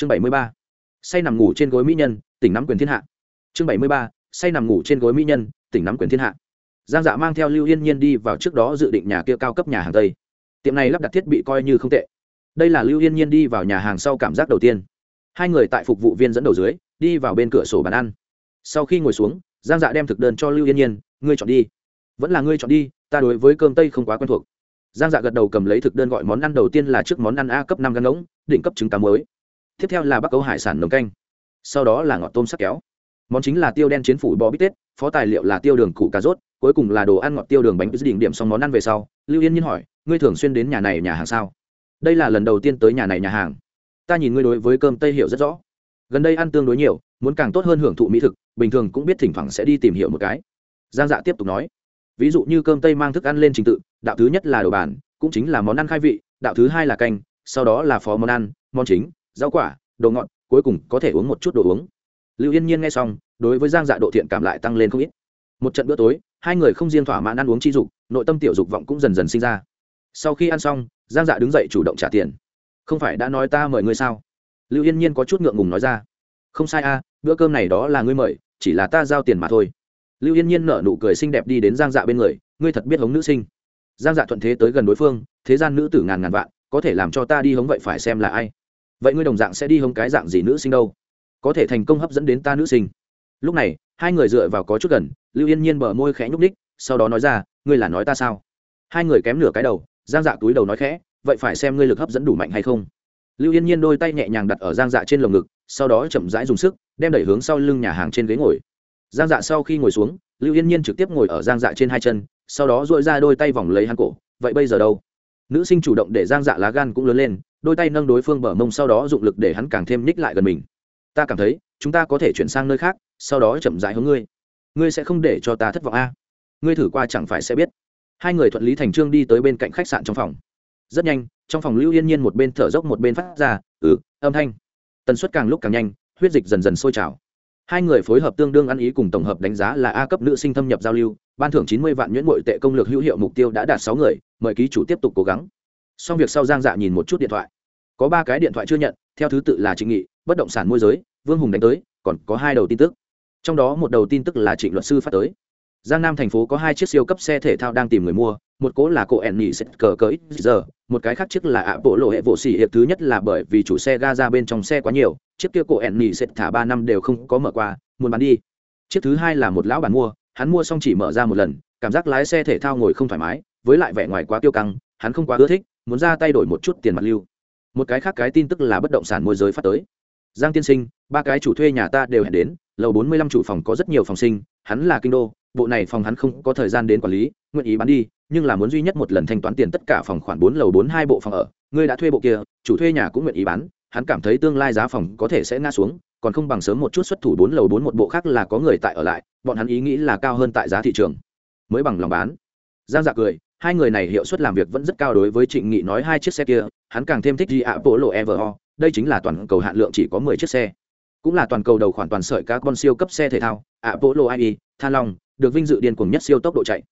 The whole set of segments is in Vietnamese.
chương bảy mươi ba. Say nằm ngủ trên gối mỹ nhân, tỉnh nắm quyền thiên hạ. Chương bảy mươi ba. Say nằm ngủ trên gối mỹ nhân, tỉnh nắm quyền thiên hạ. Giang dạ mang theo lưu yên nhiên đi vào trước đó dự định nhà kia cao cấp nhà hàng tây. Tiệm này lắp đặt thiết bị coi như không tệ. Đây là lưu yên nhiên đi vào nhà hàng sau cảm giác đầu tiên. Hai người tại phục vụ viên dẫn đầu dưới, đi vào bên cửa sổ bàn ăn. Sau khi ngồi xuống, giang dạ đem thực đơn cho lưu yên nhiên, ngươi chọn đi. Vẫn là ngươi chọn đi, ta đối với cơm tây không quá quen thuộc. Giang dạ gật đầu cầm lấy thực đơn gọi món ăn đầu tiên là trước món ăn a cấp năm gan ngỗng định cấp trứng cá mới tiếp theo là bắc âu hải sản nồng canh sau đó là ngọt tôm sắc kéo món chính là tiêu đen chiến phủ bò bít tết phó tài liệu là tiêu đường củ cà rốt cuối cùng là đồ ăn ngọt tiêu đường bánh đỉnh điểm xong món ăn về sau lưu yên nhiên hỏi ngươi thường xuyên đến nhà này nhà hàng sao đây là lần đầu tiên tới nhà này nhà hàng ta nhìn ngươi đối với cơm tây hiểu rất rõ gần đây ăn tương đối nhiều muốn càng tốt hơn hưởng thụ mỹ thực bình thường cũng biết thỉnh thoảng sẽ đi tìm hiểu một cái giang dạ tiếp tục nói ví dụ như cơm tây mang thức ăn lên trình tự đạo thứ nhất là đồ bàn cũng chính là món ăn khai vị đạo thứ hai là canh sau đó là phó món ăn món chính rau quả, đồ ngọt, cuối cùng có thể uống một chút đồ uống. Lưu yên nhiên nghe xong, đối với giang dạ độ thiện cảm lại tăng lên không ít. Một trận bữa tối, hai người không riêng thỏa mãn ăn uống chi dục, nội tâm tiểu dục vọng cũng dần dần sinh ra. Sau khi ăn xong, giang dạ đứng dậy chủ động trả tiền. Không phải đã nói ta mời ngươi sao? Lưu yên nhiên có chút ngượng ngùng nói ra. Không sai a, bữa cơm này đó là ngươi mời, chỉ là ta giao tiền mà thôi. Lưu yên nhiên nở nụ cười xinh đẹp đi đến giang dạ bên người, ngươi thật biết hống nữ sinh. Giang dạ thuận thế tới gần đối phương, thế gian nữ tử ngàn ngàn vạn, có thể làm cho ta đi hống vậy phải xem là ai vậy ngươi đồng dạng sẽ đi hông cái dạng gì nữ sinh đâu? Có thể thành công hấp dẫn đến ta nữ sinh. Lúc này, hai người dựa vào có chút gần, lưu yên nhiên bờ môi khẽ nhúc ních sau đó nói ra, ngươi là nói ta sao? Hai người kém nửa cái đầu, giang dạ túi đầu nói khẽ, vậy phải xem ngươi lực hấp dẫn đủ mạnh hay không. Lưu yên nhiên đôi tay nhẹ nhàng đặt ở giang dạ trên lồng ngực, sau đó chậm rãi dùng sức, đem đẩy hướng sau lưng nhà hàng trên ghế ngồi. Giang dạ sau khi ngồi xuống, lưu yên nhiên trực tiếp ngồi ở giang dạ trên hai chân, sau đó dội ra đôi tay vòng lấy hắn cổ, vậy bây giờ đâu? Nữ sinh chủ động để giang dạ lá gan cũng lớn lên đôi tay nâng đối phương bờ mông sau đó dụng lực để hắn càng thêm ních lại gần mình. Ta cảm thấy, chúng ta có thể chuyển sang nơi khác, sau đó chậm rãi hướng ngươi. Ngươi sẽ không để cho ta thất vọng a. Ngươi thử qua chẳng phải sẽ biết. Hai người thuận lý thành trương đi tới bên cạnh khách sạn trong phòng. Rất nhanh, trong phòng lưu yên nhiên một bên thở dốc một bên phát ra ừ âm thanh. Tần suất càng lúc càng nhanh, huyết dịch dần dần sôi trào. Hai người phối hợp tương đương ăn ý cùng tổng hợp đánh giá là a cấp nữ sinh thâm nhập giao lưu, ban thưởng chín mươi vạn nhuyễn bội tệ công lược hữu hiệu mục tiêu đã đạt sáu người, mời ký chủ tiếp tục cố gắng. Xong việc sau giang dạ nhìn một chút điện thoại có ba cái điện thoại chưa nhận, theo thứ tự là trịnh nghị, bất động sản môi giới, vương hùng đánh tới, còn có hai đầu tin tức. Trong đó một đầu tin tức là trịnh luật sư phát tới. Giang nam thành phố có hai chiếc siêu cấp xe thể thao đang tìm người mua, một cố là cổ ẹn nhị sẽ cờ cờ ít giờ một cái khác chiếc là ạ bộ lộ hệ bộ xỉ hiệp, thứ nhất là bởi vì chủ xe ga ra bên trong xe quá nhiều, chiếc kia cổ ẹn nhị sẽ thả ba năm đều không có mở qua, muốn bán đi. Chiếc thứ hai là một lão bản mua, hắn mua xong chỉ mở ra một lần, cảm giác lái xe thể thao ngồi không thoải mái, với lại vẻ ngoài quá tiêu căng, hắn không quá ưa thích, muốn ra tay đổi một chút tiền mặt lưu một cái khác cái tin tức là bất động sản môi giới phát tới. Giang tiên sinh, ba cái chủ thuê nhà ta đều hẹn đến, lầu bốn mươi lăm chủ phòng có rất nhiều phòng sinh, hắn là kinh đô, bộ này phòng hắn không có thời gian đến quản lý, nguyện ý bán đi, nhưng là muốn duy nhất một lần thanh toán tiền tất cả phòng khoản bốn lầu bốn hai bộ phòng ở, ngươi đã thuê bộ kia, chủ thuê nhà cũng nguyện ý bán, hắn cảm thấy tương lai giá phòng có thể sẽ ngã xuống, còn không bằng sớm một chút xuất thủ bốn lầu bốn một bộ khác là có người tại ở lại, bọn hắn ý nghĩ là cao hơn tại giá thị trường, mới bằng lòng bán. Giang dạ cười hai người này hiệu suất làm việc vẫn rất cao đối với trịnh nghị nói hai chiếc xe kia, hắn càng thêm thích gì ạ bộ lộ everho đây chính là toàn cầu hạn lượng chỉ có mười chiếc xe. Cũng là toàn cầu đầu khoản toàn sợi các con siêu cấp xe thể thao hạ bộ lộ ie than long, được vinh dự điên cuồng nhất siêu tốc độ chạy.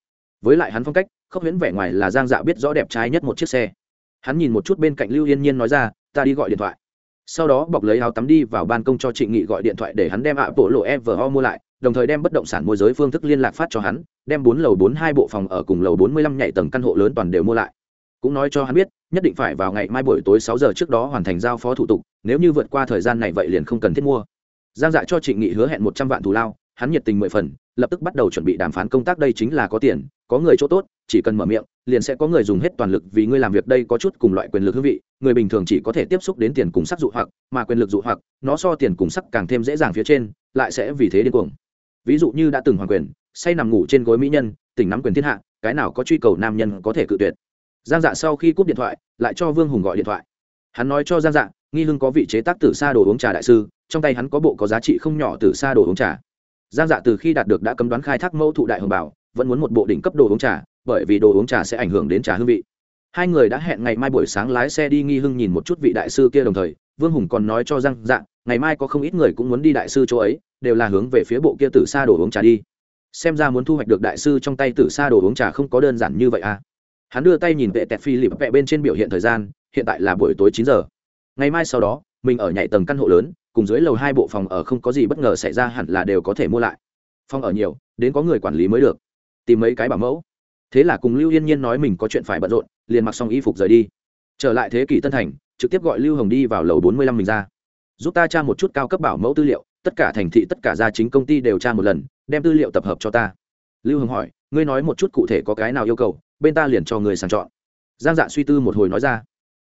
Với lại hắn phong cách không huyễn vẻ ngoài là giang dạ biết rõ đẹp trai nhất một chiếc xe. Hắn nhìn một chút bên cạnh lưu yên nhiên nói ra, ta đi gọi điện thoại. Sau đó bọc lấy áo tắm đi vào ban công cho trịnh nghị gọi điện thoại để hắn đem ạ bộ lộ everho mua lại đồng thời đem bất động sản môi giới phương thức liên lạc phát cho hắn, đem bốn lầu bốn hai bộ phòng ở cùng lầu bốn mươi lăm nhảy tầng căn hộ lớn toàn đều mua lại. Cũng nói cho hắn biết, nhất định phải vào ngày mai buổi tối sáu giờ trước đó hoàn thành giao phó thủ tục, nếu như vượt qua thời gian này vậy liền không cần thiết mua. Giang dạ cho trịnh nghị hứa hẹn một trăm vạn thù lao, hắn nhiệt tình mười phần, lập tức bắt đầu chuẩn bị đàm phán công tác đây chính là có tiền, có người chỗ tốt, chỉ cần mở miệng, liền sẽ có người dùng hết toàn lực vì ngươi làm việc đây có chút cùng loại quyền lực hương vị, người bình thường chỉ có thể tiếp xúc đến tiền cùng sắc dụ hoặc, mà quyền lực dụ hoặc, nó so tiền cùng sắc càng thêm dễ dàng phía trên, lại sẽ vì thế điên cuồng ví dụ như đã từng hoàng quyền, say nằm ngủ trên gối mỹ nhân, tỉnh nắm quyền thiên hạ, cái nào có truy cầu nam nhân có thể cự tuyệt? Giang dạ sau khi cúp điện thoại, lại cho vương hùng gọi điện thoại. Hắn nói cho giang dạ nghi hưng có vị chế tác tử sa đồ uống trà đại sư, trong tay hắn có bộ có giá trị không nhỏ tử sa đồ uống trà. Giang dạ từ khi đạt được đã cấm đoán khai thác mẫu thụ đại hồng bảo vẫn muốn một bộ đỉnh cấp đồ uống trà, bởi vì đồ uống trà sẽ ảnh hưởng đến trà hương vị. Hai người đã hẹn ngày mai buổi sáng lái xe đi nghi hưng nhìn một chút vị đại sư kia đồng thời, vương hùng còn nói cho giang dạ ngày mai có không ít người cũng muốn đi đại sư chỗ ấy, đều là hướng về phía bộ kia tử sa đồ uống trà đi. Xem ra muốn thu hoạch được đại sư trong tay tử sa đồ uống trà không có đơn giản như vậy à. Hắn đưa tay nhìn vệ tẹt phi lịp vẹ bên trên biểu hiện thời gian, hiện tại là buổi tối chín giờ. Ngày mai sau đó, mình ở nhảy tầng căn hộ lớn, cùng dưới lầu hai bộ phòng ở không có gì bất ngờ xảy ra hẳn là đều có thể mua lại. Phòng ở nhiều, đến có người quản lý mới được. Tìm mấy cái bảo mẫu. Thế là cùng lưu yên nhiên nói mình có chuyện phải bận rộn, liền mặc xong y phục rời đi. Trở lại thế kỷ tân thành, trực tiếp gọi lưu hồng đi vào lầu bốn mươi lăm mình ra giúp ta tra một chút cao cấp bảo mẫu tư liệu, tất cả thành thị, tất cả gia chính công ty đều tra một lần, đem tư liệu tập hợp cho ta. Lưu hồng hỏi, ngươi nói một chút cụ thể có cái nào yêu cầu, bên ta liền cho người sàng chọn. Giang dạ suy tư một hồi nói ra,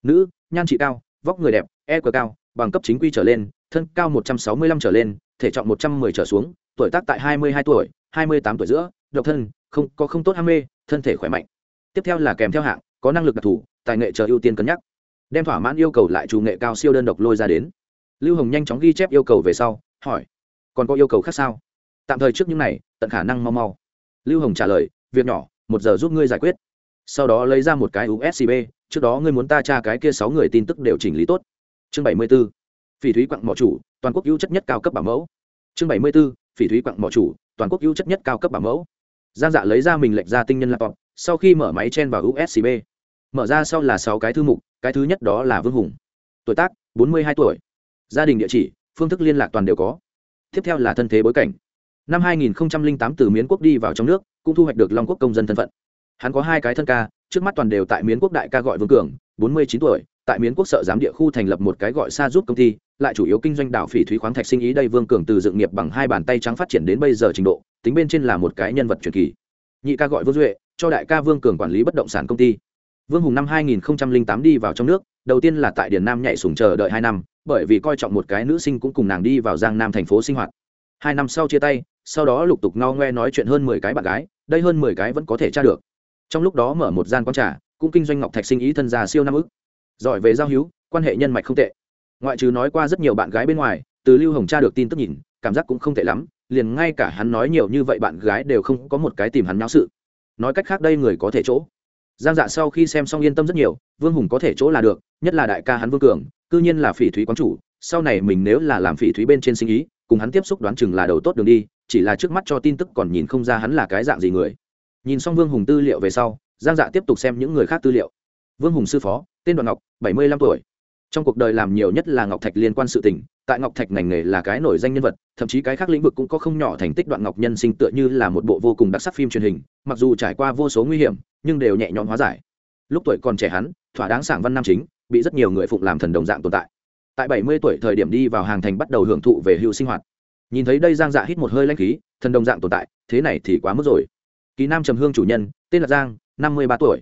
nữ, nhan trị cao, vóc người đẹp e cờ cao, bằng cấp chính quy trở lên, thân cao một trăm sáu mươi lăm trở lên, thể trọng một trăm mười trở xuống, tuổi tác tại hai mươi hai tuổi, hai mươi tám tuổi giữa, độc thân, không, có không tốt ham mê, thân thể khỏe mạnh. Tiếp theo là kèm theo hạng, có năng lực đặc thù, tài nghệ chờ ưu tiên cân nhắc. Đem thỏa mãn yêu cầu lại chủ nghệ cao siêu đơn độc lôi ra đến lưu hồng nhanh chóng ghi chép yêu cầu về sau, hỏi, còn có yêu cầu khác sao? Tạm thời trước những này, tận khả năng mau mau. Lưu hồng trả lời, việc nhỏ, một giờ giúp ngươi giải quyết. Sau đó lấy ra một cái uscb trước đó ngươi muốn ta tra cái kia sáu người tin tức đều chỉnh lý tốt. Chương bảy mươi b ố phỉ thúy quặng mỏ chủ, toàn quốc ưu chất nhất cao cấp bảo mẫu. Chương bảy mươi b ố phỉ thúy quặng mỏ chủ, toàn quốc ưu chất nhất cao cấp bảo mẫu. Giang dạ lấy ra mình lệnh ra tinh nhân laptop, sau khi mở máy chen vào uscb mở ra sau là sáu cái thư mục, cái thứ nhất đó là vương hùng. Tuổi tác, bốn mươi hai tuổi gia đình địa chỉ, phương thức liên lạc toàn đều có. Tiếp theo là thân thế bối cảnh. Năm 2008 từ miến quốc đi vào trong nước, cũng thu hoạch được long quốc công dân thân phận. Hắn có hai cái thân ca, trước mắt toàn đều tại miến quốc đại ca gọi vương cường 49 tuổi, tại miến quốc sợ giám địa khu thành lập một cái gọi xa giúp công ty, lại chủ yếu kinh doanh đảo phỉ thúy khoáng thạch sinh ý đây vương cường từ dựng nghiệp bằng hai bàn tay trắng phát triển đến bây giờ trình độ, tính bên trên là một cái nhân vật truyền kỳ. Nhị ca gọi vương duệ, cho đại ca vương cường quản lý bất động sản công ty. Vương hùng năm 2008 đi vào trong nước, đầu tiên là tại điền nam nhảy sùng chờ đợi hai năm bởi vì coi trọng một cái nữ sinh cũng cùng nàng đi vào giang nam thành phố sinh hoạt. Hai năm sau chia tay, sau đó lục tục no ngoe nói chuyện hơn mười cái bạn gái, đây hơn mười cái vẫn có thể tra được. Trong lúc đó mở một gian quán trà, cũng kinh doanh ngọc thạch sinh ý thân già siêu năm ức. Giỏi về giao hữu, quan hệ nhân mạch không tệ. Ngoại trừ nói qua rất nhiều bạn gái bên ngoài, từ lưu hồng tra được tin tức nhìn, cảm giác cũng không tệ lắm, liền ngay cả hắn nói nhiều như vậy bạn gái đều không có một cái tìm hắn nháo sự. Nói cách khác đây người có thể chỗ. Giang dạ sau khi xem xong yên tâm rất nhiều, vương hùng có thể chỗ là được, nhất là đại ca hắn vương cường cư nhiên là phỉ thúy quán chủ, sau này mình nếu là làm phỉ thúy bên trên sinh ý, cùng hắn tiếp xúc đoán chừng là đầu tốt đường đi, chỉ là trước mắt cho tin tức còn nhìn không ra hắn là cái dạng gì người. Nhìn xong vương hùng tư liệu về sau, giang dạ tiếp tục xem những người khác tư liệu. Vương hùng sư phó, tên đoàn ngọc, bảy mươi lăm tuổi. Trong cuộc đời làm nhiều nhất là ngọc thạch liên quan sự tình, tại ngọc thạch ngành nghề là cái nổi danh nhân vật, thậm chí cái khác lĩnh vực cũng có không nhỏ thành tích đoạn ngọc nhân sinh tựa như là một bộ vô cùng đặc sắc phim truyền hình, mặc dù trải qua vô số nguy hiểm, nhưng đều nhẹ nhõm hóa giải. Lúc tuổi còn trẻ hắn, thỏa đáng sảng văn nam chính bị rất nhiều người phụng làm thần đồng dạng tồn tại. Tại bảy mươi tuổi thời điểm đi vào hàng thành bắt đầu hưởng thụ về hưu sinh hoạt. Nhìn thấy đây giang dạ hít một hơi lanh khí, thần đồng dạng tồn tại, thế này thì quá mức rồi. Kỳ nam trầm hương chủ nhân, tên là giang, năm mươi ba tuổi.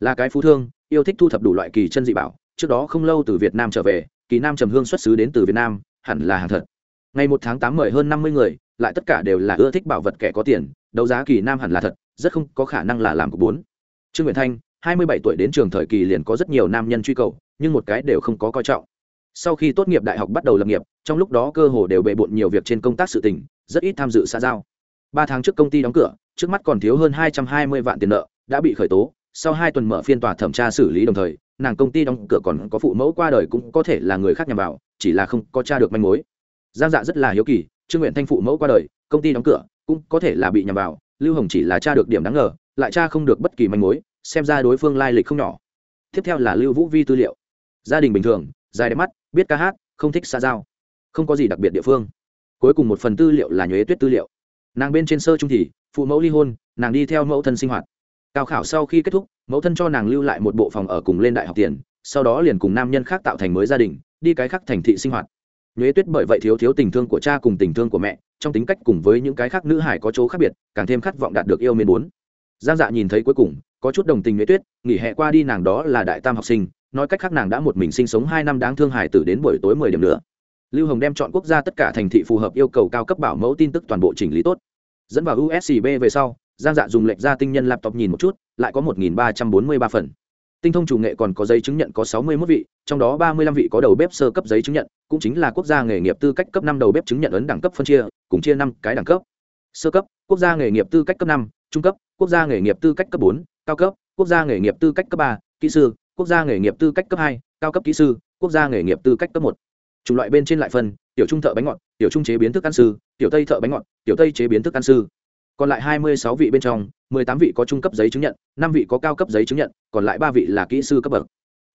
Là cái phú thương, yêu thích thu thập đủ loại kỳ chân dị bảo. Trước đó không lâu từ việt nam trở về, kỳ nam trầm hương xuất xứ đến từ việt nam, hẳn là hàng thật. Ngày một tháng tám mời hơn năm mươi người, lại tất cả đều là ưa thích bảo vật kẻ có tiền, đấu giá kỳ nam hẳn là thật, rất không có khả năng là làm của bốn. Trương nguyện thanh hai mươi bảy tuổi đến trường thời kỳ liền có rất nhiều nam nhân truy cầu, nhưng một cái đều không có coi trọng. Sau khi tốt nghiệp đại học bắt đầu lập nghiệp, trong lúc đó cơ hồ đều bề bộn nhiều việc trên công tác sự tình, rất ít tham dự xã giao. Ba tháng trước công ty đóng cửa, trước mắt còn thiếu hơn hai trăm hai mươi vạn tiền nợ, đã bị khởi tố. Sau hai tuần mở phiên tòa thẩm tra xử lý đồng thời, nàng công ty đóng cửa còn có phụ mẫu qua đời cũng có thể là người khác nhằm vào, chỉ là không có t r a được manh mối. Giang dạ rất là hiếu kỳ, trương nguyện thanh phụ mẫu qua đời, công ty đóng cửa cũng có thể là bị nhằm vào, lưu hồng chỉ là t r a được điểm đáng ngờ, lại t r a không được bất kỳ manh mối xem ra đối phương lai lịch không nhỏ. Tiếp theo là lưu vũ vi tư liệu. Gia đình bình thường, dài đẹp mắt, biết ca hát, không thích xa giao, không có gì đặc biệt địa phương. Cuối cùng một phần tư liệu là nhuế tuyết tư liệu. Nàng bên trên sơ trung thì, phụ mẫu ly hôn, nàng đi theo mẫu thân sinh hoạt. Cao khảo sau khi kết thúc, mẫu thân cho nàng lưu lại một bộ phòng ở cùng lên đại học tiền, sau đó liền cùng nam nhân khác tạo thành mới gia đình, đi cái khác thành thị sinh hoạt. Nhuế tuyết bởi vậy thiếu thiếu tình thương của cha cùng tình thương của mẹ, trong tính cách cùng với những cái khác nữ hải có chỗ khác biệt, càng thêm khát vọng đạt được yêu mến bốn. Giang dạ nhìn thấy cuối cùng có chút đồng tình nguyễn tuyết, nghỉ hè qua đi nàng đó là đại tam học sinh, nói cách khác nàng đã một mình sinh sống hai năm đáng thương hài tử đến buổi tối mười điểm nữa. Lưu hồng đem chọn quốc gia tất cả thành thị phù hợp yêu cầu cao cấp bảo mẫu tin tức toàn bộ chỉnh lý tốt. Dẫn vào uscb về sau, giang dạ dùng lệnh ra tinh nhân laptop nhìn một chút, lại có một nghìn ba trăm bốn mươi ba phần. Tinh thông chủ nghệ còn có giấy chứng nhận có sáu mươi mốt vị, trong đó ba mươi lăm vị có đầu bếp sơ cấp giấy chứng nhận, cũng chính là quốc gia nghề nghiệp tư cách cấp năm đầu bếp chứng nhận ấn đẳng cấp phân chia, cùng chia năm cái đẳng cấp. Sơ cấp, quốc gia nghề nghiệp tư cách cấp năm, trung cấp, quốc gia nghề nghiệp tư cách cấp bốn cao cấp, quốc gia nghề nghiệp tư cách cấp ba, kỹ sư, quốc gia nghề nghiệp tư cách cấp hai, cao cấp kỹ sư, quốc gia nghề nghiệp tư cách cấp một. Chủng loại bên trên lại phân, tiểu trung thợ bánh ngọt, tiểu trung chế biến thức ăn sư, tiểu tây thợ bánh ngọt, tiểu tây chế biến thức ăn sư. Còn lại hai mươi sáu vị bên trong, mười tám vị có trung cấp giấy chứng nhận, năm vị có cao cấp giấy chứng nhận, còn lại ba vị là kỹ sư cấp bậc.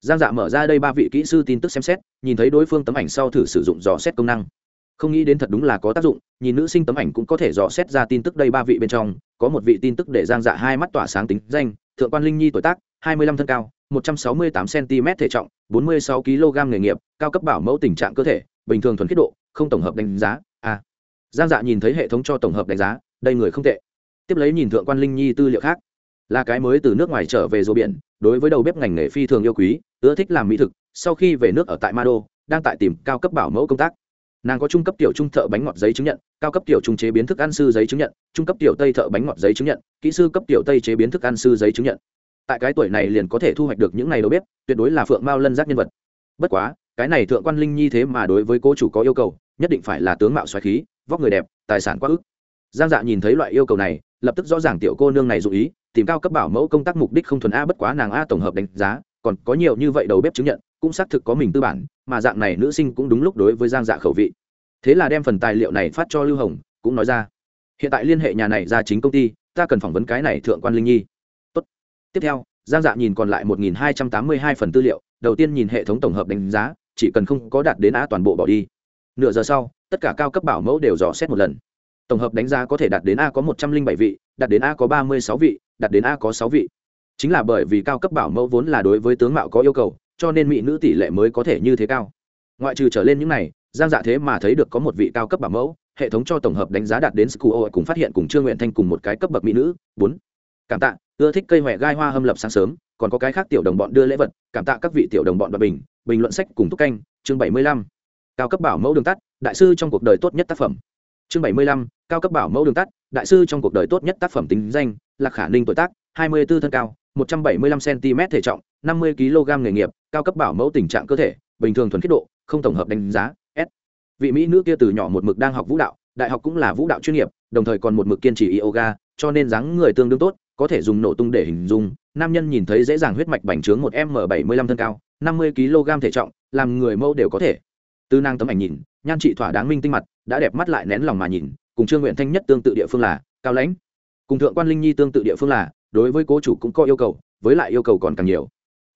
Giang dạ mở ra đây ba vị kỹ sư tin tức xem xét, nhìn thấy đối phương tấm ảnh sau thử sử dụng dò xét công năng không nghĩ đến thật đúng là có tác dụng, nhìn nữ sinh tấm ảnh cũng có thể dò xét ra tin tức đây ba vị bên trong, có một vị tin tức để giang dạ hai mắt tỏa sáng tính danh, thượng quan linh nhi tuổi tác, hai mươi lăm thân cao, một trăm sáu mươi tám cm thể trọng, bốn mươi sáu kg nghề nghiệp, cao cấp bảo mẫu tình trạng cơ thể, bình thường thuần khiết độ, không tổng hợp đánh giá. A giang dạ nhìn thấy hệ thống cho tổng hợp đánh giá, đây người không tệ. Tiếp lấy nhìn thượng quan linh nhi tư liệu khác. Là cái mới từ nước ngoài trở về rùa biển, đối với đầu bếp ngành nghề phi thường yêu quý, ưa thích làm mỹ thực, sau khi về nước ở tại ma đô đang tại tìm cao cấp bảo mẫu công tác nàng có trung cấp tiểu trung thợ bánh ngọt giấy chứng nhận, cao cấp tiểu trung chế biến thức ăn sư giấy chứng nhận, trung cấp tiểu tây thợ bánh ngọt giấy chứng nhận, kỹ sư cấp tiểu tây chế biến thức ăn sư giấy chứng nhận. Tại cái tuổi này liền có thể thu hoạch được những này đầu bếp, tuyệt đối là phượng mao lân giác nhân vật. Bất quá, cái này thượng quan linh nhi thế mà đối với cô chủ có yêu cầu, nhất định phải là tướng mạo xoáy khí, vóc người đẹp, tài sản quá ức. Giang dạ nhìn thấy loại yêu cầu này, lập tức rõ ràng tiểu cô nương này dụ ý, tìm cao cấp bảo mẫu công tác mục đích không thuần a bất quá nàng a tổng hợp đánh giá, còn có nhiều như vậy đầu bếp chứng nhận cũng xác thực có mình tư bản, mà dạng này nữ sinh cũng đúng lúc đối với giang dạ khẩu vị. Thế là đem phần tài liệu này phát cho lưu hồng, cũng nói ra, hiện tại liên hệ nhà này ra chính công ty, ta cần phỏng vấn cái này thượng quan linh nhi. Tốt. tiếp theo, giang dạ nhìn còn lại một nghìn hai trăm tám mươi hai phần tư liệu, đầu tiên nhìn hệ thống tổng hợp đánh giá, chỉ cần không có đạt đến a toàn bộ bỏ đi. Nửa giờ sau, tất cả cao cấp bảo mẫu đều dò xét một lần. Tổng hợp đánh giá có thể đạt đến a có một trăm linh bảy vị, đạt đến a có ba mươi sáu vị, đạt đến a có sáu vị. Chính là bởi vì cao cấp bảo mẫu vốn là đối với tướng mạo có yêu cầu cho nên mỹ nữ tỷ lệ mới có thể như thế cao. Ngoại trừ trở lên những này, giang dạ thế mà thấy được có một vị cao cấp bảo mẫu, hệ thống cho tổng hợp đánh giá đạt đến scuo cùng phát hiện cùng trương nguyện thanh cùng một cái cấp bậc mỹ nữ. Bốn, cảm tạ, ưa thích cây huệ gai hoa hâm lập sáng sớm, còn có cái khác tiểu đồng bọn đưa lễ vật, cảm tạ các vị tiểu đồng bọn và bình bình luận sách cùng túc canh, chương bảy mươi lăm, cao cấp bảo mẫu đường tắt, đại sư trong cuộc đời tốt nhất tác phẩm. Chương bảy mươi lăm, cao cấp bảo mẫu đường tắt, đại sư trong cuộc đời tốt nhất tác phẩm tính danh, lạc khả ninh tuổi tác, hai mươi 24 thân cao, một trăm bảy mươi lăm cm thể trọng năm mươi kg nghề nghiệp, cao cấp bảo mẫu tình trạng cơ thể, bình thường thuần khiết độ, không tổng hợp đánh giá, s. Vị mỹ nữ kia từ nhỏ một mực đang học vũ đạo, đại học cũng là vũ đạo chuyên nghiệp, đồng thời còn một mực kiên trì yoga, cho nên dáng người tương đương tốt, có thể dùng nổ tung để hình dung, nam nhân nhìn thấy dễ dàng huyết mạch bành trướng một m bảy mươi lăm thân cao, năm mươi kg thể trọng, làm người mẫu đều có thể. Từ nàng tấm ảnh nhìn, nhan trị thỏa đáng minh tinh mặt, đã đẹp mắt lại nén lòng mà nhìn, cùng trương nguyện thanh nhất tương tự địa phương là cao lãnh. Cùng thượng quan linh nhi tương tự địa phương là, đối với cố chủ cũng có yêu cầu, với lại yêu cầu còn càng nhiều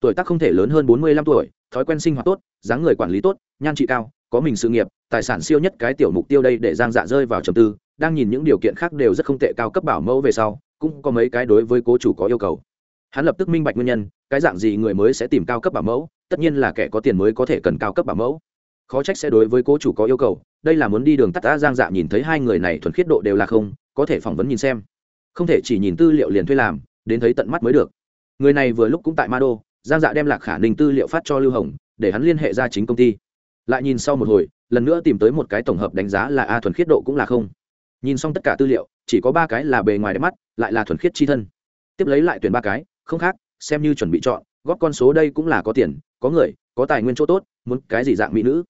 tuổi tác không thể lớn hơn bốn mươi lăm tuổi, thói quen sinh hoạt tốt, dáng người quản lý tốt, nhan trị cao, có mình sự nghiệp, tài sản siêu nhất cái tiểu mục tiêu đây để giang dạ rơi vào trầm tư, đang nhìn những điều kiện khác đều rất không tệ cao cấp bảo mẫu về sau, cũng có mấy cái đối với cố chủ có yêu cầu. Hắn lập tức minh bạch nguyên nhân, cái dạng gì người mới sẽ tìm cao cấp bảo mẫu, tất nhiên là kẻ có tiền mới có thể cần cao cấp bảo mẫu. Khó trách sẽ đối với cố chủ có yêu cầu, đây là muốn đi đường tắt đã giang dạ nhìn thấy hai người này thuần khiết độ đều là không, có thể phỏng vấn nhìn xem. Không thể chỉ nhìn tư liệu liền thuê làm, đến thấy tận mắt mới được. Người này vừa lúc cũng tại ma đô giang dạ đem lạc khả ninh tư liệu phát cho lưu hồng, để hắn liên hệ ra chính công ty. Lại nhìn sau một hồi, lần nữa tìm tới một cái tổng hợp đánh giá là a thuần khiết độ cũng là không. Nhìn xong tất cả tư liệu, chỉ có ba cái là bề ngoài đẹp mắt, lại là thuần khiết chi thân. Tiếp lấy lại tuyển ba cái, không khác, xem như chuẩn bị chọn, góp con số đây cũng là có tiền, có người, có tài nguyên chỗ tốt, muốn cái gì dạng mỹ nữ.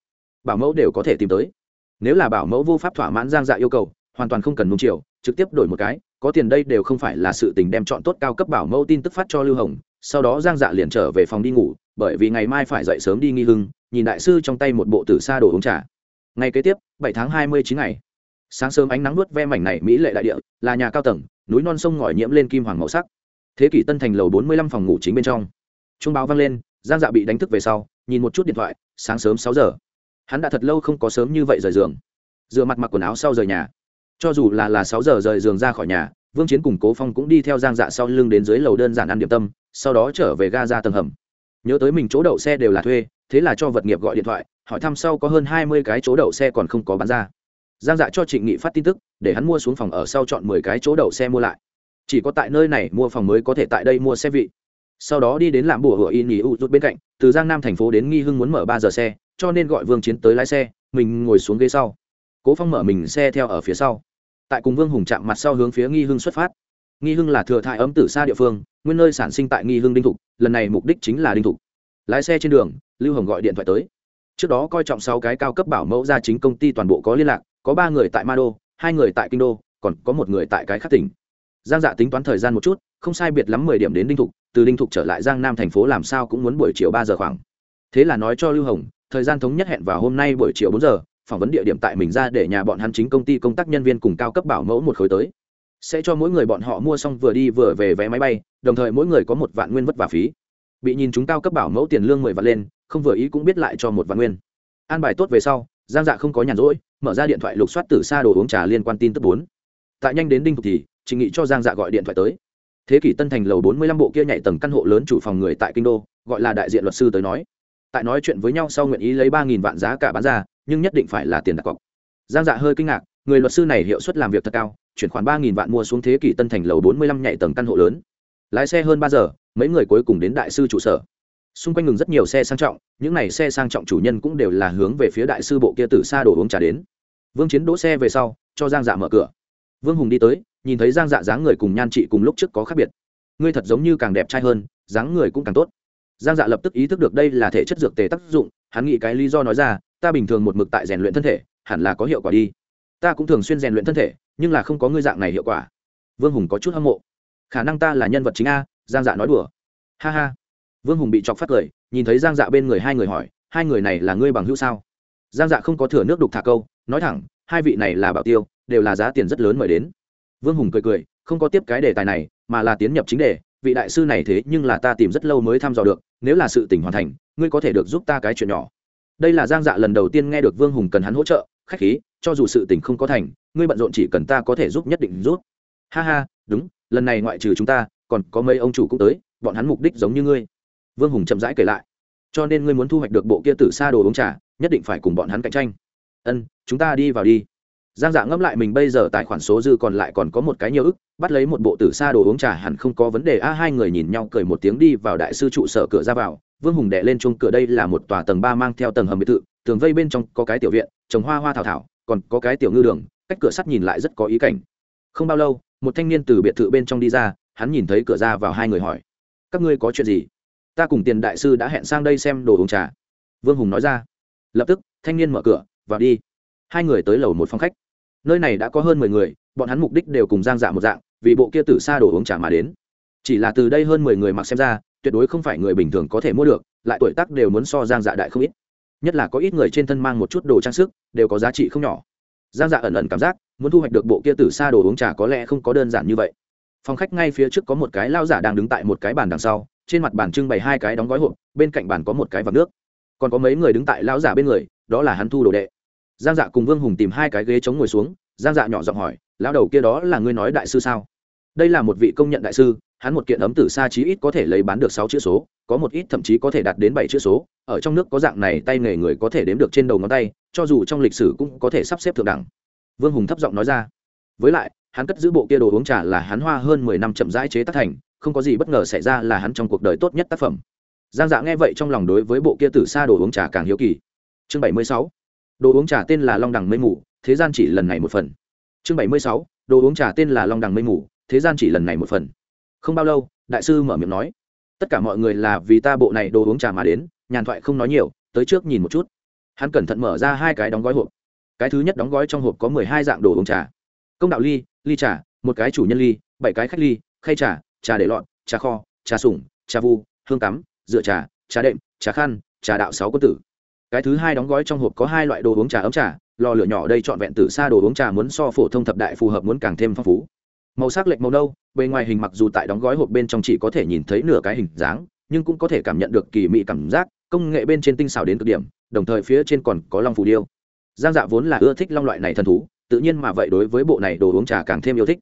Bảo mẫu đều có thể tìm tới. Nếu là bảo mẫu vô pháp thỏa mãn giang dạ yêu cầu, hoàn toàn không cần nung chiều, trực tiếp đổi một cái, có tiền đây đều không phải là sự tình đem chọn tốt cao cấp bảo mẫu tin tức phát cho lưu hồng sau đó giang dạ liền trở về phòng đi ngủ, bởi vì ngày mai phải dậy sớm đi nghi hưng, nhìn đại sư trong tay một bộ tử sa đồ uống trà. Ngày kế tiếp, bảy tháng hai mươi chín ngày. Sáng sớm ánh nắng nuốt ve mảnh này mỹ lệ đại địa, là nhà cao tầng, núi non sông ngòi nhiễm lên kim hoàng màu sắc. Thế kỷ tân thành lầu bốn mươi lăm phòng ngủ chính bên trong. Trung báo vang lên, giang dạ bị đánh thức về sau, nhìn một chút điện thoại, sáng sớm sáu giờ. Hắn đã thật lâu không có sớm như vậy rời giường. Rửa mặt mặc quần áo sau rời nhà. Cho dù là là sáu giờ rời giường ra khỏi nhà vương chiến cùng cố phong cũng đi theo giang dạ sau lưng đến dưới lầu đơn giản ăn điểm tâm, sau đó trở về ga ra tầng hầm. Nhớ tới mình chỗ đậu xe đều là thuê, thế là cho vật nghiệp gọi điện thoại, hỏi thăm sau có hơn hai mươi cái chỗ đậu xe còn không có bán ra. Giang dạ cho trịnh nghị phát tin tức, để hắn mua xuống phòng ở sau chọn mười cái chỗ đậu xe mua lại. Chỉ có tại nơi này mua phòng mới có thể tại đây mua xe vị. Sau đó đi đến làm bùa hựa in nghỉ u rút bên cạnh, từ giang nam thành phố đến nghi hưng muốn mở ba giờ xe, cho nên gọi vương chiến tới lái xe, mình ngồi xuống ghế sau. Cố phong mở mình xe theo ở phía sau tại cùng vương hùng chạm mặt sau hướng phía nghi hưng xuất phát. Nghi hưng là thừa thai ấm tử xa địa phương, nguyên nơi sản sinh tại nghi hưng đinh thục, lần này mục đích chính là đinh thục. Lái xe trên đường, lưu hồng gọi điện thoại tới. Trước đó coi trọng sáu cái cao cấp bảo mẫu ra chính công ty toàn bộ có liên lạc, có ba người tại ma đô, hai người tại kinh đô, còn có một người tại cái khác tỉnh. Giang dạ tính toán thời gian một chút, không sai biệt lắm mười điểm đến đinh thục, từ đinh thục trở lại giang nam thành phố làm sao cũng muốn buổi chiều ba giờ khoảng. Thế là nói cho lưu hồng, thời gian thống nhất hẹn vào hôm nay buổi chiều bốn giờ phỏng vấn địa điểm tại mình ra để nhà bọn hắn chính công ty công tác nhân viên cùng cao cấp bảo mẫu một khối tới. Sẽ cho mỗi người bọn họ mua xong vừa đi vừa về vé máy bay, đồng thời mỗi người có một vạn nguyên vất vả phí. Bị nhìn chúng cao cấp bảo mẫu tiền lương mười vạn lên, không vừa ý cũng biết lại cho một vạn nguyên. An bài tốt về sau, giang dạ không có nhàn rỗi, mở ra điện thoại lục soát từ xa đồ uống trà liên quan tin tức bốn. Tại nhanh đến đinh thục thì trình nghị cho giang dạ gọi điện thoại tới. Thế kỷ tân thành lầu bốn mươi lăm bộ kia nhảy tầng căn hộ lớn chủ phòng người tại kinh đô, gọi là đại diện luật sư tới nói. Tại nói chuyện với nhau sau nguyện ý lấy ba nghìn vạn giá cả bán ra nhưng nhất định phải là tiền đặt cọc. Giang dạ hơi kinh ngạc, người luật sư này hiệu suất làm việc thật cao, chuyển khoản ba nghìn vạn mua xuống thế kỷ tân thành lầu bốn mươi lăm nhảy tầng căn hộ lớn. Lái xe hơn ba giờ, mấy người cuối cùng đến đại sư trụ sở. Xung quanh ngừng rất nhiều xe sang trọng, những n à y xe sang trọng chủ nhân cũng đều là hướng về phía đại sư bộ kia từ xa đổ uống trà đến. Vương chiến đỗ xe về sau, cho giang dạ mở cửa. Vương hùng đi tới, nhìn thấy giang dạ dáng người cùng nhan trị cùng lúc trước có khác biệt. Ngươi thật giống như càng đẹp trai hơn, dáng người cũng càng tốt. Giang dạ lập tức ý thức được đây là thể chất dược tề tác dụng, hắn nghĩ cái lý do nói ra ta bình thường một mực tại rèn luyện thân thể, hẳn là có hiệu quả đi. Ta cũng thường xuyên rèn luyện thân thể, nhưng là không có ngươi dạng này hiệu quả. Vương hùng có chút hâm mộ. Khả năng ta là nhân vật chính a, giang dạ nói đùa. Ha ha. Vương hùng bị chọc phát cười, nhìn thấy giang dạ bên người hai người hỏi, hai người này là ngươi bằng hữu sao? Giang dạ không có thừa nước đục thả câu, nói thẳng, hai vị này là bảo tiêu, đều là giá tiền rất lớn mời đến. Vương hùng cười cười, không có tiếp cái đề tài này, mà là tiến nhập chính đề, vị đại sư này thế nhưng là ta tìm rất lâu mới thăm dò được, nếu là sự tỉnh hoàn thành, ngươi có thể được giúp ta cái chuyện nhỏ đây là giang dạ lần đầu tiên nghe được vương hùng cần hắn hỗ trợ, khách khí, cho dù sự tình không có thành, ngươi bận rộn chỉ cần ta có thể giúp nhất định giúp. Ha ha, đúng, lần này ngoại trừ chúng ta, còn có mấy ông chủ cũng tới, bọn hắn mục đích giống như ngươi. Vương hùng chậm rãi kể lại. Cho nên ngươi muốn thu hoạch được bộ kia tử xa đồ uống trà, nhất định phải cùng bọn hắn cạnh tranh. Ân, chúng ta đi vào đi. Giang dạ ngẫm lại mình bây giờ tài khoản số dư còn lại còn có một cái nhiều ức, bắt lấy một bộ tử xa đồ uống trà hẳn không có vấn đề. A, hai người nhìn nhau cười một tiếng đi vào đại sư trụ sở cửa ra vào vương hùng đệ lên chung cửa đây là một tòa tầng ba mang theo tầng hầm biệt thự, tường vây bên trong có cái tiểu viện, trồng hoa hoa thảo thảo, còn có cái tiểu ngư đường, cách cửa sắt nhìn lại rất có ý cảnh. Không bao lâu, một thanh niên từ biệt thự bên trong đi ra, hắn nhìn thấy cửa ra vào hai người hỏi, các ngươi có chuyện gì? Ta cùng tiền đại sư đã hẹn sang đây xem đồ uống trà. Vương hùng nói ra, lập tức, thanh niên mở cửa, vào đi. Hai người tới lầu một phòng khách. Nơi này đã có hơn mười người, bọn hắn mục đích đều cùng giang dạ một dạng, vì bộ kia tử xa đồ uống trà mà đến. Chỉ là từ đây hơn mười người mặc xem ra tuyệt đối không phải người bình thường có thể mua được, lại tuổi tác đều muốn so giang dạ đại không ít. Nhất là có ít người trên thân mang một chút đồ trang sức, đều có giá trị không nhỏ. Giang dạ ẩn ẩn cảm giác, muốn thu hoạch được bộ kia tử xa đồ uống trà có lẽ không có đơn giản như vậy. Phòng khách ngay phía trước có một cái lao giả đang đứng tại một cái bàn đằng sau, trên mặt bàn trưng bày hai cái đóng gói hộp, bên cạnh bàn có một cái vạc nước. Còn có mấy người đứng tại lao giả bên người, đó là hắn thu đồ đệ. Giang dạ cùng vương hùng tìm hai cái ghế chống ngồi xuống, giang dạ nhỏ giọng hỏi, lão đầu kia đó là ngươi nói đại sư sao? Đây là một vị công nhận đại sư hắn một kiện ấm tử xa chí ít có thể lấy bán được sáu chữ số, có một ít thậm chí có thể đạt đến bảy chữ số. Ở trong nước có dạng này tay nghề người có thể đếm được trên đầu ngón tay, cho dù trong lịch sử cũng có thể sắp xếp thượng đẳng. Vương hùng thấp giọng nói ra. Với lại, hắn cất giữ bộ kia đồ uống trà là hắn hoa hơn mười năm chậm rãi chế tác thành, không có gì bất ngờ xảy ra là hắn trong cuộc đời tốt nhất tác phẩm. Giang dạ nghe vậy trong lòng đối với bộ kia tử xa đồ uống trà càng hiếu kỳ. Chương bảy mươi sáu. Đồ uống trà tên là long đằng mây mù, thế gian chỉ lần này một phần. Chương bảy mươi sáu. Đồ uống trà tên là long đằng mây mù, thế gian chỉ lần này một phần không bao lâu, đại sư mở miệng nói, tất cả mọi người là vì ta bộ này đồ uống trà mà đến, nhàn thoại không nói nhiều, tới trước nhìn một chút. Hắn cẩn thận mở ra hai cái đóng gói hộp. Cái thứ nhất đóng gói trong hộp có mười hai dạng đồ uống trà. Công đạo ly ly trà, một cái chủ nhân ly, bảy cái khách ly, khay trà trà để lọn trà kho, trà sủng, trà vu, hương cắm, dựa trà trà đệm, trà khăn, trà đạo sáu quân tử. Cái thứ hai đóng gói trong hộp có hai loại đồ uống trà ấm trà, lò lửa nhỏ đây trọn vẹn từ xa đồ uống trà muốn so phổ thông thập đại phù hợp muốn càng thêm phong phú màu sắc lệch màu nâu, bề ngoài hình mặc dù tại đóng gói hộp bên trong chỉ có thể nhìn thấy nửa cái hình dáng, nhưng cũng có thể cảm nhận được kỳ mị cảm giác, công nghệ bên trên tinh xảo đến cực điểm, đồng thời phía trên còn có long phù điêu. Giang dạ vốn là ưa thích long loại này thần thú, tự nhiên mà vậy đối với bộ này đồ uống trà càng thêm yêu thích.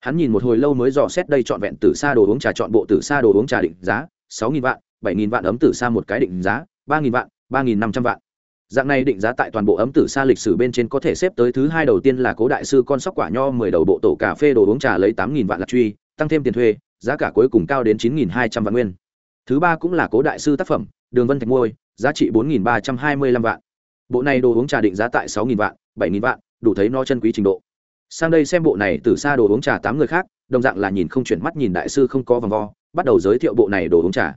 Hắn nhìn một hồi lâu mới dò xét đây trọn vẹn từ xa đồ uống trà chọn bộ từ xa đồ uống trà định giá, sáu nghìn vạn, bảy nghìn vạn ấm từ xa một cái định giá, ba nghìn vạn, ba nghìn năm trăm vạn dạng này định giá tại toàn bộ ấm tử xa lịch sử bên trên có thể xếp tới thứ hai đầu tiên là cố đại sư con sóc quả nho mười đầu bộ tổ cà phê đồ uống trà lấy tám nghìn vạn lạc truy, tăng thêm tiền thuê, giá cả cuối cùng cao đến chín nghìn hai trăm vạn nguyên. Thứ ba cũng là cố đại sư tác phẩm, đường vân thạch môi giá trị bốn nghìn ba trăm hai mươi lăm vạn. Bộ này đồ uống trà định giá tại sáu nghìn vạn, bảy nghìn vạn, đủ thấy no chân quý trình độ. Sang đây xem bộ này từ xa đồ uống trà tám người khác, đồng dạng là nhìn không chuyển mắt nhìn đại sư không có vòng vo, bắt đầu giới thiệu bộ này đồ uống trà.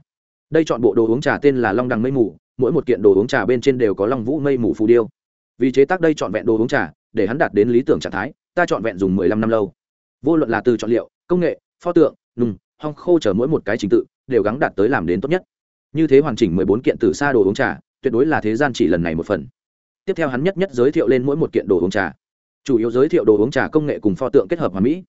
Đây chọn bộ đồ uống trà tên là long đằng mây mù mỗi một kiện đồ uống trà bên trên đều có long vũ mây mù phù điêu. Vì chế tác đây trọn vẹn đồ uống trà, để hắn đạt đến lý tưởng trạng thái, ta trọn vẹn dùng mười lăm năm lâu. Vô luận là từ chọn liệu, công nghệ, pho tượng, nùng, hong khô chở mỗi một cái trình tự, đều gắng đạt tới làm đến tốt nhất. Như thế hoàn chỉnh mười bốn kiện từ xa đồ uống trà, tuyệt đối là thế gian chỉ lần này một phần. Tiếp theo hắn nhất nhất giới thiệu lên mỗi một kiện đồ uống trà. Chủ yếu giới thiệu đồ uống trà công nghệ cùng pho tượng kết hợp hòa mỹ.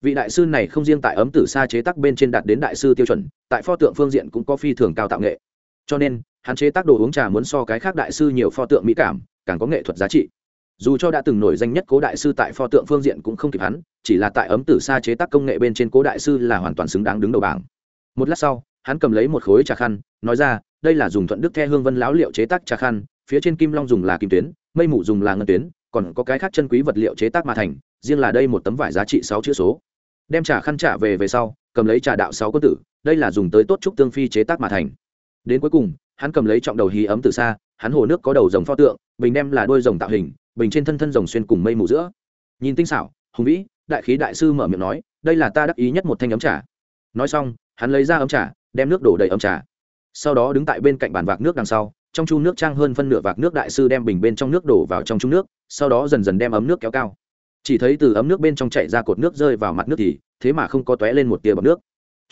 Vị đại sư này không riêng tại ấm tử xa chế tác bên trên đạt đến đại sư tiêu chuẩn, tại pho tượng phương diện cũng có phi thường cao tạo nghệ. Cho nên hắn chế tác đồ uống trà muốn so cái khác đại sư nhiều pho tượng mỹ cảm, càng có nghệ thuật giá trị. Dù cho đã từng nổi danh nhất cố đại sư tại pho tượng phương diện cũng không kịp hắn, chỉ là tại ấm tử sa chế tác công nghệ bên trên cố đại sư là hoàn toàn xứng đáng đứng đầu bảng. Một lát sau, hắn cầm lấy một khối trà khăn, nói ra, đây là dùng thuận đức the hương vân lão liệu chế tác trà khăn, phía trên kim long dùng là kim tuyến, mây mù dùng là ngân tuyến, còn có cái khác chân quý vật liệu chế tác mà thành, riêng là đây một tấm vải giá trị sáu chữ số. Đem trà khăn trả về về sau, cầm lấy trà đạo sáu quân tử, đây là dùng tới tốt trúc tương phi chế tác mà thành đến cuối cùng, hắn cầm lấy trọng đầu hí ấm từ xa, hắn hồ nước có đầu rồng pho tượng, bình đem là đôi rồng tạo hình, bình trên thân thân rồng xuyên cùng mây mù giữa. Nhìn tinh xảo, hùng vĩ, đại khí đại sư mở miệng nói, đây là ta đắc ý nhất một thanh ấm trà. Nói xong, hắn lấy ra ấm trà, đem nước đổ đầy ấm trà. Sau đó đứng tại bên cạnh bàn vạc nước đằng sau, trong chu nước trang hơn phân nửa vạc nước đại sư đem bình bên trong nước đổ vào trong chung nước, sau đó dần dần đem ấm nước kéo cao. Chỉ thấy từ ấm nước bên trong chạy ra cột nước rơi vào mặt nước thì, thế mà không có tóe lên một tia bọc nước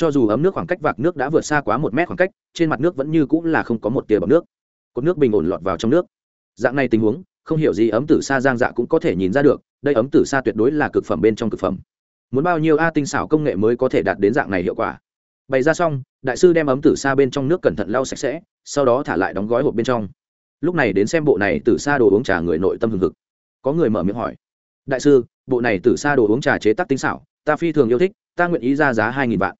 cho dù ấm nước khoảng cách vạc nước đã vượt xa quá một mét khoảng cách, trên mặt nước vẫn như cũng là không có một tia bọc nước. Cột nước bình ổn lọt vào trong nước. Dạng này tình huống, không hiểu gì ấm tử sa giang dạ cũng có thể nhìn ra được, đây ấm tử sa tuyệt đối là cực phẩm bên trong cực phẩm. Muốn bao nhiêu a tinh xảo công nghệ mới có thể đạt đến dạng này hiệu quả? Bày ra xong, đại sư đem ấm tử sa bên trong nước cẩn thận lau sạch sẽ, sau đó thả lại đóng gói hộp bên trong. Lúc này đến xem bộ này tử sa đồ uống trà người nội tâm hừng hực. Có người mở miệng hỏi, đại sư, bộ này tử sa đồ uống trà chế tác tinh xảo, ta phi thường yêu thích, ta nguyện ý ra giá hai nghìn vạn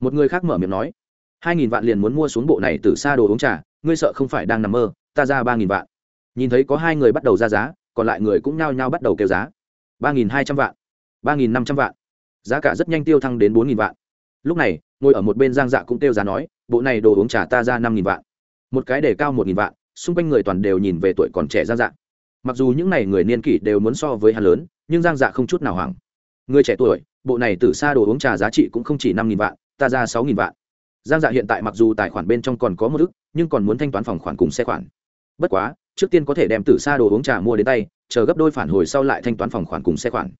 một người khác mở miệng nói, hai nghìn vạn liền muốn mua xuống bộ này từ xa đồ uống trà, ngươi sợ không phải đang nằm mơ, ta ra ba nghìn vạn. Nhìn thấy có hai người bắt đầu ra giá, còn lại người cũng nhao nhao bắt đầu kêu giá. ba nghìn hai trăm vạn, ba nghìn năm trăm vạn. Giá cả rất nhanh tiêu thăng đến bốn nghìn vạn. Lúc này, ngồi ở một bên giang dạ cũng kêu giá nói, bộ này đồ uống trà ta ra năm nghìn vạn. Một cái để cao một nghìn vạn, xung quanh người toàn đều nhìn về tuổi còn trẻ giang dạ. Mặc dù những n à y người niên kỷ đều muốn so với hắn lớn, nhưng giang dạ không chút nào hoảng. Người trẻ tuổi, bộ này từ xa đồ uống trà giá trị cũng không chỉ năm nghìn vạn ta ra sáu nghìn vạn. Giang dạ hiện tại mặc dù tài khoản bên trong còn có một ức, nhưng còn muốn thanh toán phòng khoản cùng xe khoản. Bất quá, trước tiên có thể đem từ xa đồ uống trà mua đến tay, chờ gấp đôi phản hồi sau lại thanh toán phòng khoản cùng xe khoản.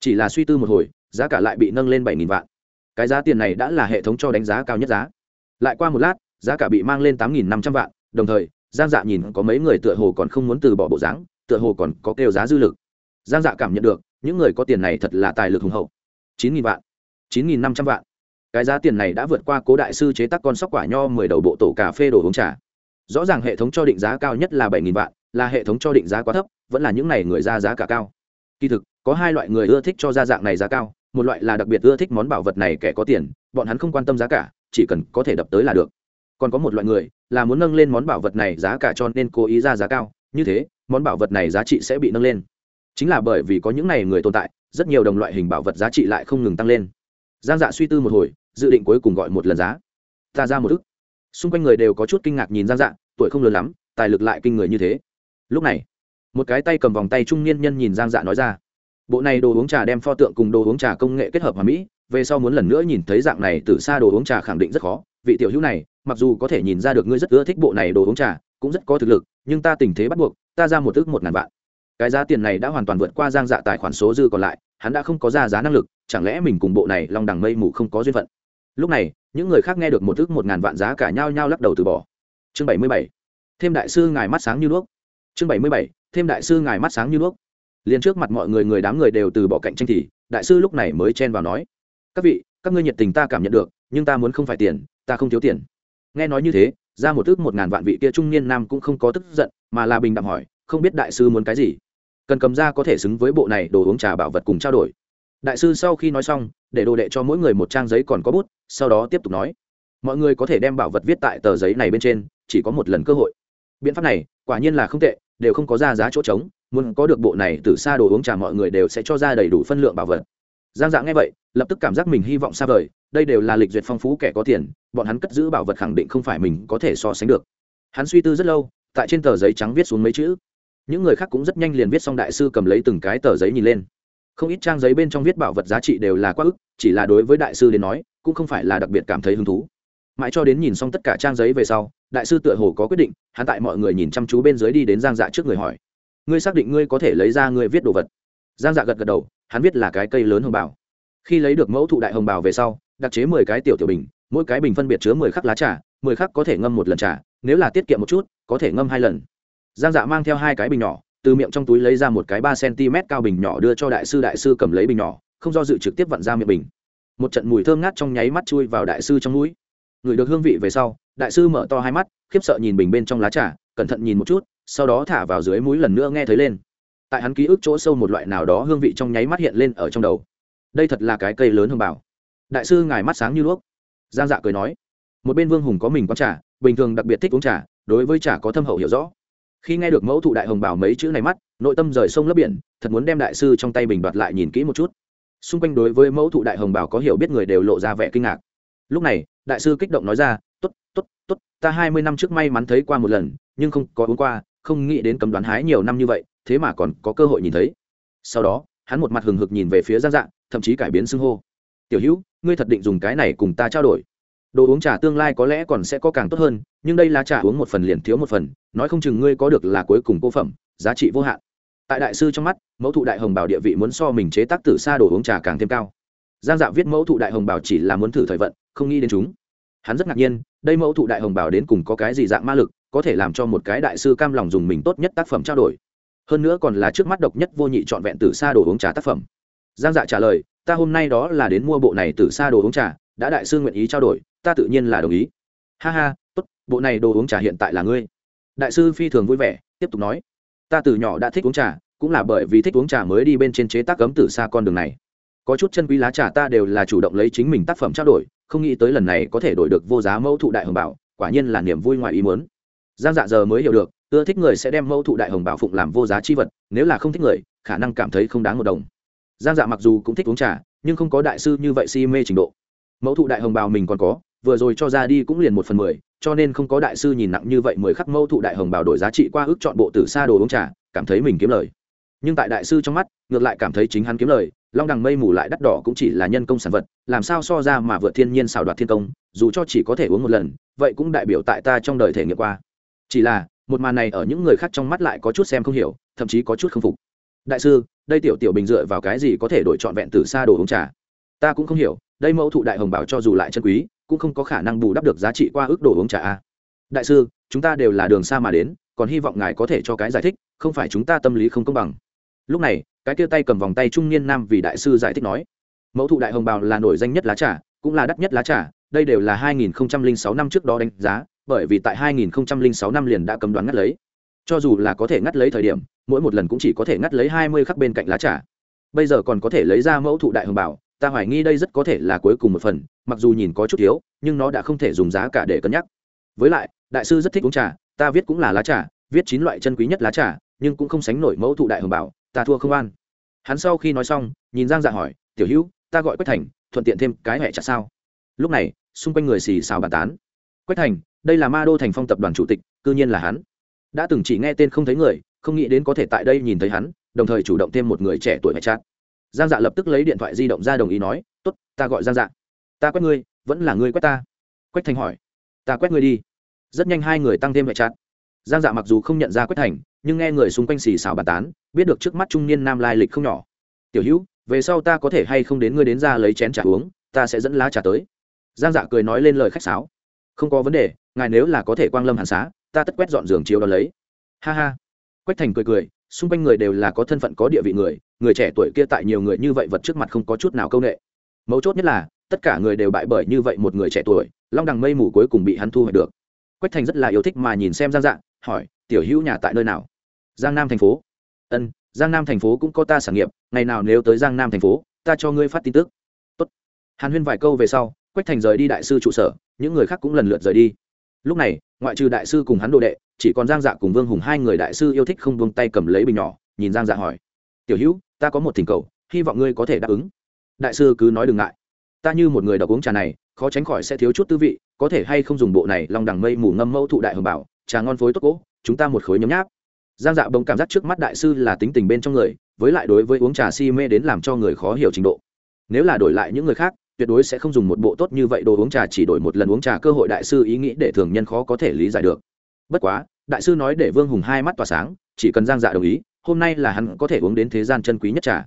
Chỉ là suy tư một hồi, giá cả lại bị nâng lên bảy nghìn vạn. Cái giá tiền này đã là hệ thống cho đánh giá cao nhất giá. Lại qua một lát, giá cả bị mang lên tám nghìn năm trăm vạn, đồng thời, giang dạ nhìn có mấy người tựa hồ còn không muốn từ bỏ bộ dáng, tựa hồ còn có kêu giá dư lực. Giang dạ cảm nhận được, những người có tiền này thật là tài lực hùng hậu. chín nghìn vạn, chín nghìn năm trăm vạn cái giá tiền này đã vượt qua cố đại sư chế tác con sóc quả nho mười đầu bộ tổ cà phê đồ uống trà. Rõ ràng hệ thống cho định giá cao nhất là bảy nghìn vạn, là hệ thống cho định giá quá thấp, vẫn là những n à y người ra giá cả cao. Kỳ thực, có hai loại người ưa thích cho ra dạng này giá cao, một loại là đặc biệt ưa thích món bảo vật này kẻ có tiền, bọn hắn không quan tâm giá cả, chỉ cần có thể đập tới là được. Còn có một loại người là muốn nâng lên món bảo vật này giá cả cho nên cố ý ra giá cao, như thế, món bảo vật này giá trị sẽ bị nâng lên. Chính là bởi vì có những này người tồn tại, rất nhiều đồng loại hình bảo vật giá trị lại không ngừng tăng lên. Giang dạ suy tư một hồi dự định cuối cùng gọi một lần giá. Ta ra một ức. Xung quanh người đều có chút kinh ngạc nhìn giang dạ tuổi không lớn lắm, tài lực lại kinh người như thế. Lúc này, một cái tay cầm vòng tay trung niên nhân nhìn giang dạ nói ra, bộ này đồ uống trà đem pho tượng cùng đồ uống trà công nghệ kết hợp hòa mỹ, về sau muốn lần nữa nhìn thấy dạng này từ xa đồ uống trà khẳng định rất khó. Vị tiểu hữu này, mặc dù có thể nhìn ra được ngươi rất ưa thích bộ này đồ uống trà, cũng rất có thực lực, nhưng ta tình thế bắt buộc, ta ra một ước một ngàn vạn. Cái giá tiền này đã hoàn toàn vượt qua giang dạ tài khoản số dư còn lại, hắn đã không có ra giá năng lực, chẳng lẽ mình cùng bộ này long đằng mây mù không có duyên phận? Lúc này, những người khác nghe được một thước một ngàn vạn giá cả nhau nhau lắc đầu từ bỏ. Chương bảy mươi bảy, thêm đại sư ngài mắt sáng như đuốc. Chương bảy mươi bảy, thêm đại sư ngài mắt sáng như đuốc. Liền trước mặt mọi người người đám người đều từ bỏ cạnh tranh thì, đại sư lúc này mới chen vào nói, các vị, các ngươi nhiệt tình ta cảm nhận được, nhưng ta muốn không phải tiền, ta không thiếu tiền. Nghe nói như thế, ra một thước một ngàn vạn vị kia trung niên nam cũng không có tức giận, mà là bình đẳng hỏi, không biết đại sư muốn cái gì? Cần cầm ra có thể xứng với bộ này đồ uống trà bảo vật cùng trao đổi. Đại sư sau khi nói xong, để đồ đệ cho mỗi người một trang giấy còn có bút sau đó tiếp tục nói, mọi người có thể đem bảo vật viết tại tờ giấy này bên trên, chỉ có một lần cơ hội. Biện pháp này quả nhiên là không tệ, đều không có ra giá chỗ trống, muốn có được bộ này từ xa đồ uống trà mọi người đều sẽ cho ra đầy đủ phân lượng bảo vật. Giang dạ nghe vậy, lập tức cảm giác mình hy vọng xa vời, đây đều là lịch duyệt phong phú kẻ có tiền, bọn hắn cất giữ bảo vật khẳng định không phải mình có thể so sánh được. Hắn suy tư rất lâu, tại trên tờ giấy trắng viết xuống mấy chữ. Những người khác cũng rất nhanh liền viết xong đại sư cầm lấy từng cái tờ giấy nhìn lên không ít trang giấy bên trong viết bảo vật giá trị đều là quá ức, chỉ là đối với đại sư đến nói, cũng không phải là đặc biệt cảm thấy hứng thú. Mãi cho đến nhìn xong tất cả trang giấy về sau, đại sư tựa hồ có quyết định, hắn tại mọi người nhìn chăm chú bên dưới đi đến giang dạ trước người hỏi. Ngươi xác định ngươi có thể lấy ra ngươi viết đồ vật? Giang dạ gật gật đầu, hắn viết là cái cây lớn hồng bảo khi lấy được mẫu thụ đại hồng bảo về sau, đặc chế mười cái tiểu tiểu bình, mỗi cái bình phân biệt chứa mười khắc lá trà, mười khắc có thể ngâm một lần trà, nếu là tiết kiệm một chút, có thể ngâm hai lần. Giang dạ mang theo hai cái bình nhỏ từ miệng trong túi lấy ra một cái ba cm cao bình nhỏ đưa cho đại sư đại sư cầm lấy bình nhỏ, không do dự trực tiếp vặn ra miệng bình. Một trận mùi thơm ngát trong nháy mắt chui vào đại sư trong mũi. Người được hương vị về sau, đại sư mở to hai mắt, khiếp sợ nhìn bình bên trong lá trà, cẩn thận nhìn một chút, sau đó thả vào dưới mũi lần nữa nghe thấy lên. Tại hắn ký ức chỗ sâu một loại nào đó hương vị trong nháy mắt hiện lên ở trong đầu. Đây thật là cái cây lớn hương bảo. Đại sư ngài mắt sáng như đuốc. Giang dạ cười nói, một bên vương hùng có mình quán trà, bình thường đặc biệt thích uống trà, đối với trà có thâm hậu hiểu rõ khi nghe được mẫu thụ đại hồng bảo mấy chữ này mắt, nội tâm rời sông lấp biển, thật muốn đem đại sư trong tay bình đoạt lại nhìn kỹ một chút. Xung quanh đối với mẫu thụ đại hồng bảo có hiểu biết người đều lộ ra vẻ kinh ngạc. Lúc này, đại sư kích động nói ra t ố t t ố t t ố t ta hai mươi năm trước may mắn thấy qua một lần, nhưng không có uống qua, không nghĩ đến cấm đoán hái nhiều năm như vậy, thế mà còn có cơ hội nhìn thấy. Sau đó, hắn một mặt hừng hực nhìn về phía giang dạng thậm chí cải biến xưng hô. Tiểu hữu, ngươi thật định dùng cái này cùng ta trao đổi đồ uống trà tương lai có lẽ còn sẽ có càng tốt hơn, nhưng đây là trà uống một phần liền thiếu một phần, nói không chừng ngươi có được là cuối cùng cô phẩm, giá trị vô hạn. Tại đại sư trong mắt, mẫu thụ đại hồng bảo địa vị muốn so mình chế tác tử xa đồ uống trà càng thêm cao. Giang dạ viết mẫu thụ đại hồng bảo chỉ là muốn thử thời vận, không nghĩ đến chúng. Hắn rất ngạc nhiên, đây mẫu thụ đại hồng bảo đến cùng có cái gì dạng ma lực, có thể làm cho một cái đại sư cam lòng dùng mình tốt nhất tác phẩm trao đổi. Hơn nữa còn là trước mắt độc nhất vô nhị trọn vẹn từ xa đồ uống trà tác phẩm. Giang dạ trả lời, ta hôm nay đó là đến mua bộ này từ xa đồ uống trà, đã đại sư nguyện ý trao đổi ta tự nhiên là đồng ý. Ha ha, tốt, bộ này đồ uống trà hiện tại là ngươi. Đại sư phi thường vui vẻ, tiếp tục nói. Ta từ nhỏ đã thích uống trà, cũng là bởi vì thích uống trà mới đi bên trên chế tác cấm từ xa con đường này. Có chút chân quý lá trà ta đều là chủ động lấy chính mình tác phẩm trao đổi, không nghĩ tới lần này có thể đổi được vô giá mẫu thụ đại hồng bảo, quả nhiên là niềm vui ngoài ý muốn. Giang dạ giờ mới hiểu được, ưa thích người sẽ đem mẫu thụ đại hồng bảo phụng làm vô giá chi vật, nếu là không thích người, khả năng cảm thấy không đáng một đồng. Giang dạ mặc dù cũng thích uống trà, nhưng không có đại sư như vậy si mê trình độ. Mẫu thụ đại hồng bào mình còn có vừa rồi cho ra đi cũng liền một phần mười, cho nên không có đại sư nhìn nặng như vậy mười khắc mẫu thụ đại hồng bảo đổi giá trị qua ước chọn bộ tử xa đồ uống trà, cảm thấy mình kiếm lời. Nhưng tại đại sư trong mắt, ngược lại cảm thấy chính hắn kiếm lời, long đằng mây mù lại đắt đỏ cũng chỉ là nhân công sản vật, làm sao so ra mà vượt thiên nhiên xào đoạt thiên công, dù cho chỉ có thể uống một lần, vậy cũng đại biểu tại ta trong đời thể nghiệm qua. Chỉ là, một màn này ở những người khác trong mắt lại có chút xem không hiểu, thậm chí có chút không phục. Đại sư, đây tiểu tiểu bình dựa vào cái gì có thể đổi trọn vẹn từ xa đồ uống trà? Ta cũng không hiểu, đây mẫu thụ đại hồng bảo cho dù lại chân quý cũng không có khả năng bù đắp được giá trị qua ước đồ uống trà a. Đại sư, chúng ta đều là đường xa mà đến, còn hy vọng ngài có thể cho cái giải thích, không phải chúng ta tâm lý không công bằng. Lúc này, cái kia tay cầm vòng tay trung niên nam vì đại sư giải thích nói, mẫu thụ đại hồng bào là nổi danh nhất lá trà, cũng là đắt nhất lá trà, đây đều là 2006 năm trước đó đánh giá, bởi vì tại 2006 năm liền đã cấm đoán ngắt lấy. Cho dù là có thể ngắt lấy thời điểm, mỗi một lần cũng chỉ có thể ngắt lấy 20 khắc bên cạnh lá trà. Bây giờ còn có thể lấy ra mẫu thụ đại hồng bảo ta hoài nghi đây rất có thể là cuối cùng một phần, mặc dù nhìn có chút thiếu nhưng nó đã không thể dùng giá cả để cân nhắc. Với lại, đại sư rất thích uống trà, ta viết cũng là lá trà, viết chín loại chân quý nhất lá trà, nhưng cũng không sánh nổi mẫu thụ đại hồng bảo, ta thua không an hắn sau khi nói xong, nhìn giang dạ hỏi, tiểu hữu, ta gọi quách thành, thuận tiện thêm cái hẹ chặt sao? Lúc này, xung quanh người xì xào bàn tán. Quách thành, đây là ma đô thành phong tập đoàn chủ tịch, cư nhiên là hắn. Đã từng chỉ nghe tên không thấy người, không nghĩ đến có thể tại đây nhìn thấy hắn, đồng thời chủ động thêm một người trẻ tuổi hẹ chặt giang dạ lập tức lấy điện thoại di động ra đồng ý nói t ố t ta gọi giang dạ. Ta quét ngươi, vẫn là ngươi quét ta. Quách thành hỏi, ta quét ngươi đi. Rất nhanh hai người tăng thêm vệ chặt giang dạ mặc dù không nhận ra quách thành, nhưng nghe người xung quanh xì xào bàn tán, biết được trước mắt trung niên nam lai lịch không nhỏ. Tiểu hữu, về sau ta có thể hay không đến ngươi đến ra lấy chén trà uống, ta sẽ dẫn lá trà tới. Giang dạ cười nói lên lời khách sáo, không có vấn đề, ngài nếu là có thể quang lâm hàn xá, ta tất quét dọn giường chiếu đón lấy. Ha ha. Quách thành cười cười xung quanh người đều là có thân phận có địa vị người người trẻ tuổi kia tại nhiều người như vậy vật trước mặt không có chút nào công nghệ mấu chốt nhất là, tất cả người đều bại bởi như vậy một người trẻ tuổi, long đằng mây mù cuối cùng bị hắn thu hoạch được. Quách thành rất là yêu thích mà nhìn xem giang dạng hỏi, tiểu hữu nhà tại nơi nào? Giang nam thành phố. Ân, giang nam thành phố cũng có ta sản nghiệp, ngày nào nếu tới giang nam thành phố, ta cho ngươi phát tin tức. Tốt. hàn huyên vài câu về sau, quách thành rời đi đại sư trụ sở, những người khác cũng lần lượt rời đi lúc này, ngoại trừ đại sư cùng hắn đồ đệ, chỉ còn giang dạ cùng vương hùng hai người đại sư yêu thích không buông tay cầm lấy bình nhỏ, nhìn giang dạ hỏi. Tiểu hữu, ta có một thỉnh cầu, hy vọng ngươi có thể đáp ứng. Đại sư cứ nói đừng ngại. Ta như một người đọc uống trà này, khó tránh khỏi sẽ thiếu chút tư vị, có thể hay không dùng bộ này lòng đằng mây mù ngâm mẫu thụ đại hồng bảo, trà ngon phối tốt cỗ chúng ta một khối nhấm nháp. Giang dạ bỗng cảm giác trước mắt đại sư là tính tình bên trong người, với lại đối với uống trà si mê đến làm cho người khó hiểu trình độ. Nếu là đổi lại những người khác tuyệt đối sẽ không dùng một bộ tốt như vậy đồ uống trà chỉ đổi một lần uống trà cơ hội đại sư ý nghĩ để thường nhân khó có thể lý giải được. Bất quá, đại sư nói để vương hùng hai mắt tỏa sáng, chỉ cần giang dạ đồng ý, hôm nay là hắn có thể uống đến thế gian chân quý nhất trà.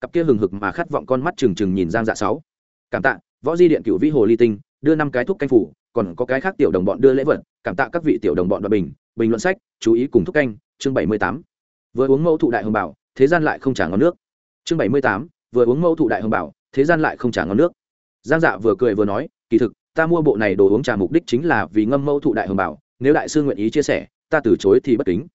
Cặp kia hừng hực mà khát vọng con mắt trừng trừng nhìn giang dạ sáu. Cảm tạ, võ di điện cựu vĩ hồ ly tinh, đưa năm cái thuốc canh phủ, còn có cái khác tiểu đồng bọn đưa lễ vật, cảm tạ các vị tiểu đồng bọn và bình bình luận sách, chú ý cùng thuốc canh, chương bảy mươi tám. Vừa uống mẫu thụ đại hồng bảo, thế gian lại không trả ngon nước. Chương bảy mươi tám, vừa uống mẫu thụ đại hồng bảo, thế gian lại không trả ngon nước giang dạ vừa cười vừa nói, kỳ thực, ta mua bộ này đồ uống trà mục đích chính là vì ngâm mẫu thụ đại hồng bảo, nếu đại sư nguyện ý chia sẻ, ta từ chối thì bất kính.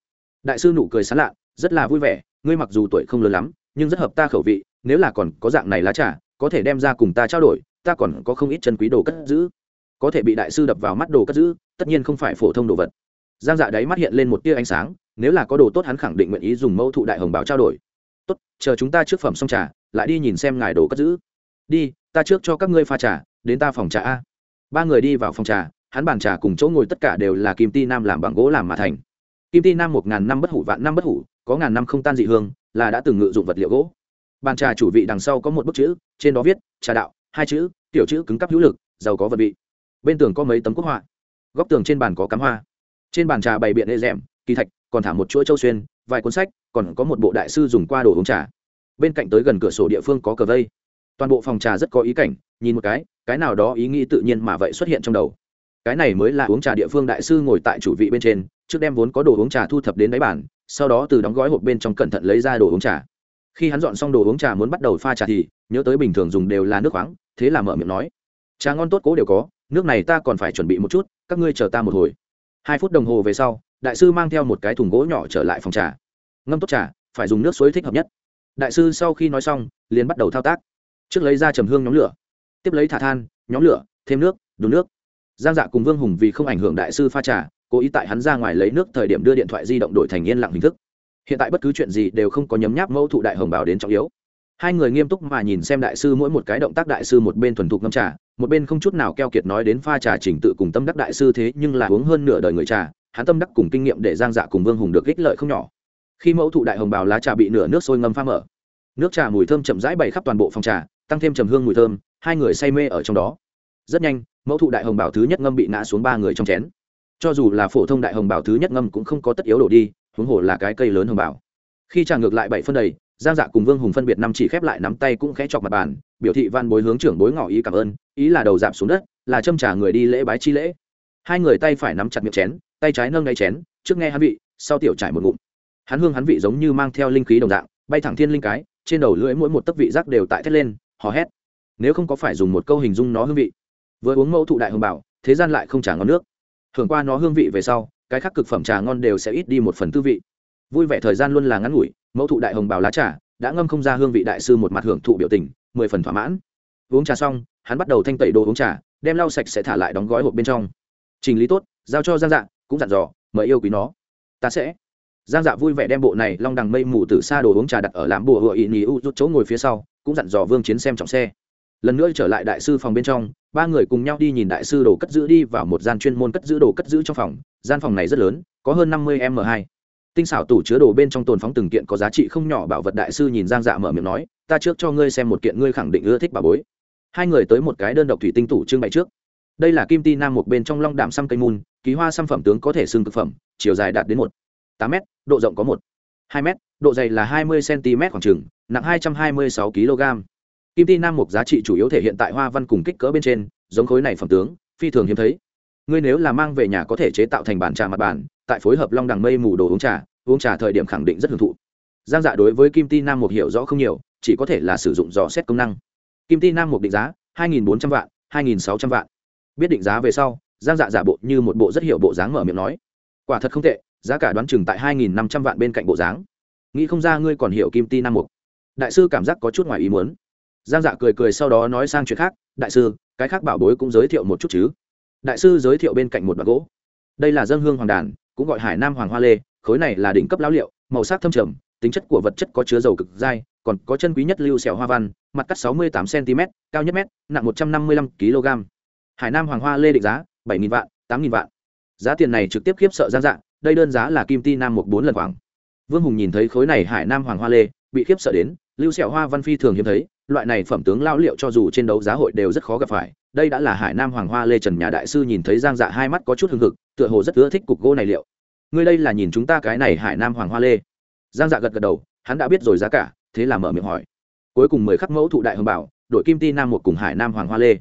Đại sư nụ cười sán lạ, rất là vui vẻ, ngươi mặc dù tuổi không lớn lắm, nhưng rất hợp ta khẩu vị, nếu là còn có dạng này lá trà, có thể đem ra cùng ta trao đổi, ta còn có không ít chân quý đồ cất giữ. Có thể bị đại sư đập vào mắt đồ cất giữ, tất nhiên không phải phổ thông đồ vật. Giang dạ đáy mắt hiện lên một tia ánh sáng, nếu là có đồ tốt hắn khẳng định nguyện ý dùng mẫu thụ đại hồng bảo trao đổi. Tốt, chờ chúng ta trước phẩm xong trà, lại đi nhìn xem ngài đồ cất giữ đi, ta trước cho các ngươi pha trà, đến ta phòng trà a. Ba người đi vào phòng trà, hắn bàn trà cùng chỗ ngồi tất cả đều là kim ti nam làm bằng gỗ làm mà thành. Kim ti nam một ngàn năm bất hủ, vạn năm bất hủ, có ngàn năm không tan dị hương, là đã từng ngự dụng vật liệu gỗ. Bàn trà chủ vị đằng sau có một bức chữ, trên đó viết, trà đạo, hai chữ, tiểu chữ cứng cắp hữu lực, giàu có vật vị. Bên tường có mấy tấm quốc họa. Góc tường trên bàn có cắm hoa. Trên bàn trà bày biện lê rèm, kỳ thạch, còn thả một chuỗi châu xuyên, vài cuốn sách, còn có một bộ đại sư dùng qua đồ uống trà. Bên cạnh tới gần cửa sổ địa phương có cờ vây toàn bộ phòng trà rất có ý cảnh, nhìn một cái cái nào đó ý nghĩ tự nhiên mà vậy xuất hiện trong đầu. Cái này mới là uống trà địa phương đại sư ngồi tại chủ vị bên trên, trước đem vốn có đồ uống trà thu thập đến đáy bàn, sau đó từ đóng gói hộp bên trong cẩn thận lấy ra đồ uống trà. Khi hắn dọn xong đồ uống trà muốn bắt đầu pha trà thì, nhớ tới bình thường dùng đều là nước khoáng, thế là mở miệng nói, trà ngon tốt cố đều có, nước này ta còn phải chuẩn bị một chút, các ngươi chờ ta một hồi. Hai phút đồng hồ về sau, đại sư mang theo một cái thùng gỗ nhỏ trở lại phòng trà. Ngâm tốt trà, phải dùng nước suối thích hợp nhất. Đại sư sau khi nói xong, liền bắt đầu thao tác trước lấy ra trầm hương nhóm lửa, tiếp lấy thả than, nhóm lửa, thêm nước, đun nước. Giang dạ cùng vương hùng vì không ảnh hưởng đại sư pha trà, cố ý tại hắn ra ngoài lấy nước thời điểm đưa điện thoại di động đổi thành yên lặng hình thức. Hiện tại bất cứ chuyện gì đều không có nhấm nháp mẫu thụ đại hồng bảo đến trọng yếu. Hai người nghiêm túc mà nhìn xem đại sư mỗi một cái động tác đại sư một bên thuần thục ngâm trà, một bên không chút nào keo kiệt nói đến pha trà trình tự cùng tâm đắc đại sư thế nhưng là uống hơn nửa đời người trà, hắn tâm đắc cùng kinh nghiệm để giang dạ cùng vương hùng được ích lợi không nhỏ. Khi mẫu thụ đại hồng bào lá trà bị nửa nước sôi ngâm pha mở, nước trà mùi thơm chậm rãi bày khắp toàn bộ phòng trà tăng thêm trầm hương mùi thơm, hai người say mê ở trong đó. Rất nhanh, mẫu thụ đại hồng bảo thứ nhất ngâm bị ngã xuống ba người trong chén. Cho dù là phổ thông đại hồng bảo thứ nhất ngâm cũng không có tất yếu đổ đi, huống hồ là cái cây lớn hồng bảo. Khi trà ngược lại bảy phân đầy, giang dạ cùng vương hùng phân biệt năm chỉ khép lại nắm tay cũng khẽ chọc mặt bàn, biểu thị van bối hướng trưởng bối ngỏ ý cảm ơn, ý là đầu dạp xuống đất, là châm trả người đi lễ bái chi lễ. Hai người tay phải nắm chặt miệng chén, tay trái nâng ngay chén, trước nghe hắn vị, sau tiểu trải một ngụm. Hắn hương hắn vị giống như mang theo linh khí đồng dạng, bay thẳng thiên linh cái, trên đầu lưỡi mỗi một tấc vị giác đều tại thét lên hò hét. Nếu không có phải dùng một câu hình dung nó hương vị. Vừa uống mẫu thụ đại hồng bảo, thế gian lại không trả ngon nước. Hưởng qua nó hương vị về sau, cái khác cực phẩm trà ngon đều sẽ ít đi một phần tư vị. Vui vẻ thời gian luôn là ngắn ngủi, mẫu thụ đại hồng bảo lá trà, đã ngâm không ra hương vị đại sư một mặt hưởng thụ biểu tình, mười phần thỏa mãn. Uống trà xong, hắn bắt đầu thanh tẩy đồ uống trà, đem lau sạch sẽ thả lại đóng gói hộp bên trong. Trình lý tốt, giao cho giang dạ cũng dặn dò, mời yêu quý nó. Ta sẽ. Giang dạ vui vẻ đem bộ này long đằng mây mù từ xa đồ uống trà đặt ở làm bùa hựa ỵ nhì u rút chỗ ngồi phía sau cũng dặn dò vương chiến xem trọng xe. Lần nữa trở lại đại sư phòng bên trong, ba người cùng nhau đi nhìn đại sư đồ cất giữ đi vào một gian chuyên môn cất giữ đồ cất giữ trong phòng. Gian phòng này rất lớn, có hơn năm mươi m hai. Tinh xảo tủ chứa đồ bên trong tồn phóng từng kiện có giá trị không nhỏ bảo vật đại sư nhìn giang dạ mở miệng nói, ta trước cho ngươi xem một kiện ngươi khẳng định ưa thích bà bối. Hai người tới một cái đơn độc thủy tinh tủ trưng bày trước. Đây là kim ti nam một bên trong long đạm xăm cây môn ký hoa xăm phẩm tướng có thể xưng thực phẩm, chiều dài đạt đến một tám m độ rộng có một hai m độ dày là hai mươi cm khoảng trừng nặng hai trăm hai mươi sáu kg. Kim ti nam mục giá trị chủ yếu thể hiện tại hoa văn cùng kích cỡ bên trên, giống khối này phẩm tướng, phi thường hiếm thấy. Ngươi nếu là mang về nhà có thể chế tạo thành bàn trà mặt bàn, tại phối hợp long đằng mây mù đồ uống trà uống trà thời điểm khẳng định rất hưởng thụ. Giang dạ đối với kim ti nam mục hiểu rõ không nhiều, chỉ có thể là sử dụng dò xét công năng. Kim ti nam mục định giá, hai nghìn bốn trăm vạn, hai nghìn sáu trăm vạn. Biết định giá về sau, giang dạ giả bộ như một bộ rất hiểu bộ dáng mở miệng nói. Quả thật không tệ, giá cả đoán chừng tại hai nghìn năm trăm vạn bên cạnh bộ dáng nghĩ không ra ngươi còn hiểu kim ti nam mục. Đại sư cảm giác có chút ngoài ý muốn. Giang dạ cười cười sau đó nói sang chuyện khác, đại sư, cái khác bảo bối cũng giới thiệu một chút chứ? Đại sư giới thiệu bên cạnh một đoạn gỗ. Đây là dân hương hoàng đàn, cũng gọi hải nam hoàng hoa lê, khối này là đỉnh cấp lão liệu, màu sắc thâm trầm, tính chất của vật chất có chứa dầu cực dai, còn có chân quý nhất lưu xẻo hoa văn, mặt cắt 68 cm, cao nhất mét, nặng 155 kg. Hải nam hoàng hoa lê định giá 7.000 vạn 8.000 vạn. Giá tiền này trực tiếp khiếp sợ giang dạng đây đơn giá là kim ti nam một bốn lần khoảng vương hùng nhìn thấy khối này hải nam hoàng hoa lê, bị khiếp sợ đến, lưu sẹo hoa văn phi thường hiếm thấy, loại này phẩm tướng lao liệu cho dù trên đấu giá hội đều rất khó gặp phải. Đây đã là hải nam hoàng hoa lê trần nhà đại sư nhìn thấy giang dạ hai mắt có chút hưng hực, tựa hồ rất ưa thích cục gỗ này liệu. Ngươi đây là nhìn chúng ta cái này hải nam hoàng hoa lê. Giang dạ gật gật đầu, hắn đã biết rồi giá cả, thế là mở miệng hỏi. Cuối cùng mười khắc mẫu thụ đại hồng bảo, đội kim ti nam một cùng hải nam hoàng hoa lê.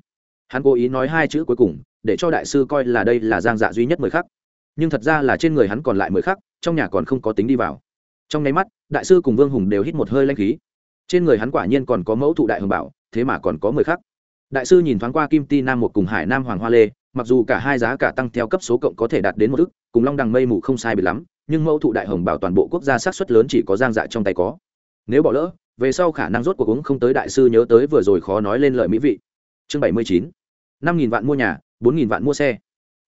Hắn cố ý nói hai chữ cuối cùng, để cho đại sư coi là đây là giang dạ duy nhất mười khắc. Nhưng thật ra là trên người hắn còn lại mười khắc, trong nhà còn không có tính đi vào trong nháy mắt, đại sư cùng vương hùng đều hít một hơi lanh khí. Trên người hắn quả nhiên còn có mẫu thụ đại hồng bảo, thế mà còn có mười khắc. Đại sư nhìn thoáng qua kim ti nam một cùng hải nam hoàng hoa lê, mặc dù cả hai giá cả tăng theo cấp số cộng có thể đạt đến một ức, cùng long đằng mây mù không sai bị lắm, nhưng mẫu thụ đại hồng bảo toàn bộ quốc gia sát xuất lớn chỉ có giang dạ trong tay có. Nếu bỏ lỡ, về sau khả năng rốt cuộc uống không tới đại sư nhớ tới vừa rồi khó nói lên lời mỹ vị. Chương bảy mươi chín, năm nghìn vạn mua nhà, bốn nghìn vạn mua xe.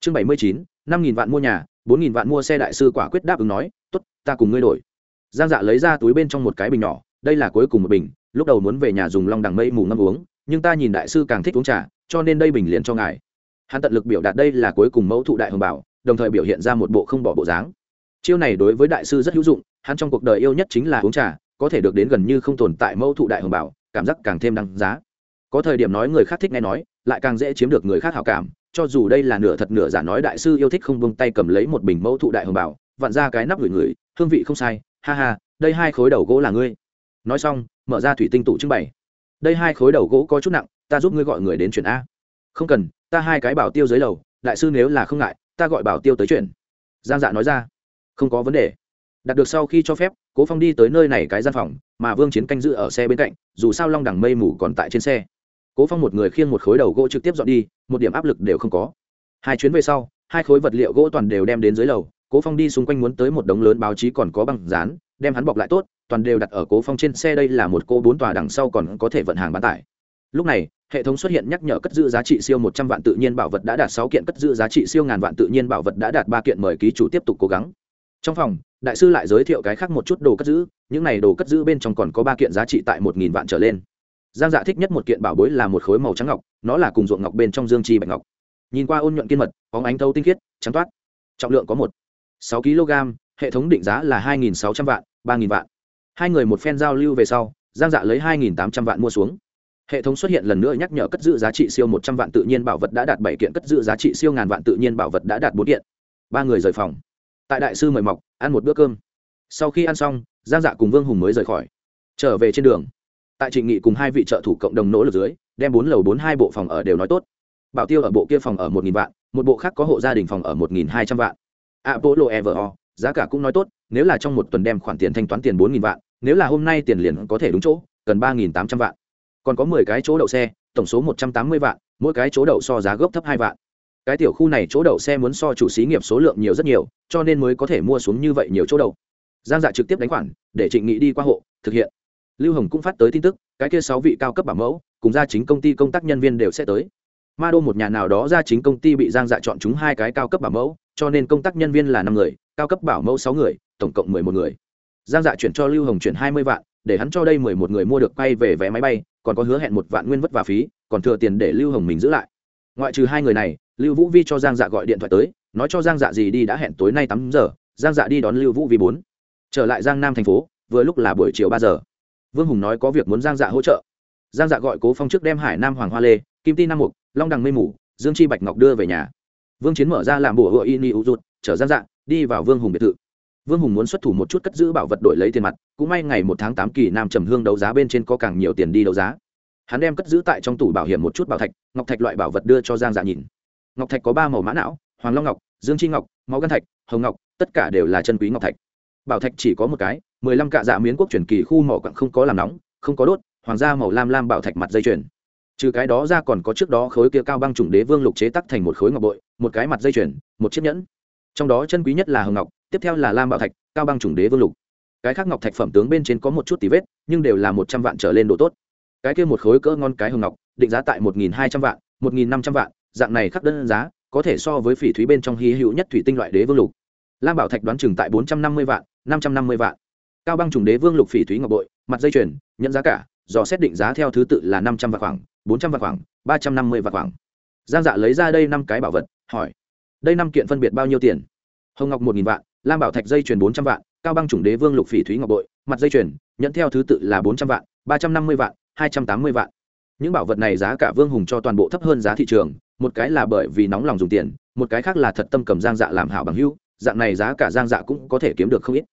Chương bảy mươi chín, năm nghìn vạn mua nhà, bốn nghìn vạn mua xe đại sư quả quyết đáp ứng nói t ố t ta cùng ngươi đổi giang dạ lấy ra túi bên trong một cái bình nhỏ, đây là cuối cùng một bình, lúc đầu muốn về nhà dùng long đằng mây mù ngâm uống, nhưng ta nhìn đại sư càng thích uống trà, cho nên đây bình liền cho ngài. Hắn tận lực biểu đạt đây là cuối cùng mẫu thụ đại hồng bảo, đồng thời biểu hiện ra một bộ không bỏ bộ dáng. Chiêu này đối với đại sư rất hữu dụng, hắn trong cuộc đời yêu nhất chính là uống trà, có thể được đến gần như không tồn tại mẫu thụ đại hồng bảo, cảm giác càng thêm đăng giá. Có thời điểm nói người khác thích nghe nói, lại càng dễ chiếm được người khác hảo cảm, cho dù đây là nửa thật nửa giả nói đại sư yêu thích không buông tay cầm lấy một bình mẫu thụ đại hồng bảo, vặn ra cái nắp gửi người hương vị không sai ha ha, đây hai khối đầu gỗ là ngươi. Nói xong, mở ra thủy tinh tủ trưng bày. Đây hai khối đầu gỗ có chút nặng, ta giúp ngươi gọi người đến chuyển a. Không cần, ta hai cái bảo tiêu dưới lầu, đại sư nếu là không ngại, ta gọi bảo tiêu tới chuyển. Giang dạ nói ra. Không có vấn đề. Đạt được sau khi cho phép, cố phong đi tới nơi này cái gian phòng, mà vương chiến canh giữ ở xe bên cạnh, dù sao long đằng mây mù còn tại trên xe. Cố phong một người khiêng một khối đầu gỗ trực tiếp dọn đi, một điểm áp lực đều không có. Hai chuyến về sau, hai khối vật liệu gỗ toàn đều đem đến dưới lầu cố phong đi xung quanh muốn tới một đống lớn báo chí còn có băng dán, đem hắn bọc lại tốt, toàn đều đặt ở cố phong trên xe đây là một cô bốn tòa đằng sau còn có thể vận hàng bán tải. Lúc này, hệ thống xuất hiện nhắc nhở cất giữ giá trị siêu một trăm vạn tự nhiên bảo vật đã đạt sáu kiện, cất giữ giá trị siêu ngàn vạn tự nhiên bảo vật đã đạt ba kiện, mời ký chủ tiếp tục cố gắng. Trong phòng, đại sư lại giới thiệu cái khác một chút đồ cất giữ, những này đồ cất giữ bên trong còn có ba kiện giá trị tại một nghìn vạn trở lên. Giang dạ thích nhất một kiện bảo bối là một khối màu trắng ngọc, nó là cùng ruộng ngọc bên trong dương chi bạch ngọc. Nhìn qua ôn nhuận kiên mật có ánh thâu tinh khiết, trắng toát. Trọng lượng có một sáu kg, hệ thống định giá là hai nghìn sáu trăm vạn, ba nghìn vạn. Hai người một phen giao lưu về sau, giang dạ lấy hai nghìn tám trăm vạn mua xuống. Hệ thống xuất hiện lần nữa nhắc nhở cất giữ giá trị siêu một trăm vạn tự nhiên bảo vật đã đạt bảy kiện, cất giữ giá trị siêu ngàn vạn tự nhiên bảo vật đã đạt bốn kiện. Ba người rời phòng. Tại đại sư mời mọc, ăn một bữa cơm. Sau khi ăn xong, giang dạ cùng vương hùng mới rời khỏi. Trở về trên đường. Tại trịnh nghị cùng hai vị trợ thủ cộng đồng nỗ lực dưới, đem bốn lầu bốn hai bộ phòng ở đều nói tốt. Bảo tiêu ở bộ kia phòng ở một nghìn vạn, một bộ khác có hộ gia đình phòng ở một nghìn hai trăm vạn apollo evo giá cả cũng nói tốt, nếu là trong một tuần đem khoản tiền thanh toán tiền bốn nghìn vạn, nếu là hôm nay tiền liền có thể đúng chỗ, cần ba nghìn tám trăm vạn. Còn có mười cái chỗ đậu xe, tổng số một trăm tám mươi vạn, mỗi cái chỗ đậu so giá gốc thấp hai vạn. Cái tiểu khu này chỗ đậu xe muốn so chủ xí nghiệp số lượng nhiều rất nhiều, cho nên mới có thể mua xuống như vậy nhiều chỗ đậu. Giang dạ trực tiếp đánh khoản, để trịnh nghị đi qua hộ, thực hiện. Lưu hồng cũng phát tới tin tức, cái kia sáu vị cao cấp bảo mẫu, cùng gia chính công ty công tác nhân viên đều sẽ tới ma đô một nhà nào đó gia chính công ty bị giang dạ chọn chúng hai cái cao cấp bảo mẫu, cho nên công tác nhân viên là năm người, cao cấp bảo mẫu sáu người, tổng cộng mười một người. Giang dạ chuyển cho lưu hồng chuyển hai mươi vạn, để hắn cho đây mười một người mua được quay về vé máy bay, còn có hứa hẹn một vạn nguyên vất và phí, còn thừa tiền để lưu hồng mình giữ lại. Ngoại trừ hai người này, lưu vũ vi cho giang dạ gọi điện thoại tới, nói cho giang dạ gì đi đã hẹn tối nay tám giờ, giang dạ đi đón lưu vũ vi bốn. Trở lại giang nam thành phố, vừa lúc là buổi chiều ba giờ. Vương hùng nói có việc muốn giang dạ hỗ trợ. Giang dạ gọi cố phong trước đem hải nam hoàng hoa lê kim ti nam mục, long đằng mây mù, dương chi bạch ngọc đưa về nhà. Vương chiến mở ra làm bùa hựa y ni u rụt trở gian dạng đi vào vương hùng biệt thự. Vương hùng muốn xuất thủ một chút cất giữ bảo vật đổi lấy tiền mặt, cũng may ngày một tháng tám kỳ nam trầm hương đấu giá bên trên có càng nhiều tiền đi đấu giá. Hắn đem cất giữ tại trong tủ bảo hiểm một chút bảo thạch, ngọc thạch loại bảo vật đưa cho giang dạ nhìn. Ngọc thạch có ba màu mã não, hoàng long ngọc, dương chi ngọc, máu gan thạch, hồng ngọc, tất cả đều là chân quý ngọc thạch. Bảo thạch chỉ có một cái, mười lăm cạ dạ miến quốc truyền kỳ khu mỏ quặng không có làm nóng, không có đốt, hoàng gia màu lam lam bảo thạch mặt dây chuyền trừ cái đó ra còn có trước đó khối kia cao băng chủng đế vương lục chế tắc thành một khối ngọc bội, một cái mặt dây chuyền, một chiếc nhẫn. Trong đó chân quý nhất là hồng ngọc, tiếp theo là lam bảo thạch, cao băng chủng đế vương lục. Cái khác ngọc thạch phẩm tướng bên trên có một chút tí vết, nhưng đều là một trăm vạn trở lên độ tốt. Cái kia một khối cỡ ngon cái hồng ngọc, định giá tại một nghìn hai trăm vạn, một nghìn năm trăm vạn, dạng này khắc đơn giá, có thể so với phỉ thúy bên trong hy hữu nhất thủy tinh loại đế vương lục. Lam bảo thạch đoán chừng tại bốn trăm năm mươi vạn, năm trăm năm mươi vạn. Cao băng trùng đế vương lục phỉ thúy ngọc bội, mặt dây chuyền nhận giá cả do xét định giá theo thứ tự là năm trăm vạn khoảng bốn trăm vạn khoảng, ba trăm năm mươi vạn khoảng. Giang dạ lấy ra đây năm cái bảo vật, hỏi, đây năm kiện phân biệt bao nhiêu tiền? Hồng ngọc một nghìn vạn, lam bảo thạch dây chuyền bốn trăm vạn, cao băng chủng đế vương lục phỉ thúy ngọc bội, mặt dây chuyền nhận theo thứ tự là bốn trăm vạn, ba trăm năm mươi vạn, hai trăm tám mươi vạn. Những bảo vật này giá cả vương hùng cho toàn bộ thấp hơn giá thị trường, một cái là bởi vì nóng lòng dùng tiền, một cái khác là thật tâm cầm giang dạ làm hảo bằng hưu dạng này giá cả giang dạ cũng có thể kiếm được không ít.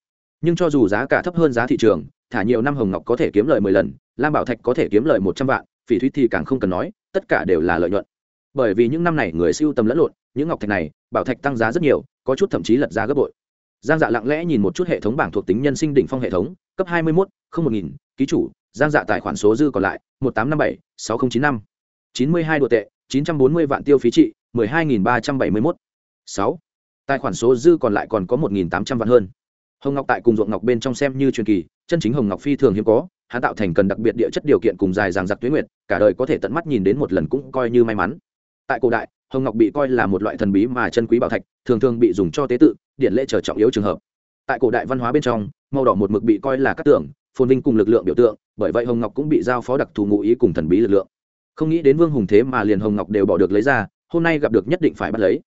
Nhưng cho dù giá cả thấp hơn giá thị trường, thả nhiều năm hồng ngọc có thể kiếm lời mười lần, lam bảo thạch có thể kiếm lời một trăm vạn phỉ thúy thì càng không cần nói, tất cả đều là lợi nhuận. Bởi vì những năm này người siêu tầm lẫn lộn, những ngọc thạch này, bảo thạch tăng giá rất nhiều, có chút thậm chí lật giá gấp bội. Giang dạ lặng lẽ nhìn một chút hệ thống bảng thuộc tính nhân sinh đỉnh phong hệ thống, cấp hai mươi mốt, không một nghìn, ký chủ, giang dạ tài khoản số dư còn lại, một tám năm bảy, sáu nghìn chín năm. Chín mươi hai đô tệ, chín trăm bốn mươi vạn tiêu phí trị, mười hai nghìn ba trăm bảy mươi mốt. Sáu. Tài khoản số dư còn lại còn có một nghìn tám trăm vạn hơn. Hồng ngọc tại cùng ruộng ngọc bên trong xem như truyền kỳ, chân chính hồng ngọc phi thường hiếm có hắn tạo thành cần đặc biệt địa chất điều kiện cùng dài dàng giặc tuyến nguyệt, cả đời có thể tận mắt nhìn đến một lần cũng coi như may mắn. Tại cổ đại, hồng ngọc bị coi là một loại thần bí mà chân quý bảo thạch, thường thường bị dùng cho tế tự, điện lễ trở trọng yếu trường hợp. Tại cổ đại văn hóa bên trong, màu đỏ một mực bị coi là các tưởng phồn vinh cùng lực lượng biểu tượng, bởi vậy hồng ngọc cũng bị giao phó đặc thù ngụ ý cùng thần bí lực lượng. Không nghĩ đến vương hùng thế mà liền hồng ngọc đều bỏ được lấy ra, hôm nay gặp được nhất định phải bắt lấy.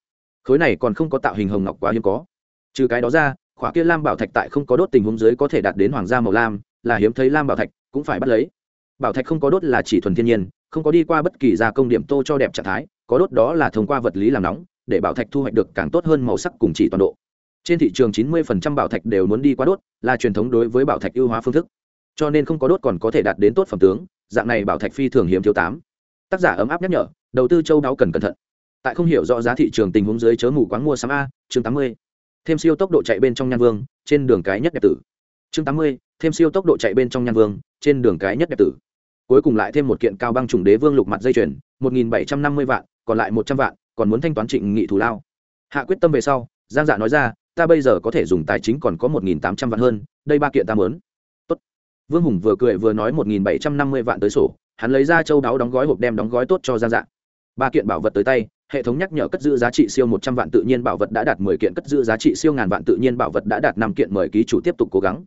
Khối này còn không có tạo hình hồng ngọc quá hiếm có. Trừ cái đó ra khóa kia lam bảo thạch tại không có đốt tình huống dưới có thể đạt đến hoàng gia màu lam là hiếm thấy lam bảo thạch, cũng phải bắt lấy. Bảo thạch không có đốt là chỉ thuần thiên nhiên, không có đi qua bất kỳ gia công điểm tô cho đẹp trạng thái, có đốt đó là thông qua vật lý làm nóng, để bảo thạch thu hoạch được càng tốt hơn màu sắc cùng chỉ toàn độ. Trên thị trường 90% bảo thạch đều muốn đi qua đốt, là truyền thống đối với bảo thạch ưu hóa phương thức. Cho nên không có đốt còn có thể đạt đến tốt phẩm tướng, dạng này bảo thạch phi thường hiếm thiếu tám. Tác giả ấm áp nhắc nhở, đầu tư châu đáo cần cẩn thận. Tại không hiểu rõ giá thị trường tình huống dưới chớ mù quáng mua sắm a, chương 80. thêm siêu tốc độ chạy bên trong nhan vương, trên đường cái nhất đẹp tử. Chương 80 thêm siêu tốc độ chạy bên trong nhan vương, trên đường cái nhất đẹp tử. Cuối cùng lại thêm một kiện cao băng trùng đế vương lục mặt dây chuyền, một nghìn bảy trăm năm mươi vạn, còn lại một trăm vạn, còn muốn thanh toán trịnh nghị thù lao. Hạ quyết tâm về sau, giang dạ nói ra, ta bây giờ có thể dùng tài chính còn có một nghìn tám trăm vạn hơn, đây ba kiện ta mớn tốt. Vương hùng vừa cười vừa nói một nghìn bảy trăm năm mươi vạn tới sổ, hắn lấy ra châu đáo đóng gói hộp đem đóng gói tốt cho giang dạ. Ba kiện bảo vật tới tay, hệ thống nhắc nhở cất giữ giá trị siêu một trăm vạn tự nhiên bảo vật đã đạt mười kiện, cất giữ giá trị siêu ngàn vạn tự nhiên bảo vật đã đạt năm kiện, mời ký chủ tiếp tục cố gắng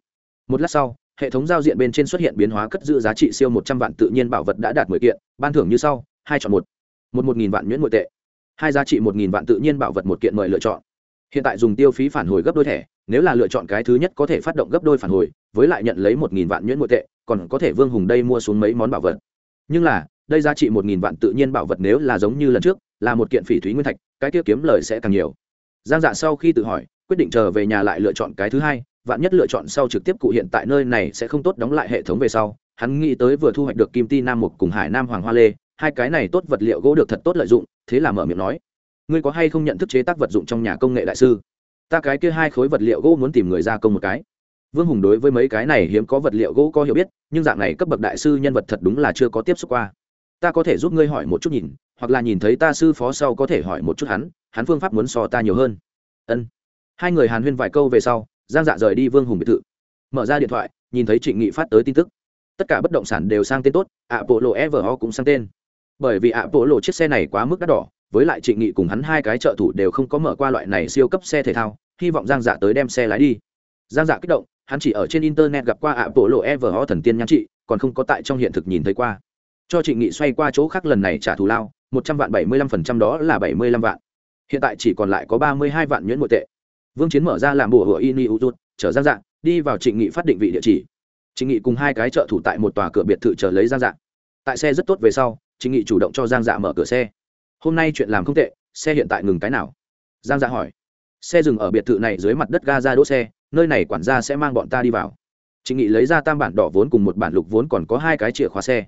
một lát sau, hệ thống giao diện bên trên xuất hiện biến hóa cất giữ giá trị siêu một trăm vạn tự nhiên bảo vật đã đạt mười kiện, ban thưởng như sau, hai chọn một. Một một nghìn vạn nhuyễn nội tệ. Hai giá trị một nghìn vạn tự nhiên bảo vật một kiện mời lựa chọn. Hiện tại dùng tiêu phí phản hồi gấp đôi thẻ, nếu là lựa chọn cái thứ nhất có thể phát động gấp đôi phản hồi, với lại nhận lấy một nghìn vạn nhuyễn nội tệ, còn có thể vương hùng đây mua xuống mấy món bảo vật. Nhưng là, đây giá trị một nghìn vạn tự nhiên bảo vật nếu là giống như lần trước, là một kiện phỉ thúy nguyên thạch, cái kia kiếm lời sẽ càng nhiều. Giang dạ sau khi tự hỏi, quyết định trở về nhà lại lựa chọn cái thứ hai vạn nhất lựa chọn sau trực tiếp cụ hiện tại nơi này sẽ không tốt đóng lại hệ thống về sau, hắn nghĩ tới vừa thu hoạch được kim ti nam mục cùng hải nam hoàng hoa lê, hai cái này tốt vật liệu gỗ được thật tốt lợi dụng, thế là mở miệng nói, ngươi có hay không nhận thức chế tác vật dụng trong nhà công nghệ đại sư? Ta cái kia hai khối vật liệu gỗ muốn tìm người ra công một cái. Vương hùng đối với mấy cái này hiếm có vật liệu gỗ có hiểu biết, nhưng dạng này cấp bậc đại sư nhân vật thật đúng là chưa có tiếp xúc qua. Ta có thể giúp ngươi hỏi một chút nhìn, hoặc là nhìn thấy ta sư phó sau có thể hỏi một chút hắn hắn phương pháp muốn so ta nhiều hơn. Ân. Hai người hàn huyên vài câu về sau giang dạ rời đi vương hùng biệt thự. Mở ra điện thoại, nhìn thấy trịnh nghị phát tới tin tức. Tất cả bất động sản đều sang tên tốt ạ bộ lộ evo cũng sang tên. Bởi vì ạ bộ lộ chiếc xe này quá mức đắt đỏ, với lại trịnh nghị cùng hắn hai cái trợ thủ đều không có mở qua loại này siêu cấp xe thể thao, hy vọng giang dạ tới đem xe lái đi. Giang dạ kích động, hắn chỉ ở trên internet gặp qua ạ bộ lộ evo thần tiên nhan trị, còn không có tại trong hiện thực nhìn thấy qua. Cho trịnh nghị xoay qua chỗ khác lần này trả thù lao, một trăm vạn bảy mươi lăm phần trăm đó là bảy mươi lăm vạn. Hiện tại chỉ còn lại có ba mươi hai vạn nhuyễn nội tệ vương chiến mở ra làm bùa hựa ini u rút, chở giang dạng đi vào trịnh nghị phát định vị địa chỉ. Trịnh nghị cùng hai cái trợ thủ tại một tòa cửa biệt thự chờ lấy giang dạng tại xe rất tốt về sau, trịnh nghị chủ động cho giang dạ mở cửa xe. Hôm nay chuyện làm không tệ, xe hiện tại ngừng cái nào? Giang dạ hỏi. Xe dừng ở biệt thự này dưới mặt đất ga ra đỗ xe, nơi này quản gia sẽ mang bọn ta đi vào. Trịnh nghị lấy ra tam bản đỏ vốn cùng một bản lục vốn còn có hai cái chìa khóa xe.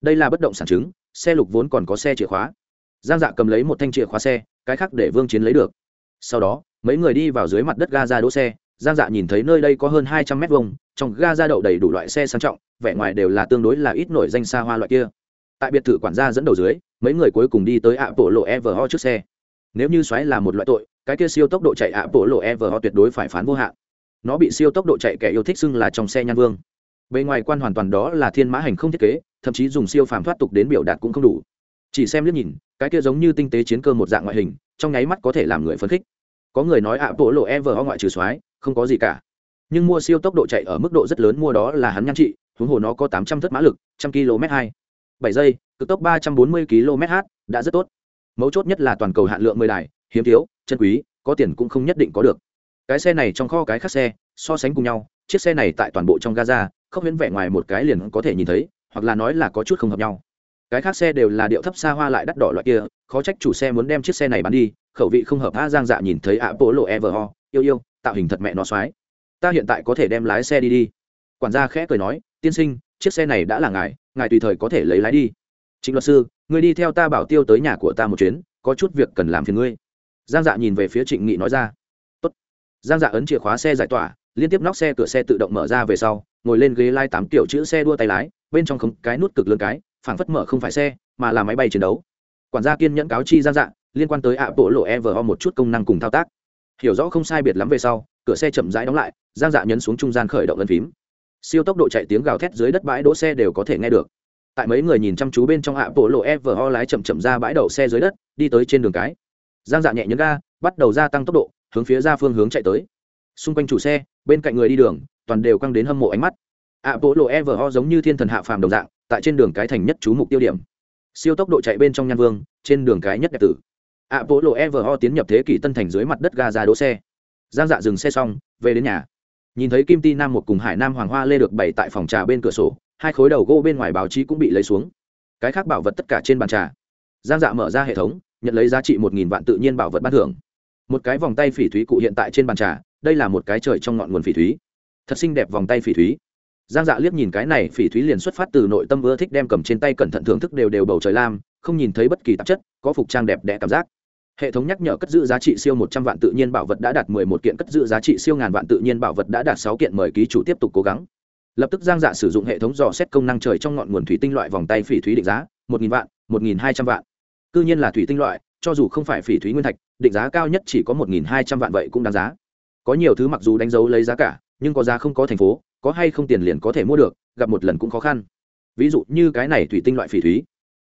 Đây là bất động sản chứng, xe lục vốn còn có xe chìa khóa. Giang dạ cầm lấy một thanh chìa khóa xe, cái khác để vương chiến lấy được. Sau đó mấy người đi vào dưới mặt đất ga ra đỗ xe, giang dạ nhìn thấy nơi đây có hơn hai trăm mét vuông, trong ga ra đậu đầy đủ loại xe sang trọng, vẻ ngoài đều là tương đối là ít nổi danh xa hoa loại kia. Tại biệt thự quản gia dẫn đầu dưới, mấy người cuối cùng đi tới ạ bộ lộ everho trước xe. Nếu như xoáy là một loại tội, cái kia siêu tốc độ chạy ạ bộ lộ everho tuyệt đối phải phán vô hạn. Nó bị siêu tốc độ chạy kẻ yêu thích xưng là trong xe nhan vương. Bề ngoài quan hoàn toàn đó là thiên mã hành không thiết kế, thậm chí dùng siêu phàm thoát tục đến biểu đạt cũng không đủ. Chỉ xem liếc nhìn, cái kia giống như tinh tế chiến cơ một dạng ngoại hình, trong nháy mắt có thể làm người phấn khích có người nói ạ, bộ lộ ever ngoại trừ soái, không có gì cả. Nhưng mua siêu tốc độ chạy ở mức độ rất lớn mua đó là hắn nhan trị, huống hồ nó có tám trăm thất mã lực, trăm km hai. Bảy giây, cực tốc ba trăm bốn mươi km h đã rất tốt. Mấu chốt nhất là toàn cầu hạn lượng mười đài, hiếm thiếu, chân quý, có tiền cũng không nhất định có được. Cái xe này trong kho cái khác xe, so sánh cùng nhau, chiếc xe này tại toàn bộ trong gaza, không huyễn vẻ ngoài một cái liền có thể nhìn thấy, hoặc là nói là có chút không hợp nhau cái khác xe đều là điệu thấp xa hoa lại đắt đỏ loại kia, khó trách chủ xe muốn đem chiếc xe này bán đi, khẩu vị không hợp a giang dạ nhìn thấy ạ bộ lộ everho, yêu yêu, tạo hình thật mẹ nó xoái. Ta hiện tại có thể đem lái xe đi đi. Quản gia khẽ cười nói, tiên sinh, chiếc xe này đã là ngài ngài tùy thời có thể lấy lái đi. Chính luật sư, người đi theo ta bảo tiêu tới nhà của ta một chuyến, có chút việc cần làm phiền ngươi. Giang dạ nhìn về phía trịnh nghị nói ra. Tốt. giang dạ ấn chìa khóa xe giải tỏa, liên tiếp nóc xe cửa xe tự động mở ra về sau, ngồi lên ghế lai tám kiểu chữ xe đua tay lái, bên trong không cái nút cực lớn cái phảng phất mở không phải xe, mà là máy bay chiến đấu. Quản gia kiên nhẫn cáo chi gian dạng liên quan tới ạ bộ lộ evo một chút công năng cùng thao tác. Hiểu rõ không sai biệt lắm về sau, cửa xe chậm rãi đóng lại, giang dạ nhấn xuống trung gian khởi động ân phím. Siêu tốc độ chạy tiếng gào thét dưới đất bãi đỗ xe đều có thể nghe được. Tại mấy người nhìn chăm chú bên trong ạ bộ lộ evo lái chậm chậm ra bãi đậu xe dưới đất, đi tới trên đường cái. Giang dạ nhẹ nhấn ga, bắt đầu gia tăng tốc độ, hướng phía ra phương hướng chạy tới. Xung quanh chủ xe, bên cạnh người đi đường, toàn đều căng đến hâm mộ ánh mắt. Ạ bộ lộ evo giống như thiên thần hạ phàm đồng dạng tại trên đường cái thành nhất chú mục tiêu điểm. Siêu tốc độ chạy bên trong nhan vương, trên đường cái nhất đẹp tử. Ạ bộ lộ ho tiến nhập thế kỷ tân thành dưới mặt đất ga ra đỗ xe. Giang dạ dừng xe xong, về đến nhà. Nhìn thấy kim ti nam một cùng hải nam hoàng hoa lê được bày tại phòng trà bên cửa sổ, hai khối đầu gỗ bên ngoài báo chí cũng bị lấy xuống. Cái khác bảo vật tất cả trên bàn trà. Giang dạ mở ra hệ thống, nhận lấy giá trị một nghìn vạn tự nhiên bảo vật ban thưởng. Một cái vòng tay phỉ thúy cụ hiện tại trên bàn trà, đây là một cái trời trong ngọn nguồn phỉ thúy. Thật xinh đẹp vòng tay phỉ thúy giang dạ liếc nhìn cái này phỉ thúy liền xuất phát từ nội tâm ưa thích đem cầm trên tay cẩn thận thưởng thức đều đều bầu trời lam, không nhìn thấy bất kỳ tạp chất, có phục trang đẹp đẽ cảm giác. Hệ thống nhắc nhở cất giữ giá trị siêu một trăm vạn tự nhiên bảo vật đã đạt mười một kiện, cất giữ giá trị siêu ngàn vạn tự nhiên bảo vật đã đạt sáu kiện, mời ký chủ tiếp tục cố gắng. Lập tức giang dạ sử dụng hệ thống dò xét công năng trời trong ngọn nguồn thủy tinh loại vòng tay phỉ thúy định giá, một nghìn vạn, một nghìn hai trăm vạn. Cư nhiên là thủy tinh loại, cho dù không phải phỉ thúy nguyên thạch, định giá cao nhất chỉ có một nghìn hai trăm vạn vậy cũng đáng giá. Có nhiều thứ mặc dù đánh dấu lấy giá cả, nhưng có giá không có thành phố có hay không tiền liền có thể mua được, gặp một lần cũng khó khăn. Ví dụ như cái này thủy tinh loại phỉ thúy.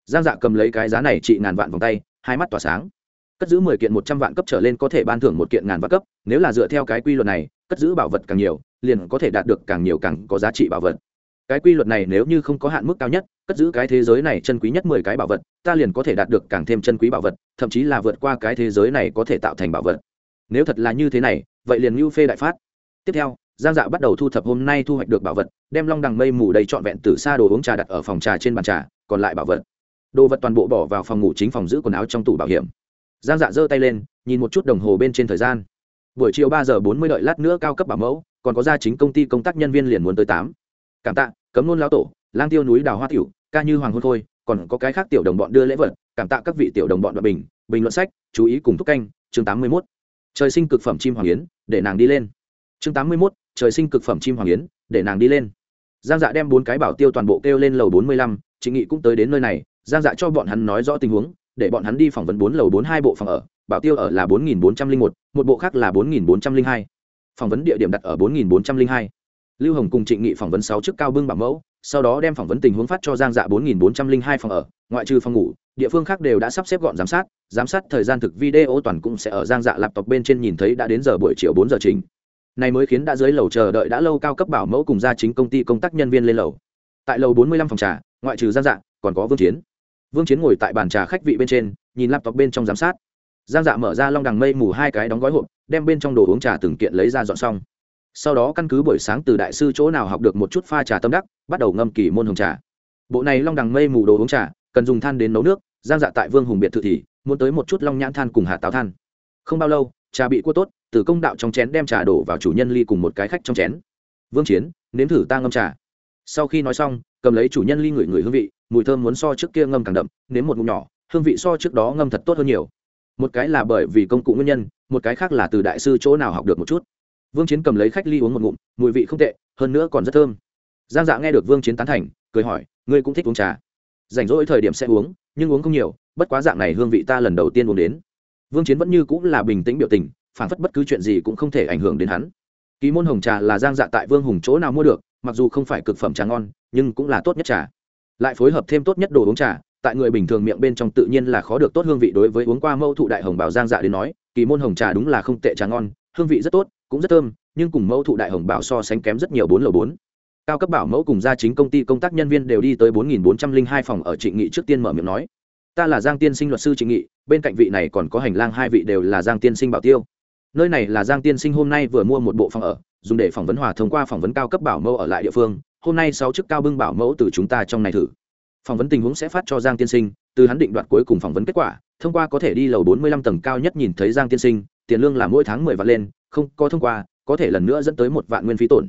Giang dạ cầm lấy cái giá này trị ngàn vạn vòng tay, hai mắt tỏa sáng. Cất giữ mười kiện một trăm vạn cấp trở lên có thể ban thưởng một kiện ngàn vạn cấp, nếu là dựa theo cái quy luật này, cất giữ bảo vật càng nhiều, liền có thể đạt được càng nhiều càng có giá trị bảo vật. Cái quy luật này nếu như không có hạn mức cao nhất, cất giữ cái thế giới này chân quý nhất mười cái bảo vật, ta liền có thể đạt được càng thêm chân quý bảo vật, thậm chí là vượt qua cái thế giới này có thể tạo thành bảo vật. Nếu thật là như thế này, vậy liền ngưu phê đại phát. Tiếp theo giang dạ bắt đầu thu thập hôm nay thu hoạch được bảo vật, đem long đằng mây mù đầy trọn vẹn từ xa đồ uống trà đặt ở phòng trà trên bàn trà, còn lại bảo vật. Đồ vật toàn bộ bỏ vào phòng ngủ chính phòng giữ quần áo trong tủ bảo hiểm. Giang dạ giơ tay lên, nhìn một chút đồng hồ bên trên thời gian. Buổi chiều ba giờ bốn mươi đợi lát nữa cao cấp bảo mẫu, còn có gia chính công ty công tác nhân viên liền muốn tới tám. Cảm tạ, cấm nôn lao tổ, lang tiêu núi đào hoa tiểu, ca như hoàng hôn thôi còn có cái khác tiểu đồng bọn đưa lễ vật, cảm tạ các vị tiểu đồng bọn và bình bình luận sách, chú ý cùng thúc canh, chương tám mươi mốt. Trời sinh cực phẩm chim hoàng yến, để nàng đi lên. Chương tám mươi mốt trời sinh cực phẩm chim hoàng yến, để nàng đi lên. Giang dạ đem bốn cái bảo tiêu toàn bộ kêu lên lầu bốn mươi lăm, chị nghị cũng tới đến nơi này, giang dạ cho bọn hắn nói rõ tình huống, để bọn hắn đi phỏng vấn bốn lầu bốn hai bộ phòng ở, bảo tiêu ở là bốn nghìn bốn trăm linh một một bộ khác là bốn nghìn bốn trăm linh hai. Phỏng vấn địa điểm đặt ở bốn nghìn bốn trăm linh hai. Lưu hồng cùng trịnh nghị phỏng vấn sáu chức cao bưng bảo mẫu, sau đó đem phỏng vấn tình huống phát cho giang dạ bốn nghìn bốn trăm linh hai phòng ở, ngoại trừ phòng ngủ, địa phương khác đều đã sắp xếp gọn giám sát giám sát thời gian thực video toàn cũng sẽ ở giang dạ laptop bên trên nhìn thấy đã đến giờ buổi chiều bốn giờ trình này mới khiến đã dưới lầu chờ đợi đã lâu cao cấp bảo mẫu cùng gia chính công ty công tác nhân viên lên lầu. Tại lầu bốn mươi lăm phòng trà, ngoại trừ giang dạ còn có vương chiến. Vương chiến ngồi tại bàn trà khách vị bên trên, nhìn laptop bên trong giám sát. Giang dạ mở ra long đằng mây mù hai cái đóng gói hộp, đem bên trong đồ uống trà từng kiện lấy ra dọn xong. Sau đó căn cứ buổi sáng từ đại sư chỗ nào học được một chút pha trà tâm đắc, bắt đầu ngâm kỳ môn hồng trà. Bộ này long đằng mây mù đồ uống trà, cần dùng than đến nấu nước, giang dạ tại vương hùng biệt thự thì, muốn tới một chút long nhãn than cùng hạt táo than. Không bao lâu, trà bị cua tốt từ công đạo trong chén đem trà đổ vào chủ nhân ly cùng một cái khách trong chén. Vương chiến, nếm thử ta ngâm trà. Sau khi nói xong, cầm lấy chủ nhân ly ngửi ngửi hương vị, mùi thơm muốn so trước kia ngâm càng đậm, nếm một ngụm nhỏ, hương vị so trước đó ngâm thật tốt hơn nhiều. Một cái là bởi vì công cụ nguyên nhân, một cái khác là từ đại sư chỗ nào học được một chút. Vương chiến cầm lấy khách ly uống một ngụm, mùi vị không tệ, hơn nữa còn rất thơm. Giang dạ nghe được vương chiến tán thành, cười hỏi, ngươi cũng thích uống trà. Rảnh rỗi thời điểm sẽ uống, nhưng uống không nhiều, bất quá dạng này hương vị ta lần đầu tiên uống đến. Vương chiến vẫn như cũng là bình tĩnh biểu tình phản phất bất cứ chuyện gì cũng không thể ảnh hưởng đến hắn. Ký môn hồng trà là giang dạ tại vương hùng chỗ nào mua được, mặc dù không phải cực phẩm trà ngon, nhưng cũng là tốt nhất trà. Lại phối hợp thêm tốt nhất đồ uống trà, tại người bình thường miệng bên trong tự nhiên là khó được tốt hương vị đối với uống qua mẫu thụ đại hồng bảo giang dạ đến nói kỳ môn hồng trà đúng là không tệ trà ngon, hương vị rất tốt, cũng rất thơm, nhưng cùng mẫu thụ đại hồng bảo so sánh kém rất nhiều bốn lầu bốn. Cao cấp bảo mẫu cùng gia chính công ty công tác nhân viên đều đi tới bốn nghìn bốn trăm linh hai phòng ở trịnh nghị trước tiên mở miệng nói. Ta là giang tiên sinh luật sư trịnh nghị, bên cạnh vị này còn có hành lang hai vị đều là giang tiên sinh bảo tiêu nơi này là giang tiên sinh hôm nay vừa mua một bộ phòng ở, dùng để phỏng vấn hòa thông qua phỏng vấn cao cấp bảo mẫu ở lại địa phương. Hôm nay sáu chức cao bưng bảo mẫu từ chúng ta trong này thử. Phỏng vấn tình huống sẽ phát cho giang tiên sinh, từ hắn định đoạt cuối cùng phỏng vấn kết quả, thông qua có thể đi lầu bốn mươi lăm tầng cao nhất nhìn thấy giang tiên sinh, tiền lương là mỗi tháng mười vạn lên, không, có thông qua, có thể lần nữa dẫn tới một vạn nguyên phí tổn.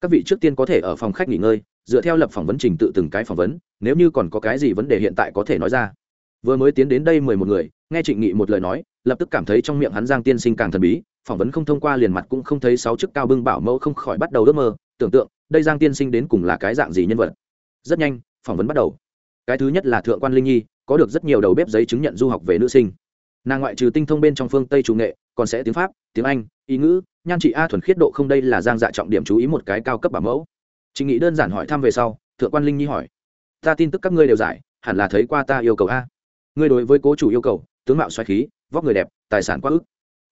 Các vị trước tiên có thể ở phòng khách nghỉ ngơi, dựa theo lập phỏng vấn trình tự từng cái phỏng vấn, nếu như còn có cái gì vấn đề hiện tại có thể nói ra. Vừa mới tiến đến đây mười một người, nghe trịnh nghị một lời nói lập tức cảm thấy trong miệng hắn giang tiên sinh càng thần bí, phỏng vấn không thông qua liền mặt cũng không thấy sáu chức cao bưng bảo mẫu không khỏi bắt đầu ước mơ, tưởng tượng, đây giang tiên sinh đến cùng là cái dạng gì nhân vật. Rất nhanh, phỏng vấn bắt đầu. Cái thứ nhất là thượng quan linh nhi, có được rất nhiều đầu bếp giấy chứng nhận du học về nữ sinh. Nàng ngoại trừ tinh thông bên trong phương tây chủ nghệ, còn sẽ tiếng pháp, tiếng anh, ý ngữ, nhan trị a thuần khiết độ không đây là giang dạ trọng điểm chú ý một cái cao cấp bảo mẫu. Chị nghĩ đơn giản hỏi thăm về sau, thượng quan linh nhi hỏi, ta tin tức các ngươi đều giải, hẳn là thấy qua ta yêu cầu a. Ngươi đối với cố chủ yêu cầu, tướng mạo xoáy khí vóc người đẹp, tài sản quá ức.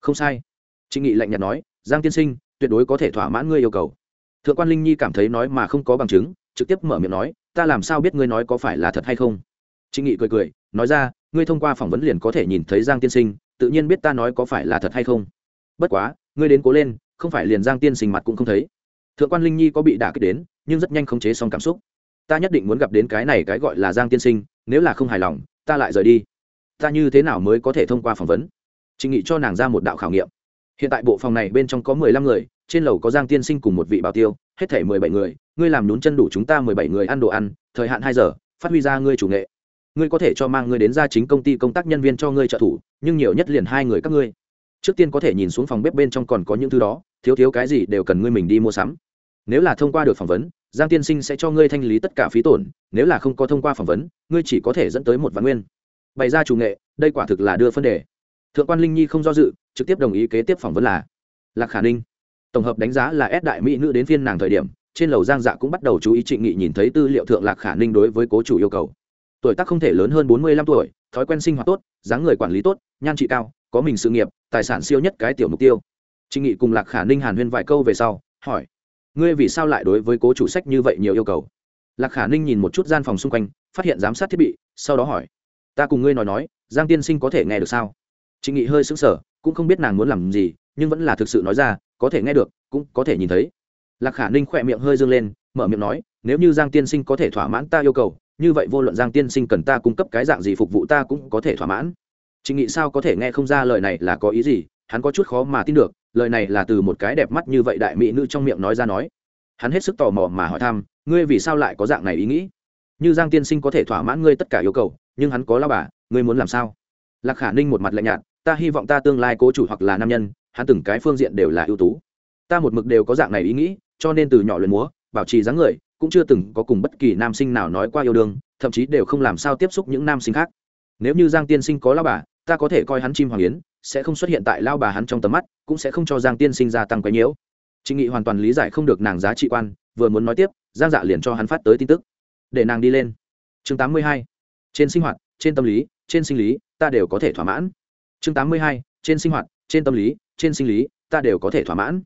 Không sai. Trịnh nghị lạnh nhạt nói, giang tiên sinh, tuyệt đối có thể thỏa mãn ngươi yêu cầu. Thượng quan linh nhi cảm thấy nói mà không có bằng chứng, trực tiếp mở miệng nói, ta làm sao biết ngươi nói có phải là thật hay không? Trịnh nghị cười cười, nói ra, ngươi thông qua phỏng vấn liền có thể nhìn thấy giang tiên sinh, tự nhiên biết ta nói có phải là thật hay không. Bất quá, ngươi đến cố lên, không phải liền giang tiên sinh mặt cũng không thấy. Thượng quan linh nhi có bị đả kích đến, nhưng rất nhanh khống chế xong cảm xúc. Ta nhất định muốn gặp đến cái này cái gọi là giang tiên sinh, nếu là không hài lòng, ta lại rời đi ta như thế nào mới có thể thông qua phỏng vấn? Chị nghị cho nàng ra một đạo khảo nghiệm. Hiện tại bộ phòng này bên trong có mười lăm người, trên lầu có giang tiên sinh cùng một vị bảo tiêu, hết thể mười bảy người, ngươi làm nhún chân đủ chúng ta mười bảy người ăn đồ ăn, thời hạn hai giờ, phát huy ra ngươi chủ nghệ. Ngươi có thể cho mang ngươi đến ra chính công ty công tác nhân viên cho ngươi trợ thủ, nhưng nhiều nhất liền hai người các ngươi. Trước tiên có thể nhìn xuống phòng bếp bên trong còn có những thứ đó, thiếu thiếu cái gì đều cần ngươi mình đi mua sắm. Nếu là thông qua được phỏng vấn, giang tiên sinh sẽ cho ngươi thanh lý tất cả phí tổn, nếu là không có thông qua phỏng vấn, ngươi chỉ có thể dẫn tới một vạn nguyên bày ra chủ nghệ, đây quả thực là đưa phân đề. Thượng quan linh nhi không do dự, trực tiếp đồng ý kế tiếp phỏng vấn là lạc khả ninh. Tổng hợp đánh giá là ép đại mỹ nữ đến phiên nàng thời điểm, trên lầu giang dạ cũng bắt đầu chú ý trịnh nghị nhìn thấy tư liệu thượng lạc khả ninh đối với cố chủ yêu cầu. Tuổi tác không thể lớn hơn bốn mươi lăm tuổi, thói quen sinh hoạt tốt, dáng người quản lý tốt, nhan trị cao, có mình sự nghiệp, tài sản siêu nhất cái tiểu mục tiêu. Trịnh nghị cùng lạc khả ninh hàn huyên vài câu về sau, hỏi, ngươi vì sao lại đối với cố chủ sách như vậy nhiều yêu cầu? Lạc khả ninh nhìn một chút gian phòng xung quanh, phát hiện giám sát thiết bị, sau đó hỏi ta cùng ngươi nói nói, giang tiên sinh có thể nghe được sao? Trịnh nghị hơi sững sờ, cũng không biết nàng muốn làm gì, nhưng vẫn là thực sự nói ra, có thể nghe được, cũng có thể nhìn thấy. Lạc khả ninh khỏe miệng hơi dương lên, mở miệng nói, nếu như giang tiên sinh có thể thỏa mãn ta yêu cầu, như vậy vô luận giang tiên sinh cần ta cung cấp cái dạng gì phục vụ ta cũng có thể thỏa mãn. Trịnh nghị sao có thể nghe không ra lời này là có ý gì, hắn có chút khó mà tin được, lời này là từ một cái đẹp mắt như vậy đại mỹ nữ trong miệng nói ra nói. Hắn hết sức tò mò mà hỏi thăm, ngươi vì sao lại có dạng này ý nghĩ? Như giang tiên sinh có thể thỏa mãn ngươi tất cả yêu cầu, nhưng hắn có lao bà, ngươi muốn làm sao? Lạc khả ninh một mặt lạnh nhạt, ta hy vọng ta tương lai cố chủ hoặc là nam nhân, hắn từng cái phương diện đều là ưu tú. Ta một mực đều có dạng này ý nghĩ, cho nên từ nhỏ luyện múa, bảo trì dáng người, cũng chưa từng có cùng bất kỳ nam sinh nào nói qua yêu đương, thậm chí đều không làm sao tiếp xúc những nam sinh khác. Nếu như giang tiên sinh có lao bà, ta có thể coi hắn chim hoàng yến, sẽ không xuất hiện tại lao bà hắn trong tầm mắt, cũng sẽ không cho giang tiên sinh gia tăng quấy nhiễu. Trịnh nghị hoàn toàn lý giải không được nàng giá trị quan, vừa muốn nói tiếp, giang dạ liền cho hắn phát tới tin tức để nàng đi lên. Chương 82. trên sinh hoạt, trên tâm lý, trên sinh lý, ta đều có thể thỏa mãn. Chương 82. trên sinh hoạt, trên tâm lý, trên sinh lý, ta đều có thể thỏa mãn.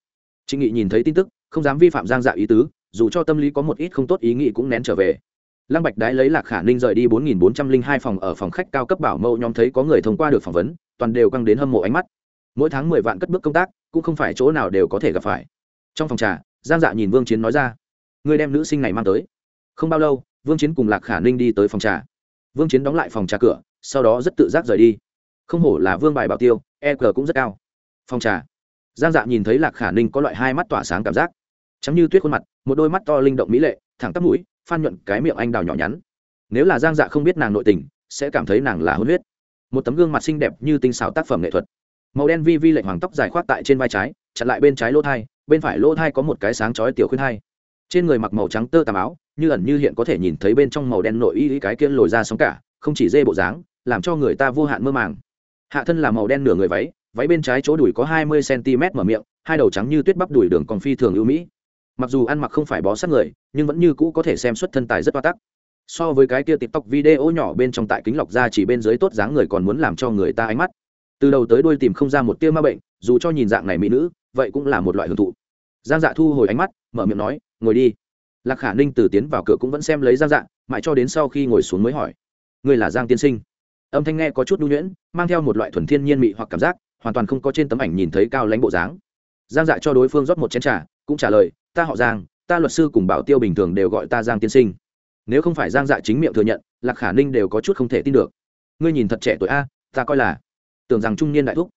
Trịnh nghị nhìn thấy tin tức, không dám vi phạm giang dạ ý tứ, dù cho tâm lý có một ít không tốt ý nghĩ cũng nén trở về. Lăng bạch đái lấy lạc khả ninh rời đi bốn nghìn bốn trăm linh hai phòng ở phòng khách cao cấp bảo mẫu nhóm thấy có người thông qua được phỏng vấn, toàn đều căng đến hâm mộ ánh mắt. Mỗi tháng mười vạn cất bước công tác, cũng không phải chỗ nào đều có thể gặp phải. Trong phòng trà, giang dạ nhìn vương chiến nói ra ngươi đem nữ sinh này mang tới. Không bao lâu vương chiến cùng lạc khả ninh đi tới phòng trà. Vương chiến đóng lại phòng trà cửa, sau đó rất tự giác rời đi. Không hổ là vương bài bảo tiêu e g cũng rất cao. Phòng trà. Giang dạ nhìn thấy lạc khả ninh có loại hai mắt tỏa sáng cảm giác. Trắng như tuyết khuôn mặt, một đôi mắt to linh động mỹ lệ, thẳng tắp mũi, phan nhuận cái miệng anh đào nhỏ nhắn. Nếu là giang dạ không biết nàng nội tình, sẽ cảm thấy nàng là hôn huyết. Một tấm gương mặt xinh đẹp như tinh xảo tác phẩm nghệ thuật. Màu đen vi vi lệnh hoàng tóc dài khoác tại trên vai trái, chặn lại bên trái lỗ thai, bên phải lỗ thai có một cái sáng chói tiểu khuyên hai. Trên người mặc màu trắng tơ tàm áo như ẩn như hiện có thể nhìn thấy bên trong màu đen nội y cái kia lồi ra sóng cả, không chỉ dê bộ dáng, làm cho người ta vô hạn mơ màng. Hạ thân là màu đen nửa người váy váy bên trái chỗ đùi có hai mươi cm mở miệng, hai đầu trắng như tuyết bắp đùi đường còn phi thường ưu mỹ. Mặc dù ăn mặc không phải bó sát người, nhưng vẫn như cũ có thể xem xuất thân tài rất toa tắc. So với cái kia tiktok video nhỏ bên trong tại kính lọc ra chỉ bên dưới tốt dáng người còn muốn làm cho người ta ánh mắt. Từ đầu tới đuôi tìm không ra một tia ma bệnh, dù cho nhìn dạng này mỹ nữ, vậy cũng là một loại hưởng thụ. Giang dạ thu hồi ánh mắt, mở miệng nói, ngồi đi lạc khả ninh từ tiến vào cửa cũng vẫn xem lấy giang dạng mãi cho đến sau khi ngồi xuống mới hỏi người là giang tiên sinh? Âm thanh nghe có chút nhu nhuyễn, mang theo một loại thuần thiên nhiên mị hoặc cảm giác, hoàn toàn không có trên tấm ảnh nhìn thấy cao lãnh bộ dáng. Giang dạ cho đối phương rót một chén t r à cũng trả lời, ta họ giang, ta luật sư cùng bảo tiêu bình thường đều gọi ta giang tiên sinh. Nếu không phải giang dạ chính miệng thừa nhận, lạc khả ninh đều có chút không thể tin được. Ngươi nhìn thật trẻ tuổi a, ta coi là tưởng rằng trung niên đại thúc.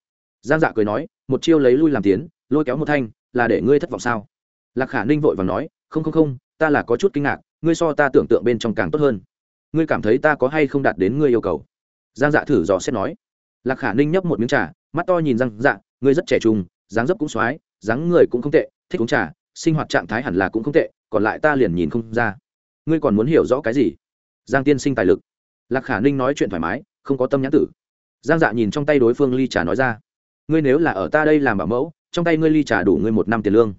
Giang dạ cười nói, một chiêu lấy lui làm tiến, lôi kéo một thanh, là để ngươi thất vọng sao? Lạc khả ninh vội và nói, không không không ta là có chút kinh ngạc, ngươi so ta tưởng tượng bên trong càng tốt hơn. Ngươi cảm thấy ta có hay không đạt đến ngươi yêu cầu? Giang dạ thử dò xét nói. Lạc khả ninh nhấp một miếng trà, mắt to nhìn giang dạ ngươi rất trẻ trung, dáng dấp cũng x o á i dáng người cũng không tệ, thích uống trà, sinh hoạt trạng thái hẳn là cũng không tệ, còn lại ta liền nhìn không ra. Ngươi còn muốn hiểu rõ cái gì? Giang tiên sinh tài lực. Lạc khả ninh nói chuyện thoải mái, không có tâm nhãn tử. Giang dạ nhìn trong tay đối phương ly trà nói ra. Ngươi nếu là ở ta đây làm bảo mẫu, trong tay ngươi ly trà đủ ngươi một năm tiền lương.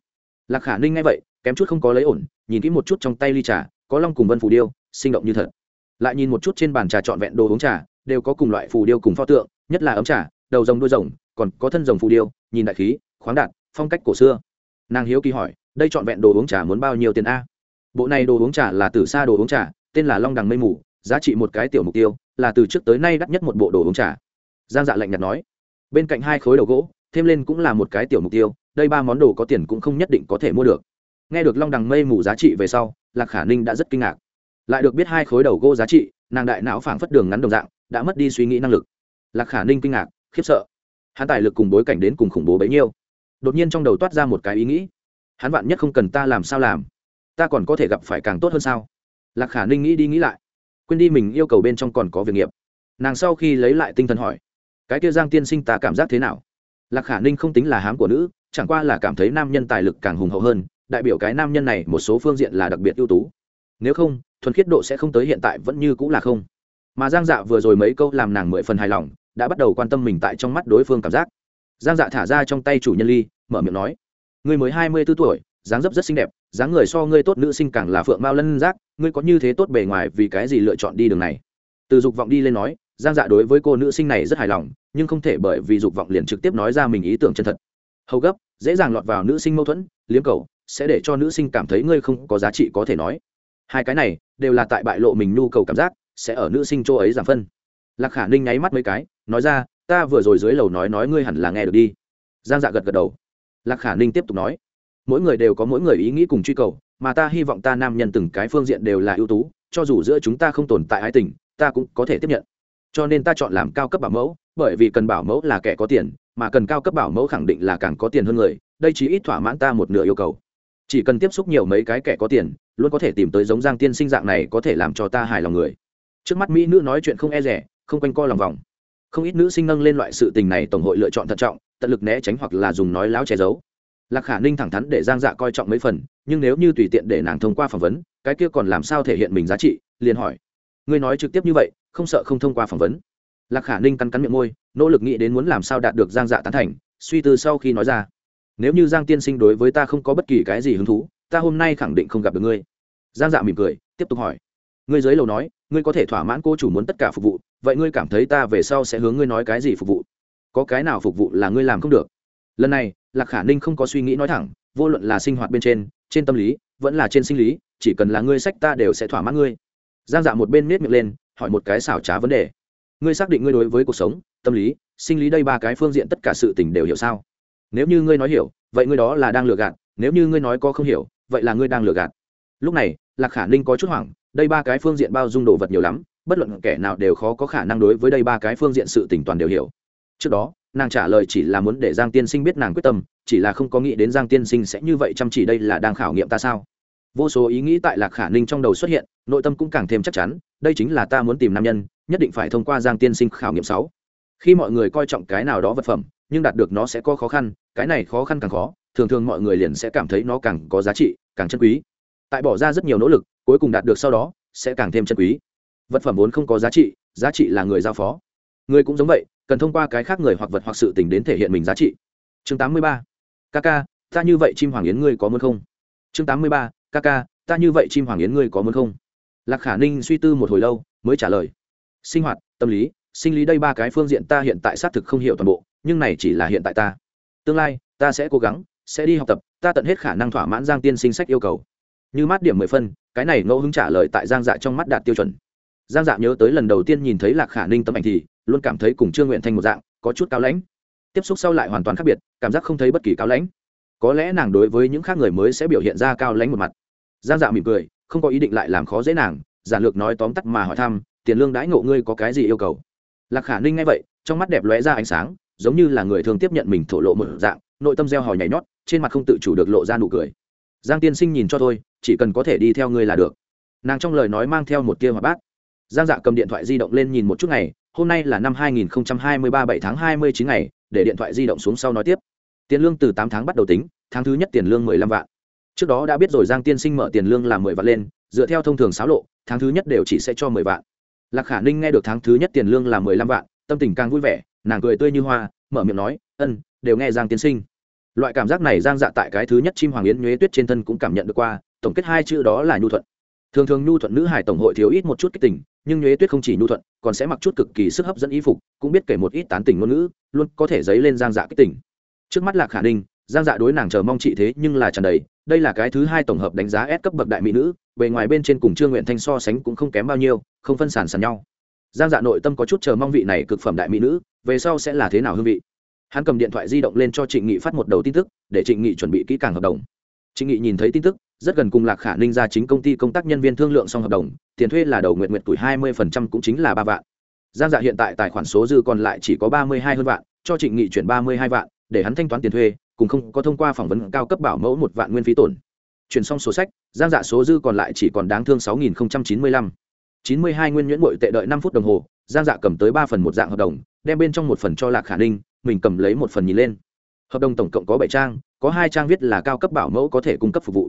Lạc khả ninh nghe vậy kém chút không có lấy ổn, nhìn kỹ một chút trong tay ly trà, có long cùng vân phù điêu, sinh động như thật. Lại nhìn một chút trên bàn trà trọn vẹn đồ uống trà, đều có cùng loại phù điêu cùng pho tượng, nhất là ấm trà, đầu rồng đuôi rồng, còn có thân rồng phù điêu, nhìn đại khí, khoáng đạt, phong cách cổ xưa. Nàng hiếu kỳ hỏi, đây trọn vẹn đồ uống trà muốn bao nhiêu tiền a? Bộ này đồ uống trà là từ xa đồ uống trà, tên là long đằng mây mù, giá trị một cái tiểu mục tiêu, là từ trước tới nay đắt nhất một bộ đồ uống trà. Giang dạ lạnh nhạt nói. Bên cạnh hai khối đầu gỗ, thêm lên cũng là một cái tiểu mục tiêu, đây ba món đồ có tiền cũng không nhất định có thể mua được nghe được long đằng mây mù giá trị về sau, lạc khả ninh đã rất kinh ngạc. Lại được biết hai khối đầu gỗ giá trị, nàng đại não phảng phất đường ngắn đồng dạng, đã mất đi suy nghĩ năng lực. Lạc khả ninh kinh ngạc, khiếp sợ. Hắn tài lực cùng bối cảnh đến cùng khủng bố bấy nhiêu. Đột nhiên trong đầu toát ra một cái ý nghĩ. Hắn vạn nhất không cần ta làm sao làm, ta còn có thể gặp phải càng tốt hơn sao? Lạc khả ninh nghĩ đi nghĩ lại, quên đi mình yêu cầu bên trong còn có việc nghiệp. Nàng sau khi lấy lại tinh thần hỏi, cái kia giang tiên sinh ta cảm giác thế nào? Lạc khả ninh không tính là hám của nữ, chẳng qua là cảm thấy nam nhân tài lực càng hùng hậu hơn đại biểu cái nam nhân này một số phương diện là đặc biệt ưu tú. Nếu không, thuần khiết độ sẽ không tới hiện tại vẫn như cũng là không. Mà giang dạ vừa rồi mấy câu làm nàng mười phần hài lòng, đã bắt đầu quan tâm mình tại trong mắt đối phương cảm giác. Giang dạ thả ra trong tay chủ nhân ly, mở miệng nói người mới hai mươi b ố tuổi, dáng dấp rất xinh đẹp, dáng người so ngươi tốt nữ sinh càng là phượng mao lân giác, ngươi có như thế tốt bề ngoài vì cái gì lựa chọn đi đường này? Từ dục vọng đi lên nói, giang dạ đối với cô nữ sinh này rất hài lòng, nhưng không thể bởi vì dục vọng liền trực tiếp nói ra mình ý tưởng chân thật. Hầu gấp, dễ dàng lọt vào nữ sinh mâu thuẫn, liếm cầu sẽ để cho nữ sinh cảm thấy ngươi không có giá trị có thể nói. Hai cái này đều là tại bại lộ mình nhu cầu cảm giác, sẽ ở nữ sinh chỗ ấy giảm phân. Lạc khả ninh nháy mắt mấy cái, nói ra, ta vừa rồi dưới lầu nói nói ngươi hẳn là nghe được đi. Giang dạ gật gật đầu. Lạc khả ninh tiếp tục nói, mỗi người đều có mỗi người ý nghĩ cùng truy cầu, mà ta hy vọng ta nam nhân từng cái phương diện đều là ưu tú, cho dù giữa chúng ta không tồn tại ái tình, ta cũng có thể tiếp nhận. Cho nên ta chọn làm cao cấp bảo mẫu, bởi vì cần bảo mẫu là kẻ có tiền, mà cần cao cấp bảo mẫu khẳng định là càng có tiền hơn người, đây chỉ ít thỏa mãn ta một nửa yêu cầu chỉ cần tiếp xúc nhiều mấy cái kẻ có tiền, luôn có thể tìm tới giống giang tiên sinh dạng này có thể làm cho ta hài lòng người. Trước mắt mỹ nữ nói chuyện không e rẻ, không quanh co lòng vòng. Không ít nữ sinh nâng lên loại sự tình này tổng hội lựa chọn thận trọng, tận lực né tránh hoặc là dùng nói láo che giấu. Lạc khả ninh thẳng thắn để giang dạ coi trọng mấy phần, nhưng nếu như tùy tiện để nàng thông qua phỏng vấn, cái kia còn làm sao thể hiện mình giá trị, liền hỏi. Ngươi nói trực tiếp như vậy, không sợ không thông qua phỏng vấn? Lạc khả ninh cắn cắn miệng môi, nỗ lực nghĩ đến muốn làm sao đạt được giang dạ tán thành, suy tư sau khi nói ra nếu như giang tiên sinh đối với ta không có bất kỳ cái gì hứng thú, ta hôm nay khẳng định không gặp được ngươi. Giang dạ mỉm cười, tiếp tục hỏi. Ngươi dưới lầu nói, ngươi có thể thỏa mãn cô chủ muốn tất cả phục vụ, vậy ngươi cảm thấy ta về sau sẽ hướng ngươi nói cái gì phục vụ? Có cái nào phục vụ là ngươi làm không được? Lần này, lạc khả ninh không có suy nghĩ nói thẳng, vô luận là sinh hoạt bên trên trên tâm lý, vẫn là trên sinh lý, chỉ cần là ngươi sách ta đều sẽ thỏa mãn ngươi. Giang dạ một bên miết miệng lên, hỏi một cái xảo trá vấn đề. Ngươi xác định ngươi đối với cuộc sống, tâm lý, sinh lý đây ba cái phương diện tất cả sự tình đều hiểu sao? Nếu như ngươi nói hiểu, vậy ngươi đó là đang lừa gạt, nếu như ngươi nói có không hiểu, vậy là ngươi đang lừa gạt. Lúc này, lạc khả ninh có chút hoảng, đây ba cái phương diện bao dung đồ vật nhiều lắm, bất luận kẻ nào đều khó có khả năng đối với đây ba cái phương diện sự tỉnh toàn đều hiểu. Trước đó, nàng trả lời chỉ là muốn để giang tiên sinh biết nàng quyết tâm, chỉ là không có nghĩ đến giang tiên sinh sẽ như vậy chăm chỉ đây là đang khảo nghiệm ta sao. Vô số ý nghĩ tại lạc khả ninh trong đầu xuất hiện, nội tâm cũng càng thêm chắc chắn, đây chính là ta muốn tìm nam nhân, nhất định phải thông qua giang tiên sinh khảo nghiệm sáu. Khi mọi người coi trọng cái nào đó vật phẩm nhưng đạt được nó sẽ có khó khăn, cái này khó khăn càng khó, thường thường mọi người liền sẽ cảm thấy nó càng có giá trị, càng chân quý. Tại bỏ ra rất nhiều nỗ lực, cuối cùng đạt được sau đó, sẽ càng thêm chân quý. Vật phẩm vốn không có giá trị giá trị là người giao phó. Người cũng giống vậy, cần thông qua cái khác người hoặc vật hoặc sự tình đến thể hiện mình giá trị. Chương 83. ca ca ta như vậy chim hoàng yến ngươi có muốn không? Chương 83. ca ca ta như vậy chim hoàng yến ngươi có muốn không? Lạc khả ninh suy tư một hồi lâu, mới trả lời. Sinh hoạt, tâm lý, sinh lý đây ba cái phương diện ta hiện tại xác thực không hiểu toàn bộ nhưng này chỉ là hiện tại ta. Tương lai, ta sẽ cố gắng, sẽ đi học tập, ta tận hết khả năng thỏa mãn giang tiên sinh sách yêu cầu. Như mát điểm mười phân, cái này ngẫu hứng trả lời tại giang dạ trong mắt đạt tiêu chuẩn. Giang dạ nhớ tới lần đầu tiên nhìn thấy lạc khả ninh tấm ảnh thì, luôn cảm thấy cùng trương nguyện thành một dạng, có chút cao lãnh. Tiếp xúc sau lại hoàn toàn khác biệt, cảm giác không thấy bất kỳ cao lãnh. Có lẽ nàng đối với những khác người mới sẽ biểu hiện ra cao lãnh một mặt. Giang dạ mỉm cười, không có ý định lại làm khó dễ nàng, giản lược nói tóm tắt mà hỏi thăm, tiền lương đãi ngộ ngươi có cái gì yêu cầu? Lạc khả ninh nghe vậy, trong mắt đẹp lóe ra ánh sáng giống như là người thường tiếp nhận mình thổ lộ một dạng, nội tâm gieo hò nhảy nhót, trên mặt không tự chủ được lộ ra nụ cười. Giang tiên sinh nhìn cho tôi chỉ cần có thể đi theo ngươi là được. Nàng trong lời nói mang theo một tia hoạt bát. Giang dạ cầm điện thoại di động lên nhìn một chút ngày, hôm nay là năm 2023 7 tháng 29 ngày, để điện thoại di động xuống sau nói tiếp. Tiền lương từ 8 tháng bắt đầu tính, tháng thứ nhất tiền lương 15 vạn. Trước đó đã biết rồi giang tiên sinh mở tiền lương là mười vạn lên, dựa theo thông thường xáo lộ, tháng thứ nhất đều chỉ sẽ cho mười vạn. Lạc khả ninh nghe được tháng thứ nhất tiền lương là mười lăm vạn, tâm tình càng vui vẻ nàng cười tươi như hoa, mở miệng nói, ân, đều nghe giang tiên sinh. Loại cảm giác này giang dạ tại cái thứ nhất chim hoàng yến nhuế tuyết trên thân cũng cảm nhận được qua, tổng kết hai chữ đó là nhu thuận. Thường thường nhu thuận nữ hải tổng hội thiếu ít một chút kích tình, nhưng nhuế tuyết không chỉ nhu thuận, còn sẽ mặc chút cực kỳ sức hấp dẫn y phục, cũng biết kể một ít tán tình ngôn ngữ, luôn có thể dấy lên giang dạ kích tình. Trước mắt là khả ninh, giang dạ đối nàng chờ mong chị thế nhưng là tràn đầy, đây là cái thứ hai tổng hợp đánh giá S cấp bậc đại mỹ nữ, bề ngoài bên trên cùng trương nguyện thanh so sánh cũng không kém bao nhiêu, không phân sản sàn nhau giang dạ nội tâm có chút chờ mong vị này cực phẩm đại mỹ nữ, về sau sẽ là thế nào hương vị. Hắn cầm điện thoại di động lên cho trịnh nghị phát một đầu tin tức, để trịnh nghị chuẩn bị kỹ càng hợp đồng. Trịnh nghị nhìn thấy tin tức, rất gần cùng lạc khả ninh ra chính công ty công tác nhân viên thương lượng xong hợp đồng, tiền thuê là đầu nguyện nguyện tuổi hai mươi phần trăm cũng chính là ba vạn. Giang dạ hiện tại tài khoản số dư còn lại chỉ có ba mươi hai hơn vạn, cho trịnh nghị chuyển ba mươi hai vạn, để hắn thanh toán tiền thuê, cùng không có thông qua phỏng vấn cao cấp bảo mẫu một vạn nguyên phí tổn. Chuyển xong sổ sách, giang dạ số dư còn lại chỉ còn đáng thương sáu nghìn chín mươi lăm chín mươi hai nguyên nhuyễn bội tệ đợi năm phút đồng hồ, giang dạ cầm tới ba phần một dạng hợp đồng, đem bên trong một phần cho lạc khả ninh, mình cầm lấy một phần nhìn lên. Hợp đồng tổng cộng có bảy trang, có hai trang viết là cao cấp bảo mẫu có thể cung cấp phục vụ.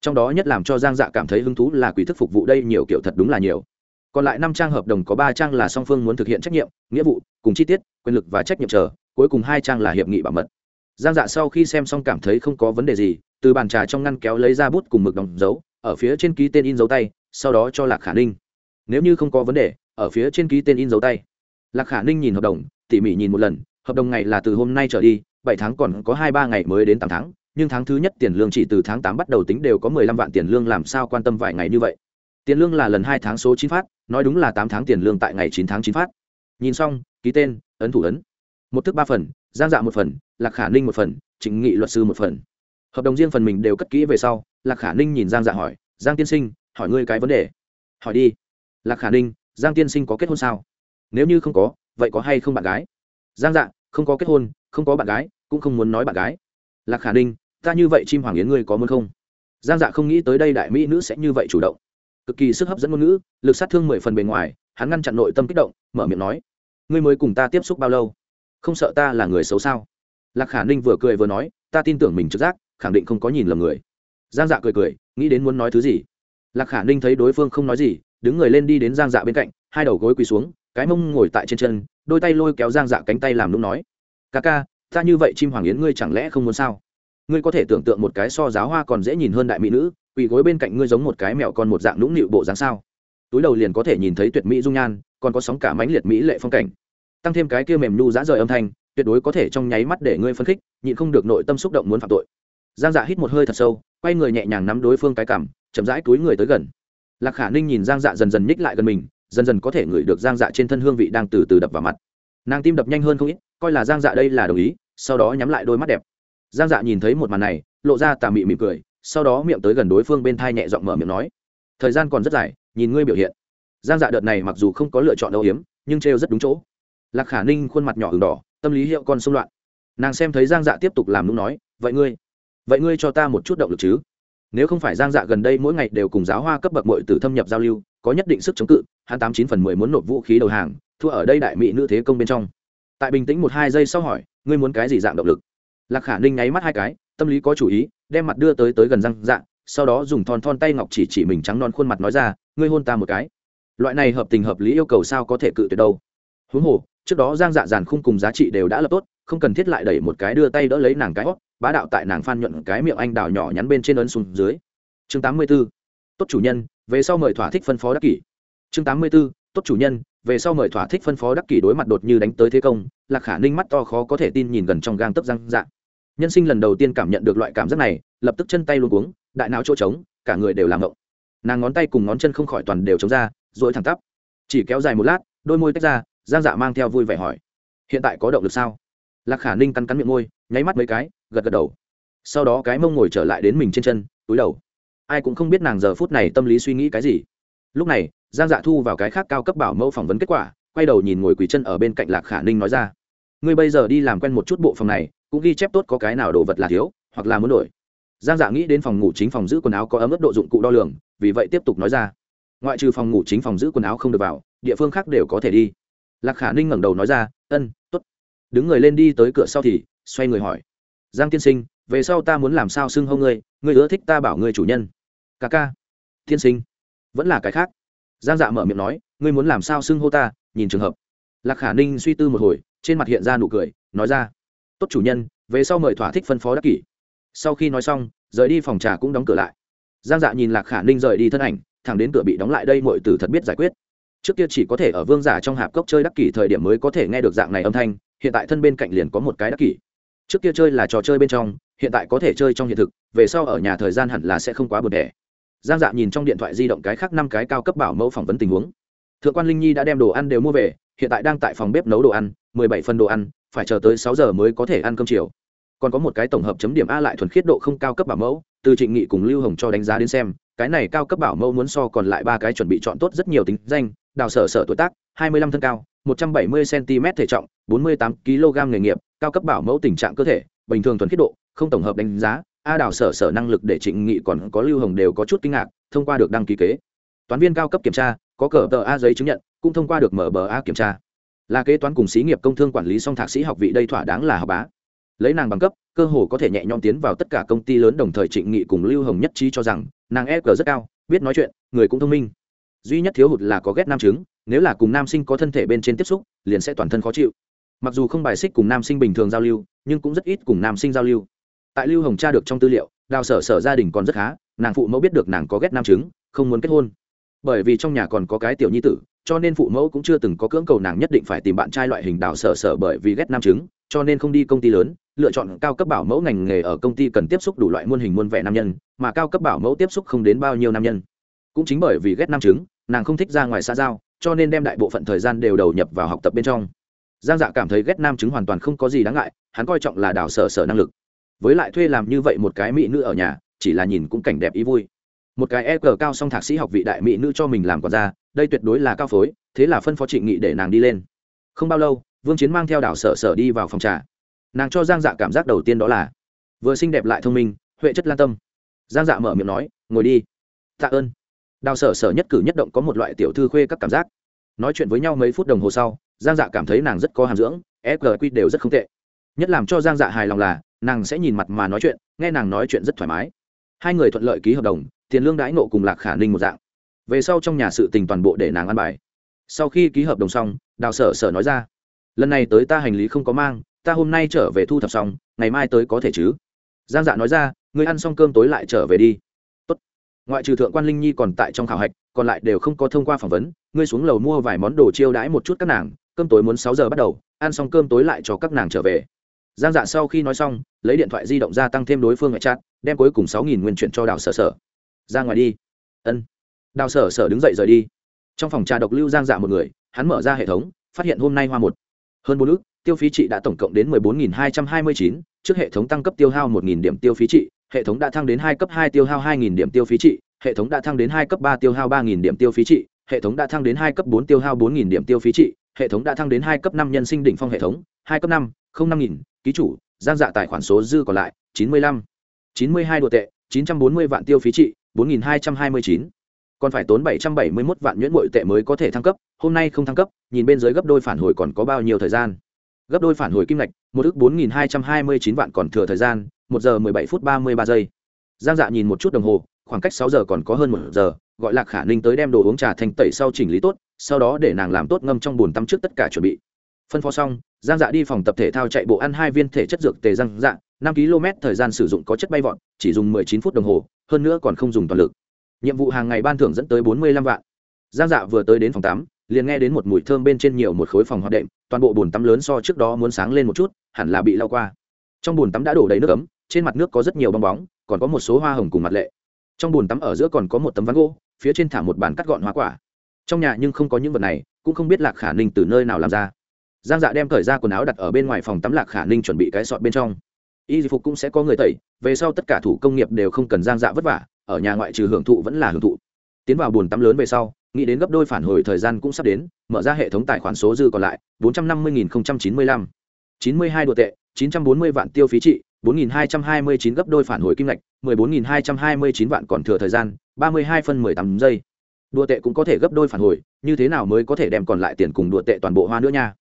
Trong đó nhất làm cho giang dạ cảm thấy hứng thú là quy thức phục vụ đây nhiều kiểu thật đúng là nhiều. Còn lại năm trang hợp đồng có ba trang là song phương muốn thực hiện trách nhiệm, nghĩa vụ, cùng chi tiết, quyền lực và trách nhiệm chờ, cuối cùng hai trang là hiệp nghị bảo mật. Giang dạ sau khi xem xong cảm thấy không có vấn đề gì, từ bàn trà trong ngăn kéo lấy ra bút cùng mực đóng dấu, ở phía trên ký tên in dấu tay, sau đó cho lạc khả ninh nếu như không có vấn đề, ở phía trên ký tên in dấu tay. Lạc khả ninh nhìn hợp đồng, tỉ mỉ nhìn một lần, hợp đồng ngày là từ hôm nay trở đi, bảy tháng còn có hai ba ngày mới đến tám tháng, nhưng tháng thứ nhất tiền lương chỉ từ tháng tám bắt đầu tính đều có mười lăm vạn tiền lương, làm sao quan tâm vài ngày như vậy? Tiền lương là lần hai tháng số chín phát, nói đúng là tám tháng tiền lương tại ngày chín tháng chín phát. Nhìn xong, ký tên, ấn thủ ấn. Một thức ba phần, giang dạ một phần, lạc khả ninh một phần, trịnh nghị luật sư một phần. Hợp đồng riêng phần mình đều cất kỹ về sau, lạc khả ninh nhìn giang dạ hỏi, giang tiên sinh, hỏi ngươi cái vấn đề. Hỏi đi lạc khả ninh, giang tiên sinh có kết hôn sao? Nếu như không có, vậy có hay không bạn gái? Giang dạ không có kết hôn, không có bạn gái, cũng không muốn nói bạn gái. Lạc khả ninh, ta như vậy chim hoàng yến ngươi có muốn không? Giang dạ không nghĩ tới đây đại mỹ nữ sẽ như vậy chủ động. Cực kỳ sức hấp dẫn ngôn ngữ, lực sát thương mười phần bề ngoài, hắn ngăn chặn nội tâm kích động, mở miệng nói, ngươi mới cùng ta tiếp xúc bao lâu? Không sợ ta là người xấu sao? Lạc khả ninh vừa cười vừa nói, ta tin tưởng mình trực giác, khẳng định không có nhìn lầm người. Giang dạ cười cười, nghĩ đến muốn nói thứ gì? Lạc khả ninh thấy đối phương không nói gì đứng người lên đi đến giang dạ bên cạnh, hai đầu gối quỳ xuống, cái mông ngồi tại trên chân, đôi tay lôi kéo giang dạ cánh tay làm lúc nói, ca ca, ta như vậy chim hoàng yến ngươi chẳng lẽ không muốn sao? Ngươi có thể tưởng tượng một cái so giáo hoa còn dễ nhìn hơn đại mỹ nữ, quỳ gối bên cạnh ngươi giống một cái mẹo con một dạng nũng nịu bộ dáng sao? Túi đầu liền có thể nhìn thấy tuyệt mỹ dung nhan, còn có sóng cả mãnh liệt mỹ lệ phong cảnh. Tăng thêm cái kia mềm nhu dã rời âm thanh, tuyệt đối có thể trong nháy mắt để ngươi phân khích, nhịn không được nội tâm xúc động muốn phạm tội. Giang dạ hít một hơi thật sâu, quay người nhẹ nhàng nắm đối phương cái cảm chậm rãi túi người tới gần lạc khả ninh nhìn giang dạ dần dần nhích lại gần mình, dần dần có thể ngửi được giang dạ trên thân hương vị đang từ từ đập vào mặt. Nàng tim đập nhanh hơn không ít, coi là giang dạ đây là đồng ý, sau đó nhắm lại đôi mắt đẹp. Giang dạ nhìn thấy một màn này, lộ ra tà mị mỉm cười, sau đó miệng tới gần đối phương bên thai nhẹ giọng mở miệng nói, thời gian còn rất dài, nhìn ngươi biểu hiện. Giang dạ đợt này mặc dù không có lựa chọn âu hiếm nhưng trêu rất đúng chỗ. Lạc khả ninh khuôn mặt nhỏ h đỏ, tâm lý hiệu con xung loạn. Nàng xem thấy giang dạ tiếp tục làm đúng nói, vậy ngươi vậy ngươi cho ta một chút động lực chứ? Nếu không phải giang dạ gần đây mỗi ngày đều cùng giáo hoa cấp bậc mội từ thâm nhập giao lưu, có nhất định sức chống cự, hắn tám chín phần mười muốn nộp vũ khí đầu hàng, thua ở đây đại mỹ nữ thế công bên trong. Tại bình tĩnh một hai giây sau hỏi, ngươi muốn cái gì dạng động lực? Lạc khả ninh nháy mắt hai cái, tâm lý có chủ ý, đem mặt đưa tới tới gần răng dạ sau đó dùng thon thon tay ngọc chỉ chỉ mình trắng non khuôn mặt nói ra, ngươi hôn ta một cái. Loại này hợp tình hợp lý yêu cầu sao có thể cự tuyệt đâu. Huống hồ, trước đó giang dạ dàn khung cùng giá trị đều đã lập tốt, không cần thiết lại đẩy một cái đưa tay đỡ lấy nàng cái hót bá đạo tại nàng phan nhuận cái miệng anh đào nhỏ nhắn bên trên ấn xuống dưới chương tám mươi 84. tốt chủ nhân, về sau mời thỏa thích phân phó đắc kỷ chương tám mươi 84. tốt chủ nhân, về sau mời thỏa thích phân phó đắc kỷ đối mặt đột như đánh tới thế công, lạc khả ninh mắt to khó có thể tin nhìn gần trong gang tấc răng dạ nhân sinh lần đầu tiên cảm nhận được loại cảm giác này, lập tức chân tay luôn cuống, đại não chỗ trống, cả người đều làm ngộng nàng ngón tay cùng ngón chân không khỏi toàn đều chống ra dội thẳng tắp chỉ kéo dài một lát, đôi môi tách ra giang dạ mang theo vui vẻ hỏi, hiện tại có động lực sao lạc khả ninh cắn cắn miệng môi nháy mắt mấy cái, gật gật đầu. Sau đó cái mông ngồi trở lại đến mình trên chân, túi đầu. Ai cũng không biết nàng giờ phút này tâm lý suy nghĩ cái gì. Lúc này, giang dạ thu vào cái khác cao cấp bảo mẫu phỏng vấn kết quả, quay đầu nhìn ngồi quỳ chân ở bên cạnh lạc khả ninh nói ra. Ngươi bây giờ đi làm quen một chút bộ phòng này, cũng ghi chép tốt có cái nào đồ vật là thiếu, hoặc là muốn đổi. Giang dạ nghĩ đến phòng ngủ chính phòng giữ quần áo có ấm ức độ dụng cụ đo lường, vì vậy tiếp tục nói ra. Ngoại trừ phòng ngủ chính phòng giữ quần áo không được vào, địa phương khác đều có thể đi. Lạc khả ninh ngẩng đầu nói ra, ân t ố t đứng người lên đi tới cửa sau thì xoay người hỏi. Giang tiên sinh, về sau ta muốn làm sao xưng hô ngươi? Ngươi ưa thích ta bảo ngươi chủ nhân. Ca ca. Tiên sinh. Vẫn là cái khác. Giang dạ mở miệng nói, ngươi muốn làm sao xưng hô ta? Nhìn trường hợp. Lạc khả ninh suy tư một hồi, trên mặt hiện ra nụ cười, nói ra. Tốt chủ nhân, về sau mời thỏa thích phân phó đắc kỷ. Sau khi nói xong, rời đi phòng trà cũng đóng cửa lại. Giang dạ nhìn lạc khả ninh rời đi thân ảnh, thẳng đến cửa bị đóng lại đây mọi từ thật biết giải quyết. Trước kia chỉ có thể ở vương giả trong hạp cốc chơi đắc kỷ thời điểm mới có thể nghe được dạng này âm thanh, hiện tại thân bên cạnh liền có một cái đắc kỷ trước kia chơi là trò chơi bên trong, hiện tại có thể chơi trong hiện thực, về sau ở nhà thời gian hẳn là sẽ không quá buồn đẻ. Giang dạ nhìn trong điện thoại di động cái khác năm cái cao cấp bảo mẫu phỏng vấn tình huống. Thượng quan linh nhi đã đem đồ ăn đều mua về, hiện tại đang tại phòng bếp nấu đồ ăn, mười bảy phần đồ ăn, phải chờ tới sáu giờ mới có thể ăn cơm chiều. Còn có một cái tổng hợp chấm điểm a lại thuần khiết độ không cao cấp bảo mẫu, từ trịnh nghị cùng lưu hồng cho đánh giá đến xem, cái này cao cấp bảo mẫu muốn so còn lại ba cái chuẩn bị chọn tốt rất nhiều tính danh, đào sở sở tuổi tác, hai mươi lăm thân cao, một trăm bảy mươi cm thể trọng, bốn mươi tám kg nghề nghiệp cao cấp bảo mẫu tình trạng cơ thể, bình thường thuần khiết độ, không tổng hợp đánh giá, a đào sở sở năng lực để trịnh nghị còn có lưu hồng đều có chút kinh ngạc, thông qua được đăng ký kế. Toán viên cao cấp kiểm tra, có cờ tờ a giấy chứng nhận, cũng thông qua được mở bờ a kiểm tra. Là kế toán cùng xí nghiệp công thương quản lý song thạc sĩ học vị đây thỏa đáng là học bá. Lấy nàng bằng cấp, cơ hồ có thể nhẹ nhõm tiến vào tất cả công ty lớn đồng thời trịnh nghị cùng lưu hồng nhất trí cho rằng, nàng e cờ rất cao, biết nói chuyện, người cũng thông minh. Duy nhất thiếu hụt là có ghét nam chứng, nếu là cùng nam sinh có thân thể bên trên tiếp xúc, liền sẽ toàn thân khó chịu mặc dù không bài xích cùng nam sinh bình thường giao lưu, nhưng cũng rất ít cùng nam sinh giao lưu. Tại lưu hồng tra được trong tư liệu, đào sở sở gia đình còn rất khá, nàng phụ mẫu biết được nàng có ghét nam chứng, không muốn kết hôn. Bởi vì trong nhà còn có cái tiểu nhi tử, cho nên phụ mẫu cũng chưa từng có cưỡng cầu nàng nhất định phải tìm bạn trai loại hình đào sở sở bởi vì ghét nam chứng, cho nên không đi công ty lớn, lựa chọn cao cấp bảo mẫu ngành nghề ở công ty cần tiếp xúc đủ loại muôn hình muôn vẻ nam nhân, mà cao cấp bảo mẫu tiếp xúc không đến bao nhiêu nam nhân. Cũng chính bởi vì ghét nam chứng, nàng không thích ra ngoài xa giao, cho nên đem đại bộ phận thời gian đều đầu nhập vào học tập bên trong giang dạ cảm thấy ghét nam chứng hoàn toàn không có gì đáng ngại, hắn coi trọng là đào sở sở năng lực. Với lại thuê làm như vậy một cái mỹ nữ ở nhà, chỉ là nhìn cũng cảnh đẹp ý vui. Một cái e cờ cao song thạc sĩ học vị đại mỹ nữ cho mình làm còn ra đây tuyệt đối là cao phối, thế là phân phó trịnh nghị để nàng đi lên. Không bao lâu, vương chiến mang theo đảo sở sở đi vào phòng trà. Nàng cho giang dạ cảm giác đầu tiên đó là vừa xinh đẹp lại thông minh, huệ chất lan tâm. Giang dạ mở miệng nói, ngồi đi. Tạ ơn. Đào sở sở nhất cử nhất động có một loại tiểu thư khuê các cảm giác nói chuyện với nhau mấy phút đồng hồ sau, giang dạ cảm thấy nàng rất có hàm dưỡng fq đều rất không tệ. Nhất làm cho giang dạ hài lòng là, nàng sẽ nhìn mặt mà nói chuyện, nghe nàng nói chuyện rất thoải mái. Hai người thuận lợi ký hợp đồng, tiền lương đãi nộ cùng lạc khả ninh một dạng. Về sau trong nhà sự tình toàn bộ để nàng ăn bài. Sau khi ký hợp đồng xong, đào sở sở nói ra, lần này tới ta hành lý không có mang, ta hôm nay trở về thu thập xong, ngày mai tới có thể chứ? Giang dạ nói ra người ăn xong cơm tối lại trở về đi ngoại trừ thượng quan linh nhi còn tại trong khảo hạch, còn lại đều không có thông qua phỏng vấn, ngươi xuống lầu mua vài món đồ chiêu đãi một chút các nàng, cơm tối muốn sáu giờ bắt đầu, ăn xong cơm tối lại cho các nàng trở về. Giang dạ sau khi nói xong, lấy điện thoại di động ra tăng thêm đối phương ngoại trát đem cuối cùng sáu nghìn nguyên chuyển cho đào sở sở. Ra ngoài đi. Ân. Đào sở sở đứng dậy rời đi. Trong phòng trà độc lưu giang dạ một người, hắn mở ra hệ thống, phát hiện hôm nay hoa một. Hơn bốn ước tiêu phí trị đã tổng cộng đến mười bốn nghìn hai trăm hai mươi chín, trước hệ thống tăng cấp tiêu hao một nghìn điểm tiêu phí trị hệ thống đã thăng đến hai cấp hai tiêu hao hai nghìn điểm tiêu phí trị, hệ thống đã thăng đến hai cấp ba tiêu hao ba nghìn điểm tiêu phí trị, hệ thống đã thăng đến hai cấp bốn tiêu hao bốn nghìn điểm tiêu phí trị, hệ thống đã thăng đến hai cấp năm nhân sinh đỉnh phong hệ thống, hai cấp năm, không năm nghìn, ký chủ, giang dạ tài khoản số dư còn lại, chín mươi lăm, chín mươi hai đô tệ, chín trăm bốn mươi vạn tiêu phí trị, bốn nghìn hai trăm hai mươi chín. Còn phải tốn bảy trăm bảy mươi mốt vạn nhuyễn bội tệ mới có thể thăng cấp, hôm nay không thăng cấp, nhìn bên dưới gấp đôi phản hồi còn có bao nhiêu thời gian? Gấp đôi phản hồi kim ngạch, một ước bốn nghìn hai trăm hai mươi chín vạn còn thừa thời gian một giờ mười bảy phút ba mươi ba giây. Giang dạ nhìn một chút đồng hồ, khoảng cách sáu giờ còn có hơn một giờ, gọi lạc khả ninh tới đem đồ uống trà thành tẩy sau chỉnh lý tốt, sau đó để nàng làm tốt ngâm trong bồn tắm trước tất cả chuẩn bị. Phân phó xong, giang dạ đi phòng tập thể thao chạy bộ ăn hai viên thể chất dược tề giang dạ năm km thời gian sử dụng có chất bay vọt, chỉ dùng mười chín phút đồng hồ, hơn nữa còn không dùng toàn lực. Nhiệm vụ hàng ngày ban thưởng dẫn tới bốn mươi lăm vạn. Giang dạ vừa tới đến phòng tắm, liền nghe đến một mùi thơm bên trên nhiều một khối phòng hoạt đệm, toàn bộ bồn tắm lớn so trước đó muốn sáng lên một chút, hẳn là bị lau qua. Trong bồn tắm đã đổ đầy nước ấm trên mặt nước có rất nhiều bong bóng, còn có một số hoa hồng cùng mặt lệ. Trong bồn tắm ở giữa còn có một tấm ván gỗ, phía trên thả một bàn cắt gọn hoa quả. Trong nhà nhưng không có những vật này, cũng không biết lạc khả ninh từ nơi nào làm ra. Giang dạ đem thời ra quần áo đặt ở bên ngoài phòng tắm lạc khả ninh chuẩn bị cái sọt bên trong. Y phục cũng sẽ có người tẩy, về sau tất cả thủ công nghiệp đều không cần giang dạ vất vả, ở nhà ngoại trừ hưởng thụ vẫn là hưởng thụ. Tiến vào bồn tắm lớn về sau, nghĩ đến gấp đôi phản hồi thời gian cũng sắp đến, mở ra hệ thống tài khoản số dư còn lại, bốn trăm năm mươi chín mươi lăm. Chín mươi hai đô tệ, chín trăm bốn mươi vạn tiêu phí trị bốn nghìn hai trăm hai mươi chín gấp đôi phản hồi kim ngạch, mười bốn nghìn hai trăm hai mươi chín vạn còn thừa thời gian, ba mươi hai phân mười tám giây. Đùa tệ cũng có thể gấp đôi phản hồi, như thế nào mới có thể đem còn lại tiền cùng đùa tệ toàn bộ hoa nữa nha?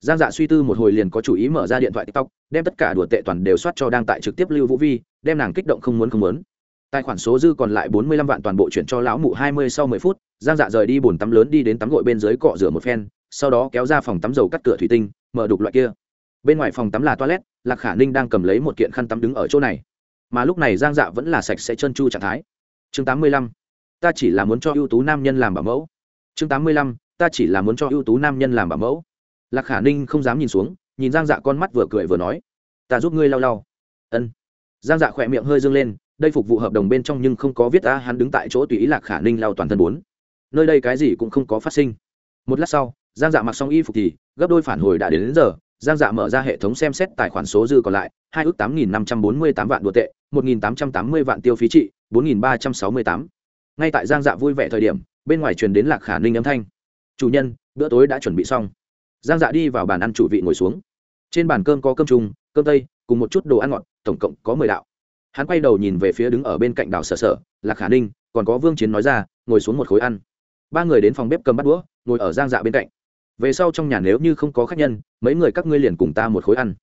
Giang dạ suy tư một hồi liền có chủ ý mở ra điện thoại tiktok, đem tất cả đùa tệ toàn đều soát cho đang tại trực tiếp lưu vũ vi, đem nàng kích động không muốn không muốn. Tài khoản số dư còn lại bốn mươi lăm vạn toàn bộ chuyển cho lão mụ hai mươi sau mười phút, giang dạ rời đi bồn tắm lớn đi đến tắm gội bên dưới cọ rửa một phen, sau đó kéo ra phòng tắm dầu cắt cửa thủy tinh, mở đục loại kia bên ngoài phòng tắm là toilet lạc khả ninh đang cầm lấy một kiện khăn tắm đứng ở chỗ này. Mà lúc này giang dạ vẫn là sạch sẽ chân chu trạng thái. Chương tám mươi lăm ta chỉ là muốn cho ưu tú nam nhân làm bảo mẫu. Chương tám mươi lăm ta chỉ là muốn cho ưu tú nam nhân làm bảo mẫu. Lạc khả ninh không dám nhìn xuống nhìn giang dạ con mắt vừa cười vừa nói ta giúp ngươi lau lau. Ân. Giang dạ khỏe miệng hơi dâng lên đây phục vụ hợp đồng bên trong nhưng không có viết ta hắn đứng tại chỗ tùy ý lạc khả ninh lau toàn thân bốn. Nơi đây cái gì cũng không có phát sinh. Một lát sau giang dạ mặc xong y phục thì gấp đôi phản hồi đã đến, đến giờ giang dạ mở ra hệ thống xem xét tài khoản số dư còn lại hai ước tám nghìn năm trăm bốn mươi tám vạn đô tệ một nghìn tám trăm tám mươi vạn tiêu phí trị bốn nghìn ba trăm sáu mươi tám. Ngay tại giang dạ vui vẻ thời điểm bên ngoài truyền đến lạc khả ninh âm thanh. Chủ nhân bữa tối đã chuẩn bị xong. Giang dạ đi vào bàn ăn chủ vị ngồi xuống. Trên bàn cơm có cơm trùng, cơm tây cùng một chút đồ ăn ngọt tổng cộng có mười đạo. Hắn quay đầu nhìn về phía đứng ở bên cạnh đảo sở sở lạc khả ninh còn có vương chiến nói ra ngồi xuống một khối ăn. Ba người đến phòng bếp cầm bắt đũa ngồi ở giang dạ bên cạnh về sau trong nhà nếu như không có khách nhân, mấy người các ngươi liền cùng ta một khối ăn.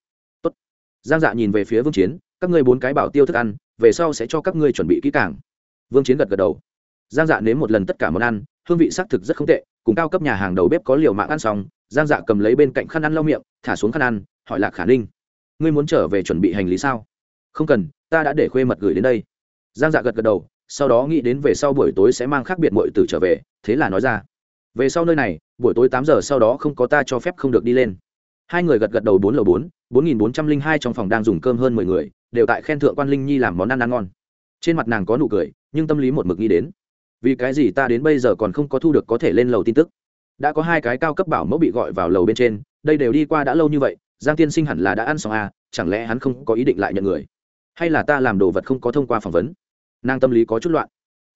Tốt. giang dạ nhìn về phía vương chiến, các ngươi bốn cái bảo tiêu thức ăn, về sau sẽ cho các ngươi chuẩn bị kỹ càng. Vương chiến gật gật đầu. Giang dạ nếm một lần tất cả món ăn, hương vị xác thực rất không tệ, cùng cao cấp nhà hàng đầu bếp có liều mạng ăn xong, giang dạ cầm lấy bên cạnh khăn ăn lau miệng, thả xuống khăn ăn, hỏi lạc khả ninh, ngươi muốn trở về chuẩn bị hành lý sao? Không cần, ta đã để khuê mật gửi đến đây. Giang dạ gật gật đầu, sau đó nghĩ đến về sau buổi tối sẽ mang khác biệt mọi từ trở về, thế là nói ra. Về sau nơi này buổi tối tám giờ sau đó không có ta cho phép không được đi lên. Hai người gật gật đầu bốn lầu bốn bốn nghìn bốn trăm linh hai trong phòng đang dùng cơm hơn mười người, đều tại khen thượng quan linh nhi làm món ăn ăn ngon. Trên mặt nàng có nụ cười, nhưng tâm lý một mực nghĩ đến, vì cái gì ta đến bây giờ còn không có thu được có thể lên lầu tin tức? Đã có hai cái cao cấp bảo mẫu bị gọi vào lầu bên trên, đây đều đi qua đã lâu như vậy, giang tiên sinh hẳn là đã ăn xong à chẳng lẽ hắn không có ý định lại nhận người? Hay là ta làm đồ vật không có thông qua phỏng vấn? Nàng tâm lý có chút loạn.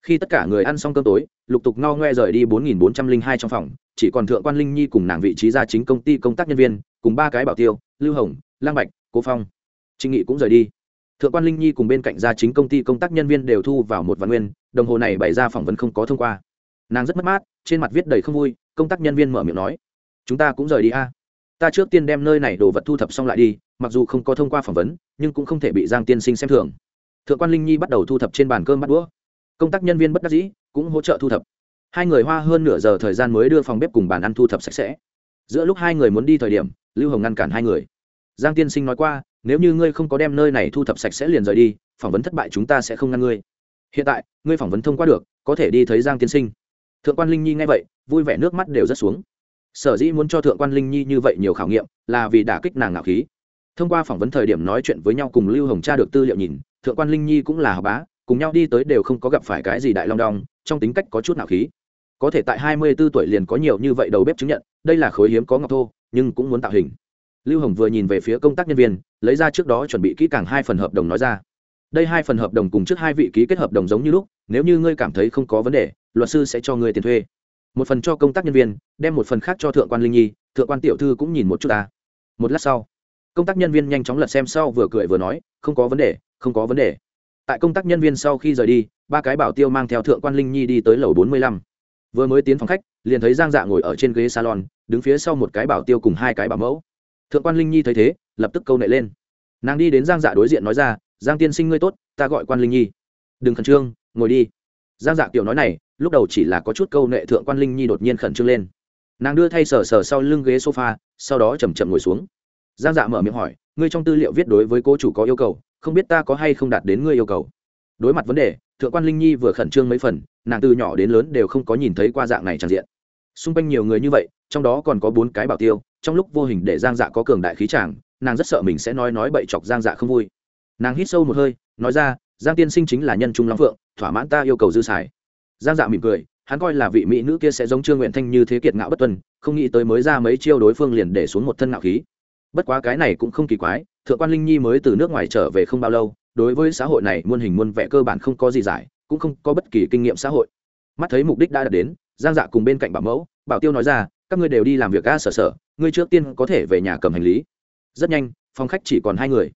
Khi tất cả người ăn xong cơm tối, lục tục no ngoe rời đi bốn nghìn bốn trăm linh hai trong phòng chỉ còn thượng quan linh nhi cùng nàng vị trí ra chính công ty công tác nhân viên, cùng ba cái bảo tiêu, lưu hồng lang bạch, cố phong. Trịnh nghị cũng rời đi. Thượng quan linh nhi cùng bên cạnh gia chính công ty công tác nhân viên đều thu vào một văn nguyên, đồng hồ này bày ra phỏng vấn không có thông qua. Nàng rất mất mát, trên mặt viết đầy không vui, công tác nhân viên mở miệng nói, chúng ta cũng rời đi a. Ta trước tiên đem nơi này đồ vật thu thập xong lại đi, mặc dù không có thông qua phỏng vấn, nhưng cũng không thể bị giang tiên sinh xem thường. Thượng quan linh nhi bắt đầu thu thập trên bàn cơm bắt đũa. Công tác nhân viên bất đắc dĩ, cũng hỗ trợ thu thập hai người hoa hơn nửa giờ thời gian mới đưa phòng bếp cùng bàn ăn thu thập sạch sẽ. Giữa lúc hai người muốn đi thời điểm, lưu hồng ngăn cản hai người. Giang tiên sinh nói qua, nếu như ngươi không có đem nơi này thu thập sạch sẽ liền rời đi, phỏng vấn thất bại chúng ta sẽ không ngăn ngươi. Hiện tại, ngươi phỏng vấn thông qua được, có thể đi thấy giang tiên sinh. Thượng quan linh nhi nghe vậy, vui vẻ nước mắt đều rất xuống. Sở dĩ muốn cho thượng quan linh nhi như vậy nhiều khảo nghiệm, là vì đả kích nàng ngạo khí. Thông qua phỏng vấn thời điểm nói chuyện với nhau cùng lưu hồng cha được tư liệu nhìn, thượng quan linh nhi cũng là hào bá, cùng nhau đi tới đều không có gặp phải cái gì đại long đong, trong tính cách có chút ngạo khí có thể tại hai mươi 24 tuổi liền có nhiều như vậy đầu bếp chứng nhận, đây là khối hiếm có ngọc thô, nhưng cũng muốn tạo hình. Lưu hồng vừa nhìn về phía công tác nhân viên, lấy ra trước đó chuẩn bị kỹ càng hai phần hợp đồng nói ra. Đây hai phần hợp đồng cùng trước hai vị ký kết hợp đồng giống như lúc, nếu như ngươi cảm thấy không có vấn đề, luật sư sẽ cho ngươi tiền thuê. Một phần cho công tác nhân viên, đem một phần khác cho thượng quan linh nhi, thượng quan tiểu thư cũng nhìn một chút ta. Một lát sau, công tác nhân viên nhanh chóng lật xem sau vừa cười vừa nói, không có vấn đề, không có vấn đề. Tại công tác nhân viên sau khi rời đi, ba cái bảo tiêu mang theo thượng quan linh nhi đi tới lầu bốn mươi lăm vừa mới tiến phòng khách, liền thấy giang dạ ngồi ở trên ghế salon, đứng phía sau một cái bảo tiêu cùng hai cái bảo mẫu. Thượng quan linh nhi thấy thế, lập tức câu nệ lên. Nàng đi đến giang dạ đối diện nói ra, giang tiên sinh ngươi tốt, ta gọi quan linh nhi. Đừng khẩn trương, ngồi đi. Giang dạ tiểu nói này, lúc đầu chỉ là có chút câu nệ thượng quan linh nhi đột nhiên khẩn trương lên. Nàng đưa thay sờ sờ sau lưng ghế sofa, sau đó chầm chậm ngồi xuống. Giang dạ mở miệng hỏi, ngươi trong tư liệu viết đối với cô chủ có yêu cầu, không biết ta có hay không đạt đến ngươi yêu cầu? Đối mặt vấn đề thượng quan linh nhi vừa khẩn trương mấy phần, nàng từ nhỏ đến lớn đều không có nhìn thấy qua dạng này tràn diện. Xung quanh nhiều người như vậy, trong đó còn có bốn cái bảo tiêu, trong lúc vô hình để giang dạ có cường đại khí tràng nàng rất sợ mình sẽ nói nói bậy chọc giang dạ không vui. Nàng hít sâu một hơi, nói ra, giang tiên sinh chính là nhân trung long phượng, thỏa mãn ta yêu cầu dư xài. Giang dạ mỉm cười, hắn coi là vị mỹ nữ kia sẽ giống trương nguyện thanh như thế kiệt ngạo bất tuân, không nghĩ tới mới ra mấy chiêu đối phương liền để xuống một thân ngạo khí. Bất quá cái này cũng không kỳ quái, thượng quan linh nhi mới từ nước ngoài trở về không bao lâu đối với xã hội này muôn hình muôn vẻ cơ bản không có gì giải, cũng không có bất kỳ kinh nghiệm xã hội. Mắt thấy mục đích đã đạt đến, giang dạ cùng bên cạnh bảo mẫu, bảo tiêu nói ra, các ngươi đều đi làm việc ga sở sở, ngươi trước tiên có thể về nhà cầm hành lý. Rất nhanh, phòng khách chỉ còn hai người.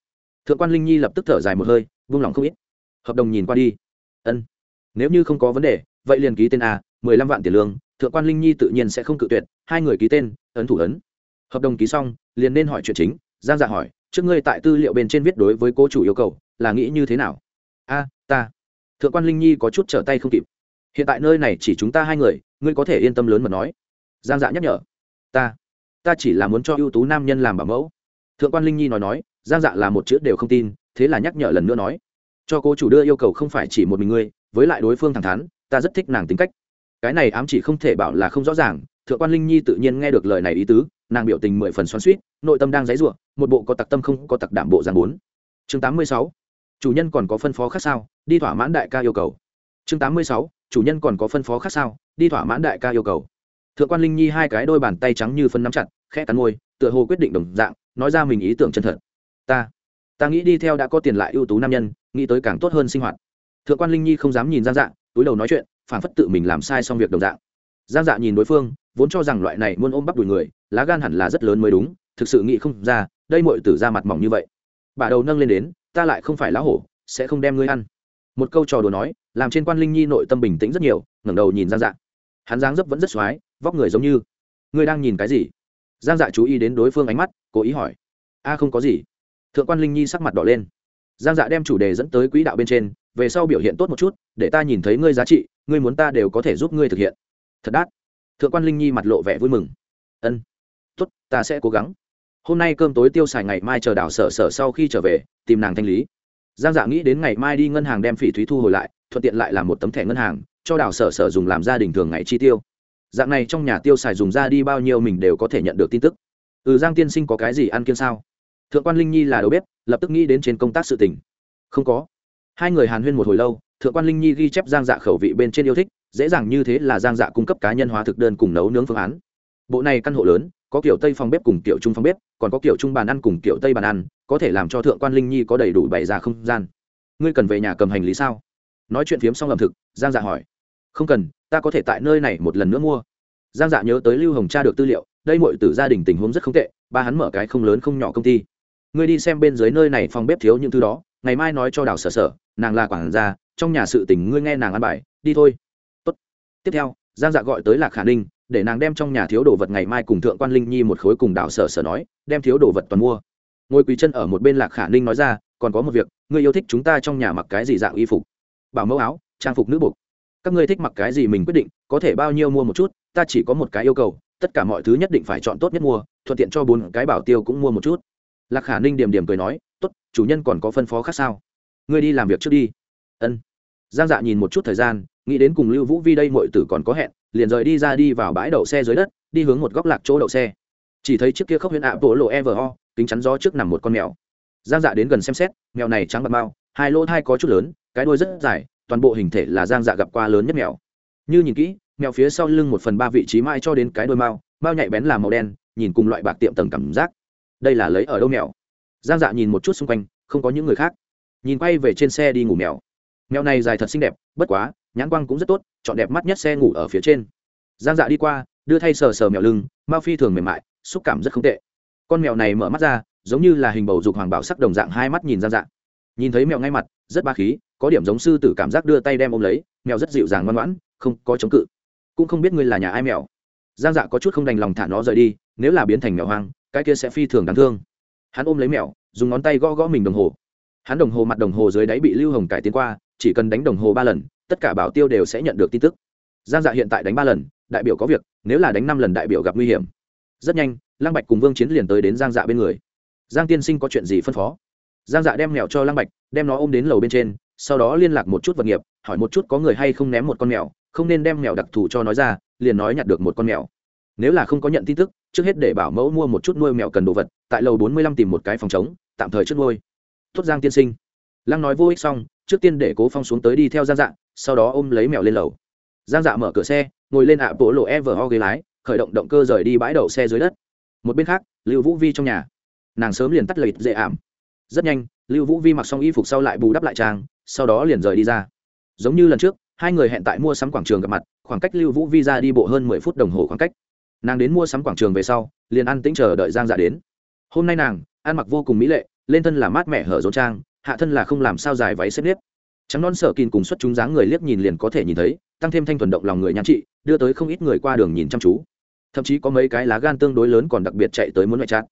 Thượng quan linh nhi lập tức thở dài một hơi, vung lòng không ít. Hợp đồng nhìn qua đi. Ân, nếu như không có vấn đề, vậy liền ký tên a, mười lăm vạn tiền lương, thượng quan linh nhi tự nhiên sẽ không cự tuyệt, hai người ký tên, ấn thủ ấn. Hợp đồng ký xong, liền nên hỏi chuyện chính, giang dạ hỏi, trước ngươi tại tư liệu bên trên viết đối với cô chủ yêu cầu là nghĩ như thế nào? A, ta. Thượng quan linh nhi có chút trở tay không kịp. Hiện tại nơi này chỉ chúng ta hai người, ngươi có thể yên tâm lớn mà nói. Giang dạ nhắc nhở. Ta. Ta chỉ là muốn cho ưu tú nam nhân làm bảo mẫu. Thượng quan linh nhi nói nói, giang dạ là một chữ đều không tin, thế là nhắc nhở lần nữa nói. Cho cô chủ đưa yêu cầu không phải chỉ một mình ngươi, với lại đối phương thẳng thắn, ta rất thích nàng tính cách. Cái này ám chỉ không thể bảo là không rõ ràng, thượng quan linh nhi tự nhiên nghe được lời này ý tứ, nàng biểu tình mười phần xoắn suýt nội tâm đang dãy ruộng một bộ có tặc tâm không có tặc đảm bộ giang bốn. Chương tám mươi sáu chủ nhân còn có phân phó khác sao? Đi thỏa mãn đại ca yêu cầu. Chương tám mươi sáu chủ nhân còn có phân phó khác sao? Đi thỏa mãn đại ca yêu cầu. Thượng quan linh nhi hai cái đôi bàn tay trắng như phân nắm chặt khẽ cắn môi tựa hồ quyết định đồng dạng nói ra mình ý tưởng chân thật. Ta ta nghĩ đi theo đã có tiền lại ưu tú nam nhân nghĩ tới càng tốt hơn sinh hoạt. Thượng quan linh nhi không dám nhìn giang dạng, túi đầu nói chuyện phản phất tự mình làm sai xong việc đồng dạng. Giang dạ nhìn đối phương vốn cho rằng loại này muốn ôm bắp đùi người lá gan hẳn là rất lớn mới đúng thực sự nghĩ không ra đây mọi tử ra mặt mỏng như vậy. Bà đầu nâng lên đến ta lại không phải lá hổ, sẽ không đem ngươi ăn. Một câu trò đùa nói, làm trên quan linh nhi nội tâm bình tĩnh rất nhiều, ngẩng đầu nhìn giang dạ. Hắn giang dấp vẫn rất x o á i vóc người giống như. Ngươi đang nhìn cái gì? Giang dạ chú ý đến đối phương ánh mắt, cố ý hỏi. A, không có gì. Thượng quan linh nhi sắc mặt đỏ lên. Giang dạ đem chủ đề dẫn tới quỹ đạo bên trên, về sau biểu hiện tốt một chút, để ta nhìn thấy ngươi giá trị, ngươi muốn ta đều có thể giúp ngươi thực hiện. Thật đắt thượng quan linh nhi mặt lộ vẻ vui mừng. Ân. Tốt, ta sẽ cố gắng hôm nay cơm tối tiêu xài ngày mai chờ đảo sở sở sau khi trở về, tìm nàng thanh lý. Giang dạ nghĩ đến ngày mai đi ngân hàng đem phỉ thúy thu hồi lại, thuận tiện lại làm một tấm thẻ ngân hàng, cho đảo sở sở dùng làm gia đình thường ngày chi tiêu. Dạng này trong nhà tiêu xài dùng ra đi bao nhiêu mình đều có thể nhận được tin tức. Ừ giang tiên sinh có cái gì ăn kiêng sao? Thượng quan linh nhi là đầu bếp, lập tức nghĩ đến trên công tác sự tình. Không có. Hai người hàn huyên một hồi lâu, thượng quan linh nhi ghi chép giang dạ khẩu vị bên trên yêu thích, dễ dàng như thế là giang dạ cung cấp cá nhân hóa thực đơn cùng nấu nướng phương án. Bộ này căn hộ lớn có kiểu tây phòng bếp cùng kiểu trung phòng bếp, còn có kiểu trung bàn ăn cùng kiểu tây bàn ăn, có thể làm cho thượng quan linh nhi có đầy đủ bày ra không gian. Ngươi cần về nhà cầm hành lý sao? Nói chuyện phiếm xong ẩm thực, giang dạ hỏi. Không cần, ta có thể tại nơi này một lần nữa mua. Giang dạ nhớ tới lưu hồng cha được tư liệu, đây mọi từ gia đình tình huống rất không tệ, ba hắn mở cái không lớn không nhỏ công ty. Ngươi đi xem bên dưới nơi này phòng bếp thiếu những thứ đó, ngày mai nói cho đào sở sở, nàng là quản gia, trong nhà sự tình ngươi nghe nàng ăn bài, đi thôi. Tốt. tiếp theo, giang dạ gọi tới lạc khả ninh để nàng đem trong nhà thiếu đồ vật ngày mai cùng thượng quan linh nhi một khối cùng đào sở sở nói, đem thiếu đồ vật toàn mua. Ngồi quỳ chân ở một bên lạc khả ninh nói ra, còn có một việc, ngươi yêu thích chúng ta trong nhà mặc cái gì dạng y phục? Bảo mẫu áo, trang phục nữ bục các ngươi thích mặc cái gì mình quyết định, có thể bao nhiêu mua một chút, ta chỉ có một cái yêu cầu, tất cả mọi thứ nhất định phải chọn tốt nhất mua, thuận tiện cho bốn cái bảo tiêu cũng mua một chút. Lạc khả ninh điểm điểm cười nói, tốt, chủ nhân còn có phân phó khác sao? Ngươi đi làm việc trước đi. Ân. Giang dạ nhìn một chút thời gian nghĩ đến cùng lưu vũ vi đây mọi tử còn có hẹn, liền rời đi ra đi vào bãi đậu xe dưới đất, đi hướng một góc lạc chỗ đậu xe. Chỉ thấy chiếc kia khốc huyễn ạ bộ lộ evo kính chắn gió trước nằm một con mèo. Giang dạ đến gần xem xét, mèo này trắng bạc mau hai lỗ thai có chút lớn, cái đuôi rất dài, toàn bộ hình thể là giang dạ gặp qua lớn nhất mèo. Như nhìn kỹ, mèo phía sau lưng một phần ba vị trí mai cho đến cái đuôi mao mao nhạy bén là màu đen, nhìn cùng loại bạc tiệm tầng cảm giác. Đây là lấy ở đâu mèo? Giang dạ nhìn một chút xung quanh, không có những người khác. Nhìn quay về trên xe đi ngủ mèo. Mèo này dài thật xinh đẹp, bất quá nhãn quang cũng rất tốt, chọn đẹp mắt nhất xe ngủ ở phía trên. Giang dạ đi qua, đưa thay sờ sờ mèo lưng, mao phi thường mềm mại, xúc cảm rất không tệ. Con mèo này mở mắt ra, giống như là hình bầu dục hoàng bảo sắc đồng dạng hai mắt nhìn giang dạ. Nhìn thấy mèo ngay mặt, rất ba khí, có điểm giống sư tử cảm giác đưa tay đem ôm lấy, mèo rất dịu dàng ngoan ngoãn, không có chống cự. Cũng không biết ngươi là nhà ai mèo. Giang dạ có chút không đành lòng thả nó rời đi, nếu là biến thành mèo hoang, cái kia sẽ phi thường đáng thương. Hắn ôm lấy mèo, dùng ngón tay gõ gõ mình đồng hồ. Hắn đồng hồ mặt đồng hồ dưới đáy bị lưu hồng cải tiến qua, chỉ cần đánh đồng hồ ba lần tất cả bảo tiêu đều sẽ nhận được tin tức. Giang dạ hiện tại đánh ba lần, đại biểu có việc, nếu là đánh năm lần đại biểu gặp nguy hiểm. Rất nhanh, lăng bạch cùng vương chiến liền tới đến giang dạ bên người. Giang tiên sinh có chuyện gì phân phó? Giang dạ đem mèo cho lăng bạch, đem nó ôm đến lầu bên trên, sau đó liên lạc một chút vật nghiệp, hỏi một chút có người hay không ném một con mèo, không nên đem mèo đặc thù cho nói ra, liền nói nhặt được một con mèo. Nếu là không có nhận tin tức, trước hết để bảo mẫu mua một chút nuôi mèo cần đồ vật, tại lầu bốn mươi lăm tìm một cái phòng chống tạm thời trước nuôi. Tốt giang tiên sinh. Lăng nói vô ích xong, trước tiên để cố phong xuống tới đi theo giang dạ sau đó ôm lấy mèo lên lầu. Giang dạ mở cửa xe, ngồi lên ạ bộ lộ e vờ ho ghế lái, khởi động động cơ rời đi bãi đậu xe dưới đất. Một bên khác, lưu vũ vi trong nhà. Nàng sớm liền tắt lợi dễ ảm. Rất nhanh, lưu vũ vi mặc xong y phục sau lại bù đắp lại trang, sau đó liền rời đi ra. Giống như lần trước, hai người hẹn tại mua sắm quảng trường gặp mặt, khoảng cách lưu vũ vi ra đi bộ hơn mười phút đồng hồ khoảng cách. Nàng đến mua sắm quảng trường về sau, liền ăn tĩnh chờ đợi giang dạ đến. Hôm nay nàng, ăn mặc vô cùng mỹ lệ, lên thân là mát mẻ hở rốn trang, hạ thân là không làm sao dài váy xếp nếp trắng non sợ kín cùng xuất chúng dáng người liếc nhìn liền có thể nhìn thấy, tăng thêm thanh thuần động lòng người nhan trị, đưa tới không ít người qua đường nhìn chăm chú. Thậm chí có mấy cái lá gan tương đối lớn còn đặc biệt chạy tới muốn ngoại trát.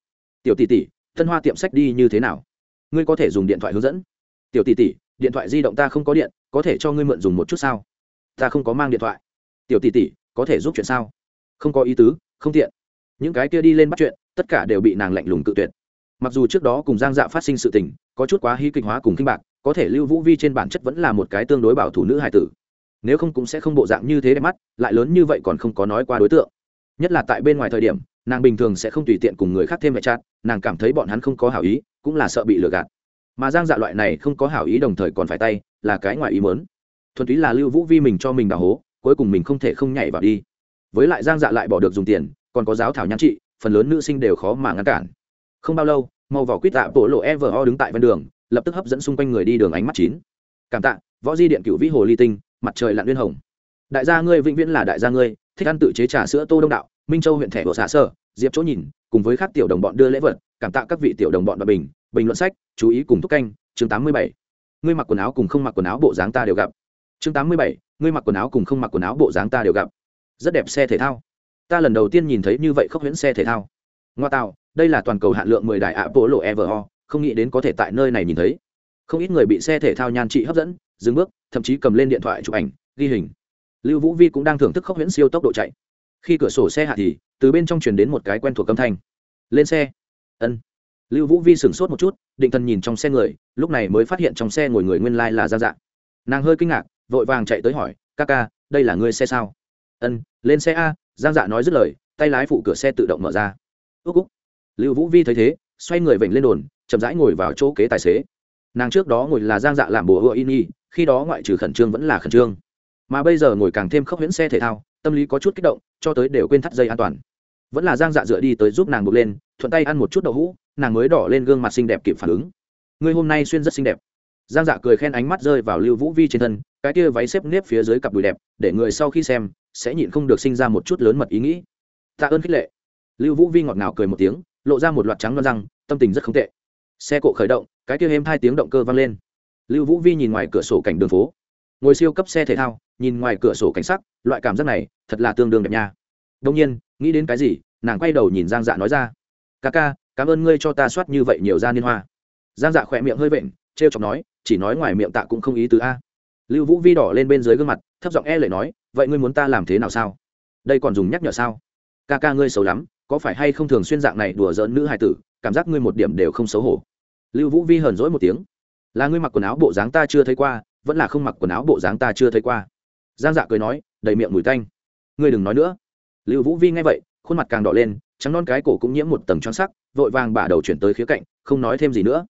Tiểu tỷ tỷ thân hoa tiệm sách đi như thế nào? Ngươi có thể dùng điện thoại hướng dẫn. Tiểu tỷ tỷ, điện thoại di động ta không có điện, có thể cho ngươi mượn dùng một chút sao? Ta không có mang điện thoại. Tiểu tỷ tỷ, có thể giúp chuyện sao? Không có ý tứ, không tiện. Những cái kia đi lên bắt chuyện, tất cả đều bị nàng lạnh lùng cự tuyệt. Mặc dù trước đó cùng giang dạ phát sinh sự tình, có chút quá hy kịch hóa cùng kinh bạc có thể lưu vũ vi trên bản chất vẫn là một cái tương đối bảo thủ nữ hài tử. Nếu không cũng sẽ không bộ dạng như thế đẹp mắt, lại lớn như vậy còn không có nói qua đối tượng. Nhất là tại bên ngoài thời điểm, nàng bình thường sẽ không tùy tiện cùng người khác thêm mẹ chát nàng cảm thấy bọn hắn không có hảo ý, cũng là sợ bị lừa gạt. Mà giang dạ loại này không có hảo ý đồng thời còn phải tay, là cái ngoài ý mớn thuần túy là lưu vũ vi mình cho mình đào hố cuối cùng mình không thể không nhảy vào đi. Với lại giang dạ lại bỏ được dùng tiền, còn có giáo thảo nhắn trị, phần lớn nữ sinh đều khó mà ngăn cản. Không bao lâu, màu vỏ quýt tạ bộ lộ ever ho đứng tại ven đường lập tức hấp dẫn xung quanh người đi đường ánh mắt chín. Cảm tạ, võ di điện cựu vĩ hồ ly tinh, mặt trời lặn liên hồng. Đại gia ngươi vĩnh viễn là đại gia ngươi, thích ăn tự chế trà sữa tô đông đạo, minh châu huyện thẻ bộ xã sơ diệp chỗ nhìn, cùng với các tiểu đồng bọn đưa lễ vật, cảm tạ các vị tiểu đồng bọn và bình bình luận sách, chú ý cùng thúc canh, chương tám mươi bảy. Ngươi mặc quần áo cùng không mặc quần áo bộ dáng ta đều gặp. Chương tám mươi bảy, ngươi mặc quần áo cùng không mặc quần áo bộ dáng ta đều gặp. Rất đẹp xe thể thao. Ta lần đầu tiên nhìn thấy như vậy khốc huyễn xe thể thao. Ngoa tạo, đây là toàn cầu hạn lượng mười đại ạ bộ lộ evo không nghĩ đến có thể tại nơi này nhìn thấy. Không ít người bị xe thể thao nhan trị hấp dẫn, dừng bước, thậm chí cầm lên điện thoại chụp ảnh, ghi hình. Lưu vũ vi cũng đang thưởng thức khóc huyễn siêu tốc độ chạy. Khi cửa sổ xe hạ thì, từ bên trong truyền đến một cái quen thuộc âm thanh. Lên xe. Ân. Lưu vũ vi sửng sốt một chút, định thần nhìn trong xe người, lúc này mới phát hiện trong xe ngồi người nguyên lai、like、là giang Dạng. nàng hơi kinh ngạc, vội vàng chạy tới hỏi, ca ca, đây là ngươi xe sao? Ân, lên xe a. Giang dạ nói dứt lời, tay lái phụ cửa xe tự động mở ra. Ước úc. Lưu vũ vi thấy thế, xoay người vểnh lên đồn chậm rãi ngồi vào chỗ kế tài xế. Nàng trước đó ngồi là giang dạ làm bùa hựa in y khi đó ngoại trừ khẩn trương vẫn là khẩn trương. Mà bây giờ ngồi càng thêm khốc huyễn xe thể thao, tâm lý có chút kích động, cho tới đều quên thắt dây an toàn. Vẫn là giang dạ dựa đi tới giúp nàng buộc lên, thuận tay ăn một chút đậu hũ, nàng mới đỏ lên gương mặt xinh đẹp kịp phản ứng. Người hôm nay xuyên rất xinh đẹp. Giang dạ cười khen ánh mắt rơi vào lưu vũ vi trên thân, cái kia váy xếp nếp phía dưới cặp đùi đẹp, để người sau khi xem, sẽ nhịn không được sinh ra một chút lớn mật ý nghĩ. Tạ ơn khích lệ. Lưu vũ vi ngọt ngào cười một tiếng, lộ ra một loạt trắng non răng, tâm tình rất không tệ xe cộ khởi động, cái kia êm hai tiếng động cơ vang lên. Lưu vũ vi nhìn ngoài cửa sổ cảnh đường phố. Ngồi siêu cấp xe thể thao, nhìn ngoài cửa sổ cảnh sắc, loại cảm giác này, thật là tương đương đẹp nha. Đông nhiên, nghĩ đến cái gì, nàng quay đầu nhìn giang dạ nói ra. Ca ca, cảm ơn ngươi cho ta soát như vậy nhiều da niên hoa. Giang dạ khỏe miệng hơi vện t r e o chọc nói, chỉ nói ngoài miệng tạ cũng không ý tứ a. Lưu vũ vi đỏ lên bên dưới gương mặt, thấp giọng e lệ nói, vậy ngươi muốn ta làm thế nào sao? Đây còn dùng nhắc nhở sao? Ca ca ngươi xấu lắm, có phải hay không thường xuyên dạng này đùa giỡn nữ hài tử, cảm giác ngươi một điểm đều không xấu hổ lưu vũ vi hờn dỗi một tiếng. Là ngươi mặc quần áo bộ dáng ta chưa thấy qua, vẫn là không mặc quần áo bộ dáng ta chưa thấy qua. Giang dạ cười nói, đầy miệng mùi tanh. Ngươi đừng nói nữa. Lưu vũ vi nghe vậy, khuôn mặt càng đỏ lên, trắng non cái cổ cũng nhiễm một tầng tròn sắc, vội vàng bả đầu chuyển tới khía cạnh, không nói thêm gì nữa.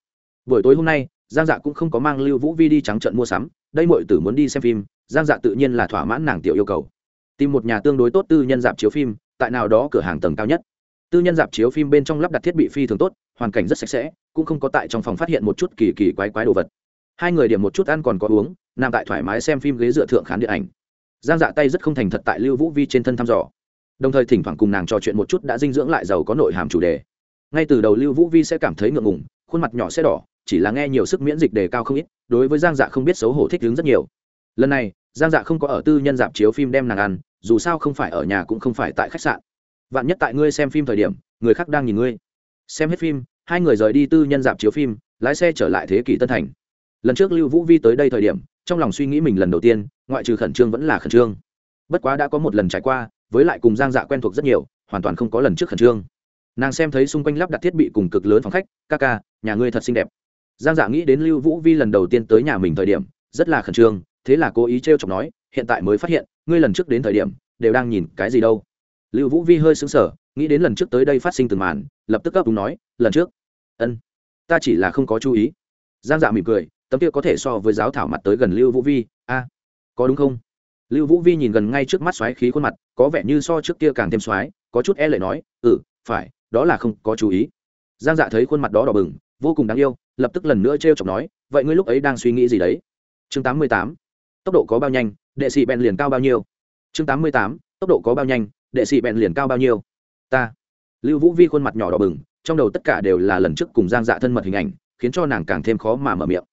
Buổi tối hôm nay, giang dạ cũng không có mang lưu vũ vi đi trắng trận mua sắm, đây mọi tử muốn đi xem phim, giang dạ tự nhiên là thỏa mãn nàng tiểu yêu cầu. Tìm một nhà tương đối tốt tư nhân dạp chiếu phim, tại nào đó cửa hàng tầng cao nhất. Tư nhân dạp chiếu phim bên trong lắp đặt thiết bị phi thường tốt, hoàn cảnh rất sạch sẽ cũng không có tại trong phòng phát hiện một chút kỳ kỳ quái quái đồ vật. Hai người điểm một chút ăn còn có uống, nằm tại thoải mái xem phim ghế dựa thượng khán điện ảnh. Giang dạ tay rất không thành thật tại lưu vũ vi trên thân thăm dò. Đồng thời thỉnh thoảng cùng nàng trò chuyện một chút đã dinh dưỡng lại giàu có nội hàm chủ đề. Ngay từ đầu lưu vũ vi sẽ cảm thấy ngượng ngùng, khuôn mặt nhỏ sẽ đỏ, chỉ là nghe nhiều sức miễn dịch đề cao không ít, đối với giang dạ không biết xấu hổ thích đứng rất nhiều. Lần này, giang dạ không có ở tư nhân dạp chiếu phim đem nàng ăn, dù sao không phải ở nhà cũng không phải tại khách sạn. Vạn nhất tại ngươi xem phim thời điểm, người khác đang nhìn ngươi. Xem hết phim hai người rời đi tư nhân dạp chiếu phim, lái xe trở lại thế kỷ tân thành. Lần trước lưu vũ vi tới đây thời điểm, trong lòng suy nghĩ mình lần đầu tiên, ngoại trừ khẩn trương vẫn là khẩn trương. Bất quá đã có một lần trải qua, với lại cùng giang dạ quen thuộc rất nhiều, hoàn toàn không có lần trước khẩn trương. Nàng xem thấy xung quanh lắp đặt thiết bị cùng cực lớn phòng khách, ca ca, nhà ngươi thật xinh đẹp. Giang dạ nghĩ đến lưu vũ vi lần đầu tiên tới nhà mình thời điểm, rất là khẩn trương, thế là cố ý t r e o chọc nói, hiện tại mới phát hiện, ngươi lần trước đến thời điểm, đều đang nhìn cái gì đâu. Lưu vũ vi hơi xứng sở nghĩ đến lần trước tới đây phát sinh từng màn, lập tức ấp đúng nói, lần trước ân, ta chỉ là không có chú ý. Giang dạ mỉm cười, tấm kia có thể so với giáo thảo mặt tới gần lưu vũ vi, a, có đúng không? Lưu vũ vi nhìn gần ngay trước mắt xoáy khí khuôn mặt, có vẻ như so trước kia càng thêm xoáy, có chút e lệ nói ừ phải, đó là không có chú ý. Giang dạ thấy khuôn mặt đó đỏ bừng, vô cùng đáng yêu, lập tức lần nữa t r e o chọc nói, vậy ngươi lúc ấy đang suy nghĩ gì đấy? Chương tám mươi tám, tốc độ có bao nhanh, đệ sĩ bèn liền cao bao nhiêu? Chương tám mươi tám, tốc độ có bao nhanh, đệ sĩ bèn liền cao bao nhiêu? Ta. Lưu vũ vi khuôn mặt nhỏ đỏ bừng trong đầu tất cả đều là lần trước cùng giang dạ thân mật hình ảnh khiến cho nàng càng thêm khó mà mở miệng.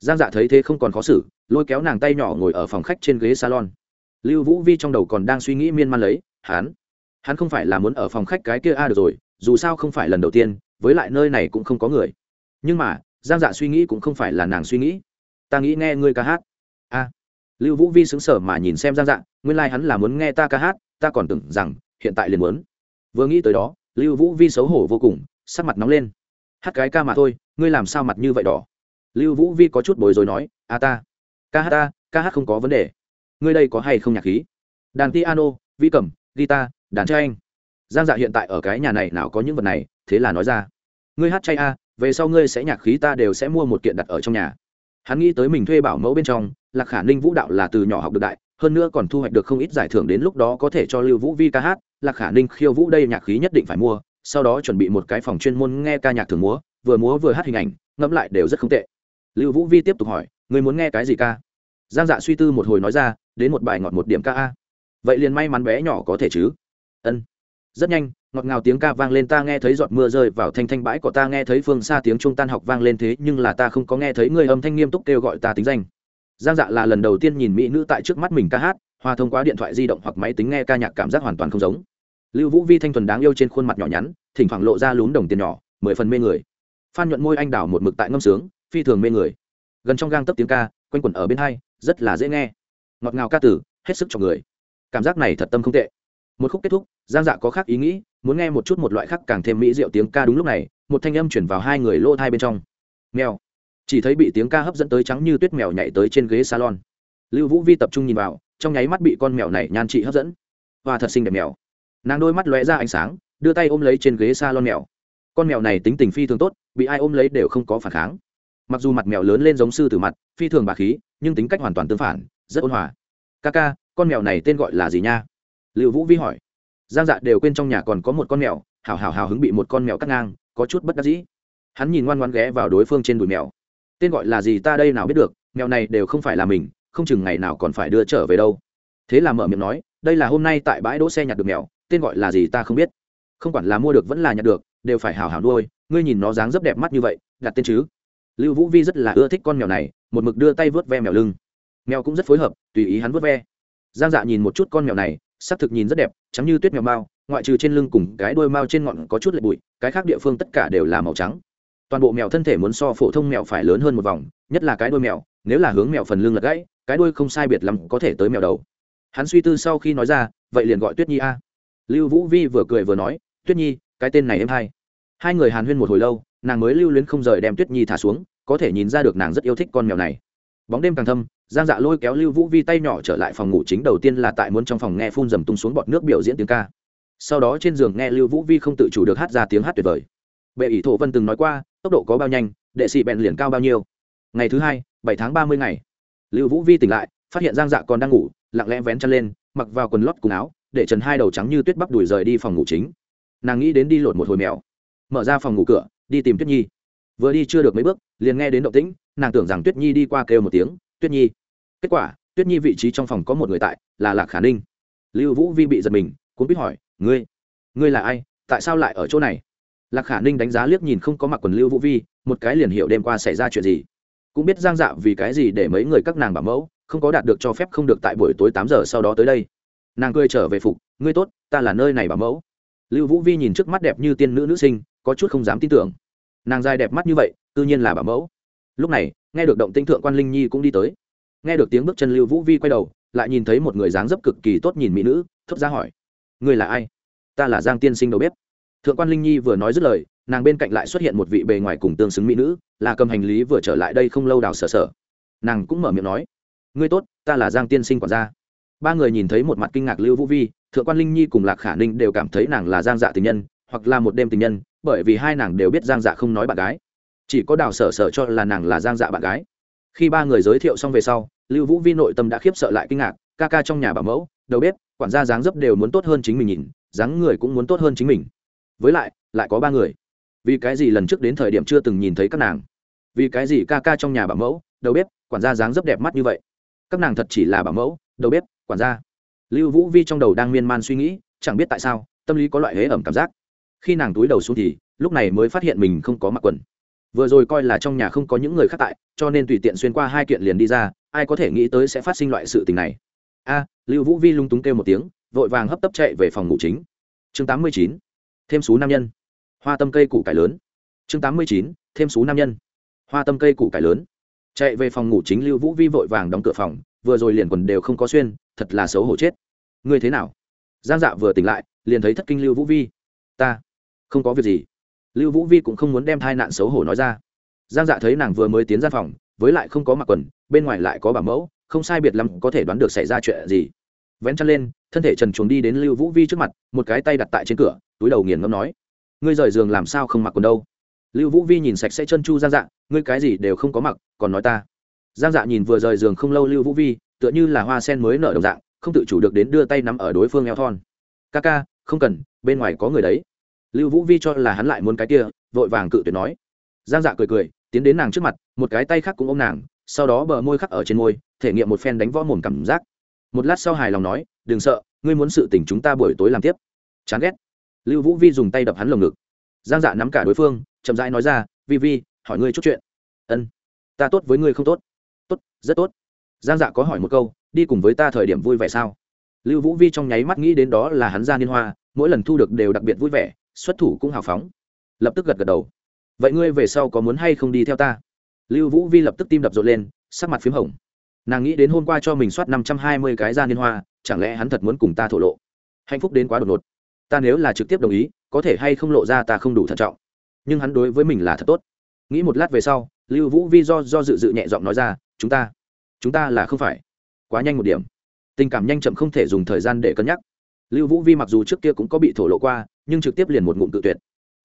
Giang dạ thấy thế không còn khó xử lôi kéo nàng tay nhỏ ngồi ở phòng khách trên ghế salon. Lưu vũ vi trong đầu còn đang suy nghĩ miên man lấy hắn, hắn không phải là muốn ở phòng khách cái kia a à được rồi dù sao không phải lần đầu tiên với lại nơi này cũng không có người. Nhưng mà giang dạ suy nghĩ cũng không phải là nàng suy nghĩ. Ta nghĩ nghe ngươi ca hát. A. Lưu vũ vi xứng sở mà nhìn xem giang dạ nguyên lai、like、hắn là muốn nghe ta ca hát ta còn tưởng rằng hiện tại liền muốn. Vừa nghĩ tới đó lưu vũ vi xấu hổ vô cùng sắc mặt nóng lên. Hát cái ca mà thôi, ngươi làm sao mặt như vậy đỏ? Lưu vũ vi có chút bối rối nói, a ta, ca hát ta, ca hát không có vấn đề. Ngươi đây có hay không nhạc khí? Đàn piano, vi cầm, guitar, đàn trai anh giang dạ hiện tại ở cái nhà này nào có những vật này, thế là nói ra. Ngươi hát chay a, về sau ngươi sẽ nhạc khí ta đều sẽ mua một kiện đặt ở trong nhà. Hắn nghĩ tới mình thuê bảo mẫu bên trong, là khả ninh vũ đạo là từ nhỏ học được đại, hơn nữa còn thu hoạch được không ít giải thưởng đến lúc đó có thể cho lưu vũ vi ca hát, là khả ninh khiêu vũ đây nhạc khí nhất định phải mua sau đó chuẩn bị một cái phòng chuyên môn nghe ca nhạc thường múa, vừa múa vừa hát hình ảnh, ngẫm lại đều rất không tệ. Lưu vũ vi tiếp tục hỏi người muốn nghe cái gì ca? Giang dạ suy tư một hồi nói ra, đến một bài ngọt một điểm ca a. Vậy liền may mắn bé nhỏ có thể chứ. Ân. Rất nhanh, ngọt ngào tiếng ca vang lên, ta nghe thấy giọt mưa rơi vào thanh thanh bãi của ta, nghe thấy phương xa tiếng trung tan học vang lên thế, nhưng là ta không có nghe thấy người âm thanh nghiêm túc kêu gọi ta tính danh. Giang dạ là lần đầu tiên nhìn mỹ nữ tại trước mắt mình ca hát, hòa thông qua điện thoại di động hoặc máy tính nghe ca nhạc cảm giác hoàn toàn không giống lưu vũ vi thanh thuần đáng yêu trên khuôn mặt nhỏ nhắn, thỉnh thoảng lộ ra lún đồng tiền nhỏ, mười phần mê người. Phan nhuận môi anh đào một mực tại ngâm sướng, phi thường mê người. Gần trong gang tấp tiếng ca, quanh quẩn ở bên hai, rất là dễ nghe. Ngọt ngào ca tử, hết sức cho người. Cảm giác này thật tâm không tệ. Một khúc kết thúc, giang dạ có khác ý nghĩ, muốn nghe một chút một loại khác càng thêm mỹ diệu tiếng ca đúng lúc này, một thanh âm chuyển vào hai người lỗ thai bên trong. Mèo. Chỉ thấy bị tiếng ca hấp dẫn tới trắng như tuyết mèo nhảy tới trên ghế salon. Lưu vũ vi tập trung nhìn vào, trong nháy mắt bị con mèo này nhan trị hấp dẫn. Và thật xinh đẹp mèo nàng đôi mắt lóe ra ánh sáng, đưa tay ôm lấy trên ghế salon mèo. Con mèo này tính tình phi thường tốt, bị ai ôm lấy đều không có phản kháng. Mặc dù mặt mèo lớn lên giống sư tử mặt, phi thường bà khí, nhưng tính cách hoàn toàn tương phản, rất ôn hòa. Ca ca, con mèo này tên gọi là gì nha? Liệu vũ vi hỏi. Giang dạ đều quên trong nhà còn có một con mèo hào hào hào hứng bị một con mèo cắt ngang, có chút bất đắc dĩ. Hắn nhìn ngoan ngoan ghé vào đối phương trên đùi mèo. Tên gọi là gì ta đây nào biết được, mèo này đều không phải là mình, không chừng ngày nào còn phải đưa trở về đâu. Thế là mở miệng nói, đây là hôm nay tại bãi đỗ xe nhặt được mèo tên gọi là gì ta không biết. Không quản là mua được vẫn là nhặt được, đều phải hào hào nuôi, ngươi nhìn nó dáng rất đẹp mắt như vậy, đặt tên chứ. Lưu vũ vi rất là ưa thích con mèo này, một mực đưa tay vớt ve mèo lưng. Mèo cũng rất phối hợp, tùy ý hắn vớt ve. Giang dạ nhìn một chút con mèo này, sắc thực nhìn rất đẹp, trắng như tuyết mèo mao, ngoại trừ trên lưng cùng cái đuôi mao trên ngọn có chút lệ bụi, cái khác địa phương tất cả đều là màu trắng. Toàn bộ mèo thân thể muốn so phổ thông mèo phải lớn hơn một vòng, nhất là cái đuôi mèo, nếu là hướng mèo phần lưng lật gãy, cái đuôi không sai biệt lắm có thể tới mèo đầu. Hắn suy tư sau khi nói ra, vậy liền gọi tuyết nhi a lưu vũ vi vừa cười vừa nói, tuyết nhi, cái tên này em hay. Hai người hàn huyên một hồi lâu, nàng mới lưu luyến không rời đem tuyết nhi thả xuống, có thể nhìn ra được nàng rất yêu thích con mèo này. Bóng đêm càng thâm, giang dạ lôi kéo lưu vũ vi tay nhỏ trở lại phòng ngủ chính đầu tiên là tại muốn trong phòng nghe phun dầm tung xuống bọt nước biểu diễn tiếng ca. Sau đó trên giường nghe lưu vũ vi không tự chủ được hát ra tiếng hát tuyệt vời. Bệ ỷ thổ vân từng nói qua, tốc độ có bao nhanh, đệ sĩ bèn liền cao bao nhiêu. Ngày thứ hai, bảy tháng ba mươi ngày. Lưu vũ vi tỉnh lại, phát hiện giang dạ còn đang ngủ, lặng lẽ vén chân lên, mặc vào quần lót cùng áo để trần hai đầu trắng như tuyết bắp đùi rời đi phòng ngủ chính. Nàng nghĩ đến đi lột một hồi mèo. Mở ra phòng ngủ cửa, đi tìm tuyết nhi. Vừa đi chưa được mấy bước, liền nghe đến động tĩnh, nàng tưởng rằng tuyết nhi đi qua kêu một tiếng, tuyết nhi. Kết quả, tuyết nhi vị trí trong phòng có một người tại, là lạc khả ninh. Lưu vũ vi bị giật mình cũng biết hỏi, ngươi ngươi là ai? Tại sao lại ở chỗ này? Lạc khả ninh đánh giá liếc nhìn không có mặc quần lưu vũ vi, một cái liền hiểu đêm qua xảy ra chuyện gì. Cũng biết giang dạ vì cái gì để mấy người các nàng bảo mẫu, không có đạt được cho phép không được tại buổi tối tám giờ sau đó tới đây nàng cười trở về phục, ngươi tốt, ta là nơi này bảo mẫu. Lưu vũ vi nhìn trước mắt đẹp như tiên nữ nữ sinh, có chút không dám tin tưởng. Nàng dài đẹp mắt như vậy, tự nhiên là bảo mẫu. Lúc này, nghe được động tinh thượng quan linh nhi cũng đi tới. Nghe được tiếng bước chân lưu vũ vi quay đầu, lại nhìn thấy một người dáng dấp cực kỳ tốt nhìn mỹ nữ, thốt ra hỏi người là ai? Ta là giang tiên sinh đầu bếp. Thượng quan linh nhi vừa nói dứt lời, nàng bên cạnh lại xuất hiện một vị bề ngoài cùng tương xứng mỹ nữ, là cầm hành lý vừa trở lại đây không lâu đào sở sở nàng cũng mở miệng nói, ngươi tốt, ta là giang tiên sinh quản gia ba người nhìn thấy một mặt kinh ngạc lưu vũ vi, thượng quan linh nhi cùng lạc khả ninh đều cảm thấy nàng là giang dạ tình nhân, hoặc là một đêm tình nhân, bởi vì hai nàng đều biết giang dạ không nói bạn gái. Chỉ có đào sở sở cho là nàng là giang dạ bạn gái. Khi ba người giới thiệu xong về sau, lưu vũ vi nội tâm đã khiếp sợ lại kinh ngạc, ca ca trong nhà bảo mẫu, đầu bếp, quản gia dáng dấp đều muốn tốt hơn chính mình nhìn, dáng người cũng muốn tốt hơn chính mình. Với lại lại có ba người. Vì cái gì lần trước đến thời điểm chưa từng nhìn thấy các nàng? Vì cái gì ca ca trong nhà bảo mẫu, đầu bếp, quản gia dáng dấp đẹp mắt như vậy? Các nàng thật chỉ là bảo mẫu đầu bếp, quản gia. Lưu vũ vi trong đầu đang miên man suy nghĩ, chẳng biết tại sao, tâm lý có loại hế ẩm cảm giác. Khi nàng túi đầu xuống thì, lúc này mới phát hiện mình không có mặc quần. Vừa rồi coi là trong nhà không có những người khác tại, cho nên tùy tiện xuyên qua hai kiện liền đi ra, ai có thể nghĩ tới sẽ phát sinh loại sự tình này. A, lưu vũ vi lung túng kêu một tiếng, vội vàng hấp tấp chạy về phòng ngủ chính. Chương tám mươi chín, thêm số nam nhân. Hoa tâm cây củ cải lớn. Chương tám mươi chín, thêm số nam nhân. Hoa tâm cây củ cải lớn chạy về phòng ngủ chính lưu vũ vi vội vàng đóng cửa phòng, vừa rồi liền quần đều không có xuyên, thật là xấu hổ chết. Ngươi thế nào? Giang dạ vừa tỉnh lại, liền thấy thất kinh lưu vũ vi. Ta, không có việc gì. Lưu vũ vi cũng không muốn đem thai nạn xấu hổ nói ra. Giang dạ thấy nàng vừa mới tiến ra phòng, với lại không có mặc quần, bên ngoài lại có bảo mẫu, không sai biệt lắm có thể đoán được xảy ra chuyện gì. Vén chăn lên, thân thể trần chuồng đi đến lưu vũ vi trước mặt, một cái tay đặt tại trên cửa, túi đầu nghiền ngâm nói, ngươi rời giường làm sao không mặc quần đâu? Lưu vũ vi nhìn sạch sẽ chân chu giang dạ ngươi cái gì đều không có mặc, còn nói ta. Giang dạ nhìn vừa rời giường không lâu lưu vũ vi, tựa như là hoa sen mới nở đồng dạng, không tự chủ được đến đưa tay nắm ở đối phương eo thon. Ca ca, không cần, bên ngoài có người đấy. Lưu vũ vi cho là hắn lại muốn cái kia, vội vàng cự tuyệt nói. Giang dạ cười cười, tiến đến nàng trước mặt, một cái tay khác cũng ôm nàng, sau đó bờ môi khắc ở trên môi, thể nghiệm một phen đánh võ mồm cảm giác. Một lát sau hài lòng nói, đừng sợ, ngươi muốn sự tình chúng ta buổi tối làm tiếp. Chán ghét. Lưu vũ vi dùng tay đập hắn lồng ngực. Giang dạ nắm cả đối phương chậm rãi nói ra, vi vi, hỏi ngươi chút chuyện. Ân, ta tốt với ngươi không tốt. Tốt, rất tốt. Giang dạ có hỏi một câu, đi cùng với ta thời điểm vui vẻ sao? Lưu vũ vi trong nháy mắt nghĩ đến đó là hắn ra liên hoa, mỗi lần thu được đều đặc biệt vui vẻ, xuất thủ cũng hào phóng. Lập tức gật gật đầu. Vậy ngươi về sau có muốn hay không đi theo ta? Lưu vũ vi lập tức tim đập rộn lên, sắc mặt p h í m hồng. Nàng nghĩ đến hôm qua cho mình soát năm trăm hai mươi cái ra liên hoa, chẳng lẽ hắn thật muốn cùng ta thổ lộ? Hạnh phúc đến quá đột ngột. Ta nếu là trực tiếp đồng ý, có thể hay không lộ ra ta không đủ thận trọng? Nhưng hắn đối với mình là thật tốt. Nghĩ một lát về sau, lưu vũ vi do do dự dự nhẹ giọng nói ra, chúng ta chúng ta là không phải. Quá nhanh một điểm. Tình cảm nhanh chậm không thể dùng thời gian để cân nhắc. Lưu vũ vi mặc dù trước kia cũng có bị thổ lộ qua, nhưng trực tiếp liền một ngụm tự tuyệt.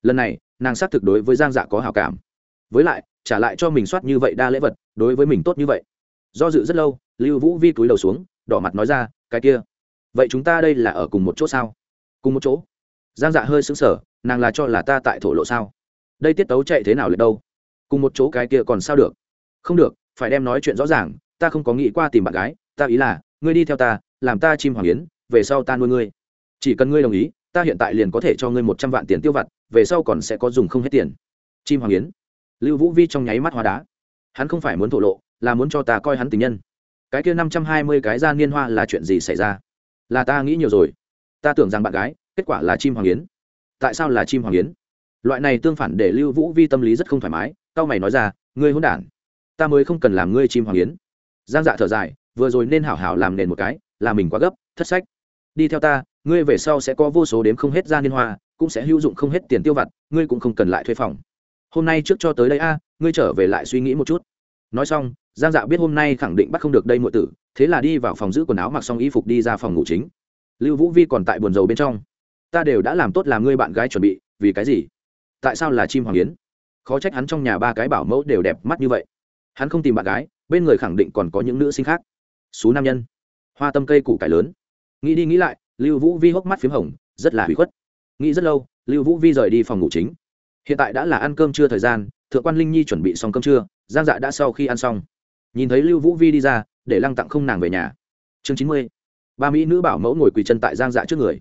Lần này, nàng xác thực đối với giang dạ có hào cảm. Với lại, trả lại cho mình soát như vậy đa lễ vật, đối với mình tốt như vậy. Do dự rất lâu, lưu vũ vi cúi đầu xuống, đỏ mặt nói ra, cái kia, vậy chúng ta đây là ở cùng một chỗ sao? Cùng một chỗ. Giang dạ hơi xứng sở nàng là cho là ta tại thổ lộ sao? Đây tiết tấu chạy thế nào lại đâu? Cùng một chỗ cái kia còn sao được? Không được, phải đem nói chuyện rõ ràng, ta không có nghĩ qua tìm bạn gái, ta ý là, ngươi đi theo ta, làm ta chim hoàng yến, về sau ta nuôi ngươi. Chỉ cần ngươi đồng ý, ta hiện tại liền có thể cho ngươi một trăm vạn tiền tiêu vặt, về sau còn sẽ có dùng không hết tiền. Chim hoàng yến. Lưu vũ vi trong nháy mắt hoa đá. Hắn không phải muốn thổ lộ, là muốn cho ta coi hắn tình nhân. Cái kia năm trăm hai mươi cái ra niên hoa là chuyện gì xảy ra? Là ta nghĩ nhiều rồi. Ta tưởng rằng bạn gái, kết quả là chim hoàng yến. Tại sao là chim hoàng yến? Loại này tương phản để lưu vũ vi tâm lý rất không thoải mái, Cao mày nói ra, ngươi hôn đản, ta mới không cần làm ngươi chim hoàng yến. Giang dạ thở dài, vừa rồi nên hảo hảo làm nền một cái, là mình quá gấp, thất sách. Đi theo ta, ngươi về sau sẽ có vô số đếm không hết ra liên hoa, cũng sẽ hữu dụng không hết tiền tiêu vặt, ngươi cũng không cần lại thuê phòng. Hôm nay trước cho tới đây a, ngươi trở về lại suy nghĩ một chút. Nói xong, giang dạ biết hôm nay khẳng định bắt không được đây muội tử, thế là đi vào phòng giữ quần áo mặc xong y phục đi ra phòng ngủ chính. Lưu vũ vi còn tại buồn rầu bên trong. Ta đều đã làm tốt làm ngươi bạn gái chuẩn bị, vì cái gì? Tại sao là chim hoàng yến? Khó trách hắn trong nhà ba cái bảo mẫu đều đẹp mắt như vậy. Hắn không tìm bạn gái, bên người khẳng định còn có những nữ sinh khác. Xú nam nhân. Hoa tâm cây củ cải lớn. Nghĩ đi nghĩ lại, lưu vũ vi hốc mắt p h í m hồng, rất là hủy khuất. Nghĩ rất lâu, lưu vũ vi rời đi phòng ngủ chính. Hiện tại đã là ăn cơm trưa thời gian, thượng quan linh nhi chuẩn bị xong cơm trưa, giang dạ đã sau khi ăn xong. Nhìn thấy lưu vũ vi đi ra, để lăng tặng không nàng về nhà. Chương chín mươi. Ba mỹ nữ bảo mẫu ngồi quỳ chân tại giang dạ trước người.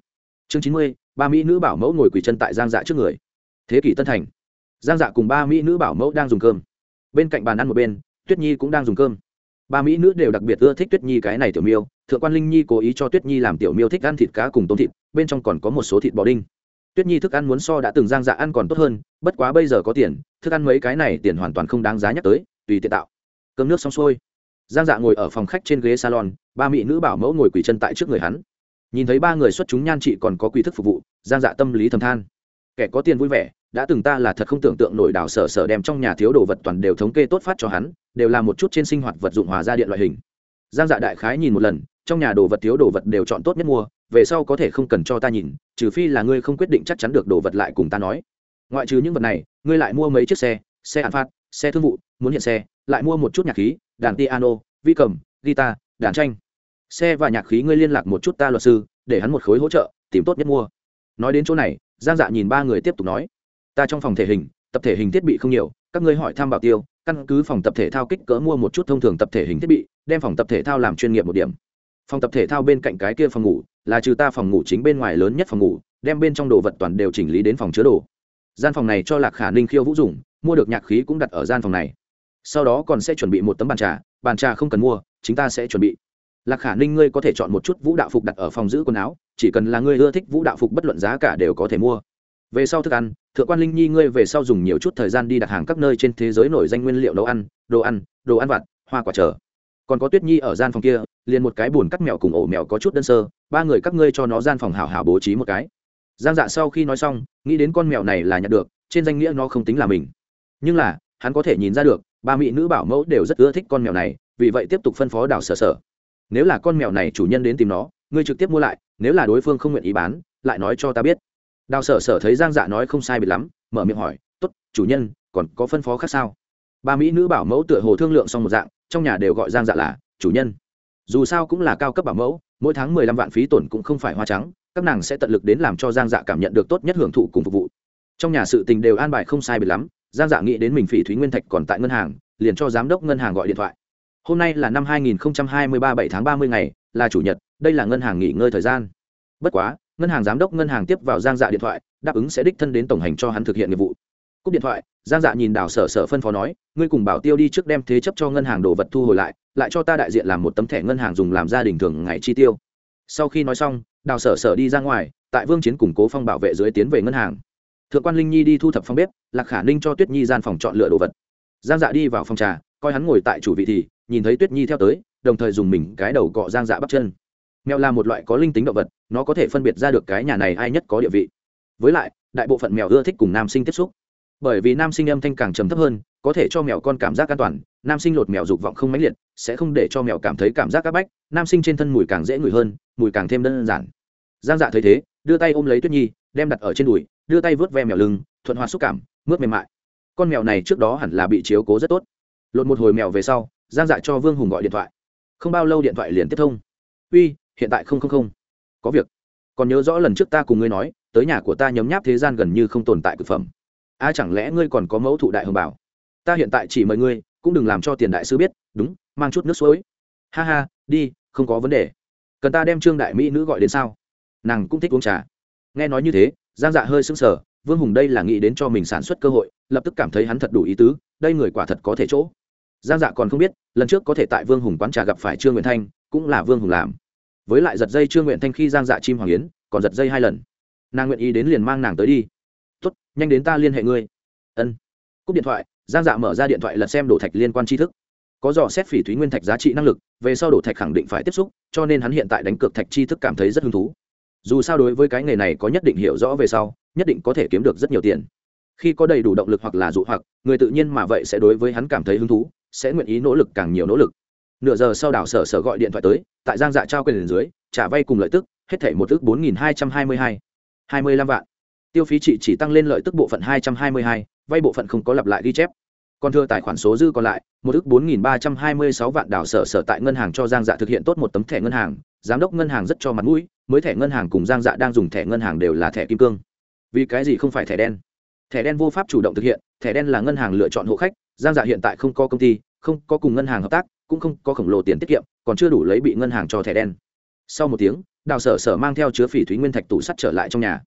Chương chín mươi. Ba mỹ nữ bảo mẫu ngồi quỳ chân tại giang dạ trước người thế kỷ tân thành. Giang dạ cùng ba mỹ nữ bảo mẫu đang dùng cơm. Bên cạnh bàn ăn một bên, tuyết nhi cũng đang dùng cơm. Ba mỹ nữ đều đặc biệt ưa thích tuyết nhi cái này tiểu miêu, thượng quan linh nhi cố ý cho tuyết nhi làm tiểu miêu thích ăn thịt cá cùng tôm thịt, bên trong còn có một số thịt bò đinh. Tuyết nhi thức ăn muốn so đã từng giang dạ ăn còn tốt hơn, bất quá bây giờ có tiền, thức ăn mấy cái này tiền hoàn toàn không đáng giá nhắc tới, tùy tiện tạo. Cơm nước xong xuôi. Giang dạ ngồi ở phòng khách trên ghế salon, ba mỹ nữ bảo mẫu ngồi quỳ chân tại trước người hắn. Nhìn thấy ba người xuất chúng nhan chị còn có quy thức phục vụ, giang dạ tâm lý thầm than. Kẻ có tiền vui vẻ đã từng ta là thật không tưởng tượng nổi đào sở sở đem trong nhà thiếu đồ vật toàn đều thống kê tốt phát cho hắn, đều là một chút trên sinh hoạt vật dụng hòa ra điện loại hình. Giang dạ đại khái nhìn một lần, trong nhà đồ vật thiếu đồ vật đều chọn tốt nhất mua, về sau có thể không cần cho ta nhìn, trừ phi là ngươi không quyết định chắc chắn được đồ vật lại cùng ta nói. Ngoại trừ những vật này, ngươi lại mua mấy chiếc xe xe hạn phát xe thương vụ, muốn hiện xe, lại mua một chút nhạc khí, đàn piano, vi cầm, guitar, đàn tranh. Xe và nhạc khí ngươi liên lạc một chút ta luật sư, để hắn một khối hỗ trợ, tìm tốt nhất mua. Nói đến chỗ này, giang dạ nhìn ba người tiếp tục nói ta trong phòng thể hình, tập thể hình thiết bị không nhiều, các ngươi hỏi tham bảo tiêu, căn cứ phòng tập thể thao kích cỡ mua một chút thông thường tập thể hình thiết bị, đem phòng tập thể thao làm chuyên nghiệp một điểm. Phòng tập thể thao bên cạnh cái kia phòng ngủ, là trừ ta phòng ngủ chính bên ngoài lớn nhất phòng ngủ, đem bên trong đồ vật toàn đều chỉnh lý đến phòng chứa đồ. Gian phòng này cho lạc khả ninh khiêu vũ dùng, mua được nhạc khí cũng đặt ở gian phòng này. Sau đó còn sẽ chuẩn bị một tấm bàn trà bàn trà không cần mua chúng ta sẽ chuẩn bị. Lạc khả ninh ngươi có thể chọn một chút vũ đạo phục đặt ở phòng giữ quần áo, chỉ cần là ngươi ưa thích vũ đạo phục bất luận giá cả đều có thể mua về sau thức ăn, thượng quan linh nhi ngươi về sau dùng nhiều chút thời gian đi đặt hàng các nơi trên thế giới nổi danh nguyên liệu nấu ăn, đồ ăn đồ ăn vặt, hoa quả trở còn có tuyết nhi ở gian phòng kia, liền một cái bùn cắt mèo cùng ổ mèo có chút đơn sơ, ba người các ngươi cho nó gian phòng hảo hảo bố trí một cái. Giang dạ sau khi nói xong, nghĩ đến con mèo này là nhận được, trên danh nghĩa nó không tính là mình. Nhưng là, hắn có thể nhìn ra được, ba mỹ nữ bảo mẫu đều rất ưa thích con mèo này, vì vậy tiếp tục phân phó đảo sở sở. Nếu là con mèo này chủ nhân đến tìm nó, ngươi trực tiếp mua lại, nếu là đối phương không nguyện ý bán, lại nói cho ta biết đào sở sở thấy giang dạ nói không sai bị lắm, mở miệng hỏi t ố t chủ nhân, còn có phân phó khác sao? Ba mỹ nữ bảo mẫu tựa hồ thương lượng xong một dạng, trong nhà đều gọi giang dạ là, chủ nhân. Dù sao cũng là cao cấp bảo mẫu, mỗi tháng mười lăm vạn phí tổn cũng không phải hoa trắng, các nàng sẽ tận lực đến làm cho giang dạ cảm nhận được tốt nhất hưởng thụ cùng phục vụ. Trong nhà sự tình đều an bài không sai bị lắm, giang dạ nghĩ đến mình phỉ thúy nguyên thạch còn tại ngân hàng, liền cho giám đốc ngân hàng gọi điện thoại. Hôm nay là năm 2023 7 tháng 30 ngày, là chủ nhật, đây là ngân hàng nghỉ ngơi thời gian. Bất quá ngân hàng giám đốc ngân hàng tiếp vào giang dạ điện thoại, đáp ứng sẽ đích thân đến tổng hành cho hắn thực hiện nhiệm vụ. Cúp điện thoại, giang dạ nhìn đào sở sở phân phó nói, ngươi cùng bảo tiêu đi trước đem thế chấp cho ngân hàng đồ vật thu hồi lại lại cho ta đại diện làm một tấm thẻ ngân hàng dùng làm gia đình thường ngày chi tiêu. Sau khi nói xong đào sở sở đi ra ngoài, tại vương chiến củng cố phong bảo vệ dưới tiến về ngân hàng. Thượng quan linh nhi đi thu thập phong bếp, lạc khả ninh cho tuyết nhi gian phòng chọn lựa đồ vật. Giang dạ đi vào phòng trà, coi hắn ngồi tại chủ vị thì, nhìn thấy tuyết nhi theo tới, đồng thời dùng mình cái đầu cọ giang dạ bắt chân mèo là một loại có linh tính động vật, nó có thể phân biệt ra được cái nhà này ai nhất có địa vị. Với lại, đại bộ phận mèo ưa thích cùng nam sinh tiếp xúc. Bởi vì nam sinh âm thanh càng trầm thấp hơn, có thể cho mèo con cảm giác an toàn, nam sinh lột mèo dục vọng không mãnh liệt, sẽ không để cho mèo cảm thấy cảm giác áp bách, nam sinh trên thân mùi càng dễ ngửi hơn, mùi càng thêm đơn giản. Giang dạ thấy thế, đưa tay ôm lấy tuyết nhi, đem đặt ở trên đùi, đưa tay vớt ve mèo lưng, thuận hoa xúc cảm, mướt mềm mại. Con mèo này trước đó hẳn là bị chiếu cố rất tốt. Lột một hồi mèo về sau, giang dạ cho vương hùng gọi điện thoại. Không bao lâu điện thoại liền tiếp thông. Uy hiện tại không không không. Có việc. Còn nhớ rõ lần trước ta cùng ngươi nói, tới nhà của ta nhấm nháp thế gian gần như không tồn tại c ự c phẩm. A chẳng lẽ ngươi còn có mẫu thụ đại hồng bảo? Ta hiện tại chỉ mời ngươi, cũng đừng làm cho tiền đại sư biết, đúng, mang chút nước suối. Ha ha, đi, không có vấn đề. Cần ta đem trương đại mỹ nữ gọi đến sao? Nàng cũng thích uống trà. Nghe nói như thế, giang dạ hơi sững sờ, vương hùng đây là nghĩ đến cho mình sản xuất cơ hội, lập tức cảm thấy hắn thật đủ ý tứ, đây người quả thật có thể chỗ. Giang dạ còn không biết, lần trước có thể tại vương hùng quán trà gặp phải trương nguyễn thanh, cũng là vương hùng làm với lại giật dây trương nguyện thanh khi giang dạ chim hoàng yến, còn giật dây hai lần. Nàng nguyện ý đến liền mang nàng tới đi. Tốt, nhanh đến ta liên hệ ngươi. Ân. Cúp điện thoại, giang dạ mở ra điện thoại lật xem đổ thạch liên quan tri thức. Có dò xét phỉ thúy nguyên thạch giá trị năng lực, về sau đổ thạch khẳng định phải tiếp xúc, cho nên hắn hiện tại đánh cược thạch tri thức cảm thấy rất hứng thú. Dù sao đối với cái nghề này có nhất định hiểu rõ về sau, nhất định có thể kiếm được rất nhiều tiền. Khi có đầy đủ động lực hoặc là dụ hoặc, người tự nhiên mà vậy sẽ đối với hắn cảm thấy hứng thú, sẽ nguyện ý nỗ lực càng nhiều nỗ lực nửa giờ sau đảo sở sở gọi điện thoại tới, tại giang dạ trao quyền dưới, trả vay cùng lợi tức, hết thảy một ước bốn nghìn hai trăm hai mươi hai. Hai mươi lăm vạn. Tiêu phí chị chỉ tăng lên lợi tức bộ phận hai trăm hai mươi hai, vay bộ phận không có lặp lại ghi chép. Còn thừa tài khoản số dư còn lại, một ước bốn nghìn ba trăm hai mươi sáu vạn đảo sở sở tại ngân hàng cho giang dạ thực hiện tốt một tấm thẻ ngân hàng, giám đốc ngân hàng rất cho mặt mũi, mới thẻ ngân hàng cùng giang dạ đang dùng thẻ ngân hàng đều là thẻ kim cương. Vì cái gì không phải thẻ đen? Thẻ đen vô pháp chủ động thực hiện, thẻ đen là ngân hàng lựa chọn hộ khách, giang dạ hiện tại không có công ty, không có cùng ngân hàng hợp tác cũng không có khổng lồ tiền tiết kiệm, còn chưa đủ lấy bị ngân hàng cho thẻ đen. Sau một tiếng, đào sở sở mang theo chứa phỉ thúy nguyên thạch tủ sắt trở lại trong nhà.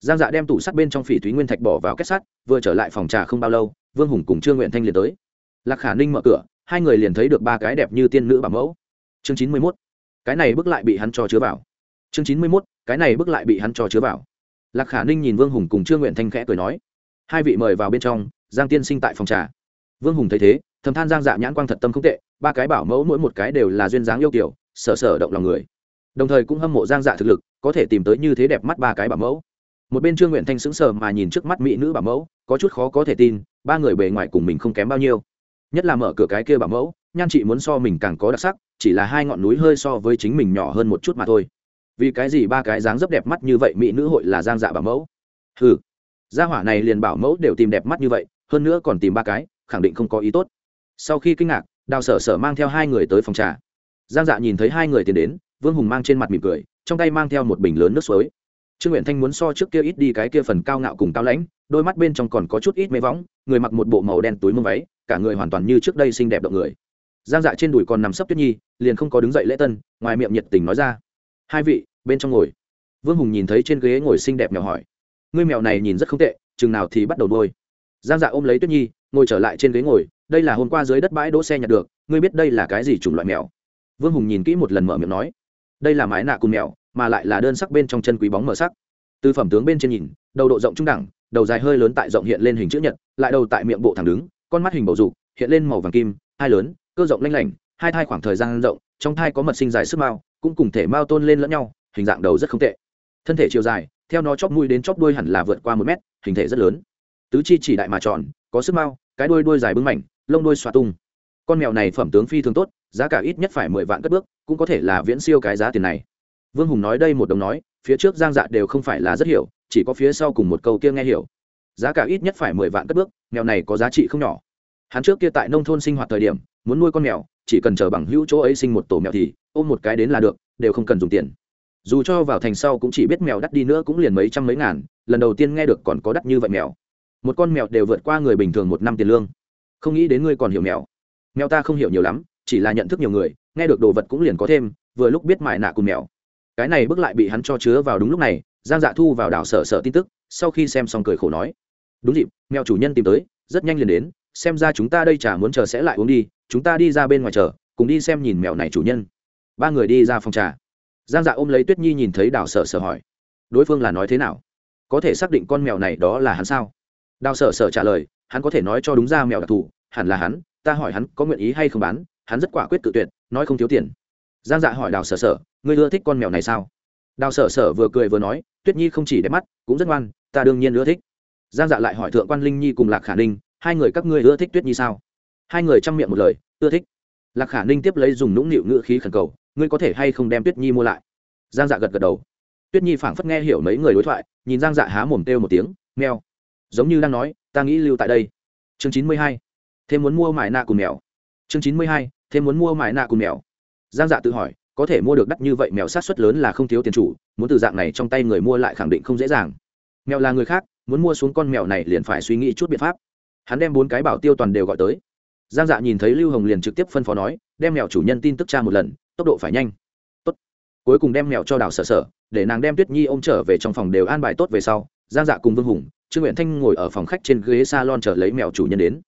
Giang dạ đem tủ sắt bên trong phỉ thúy nguyên thạch bỏ vào kết sắt, vừa trở lại phòng trà không bao lâu, vương hùng cùng trương nguyện thanh liền tới. Lạc khả ninh mở cửa, hai người liền thấy được ba cái đẹp như tiên nữ bảo mẫu. Chương chín mươi mốt, cái này bước lại bị hắn cho chứa vào. Chương chín mươi mốt, cái này bước lại bị hắn cho chứa vào. Lạc khả ninh nhìn vương hùng cùng trương nguyện thanh khẽ cười nói. Hai vị mời vào bên trong, giang tiên sinh tại phòng trà. Vương hùng thấy thế thầm than giang dạ nhãn quang thật tâm không tệ, ba cái bảo mẫu mỗi một cái đều là duyên dáng yêu kiểu sở sở động lòng người. Đồng thời cũng hâm mộ giang dạ thực lực, có thể tìm tới như thế đẹp mắt ba cái bảo mẫu. Một bên trương nguyện thanh sững sờ mà nhìn trước mắt mỹ nữ bảo mẫu, có chút khó có thể tin, ba người bề ngoài cùng mình không kém bao nhiêu. Nhất là mở cửa cái kia bảo mẫu, nhan chị muốn so mình càng có đặc sắc, chỉ là hai ngọn núi hơi so với chính mình nhỏ hơn một chút mà thôi. Vì cái gì ba cái dáng rất đẹp mắt như vậy mỹ nữ hội là giang dạ bảo mẫu? Ừ gia hỏa này liền bảo mẫu đều tìm đẹp mắt như vậy, hơn nữa còn tìm ba cái, khẳng định không có ý tốt sau khi kinh ngạc, đào sở sở mang theo hai người tới phòng trà. Giang dạ nhìn thấy hai người tiến đến, vương hùng mang trên mặt mỉm cười, trong tay mang theo một bình lớn nước suối. Trương nguyện thanh muốn so trước kia ít đi cái kia phần cao ngạo cùng cao lãnh, đôi mắt bên trong còn có chút ít mê võng, người mặc một bộ màu đen túi mông váy, cả người hoàn toàn như trước đây xinh đẹp động người. Giang dạ trên đùi còn nằm sấp tuyết nhi, liền không có đứng dậy lễ tân, ngoài miệng nhiệt tình nói ra. Hai vị, bên trong ngồi. Vương hùng nhìn thấy trên ghế ngồi xinh đẹp mèo hỏi. Ngươi mèo này nhìn rất không tệ, chừng nào thì bắt đầu đôi giang dạ ôm lấy tuyết nhi, ngồi trở lại trên ghế ngồi đây là hôm qua dưới đất bãi đỗ xe nhặt được, ngươi biết đây là cái gì chủng loại mèo? Vương hùng nhìn kỹ một lần mở miệng nói, đây là mái nạ cùng mèo, mà lại là đơn sắc bên trong chân quý bóng mở sắc. Từ phẩm tướng bên trên nhìn, đầu độ rộng trung đẳng, đầu dài hơi lớn tại rộng hiện lên hình chữ nhật, lại đầu tại miệng bộ thẳng đứng, con mắt hình bầu dục, hiện lên màu vàng kim, hai lớn, cơ rộng lanh lảnh, hai thai khoảng thời gian rộng, trong thai có mật sinh dài sức mao, cũng cùng thể mao tôn lên lẫn nhau, hình dạng đầu rất không tệ. Thân thể chiều dài, theo nó chóp mũi đến chóp đuôi hẳn là vượt qua một mét, hình thể rất lớn. Tứ chi chỉ đại mà tròn, có sức mao, cái đuôi đuôi dài bưng mảnh lông đuôi xoa tung. Con mèo này phẩm tướng phi thường tốt, giá cả ít nhất phải mười vạn cất bước, cũng có thể là viễn siêu cái giá tiền này. Vương hùng nói đây một đồng nói, phía trước giang dạ đều không phải là rất hiểu, chỉ có phía sau cùng một câu kia nghe hiểu. Giá cả ít nhất phải mười vạn cất bước, mèo này có giá trị không nhỏ. Hắn trước kia tại nông thôn sinh hoạt thời điểm, muốn nuôi con mèo, chỉ cần chờ bằng hữu chỗ ấy sinh một tổ mèo thì, ôm một cái đến là được, đều không cần dùng tiền. Dù cho vào thành sau cũng chỉ biết mèo đắt đi nữa cũng liền mấy trăm mấy ngàn, lần đầu tiên nghe được còn có đắt như vậy mèo. Một con mèo đều vượt qua người bình thường một năm tiền lương không nghĩ đến ngươi còn hiểu mèo. Mèo ta không hiểu nhiều lắm, chỉ là nhận thức nhiều người, nghe được đồ vật cũng liền có thêm, vừa lúc biết mải nạ cùng mèo. Cái này bước lại bị hắn cho chứa vào đúng lúc này, giang dạ thu vào đảo sở sở tin tức, sau khi xem xong cười khổ nói. Đúng dịp, mèo chủ nhân tìm tới, rất nhanh liền đến, xem ra chúng ta đây chả muốn chờ sẽ lại uống đi, chúng ta đi ra bên ngoài chờ, cùng đi xem nhìn mèo này chủ nhân. Ba người đi ra phòng trà. Giang dạ ôm lấy tuyết nhi nhìn thấy đào sở sở hỏi. Đối phương là nói thế nào? Có thể xác định con mèo này đó là hắn sao? Đào sở sở trả lời hắn có thể nói cho đúng ra mèo đặc thù, hẳn là hắn, ta hỏi hắn có nguyện ý hay không bán, hắn rất quả quyết tự tuyệt, nói không thiếu tiền. Giang dạ hỏi đào sở sở, ngươi ưa thích con mèo này sao? Đào sở sở vừa cười vừa nói, tuyết nhi không chỉ đẹp mắt, cũng rất ngoan, ta đương nhiên ưa thích. Giang dạ lại hỏi thượng quan linh nhi cùng lạc khả ninh, hai người các ngươi ưa thích tuyết nhi sao? Hai người chăm miệng một lời, ưa thích. Lạc khả ninh tiếp lấy dùng nũng nịu ngữ khí khẩn cầu, ngươi có thể hay không đem tuyết nhi mua lại? Giang dạ gật gật đầu. Tuyết nhi phảng phất nghe hiểu mấy người đối thoại, nhìn giang dạ há mồm têu một tiếng, mèo giống như đang nói, ta nghĩ lưu tại đây. Chương chín mươi hai, thêm muốn mua mải nạ cùng mèo. Chương chín mươi hai, thêm muốn mua mải nạ cùng mèo. Giang dạ tự hỏi, có thể mua được đắt như vậy mèo sát xuất lớn là không thiếu tiền chủ, muốn từ dạng này trong tay người mua lại khẳng định không dễ dàng. Mèo là người khác, muốn mua xuống con mèo này liền phải suy nghĩ chút biện pháp. Hắn đem bốn cái bảo tiêu toàn đều gọi tới. Giang dạ nhìn thấy lưu hồng liền trực tiếp phân phó nói, đem mèo chủ nhân tin tức tra một lần, tốc độ phải nhanh. Tốt. Cuối cùng đem mèo cho đào sở sở, để nàng đem tuyết nhi ôm trở về trong phòng đều an bài tốt về sau, giang dạ cùng vương hùng trương nguyện thanh ngồi ở phòng khách trên ghế s a lon chờ lấy mèo chủ nhân đến.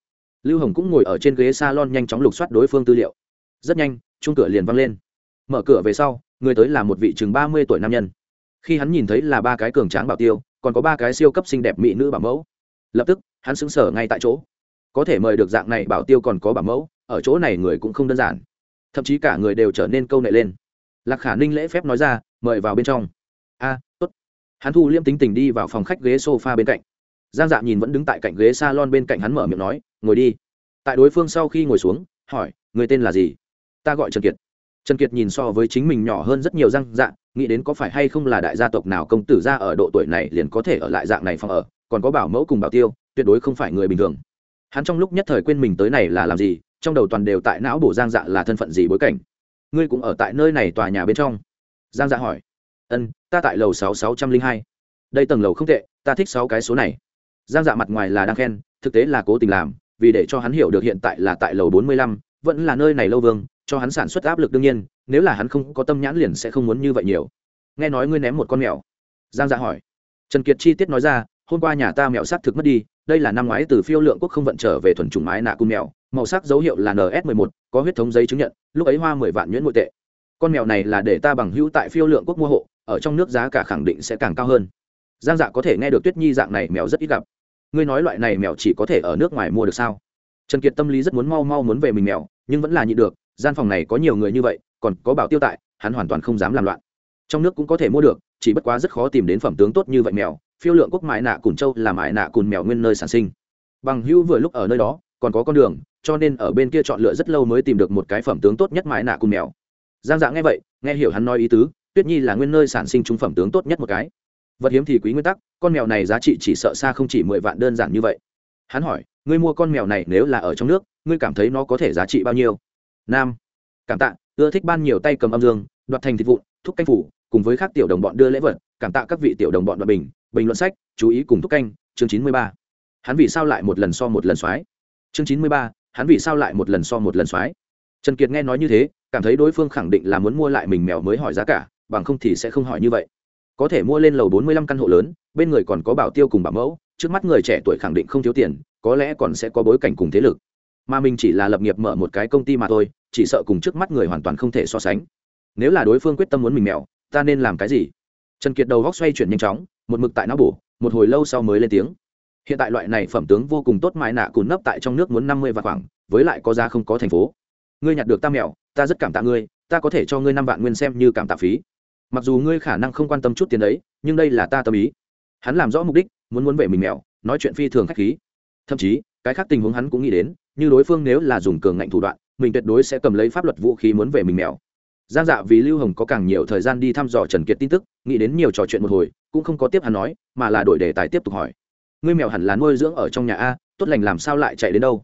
Lưu hồng cũng ngồi ở trên ghế s a lon nhanh chóng lục soát đối phương tư liệu. Rất nhanh chung cửa liền văng lên. Mở cửa về sau, người tới là một vị chừng ba mươi tuổi nam nhân. Khi hắn nhìn thấy là ba cái cường tráng bảo tiêu, còn có ba cái siêu cấp xinh đẹp mỹ nữ bảo mẫu. Lập tức, hắn xứng sở ngay tại chỗ. Có thể mời được dạng này bảo tiêu còn có bảo mẫu, ở chỗ này người cũng không đơn giản. Thậm chí cả người đều trở nên câu nệ lên. Lạc khả ninh lễ phép nói ra, mời vào bên trong. A, tốt. Hắn thu liêm tính tình đi vào phòng khách ghế s o f a bên cạnh giang dạ nhìn vẫn đứng tại cạnh ghế s a lon bên cạnh hắn mở miệng nói, ngồi đi. Tại đối phương sau khi ngồi xuống, hỏi, người tên là gì? Ta gọi trần kiệt. Trần kiệt nhìn so với chính mình nhỏ hơn rất nhiều Giang dạ nghĩ đến có phải hay không là đại gia tộc nào công tử ra ở độ tuổi này liền có thể ở lại dạng này phòng ở, còn có bảo mẫu cùng bảo tiêu, tuyệt đối không phải người bình thường. Hắn trong lúc nhất thời quên mình tới này là làm gì, trong đầu toàn đều tại não bổ giang dạ là thân phận gì bối cảnh. Ngươi cũng ở tại nơi này tòa nhà bên trong? Giang dạ hỏi. Ân ta tại lầu sáu sáu trăm linh hai. Đây tầng lầu không tệ, ta thích sáu cái số này giang dạ mặt ngoài là đang khen, thực tế là cố tình làm, vì để cho hắn hiểu được hiện tại là tại lầu bốn mươi lăm, vẫn là nơi này lâu vương, cho hắn sản xuất áp lực đương nhiên, nếu là hắn không có tâm nhãn liền sẽ không muốn như vậy nhiều. Nghe nói ngươi ném một con mèo. Giang dạ hỏi. Trần kiệt chi tiết nói ra, hôm qua nhà ta mèo s á t thực mất đi, đây là năm ngoái từ phiêu lượng quốc không vận trở về thuần chủng mái nạ cung mèo, màu sắc dấu hiệu là ns 11 có huyết thống giấy chứng nhận, lúc ấy hoa mười vạn nhuyễn nội tệ. Con mèo này là để ta bằng hữu tại phiêu lượng quốc mua hộ, ở trong nước giá cả khẳng định sẽ càng cao hơn. Giang dạ có thể nghe được tuyết nhi dạng này mèo rất ít gặp ngươi nói loại này mèo chỉ có thể ở nước ngoài mua được sao? Trần kiệt tâm lý rất muốn mau mau muốn về mình mèo, nhưng vẫn là nhịn được, gian phòng này có nhiều người như vậy, còn có bảo tiêu tại, hắn hoàn toàn không dám làm loạn. Trong nước cũng có thể mua được, chỉ bất quá rất khó tìm đến phẩm tướng tốt như vậy mèo, phiêu lượng quốc mại nạ cùn châu là mại nạ cùn mèo nguyên nơi sản sinh. Bằng hữu vừa lúc ở nơi đó, còn có con đường, cho nên ở bên kia chọn lựa rất lâu mới tìm được một cái phẩm tướng tốt nhất mại nạ cùn mèo. Giang dạ nghe vậy, nghe hiểu hắn nói ý tứ, tuyết nhi là nguyên nơi sản sinh trung phẩm tướng tốt nhất một cái vật hiếm thì quý nguyên tắc, con mèo này giá trị chỉ sợ xa không chỉ mười vạn đơn giản như vậy. Hắn hỏi, ngươi mua con mèo này nếu là ở trong nước, ngươi cảm thấy nó có thể giá trị bao nhiêu? Nam. Cảm tạ, ưa thích ban nhiều tay cầm âm dương, đoạt thành thịt vụn, thúc canh phủ, cùng với các tiểu đồng bọn đưa lễ vật, cảm tạ các vị tiểu đồng bọn đoạt bình bình luận sách, chú ý cùng thúc canh, chương chín mươi ba. Hắn vì sao lại một lần so một lần soái? Chương chín mươi ba, hắn vì sao lại một lần so một lần soái? Trần kiệt nghe nói như thế, cảm thấy đối phương khẳng định là muốn mua lại mình mèo mới hỏi giá cả, bằng không thì sẽ không hỏi như vậy có thể mua lên lầu bốn mươi lăm căn hộ lớn bên người còn có bảo tiêu cùng bảo mẫu trước mắt người trẻ tuổi khẳng định không thiếu tiền có lẽ còn sẽ có bối cảnh cùng thế lực. Mà mình chỉ là lập nghiệp mở một cái công ty mà thôi chỉ sợ cùng trước mắt người hoàn toàn không thể so sánh. Nếu là đối phương quyết tâm muốn mình mèo ta nên làm cái gì? Trần kiệt đầu góc xoay chuyển nhanh chóng một mực tại não bổ một hồi lâu sau mới lên tiếng. Hiện tại loại này phẩm tướng vô cùng tốt mãi nạ cùn nấp tại trong nước muốn năm mươi vạn khoảng với lại có giá không có thành phố. Ngươi nhặt được ta mèo, ta rất cảm tạ ngươi ta có thể cho ngươi năm vạn nguyên xem như cảm tạ phí mặc dù ngươi khả năng không quan tâm chút tiền đấy nhưng đây là ta tâm ý. Hắn làm rõ mục đích muốn muốn về mình mèo, nói chuyện phi thường k h á c h khí. Thậm chí cái khác tình huống hắn cũng nghĩ đến như đối phương nếu là dùng cường ngạnh thủ đoạn mình tuyệt đối sẽ cầm lấy pháp luật vũ khí muốn về mình mèo. Giang dạ vì lưu hồng có càng nhiều thời gian đi thăm dò trần kiệt tin tức nghĩ đến nhiều trò chuyện một hồi cũng không có tiếp hắn nói mà là đổi đề tài tiếp tục hỏi. Ngươi mèo hẳn là nuôi dưỡng ở trong nhà a tốt lành làm sao lại chạy đến đâu?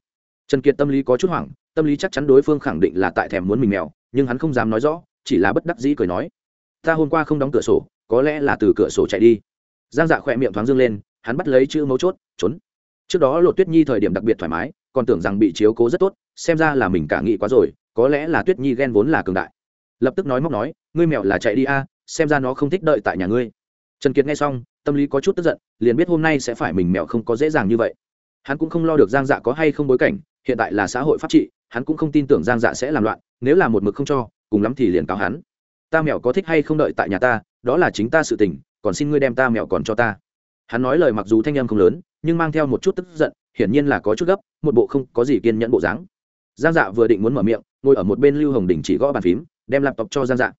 Trần kiệt tâm lý có chút hoảng tâm lý chắc chắn đối phương khẳng định là tại thèm muốn mình mèo nhưng hắn không dám nói rõ chỉ là bất đắc dĩ cười nói ta hôm qua không đóng cửa sổ, có lẽ là từ cửa sổ chạy đi. Giang dạ khỏe miệng thoáng dương lên, hắn bắt lấy chữ mấu chốt, trốn. Trước đó lộ tuyết nhi thời điểm đặc biệt thoải mái, còn tưởng rằng bị chiếu cố rất tốt, xem ra là mình cả nghĩ quá rồi, có lẽ là tuyết nhi ghen vốn là cường đại. Lập tức nói móc nói, ngươi mèo là chạy đi a, xem ra nó không thích đợi tại nhà ngươi. Trần kiệt nghe xong, tâm lý có chút tức giận, liền biết hôm nay sẽ phải mình mèo không có dễ dàng như vậy. Hắn cũng không lo được giang dạ có hay không bối cảnh, hiện tại là xã hội pháp trị, hắn cũng không tin tưởng giang dạ sẽ làm loạn, nếu là một mực không cho, cùng lắm thì liền cáo hắn ta mèo có thích hay không đợi tại nhà ta, đó là chính ta sự tình, còn xin ngươi đem ta mèo còn cho ta. Hắn nói lời mặc dù thanh em không lớn, nhưng mang theo một chút tức giận, hiển nhiên là có chút gấp, một bộ không có gì kiên nhẫn bộ dáng. Giang dạ vừa định muốn mở miệng, ngồi ở một bên lưu hồng đình chỉ gõ bàn phím, đem laptop cho giang dạ.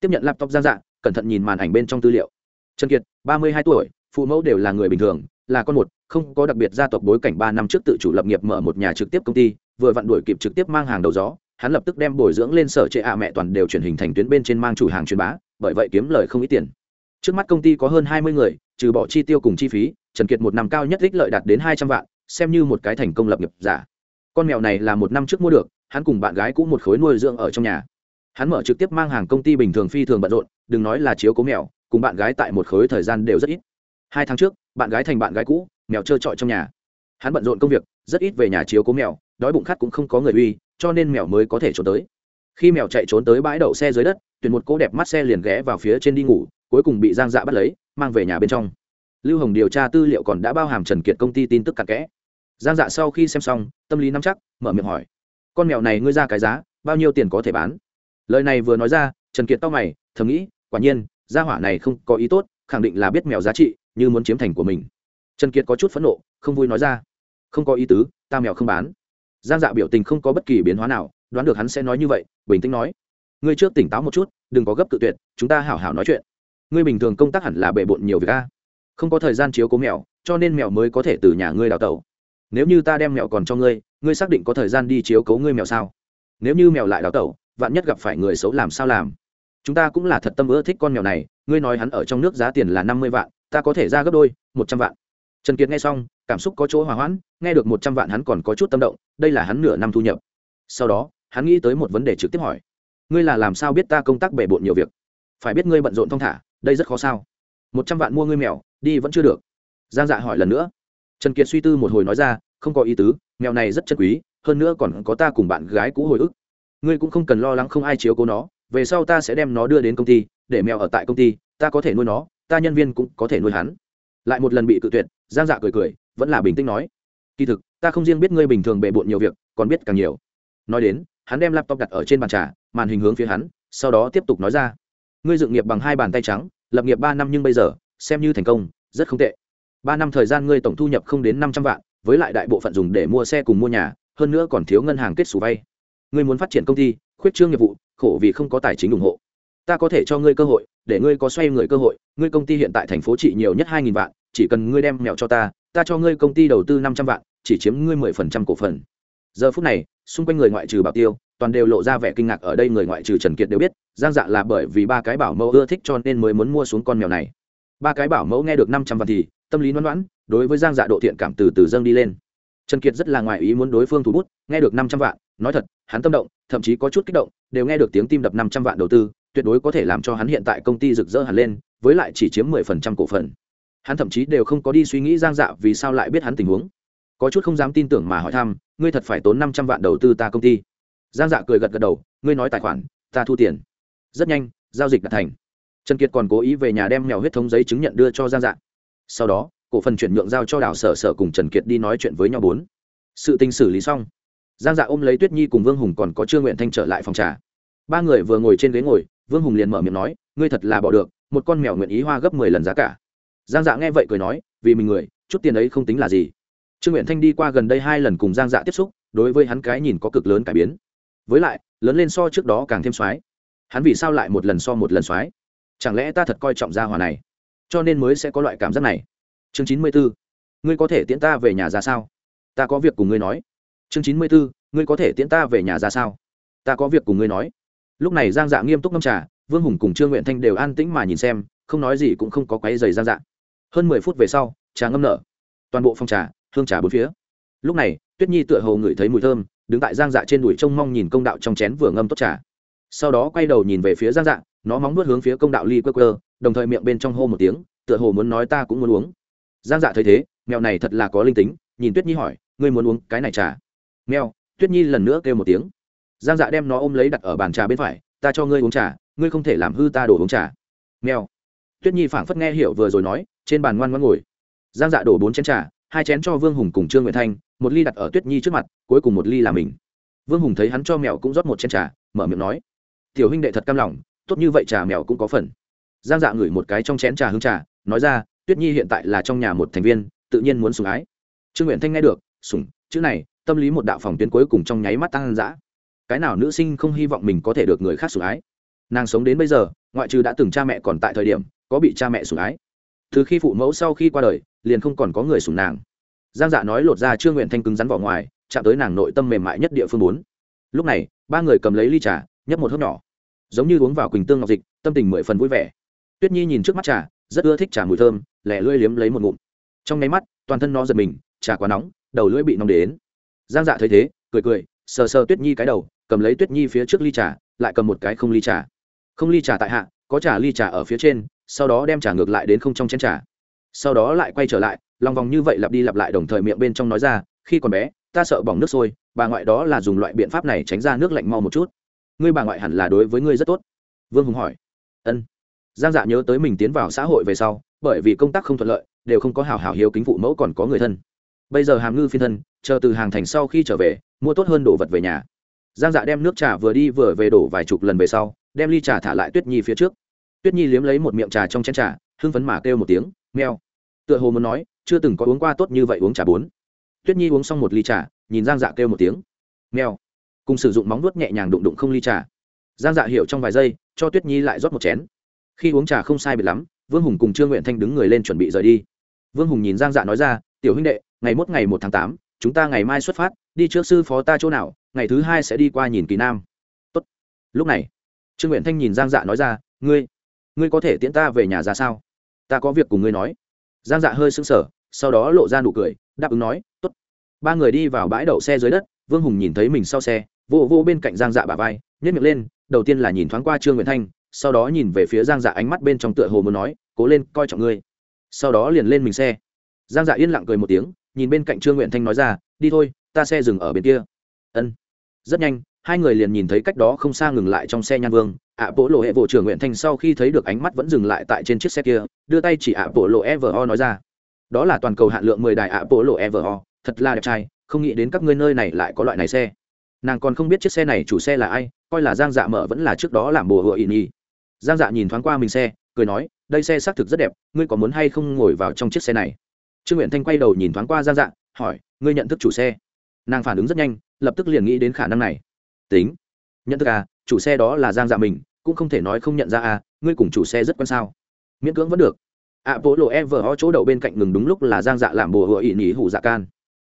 Tiếp nhận laptop giang dạ cẩn thận nhìn màn ảnh bên trong tư liệu. Trần kiệt, ba mươi hai tuổi, phụ mẫu đều là người bình thường, là con một, không có đặc biệt gia tộc bối cảnh ba năm trước tự chủ lập nghiệp mở một nhà trực tiếp công ty, vừa vặn đuổi kịp trực tiếp mang hàng đầu gió hắn lập tức đem bồi dưỡng lên sở trệ ạ mẹ toàn đều chuyển hình thành tuyến bên trên mang chủ hàng truyền bá, bởi vậy kiếm lời không ít tiền. Trước mắt công ty có hơn hai mươi người, trừ bỏ chi tiêu cùng chi phí, trần kiệt một năm cao nhất ích lợi đạt đến hai trăm vạn, xem như một cái thành công lập nghiệp giả. Con mèo này là một năm trước mua được, hắn cùng bạn gái cũng một khối nuôi dưỡng ở trong nhà. Hắn mở trực tiếp mang hàng công ty bình thường phi thường bận rộn, đừng nói là chiếu cố mèo, cùng bạn gái tại một khối thời gian đều rất ít. Hai tháng trước, bạn gái thành bạn gái cũ, mèo trơ trọi trong nhà. Hắn bận rộn công việc, rất ít về nhà chiếu cố mèo, đói bụng khát cũng không có người uy cho nên mèo mới có thể trốn tới. Khi mèo chạy trốn tới bãi đậu xe dưới đất, tuyển một cô đẹp mắt xe liền ghé vào phía trên đi ngủ, cuối cùng bị giang dạ bắt lấy, mang về nhà bên trong. Lưu hồng điều tra tư liệu còn đã bao hàm trần kiệt công ty tin tức cặn kẽ. Giang dạ sau khi xem xong, tâm lý nắm chắc, mở miệng hỏi, con mèo này ngươi ra cái giá, bao nhiêu tiền có thể bán? Lời này vừa nói ra, trần kiệt tao mày, thầm nghĩ, quả nhiên, gia hỏa này không có ý tốt, khẳng định là biết mèo giá trị, như muốn chiếm thành của mình. Trần kiệt có chút phẫn nộ, không vui nói ra, không có ý tứ, ta mèo không bán giang dạ biểu tình không có bất kỳ biến hóa nào, đoán được hắn sẽ nói như vậy, bình tĩnh nói. Ngươi trước tỉnh táo một chút, đừng có gấp tự tuyệt, chúng ta hảo hảo nói chuyện. Ngươi bình thường công tác hẳn là bề bộn nhiều việc a. Không có thời gian chiếu cố mèo cho nên mèo mới có thể từ nhà ngươi đào tẩu. Nếu như ta đem mèo còn cho ngươi ngươi xác định có thời gian đi chiếu cố ngươi mèo sao? Nếu như mèo lại đào tẩu, vạn nhất gặp phải người xấu làm sao làm? Chúng ta cũng là thật tâm ưa thích con mèo này, ngươi nói hắn ở trong nước giá tiền là năm mươi vạn, ta có thể ra gấp đôi, một trăm vạn. Trần kiệt nghe xong cảm xúc có chỗ hòa hoãn, nghe được một trăm vạn hắn còn có chút tâm động, đây là hắn nửa năm thu nhập. Sau đó, hắn nghĩ tới một vấn đề trực tiếp hỏi, ngươi là làm sao biết ta công tác bể bộn nhiều việc? Phải biết ngươi bận rộn thong thả, đây rất khó sao? Một trăm vạn mua ngươi mèo, đi vẫn chưa được. Giang dạ hỏi lần nữa. Trần kiệt suy tư một hồi nói ra, không có ý tứ, mèo này rất chân quý, hơn nữa còn có ta cùng bạn gái cũ hồi ức. Ngươi cũng không cần lo lắng không ai chiếu cố nó, về sau ta sẽ đem nó đưa đến công ty, để mèo ở tại công ty, ta có thể nuôi nó, ta nhân viên cũng có thể nuôi hắn. Lại một lần bị cự tuyệt, giang dạ cười cười vẫn là bình tĩnh nói, kỳ thực, ta không riêng biết ngươi bình thường bề bộn nhiều việc, còn biết càng nhiều. Nói đến, hắn đem laptop đặt ở trên bàn trà, màn hình hướng phía hắn, sau đó tiếp tục nói ra, ngươi dựng nghiệp bằng hai bàn tay trắng, lập nghiệp ba năm nhưng bây giờ, xem như thành công, rất không tệ. Ba năm thời gian ngươi tổng thu nhập không đến năm trăm vạn, với lại đại bộ phận dùng để mua xe cùng mua nhà, hơn nữa còn thiếu ngân hàng kết xù vay. Ngươi muốn phát triển công ty, khuyết trương nghiệp vụ, khổ vì không có tài chính ủng hộ. Ta có thể cho ngươi cơ hội, để ngươi có xoay người cơ hội, ngươi công ty hiện tại thành phố trị nhiều nhất hai nghìn vạn, chỉ cần ngươi đem mẹo cho ta ta cho ngươi công ty đầu tư năm trăm vạn, chỉ chiếm ngươi mười phần trăm cổ phần. Giờ phút này, xung quanh người ngoại trừ bảo tiêu, toàn đều lộ ra vẻ kinh ngạc ở đây người ngoại trừ trần kiệt đều biết, giang dạ là bởi vì ba cái bảo mẫu ưa thích cho nên mới muốn mua xuống con mèo này. Ba cái bảo mẫu nghe được năm trăm vạn thì, tâm lý loãn loãn đối với giang dạ độ thiện cảm từ từ dâng đi lên. Trần kiệt rất là ngoài ý muốn đối phương thủ bút, nghe được năm trăm vạn, nói thật, hắn tâm động, thậm chí có chút kích động, đều nghe được tiếng tim đập năm trăm vạn đầu tư, tuyệt đối có thể làm cho hắn hiện tại công ty rực rỡ hẳn lên, với lại chỉ chiếm mười phần trăm cổ phần hắn thậm chí đều không có đi suy nghĩ giang dạ vì sao lại biết hắn tình huống. Có chút không dám tin tưởng mà hỏi thăm, ngươi thật phải tốn năm trăm vạn đầu tư ta công ty? Giang dạ cười gật gật đầu, ngươi nói tài khoản, ta thu tiền. Rất nhanh, giao dịch đã thành. Trần kiệt còn cố ý về nhà đem mèo huyết thống giấy chứng nhận đưa cho giang dạ. Sau đó, cổ phần chuyển nhượng giao cho đào sở sở cùng trần kiệt đi nói chuyện với nhau bốn. Sự tình xử lý xong, giang dạ ôm lấy tuyết nhi cùng vương hùng còn có trương nguyện thanh trở lại phòng trà. Ba người vừa ngồi trên ghế ngồi, vương hùng liền mở miệng nói, ngươi thật là bỏ được, một con mèo nguyện ý hoa gấp mười lần giá cả giang dạ nghe vậy cười nói, vì mình người, chút tiền ấy không tính là gì. Trương nguyện thanh đi qua gần đây hai lần cùng giang dạ tiếp xúc, đối với hắn cái nhìn có cực lớn cải biến. Với lại, lớn lên so trước đó càng thêm soái. Hắn vì sao lại một lần so một lần soái? Chẳng lẽ ta thật coi trọng gia hòa này? Cho nên mới sẽ có loại cảm giác này. Chương chín mươi bốn ngươi có thể tiễn ta về nhà ra sao? Ta có việc cùng ngươi nói. Chương chín mươi bốn ngươi có thể tiễn ta về nhà ra sao? Ta có việc cùng ngươi nói. Lúc này giang dạ nghiêm túc ngâm trà, vương hùng cùng trương nguyện thanh đều an tĩnh mà nhìn xem, không nói gì cũng không có quáy dày giang dạ hơn mười phút về sau, trà ngâm nở. Toàn bộ phòng trà, hương trà bốn phía. Lúc này, tuyết nhi tựa hồ ngửi thấy mùi thơm, đứng tại giang dạ trên đùi trông mong nhìn công đạo trong chén vừa ngâm tốt trà. Sau đó quay đầu nhìn về phía giang dạ nó móng nuốt hướng phía công đạo ly quơ quơ, đồng thời miệng bên trong hô một tiếng, tựa hồ muốn nói ta cũng muốn uống. Giang dạ thấy thế, mèo này thật là có linh tính, nhìn tuyết nhi hỏi, ngươi muốn uống cái này trà? Mèo, tuyết nhi lần nữa kêu một tiếng. Giang dạ đem nó ôm lấy đặt ở bàn trà bên phải, ta cho ngươi uống trà, ngươi không thể làm hư ta đổ uống trà. Mèo, tuyết nhi phảng phất nghe hiểu vừa rồi nói trên bàn ngoan ngoan ngồi. Giang dạ đổ bốn chén trà, hai chén cho vương hùng cùng trương nguyện thanh, một ly đặt ở tuyết nhi trước mặt, cuối cùng một ly là mình. Vương hùng thấy hắn cho mèo cũng rót một chén trà, mở miệng nói, tiểu huynh đệ thật cam lòng, tốt như vậy trà mèo cũng có phần. Giang dạ ngửi một cái trong chén trà hương trà, nói ra, tuyết nhi hiện tại là trong nhà một thành viên, tự nhiên muốn sùng ái. Trương nguyện thanh nghe được sùng chữ này, tâm lý một đạo phòng tuyến cuối cùng trong nháy mắt tăng dã. Cái nào nữ sinh không hy vọng mình có thể được người khác sủng ái? Nàng sống đến bây giờ, ngoại trừ đã từng cha mẹ còn tại thời điểm, có bị cha mẹ sủng ái? Từ khi phụ mẫu sau khi qua đời, liền không còn có người sủng nàng. Giang dạ nói lột ra trương nguyện thanh cứng rắn vỏ ngoài, chạm tới nàng nội tâm mềm mại nhất địa phương bốn. Lúc này, ba người cầm lấy ly trà, nhấp một hớp nhỏ. Giống như uống vào quỳnh tương ngọc dịch, tâm tình mười phần vui vẻ. Tuyết nhi nhìn trước mắt trà, rất ưa thích trà mùi thơm, lẻ lưỡi liếm lấy một ngụm. Trong nháy mắt, toàn thân nó giật mình, trà quá nóng, đầu lưỡi bị nóng đến. Giang dạ thấy thế, cười cười, sờ sờ tuyết nhi cái đầu, cầm lấy tuyết nhi phía trước ly trà, lại cầm một cái không ly trà. Không ly trà tại hạ, có trà ly trà ở phía trên sau đó đem trà ngược lại đến không trong chén trà. Sau đó lại quay trở lại lòng vòng như vậy lặp đi lặp lại đồng thời miệng bên trong nói ra, khi còn bé, ta sợ bỏng nước sôi, bà ngoại đó là dùng loại biện pháp này tránh ra nước lạnh mau một chút. Ngươi bà ngoại hẳn là đối với ngươi rất tốt. Vương hùng hỏi. Ân. Giang dạ nhớ tới mình tiến vào xã hội về sau, bởi vì công tác không thuận lợi, đều không có hào hào hiếu kính phụ mẫu còn có người thân. Bây giờ hàm ngư phiên thân, chờ từ hàng thành sau khi trở về, mua tốt hơn đồ vật về nhà. Giang dạ đem nước trà vừa đi vừa về đổ vài chục lần về sau, đem ly trà thả lại tuyết nhi phía trước tuyết nhi liếm lấy một miệng trà trong chén trà, hưng phấn mà kêu một tiếng meo tựa hồ muốn nói, chưa từng có uống qua tốt như vậy uống trà bốn. Tuyết nhi uống xong một ly trà, nhìn giang dạ kêu một tiếng meo cùng sử dụng móng nuốt nhẹ nhàng đụng đụng không ly trà. Giang dạ hiểu trong vài giây, cho tuyết nhi lại rót một chén. Khi uống trà không sai biệt lắm, vương hùng cùng trương nguyện thanh đứng người lên chuẩn bị rời đi. Vương hùng nhìn giang dạ nói ra, tiểu huynh đệ, ngày mốt ngày một tháng tám, chúng ta ngày mai xuất phát, đi trước sư phó ta chỗ nào, ngày thứ hai sẽ đi qua nhìn kỳ nam. Tốt. lúc này, trương nguyện thanh nhìn giang dạ nói ra, ngươi ngươi có thể tiễn ta về nhà ra sao? Ta có việc cùng ngươi nói. Giang dạ hơi sững sờ, sau đó lộ ra nụ cười, đáp ứng nói, tốt. Ba người đi vào bãi đậu xe dưới đất, vương hùng nhìn thấy mình sau xe, vô vô bên cạnh giang dạ bà vai nhét miệng lên, đầu tiên là nhìn thoáng qua trương nguyễn thanh, sau đó nhìn về phía giang dạ ánh mắt bên trong tựa hồ muốn nói, cố lên, coi trọng ngươi. Sau đó liền lên mình xe. Giang dạ yên lặng cười một tiếng, nhìn bên cạnh trương nguyện thanh nói ra, đi thôi, ta xe dừng ở bên kia. Ân. Rất nhanh, hai người liền nhìn thấy cách đó không xa ngừng lại trong xe nhan vương ạ bộ lộ hệ bộ trưởng nguyện thanh sau khi thấy được ánh mắt vẫn dừng lại tại trên chiếc xe kia, đưa tay chỉ ạ bộ lộ evo nói ra. Đó là toàn cầu hạn lượng mười đài ạ bộ lộ evo thật là đẹp trai, không nghĩ đến các ngươi nơi này lại có loại này xe. Nàng còn không biết chiếc xe này chủ xe là ai, coi là giang dạ mở vẫn là trước đó làm bồ hựa ỉ nhi giang dạ nhìn thoáng qua mình xe, cười nói, đây xe xác thực rất đẹp, ngươi có muốn hay không ngồi vào trong chiếc xe này? Trương nguyện thanh quay đầu nhìn thoáng qua giang dạ hỏi, ngươi nhận thức chủ xe? Nàng phản ứng rất nhanh, lập tức liền nghĩ đến khả năng này. Tính, nhận thức à? Chủ xe đó là giang dạ mình, cũng không thể nói không nhận ra à ngươi cùng chủ xe rất quan sao? Miễn cưỡng vẫn được. Ạ bố lộ e vờ ho chỗ đậu bên cạnh ngừng đúng lúc là giang dạ làm bồ hựa ỵ nhỉ hủ dạ can.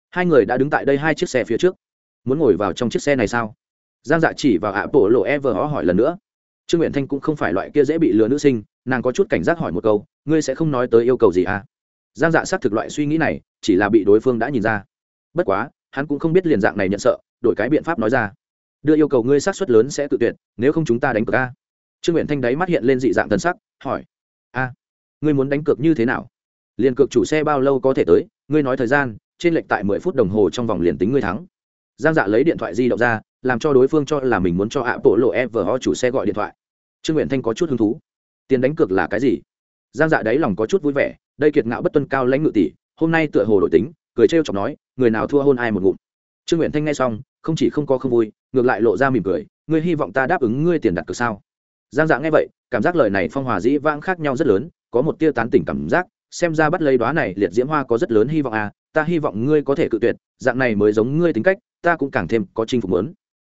Hai người đã đứng tại đây hai chiếc xe phía trước. Muốn ngồi vào trong chiếc xe này sao? Giang dạ chỉ vào ạ bố lộ e vờ ho hỏi lần nữa. Trương nguyện thanh cũng không phải loại kia dễ bị lừa nữ sinh, nàng có chút cảnh giác hỏi một câu, ngươi sẽ không nói tới yêu cầu gì à? Giang dạ xác thực loại suy nghĩ này, chỉ là bị đối phương đã nhìn ra. Bất quá, hắn cũng không biết liền dạng này nhận sợ, đổi cái biện pháp nói ra đưa yêu cầu ngươi sát suất lớn sẽ tự tuyệt, nếu không chúng ta đánh cược a. Trương nguyện thanh đáy mắt hiện lên dị dạng thần sắc, hỏi. A, ngươi muốn đánh cược như thế nào? Liền cược chủ xe bao lâu có thể tới? Ngươi nói thời gian, trên lệch tại mười phút đồng hồ trong vòng liền tính ngươi thắng. Giang dạ lấy điện thoại di động ra, làm cho đối phương cho là mình muốn cho ạ bộ lộ e vờ ho chủ xe gọi điện thoại. Trương nguyện thanh có chút hứng thú. Tiền đánh cược là cái gì? Giang dạ đáy lòng có chút vui vẻ, đây kiệt ngạo bất tuân cao lãnh ngự tỷ, hôm nay tựa hồ đổi tính, cười trêu chọc nói, người nào thua hôn ai một ngụm. Trương nguyện thanh nghe xong, không chỉ không có không vui ngược lại lộ ra mỉm cười ngươi hy vọng ta đáp ứng ngươi tiền đặt cược sao? Giang dạ nghe vậy cảm giác lời này phong hòa dĩ vãng khác nhau rất lớn có một tia tán tỉnh cảm giác xem ra bắt lấy đoá này liệt diễm hoa có rất lớn hy vọng à ta hy vọng ngươi có thể cự tuyệt dạng này mới giống ngươi tính cách ta cũng càng thêm có chinh phục lớn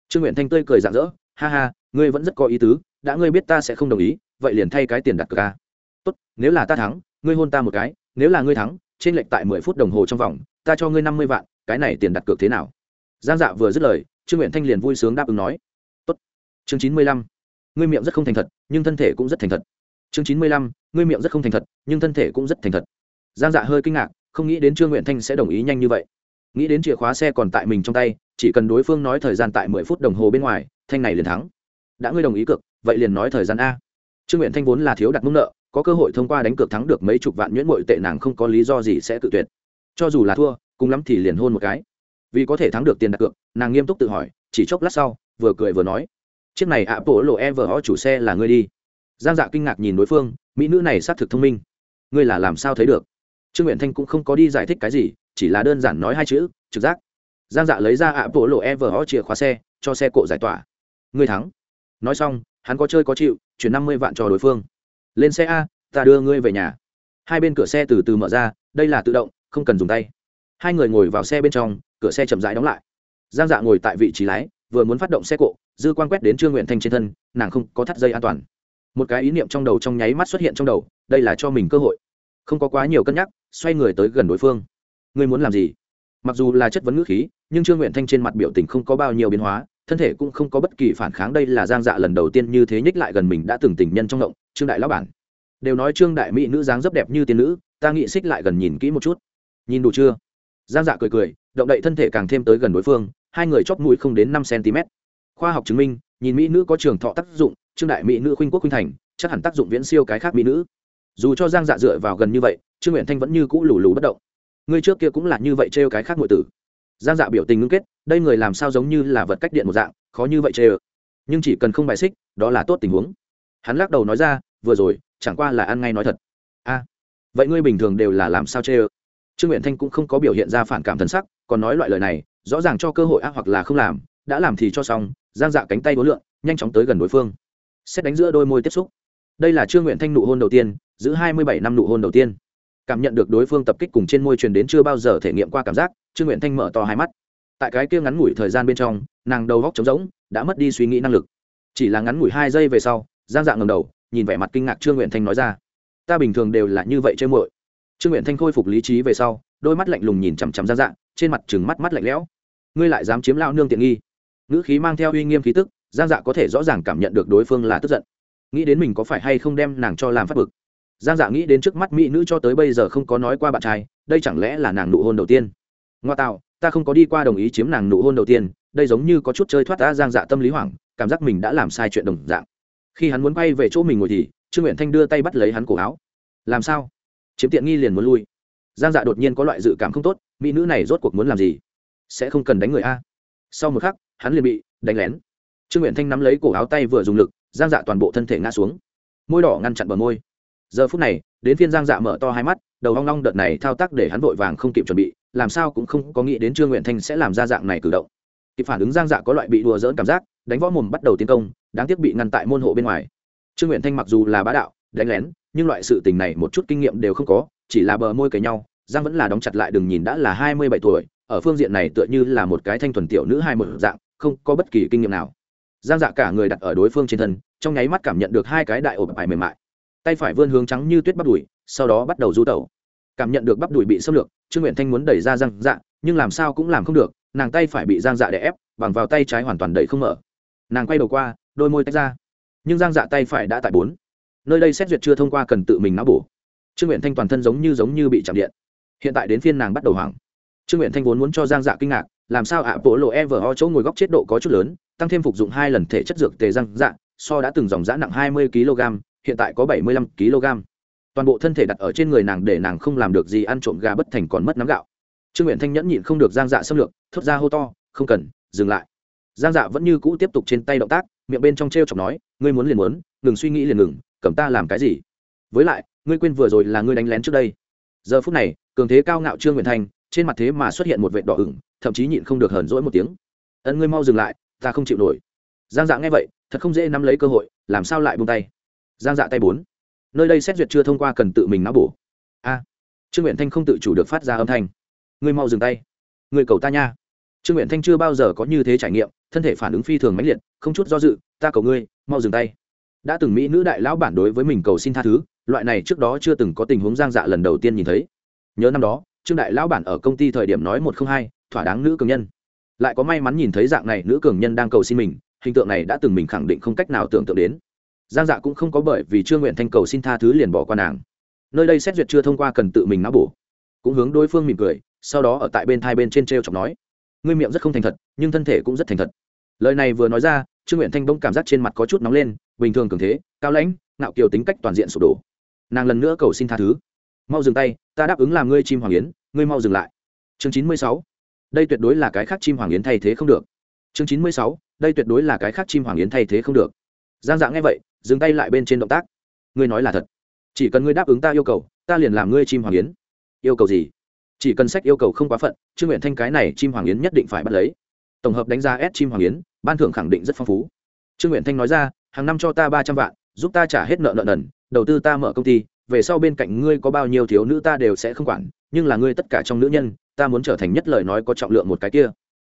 trương nguyện thanh tươi cười dạng dỡ, ha ha ngươi vẫn rất có ý tứ đã ngươi biết ta sẽ không đồng ý vậy liền thay cái tiền đặt cược a tốt nếu là ta thắng ngươi hôn ta một cái nếu là ngươi thắng trên lệnh tại mười phút đồng hồ trong vòng ta cho ngươi năm mươi vạn cái này tiền đặt cược thế nào? Giang dạ vừa dứt lời trương nguyện thanh liền vui sướng đáp ứng nói, tốt, chương chín mươi lăm, ngươi miệng rất không thành thật, nhưng thân thể cũng rất thành thật. Chương chín mươi lăm, ngươi miệng rất không thành thật, nhưng thân thể cũng rất thành thật. Giang dạ hơi kinh ngạc, không nghĩ đến trương nguyện thanh sẽ đồng ý nhanh như vậy. Nghĩ đến chìa khóa xe còn tại mình trong tay, chỉ cần đối phương nói thời gian tại mười phút đồng hồ bên ngoài, thanh này liền thắng. Đã ngươi đồng ý cược, vậy liền nói thời gian a. Trương nguyện thanh vốn là thiếu đặt mông nợ, có cơ hội thông qua đánh cược thắng được mấy chục vạn nhuyễn bội tệ nàng không có lý do gì sẽ tự tuyệt. Cho dù là thua, cùng lắm thì liền hôn một cái vì có thể thắng được tiền đặt cược, nàng nghiêm túc tự hỏi, chỉ chốc lát sau, vừa cười vừa nói, chiếc này ạ bộ lộ e vờ ho chủ xe là ngươi đi. Giang dạ kinh ngạc nhìn đối phương, mỹ nữ này xác thực thông minh. Ngươi là làm sao thấy được? Trương nguyện thanh cũng không có đi giải thích cái gì, chỉ là đơn giản nói hai chữ, trực giác. Giang dạ lấy ra ạ bộ lộ e vờ ho chìa khóa xe, cho xe cộ giải tỏa. Ngươi thắng. Nói xong, hắn có chơi có chịu, chuyển năm mươi vạn cho đối phương. Lên xe a, ta đưa ngươi về nhà. Hai bên cửa xe từ từ mở ra, đây là tự động, không cần dùng tay hai người ngồi vào xe bên trong, cửa xe chậm rãi đóng lại. Giang dạ ngồi tại vị trí lái, vừa muốn phát động xe cộ, dư quan quét đến trương nguyện thanh trên thân, nàng không có thắt dây an toàn. Một cái ý niệm trong đầu trong nháy mắt xuất hiện trong đầu, đây là cho mình cơ hội. Không có quá nhiều cân nhắc, xoay người tới gần đối phương. Ngươi muốn làm gì? Mặc dù là chất vấn ngữ khí, nhưng trương nguyện thanh trên mặt biểu tình không có bao nhiêu biến hóa, thân thể cũng không có bất kỳ phản kháng. Đây là giang dạ lần đầu tiên như thế nhích lại gần mình đã từng tình nhân trong động, trương đại lão bản. Đều nói trương đại mỹ nữ dáng rất đẹp như tiên nữ, ta nghĩ xích lại gần nhìn kỹ một chút. Nhìn đủ chưa? Giang dạ cười cười, động đậy thân thể càng thêm tới gần đối phương, hai người chóp mũi không đến năm cm. Khoa học chứng minh, nhìn mỹ nữ có trường thọ tác dụng, trương đại mỹ nữ khuynh quốc khuynh thành, chắc hẳn tác dụng viễn siêu cái khác mỹ nữ. Dù cho giang dạ dựa vào gần như vậy, trương nguyện thanh vẫn như cũ lù lù bất động. Ngươi trước kia cũng là như vậy trêu cái khác ngụy tử. Giang dạ biểu tình ngưng kết, đây người làm sao giống như là vật cách điện một dạng, khó như vậy chê ơ nhưng chỉ cần không bài xích, đó là tốt tình huống. Hắn lắc đầu nói ra, vừa rồi, chẳng qua là ăn ngay nói thật. A, vậy ngươi bình thường đều là làm sao chê ơ trương nguyện thanh cũng không có biểu hiện ra phản cảm thần sắc, còn nói loại lời này, rõ ràng cho cơ hội ác hoặc là không làm, đã làm thì cho xong, giang dạ cánh tay đối lượng, nhanh chóng tới gần đối phương. Xét đánh giữa đôi môi tiếp xúc. Đây là trương nguyện thanh nụ hôn đầu tiên, giữ hai mươi bảy năm nụ hôn đầu tiên. Cảm nhận được đối phương tập kích cùng trên môi truyền đến chưa bao giờ thể nghiệm qua cảm giác, trương nguyện thanh mở to hai mắt. Tại cái kia ngắn ngủi thời gian bên trong, nàng đầu góc trống rỗng, đã mất đi suy nghĩ năng lực. Chỉ là ngắn ngủi hai giây về sau, giang dạng ngầm đầu, nhìn vẻ mặt kinh ngạc trương nguyện thanh nói ra, ta bình thường đều là như vậy chơi muội trương nguyện thanh khôi phục lý trí về sau, đôi mắt lạnh lùng nhìn chằm chằm ra dạng trên mặt chừng mắt mắt lạnh lẽo. Ngươi lại dám chiếm lao nương tiện nghi. Ngữ khí mang theo uy nghiêm khí tức, giang dạ có thể rõ ràng cảm nhận được đối phương là tức giận. Nghĩ đến mình có phải hay không đem nàng cho làm phát bực. Giang dạ nghĩ đến trước mắt mỹ nữ cho tới bây giờ không có nói qua bạn trai, đây chẳng lẽ là nàng nụ hôn đầu tiên? Ngoa tạo, ta không có đi qua đồng ý chiếm nàng nụ hôn đầu tiên, đây giống như có chút chơi thoát ta giang dạ tâm lý hoảng, cảm giác mình đã làm sai chuyện đồng dạng. Khi hắn muốn quay về chỗ mình ngồi thì, trương nguyện thanh đưa tay bắt lấy hắn cổ áo. Làm sao? Chiếm tiện nghi liền muốn lui. Giang dạ đột nhiên có loại dự cảm không tốt, mỹ nữ này rốt cuộc muốn làm gì? Sẽ không cần đánh người a. Sau một khắc, hắn liền bị đánh lén. Trương nguyện thanh nắm lấy cổ áo tay vừa dùng lực, giang dạ toàn bộ thân thể ngã xuống. Môi đỏ ngăn chặn bờ môi. Giờ phút này, đến phiên giang dạ mở to hai mắt, đầu hoang long đợt này thao tác để hắn vội vàng không kịp chuẩn bị, làm sao cũng không có nghĩ đến trương nguyện thanh sẽ làm ra dạng này cử động. Kịp phản ứng giang dạ có loại bị đùa dỡn cảm giác, đánh võ mồm bắt đầu tiến công, đáng tiếc bị ngăn tại môn hộ bên ngoài. Trương nguyện thanh mặc dù là bá đạo, đánh lén nhưng loại sự tình này một chút kinh nghiệm đều không có, chỉ là bờ môi cầy nhau, giang vẫn là đóng chặt lại đừng nhìn đã là hai mươi bảy tuổi, ở phương diện này tựa như là một cái thanh thuần tiểu nữ hai một dạng, không có bất kỳ kinh nghiệm nào. Giang dạ cả người đặt ở đối phương trên thân, trong nháy mắt cảm nhận được hai cái đại ổ bài mềm mại. Tay phải vươn hướng trắng như tuyết bắp đùi, sau đó bắt đầu du tẩu. Cảm nhận được bắp đùi bị xâm lược, trương nguyện thanh muốn đẩy ra giang dạ nhưng làm sao cũng làm không được, nàng tay phải bị giang dạ đè ép, bằng vào tay trái hoàn toàn đẩy không mở. Nàng quay đầu qua, đôi môi tách ra. Nhưng giang dạ tay phải đã tại bốn nơi đây xét duyệt chưa thông qua cần tự mình não bổ. Trương nguyện thanh toàn thân giống như giống như bị chạm điện. Hiện tại đến phiên nàng bắt đầu hoảng. Trương nguyện thanh vốn muốn cho giang dạ kinh ngạc, làm sao ạ bộ lộ e vờ ho chỗ ngồi góc chết độ có chút lớn, tăng thêm phục dụng hai lần thể chất dược tề giang dạ so đã từng dòng giã nặng hai mươi kg, hiện tại có bảy mươi lăm kg. Toàn bộ thân thể đặt ở trên người nàng để nàng không làm được gì, ăn trộm gà bất thành còn mất nắm gạo. Trương nguyện thanh nhẫn nhịn không được giang dạ xâm lược, thốt ra hô to, không cần, dừng lại. Giang dạ vẫn như cũ tiếp tục trên tay động tác, miệng bên trong t r e o chọc nói, ngươi muốn liền muốn, ngừng suy nghĩ liền ngừng cầm ta làm cái gì? Với lại, ngươi quên vừa rồi là ngươi đánh lén trước đây. Giờ phút này, cường thế cao ngạo trương nguyện thanh trên mặt thế mà xuất hiện một vệt đỏ ửng, thậm chí nhịn không được hờn rỗi một tiếng. Ân ngươi mau dừng lại, ta không chịu nổi. Giang dạ nghe vậy, thật không dễ nắm lấy cơ hội, làm sao lại buông tay? Giang dạ tay bốn. Nơi đây xét duyệt chưa thông qua cần tự mình náo bổ. A. Trương nguyện thanh không tự chủ được phát ra âm thanh. Ngươi mau dừng tay. Người cầu ta nha. Trương nguyện thanh chưa bao giờ có như thế trải nghiệm, thân thể phản ứng phi thường mãnh liệt, không chút do dự, ta cầu ngươi, mau dừng tay đã từng mỹ nữ đại lão bản đối với mình cầu xin tha thứ, loại này trước đó chưa từng có tình huống giang dạ lần đầu tiên nhìn thấy. Nhớ năm đó, trương đại lão bản ở công ty thời điểm nói một không hai, thỏa đáng nữ cường nhân. Lại có may mắn nhìn thấy dạng này nữ cường nhân đang cầu xin mình, hình tượng này đã từng mình khẳng định không cách nào tưởng tượng đến. Giang dạ cũng không có bởi vì trương nguyện thanh cầu xin tha thứ liền bỏ qua nàng. Nơi đây xét duyệt chưa thông qua cần tự mình não bổ. Cũng hướng đối phương mỉm cười, sau đó ở tại bên thai bên trên t r e o chọc nói, ngươi miệng rất không thành thật, nhưng thân thể cũng rất thành thật. Lời này vừa nói ra trương nguyện thanh bông cảm giác trên mặt có chút nóng lên, bình thường cường thế, cao lãnh nạo kiều tính cách toàn diện sụp đổ. Nàng lần nữa cầu xin tha thứ. Mau dừng tay, ta đáp ứng làm ngươi chim hoàng yến, ngươi mau dừng lại. Chương chín mươi sáu. Đây tuyệt đối là cái khác chim hoàng yến thay thế không được. Chương chín mươi sáu. Đây tuyệt đối là cái khác chim hoàng yến thay thế không được. Giang Dạng nghe vậy, dừng tay lại bên trên động tác. Ngươi nói là thật. Chỉ cần ngươi đáp ứng ta yêu cầu, ta liền làm ngươi chim hoàng yến. Yêu cầu gì? Chỉ cần sách yêu cầu không quá phận, trương nguyện thanh cái này chim hoàng yến nhất định phải bắt lấy tổng hợp đánh giá s chim hoàng yến, ban thưởng khẳng định rất phong phú. Trương nguyện thanh nói ra, hàng năm cho ta ba trăm vạn, giúp ta trả hết nợ nợ nần, đầu tư ta mở công ty, về sau bên cạnh ngươi có bao nhiêu thiếu nữ ta đều sẽ không quản, nhưng là ngươi tất cả trong nữ nhân, ta muốn trở thành nhất lời nói có trọng lượng một cái kia.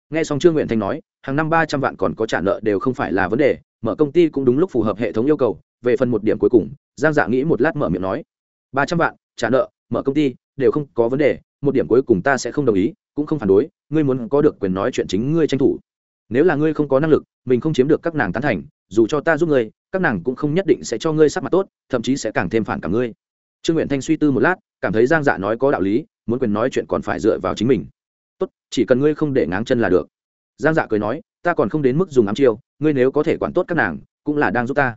Nghe xong trương nguyện thanh nói, hàng năm ba trăm vạn còn có trả nợ đều không phải là vấn đề, mở công ty cũng đúng lúc phù hợp hệ thống yêu cầu, về phần một điểm cuối cùng, giang dạ nghĩ một lát mở miệng nói, ba trăm vạn, trả nợ, mở công ty, đều không có vấn đề một điểm cuối cùng ta sẽ không đồng ý, cũng không phản đối, ngươi muốn có được quyền nói chuyện chính ngươi tranh thủ. Nếu là ngươi không có năng lực, mình không chiếm được các nàng tán thành, dù cho ta giúp ngươi, các nàng cũng không nhất định sẽ cho ngươi sắc mặt tốt, thậm chí sẽ càng thêm phản cả ngươi. Trương nguyện thanh suy tư một lát, cảm thấy giang dạ nói có đạo lý, muốn quyền nói chuyện còn phải dựa vào chính mình. Tốt, chỉ cần ngươi không để ngáng chân là được. Giang dạ cười nói, ta còn không đến mức dùng ám chiêu, ngươi nếu có thể quản tốt các nàng, cũng là đang giúp ta.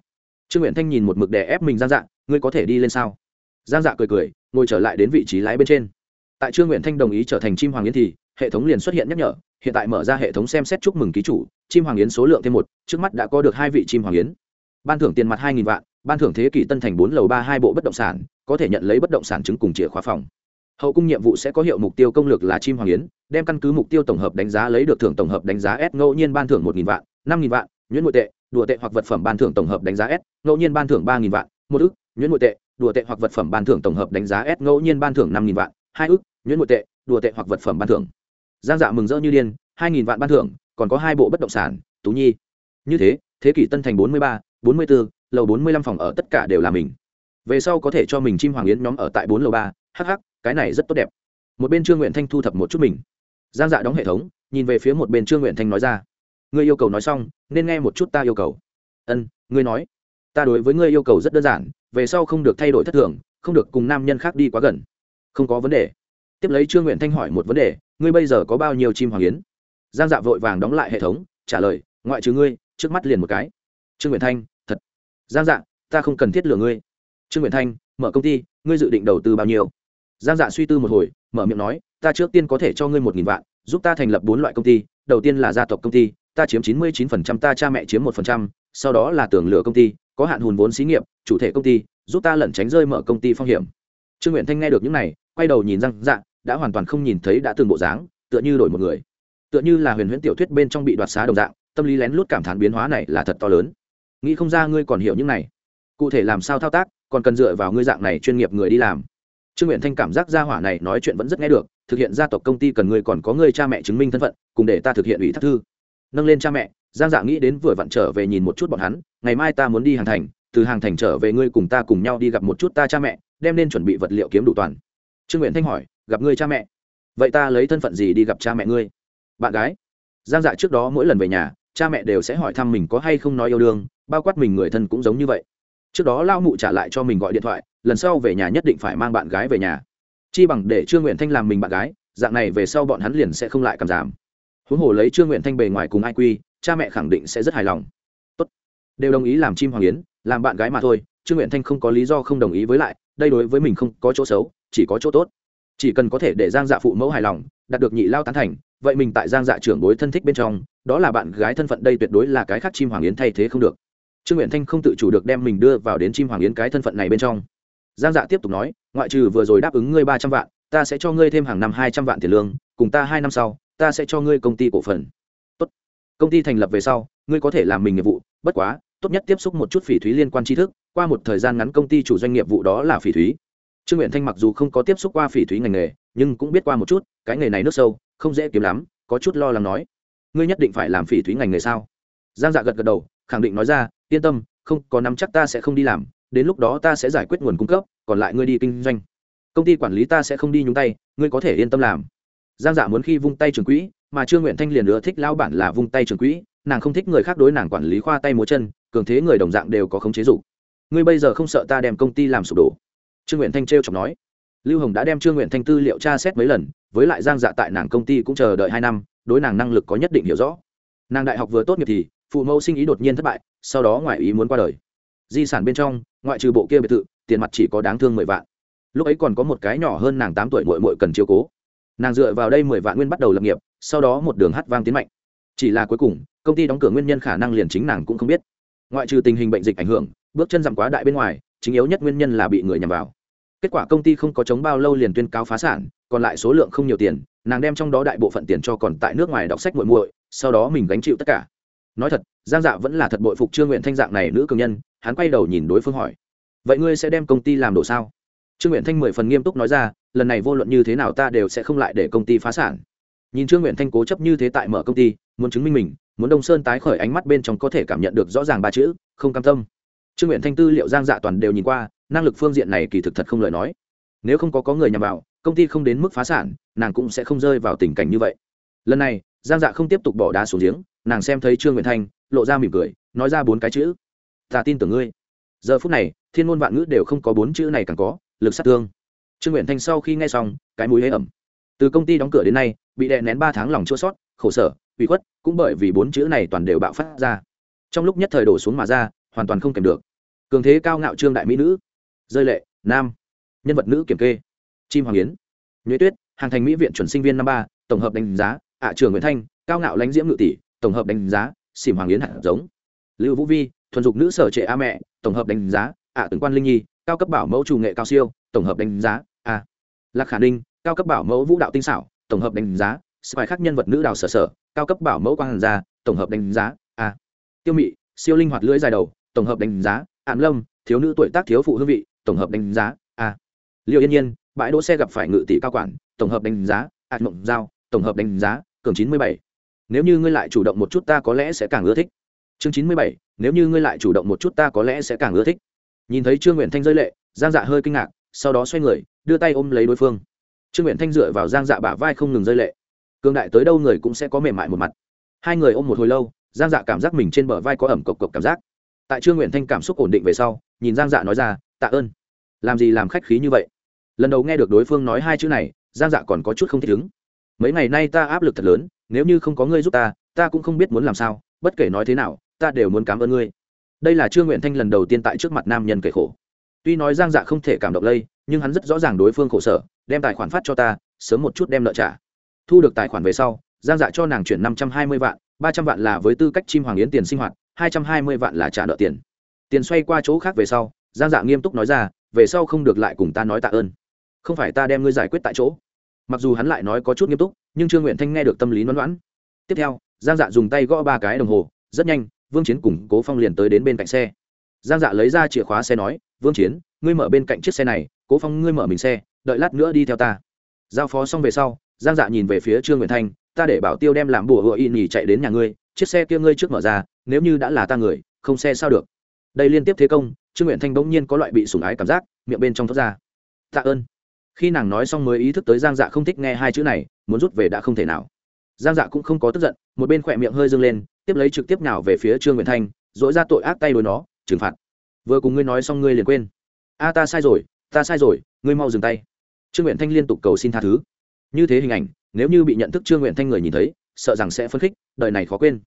Trương nguyện thanh nhìn một mực đè ép mình giang dạ ngươi có thể đi lên sao? Giang dạ cười cười, ngồi trở lại đến vị trí lái bên trên tại trương nguyện thanh đồng ý trở thành chim hoàng yến thì, hệ thống liền xuất hiện nhắc nhở, hiện tại mở ra hệ thống xem xét chúc mừng ký chủ, chim hoàng yến số lượng thêm một, trước mắt đã có được hai vị chim hoàng yến. Ban thưởng tiền mặt hai vạn, ban thưởng thế kỷ tân thành bốn lầu ba hai bộ bất động sản, có thể nhận lấy bất động sản chứng cùng chìa khóa phòng. Hậu cung nhiệm vụ sẽ có hiệu mục tiêu công lược là chim hoàng yến, đem căn cứ mục tiêu tổng hợp đánh giá lấy được thưởng tổng hợp đánh giá s, ngẫu nhiên ban thưởng một vạn, năm vạn, nhuyễn nội tệ, đùa tệ hoặc vật phẩm ban thưởng tổng hợp đánh giá s, ngẫu nhiên ban thưởng ba vạn, một ức, nhuyễn nội tệ, đùa tệ hoặc vật phẩm ban thưởng tổng hợp đánh giá s, ngẫu nhiên ban thưởng năm vạn hai ức, nhuyễn nội tệ, đùa tệ hoặc vật phẩm ban thưởng. Giang dạ mừng rỡ như điên, hai nghìn vạn ban thưởng, còn có hai bộ bất động sản, tú nhi. Như thế thế kỷ tân thành bốn mươi ba, bốn mươi bốn lầu bốn mươi lăm phòng ở tất cả đều là mình. Về sau có thể cho mình chim hoàng yến nhóm ở tại bốn lầu ba hh cái này rất tốt đẹp. Một bên trương nguyện thanh thu thập một chút mình. Giang dạ đóng hệ thống, nhìn về phía một bên trương nguyện thanh nói ra. Ngươi yêu cầu nói xong, nên nghe một chút ta yêu cầu. Ân, ngươi nói. Ta đối với ngươi yêu cầu rất đơn giản, về sau không được thay đổi thất thường, không được cùng nam nhân khác đi quá gần không có vấn đề. Tiếp lấy trương nguyện thanh hỏi một vấn đề, ngươi bây giờ có bao nhiêu chim hoàng yến? Giang dạ vội vàng đóng lại hệ thống, trả lời, ngoại trừ ngươi, trước mắt liền một cái. Trương nguyện thanh, thật. Giang dạ ta không cần thiết lừa ngươi. Trương nguyện thanh, mở công ty, ngươi dự định đầu tư bao nhiêu? Giang dạ suy tư một hồi, mở miệng nói, ta trước tiên có thể cho ngươi một nghìn vạn, giúp ta thành lập bốn loại công ty, đầu tiên là gia tộc công ty, ta chiếm chín mươi chín phần trăm, ta cha mẹ chiếm một phần trăm, sau đó là tưởng lửa công ty, có hạn hùn vốn xí nghiệp, chủ thể công ty, giúp ta lẩn tránh rơi mở công ty phong hiểm. Trương nguyện thanh nghe được những này quay đầu nhìn răng dạ đã hoàn toàn không nhìn thấy đã từng bộ dáng, tựa như đổi một người. Tựa như là huyền huyễn tiểu thuyết bên trong bị đoạt xá đồng dạng, tâm lý lén lút cảm thán biến hóa này là thật to lớn. Nghĩ không ra ngươi còn hiểu những này. Cụ thể làm sao thao tác, còn cần dựa vào ngươi dạng này chuyên nghiệp người đi làm. Trương nguyện thanh cảm giác gia hỏa này nói chuyện vẫn rất nghe được, thực hiện gia tộc công ty cần ngươi còn có ngươi cha mẹ chứng minh thân phận, cùng để ta thực hiện ủy thác thư. Nâng lên cha mẹ, giang dạ nghĩ đến vừa vặn trở về nhìn một chút bọn hắn, ngày mai ta muốn đi hàng thành, từ hàng thành trở về ngươi cùng ta cùng nhau đi gặp một chút ta cha mẹ, đem nên chuẩn bị vật liệu kiếm đủ toàn trương nguyện thanh hỏi, gặp ngươi cha mẹ. Vậy ta lấy thân phận gì đi gặp cha mẹ ngươi? Bạn gái. Giang dạ trước đó mỗi lần về nhà, cha mẹ đều sẽ hỏi thăm mình có hay không nói yêu đương, bao quát mình người thân cũng giống như vậy. Trước đó lao mụ trả lại cho mình gọi điện thoại, lần sau về nhà nhất định phải mang bạn gái về nhà. Chi bằng để trương nguyện thanh làm mình bạn gái, dạng này về sau bọn hắn liền sẽ không lại cảm giảm. Huống hồ lấy trương nguyện thanh bề ngoài cùng ai quy, cha mẹ khẳng định sẽ rất hài lòng. Tốt. đều đồng ý làm chim hoàng yến, làm bạn gái mà thôi, trương nguyện thanh không có lý do không đồng ý với lại, đây đối với mình không có chỗ xấu chỉ có chỗ tốt. Chỉ cần có thể để giang dạ phụ mẫu hài lòng, đạt được nhị lao tán thành, vậy mình tại giang dạ trưởng bối thân thích bên trong, đó là bạn gái thân phận đây tuyệt đối là cái khác chim hoàng yến thay thế không được. Trương nguyện thanh không tự chủ được đem mình đưa vào đến chim hoàng yến cái thân phận này bên trong. Giang dạ tiếp tục nói, ngoại trừ vừa rồi đáp ứng ngươi ba trăm vạn, ta sẽ cho ngươi thêm hàng năm hai trăm vạn tiền lương, cùng ta hai năm sau, ta sẽ cho ngươi công ty cổ phần. Tốt. công ty thành lập về sau, ngươi có thể làm mình nghiệp vụ, bất quá, tốt nhất tiếp xúc một chút phỉ thúy liên quan tri thức, qua một thời gian ngắn công ty chủ doanh nghiệp vụ đó là phỉ thúy trương nguyện thanh mặc dù không có tiếp xúc qua phỉ thúy ngành nghề, nhưng cũng biết qua một chút, cái nghề này nước sâu, không dễ kiếm lắm, có chút lo lắng nói. Ngươi nhất định phải làm phỉ thúy ngành nghề sao? Giang dạ gật gật đầu, khẳng định nói ra, yên tâm, không, có nắm chắc ta sẽ không đi làm, đến lúc đó ta sẽ giải quyết nguồn cung cấp, còn lại ngươi đi kinh doanh. Công ty quản lý ta sẽ không đi nhúng tay, ngươi có thể yên tâm làm. Giang dạ muốn khi vung tay trường quỹ, mà trương nguyện thanh liền nữa thích lao bản là vung tay trường quỹ, nàng không thích người khác đối nàng quản lý khoa tay múa chân, cường thế người đồng dạng đều có khống chế dục ngươi bây giờ không sợ ta đem công ty làm sụp đổ trương nguyện thanh t r chọc nói, lưu hồng đã đem trương nguyện thanh tư liệu tra xét mấy lần, với lại giang dạ tại nàng công ty cũng chờ đợi hai năm, đối nàng năng lực có nhất định hiểu rõ. Nàng đại học vừa tốt nghiệp thì, phụ mẫu sinh ý đột nhiên thất bại, sau đó ngoại ý muốn qua đời. Di sản bên trong, ngoại trừ bộ kia biệt thự, tiền mặt chỉ có đáng thương mười vạn. Lúc ấy còn có một cái nhỏ hơn nàng tám tuổi mội mội cần chiếu cố. Nàng dựa vào đây mười vạn nguyên bắt đầu lập nghiệp, sau đó một đường hát vang tiến mạnh. Chỉ là cuối cùng, công ty đóng cửa nguyên nhân khả năng liền chính nàng cũng không biết. Ngoại trừ tình hình bệnh dịch ảnh hưởng, bước chân giảm quá đại bên ngoài chính yếu nhất nguyên nhân là bị người nhằm vào. Kết quả công ty không có chống bao lâu liền tuyên cáo phá sản, còn lại số lượng không nhiều tiền, nàng đem trong đó đại bộ phận tiền cho còn tại nước ngoài đọc sách muội muội, sau đó mình gánh chịu tất cả. Nói thật, giang dạ vẫn là thật bội phục trương nguyện thanh dạng này nữ cường nhân, hắn quay đầu nhìn đối phương hỏi, vậy ngươi sẽ đem công ty làm đổ sao? Trương nguyện thanh mười phần nghiêm túc nói ra, lần này vô luận như thế nào ta đều sẽ không lại để công ty phá sản. Nhìn trương nguyện thanh cố chấp như thế tại mở công ty, muốn chứng minh mình, muốn đông sơn tái khởi ánh mắt bên trong có thể cảm nhận được rõ ràng ba chữ, không cam tâm trương nguyện thanh tư liệu giang dạ toàn đều nhìn qua, năng lực phương diện này kỳ thực thật không lời nói. Nếu không có có người nhằm vào, công ty không đến mức phá sản, nàng cũng sẽ không rơi vào tình cảnh như vậy. Lần này, giang dạ không tiếp tục bỏ đá xuống giếng, nàng xem thấy trương nguyện thanh, lộ ra mỉm cười, nói ra bốn cái chữ. Ta tin tưởng ngươi. Giờ phút này, thiên ngôn vạn ngữ đều không có bốn chữ này càng có, lực sát thương. Trương nguyện thanh sau khi nghe xong, cái mũi hế ẩm. Từ công ty đóng cửa đến nay, bị đè nén ba tháng lòng chua sót khổ sở bị khuất, cũng bởi vì bốn chữ này toàn đều bạo phát ra. Trong lúc nhất thời đổ xuống mà ra hoàn toàn không kèm được. Cường thế cao ngạo trương đại mỹ nữ. Rơi lệ, nam. Nhân vật nữ kiểm kê. Chim hoàng yến. Nhuế tuyết, hàng thành mỹ viện chuẩn sinh viên năm ba, tổng hợp đánh giá, ạ trường nguyễn thanh, cao ngạo lãnh diễm ngự tỷ, tổng hợp đánh giá, xỉm hoàng yến hạt giống. Lưu vũ vi, thuần dục nữ sở trệ a mẹ, tổng hợp đánh giá, ạ tướng quan linh nhi, cao cấp bảo mẫu chủ nghệ cao siêu, tổng hợp đánh giá, a. Lạc khả ninh, cao cấp bảo mẫu vũ đạo tinh xảo, tổng hợp đánh giá, spy khác nhân vật nữ đào sở sở, cao cấp bảo mẫu quang hàn gia, tổng hợp đánh giá, a. Tiêu mị, siêu linh hoạt lưỡi dài đầu tổng hợp đánh giá ạn lâm, thiếu nữ tuổi tác thiếu phụ hương vị, tổng hợp đánh giá, a. Liệu yên nhiên, bãi đỗ xe gặp phải ngự tỷ cao quản, tổng hợp đánh giá, ạt mộng giao, tổng hợp đánh giá, cường chín mươi bảy. Nếu như ngươi lại chủ động một chút ta có lẽ sẽ càng ưa thích. Chương chín mươi bảy, nếu như ngươi lại chủ động một chút ta có lẽ sẽ càng ưa thích. Nhìn thấy trương nguyện thanh rơi lệ, giang dạ hơi kinh ngạc, sau đó xoay người, đưa tay ôm lấy đối phương. Trương nguyện thanh dựa vào giang dạ bả vai không ngừng rơi lệ. Cương đại tới đâu người cũng sẽ có mềm mại một mặt. Hai người ôm một hồi lâu, giang dạ cảm giác mình trên bờ vai có ẩm cộc cộc cảm giác tại trương nguyện thanh cảm xúc ổn định về sau, nhìn giang dạ nói ra, tạ ơn. Làm gì làm khách khí như vậy? Lần đầu nghe được đối phương nói hai chữ này, giang dạ còn có chút không thích ứng. Mấy ngày nay ta áp lực thật lớn, nếu như không có ngươi giúp ta ta cũng không biết muốn làm sao, bất kể nói thế nào, ta đều muốn cảm ơn ngươi. Đây là trương nguyện thanh lần đầu tiên tại trước mặt nam nhân kể khổ. Tuy nói giang dạ không thể cảm động lây, nhưng hắn rất rõ ràng đối phương khổ sở, đem tài khoản phát cho ta, sớm một chút đem nợ trả. Thu được tài khoản về sau, giang dạ cho nàng chuyển năm trăm hai mươi vạn, ba trăm vạn là với tư cách chim hoàng yến tiền sinh hoạt hai trăm hai mươi vạn là trả nợ tiền. Tiền xoay qua chỗ khác về sau, giang dạ nghiêm túc nói ra, về sau không được lại cùng ta nói tạ ơn. Không phải ta đem ngươi giải quyết tại chỗ. Mặc dù hắn lại nói có chút nghiêm túc, nhưng trương nguyện thanh nghe được tâm lý loãn loãn tiếp theo, giang dạ dùng tay gõ ba cái đồng hồ, rất nhanh, vương chiến cùng cố phong liền tới đến bên cạnh xe. Giang dạ lấy ra chìa khóa xe nói, vương chiến, ngươi mở bên cạnh chiếc xe này, cố phong, ngươi mở mình xe, đợi lát nữa đi theo ta. Giao phó xong về sau, giang dạ nhìn về phía trương nguyện thanh, ta để bảo tiêu đem làm bùa hựa y nhì chạy đến nhà ngươi chiếc xe kia ngươi trước mở ra, nếu như đã là ta người, không xe sao được. Đây liên tiếp thế công, trương nguyện thanh bỗng nhiên có loại bị sủng ái cảm giác, miệng bên trong thoát ra. Tạ ơn. Khi nàng nói xong mới ý thức tới giang dạ không thích nghe hai chữ này, muốn rút về đã không thể nào. Giang dạ cũng không có tức giận, một bên khỏe miệng hơi dâng lên, tiếp lấy trực tiếp nào về phía trương nguyện thanh, dỗi ra tội ác tay đối nó, trừng phạt. Vừa cùng ngươi nói xong ngươi liền quên. A, ta sai rồi, ta sai rồi, ngươi mau dừng tay. Trương nguyện thanh liên tục cầu xin tha thứ. Như thế hình ảnh, nếu như bị nhận thức trương nguyện thanh người nhìn thấy sợ rằng sẽ phân khích, đời này khó quên.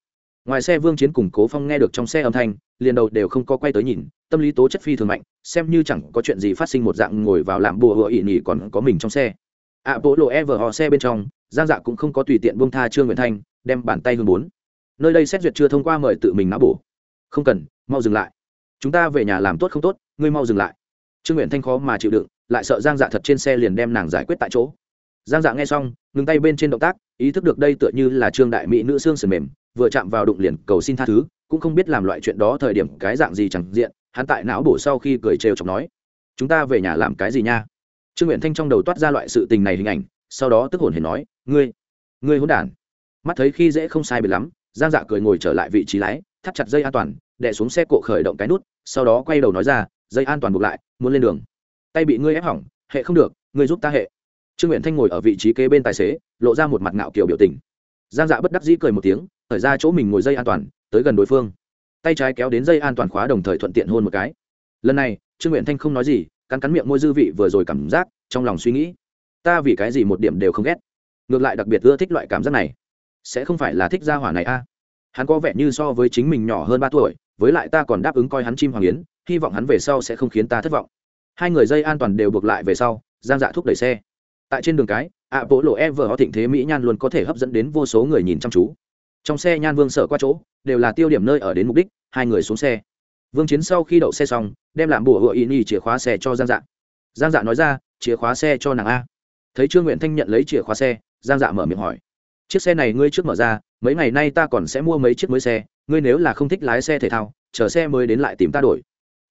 Ngoài xe vương chiến cùng cố phong nghe được trong xe âm thanh, liền đầu đều không có quay tới nhìn, tâm lý tố chất phi thường mạnh, xem như chẳng có chuyện gì phát sinh một dạng ngồi vào làm bùa hựa ỉ nhỉ còn có mình trong xe. Ạ bộ lộ e vờ họ xe bên trong, giang dạ cũng không có tùy tiện buông tha trương nguyện thanh, đem bàn tay hương bốn. Nơi đây xét duyệt chưa thông qua mời tự mình não bổ. Không cần, mau dừng lại. Chúng ta về nhà làm tốt không tốt, ngươi mau dừng lại. Trương nguyện thanh khó mà chịu đựng, lại sợ giang dạ thật trên xe liền đem nàng giải quyết tại chỗ. Giang dạ nghe xong, ngừng tay bên trên động tác ý thức được đây tựa như là trương đại mỹ nữ xương sườn mềm, vừa chạm vào đụng liền cầu xin tha thứ, cũng không biết làm loại chuyện đó thời điểm cái dạng gì chẳng diện, hắn tại não bổ sau khi cười trêu chọc nói, chúng ta về nhà làm cái gì nha? Trương nguyện thanh trong đầu toát ra loại sự tình này hình ảnh, sau đó tức hồn hề nói, ngươi ngươi hôn đản. Mắt thấy khi dễ không sai biệt lắm, giang dạ cười ngồi trở lại vị trí lái, thắt chặt dây an toàn, đè xuống xe cộ khởi động cái nút, sau đó quay đầu nói ra, dây an toàn buộc lại, muốn lên đường. Tay bị ngươi ép hỏng, hệ không được, ngươi giúp ta hệ trương nguyện thanh ngồi ở vị trí kế bên tài xế, lộ ra một mặt ngạo kiểu biểu tình. Giang dạ bất đắc dĩ cười một tiếng thời ra chỗ mình ngồi dây an toàn, tới gần đối phương. Tay trái kéo đến dây an toàn khóa đồng thời thuận tiện hôn một cái. Lần này, trương nguyện thanh không nói gì, cắn cắn miệng môi dư vị vừa rồi cảm giác, trong lòng suy nghĩ, ta vì cái gì một điểm đều không ghét? Ngược lại đặc biệt ưa thích loại cảm giác này. Sẽ không phải là thích gia hỏa này a? Hắn có vẻ như so với chính mình nhỏ hơn ba tuổi, với lại ta còn đáp ứng coi hắn chim hoàng yến, hy vọng hắn về sau sẽ không khiến ta thất vọng. Hai người dây an toàn đều buộc lại về sau, giang dạ thúc đẩy xe tại trên đường cái ạ bộ lộ e vờ họ thịnh thế mỹ nhan luôn có thể hấp dẫn đến vô số người nhìn chăm chú. Trong xe nhan vương sở qua chỗ, đều là tiêu điểm nơi ở đến mục đích, hai người xuống xe. Vương chiến sau khi đậu xe xong, đem làm bùa hựa ý nhi chìa khóa xe cho giang dạ. Giang dạ nói ra, chìa khóa xe cho nàng a. Thấy trương nguyện thanh nhận lấy chìa khóa xe, giang dạ mở miệng hỏi, chiếc xe này ngươi trước mở ra, mấy ngày nay ta còn sẽ mua mấy chiếc mới xe, ngươi nếu là không thích lái xe thể thao, chờ xe mới đến lại tìm ta đổi.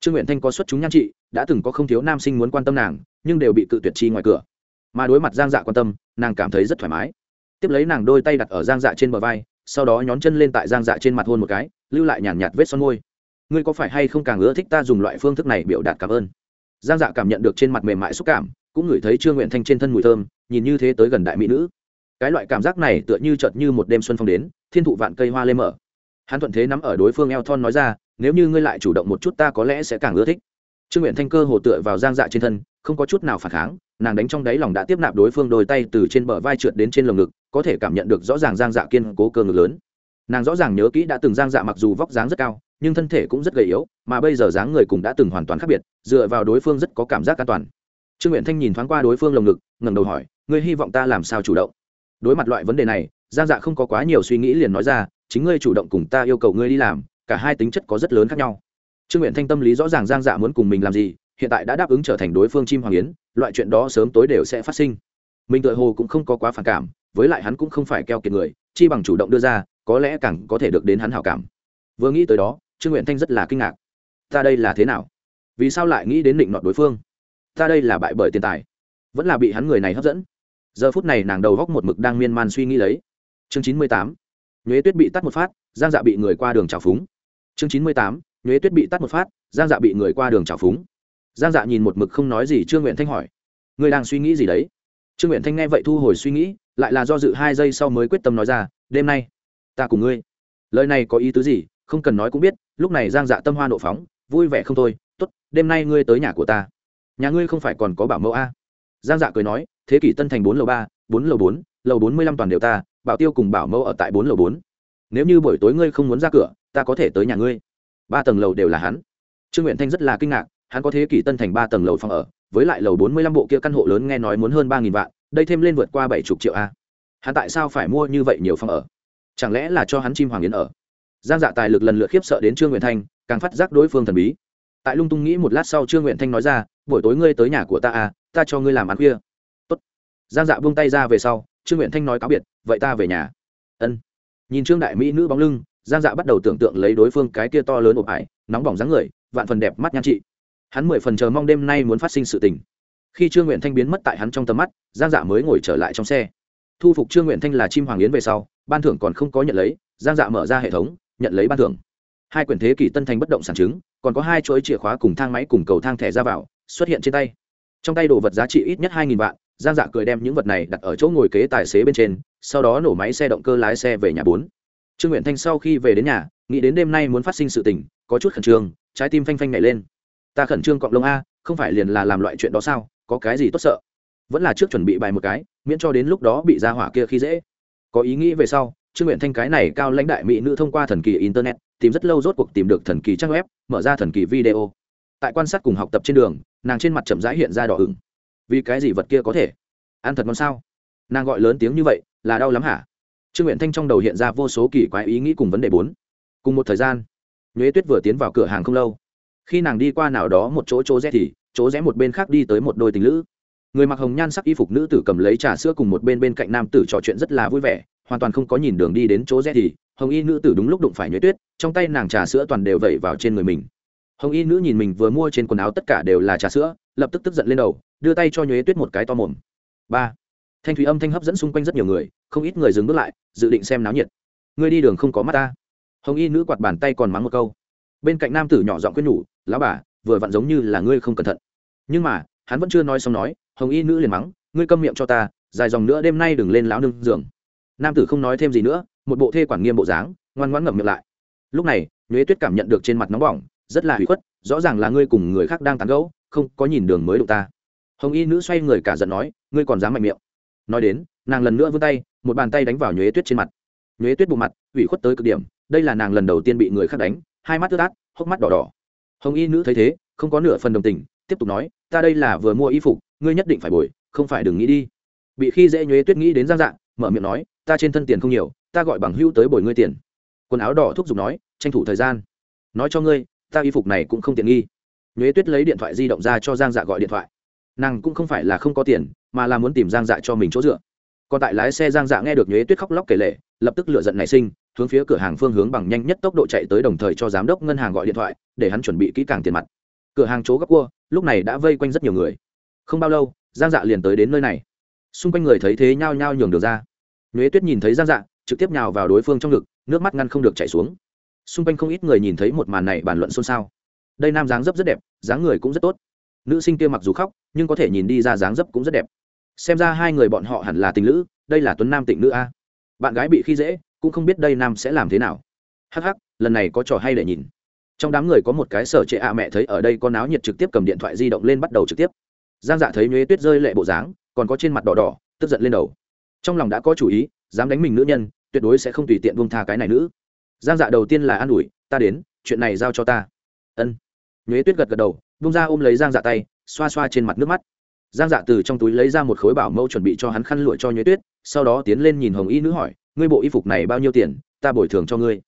Trương nguyện thanh có xuất chúng nhan trị, đã từng có không thiếu nam sinh muốn quan tâm nàng, nhưng đều bị cự tuyệt chi ngoài cửa mà đối mặt giang dạ quan tâm nàng cảm thấy rất thoải mái. Tiếp lấy nàng đôi tay đặt ở giang dạ trên bờ vai sau đó nhón chân lên tại giang dạ trên mặt hôn một cái lưu lại nhàn nhạt, vết son môi. Ngươi có phải hay không càng ưa thích ta dùng loại phương thức này biểu đạt cảm ơn? Giang dạ cảm nhận được trên mặt mềm mại xúc cảm cũng ngửi thấy trương nguyện thanh trên thân mùi thơm nhìn như thế tới gần đại mỹ nữ. Cái loại cảm giác này tựa như chợt như một đêm xuân phong đến thiên thụ vạn cây hoa lê mở. Hắn thuận thế nắm ở đối phương eo thon nói ra nếu như ngươi lại chủ động một chút ta có lẽ sẽ càng ưa thích. Trương nguyện thanh cơ hồ tựa vào giang dạ trên thân không có chút nào phản kháng nàng đánh trong đáy lòng đã tiếp nạp đối phương đôi tay từ trên bờ vai trượt đến trên lồng ngực, có thể cảm nhận được rõ ràng giang dạ kiên cố cơ ngực lớn. Nàng rõ ràng nhớ kỹ đã từng giang dạ mặc dù vóc dáng rất cao, nhưng thân thể cũng rất gầy yếu, mà bây giờ dáng người cũng đã từng hoàn toàn khác biệt, dựa vào đối phương rất có cảm giác an toàn. Trương nguyện thanh nhìn thoáng qua đối phương lồng ngực, ngẩng đầu hỏi, ngươi hy vọng ta làm sao chủ động? Đối mặt loại vấn đề này, giang dạ không có quá nhiều suy nghĩ liền nói ra, chính ngươi chủ động cùng ta yêu cầu ngươi đi làm, cả hai tính chất có rất lớn khác nhau. Trương nguyện thanh tâm lý rõ ràng giang dạ muốn cùng mình làm gì hiện tại đã đáp ứng trở thành đối phương chim hoàng yến, loại chuyện đó sớm tối đều sẽ phát sinh. Mình tự hồ cũng không có quá phản cảm, với lại hắn cũng không phải keo kiệt người, chi bằng chủ động đưa ra, có lẽ càng có thể được đến hắn hảo cảm. Vừa nghĩ tới đó, trương nguyện thanh rất là kinh ngạc. Ta đây là thế nào? Vì sao lại nghĩ đến định nọt đối phương? Ta đây là bại bởi tiền tài. Vẫn là bị hắn người này hấp dẫn. Giờ phút này nàng đầu góc một mực đang miên man suy nghĩ lấy. Chương chín mươi tám. Nhuế tuyết bị tắt một phát, giang dạ bị người qua đường trào phúng. Chương chín mươi tám. Nhuế tuyết bị tắt một phát, giang dạ bị người qua đường trào phúng giang dạ nhìn một mực không nói gì trương nguyện thanh hỏi, ngươi đang suy nghĩ gì đấy? Trương nguyện thanh nghe vậy thu hồi suy nghĩ, lại là do dự hai giây sau mới quyết tâm nói ra, đêm nay, ta cùng ngươi. Lời này có ý tứ gì, không cần nói cũng biết, lúc này giang dạ tâm hoa nộ phóng, vui vẻ không thôi t ố t đêm nay ngươi tới nhà của ta. Nhà ngươi không phải còn có bảo mẫu a? Giang dạ cười nói, thế kỷ tân thành bốn lầu ba, bốn lầu bốn lầu bốn mươi lăm toàn đều ta, bảo tiêu cùng bảo mẫu ở tại bốn lầu bốn. Nếu như buổi tối ngươi không muốn ra cửa, ta có thể tới nhà ngươi. Ba tầng lầu đều là hắn. Trương nguyện thanh rất là kinh ngạc hắn có thế kỷ tân thành ba tầng lầu phòng ở, với lại lầu bốn mươi lăm bộ kia căn hộ lớn nghe nói muốn hơn ba nghìn vạn, đây thêm lên vượt qua bảy chục triệu a. Hắn tại sao phải mua như vậy nhiều phòng ở? Chẳng lẽ là cho hắn chim hoàng yến ở? Giang dạ tài lực lần lượt khiếp sợ đến trương nguyện thanh, càng phát giác đối phương thần bí. Tại lung tung nghĩ một lát sau trương nguyện thanh nói ra, buổi tối ngươi tới nhà của ta à ta cho ngươi làm ăn khuya. Tốt. giang dạ buông tay ra về sau, trương nguyện thanh nói cáo biệt, vậy ta về nhà. Ân. Nhìn trương đại mỹ nữ bóng lưng, giang dạ bắt đầu tưởng tượng lấy đối phương cái kia to lớn ộp ải, nóng bỏng dáng người, vạn phần đẹp mắt nhan trị hắn mười phần chờ mong đêm nay muốn phát sinh sự tình. Khi trương nguyện thanh biến mất tại hắn trong tầm mắt, giang dạ mới ngồi trở lại trong xe. Thu phục trương nguyện thanh là chim hoàng yến về sau, ban thưởng còn không có nhận lấy, giang dạ mở ra hệ thống, nhận lấy ban thưởng. Hai quyển thế kỷ tân thành bất động sản chứng, còn có hai chuỗi chìa khóa cùng thang máy cùng cầu thang thẻ ra vào, xuất hiện trên tay. Trong tay đồ vật giá trị ít nhất hai nghìn vạn, giang dạ cười đem những vật này đặt ở chỗ ngồi kế tài xế bên trên, sau đó nổ máy xe động cơ lái xe về nhà bốn. Trương nguyện thanh sau khi về đến nhà, nghĩ đến đêm nay muốn phát sinh sự tình, có chút khẩn trương, trái tim phanh phanh nhảy lên ta khẩn trương cọng lông a, không phải liền là làm loại chuyện đó sao, có cái gì tốt sợ? Vẫn là trước chuẩn bị bài một cái, miễn cho đến lúc đó bị ra hỏa kia khi dễ. Có ý nghĩ về sau, trương nguyện thanh cái này cao lãnh đại mỹ nữ thông qua thần kỳ internet, tìm rất lâu rốt cuộc tìm được thần kỳ trang web, mở ra thần kỳ video. Tại quan sát cùng học tập trên đường, nàng trên mặt chậm rãi hiện ra đỏ ửng. Vì cái gì vật kia có thể? Ăn thật ngon sao? Nàng gọi lớn tiếng như vậy, là đau lắm hả? Trương nguyện thanh trong đầu hiện ra vô số kỳ quái ý nghĩ cùng vấn đề bốn. Cùng một thời gian, nhuế tuyết vừa tiến vào cửa hàng không lâu khi nàng đi qua nào đó một chỗ chỗ rẽ thì chỗ rẽ một bên khác đi tới một đôi tình lữ. Người mặc hồng nhan sắc y phục nữ tử cầm lấy trà sữa cùng một bên bên cạnh nam tử trò chuyện rất là vui vẻ, hoàn toàn không có nhìn đường đi đến chỗ rẽ thì hồng y nữ tử đúng lúc đụng phải nhuế tuyết, trong tay nàng trà sữa toàn đều vẩy vào trên người mình. Hồng y nữ nhìn mình vừa mua trên quần áo tất cả đều là trà sữa, lập tức tức giận lên đầu, đưa tay cho nhuế tuyết một cái to mồm. Ba. Thanh thủy âm thanh hấp dẫn xung quanh rất nhiều người, không ít người dừng bước lại, dự định xem náo nhiệt. Người đi đường không có mắt ta. Hồng y nữ quạt bàn tay còn mắng một câu. Bên cạnh nam tử nhỏ giọng quyết nhủ lão bà, vừa vặn giống như là ngươi không cẩn thận. Nhưng mà, hắn vẫn chưa nói xong nói, hồng y nữ liền mắng, ngươi câm miệng cho ta, dài dòng nữa đêm nay đừng lên lão nương giường. Nam tử không nói thêm gì nữa, một bộ thê quản nghiêm bộ dáng, ngoan ngoãn ngậm miệng lại. Lúc này, nhuế tuyết cảm nhận được trên mặt nóng bỏng, rất là hủy khuất, rõ ràng là ngươi cùng người khác đang tán gẫu, không có nhìn đường mới đụng ta. Hồng y nữ xoay người cả giận nói, ngươi còn dám mạnh miệng. Nói đến, nàng lần nữa vươn tay, một bàn tay đánh vào nhuế tuyết trên mặt. Nhuế tuyết bộ mặt, hủy khuất tới cực điểm, đây là nàng lần đầu tiên bị người khác đánh, hai mắt ướt át, hốc mắt đỏ đỏ hồng y nữ thấy thế, không có nửa phần đồng tình, tiếp tục nói, ta đây là vừa mua y phục, ngươi nhất định phải bồi, không phải đừng nghĩ đi. Bị khi dễ nhuế tuyết nghĩ đến giang dạng mở miệng nói, ta trên thân tiền không nhiều, ta gọi bằng hữu tới bồi ngươi tiền. Quần áo đỏ thúc giục nói, tranh thủ thời gian. Nói cho ngươi, ta y phục này cũng không tiện nghi. Nhuế tuyết lấy điện thoại di động ra cho giang dạ gọi điện thoại. Nàng cũng không phải là không có tiền, mà là muốn tìm giang dạ cho mình chỗ dựa. Còn tại lái xe giang dạ nghe được nhuế tuyết khóc lóc kể lệ lập tức lựa giận nảy sinh hướng phía cửa hàng phương hướng bằng nhanh nhất tốc độ chạy tới đồng thời cho giám đốc ngân hàng gọi điện thoại, để hắn chuẩn bị kỹ càng tiền mặt. Cửa hàng chỗ gấp cua, lúc này đã vây quanh rất nhiều người. Không bao lâu, giang dạ liền tới đến nơi này. Xung quanh người thấy thế nhao nhao nhường được ra. Nhuế tuyết nhìn thấy giang dạ trực tiếp nhào vào đối phương trong ngực, nước mắt ngăn không được chảy xuống. Xung quanh không ít người nhìn thấy một màn này bàn luận xôn xao. Đây nam dáng dấp rất đẹp, dáng người cũng rất tốt. Nữ sinh kia mặc dù khóc, nhưng có thể nhìn đi ra dáng dấp cũng rất đẹp. Xem ra hai người bọn họ hẳn là tình nữ đây là tuấn nam tịnh nữ a. Bạn gái bị khi dễ cũng không biết đây nam sẽ làm thế nào. Hắc hắc, lần này có trò hay để nhìn. Trong đám người có một cái sở trệ ạ mẹ thấy ở đây có náo nhiệt trực tiếp cầm điện thoại di động lên bắt đầu trực tiếp. Giang dạ thấy nhuế tuyết rơi lệ bộ dáng, còn có trên mặt đỏ đỏ, tức giận lên đầu. Trong lòng đã có chủ ý, dám đánh mình nữ nhân, tuyệt đối sẽ không tùy tiện buông tha cái này nữ. Giang dạ đầu tiên là an ủi, ta đến, chuyện này giao cho ta. Ân. Nhuế tuyết gật gật đầu bung ra ôm lấy giang dạ tay, xoa xoa trên mặt nước mắt. Giang dạ từ trong túi lấy ra một khối bảo mẫu chuẩn bị cho hắn khăn lụa cho nhuế tuyết, sau đó tiến lên nhìn hồng y nữ hỏi ngươi bộ y phục này bao nhiêu tiền, ta bồi thường cho ngươi.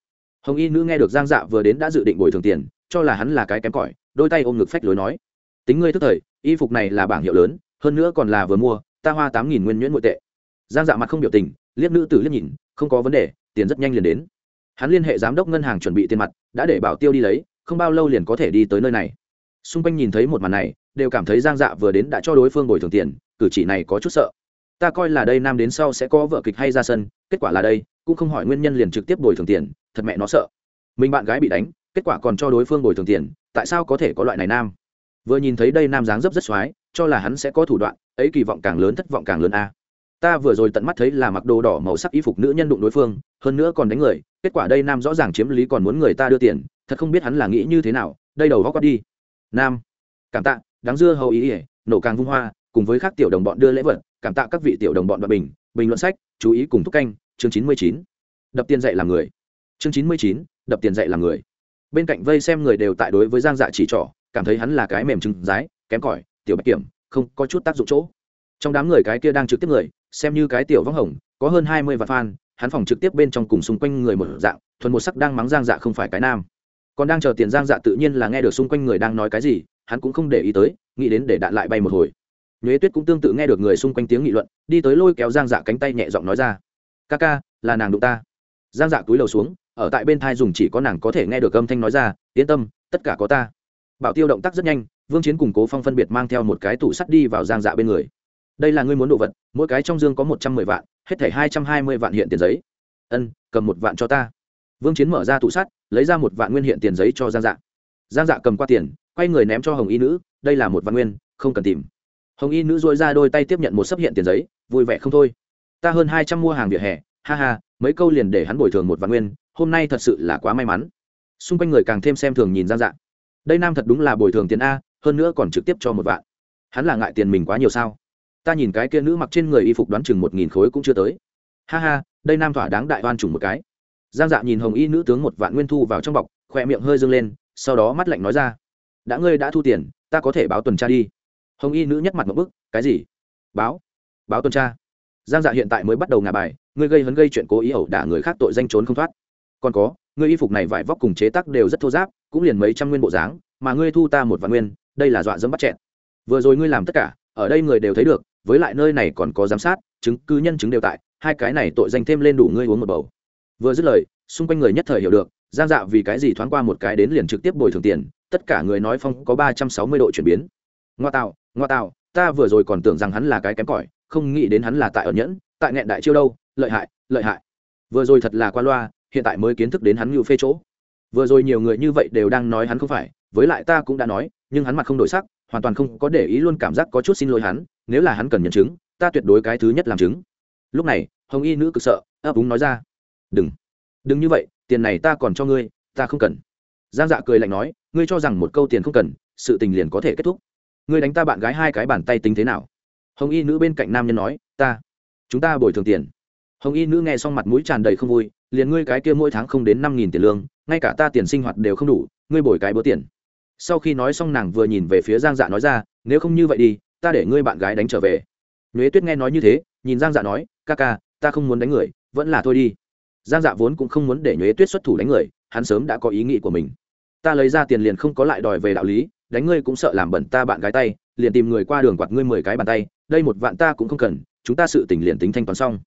Hồng y nữ nghe được giang dạ vừa đến đã dự định bồi thường tiền, cho là hắn là cái kém cỏi, đôi tay ôm ngực phách lối nói, tính ngươi thức thời, y phục này là bảng hiệu lớn, hơn nữa còn là vừa mua, ta hoa tám nghìn nguyên nhuyễn nội tệ. Giang dạ mặt không biểu tình, liếc nữ tử liếc nhìn, không có vấn đề, tiền rất nhanh liền đến. Hắn liên hệ giám đốc ngân hàng chuẩn bị tiền mặt, đã để bảo tiêu đi lấy, không bao lâu liền có thể đi tới nơi này. Xung quanh nhìn thấy một màn này, đều cảm thấy giang dạ vừa đến đã cho đối phương bồi thường tiền, cử chỉ này có chút sợ ta coi là đây nam đến sau sẽ có vợ kịch hay ra sân, kết quả là đây, cũng không hỏi nguyên nhân liền trực tiếp bồi thường tiền, thật mẹ nó sợ. Mình bạn gái bị đánh, kết quả còn cho đối phương bồi thường tiền, tại sao có thể có loại này nam? Vừa nhìn thấy đây nam dáng dấp rất x cho là hắn sẽ có thủ đoạn, ấy kỳ vọng càng lớn thất vọng càng lớn a. Ta vừa rồi tận mắt thấy là mặc đồ đỏ màu sắc y phục nữ nhân đụng đối phương, hơn nữa còn đánh người, kết quả đây nam rõ ràng chiếm lý còn muốn người ta đưa tiền, thật không biết hắn là nghĩ như thế nào, đây đầu góc có đi. Nam, cảm tạ, đáng dưa hầu ý ỉa nổ càng vung hoa, cùng với các tiểu đồng bọn đưa lễ vật cảm tạ các vị tiểu đồng bọn bạn bình bình luận sách, chú ý cùng thúc canh, chương chín mươi chín. Đập tiền dạy làm người. Chương chín mươi chín, đập tiền dạy làm người. Bên cạnh vây xem người đều tại đối với giang dạ chỉ trỏ, cảm thấy hắn là cái mềm trứng rái, kém cỏi, tiểu bạch kiểm, không có chút tác dụng chỗ. Trong đám người cái kia đang trực tiếp người, xem như cái tiểu vắng hồng, có hơn hai mươi vạn fan, hắn phòng trực tiếp bên trong cùng xung quanh người một dạng, thuần một sắc đang mắng giang dạ không phải cái nam. Còn đang chờ tiền giang dạ tự nhiên là nghe được xung quanh người đang nói cái gì, hắn cũng không để ý tới, nghĩ đến để đạn lại bay một hồi nhuế tuyết cũng tương tự nghe được người xung quanh tiếng nghị luận, đi tới lôi kéo giang dạ cánh tay nhẹ giọng nói ra. Ca ca, là nàng đụng ta. Giang dạ túi đầu xuống, ở tại bên thai dùng chỉ có nàng có thể nghe được âm thanh nói ra, yên tâm, tất cả có ta. Bảo tiêu động tác rất nhanh, vương chiến cùng cố phong phân biệt mang theo một cái tủ sắt đi vào giang dạ bên người. Đây là ngươi muốn đồ vật, mỗi cái trong dương có một trăm mười vạn, hết thảy hai trăm hai mươi vạn hiện tiền giấy. Ân, cầm một vạn cho ta. Vương chiến mở ra tủ sắt, lấy ra một vạn nguyên hiện tiền giấy cho giang dạ. Giang dạ cầm qua tiền, quay người ném cho hồng y nữ, đây là một vạn nguyên, không cần tìm hồng y nữ dôi ra đôi tay tiếp nhận một sấp hiện tiền giấy, vui vẻ không thôi. Ta hơn hai trăm mua hàng vỉa hè, ha ha, mấy câu liền để hắn bồi thường một vạn nguyên, hôm nay thật sự là quá may mắn. Xung quanh người càng thêm xem thường nhìn giang dạ. Đây nam thật đúng là bồi thường tiền a, hơn nữa còn trực tiếp cho một vạn. Hắn là ngại tiền mình quá nhiều sao? Ta nhìn cái kia nữ mặc trên người y phục đoán chừng một nghìn khối cũng chưa tới. Ha ha, đây nam thỏa đáng đại oan trùng một cái. Giang dạ nhìn hồng y nữ tướng một vạn nguyên thu vào trong bọc khoe miệng hơi dâng lên, sau đó mắt lạnh nói ra. Đã ngươi đã thu tiền, ta có thể báo tuần tra đi hồng y nữ nhất mặt một bức, cái gì? Báo. Báo tuần tra. Giang dạ hiện tại mới bắt đầu ngà bài ngươi gây hấn gây chuyện cố ý ẩu đả người khác tội danh trốn không thoát. Còn có ngươi y phục này vải vóc cùng chế tác đều rất thô giáp, cũng liền mấy trăm nguyên bộ dáng, mà ngươi thu ta một vạn nguyên, đây là dọa dẫm bắt chẹn vừa rồi ngươi làm tất cả, ở đây người đều thấy được, với lại nơi này còn có giám sát, chứng cứ nhân chứng đều tại, hai cái này tội danh thêm lên đủ ngươi uống một bầu. Vừa dứt lời, xung quanh người nhất thời hiểu được, giang dạ vì cái gì thoáng qua một cái đến liền trực tiếp bồi thường tiền, tất cả người nói phong có ba trăm sáu mươi độ chuyển biến. Ngoa tạo ngoa tạo, ta vừa rồi còn tưởng rằng hắn là cái kém cỏi, không nghĩ đến hắn là tại ở nhẫn, tại nghẹn đại chiêu đâu, lợi hại lợi hại. Vừa rồi thật là qua loa, hiện tại mới kiến thức đến hắn ngự phê chỗ. Vừa rồi nhiều người như vậy đều đang nói hắn không phải, với lại ta cũng đã nói, nhưng hắn mặt không đổi sắc, hoàn toàn không có để ý luôn cảm giác có chút xin lỗi hắn, nếu là hắn cần nhận chứng, ta tuyệt đối cái thứ nhất làm chứng. Lúc này, hồng y nữ cực sợ, ấp úng nói ra, đừng đừng như vậy, tiền này ta còn cho ngươi, ta không cần. Giang dạ cười lạnh nói, ngươi cho rằng một câu tiền không cần, sự tình liền có thể kết thúc ngươi đánh ta bạn gái hai cái bàn tay tính thế nào? Hồng y nữ bên cạnh nam nhân nói, ta, chúng ta bồi thường tiền. Hồng y nữ nghe xong mặt mũi tràn đầy không vui, liền ngươi cái kia mỗi tháng không đến năm nghìn tiền lương, ngay cả ta tiền sinh hoạt đều không đủ, ngươi bồi cái bữa tiền. Sau khi nói xong nàng vừa nhìn về phía giang dạ nói ra, nếu không như vậy đi, ta để ngươi bạn gái đánh trở về. Nhuế tuyết nghe nói như thế, nhìn giang dạ nói, ca ca, ta không muốn đánh người, vẫn là thôi đi. Giang dạ vốn cũng không muốn để nhuế tuyết xuất thủ đánh người, hắn sớm đã có ý nghĩ của mình. Ta lấy ra tiền liền không có lại đòi về đạo lý đánh ngươi cũng sợ làm bẩn ta bạn gái tay, liền tìm người qua đường quạt ngươi mười cái bàn tay, đây một vạn ta cũng không cần, chúng ta sự tình liền tính thanh toán xong.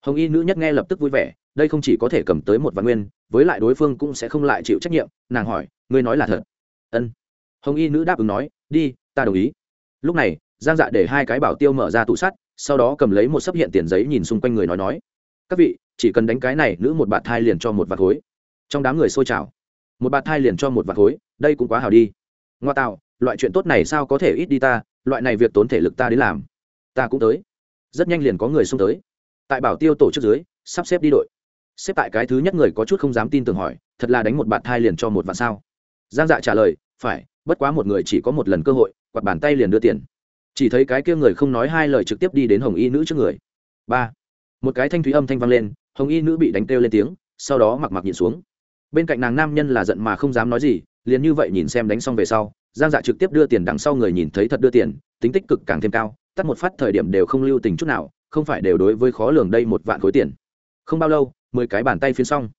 Hồng y nữ nhất nghe lập tức vui vẻ, đây không chỉ có thể cầm tới một vạn nguyên, với lại đối phương cũng sẽ không lại chịu trách nhiệm, nàng hỏi, ngươi nói là thật? Ân. Hồng y nữ đáp ứng nói, đi, ta đồng ý. Lúc này, giang dạ để hai cái bảo tiêu mở ra tủ sắt, sau đó cầm lấy một sấp hiện tiền giấy nhìn xung quanh người nói nói, các vị, chỉ cần đánh cái này, nữ một bạt thai liền cho một vạt khối. Trong đám người xôi trào, một bạt thai liền cho một vạt khối, đây cũng quá hào đi ngoa tạo, loại chuyện tốt này sao có thể ít đi ta, loại này việc tốn thể lực ta đến làm. Ta cũng tới. Rất nhanh liền có người xông tới. Tại bảo tiêu tổ chức dưới, sắp xếp đi đội. Xếp tại cái thứ nhất người có chút không dám tin tưởng hỏi, thật là đánh một bạn thai liền cho một vạn sao? Giang dạ trả lời, phải, bất quá một người chỉ có một lần cơ hội, quạt bàn tay liền đưa tiền. Chỉ thấy cái kia người không nói hai lời trực tiếp đi đến hồng y nữ trước người. Ba. Một cái thanh thúy âm thanh vang lên, hồng y nữ bị đánh kêu lên tiếng, sau đó mặc mặc nhìn xuống. Bên cạnh nàng nam nhân là giận mà không dám nói gì liền như vậy nhìn xem đánh xong về sau, giang dạ trực tiếp đưa tiền đằng sau người nhìn thấy thật đưa tiền, tính tích cực càng thêm cao, tắt một phát thời điểm đều không lưu tình chút nào, không phải đều đối với khó lường đây một vạn khối tiền. Không bao lâu, mười cái bàn tay phiến xong.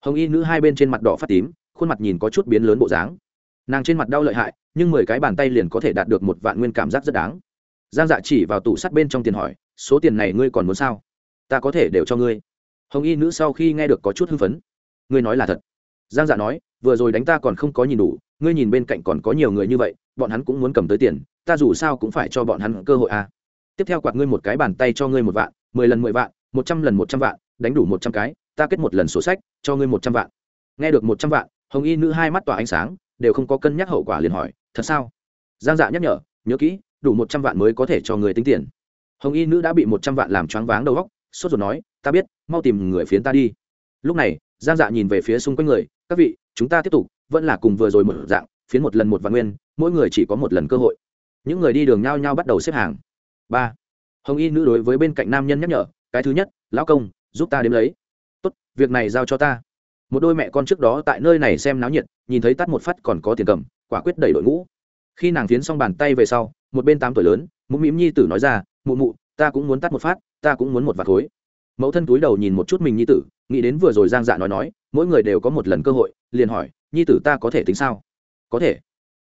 Hồng y nữ hai bên trên mặt đỏ phát tím, khuôn mặt nhìn có chút biến lớn bộ dáng. Nàng trên mặt đau lợi hại, nhưng mười cái bàn tay liền có thể đạt được một vạn nguyên cảm giác rất đáng. Giang dạ chỉ vào tủ sắt bên trong tiền hỏi, số tiền này ngươi còn muốn sao? Ta có thể đều cho ngươi. Hồng y nữ sau khi nghe được có chút hưng phấn, ngươi nói là thật. Giang dạ nói vừa rồi đánh ta còn không có nhìn đủ, ngươi nhìn bên cạnh còn có nhiều người như vậy, bọn hắn cũng muốn cầm tới tiền, ta dù sao cũng phải cho bọn hắn cơ hội à. tiếp theo quạt ngươi một cái bàn tay cho ngươi một vạn, mười lần mười vạn, một trăm lần một trăm vạn, đánh đủ một trăm cái, ta kết một lần sổ sách, cho ngươi một trăm vạn. Nghe được một trăm vạn, hồng y nữ hai mắt tỏa ánh sáng, đều không có cân nhắc hậu quả liền hỏi, thật sao? Giang dạ nhắc nhở, nhớ kỹ, đủ một trăm vạn mới có thể cho người tính tiền. Hồng y nữ đã bị một trăm vạn làm choáng váng đầu góc sốt ruột nói, ta biết, mau tìm người phiến ta đi. Lúc này, giang dạ nhìn về phía xung quanh người các vị, chúng ta tiếp tục, vẫn là cùng vừa rồi một dạng, phiến một lần một vạn nguyên, mỗi người chỉ có một lần cơ hội. Những người đi đường nhao nhao bắt đầu xếp hàng. Ba, hồng y nữ đối với bên cạnh nam nhân nhắc nhở, cái thứ nhất, lão công, giúp ta đếm lấy. Tốt, việc này giao cho ta. Một đôi mẹ con trước đó tại nơi này xem náo nhiệt, nhìn thấy tắt một phát còn có tiền cầm, quả quyết đẩy đội ngũ. Khi nàng phiến xong bàn tay về sau, một bên tám tuổi lớn mũm mĩm nhi tử nói ra, mụ mụ, ta cũng muốn tắt một phát, ta cũng muốn một vạt khối mẫu thân túi đầu nhìn một chút mình nhi tử, nghĩ đến vừa rồi giang dạ nói nói, mỗi người đều có một lần cơ hội, liền hỏi, nhi tử ta có thể tính sao? Có thể.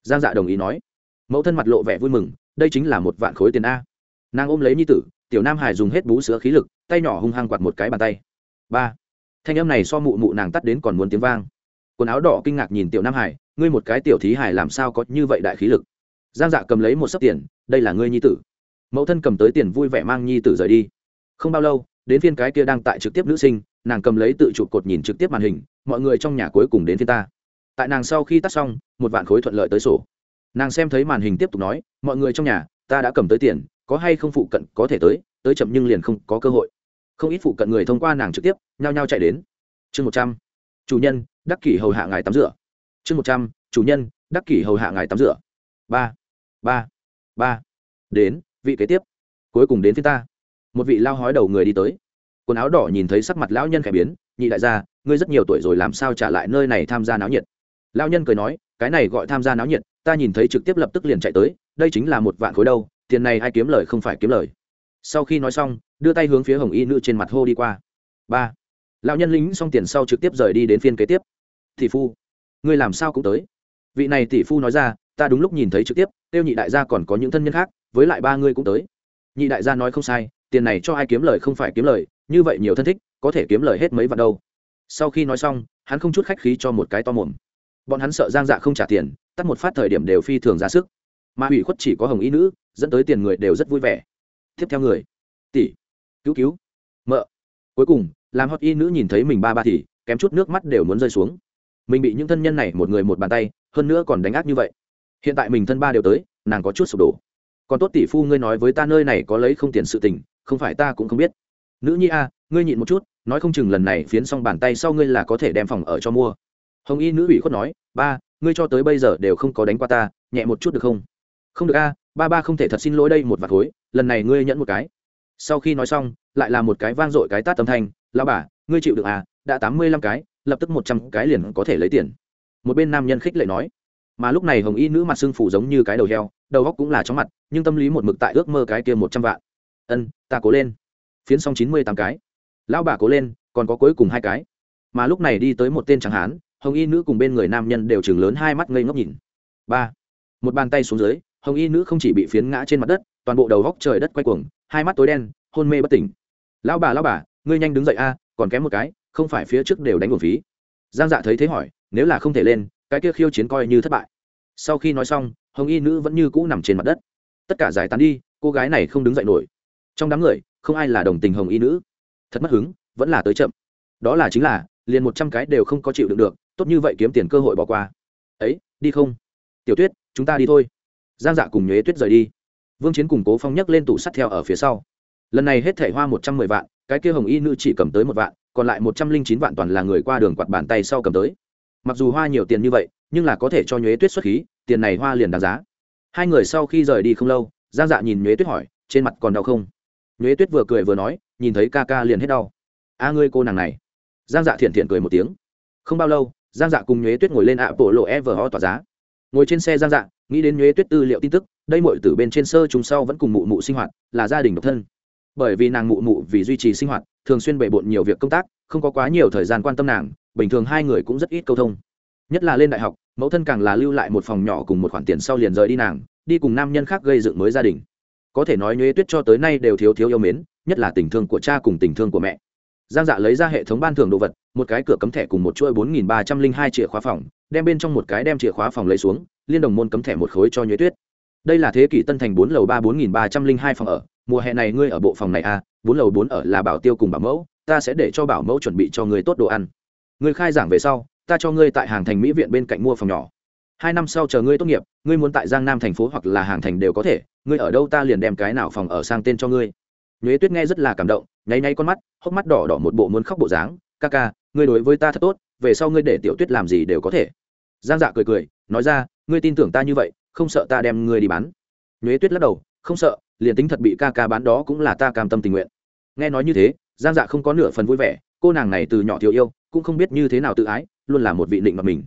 Giang dạ đồng ý nói. Mẫu thân mặt lộ vẻ vui mừng, đây chính là một vạn khối tiền a. Nàng ôm lấy nhi tử, tiểu nam hải dùng hết bú sữa khí lực, tay nhỏ hung hăng quạt một cái bàn tay. Ba. Thanh âm này so mụ mụ nàng tắt đến còn muốn tiếng vang. Quần áo đỏ kinh ngạc nhìn tiểu nam hải, ngươi một cái tiểu thí hải làm sao có như vậy đại khí lực? Giang dạ cầm lấy một sấp tiền, đây là ngươi nhi tử. Mẫu thân cầm tới tiền vui vẻ mang nhi tử rời đi. Không bao lâu đến phiên cái kia đang tại trực tiếp nữ sinh, nàng cầm lấy tự chụp cột nhìn trực tiếp màn hình, mọi người trong nhà cuối cùng đến phiên ta. Tại nàng sau khi tắt xong, một vạn khối thuận lợi tới sổ. Nàng xem thấy màn hình tiếp tục nói, mọi người trong nhà, ta đã cầm tới tiền, có hay không phụ cận có thể tới tới chậm nhưng liền không có cơ hội. Không ít phụ cận người thông qua nàng trực tiếp, nhao nhao chạy đến. Chương một trăm, chủ nhân, đắc kỷ hầu hạ ngài tắm rửa. Chương một trăm, chủ nhân, đắc kỷ hầu hạ ngài tắm rửa. Ba ba ba. Đến, vị kế tiếp. Cuối cùng đến phía ta một vị lao hói đầu người đi tới. Quần áo đỏ nhìn thấy sắc mặt lão nhân khẽ biến, nhị đại gia, ngươi rất nhiều tuổi rồi làm sao trả lại nơi này tham gia náo nhiệt? Lão nhân cười nói, cái này gọi tham gia náo nhiệt, ta nhìn thấy trực tiếp lập tức liền chạy tới, đây chính là một vạn khối đâu, tiền này ai kiếm lời không phải kiếm lời. Sau khi nói xong, đưa tay hướng phía hồng y nữ trên mặt hô đi qua. Ba. Lão nhân lính xong tiền sau trực tiếp rời đi đến phiên kế tiếp. Tỷ phu, ngươi làm sao cũng tới? Vị này tỷ phu nói ra, ta đúng lúc nhìn thấy trực tiếp, tiêu nhị đại gia còn có những thân nhân khác, với lại ba ngươi cũng tới. Nhị đại gia nói không sai tiền này cho ai kiếm lời không phải kiếm lời, như vậy nhiều thân thích, có thể kiếm lời hết mấy vạn đâu. Sau khi nói xong, hắn không chút khách khí cho một cái to mồm. Bọn hắn sợ giang dạ không trả tiền, tắt một phát thời điểm đều phi thường ra sức. Mà ủy khuất chỉ có hồng y nữ, dẫn tới tiền người đều rất vui vẻ. Tiếp theo người, tỷ, cứu cứu, mợ. Cuối cùng, làm hot y nữ nhìn thấy mình ba ba thì, kém chút nước mắt đều muốn rơi xuống. Mình bị những thân nhân này một người một bàn tay, hơn nữa còn đánh ác như vậy. Hiện tại mình thân ba đều tới, nàng có chút sụp đổ. Còn tốt tỷ phu ngươi nói với ta nơi này có lấy không tiền sự tình không phải ta cũng không biết. Nữ nhi a, ngươi nhịn một chút, nói không chừng lần này phiến xong bàn tay sau ngươi là có thể đem phòng ở cho mua. Hồng y nữ ủy khuất nói, ba, ngươi cho tới bây giờ đều không có đánh qua ta, nhẹ một chút được không? Không được a, ba ba không thể thật xin lỗi đây một vạt khối lần này ngươi nhẫn một cái. Sau khi nói xong, lại là một cái vang dội cái tát tâm thanh lao bà, ngươi chịu được à đã tám mươi lăm cái, lập tức một trăm cái liền có thể lấy tiền. Một bên nam nhân khích lệ nói. Mà lúc này hồng y nữ mặt xương phủ giống như cái đầu heo, đầu góc cũng là chóng mặt, nhưng tâm lý một mực tại ước mơ cái kia một trăm vạn ân, ta cố lên. Phiến xong chín mươi tám cái. Lão bà cố lên, còn có cuối cùng hai cái. Mà lúc này đi tới một tên tráng hán, hồng y nữ cùng bên người nam nhân đều chừng lớn hai mắt ngây ngốc nhìn. Ba. Một bàn tay xuống dưới, hồng y nữ không chỉ bị phiến ngã trên mặt đất, toàn bộ đầu góc trời đất quay cuồng, hai mắt tối đen, hôn mê bất tỉnh. Lão bà lão bà, ngươi nhanh đứng dậy a, còn kém một cái, không phải phía trước đều đánh một phí. Giang dạ thấy thế hỏi, nếu là không thể lên, cái kia khiêu chiến coi như thất bại. Sau khi nói xong, hồng y nữ vẫn như cũ nằm trên mặt đất. Tất cả giải tán đi, cô gái này không đứng dậy nổi trong đám người, không ai là đồng tình hồng y nữ. Thật mất hứng, vẫn là tới chậm. Đó là chính là, liền một trăm cái đều không có chịu đựng được, tốt như vậy kiếm tiền cơ hội bỏ qua. Ấy, đi không? Tiểu tuyết, chúng ta đi thôi. Giang dạ cùng nhuế tuyết rời đi. Vương chiến cùng cố phong nhấc lên tủ sắt theo ở phía sau. Lần này hết thể hoa một trăm mười vạn, cái kia hồng y nữ chỉ cầm tới một vạn, còn lại một trăm linh chín vạn toàn là người qua đường quạt bàn tay sau cầm tới. Mặc dù hoa nhiều tiền như vậy, nhưng là có thể cho nhuế tuyết xuất khí, tiền này hoa liền đáng giá. Hai người sau khi rời đi không lâu, giang dạ nhìn nhuế tuyết hỏi, trên mặt còn đau không? Nhuế tuyết vừa cười vừa nói, nhìn thấy ca ca liền hết đau. A ngươi cô nàng này. Giang dạ thiện thiện cười một tiếng. Không bao lâu, giang dạ cùng nhuế tuyết ngồi lên ạ bộ lộ e vờ ho tỏa giá. Ngồi trên xe giang dạ nghĩ đến nhuế tuyết tư liệu tin tức, đây mọi từ bên trên sơ chúng sau vẫn cùng mụ mụ sinh hoạt, là gia đình độc thân. Bởi vì nàng mụ mụ vì duy trì sinh hoạt, thường xuyên bề bộn nhiều việc công tác, không có quá nhiều thời gian quan tâm nàng, bình thường hai người cũng rất ít câu thông. Nhất là lên đại học, mẫu thân càng là lưu lại một phòng nhỏ cùng một khoản tiền sau liền rời đi nàng, đi cùng nam nhân khác gây dựng mới gia đình có thể nói nhuế tuyết cho tới nay đều thiếu thiếu yêu mến, nhất là tình thương của cha cùng tình thương của mẹ. Giang dạ lấy ra hệ thống ban thưởng đồ vật, một cái cửa cấm thẻ cùng một chuỗi bốn nghìn ba trăm linh hai chìa khóa phòng, đem bên trong một cái đem chìa khóa phòng lấy xuống, liên đồng môn cấm thẻ một khối cho nhuế tuyết. Đây là thế kỷ tân thành bốn lầu ba bốn nghìn ba trăm linh hai phòng ở, mùa hè này ngươi ở bộ phòng này à bốn lầu bốn ở là bảo tiêu cùng bảo mẫu, ta sẽ để cho bảo mẫu chuẩn bị cho ngươi tốt đồ ăn. Ngươi khai giảng về sau, ta cho ngươi tại hàng thành mỹ viện bên cạnh mua phòng nhỏ. Hai năm sau chờ ngươi tốt nghiệp, ngươi muốn tại giang nam thành phố hoặc là hàng thành đều có thể ngươi ở đâu ta liền đem cái nào phòng ở sang tên cho ngươi. Nhuế tuyết nghe rất là cảm động, nháy nháy con mắt, hốc mắt đỏ đỏ một bộ muốn khóc bộ dáng. Ca ca, ngươi đối với ta thật tốt, về sau ngươi để tiểu tuyết làm gì đều có thể. Giang dạ cười cười, nói ra, ngươi tin tưởng ta như vậy, không sợ ta đem ngươi đi bán. Nhuế tuyết lắc đầu, không sợ, liền tính thật bị ca ca bán đó cũng là ta cam tâm tình nguyện. Nghe nói như thế, giang dạ không có nửa phần vui vẻ, cô nàng này từ nhỏ thiếu yêu, cũng không biết như thế nào tự ái, luôn là một vị định mặt mình.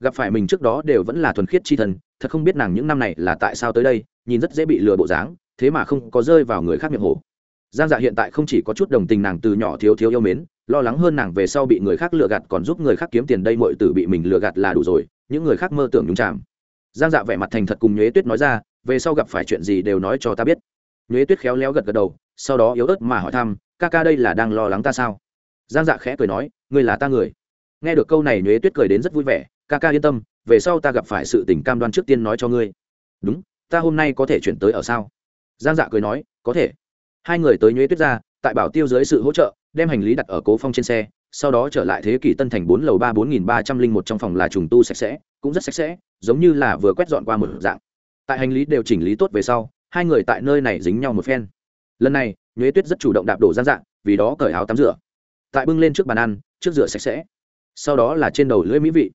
Gặp phải mình trước đó đều vẫn là thuần khiết chi thần, thật không biết nàng những năm này là tại sao tới đây nhìn rất dễ bị lừa bộ dáng, thế mà không có rơi vào người khác miệng hồ giang dạ hiện tại không chỉ có chút đồng tình nàng từ nhỏ thiếu thiếu yêu mến, lo lắng hơn nàng về sau bị người khác lừa gạt còn giúp người khác kiếm tiền đây mọi tử bị mình lừa gạt là đủ rồi, những người khác mơ tưởng nhúng chạm giang dạ vẻ mặt thành thật cùng nhuế tuyết nói ra, về sau gặp phải chuyện gì đều nói cho ta biết. Nhuế tuyết khéo léo gật gật đầu, sau đó yếu ớt mà hỏi thăm, ca ca đây là đang lo lắng ta sao? Giang dạ khẽ cười nói, ngươi là ta người. Nghe được câu này nhuế tuyết cười đến rất vui vẻ, ca ca yên tâm, về sau ta gặp phải sự tình cam đoan trước tiên nói cho ngươi. Đúng ta hôm nay có thể chuyển tới ở sao? Giang dạ cười nói, có thể. Hai người tới nhuế tuyết ra tại bảo tiêu dưới sự hỗ trợ, đem hành lý đặt ở cố phong trên xe, sau đó trở lại thế kỷ tân thành bốn lầu ba bốn nghìn ba trăm linh một trong phòng là trùng tu sạch sẽ, cũng rất sạch sẽ, giống như là vừa quét dọn qua một dạng. Tại hành lý đều chỉnh lý tốt về sau, hai người tại nơi này dính nhau một phen. Lần này, nhuế tuyết rất chủ động đạp đổ Giang dạng vì đó cởi áo tắm rửa. Tại bưng lên trước bàn ăn, trước rửa sạch sẽ. Sau đó là trên đầu lưỡi mỹ vị.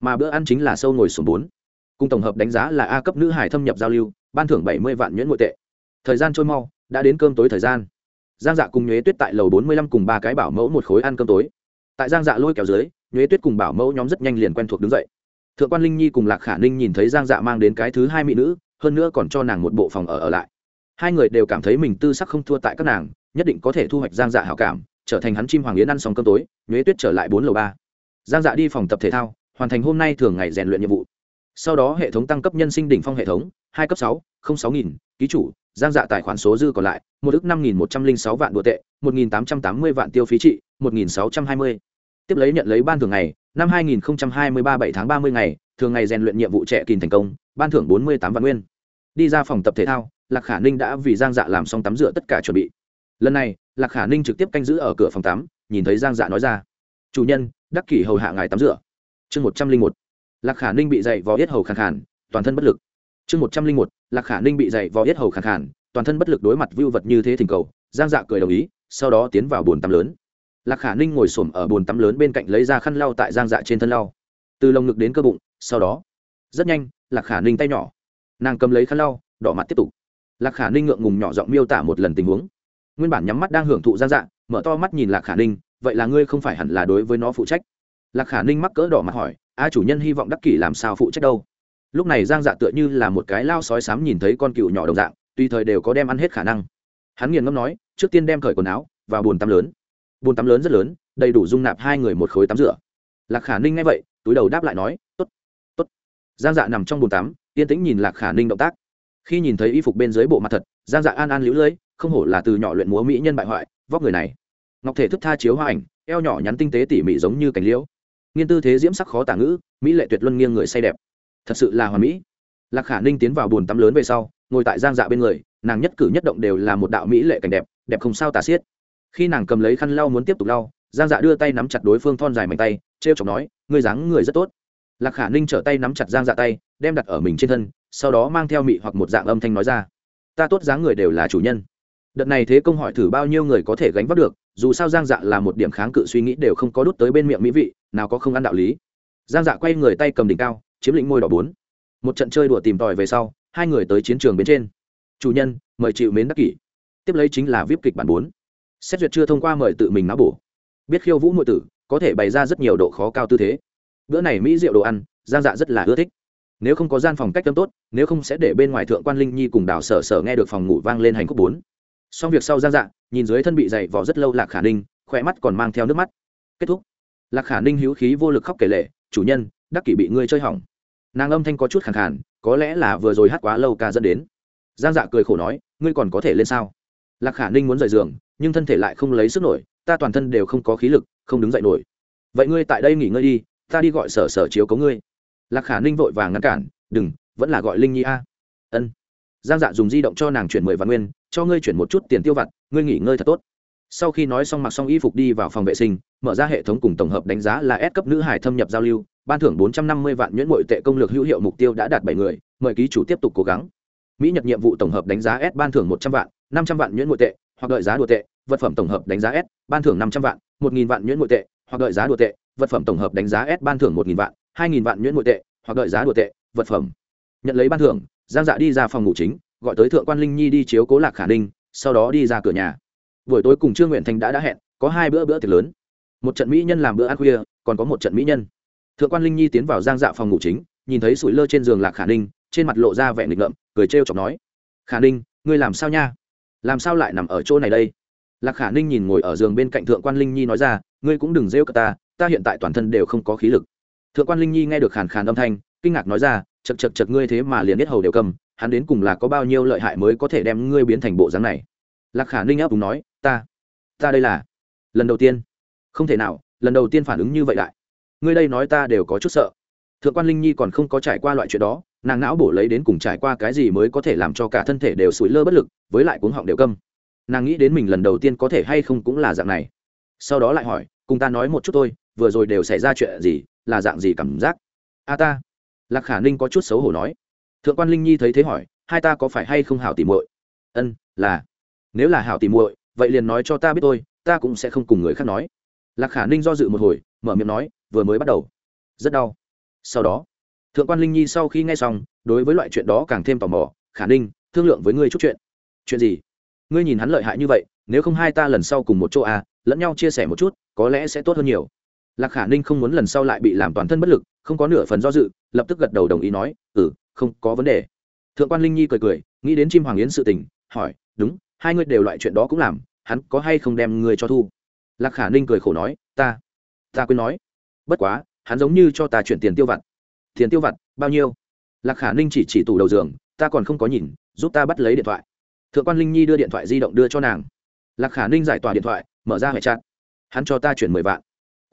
Mà bữa ăn chính là sâu ngồi sùng bốn cùng tổng hợp đánh giá là a cấp nữ hải thâm nhập giao lưu, ban thưởng bảy mươi vạn nhuyễn nội tệ. Thời gian trôi mau, đã đến cơm tối thời gian. Giang dạ cùng nhuế tuyết tại lầu bốn mươi lăm cùng ba cái bảo mẫu một khối ăn cơm tối. Tại giang dạ lôi kéo dưới, nhuế tuyết cùng bảo mẫu nhóm rất nhanh liền quen thuộc đứng dậy. Thượng quan linh nhi cùng lạc khả ninh nhìn thấy giang dạ mang đến cái thứ hai mỹ nữ, hơn nữa còn cho nàng một bộ phòng ở ở lại. Hai người đều cảm thấy mình tư sắc không thua tại các nàng, nhất định có thể thu hoạch giang dạ hảo cảm, trở thành hắn chim hoàng yến ăn xong cơm tối, nhuế tuyết trở lại bốn lầu ba. Giang dạ đi phòng tập thể thao, hoàn thành hôm nay thường ngày rèn luyện nhiệm vụ sau đó hệ thống tăng cấp nhân sinh đỉnh phong hệ thống, hai cấp sáu, không sáu nghìn, ký chủ, giang dạ tài khoản số dư còn lại, một ước năm nghìn một trăm linh sáu vạn đ ộ tệ, một nghìn tám trăm tám mươi vạn tiêu phí trị, một nghìn sáu trăm hai mươi. Tiếp lấy nhận lấy ban thường ngày, năm 2023 7 tháng 30 ngày, thường ngày rèn luyện nhiệm vụ trẻ kìm thành công, ban thưởng 48 vạn nguyên. Đi ra phòng tập thể thao, lạc khả ninh đã vì giang dạ làm xong tắm rửa tất cả chuẩn bị. Lần này, lạc khả ninh trực tiếp canh giữ ở cửa phòng tắm, nhìn thấy giang dạ nói ra. Chủ nhân, đắc kỷ hầu hạ ngài tắm rửa. Chương một trăm linh một lạc khả ninh bị dậy vò yết hầu khàn khàn, toàn thân bất lực. Chương một trăm linh một, lạc khả ninh bị dậy vò yết hầu khàn khàn, toàn thân bất lực đối mặt vưu vật như thế thỉnh cầu, giang dạ cười đồng ý, sau đó tiến vào bồn tắm lớn. Lạc khả ninh ngồi s ổ m ở bồn tắm lớn bên cạnh lấy ra khăn lau tại giang dạ trên thân lau. Từ lồng ngực đến cơ bụng, sau đó, rất nhanh, lạc khả ninh tay nhỏ, nàng cầm lấy khăn lau, đỏ mặt tiếp tục. Lạc khả ninh ngượng ngùng nhỏ giọng miêu tả một lần tình huống. Nguyên bản nhắm mắt đang hưởng thụ giang dạ mở to mắt nhìn lạc khả ninh, vậy là ngươi không phải hẳn là đối với nó phụ trách? Lạc khả ninh mắc cỡ đỏ mặt hỏi, a chủ nhân hy vọng đắc kỷ làm sao phụ trách đâu? Lúc này giang dạ tựa như là một cái lao sói sám nhìn thấy con cựu nhỏ đồng dạng, tùy thời đều có đem ăn hết khả năng. Hắn nghiền ngâm nói, trước tiên đem cởi quần áo và bồn tắm lớn. Bồn tắm lớn rất lớn, đầy đủ dung nạp hai người một khối tắm rửa. Lạc khả ninh nghe vậy, túi đầu đáp lại nói t ố t t ố t giang dạ nằm trong bồn tắm, yên tĩnh nhìn lạc khả ninh động tác. Khi nhìn thấy y phục bên dưới bộ mặt thật, giang dạ an an lũ lưỡi không hổ là từ nhỏ luyện múa mỹ nhân bại hoại, vóc người này. Ngọc thể thức tha chiếu hoa ảnh, eo nhỏ nhắn tinh tế tỉ mỉ giống như cành liễu nghiên tư thế diễm sắc khó tả ngữ, mỹ lệ tuyệt luân nghiêng người say đẹp. Thật sự là hoàn mỹ. Lạc khả ninh tiến vào bồn tắm lớn về sau, ngồi tại giang dạ bên người, nàng nhất cử nhất động đều là một đạo mỹ lệ cảnh đẹp đẹp không sao tả xiết. Khi nàng cầm lấy khăn lau muốn tiếp tục lau, giang dạ đưa tay nắm chặt đối phương thon dài mạnh tay t r e o chọc nói, ngươi dáng người rất tốt. Lạc khả ninh trở tay nắm chặt giang dạ tay, đem đặt ở mình trên thân, sau đó mang theo mị hoặc một dạng âm thanh nói ra, ta tốt dáng người đều là chủ nhân. Đợt này thế công hỏi thử bao nhiêu người có thể gánh vác được dù sao giang dạ là một điểm kháng cự suy nghĩ đều không có đút tới bên miệng mỹ vị, nào có không ăn đạo lý. Giang dạ quay người tay cầm đỉnh cao, chiếm lĩnh môi đỏ bốn. Một trận chơi đùa tìm tòi về sau, hai người tới chiến trường bên trên. Chủ nhân, mời chịu mến đắc kỷ. Tiếp lấy chính là vip kịch bản bốn. Xét duyệt chưa thông qua mời tự mình náo bổ. Biết khiêu vũ ngụy tử, có thể bày ra rất nhiều độ khó cao tư thế. Bữa này mỹ rượu đồ ăn, giang dạ rất là ưa thích. Nếu không có gian phòng cách tâm tốt, nếu không sẽ để bên ngoài thượng quan linh nhi cùng đào sở sở nghe được phòng ngủ vang lên hành khúc bốn xong việc sau giang dạ nhìn dưới thân bị dày vỏ rất lâu lạc khả ninh khỏe mắt còn mang theo nước mắt. Kết thúc. Lạc khả ninh hữu khí vô lực khóc kể lệ chủ nhân, đắc kỷ bị ngươi chơi hỏng. Nàng âm thanh có chút khẳng khản có lẽ là vừa rồi hát quá lâu ca dẫn đến. Giang dạ cười khổ nói, ngươi còn có thể lên sao? Lạc khả ninh muốn rời giường, nhưng thân thể lại không lấy sức nổi, ta toàn thân đều không có khí lực, không đứng dậy nổi. Vậy ngươi tại đây nghỉ ngơi đi, ta đi gọi sở sở chiếu có ngươi. Lạc khả ninh vội vàng ngăn cản, đừng, vẫn là gọi linh nhi a. Ân giang dạ dùng di động cho nàng chuyển mười vạn nguyên, cho ngươi chuyển một chút tiền tiêu vặt, ngươi nghỉ ngơi thật tốt. Sau khi nói xong mặc xong y phục đi vào phòng vệ sinh, mở ra hệ thống cùng tổng hợp đánh giá là S cấp nữ hải thâm nhập giao lưu, ban thưởng bốn trăm năm mươi vạn nhuyễn mội tệ công lược hữu hiệu mục tiêu đã đạt bảy người, mời ký chủ tiếp tục cố gắng. Mỹ nhật nhiệm vụ tổng hợp đánh giá s ban thưởng một trăm vạn, năm trăm vạn nhuyễn mội tệ, hoặc đợi giá đùa tệ, vật phẩm tổng hợp đánh giá s ban thưởng năm trăm vạn, một nghìn vạn nhuyễn mội tệ, hoặc đợi giá đùa tệ, vật phẩm tổng hợp đánh giá s ban thưởng một nghìn vạn, hai nghìn vạn nhuyễn nội tệ, hoặc đợi giá đùa tệ, vật phẩm. Nhận lấy ban thưởng giang dạ đi ra phòng ngủ chính, gọi tới thượng quan linh nhi đi chiếu cố lạc khả ninh, sau đó đi ra cửa nhà. Buổi tối cùng trương nguyện thành đã đã hẹn, có hai bữa bữa tiệc lớn. Một trận mỹ nhân làm bữa ăn khuya, còn có một trận mỹ nhân. Thượng quan linh nhi tiến vào giang dạ phòng ngủ chính, nhìn thấy sủi lơ trên giường lạc khả ninh, trên mặt lộ ra vẻ nghịch ngợm, cười trêu chọc nói, khả ninh, ngươi làm sao nha? Làm sao lại nằm ở chỗ này đây? Lạc khả ninh nhìn ngồi ở giường bên cạnh thượng quan linh nhi nói ra, ngươi cũng đừng rêu cả ta ta hiện tại toàn thân đều không có khí lực. Thượng quan linh nhi nghe được khàn khàn âm thanh kinh ngạc nói ra chật chật chật ngươi thế mà liền biết hầu đều cầm, hắn đến cùng là có bao nhiêu lợi hại mới có thể đem ngươi biến thành bộ dáng này? Lạc khả ninh áp đúng nói, ta ta đây là, lần đầu tiên. Không thể nào, lần đầu tiên phản ứng như vậy đại ngươi đây nói ta đều có chút sợ. Thượng quan linh nhi còn không có trải qua loại chuyện đó, nàng não bổ lấy đến cùng trải qua cái gì mới có thể làm cho cả thân thể đều sủi lơ bất lực, với lại cuống họng đều câm nàng nghĩ đến mình lần đầu tiên có thể hay không cũng là dạng này. Sau đó lại hỏi, cùng ta nói một chút thôi, vừa rồi đều xảy ra chuyện gì, là dạng gì cảm giác? A ta lạc khả ninh có chút xấu hổ nói. Thượng quan linh nhi thấy thế hỏi, hai ta có phải hay không hảo tìm muội? Ân, là. Nếu là hảo tìm muội, vậy liền nói cho ta biết tôi ta cũng sẽ không cùng người khác nói. Lạc khả ninh do dự một hồi, mở miệng nói, vừa mới bắt đầu. Rất đau. Sau đó, thượng quan linh nhi sau khi nghe xong, đối với loại chuyện đó càng thêm tò mò, khả ninh, thương lượng với ngươi chút chuyện. Chuyện gì? Ngươi nhìn hắn lợi hại như vậy, nếu không hai ta lần sau cùng một chỗ à lẫn nhau chia sẻ một chút, có lẽ sẽ tốt hơn nhiều lạc khả ninh không muốn lần sau lại bị làm toàn thân bất lực, không có nửa phần do dự, lập tức gật đầu đồng ý nói ừ không có vấn đề. Thượng quan linh nhi cười cười, nghĩ đến chim hoàng yến sự tình, hỏi, đúng, hai ngươi đều loại chuyện đó cũng làm, hắn có hay không đem ngươi cho thu? Lạc khả ninh cười khổ nói, ta ta quên nói. Bất quá, hắn giống như cho ta chuyển tiền tiêu vặt. Tiền tiêu vặt, bao nhiêu? Lạc khả ninh chỉ chỉ tủ đầu giường, ta còn không có nhìn, giúp ta bắt lấy điện thoại. Thượng quan linh nhi đưa điện thoại di động đưa cho nàng. Lạc khả ninh giải tỏa điện thoại, mở ra hệ chặn hắn cho ta chuyển mười vạn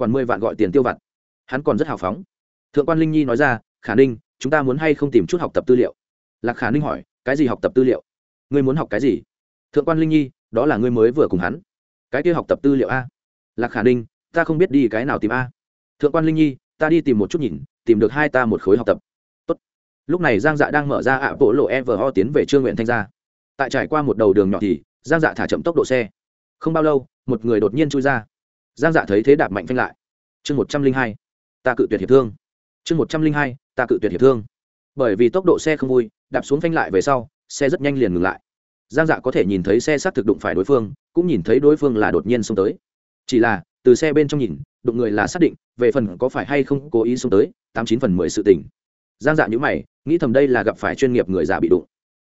quản mười vạn gọi tiền tiêu vặt. Hắn còn rất hào phóng. Thượng quan linh nhi nói ra, khả ninh, chúng ta muốn hay không tìm chút học tập tư liệu? Lạc khả ninh hỏi, cái gì học tập tư liệu? Ngươi muốn học cái gì? Thượng quan linh nhi, đó là ngươi mới vừa cùng hắn. Cái kia học tập tư liệu a? Lạc khả ninh, ta không biết đi cái nào tìm a. Thượng quan linh nhi, ta đi tìm một chút nhìn, tìm được hai ta một khối học tập. Tốt. lúc này giang dạ đang mở ra ạ bộ lộ e vờ ho tiến về trương nguyện thanh gia. Tại trải qua một đầu đường nhỏ thì, giang dạ thả chậm tốc độ xe. Không bao lâu, một người đột nhiên chui ra giang dạ thấy thế đạp mạnh phanh lại. Chương một trăm linh hai, ta cự tuyệt hiệp thương. Chương một trăm linh hai, ta cự tuyệt hiệp thương. Bởi vì tốc độ xe không vui, đạp xuống phanh lại về sau, xe rất nhanh liền ngừng lại. Giang dạ có thể nhìn thấy xe xác thực đụng phải đối phương, cũng nhìn thấy đối phương là đột nhiên xông tới. Chỉ là, từ xe bên trong nhìn, đụng người là xác định, về phần có phải hay không cố ý xông tới, tám chín phần mười sự tình. Giang dạ nhữ mày, nghĩ thầm đây là gặp phải chuyên nghiệp người già bị đụng.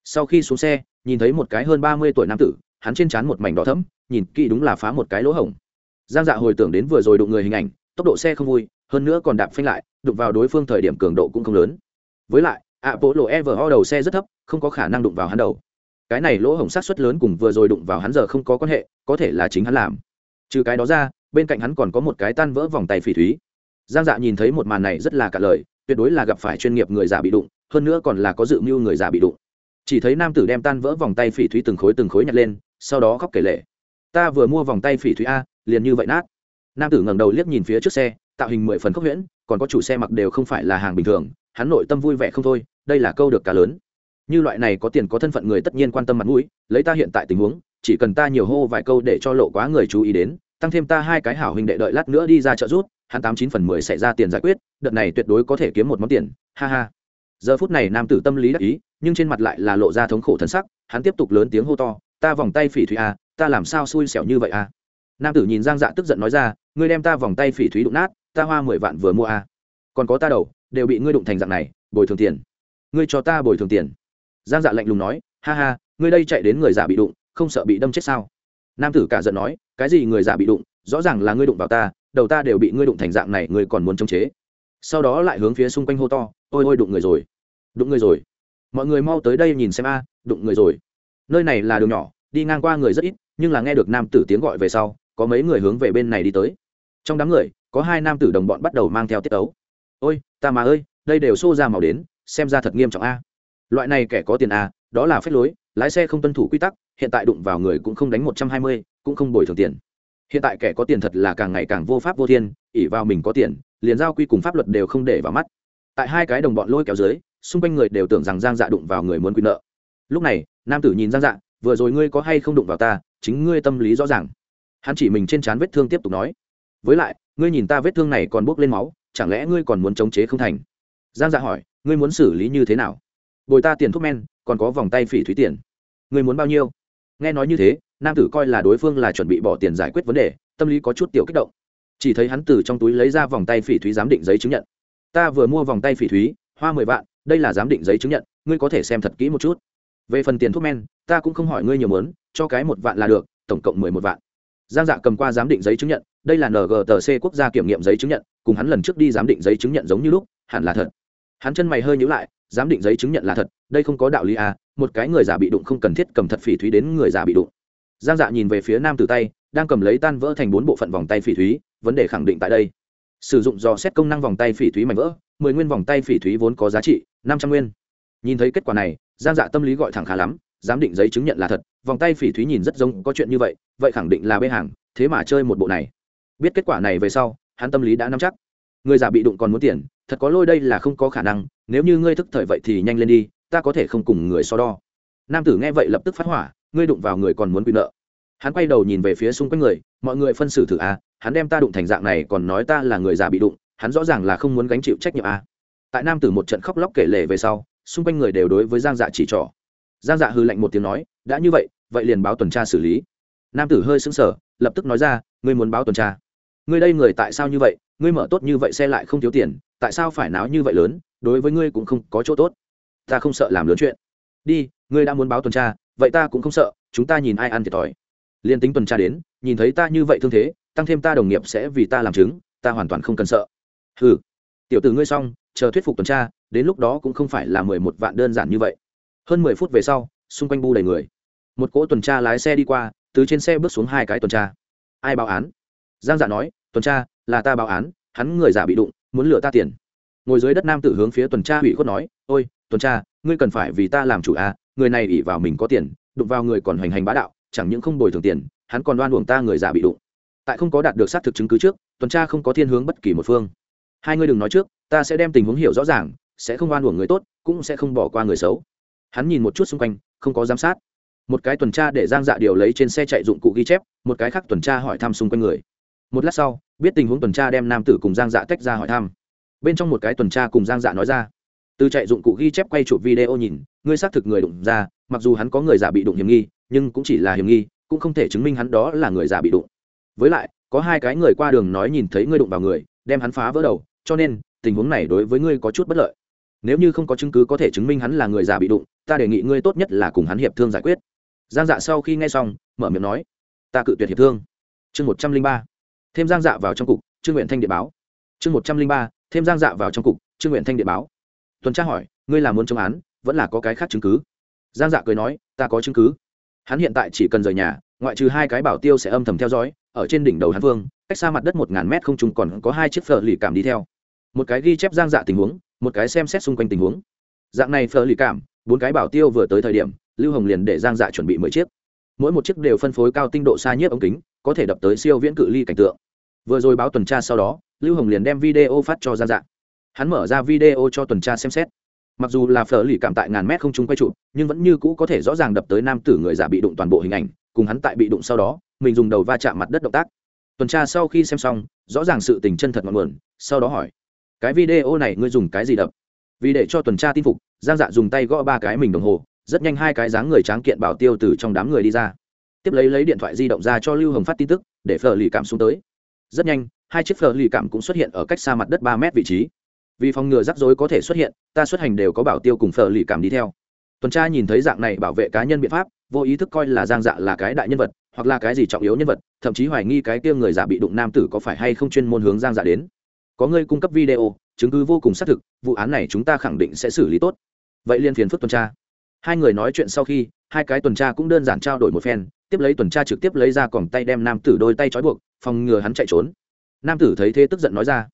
Sau khi xuống xe, nhìn thấy một cái hơn ba mươi tuổi nam tử, hắn trên trán một mảnh đỏ thấm nhìn kỹ đúng là phá một cái lỗ hổng giang dạ hồi tưởng đến vừa rồi đụng người hình ảnh, tốc độ xe không vui, hơn nữa còn đạp phanh lại, đụng vào đối phương thời điểm cường độ cũng không lớn. Với lại ạ bộ lộ e vờ ho đầu xe rất thấp, không có khả năng đụng vào hắn đầu. Cái này lỗ hổng sát xuất lớn cùng vừa rồi đụng vào hắn giờ không có quan hệ, có thể là chính hắn làm. Trừ cái đó ra, bên cạnh hắn còn có một cái tan vỡ vòng tay phỉ thúy. Giang dạ nhìn thấy một màn này rất là cả lời, tuyệt đối là gặp phải chuyên nghiệp người già bị đụng, hơn nữa còn là có dự mưu người già bị đụng. Chỉ thấy nam tử đem tan vỡ vòng tay phỉ thúy từng khối từng khối nhặt lên, sau đó khóc kể lệ ta vừa mua vòng tay phỉ thúy a liền như vậy nát. Nam tử ngẩng đầu liếc nhìn phía trước xe tạo hình mười phần khốc huyễn còn có chủ xe mặc đều không phải là hàng bình thường hắn nội tâm vui vẻ không thôi đây là câu được cả lớn. Như loại này có tiền có thân phận người tất nhiên quan tâm mặt mũi lấy ta hiện tại tình huống chỉ cần ta nhiều hô vài câu để cho lộ quá người chú ý đến tăng thêm ta hai cái hảo hình đệ đợi lát nữa đi ra trợ rút hắn tám chín phần mười sẽ ra tiền giải quyết đợt này tuyệt đối có thể kiếm một món tiền ha ha. Giờ phút này nam tử tâm lý đắc ý nhưng trên mặt lại là lộ ra thống khổ thân sắc hắn tiếp tục lớn tiếng hô to ta vòng tay phỉ thủy a à, ta làm sao xui xẻo như vậy a à? Nam tử nhìn giang dạ tức giận nói ra, ngươi đem ta vòng tay phỉ thúy đụng nát, ta hoa mười vạn vừa mua a à. còn có ta đầu, đều bị ngươi đụng thành dạng này, bồi thường tiền. Ngươi cho ta bồi thường tiền. Giang dạ lạnh lùng nói, ha ha, ngươi đây chạy đến người già bị đụng, không sợ bị đâm chết sao? Nam tử cả giận nói, cái gì người già bị đụng, rõ ràng là ngươi đụng vào ta, đầu ta đều bị ngươi đụng thành dạng này, ngươi còn muốn chống chế. Sau đó lại hướng phía xung quanh hô to, ôi ôi, đụng người rồi, đụng người rồi. Mọi người mau tới đây nhìn xem a, đụng người rồi. Nơi này là đường nhỏ, đi ngang qua người rất ít, nhưng là nghe được nam tử tiếng gọi về sau có mấy người hướng về bên này đi tới. Trong đám người, có hai nam tử đồng bọn bắt đầu mang theo tiết ấu ôi, ta mà ơi, đây đều xô ra màu đến, xem ra thật nghiêm trọng a. Loại này kẻ có tiền a đó là phép lối, lái xe không tuân thủ quy tắc, hiện tại đụng vào người cũng không đánh một trăm hai mươi, cũng không bồi thường tiền. Hiện tại kẻ có tiền thật là càng ngày càng vô pháp vô thiên ỉ vào mình có tiền, liền giao quy cùng pháp luật đều không để vào mắt. Tại hai cái đồng bọn lôi kéo dưới, xung quanh người đều tưởng rằng giang dạ đụng vào người muốn quy nợ. Lúc này, nam tử nhìn giang dạ vừa rồi ngươi có hay không đụng vào ta, chính ngươi tâm lý rõ ràng hắn chỉ mình trên trán vết thương tiếp tục nói, với lại, ngươi nhìn ta vết thương này còn bốc lên máu, chẳng lẽ ngươi còn muốn chống chế không thành? Giang dạ hỏi, ngươi muốn xử lý như thế nào? Bồi ta tiền thuốc men, còn có vòng tay phỉ thúy tiền. Ngươi muốn bao nhiêu? Nghe nói như thế, nam tử coi là đối phương là chuẩn bị bỏ tiền giải quyết vấn đề, tâm lý có chút tiểu kích động. Chỉ thấy hắn từ trong túi lấy ra vòng tay phỉ thúy giám định giấy chứng nhận. Ta vừa mua vòng tay phỉ thúy, hoa mười vạn, đây là giám định giấy chứng nhận, ngươi có thể xem thật kỹ một chút. Về phần tiền thuốc men, ta cũng không hỏi ngươi nhiều mớn cho cái một vạn là được, tổng cộng mười một vạn giang dạ cầm qua giám định giấy chứng nhận, đây là ngtc quốc gia kiểm nghiệm giấy chứng nhận, cùng hắn lần trước đi giám định giấy chứng nhận giống như lúc, hẳn là thật. Hắn chân mày hơi nhữ lại, giám định giấy chứng nhận là thật, đây không có đạo lý à một cái người già bị đụng không cần thiết cầm thật phỉ thúy đến người già bị đụng. Giang dạ nhìn về phía nam tử tay, đang cầm lấy tan vỡ thành bốn bộ phận vòng tay phỉ thúy, vấn đề khẳng định tại đây. Sử dụng dò xét công năng vòng tay phỉ thúy mảnh vỡ, mười nguyên vòng tay phỉ thúy vốn có giá trị, năm trăm nguyên. Nhìn thấy kết quả này, giang dạ tâm lý gọi thẳng khá lắm, giám định giấy chứng nhận là thật vòng tay phỉ thúy nhìn rất giống có chuyện như vậy vậy khẳng định là bê hàng thế mà chơi một bộ này. Biết kết quả này về sau hắn tâm lý đã nắm chắc. Người già bị đụng còn muốn tiền thật có lôi đây là không có khả năng nếu như ngươi thức thời vậy thì nhanh lên đi ta có thể không cùng người so đo. Nam tử nghe vậy lập tức phát hỏa ngươi đụng vào người còn muốn quyền nợ. Hắn quay đầu nhìn về phía xung quanh người mọi người phân xử thử a à, hắn đem ta đụng thành dạng này còn nói ta là người già bị đụng hắn rõ ràng là không muốn gánh chịu trách nhiệm a. À. tại nam tử một trận khóc lóc kể lể về sau xung quanh người đều đối với giang dạ chỉ trỏ. Giang dạ hư lạnh một tiếng nói đã như vậy vậy liền báo tuần tra xử lý. Nam tử hơi sững sờ, lập tức nói ra, ngươi muốn báo tuần tra? Ngươi đây người tại sao như vậy? Ngươi mở tốt như vậy xe lại không thiếu tiền, tại sao phải náo như vậy lớn? Đối với ngươi cũng không có chỗ tốt. Ta không sợ làm lớn chuyện. Đi, ngươi đã muốn báo tuần tra, vậy ta cũng không sợ, chúng ta nhìn ai ăn thiệt thòi. Liên tính tuần tra đến, nhìn thấy ta như vậy thương thế, tăng thêm ta đồng nghiệp sẽ vì ta làm chứng, ta hoàn toàn không cần sợ. Ừ tiểu tử ngươi xong, chờ thuyết phục tuần tra, đến lúc đó cũng không phải là mười một vạn đơn giản như vậy. Hơn mười phút về sau xung quanh bu đầy người. Một cỗ tuần tra lái xe đi qua, từ trên xe bước xuống hai cái tuần tra. Ai báo án? Giang dạ nói, tuần tra, là ta báo án, hắn người giả bị đụng, muốn lừa ta tiền. Ngồi dưới đất nam tử hướng phía tuần tra ủy khuất nói, ôi, tuần tra, ngươi cần phải vì ta làm chủ à người này ỉ vào mình có tiền, đụng vào người còn hoành hành bá đạo, chẳng những không bồi thường tiền, hắn còn đoan uổng ta người giả bị đụng. Tại không có đạt được xác thực chứng cứ trước, tuần tra không có thiên hướng bất kỳ một phương. Hai ngươi đừng nói trước, ta sẽ đem tình huống hiểu rõ ràng, sẽ không oan uổng người tốt, cũng sẽ không bỏ qua người xấu. Hắn nhìn một chút xung quanh không có giám sát. Một cái tuần tra để giang dạ điều lấy trên xe chạy dụng cụ ghi chép, một cái khác tuần tra hỏi thăm xung quanh người. Một lát sau, biết tình huống tuần tra đem nam tử cùng giang dạ tách ra hỏi thăm. Bên trong một cái tuần tra cùng giang dạ nói ra, từ chạy dụng cụ ghi chép quay chụp video nhìn, ngươi xác thực người đụng ra, mặc dù hắn có người giả bị đụng hiểm nghi, nhưng cũng chỉ là hiểm nghi, cũng không thể chứng minh hắn đó là người giả bị đụng. Với lại, có hai cái người qua đường nói nhìn thấy ngươi đụng vào người, đem hắn phá vỡ đầu, cho nên, tình huống này đối với ngươi có chút bất lợi. Nếu như không có chứng cứ có thể chứng minh hắn là người già bị đụng ta đề nghị ngươi tốt nhất là cùng hắn hiệp thương giải quyết. Giang dạ sau khi nghe xong, mở miệng nói, ta cự tuyệt hiệp thương. Chương một trăm linh ba, thêm giang dạ vào trong cục, trương nguyện thanh địa báo. Chương một trăm linh ba, thêm giang dạ vào trong cục, trương nguyện thanh địa báo. Tuần tra hỏi, ngươi là muốn chống án, vẫn là có cái khác chứng cứ? Giang dạ cười nói, ta có chứng cứ. Hắn hiện tại chỉ cần rời nhà, ngoại trừ hai cái bảo tiêu sẽ âm thầm theo dõi, ở trên đỉnh đầu hắn vương, cách xa mặt đất một ngàn mét không trung còn có hai chiếc phở lì cảm đi theo. Một cái ghi chép giang dạ tình huống, một cái xem xét xung quanh tình huống. Dạng này phở lì cảm bốn cái bảo tiêu vừa tới thời điểm, lưu hồng liền để giang dạ chuẩn bị mười chiếc. Mỗi một chiếc đều phân phối cao tinh độ xa nhiếp ống kính, có thể đập tới siêu viễn cự ly cảnh tượng. Vừa rồi báo tuần tra sau đó, lưu hồng liền đem video phát cho giang dạ. Hắn mở ra video cho tuần tra xem xét. Mặc dù là phở lì cảm tại ngàn mét không trung quay trụ, nhưng vẫn như cũ có thể rõ ràng đập tới nam tử người giả bị đụng toàn bộ hình ảnh, cùng hắn tại bị đụng sau đó, mình dùng đầu va chạm mặt đất động tác. Tuần tra sau khi xem xong, rõ ràng sự tình chân thật ngọn nguồn, sau đó hỏi, cái video này ngươi dùng cái gì đập? Vì để cho tuần tra tin phục, giang dạ dùng tay gõ ba cái mình đồng hồ, rất nhanh hai cái dáng người tráng kiện bảo tiêu từ trong đám người đi ra. Tiếp lấy lấy điện thoại di động ra cho lưu hồng phát tin tức, để phờ lì cảm xuống tới. Rất nhanh, hai chiếc phờ lì cảm cũng xuất hiện ở cách xa mặt đất ba mét vị trí. Vì phòng ngừa rắc rối có thể xuất hiện, ta xuất hành đều có bảo tiêu cùng phờ lì cảm đi theo. Tuần tra nhìn thấy dạng này bảo vệ cá nhân biện pháp, vô ý thức coi là giang dạ là cái đại nhân vật, hoặc là cái gì trọng yếu nhân vật, thậm chí hoài nghi cái kia người giả bị đụng nam tử có phải hay không chuyên môn hướng giang dạ đến. Có người cung cấp video chứng cứ vô cùng xác thực, vụ án này chúng ta khẳng định sẽ xử lý tốt. Vậy liên phiền phức tuần tra. Hai người nói chuyện sau khi, hai cái tuần tra cũng đơn giản trao đổi một phen, tiếp lấy tuần tra trực tiếp lấy ra còng tay đem nam tử đôi tay trói buộc, phòng ngừa hắn chạy trốn. Nam tử thấy thế tức giận nói ra,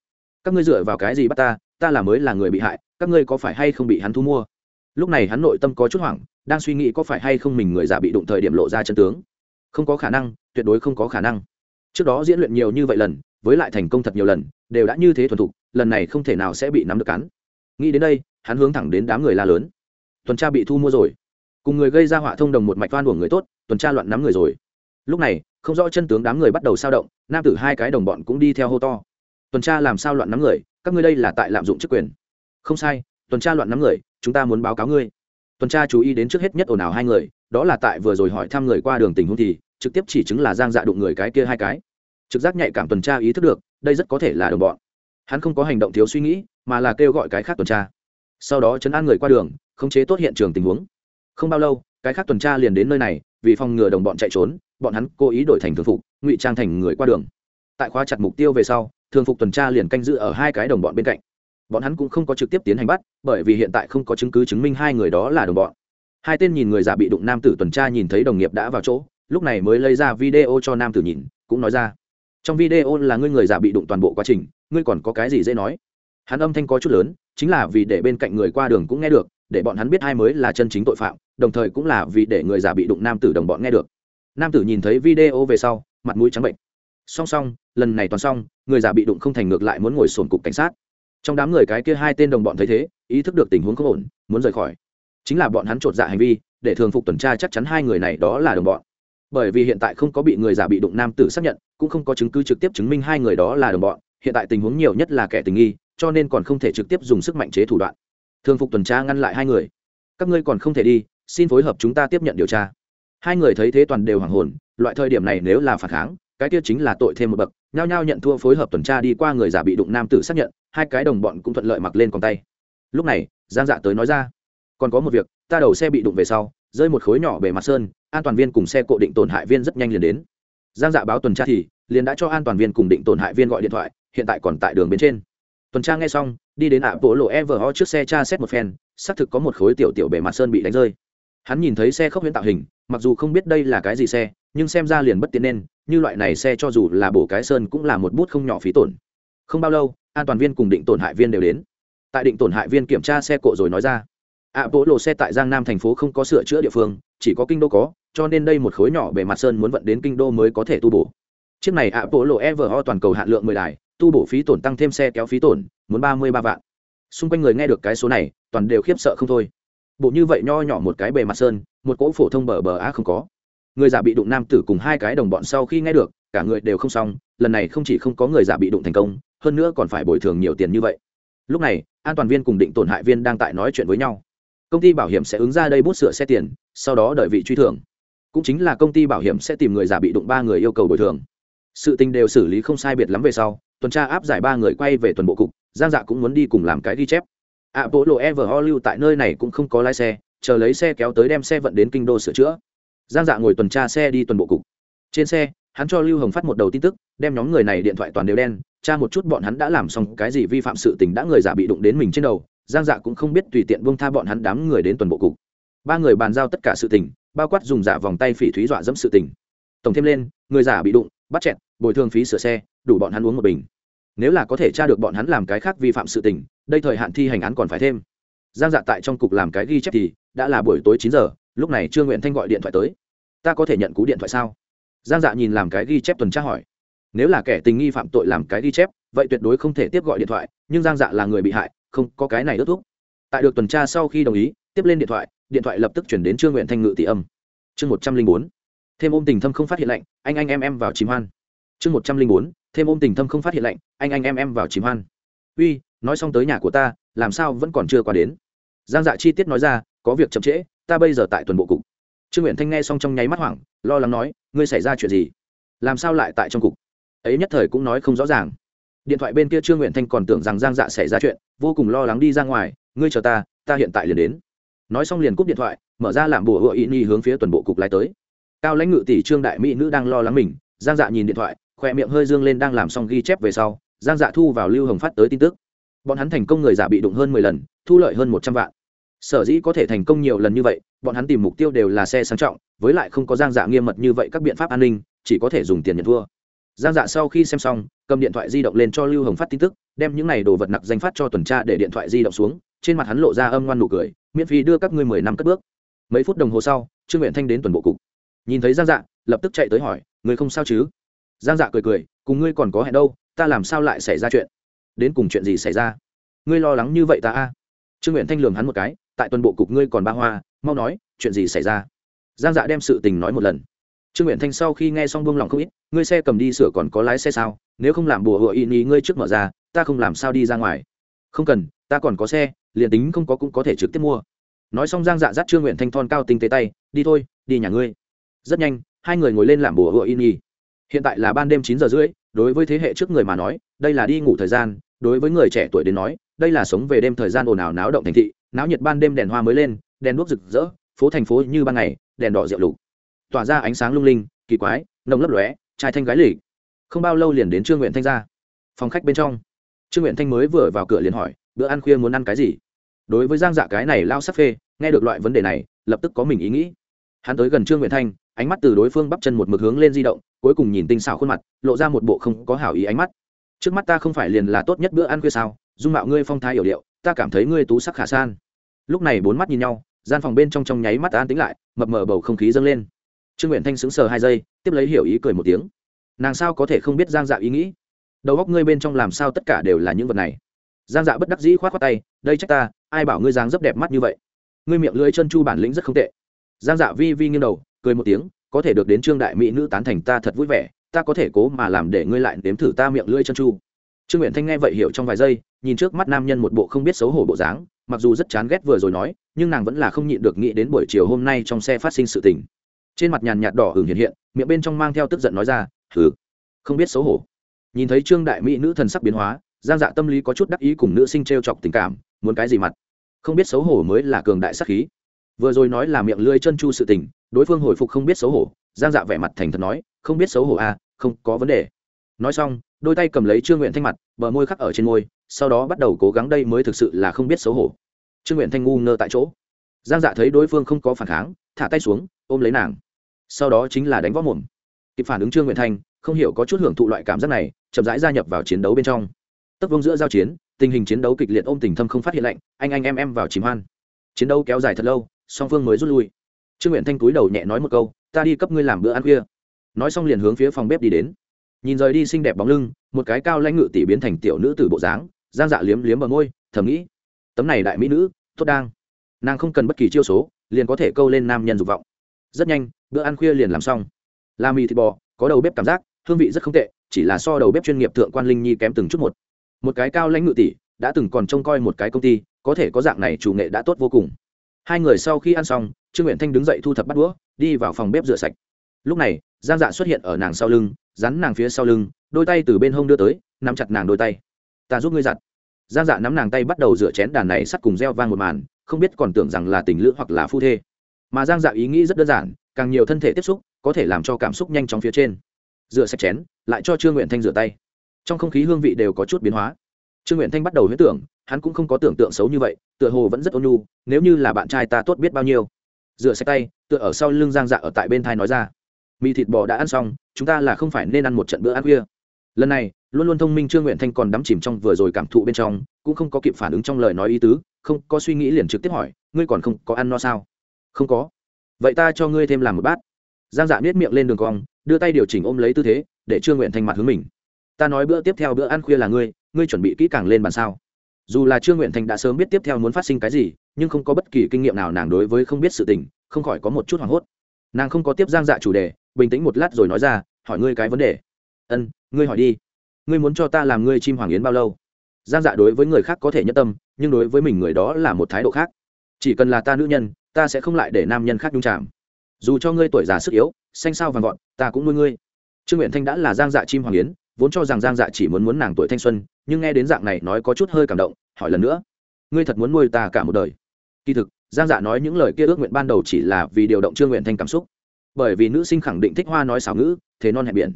các ngươi dựa vào cái gì bắt ta? Ta là mới là người bị hại, các ngươi có phải hay không bị hắn thu mua? Lúc này hắn nội tâm có chút hoảng, đang suy nghĩ có phải hay không mình người giả bị đụng thời điểm lộ ra chân tướng. Không có khả năng, tuyệt đối không có khả năng. Trước đó diễn luyện nhiều như vậy lần, với lại thành công thật nhiều lần, đều đã như thế thuần thục lần này không thể nào sẽ bị nắm được cắn. Nghĩ đến đây, hắn hướng thẳng đến đám người la lớn. Tuần tra bị thu mua rồi. Cùng người gây ra họa thông đồng một mạch toan của người tốt, tuần tra loạn nắm người rồi. Lúc này, không rõ chân tướng đám người bắt đầu sao động, nam tử hai cái đồng bọn cũng đi theo hô to. Tuần tra làm sao loạn nắm người, các ngươi đây là tại lạm dụng chức quyền. Không sai, tuần tra loạn nắm người, chúng ta muốn báo cáo ngươi. Tuần tra chú ý đến trước hết nhất ồn ào hai người, đó là tại vừa rồi hỏi thăm người qua đường tình huống thì, trực tiếp chỉ chứng là giang dạ đụng người cái kia hai cái. Trực giác nhạy cảm tuần tra ý thức được, đây rất có thể là đồng bọn hắn không có hành động thiếu suy nghĩ, mà là kêu gọi cái khác tuần tra. Sau đó chấn an người qua đường, khống chế tốt hiện trường tình huống. Không bao lâu, cái khác tuần tra liền đến nơi này, vì phòng ngừa đồng bọn chạy trốn, bọn hắn cố ý đổi thành thường phục, ngụy trang thành người qua đường. Tại khóa chặt mục tiêu về sau, thường phục tuần tra liền canh giữ ở hai cái đồng bọn bên cạnh. Bọn hắn cũng không có trực tiếp tiến hành bắt, bởi vì hiện tại không có chứng cứ chứng minh hai người đó là đồng bọn. Hai tên nhìn người già bị đụng nam tử tuần tra nhìn thấy đồng nghiệp đã vào chỗ, lúc này mới lấy ra video cho nam tử nhìn, cũng nói ra trong video là ngươi người giả bị đụng toàn bộ quá trình, ngươi còn có cái gì dễ nói? Hắn âm thanh có chút lớn, chính là vì để bên cạnh người qua đường cũng nghe được, để bọn hắn biết hai mới là chân chính tội phạm, đồng thời cũng là vì để người giả bị đụng nam tử đồng bọn nghe được. Nam tử nhìn thấy video về sau, mặt mũi trắng bệnh. Song song, lần này toàn xong, người giả bị đụng không thành ngược lại muốn ngồi sồn cục cảnh sát. Trong đám người cái kia hai tên đồng bọn thấy thế, ý thức được tình huống không ổn, muốn rời khỏi. Chính là bọn hắn chột dạ hành vi, để thường phục tuần tra chắc chắn hai người này đó là đồng bọn bởi vì hiện tại không có bị người giả bị đụng nam tử xác nhận, cũng không có chứng cứ trực tiếp chứng minh hai người đó là đồng bọn, hiện tại tình huống nhiều nhất là kẻ tình nghi, cho nên còn không thể trực tiếp dùng sức mạnh chế thủ đoạn. Thường phục tuần tra ngăn lại hai người. Các ngươi còn không thể đi, xin phối hợp chúng ta tiếp nhận điều tra. Hai người thấy thế toàn đều hoàng hồn, loại thời điểm này nếu là phản kháng, cái kia chính là tội thêm một bậc, nhao nhao nhận thua phối hợp tuần tra đi qua người giả bị đụng nam tử xác nhận, hai cái đồng bọn cũng thuận lợi mặc lên còn tay. Lúc này, giang dạ tới nói ra, còn có một việc, ta đầu xe bị đụng về sau rơi một khối nhỏ bề mặt sơn, an toàn viên cùng xe cộ định tổn hại viên rất nhanh liền đến. Giang dạ báo tuần tra thì, liền đã cho an toàn viên cùng định tổn hại viên gọi điện thoại, hiện tại còn tại đường bên trên. Tuần tra nghe xong, đi đến ạ bộ lộ ever trước xe tra xét một phen, xác thực có một khối tiểu tiểu bề mặt sơn bị đánh rơi. Hắn nhìn thấy xe khốc huyễn tạo hình, mặc dù không biết đây là cái gì xe, nhưng xem ra liền bất tiện nên, như loại này xe cho dù là bổ cái sơn cũng là một bút không nhỏ phí tổn. Không bao lâu, an toàn viên cùng định tổn hại viên đều đến. Tại định tổn hại viên kiểm tra xe cộ rồi nói ra ạ bộ lộ xe tại giang nam thành phố không có sửa chữa địa phương, chỉ có kinh đô có, cho nên đây một khối nhỏ bề mặt sơn muốn vận đến kinh đô mới có thể tu bổ. Chiếc này ạ bộ lộ evo toàn cầu hạn lượng mười đài, tu bổ phí tổn tăng thêm xe kéo phí tổn, muốn ba mươi ba vạn. Xung quanh người nghe được cái số này, toàn đều khiếp sợ không thôi. Bộ như vậy nho nhỏ một cái bề mặt sơn, một cỗ phổ thông bờ bờ á không có. Người già bị đụng nam tử cùng hai cái đồng bọn sau khi nghe được, cả người đều không xong, lần này không chỉ không có người già bị đụng thành công, hơn nữa còn phải bồi thường nhiều tiền như vậy. Lúc này, an toàn viên cùng định tổn hại viên đang tại nói chuyện với nhau công ty bảo hiểm sẽ ứng ra đây bút sửa xe tiền, sau đó đợi vị truy thưởng. Cũng chính là công ty bảo hiểm sẽ tìm người giả bị đụng ba người yêu cầu bồi thường. Sự tình đều xử lý không sai biệt lắm về sau, tuần tra áp giải ba người quay về tuần bộ cục, giang dạ cũng muốn đi cùng làm cái ghi chép. Ạ bộ lộ ever ho lưu tại nơi này cũng không có lái xe, chờ lấy xe kéo tới đem xe vận đến kinh đô sửa chữa. Giang dạ ngồi tuần tra xe đi tuần bộ cục. Trên xe, hắn cho lưu hồng phát một đầu tin tức, đem nhóm người này điện thoại toàn đều đen, tra một chút bọn hắn đã làm xong cái gì vi phạm sự tình đã người giả bị đụng đến mình trên đầu giang dạ cũng không biết tùy tiện bông tha bọn hắn đám người đến tuần bộ cục. Ba người bàn giao tất cả sự tình, bao quát dùng giả vòng tay phỉ thúy dọa dẫm sự tình. Tổng thêm lên, người giả bị đụng, bắt chẹt, bồi thường phí sửa xe, đủ bọn hắn uống một bình. Nếu là có thể tra được bọn hắn làm cái khác vi phạm sự tình, đây thời hạn thi hành án còn phải thêm. Giang dạ tại trong cục làm cái ghi chép thì, đã là buổi tối chín giờ, lúc này trương nguyện thanh gọi điện thoại tới. Ta có thể nhận cú điện thoại sao? Giang dạ nhìn làm cái ghi chép tuần tra hỏi. Nếu là kẻ tình nghi phạm tội làm cái ghi chép, vậy tuyệt đối không thể tiếp gọi điện thoại, nhưng giang dạ là người bị hại không có cái này ước thúc. Tại được tuần tra sau khi đồng ý, tiếp lên điện thoại điện thoại lập tức chuyển đến trương nguyện thanh ngự tỷ âm. Chương một trăm linh bốn, thêm ôm tình thâm không phát hiện lạnh, anh anh em em vào chìm hoan. Chương một trăm linh bốn, thêm ôm tình thâm không phát hiện lạnh, anh anh em em vào chìm hoan. Uy, nói xong tới nhà của ta, làm sao vẫn còn chưa qua đến? Giang dạ chi tiết nói ra, có việc chậm trễ, ta bây giờ tại tuần bộ cục. Trương nguyện thanh nghe xong trong nháy mắt hoảng, lo lắng nói, ngươi xảy ra chuyện gì? Làm sao lại tại trong cục? Ấy nhất thời cũng nói không rõ ràng điện thoại bên kia trương nguyện thanh còn tưởng rằng giang dạ xảy ra chuyện, vô cùng lo lắng đi ra ngoài, ngươi chờ ta ta hiện tại liền đến. Nói xong liền cúp điện thoại, mở ra làm bùa hựa ý nhi hướng phía tuần bộ cục lái tới. Cao lãnh ngự tỷ trương đại mỹ nữ đang lo lắng mình, giang dạ nhìn điện thoại, khỏe miệng hơi dương lên đang làm xong ghi chép về sau, giang dạ thu vào lưu hồng phát tới tin tức. Bọn hắn thành công người giả bị đụng hơn mười lần, thu lợi hơn một trăm vạn. Sở dĩ có thể thành công nhiều lần như vậy, bọn hắn tìm mục tiêu đều là xe sang trọng, với lại không có giang dạ nghiêm mật như vậy các biện pháp an ninh, chỉ có thể dùng tiền nhận thua giang dạ sau khi xem xong, cầm điện thoại di động lên cho lưu hồng phát tin tức, đem những này đồ vật nặc danh phát cho tuần tra để điện thoại di động xuống, trên mặt hắn lộ ra âm ngoan nụ cười, miễn phí đưa các ngươi mười năm cất bước. Mấy phút đồng hồ sau, trương nguyện thanh đến tuần bộ cục. Nhìn thấy giang dạ lập tức chạy tới hỏi người không sao chứ? Giang dạ cười cười, cùng ngươi còn có hẹn đâu, ta làm sao lại xảy ra chuyện? Đến cùng chuyện gì xảy ra? Ngươi lo lắng như vậy ta a? Trương nguyện thanh lường hắn một cái, tại tuần bộ cục ngươi còn ba hoa, mau nói, chuyện gì xảy ra? Giang dạ đem sự tình nói một lần trương nguyện thanh sau khi nghe xong buông lòng không ít, ngươi xe cầm đi sửa còn có lái xe sao? Nếu không làm bùa hựa y ý ngươi trước mở ra, ta không làm sao đi ra ngoài. Không cần, ta còn có xe, liền tính không có cũng có thể trực tiếp mua. Nói xong giang dạ dắt trương nguyện thanh thon cao tinh tế tay, đi thôi, đi nhà ngươi. Rất nhanh, hai người ngồi lên làm bùa hựa y hiện tại là ban đêm chín giờ rưỡi, đối với thế hệ trước người mà nói, đây là đi ngủ thời gian, đối với người trẻ tuổi đến nói, đây là sống về đêm thời gian ồn ào náo động thành thị, náo nhiệt ban đêm đèn hoa mới lên, đèn đuốc rực rỡ, phố thành phố như ban ngày, đèn đỏ rượu lục tỏa ra ánh sáng lung linh, kỳ quái, nồng lấp lóe, trai thanh gái lì không bao lâu liền đến trương nguyện thanh ra. Phòng khách bên trong, trương nguyện thanh mới vừa vào cửa liền hỏi, bữa ăn khuya muốn ăn cái gì? Đối với giang dạ cái này lao sắc phê, nghe được loại vấn đề này, lập tức có mình ý nghĩ. Hắn tới gần trương nguyện thanh, ánh mắt từ đối phương bắp chân một mực hướng lên di động, cuối cùng nhìn tinh xảo khuôn mặt, lộ ra một bộ không có hảo ý ánh mắt. Trước mắt ta không phải liền là tốt nhất bữa ăn khuya sao? Dung mạo ngươi phong thái hiểu điệu, ta cảm thấy ngươi tú sắc khả san. Lúc này bốn mắt nhìn nhau, gian phòng bên trong trong nháy mắt an tính lại, mập mờ bầu không khí dâng lên trương nguyện thanh sững sờ hai giây, tiếp lấy hiểu ý cười một tiếng. Nàng sao có thể không biết giang dạ ý nghĩ? Đầu góc ngươi bên trong làm sao tất cả đều là những vật này? Giang dạ bất đắc dĩ k h o á t khoác tay, đây trách ta, ai bảo ngươi dáng dấp đẹp mắt như vậy? Ngươi miệng lưỡi chân chu bản lĩnh rất không tệ. Giang dạ vi vi nghiêng đầu, cười một tiếng, có thể được đến trương đại mỹ nữ tán thành ta thật vui vẻ, ta có thể cố mà làm để ngươi lại nếm thử ta miệng lưỡi chân chu. Trương nguyện thanh nghe vậy hiểu trong vài giây, nhìn trước mắt nam nhân một bộ không biết xấu hổ bộ dáng, mặc dù rất chán ghét vừa rồi nói, nhưng nàng vẫn là không nhịn được nghĩ đến buổi chiều hôm nay trong xe phát sinh sự tình trên mặt nhàn nhạt đỏ hừng hiện hiện, miệng bên trong mang theo tức giận nói ra, hừ, không biết xấu hổ. Nhìn thấy trương đại mỹ nữ thần sắc biến hóa, giang dạ tâm lý có chút đắc ý cùng nữ sinh t r e o chọc tình cảm, muốn cái gì mặt? Không biết xấu hổ mới là cường đại sắc khí. Vừa rồi nói là miệng lưỡi chân chu sự tình, đối phương hồi phục không biết xấu hổ, giang dạ vẻ mặt thành thật nói, không biết xấu hổ à không có vấn đề. Nói xong, đôi tay cầm lấy trương nguyện thanh mặt, bờ môi khắc ở trên môi, sau đó bắt đầu cố gắng đây mới thực sự là không biết xấu hổ. Trương nguyện thanh ngu ngơ tại chỗ. Giang dạ thấy đối phương không có phản kháng, thả tay xuống, ôm lấy nàng sau đó chính là đánh võ mồm. Kịp phản ứng trương nguyện thanh, không hiểu có chút hưởng thụ loại cảm giác này, chậm rãi gia nhập vào chiến đấu bên trong. Tấp vông giữa giao chiến, tình hình chiến đấu kịch liệt ôm tình thâm không phát hiện lạnh, anh anh em em vào chìm hoan. Chiến đấu kéo dài thật lâu, song phương mới rút lui. Trương nguyện thanh cúi đầu nhẹ nói một câu, ta đi cấp ngươi làm bữa ăn khuya. Nói xong liền hướng phía phòng bếp đi đến. Nhìn rời đi xinh đẹp bóng lưng, một cái cao lãnh ngự tỷ biến thành tiểu nữ từ bộ dáng, giang dạ liếm liếm bờ môi, thầm nghĩ, tấm này đại mỹ nữ, tốt đang. Nàng không cần bất kỳ chiêu số, liền có thể câu lên nam nhân dục vọng rất nhanh, bữa ăn khuya liền làm xong. La mì thịt bò, có đầu bếp cảm giác, hương vị rất không tệ, chỉ là so đầu bếp chuyên nghiệp thượng quan linh nhi kém từng chút một. Một cái cao lãnh ngự tỷ, đã từng còn trông coi một cái công ty, có thể có dạng này chủ nghệ đã tốt vô cùng. Hai người sau khi ăn xong, trương nguyện thanh đứng dậy thu thập bắt đũa, đi vào phòng bếp rửa sạch. Lúc này, giang dạ xuất hiện ở nàng sau lưng rắn nàng phía sau lưng, đôi tay từ bên hông đưa tới, nắm chặt nàng đôi tay. Ta giúp ngươi giặt. Giang dạ nắm nàng tay bắt đầu rửa chén đàn này sắt cùng reo vang một màn, không biết còn tưởng rằng là tình lữ hoặc là phu thê mà giang dạ ý nghĩ rất đơn giản, càng nhiều thân thể tiếp xúc, có thể làm cho cảm xúc nhanh chóng phía trên. Rửa sạch chén, lại cho trương nguyện thanh rửa tay. Trong không khí hương vị đều có chút biến hóa. Trương nguyện thanh bắt đầu huyết tưởng, hắn cũng không có tưởng tượng xấu như vậy, tựa hồ vẫn rất ôn nhu, nếu như là bạn trai ta tốt biết bao nhiêu. Rửa sạch tay, tựa ở sau lưng giang dạ ở tại bên thai nói ra. Mì thịt bò đã ăn xong, chúng ta là không phải nên ăn một trận bữa ăn khuya. Lần này, luôn luôn thông minh trương nguyện thanh còn đắm chìm trong vừa rồi cảm thụ bên trong, cũng không có kịp phản ứng trong lời nói ý tứ, không có suy nghĩ liền trực tiếp hỏi, ngươi còn không có ăn no sao? Không có. Vậy ta cho ngươi thêm làm một bát. Giang dạ biết miệng lên đường cong, đưa tay điều chỉnh ôm lấy tư thế, để trương nguyện thanh mặt hướng mình. Ta nói bữa tiếp theo bữa ăn khuya là ngươi ngươi chuẩn bị kỹ càng lên bàn sao? Dù là trương nguyện thanh đã sớm biết tiếp theo muốn phát sinh cái gì, nhưng không có bất kỳ kinh nghiệm nào nàng đối với không biết sự tình, không khỏi có một chút hoảng hốt. Nàng không có tiếp giang dạ chủ đề, bình tĩnh một lát rồi nói ra, hỏi ngươi cái vấn đề. Ân, ngươi hỏi đi. Ngươi muốn cho ta làm ngươi chim hoàng yến bao lâu? Giang dạ đối với người khác có thể nhất tâm, nhưng đối với mình người đó là một thái độ khác chỉ cần là ta nữ nhân, ta sẽ không lại để nam nhân khác nhung chạm dù cho ngươi tuổi già sức yếu, xanh sao vàng gọn ta cũng nuôi ngươi. Trương nguyện thanh đã là giang dạ chim hoàng yến, vốn cho rằng giang dạ chỉ muốn muốn nàng tuổi thanh xuân, nhưng nghe đến dạng này nói có chút hơi cảm động, hỏi lần nữa, ngươi thật muốn nuôi ta cả một đời? Kỳ thực, giang dạ nói những lời kia ước nguyện ban đầu chỉ là vì điều động trương nguyện thanh cảm xúc. Bởi vì nữ sinh khẳng định thích hoa nói xảo ngữ, thế non hẹn biển.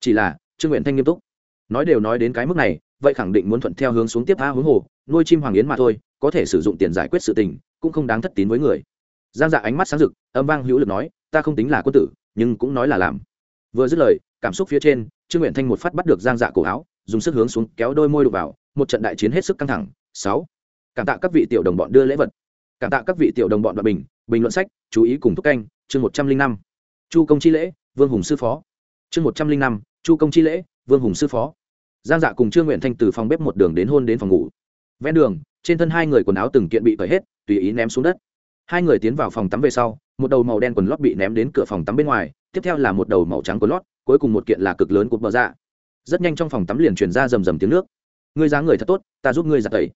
Chỉ là, trương nguyện thanh nghiêm túc. Nói đều nói đến cái mức này, vậy khẳng định muốn thuận theo hướng xuống tiếp tha hướng hồ, nuôi chim hoàng yến mà thôi có thể sử dụng tiền giải quyết sự tình, cũng không đáng thất tín với người. Giang dạ ánh mắt sáng rực, âm vang hữu lực nói, ta không tính là quân tử, nhưng cũng nói là làm. Vừa dứt lời, cảm xúc phía trên, trương nguyện thanh một phát bắt được giang dạ cổ áo, dùng sức hướng xuống kéo đôi môi đục vào, một trận đại chiến hết sức căng thẳng. Sáu. Cảm tạ các vị tiểu đồng bọn đưa lễ vật. Cảm tạ các vị tiểu đồng bọn đoạn bình bình luận sách, chú ý cùng thúc canh, chương một trăm linh năm. Chu công chi lễ, vương hùng sư phó. Chương một trăm linh năm, chu công chi lễ, vương hùng sư phó. Giang dạ cùng trương nguyện thanh từ phòng bếp một đường đến hôn đến phòng ngủ. Ven đường trên thân hai người quần áo từng kiện bị cởi hết, tùy ý ném xuống đất. Hai người tiến vào phòng tắm về sau, một đầu màu đen quần lót bị ném đến cửa phòng tắm bên ngoài, tiếp theo là một đầu màu trắng quần lót, cuối cùng một kiện là cực lớn của bờ dạ. Rất nhanh trong phòng tắm liền truyền ra rầm rầm tiếng nước. Ngươi dáng người thật tốt, ta giúp ngươi giặt tẩy.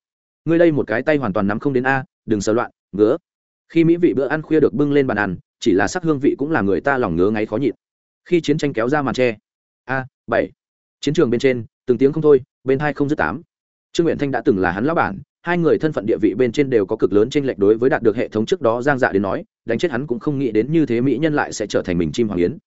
Ngươi đây một cái tay hoàn toàn nắm không đến a, đừng sờ loạn, ngứa. Khi mỹ vị bữa ăn khuya được bưng lên bàn ăn, chỉ là sắc hương vị cũng là người ta lòng ngứa ngáy khó nhịn. Khi chiến tranh kéo ra màn tre. A, bảy. Chiến trường bên trên, từng tiếng không thôi, bên hai không dứt tám. Trương nguyện thanh đã từng là hắn lão bản hai người thân phận địa vị bên trên đều có cực lớn trên lệch đối với đạt được hệ thống trước đó giang dạ đến nói, đánh chết hắn cũng không nghĩ đến như thế mỹ nhân lại sẽ trở thành mình chim hoàng yến.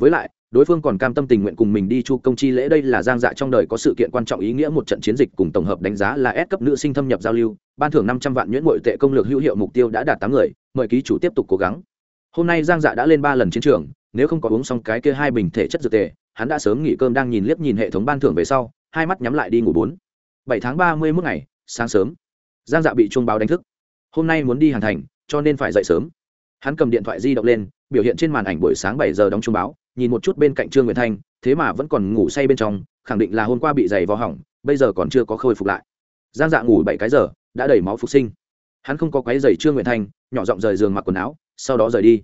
Với lại, đối phương còn cam tâm tình nguyện cùng mình đi chu công chi lễ đây là giang dạ trong đời có sự kiện quan trọng ý nghĩa một trận chiến dịch cùng tổng hợp đánh giá là S cấp nữ sinh thâm nhập giao lưu, ban thưởng năm trăm vạn nhuyễn bội tệ công lược hữu hiệu mục tiêu đã đạt tám người, mời ký chủ tiếp tục cố gắng. Hôm nay giang dạ đã lên ba lần chiến trường, nếu không có uống xong cái kia hai bình thể chất dược tề, hắn đã sớm nghỉ cơm đang nhìn liếc nhìn hệ thống ban thưởng về sau, hai mắt nhắm lại đi ngủ bốn. Bảy tháng ba mươi mức ngày, sáng sớm giang dạ bị chuông báo đánh thức. Hôm nay muốn đi hàng thành, cho nên phải dậy sớm. Hắn cầm điện thoại di động lên, biểu hiện trên màn ảnh buổi sáng bảy giờ đóng chuông báo, nhìn một chút bên cạnh trương nguyệt thanh, thế mà vẫn còn ngủ say bên trong, khẳng định là hôm qua bị giày vò hỏng, bây giờ còn chưa có khôi phục lại. Giang dạ ngủ bảy cái giờ, đã đẩy máu phục sinh. Hắn không có quái giày trương nguyệt thanh, nhỏ giọng rời giường mặc quần áo, sau đó rời đi.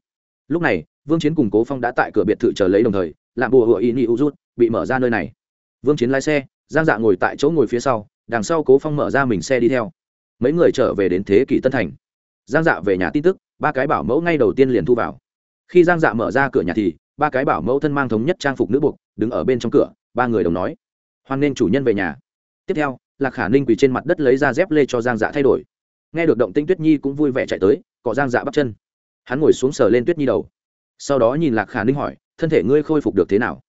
Lúc này, vương chiến cùng cố phong đã tại cửa biệt thự chờ lấy đồng thời làm bùa hựa ý ni u rút bị mở ra nơi này. Vương chiến lái xe, giang dạ ngồi tại chỗ ngồi phía sau, đằng sau cố phong mở ra mình xe đi theo mấy người trở về đến thế kỷ tân thành. Giang dạ về nhà tin tức, ba cái bảo mẫu ngay đầu tiên liền thu vào. Khi giang dạ mở ra cửa nhà thì, ba cái bảo mẫu thân mang thống nhất trang phục nữ buộc, đứng ở bên trong cửa, ba người đồng nói, hoan nên chủ nhân về nhà. Tiếp theo, lạc khả ninh quỳ trên mặt đất lấy ra dép lê cho giang dạ thay đổi. Nghe được động tinh tuyết nhi cũng vui vẻ chạy tới, cọ giang dạ bắt chân. Hắn ngồi xuống sờ lên tuyết nhi đầu. Sau đó nhìn lạc khả ninh hỏi, thân thể ngươi khôi phục được thế nào?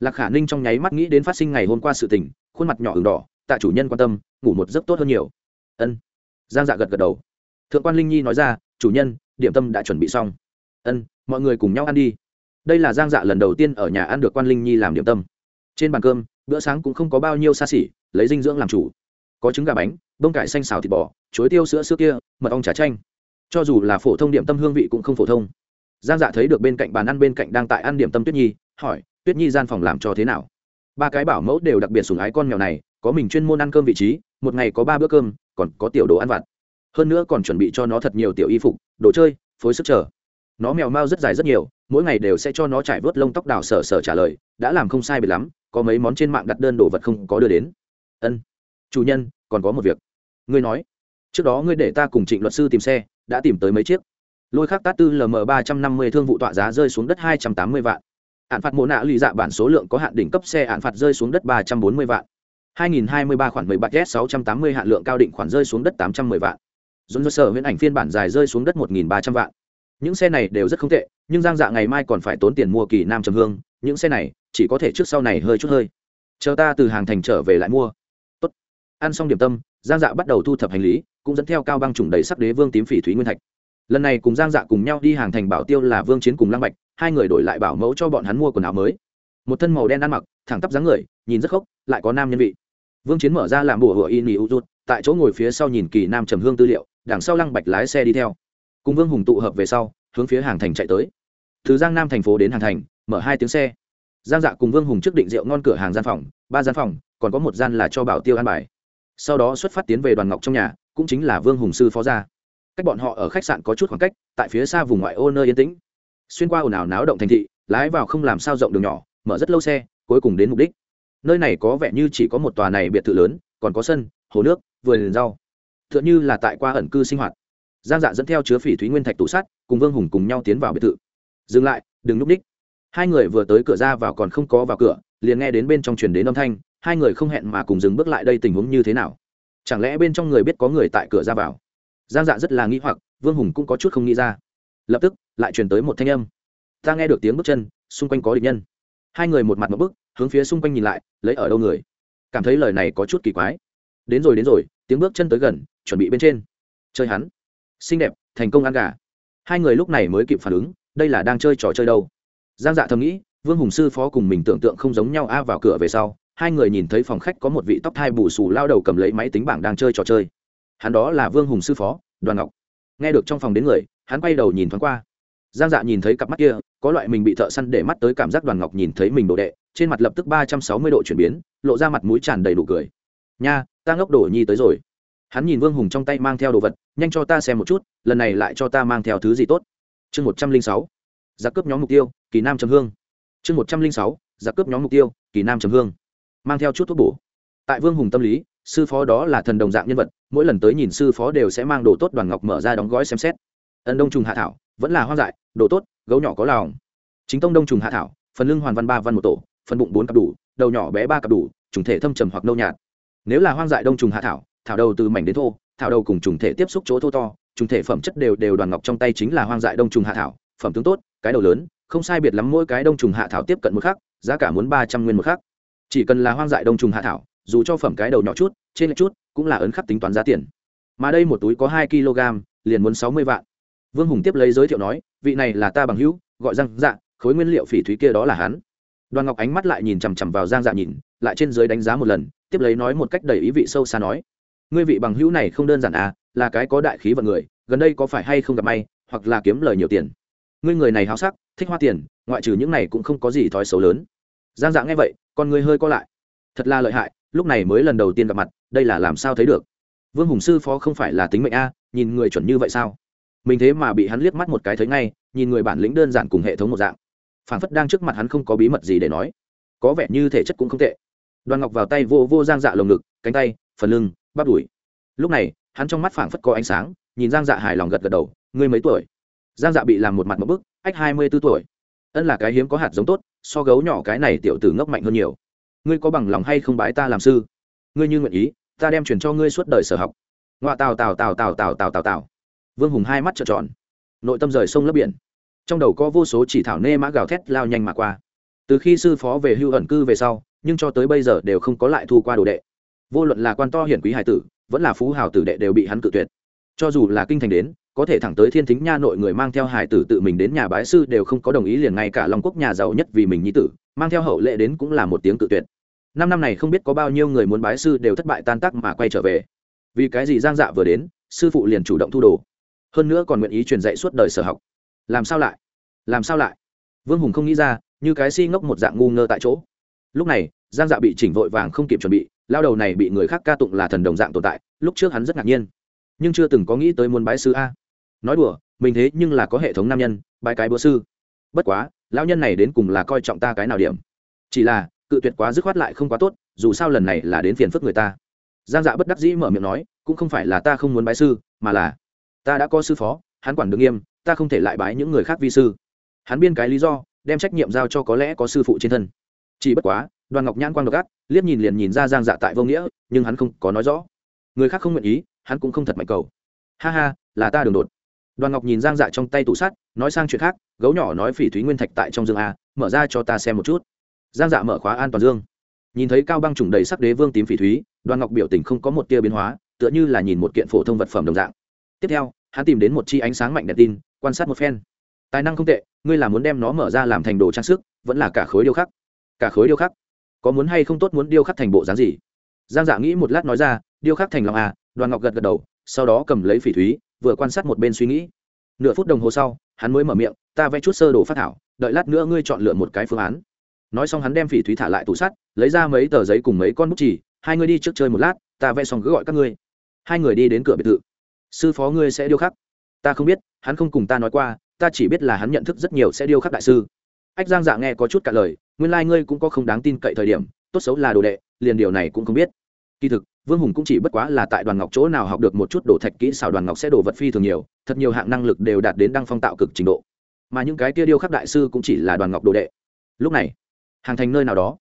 Lạc khả ninh trong nháy mắt nghĩ đến phát sinh ngày hôm qua sự tình, khuôn mặt nhỏ ửng đỏ, tạ chủ nhân quan tâm, ngủ một giấc tốt hơn nhiều. Ân giang dạ gật gật đầu. Thượng quan linh nhi nói ra, chủ nhân, điểm tâm đã chuẩn bị xong. Ân, mọi người cùng nhau ăn đi. Đây là giang dạ lần đầu tiên ở nhà ăn được quan linh nhi làm điểm tâm. Trên bàn cơm, bữa sáng cũng không có bao nhiêu xa xỉ, lấy dinh dưỡng làm chủ. Có trứng gà bánh, bông cải xanh xào thịt bò, chuối tiêu sữa sữa kia, mật ong trà chanh. Cho dù là phổ thông điểm tâm hương vị cũng không phổ thông. Giang dạ thấy được bên cạnh bàn ăn bên cạnh đang tại ăn điểm tâm tuyết nhi, hỏi, tuyết nhi gian phòng làm cho thế nào? Ba cái bảo mẫu đều đặc biệt sùng ái con mèo này, có mình chuyên môn ăn cơm vị trí, một ngày có ba bữa cơm còn có tiểu đồ ăn vặt. Hơn nữa còn chuẩn bị cho nó thật nhiều tiểu y phục, đồ chơi, phối sức chờ. Nó mèo mau rất dài rất nhiều, mỗi ngày đều sẽ cho nó trải vớt lông tóc đào sở sở trả lời, đã làm không sai biệt lắm, có mấy món trên mạng đặt đơn đồ vật không có đưa đến. Ân. Chủ nhân, còn có một việc. Ngươi nói. Trước đó ngươi để ta cùng trịnh luật sư tìm xe, đã tìm tới mấy chiếc. Lôi khắc tát tư lm ba trăm năm mươi thương vụ tọa giá rơi xuống đất hai trăm tám mươi vạn. Hạn phạt mộ nạ lụy dạ bản số lượng có hạn đỉnh cấp xe, hạn phạt rơi xuống đất ba trăm bốn mươi vạn. 2023 khoản 10 bạc S 680 hạn lượng cao định khoản rơi xuống đất 810 vạn. Dũng dơ sở huyễn ảnh phiên bản dài rơi xuống đất 1300 vạn. Những xe này đều rất không tệ, nhưng Giang Dạ ngày mai còn phải tốn tiền mua kỳ nam trầm hương, những xe này chỉ có thể trước sau này hơi chút hơi. Chờ ta từ hàng thành trở về lại mua. Tốt. Ăn xong điểm tâm, Giang Dạ bắt đầu thu thập hành lý, cũng dẫn theo cao băng trùng đầy sắc đế vương tím phỉ thúy nguyên thạch. Lần này cùng Giang Dạ cùng nhau đi hàng thành bảo tiêu là Vương Chiến cùng Lăng Bạch, hai người đổi lại bảo mẫu cho bọn hắn mua quần áo mới. Một thân màu đen ăn mặc, thẳng tắp dáng người, nhìn rất khốc, lại có nam nhân vị vương chiến mở ra làm bùa hựa in ý u rút tại chỗ ngồi phía sau nhìn kỳ nam trầm hương tư liệu, đằng sau lăng bạch lái xe đi theo. Cùng vương hùng tụ hợp về sau, hướng phía hàng thành chạy tới. Từ giang nam thành phố đến hàng thành, mở hai tiếng xe. Giang dạ cùng vương hùng trước định rượu ngon cửa hàng gian phòng, ba gian phòng, còn có một gian là cho bảo tiêu an bài. Sau đó xuất phát tiến về đoàn ngọc trong nhà, cũng chính là vương hùng sư phó gia. Cách bọn họ ở khách sạn có chút khoảng cách, tại phía xa vùng ngoại ô nơi yên tĩnh. Xuyên qua ồn ào náo động thành thị, lái vào không làm sao rộng đường nhỏ, mở rất lâu xe, cuối cùng đến mục đích nơi này có vẻ như chỉ có một tòa này biệt thự lớn, còn có sân, hồ nước, vườn rau. T h ư ợ n như là tại qua ẩn cư sinh hoạt. Giang dạ dẫn theo chứa phỉ thúy nguyên thạch tủ sắt, cùng vương hùng cùng nhau tiến vào biệt thự. Dừng lại, đừng núp ních. Hai người vừa tới cửa ra vào còn không có vào cửa, liền nghe đến bên trong truyền đến âm thanh, hai người không hẹn mà cùng dừng bước lại đây tình huống như thế nào. Chẳng lẽ bên trong người biết có người tại cửa ra vào? Giang dạ rất là nghĩ hoặc, vương hùng cũng có chút không nghĩ ra. Lập tức, lại truyền tới một thanh âm. Ta nghe được tiếng bước chân, xung quanh có địch nhân. Hai người một mặt một bức hướng phía xung quanh nhìn lại, lấy ở đâu người? Cảm thấy lời này có chút kỳ quái. Đến rồi đến rồi, tiếng bước chân tới gần, chuẩn bị bên trên. Chơi hắn. Xinh đẹp, thành công ăn gà. Hai người lúc này mới kịp phản ứng, đây là đang chơi trò chơi đâu. Giang dạ thầm nghĩ, vương hùng sư phó cùng mình tưởng tượng không giống nhau a, vào cửa về sau, hai người nhìn thấy phòng khách có một vị tóc thai bù xù lao đầu cầm lấy máy tính bảng đang chơi trò chơi. Hắn đó là vương hùng sư phó, đoàn ngọc. Nghe được trong phòng đến người, hắn quay đầu nhìn thoáng qua giang dạ nhìn thấy cặp mắt kia, có loại mình bị thợ săn để mắt tới cảm giác đoàn ngọc nhìn thấy mình đồ đệ, trên mặt lập tức ba trăm sáu mươi độ chuyển biến, lộ ra mặt mũi tràn đầy đủ cười. Nha, ta ngốc đổ nhi tới rồi. Hắn nhìn vương hùng trong tay mang theo đồ vật, nhanh cho ta xem một chút, lần này lại cho ta mang theo thứ gì tốt. Chương một trăm linh sáu. Giặc cướp nhóm mục tiêu, kỳ nam trầm hương. Chương một trăm linh sáu. Giặc cướp nhóm mục tiêu, kỳ nam trầm hương. Mang theo chút thuốc bổ. Tại vương hùng tâm lý, sư phó đó là thần đồng dạng nhân vật, mỗi lần tới nhìn sư phó đều sẽ mang đồ tốt đoàn ngọc mở ra đóng gói xem xét. Ân đông trùng hạ thảo vẫn là hoang dại, đồ tốt, gấu nhỏ có lòng. Chính tông đông trùng hạ thảo, phần lưng hoàn văn ba văn một tổ, phần bụng bốn cặp đủ, đầu nhỏ bé ba cặp đủ, trùng thể thâm trầm hoặc nâu nhạt. Nếu là hoang dại đông trùng hạ thảo thảo đầu từ mảnh đến thô, thảo đầu cùng trùng thể tiếp xúc chỗ thô to, trùng thể phẩm chất đều đều đoàn ngọc trong tay chính là hoang dại đông trùng hạ thảo, phẩm tướng tốt, cái đầu lớn, không sai biệt lắm mỗi cái đông trùng hạ thảo tiếp cận một khắc, giá cả muốn ba trăm nguyên một khắc. Chỉ cần là hoang dại đông trùng hạ thảo, dù cho phẩm cái đầu nhỏ chút, trên lệch chút, cũng là ấn khắc tính toán giá tiền. Mà đây một túi có hai kg, liền muốn sáu mươi vạn vương hùng tiếp lấy giới thiệu nói, vị này là ta bằng hữu, gọi răng dạ khối nguyên liệu phỉ thúy kia đó là hắn. Đoàn ngọc ánh mắt lại nhìn chằm chằm vào giang dạ nhìn, lại trên dưới đánh giá một lần, tiếp lấy nói một cách đầy ý vị sâu xa nói, ngươi vị bằng hữu này không đơn giản à là cái có đại khí vận người, gần đây có phải hay không gặp may, hoặc là kiếm lời nhiều tiền? Ngươi người này háo sắc, thích hoa tiền, ngoại trừ những này cũng không có gì thói xấu lớn. Giang dạ nghe vậy, con ngươi hơi co lại. Thật là lợi hại, lúc này mới lần đầu tiên gặp mặt, đây là làm sao thấy được? Vương hùng sư phó không phải là tính mệnh a, nhìn người chuẩn như vậy sao? Mình thế mà bị hắn liếc mắt một cái thấy ngay, nhìn người bản lĩnh đơn giản cùng hệ thống một dạng. Phản phất đang trước mặt hắn không có bí mật gì để nói. Có vẻ như thể chất cũng không tệ. Đoàn ngọc vào tay vô vô giang dạ lồng ngực, cánh tay, phần lưng, bắp đùi. Lúc này, hắn trong mắt phảng phất có ánh sáng, nhìn giang dạ hài lòng gật gật đầu, ngươi mấy tuổi? Giang dạ bị làm một mặt một bức, ách, hai mươi b ố tuổi. Ân là cái hiếm có hạt giống tốt, so gấu nhỏ cái này tiểu tử ngốc mạnh hơn nhiều. Ngươi có bằng lòng hay không bái ta làm sư? Ngươi như nguyện ý, ta đem chuyển cho ngươi suốt đời sở học. Ngoạ tào tào tào tào tào tào tào tào vương hùng hai mắt trợn tròn, nội tâm rời sông lấp biển. Trong đầu có vô số chỉ thảo nê mã gào thét lao nhanh mà qua. Từ khi sư phó về hưu ẩn cư về sau, nhưng cho tới bây giờ đều không có lại thu qua đồ đệ. Vô luận là quan to hiển quý hải tử, vẫn là phú hào tử đệ đều bị hắn cự tuyệt. Cho dù là kinh thành đến, có thể thẳng tới thiên thính nha nội người mang theo hải tử tự mình đến nhà bái sư đều không có đồng ý liền ngay cả long quốc nhà giàu nhất vì mình nhi tử, mang theo hậu lệ đến cũng là một tiếng cự tuyệt. Năm năm này không biết có bao nhiêu người muốn bái sư đều thất bại tan tác mà quay trở về. Vì cái gì giang dạ vừa đến, sư phụ liền chủ động thu đồ hơn nữa còn nguyện ý truyền dạy suốt đời sở học. Làm sao lại? Làm sao lại? Vương hùng không nghĩ ra, như cái si ngốc một dạng ngu ngơ tại chỗ. Lúc này, giang dạ bị chỉnh vội vàng không kịp chuẩn bị, lao đầu này bị người khác ca tụng là thần đồng dạng tồn tại, lúc trước hắn rất ngạc nhiên. Nhưng chưa từng có nghĩ tới muốn bái sư a. Nói đùa, mình thế nhưng là có hệ thống nam nhân, bái cái bữa sư. Bất quá, lão nhân này đến cùng là coi trọng ta cái nào điểm? Chỉ là, cự tuyệt quá dứt khoát lại không quá tốt, dù sao lần này là đến phiền phức người ta. Giang dạ bất đắc dĩ mở miệng nói, cũng không phải là ta không muốn bái sư, mà là ta đã có sư phó, hắn quản được nghiêm, ta không thể lại bái những người khác vi sư. Hắn biên cái lý do, đem trách nhiệm giao cho có lẽ có sư phụ trên thân. Chỉ bất quá, đoàn ngọc nhãn quang độc ác, liếc nhìn liền nhìn ra giang dạ tại vô nghĩa, nhưng hắn không có nói rõ. Người khác không nguyện ý, hắn cũng không thật mạnh cầu. Ha ha, là ta đường đột. Đoàn ngọc nhìn giang dạ trong tay tủ sắt, nói sang chuyện khác, gấu nhỏ nói phỉ thúy nguyên thạch tại trong dương a, mở ra cho ta xem một chút. Giang dạ mở khóa an toàn dương. Nhìn thấy cao băng trùng đầy sắc đế vương tím phỉ thúy, đoàn ngọc biểu tình không có một tia biến hóa, tựa như là nhìn một kiện phổ thông vật phẩm đồng dạng tiếp theo, hắn tìm đến một chi ánh sáng mạnh đèn tin, quan sát một phen. Tài năng không tệ, ngươi là muốn đem nó mở ra làm thành đồ trang sức, vẫn là cả khối điêu khắc? Cả khối điêu khắc? Có muốn hay không tốt muốn điêu khắc thành bộ dáng gì? Giang dạ nghĩ một lát nói ra, điêu khắc thành lòng à đoàn ngọc gật gật đầu, sau đó cầm lấy phỉ thúy, vừa quan sát một bên suy nghĩ. Nửa phút đồng hồ sau, hắn mới mở miệng, ta vẽ chút sơ đồ phát thảo, đợi lát nữa ngươi chọn lựa một cái phương án. Nói xong hắn đem phỉ thúy thả lại tủ sắt, lấy ra mấy tờ giấy cùng mấy con bút chỉ hai ngươi đi trước chơi một lát, ta vẽ xong cứ gọi các ngươi. Hai người đi đến cửa biệt thự sư phó ngươi sẽ điêu khắc. Ta không biết, hắn không cùng ta nói qua, ta chỉ biết là hắn nhận thức rất nhiều sẽ điêu khắc đại sư. Ách giang dạ nghe có chút cả lời, nguyên lai、like、ngươi cũng có không đáng tin cậy thời điểm, tốt xấu là đồ đệ, liền điều này cũng không biết. Kỳ thực, vương hùng cũng chỉ bất quá là tại đoàn ngọc chỗ nào học được một chút đồ thạch kỹ xảo, đoàn ngọc sẽ đồ vật phi thường nhiều, thật nhiều hạng năng lực đều đạt đến đăng phong tạo cực trình độ. Mà những cái kia điêu khắc đại sư cũng chỉ là đoàn ngọc đồ đệ. Lúc này, hàng thành nơi nào đó,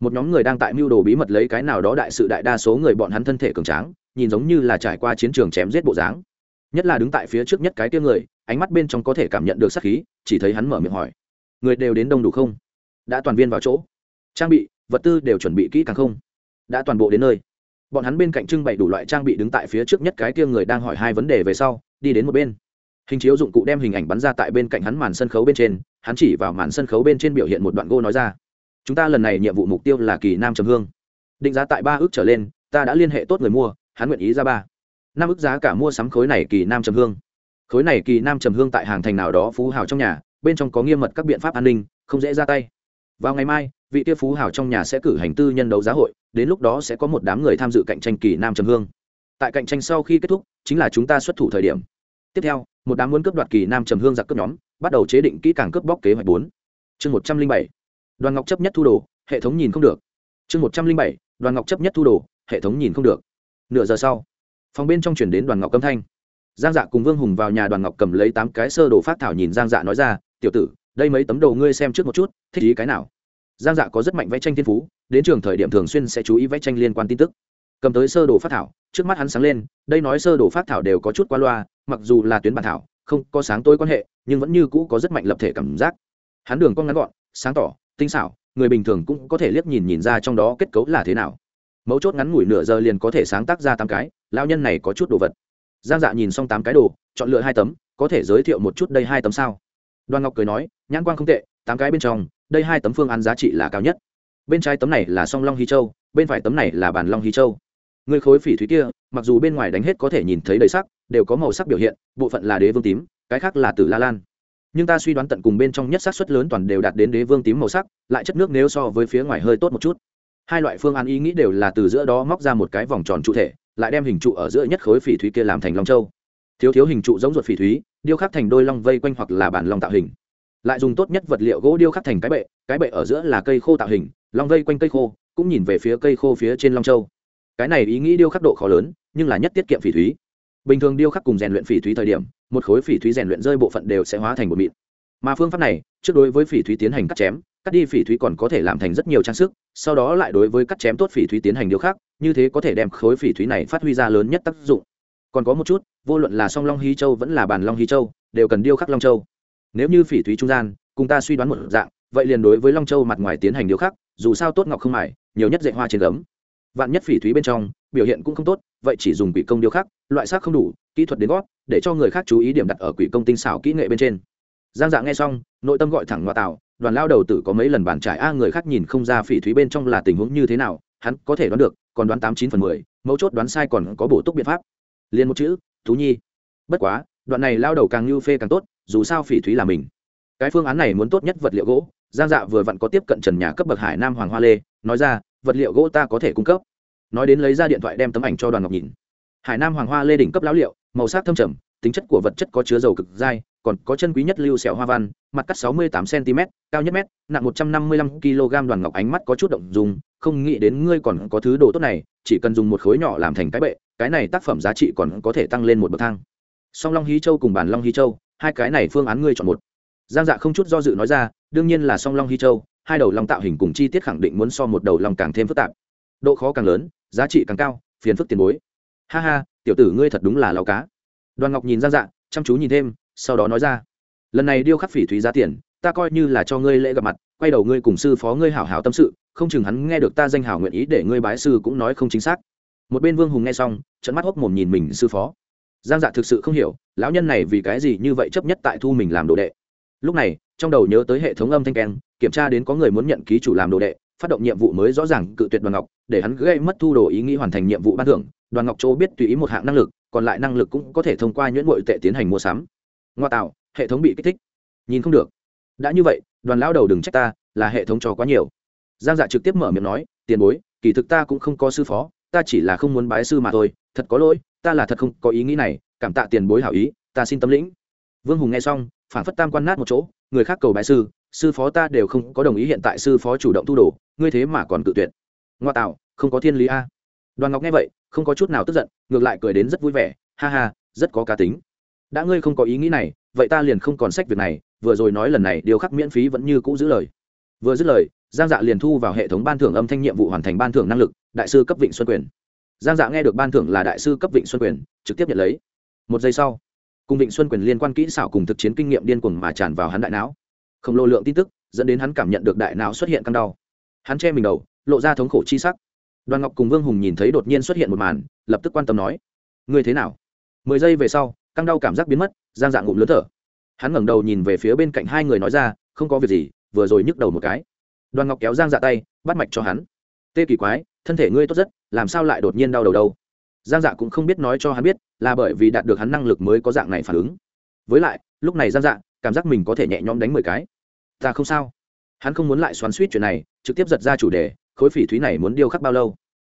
một nhóm người đang tại mưu đồ bí mật lấy cái nào đó đại sự đại đa số người bọn hắn thân thể cường tráng nhìn giống như là trải qua chiến trường chém giết bộ dáng. Nhất là đứng tại phía trước nhất cái kia người, ánh mắt bên trong có thể cảm nhận được sát khí, chỉ thấy hắn mở miệng hỏi. Người đều đến đông đủ không? Đã toàn viên vào chỗ. Trang bị, vật tư đều chuẩn bị kỹ càng không? Đã toàn bộ đến nơi. Bọn hắn bên cạnh trưng bày đủ loại trang bị đứng tại phía trước nhất cái kia người đang hỏi hai vấn đề về sau, đi đến một bên. Hình chiếu dụng cụ đem hình ảnh bắn ra tại bên cạnh hắn màn sân khấu bên trên, hắn chỉ vào màn sân khấu bên trên biểu hiện một đoạn gô nói ra. Chúng ta lần này nhiệm vụ mục tiêu là kỳ nam trầm hương. Định giá tại ba ước trở lên, ta đã liên hệ tốt người mua hắn nguyện ý ra ba. Năm ức giá cả mua sắm khối này kỳ nam trầm hương. Khối này kỳ nam trầm hương tại hàng thành nào đó phú hào trong nhà, bên trong có nghiêm mật các biện pháp an ninh, không dễ ra tay. Vào ngày mai, vị tiêu phú hào trong nhà sẽ cử hành tư nhân đấu giá hội, đến lúc đó sẽ có một đám người tham dự cạnh tranh kỳ nam trầm hương. Tại cạnh tranh sau khi kết thúc, chính là chúng ta xuất thủ thời điểm. Tiếp theo, một đám muốn cướp đoạt kỳ nam trầm hương giặc cướp nhóm, bắt đầu chế định kỹ càng cướp bóc kế hoạch bốn. Chương một trăm linh bảy. Đoàn ngọc chấp nhất thu đồ, hệ thống nhìn không được. Chương một trăm linh bảy. Đoàn ngọc chấp nhất thu đồ, hệ thống nhìn không được nửa giờ sau, phòng bên trong chuyển đến đoàn ngọc câm thanh. Giang dạ cùng vương hùng vào nhà đoàn ngọc cầm lấy tám cái sơ đồ phát thảo nhìn giang dạ nói ra, tiểu tử, đây mấy tấm đồ ngươi xem trước một chút, thích ý cái nào? Giang dạ có rất mạnh vẽ tranh thiên phú, đến trường thời điểm thường xuyên sẽ chú ý vẽ tranh liên quan tin tức. Cầm tới sơ đồ phát thảo, trước mắt hắn sáng lên, đây nói sơ đồ phát thảo đều có chút qua loa, mặc dù là tuyến bản thảo, không có sáng tối quan hệ, nhưng vẫn như cũ có rất mạnh lập thể cảm giác. Hắn đường con ngắn gọn, sáng tỏ, tinh xảo, người bình thường cũng có thể liếc nhìn nhìn ra trong đó kết cấu là thế nào mấu chốt ngắn ngủi nửa giờ liền có thể sáng tác ra tám cái lao nhân này có chút đồ vật. Giang dạ nhìn xong tám cái đồ, chọn lựa hai tấm, có thể giới thiệu một chút đây hai tấm sao? Đoàn ngọc cười nói, nhãn quang không tệ, tám cái bên trong, đây hai tấm phương án giá trị là cao nhất. Bên trái tấm này là song long hy châu, bên phải tấm này là bàn long hy châu. Người khối phỉ thúy kia, mặc dù bên ngoài đánh hết có thể nhìn thấy đầy sắc, đều có màu sắc biểu hiện, bộ phận là đế vương tím, cái khác là tử la lan. Nhưng ta suy đoán tận cùng bên trong nhất xác suất lớn toàn đều đạt đến đế vương tím màu sắc, lại chất nước nếu so với phía ngoài hơi tốt một chút hai loại phương án ý nghĩ đều là từ giữa đó móc ra một cái vòng tròn trụ thể, lại đem hình trụ ở giữa nhất khối phỉ thúy kia làm thành long châu. Thiếu thiếu hình trụ giống ruột phỉ thúy, điêu khắc thành đôi long vây quanh hoặc là bản long tạo hình. Lại dùng tốt nhất vật liệu gỗ điêu khắc thành cái bệ cái bệ ở giữa là cây khô tạo hình, long vây quanh cây khô, cũng nhìn về phía cây khô phía trên long châu. Cái này ý nghĩ điêu khắc độ khó lớn, nhưng là nhất tiết kiệm phỉ thúy. Bình thường điêu khắc cùng rèn luyện phỉ thúy thời điểm, một khối phỉ thúy rèn luyện rơi bộ phận đều sẽ hóa thành một mịn. Mà phương pháp này, trước đối với phỉ thúy tiến hành cắt chém cắt đi phỉ thúy còn có thể làm thành rất nhiều trang sức sau đó lại đối với cắt chém tốt phỉ thúy tiến hành điều khác, như thế có thể đem khối phỉ thúy này phát huy ra lớn nhất tác dụng. Còn có một chút vô luận là song long hy châu vẫn là bàn long hy châu đều cần điêu khắc long châu. Nếu như phỉ thúy trung gian cùng ta suy đoán một dạng vậy liền đối với long châu mặt ngoài tiến hành điêu khắc dù sao tốt ngọc không mải nhiều nhất dạy hoa trên gấm. Vạn nhất phỉ thúy bên trong biểu hiện cũng không tốt vậy chỉ dùng quỷ công điêu khắc loại sắc không đủ kỹ thuật đến gót để cho người khác chú ý điểm đặt ở quỷ công tinh xảo kỹ nghệ bên trên. Giang dạ nghe xong nội tâm gọi thẳng ngoại tạo đoàn lao đầu tử có mấy lần bàn trải, a, người khác nhìn không ra phỉ thúy bên trong là tình huống như thế nào, hắn có thể đoán được, còn đoán tám chín phần mười, mấu chốt đoán sai còn có bổ túc biện pháp. Liền một chữ, thú nhi. Bất quá, đoạn này lao đầu càng như phê càng tốt, dù sao phỉ thúy là mình. Cái phương án này muốn tốt nhất vật liệu gỗ. Giang dạ vừa vặn có tiếp cận trần nhà cấp bậc hải nam hoàng hoa lê, nói ra, vật liệu gỗ ta có thể cung cấp. Nói đến lấy ra điện thoại đem tấm ảnh cho đoàn ngọc nhìn. Hải nam hoàng hoa lê đỉnh cấp lão liệu, màu sắc thâm trầm, tính chất của vật chất có chứa dầu cực dai còn có chân quý nhất lưu sẹo hoa văn, mặt cắt 68 cm cao nhất mét, nặng 155 kg đoàn ngọc ánh mắt có chút động dùng không nghĩ đến ngươi còn có thứ đồ tốt này, chỉ cần dùng một khối nhỏ làm thành cái bệ, cái này tác phẩm giá trị còn có thể tăng lên một bậc thang. Song long hí châu cùng bản long hí châu, hai cái này phương án ngươi chọn một. Giang dạ không chút do dự nói ra, đương nhiên là song long hí châu, hai đầu long tạo hình cùng chi tiết khẳng định muốn so một đầu long càng thêm phức tạp. Độ khó càng lớn, giá trị càng cao, phiền phức tiền bối. Ha ha, tiểu tử ngươi thật đúng là lao cá. Đoàn ngọc nhìn giang dạ chăm chú nhìn thêm sau đó nói ra, lần này điêu khắc phỉ thúy giá tiền, ta coi như là cho ngươi lễ gặp mặt, quay đầu ngươi cùng sư phó ngươi hảo hảo tâm sự, không chừng hắn nghe được ta danh hảo nguyện ý để ngươi bái sư cũng nói không chính xác. Một bên vương hùng nghe xong trận mắt hốc mồm nhìn mình sư phó. Giang dạ thực sự không hiểu, lão nhân này vì cái gì như vậy chấp nhất tại thu mình làm đồ đệ. Lúc này, trong đầu nhớ tới hệ thống âm thanh keng, kiểm tra đến có người muốn nhận ký chủ làm đồ đệ, phát động nhiệm vụ mới rõ ràng cự tuyệt đoàn ngọc, để hắn gây mất thu đồ ý nghĩ hoàn thành nhiệm vụ ban thưởng. Đoàn ngọc châu biết tùy ý một hạng năng lực, còn lại năng lực cũng có thể thông qua nhuyễn bội tệ tiến hành mua sắm ngoa tạo, hệ thống bị kích thích. Nhìn không được. Đã như vậy, đoàn lão đầu đừng trách ta, là hệ thống cho quá nhiều. Giang dạ trực tiếp mở miệng nói, tiền bối, kỳ thực ta cũng không có sư phó, ta chỉ là không muốn bái sư mà thôi, thật có lỗi, ta là thật không có ý nghĩ này, cảm tạ tiền bối hảo ý, ta xin tâm lĩnh. Vương hùng nghe xong, phản phất tam quan nát một chỗ, người khác cầu bái sư sư phó ta đều không có đồng ý hiện tại sư phó chủ động thu đồ, ngươi thế mà còn tự tuyệt. Ngoa tạo, không có thiên lý a. Đoàn ngọc nghe vậy, không có chút nào tức giận, ngược lại cười đến rất vui vẻ, ha ha, rất có cá tính đã ngươi không có ý nghĩ này, vậy ta liền không còn sách việc này, vừa rồi nói lần này điều khắc miễn phí vẫn như cũ giữ lời. Vừa dứt lời, giang dạ liền thu vào hệ thống ban thưởng âm thanh nhiệm vụ hoàn thành ban thưởng năng lực, đại sư cấp vịnh xuân quyền. Giang dạ nghe được ban thưởng là đại sư cấp vịnh xuân quyền, trực tiếp nhận lấy. Một giây sau, cùng vịnh xuân quyền liên quan kỹ xảo cùng thực chiến kinh nghiệm điên cuồng mà tràn vào hắn đại não. Khổng lồ lượng tin tức, dẫn đến hắn cảm nhận được đại não xuất hiện căng đau. Hắn che mình đầu, lộ ra thống khổ chi sắc. Đoàn ngọc cùng vương hùng nhìn thấy đột nhiên xuất hiện một màn, lập tức quan tâm nói, ngươi thế nào? Mười giây về sau căng đau cảm giác biến mất, giang dạng ngụm lớn thở. Hắn ngẩng đầu nhìn về phía bên cạnh hai người nói ra, không có việc gì, vừa rồi nhức đầu một cái. Đoàn ngọc kéo giang dạ tay, bắt mạch cho hắn. Tê kỳ quái, thân thể ngươi tốt rất, làm sao lại đột nhiên đau đầu đâu? Giang dạ cũng không biết nói cho hắn biết, là bởi vì đạt được hắn năng lực mới có dạng này phản ứng. Với lại, lúc này giang dạ cảm giác mình có thể nhẹ nhõm đánh mười cái. Ta không sao. Hắn không muốn lại xoắn suýt chuyện này, trực tiếp giật ra chủ đề, khối phỉ thúy này muốn điêu khắc bao lâu?